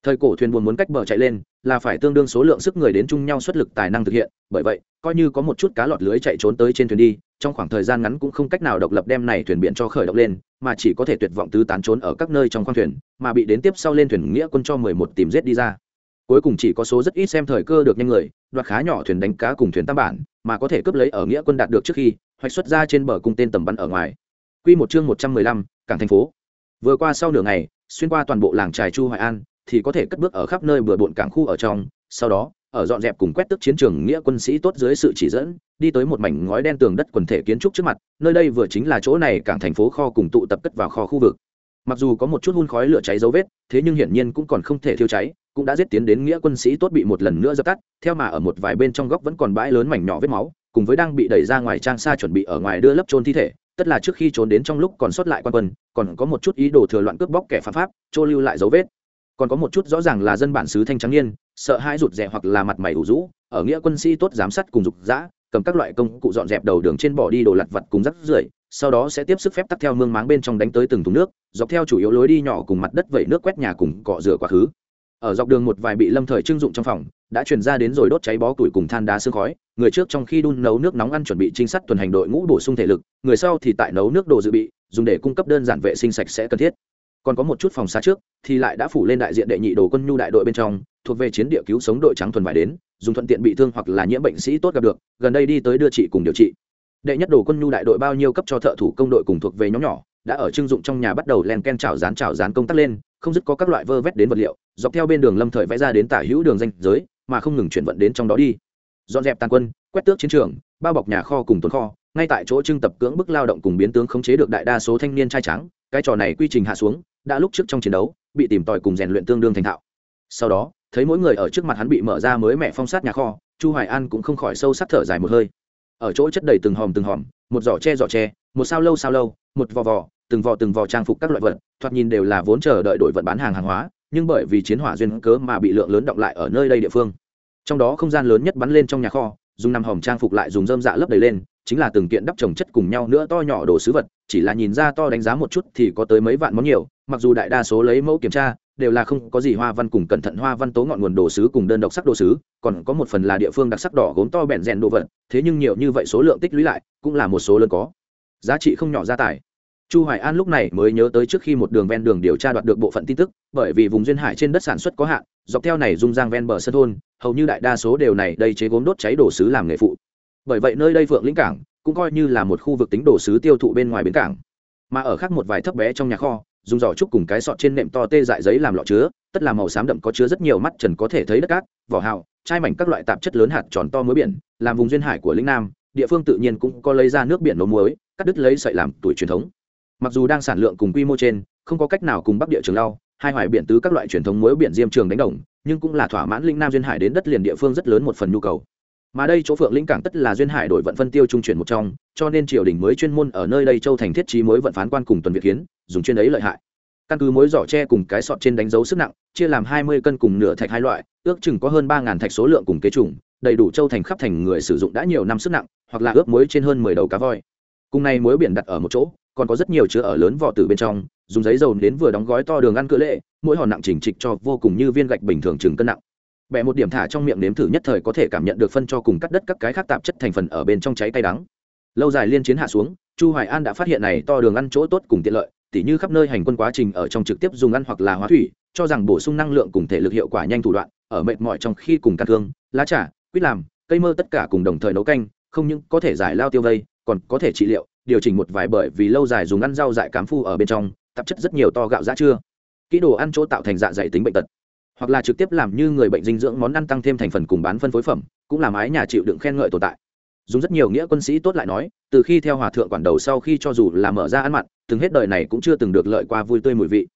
thời cổ thuyền buồn muốn cách bờ chạy lên là phải tương đương số lượng sức người đến chung nhau xuất lực tài năng thực hiện bởi vậy coi như có một chút cá lọt lưới chạy trốn tới trên thuyền đi trong khoảng thời gian ngắn cũng không cách nào độc lập đem này thuyền biển cho khởi động lên mà chỉ có thể tuyệt vọng tứ tán trốn ở các nơi trong khoang thuyền mà bị đến tiếp sau lên thuyền nghĩa quân cho mười một tìm giết đi ra cuối cùng chỉ có số rất ít xem thời cơ được nhanh người đoạt khá nhỏ thuyền đánh cá cùng thuyền tam bản mà có thể cướp lấy ở nghĩa quân đạt được trước khi hoạch xuất ra trên bờ cung tên tầm bắn ở ngoài Quy một chương một trăm mười lăm, cảng thành phố. Vừa qua sau nửa ngày, xuyên qua toàn bộ làng trài Chu Hoài An, thì có thể cất bước ở khắp nơi bừa bộn cảng khu ở trong, sau đó, ở dọn dẹp cùng quét tức chiến trường nghĩa quân sĩ tốt dưới sự chỉ dẫn, đi tới một mảnh ngói đen tường đất quần thể kiến trúc trước mặt, nơi đây vừa chính là chỗ này cảng thành phố kho cùng tụ tập cất vào kho khu vực. Mặc dù có một chút hun khói lửa cháy dấu vết, thế nhưng hiển nhiên cũng còn không thể thiêu cháy, cũng đã giết tiến đến nghĩa quân sĩ tốt bị một lần nữa dập tắt, theo mà ở một vài bên trong góc vẫn còn bãi lớn mảnh nhỏ vết máu, cùng với đang bị đẩy ra ngoài trang xa chuẩn bị ở ngoài đưa lấp chôn thi thể, tất là trước khi trốn đến trong lúc còn sót lại quan quân còn có một chút ý đồ thừa loạn cướp bóc kẻ phạm pháp trô lưu lại dấu vết còn có một chút rõ ràng là dân bản xứ thanh trắng niên, sợ hãi rụt rè hoặc là mặt mày ủ rũ, ở nghĩa quân sĩ tốt giám sát cùng dục dã, cầm các loại công cụ dọn dẹp đầu đường trên bỏ đi đồ lặt vặt cùng rắc rưởi, sau đó sẽ tiếp sức phép tắt theo mương máng bên trong đánh tới từng thùng nước, dọc theo chủ yếu lối đi nhỏ cùng mặt đất vẩy nước quét nhà cùng cọ rửa quá khứ. Ở dọc đường một vài bị lâm thời trưng dụng trong phòng, đã truyền ra đến rồi đốt cháy bó củi cùng than đá sương khói, người trước trong khi đun nấu nước nóng ăn chuẩn bị trinh sát tuần hành đội ngũ bổ sung thể lực, người sau thì tại nấu nước đồ dự bị, dùng để cung cấp đơn giản vệ sinh sạch sẽ cần thiết còn có một chút phòng xa trước, thì lại đã phủ lên đại diện đệ nhị đồ quân nhu đại đội bên trong, thuộc về chiến địa cứu sống đội trắng thuần vải đến, dùng thuận tiện bị thương hoặc là nhiễm bệnh sĩ tốt gặp được, gần đây đi tới đưa trị cùng điều trị. Đệ nhất đồ quân nhu đại đội bao nhiêu cấp cho thợ thủ công đội cùng thuộc về nhóm nhỏ, đã ở trưng dụng trong nhà bắt đầu len ken chảo dán chảo dán công tác lên, không dứt có các loại vơ vét đến vật liệu, dọc theo bên đường lâm thời vẽ ra đến tả hữu đường danh giới, mà không ngừng chuyển vận đến trong đó đi. Dọn dẹp tàn quân, quét tước chiến trường, bao bọc nhà kho cùng tồn kho, ngay tại chỗ trưng tập cưỡng bức lao động cùng biến tướng khống chế được đại đa số thanh niên trai trắng cái trò này quy trình hạ xuống đã lúc trước trong chiến đấu, bị tìm tòi cùng rèn luyện tương đương thành thạo. Sau đó, thấy mỗi người ở trước mặt hắn bị mở ra mới mẹ phong sát nhà kho, chu hoài an cũng không khỏi sâu sắc thở dài một hơi. Ở chỗ chất đầy từng hòm từng hòm, một giỏ tre giỏ tre, một sao lâu sao lâu, một vò vò, từng vò từng vò trang phục các loại vật, thoạt nhìn đều là vốn chờ đợi đội vận bán hàng hàng hóa, nhưng bởi vì chiến hỏa duyên cớ mà bị lượng lớn động lại ở nơi đây địa phương. Trong đó không gian lớn nhất bắn lên trong nhà kho, dùng năm hòm trang phục lại dùng dơm dạ lấp đầy lên chính là từng kiện đắp trồng chất cùng nhau nữa to nhỏ đồ sứ vật, chỉ là nhìn ra to đánh giá một chút thì có tới mấy vạn món nhiều, mặc dù đại đa số lấy mẫu kiểm tra, đều là không có gì hoa văn cùng cẩn thận hoa văn tố ngọn nguồn đồ sứ cùng đơn độc sắc đồ sứ, còn có một phần là địa phương đặc sắc đỏ gốm to bẹn rèn đồ vật, thế nhưng nhiều như vậy số lượng tích lũy lại, cũng là một số lớn có. Giá trị không nhỏ gia tài. Chu hoài an lúc này mới nhớ tới trước khi một đường ven đường điều tra đoạt được bộ phận tin tức, bởi vì vùng duyên hải trên đất sản xuất có hạn, dọc theo này dung giang ven bờ sân thôn, hầu như đại đa số đều này đây chế gốm đốt cháy đồ sứ làm nghề phụ bởi vậy nơi đây phượng lĩnh cảng cũng coi như là một khu vực tính đồ sứ tiêu thụ bên ngoài bến cảng. Mà ở khác một vài thấp bé trong nhà kho, dùng giỏ trúc cùng cái sọt trên nệm to tê dại giấy làm lọ chứa, tất là màu xám đậm có chứa rất nhiều mắt trần có thể thấy đất cát, vỏ hào, chai mảnh các loại tạp chất lớn hạt tròn to muối biển, làm vùng duyên hải của lĩnh nam, địa phương tự nhiên cũng có lấy ra nước biển nấu muối, cắt đứt lấy sợi làm tuổi truyền thống. Mặc dù đang sản lượng cùng quy mô trên, không có cách nào cùng bắc địa trường lau, hai hoài biển tứ các loại truyền thống muối biển diêm trường đánh đồng, nhưng cũng là thỏa mãn linh nam duyên hải đến đất liền địa phương rất lớn một phần nhu cầu mà đây chỗ phượng lĩnh cảng tất là duyên hải đổi vận phân tiêu trung chuyển một trong, cho nên triều đình mới chuyên môn ở nơi đây châu thành thiết trí mối vận phán quan cùng tuần việt kiến, dùng chuyên ấy lợi hại. Căn cứ mối giỏ tre cùng cái sọt trên đánh dấu sức nặng, chia làm hai mươi cân cùng nửa thạch hai loại, ước chừng có hơn ba ngàn thạch số lượng cùng kế trùng, đầy đủ châu thành khắp thành người sử dụng đã nhiều năm sức nặng, hoặc là ướp muối trên hơn mười đầu cá voi. Cùng này muối biển đặt ở một chỗ, còn có rất nhiều chứa ở lớn vỏ từ bên trong, dùng giấy dầu đến vừa đóng gói to đường ăn cỡ lệ, mỗi hòn nặng chỉnh trịch cho vô cùng như viên gạch bình thường chừng cân nặng bẻ một điểm thả trong miệng nếm thử nhất thời có thể cảm nhận được phân cho cùng cắt đất các cái khác tạp chất thành phần ở bên trong cháy cay đắng. Lâu dài liên chiến hạ xuống, chu hoài an đã phát hiện này to đường ăn chỗ tốt cùng tiện lợi, tỉ như khắp nơi hành quân quá trình ở trong trực tiếp dùng ăn hoặc là hóa thủy, cho rằng bổ sung năng lượng cùng thể lực hiệu quả nhanh thủ đoạn, ở mệt mỏi trong khi cùng căn thương lá trà, quýt làm, cây mơ tất cả cùng đồng thời nấu canh, không những có thể giải lao tiêu vây, còn có thể trị liệu, điều chỉnh một vài bởi vì lâu dài dùng ăn rau dại cám phu ở bên trong, tạp chất rất nhiều to gạo ra chưa. Kỹ đồ ăn chỗ tạo thành dạ dày tính bệnh tật hoặc là trực tiếp làm như người bệnh dinh dưỡng món ăn tăng thêm thành phần cùng bán phân phối phẩm, cũng là mái nhà chịu đựng khen ngợi tồn tại. Dùng rất nhiều nghĩa quân sĩ tốt lại nói, từ khi theo hòa thượng quản đầu sau khi cho dù là mở ra ăn mặn, từng hết đời này cũng chưa từng được lợi qua vui tươi mùi vị.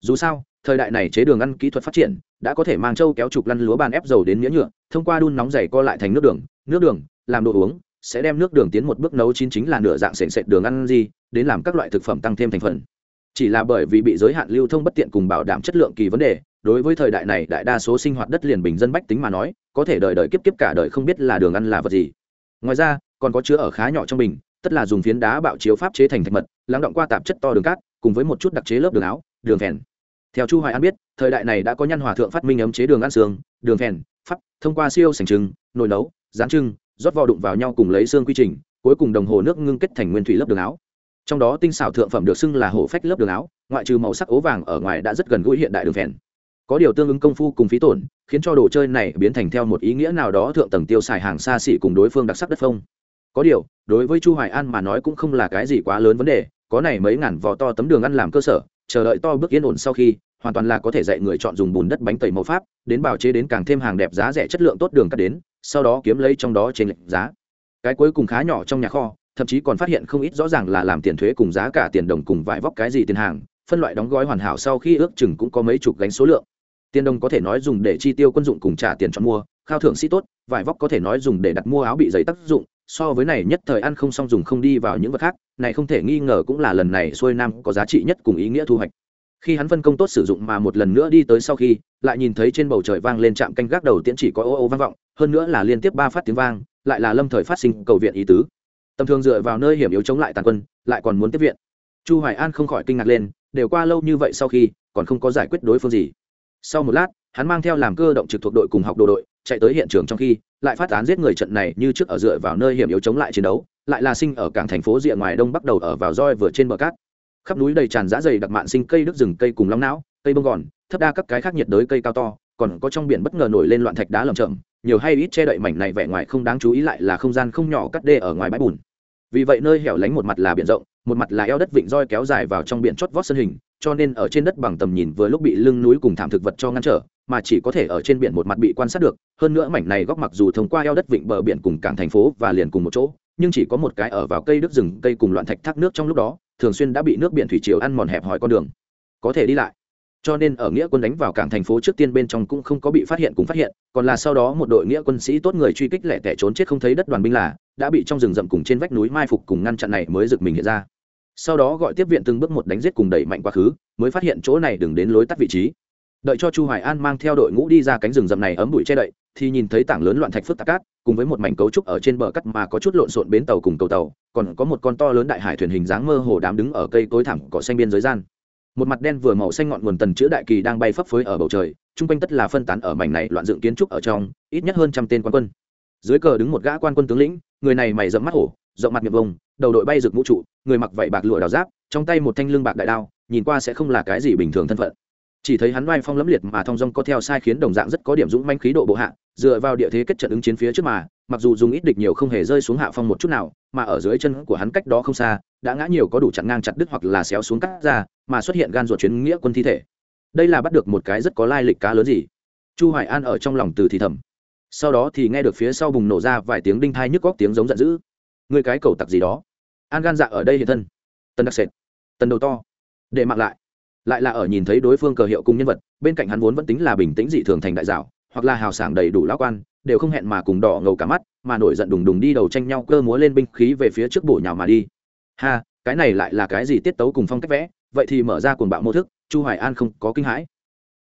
Dù sao, thời đại này chế đường ăn kỹ thuật phát triển, đã có thể mang trâu kéo trục lăn lúa bàn ép dầu đến nghĩa nhựa, thông qua đun nóng dày co lại thành nước đường nước đường, làm đồ uống, sẽ đem nước đường tiến một bước nấu chín chính là nửa dạng sền sệt đường ăn gì, đến làm các loại thực phẩm tăng thêm thành phần. Chỉ là bởi vì bị giới hạn lưu thông bất tiện cùng bảo đảm chất lượng kỳ vấn đề đối với thời đại này, đại đa số sinh hoạt đất liền bình dân bách tính mà nói, có thể đời đời kiếp kiếp cả đời không biết là đường ăn là vật gì. Ngoài ra, còn có chứa ở khá nhỏ trong bình, tất là dùng phiến đá bạo chiếu pháp chế thành thạch mật, lắng động qua tạp chất to đường cát, cùng với một chút đặc chế lớp đường áo, đường phèn. Theo chu hoài an biết, thời đại này đã có nhân hòa thượng phát minh ấm chế đường ăn xương, đường phèn, pháp, thông qua siêu sành trưng nồi nấu rán trưng, rót vào đụng vào nhau cùng lấy xương quy trình, cuối cùng đồng hồ nước ngưng kết thành nguyên thủy lớp đường áo. Trong đó tinh xảo thượng phẩm được xưng là hổ phách lớp đường áo, ngoại trừ màu sắc ố vàng ở ngoài đã rất gần gũi hiện đại đường phèn có điều tương ứng công phu cùng phí tổn, khiến cho đồ chơi này biến thành theo một ý nghĩa nào đó thượng tầng tiêu xài hàng xa xỉ cùng đối phương đặc sắc đất phong. Có điều, đối với chu hoài an mà nói cũng không là cái gì quá lớn vấn đề, có này mấy ngàn vò to tấm đường ăn làm cơ sở, chờ đợi to bước yên ổn sau khi, hoàn toàn là có thể dạy người chọn dùng bùn đất bánh tẩy màu pháp, đến bào chế đến càng thêm hàng đẹp giá rẻ chất lượng tốt đường cắt đến, sau đó kiếm lấy trong đó trên lệnh giá. Cái cuối cùng khá nhỏ trong nhà kho, thậm chí còn phát hiện không ít rõ ràng là làm tiền thuế cùng giá cả tiền đồng cùng vải vóc cái gì tiền hàng, phân loại đóng gói hoàn hảo sau khi ước chừng cũng có mấy chục gánh số lượng tiền đồng có thể nói dùng để chi tiêu quân dụng cùng trả tiền chọn mua, khao thưởng sĩ tốt, vải vóc có thể nói dùng để đặt mua áo bị giấy tác dụng, so với này nhất thời ăn không xong dùng không đi vào những vật khác, này không thể nghi ngờ cũng là lần này xuôi nam có giá trị nhất cùng ý nghĩa thu hoạch. Khi hắn phân công tốt sử dụng mà một lần nữa đi tới sau khi, lại nhìn thấy trên bầu trời vang lên trạm canh gác đầu tiễn chỉ có ô ô vang vọng, hơn nữa là liên tiếp ba phát tiếng vang, lại là lâm thời phát sinh cầu viện ý tứ. Tầm thường dựa vào nơi hiểm yếu chống lại tàn quân, lại còn muốn tiếp viện. Chu hoài an không khỏi kinh ngạc lên, đều qua lâu như vậy sau khi, còn không có giải quyết đối phương gì sau một lát, hắn mang theo làm cơ động trực thuộc đội cùng học đồ đội, chạy tới hiện trường trong khi, lại phát án giết người trận này như trước ở dựa vào nơi hiểm yếu chống lại chiến đấu, lại là sinh ở cảng thành phố rìa ngoài đông bắt đầu ở vào roi vừa trên bờ cát. Khắp núi đầy tràn giá dày đặc mạn sinh cây đức rừng, cây cùng long não, cây bông gòn, thấp đa các cái khác nhiệt đới cây cao to, còn có trong biển bất ngờ nổi lên loạn thạch đá lầm chậm nhiều hay ít che đậy mảnh này vẻ ngoài không đáng chú ý lại là không gian không nhỏ cắt đê ở ngoài bãi bùn. Vì vậy nơi hẻo lánh một mặt là biển rộng, một mặt là eo đất vịnh roi kéo dài vào trong biển chót vót sân hình cho nên ở trên đất bằng tầm nhìn vừa lúc bị lưng núi cùng thảm thực vật cho ngăn trở, mà chỉ có thể ở trên biển một mặt bị quan sát được, hơn nữa mảnh này góc mặc dù thông qua eo đất vịnh bờ biển cùng cảng thành phố và liền cùng một chỗ, nhưng chỉ có một cái ở vào cây đứt rừng, cây cùng loạn thạch thác nước trong lúc đó, thường xuyên đã bị nước biển thủy triều ăn mòn hẹp hòi con đường. Có thể đi lại. Cho nên ở nghĩa quân đánh vào cảng thành phố trước tiên bên trong cũng không có bị phát hiện cùng phát hiện, còn là sau đó một đội nghĩa quân sĩ tốt người truy kích lẻ tẻ trốn chết không thấy đất đoàn binh là, đã bị trong rừng rậm cùng trên vách núi mai phục cùng ngăn chặn này mới giựt mình hiện ra sau đó gọi tiếp viện từng bước một đánh giết cùng đẩy mạnh quá khứ, mới phát hiện chỗ này đừng đến lối tắt vị trí. Đợi cho chu hoài an mang theo đội ngũ đi ra cánh rừng rậm này ấm bụi che đậy, thì nhìn thấy tảng lớn loạn thạch phức tạp cát, cùng với một mảnh cấu trúc ở trên bờ cắt mà có chút lộn xộn bến tàu cùng cầu tàu, còn có một con to lớn đại hải thuyền hình dáng mơ hồ đám đứng ở cây tối thẳng cỏ xanh biên giới gian. Một mặt đen vừa màu xanh ngọn nguồn tần chữa đại kỳ đang bay phấp phới ở bầu trời trung quanh tất là phân tán ở mảnh này loạn dựng kiến trúc ở trong, ít nhất hơn trăm tên quan quân. Dưới cờ đứng một gã quan quân tướng lĩnh, người này mày dẫm mắt hổ, rộng mặt miệng vông đầu đội bay rực mũ trụ, người mặc vảy bạc lụa đào giáp, trong tay một thanh lưng bạc đại đao, nhìn qua sẽ không là cái gì bình thường thân phận. Chỉ thấy hắn oai phong lẫm liệt mà thong dong có theo sai khiến đồng dạng rất có điểm dũng manh khí độ bộ hạ, dựa vào địa thế kết trận ứng chiến phía trước mà, mặc dù dùng ít địch nhiều không hề rơi xuống hạ phong một chút nào, mà ở dưới chân của hắn cách đó không xa, đã ngã nhiều có đủ chặn ngang chặt đứt hoặc là xéo xuống cắt ra, mà xuất hiện gan ruột chuyến nghĩa quân thi thể. Đây là bắt được một cái rất có lai lịch cá lớn gì? Chu hoài an ở trong lòng từ thì thầm. Sau đó thì nghe được phía sau bùng nổ ra vài tiếng đinh thai nhức góc tiếng giống giận dữ người cái cầu tặc gì đó. An gan dạ ở đây hiện thân. Tần đặc sệt. Tần đầu to. Để mặc lại. Lại là ở nhìn thấy đối phương cờ hiệu cùng nhân vật, bên cạnh hắn vốn vẫn tính là bình tĩnh dị thường thành đại dạo, hoặc là hào sảng đầy đủ lão quan, đều không hẹn mà cùng đỏ ngầu cả mắt, mà nổi giận đùng đùng đi đầu tranh nhau cơ múa lên binh khí về phía trước bổ nhào mà đi. Ha, cái này lại là cái gì tiết tấu cùng phong cách vẽ, vậy thì mở ra cuồng bạo mô thức, chu hoài an không có kinh hãi.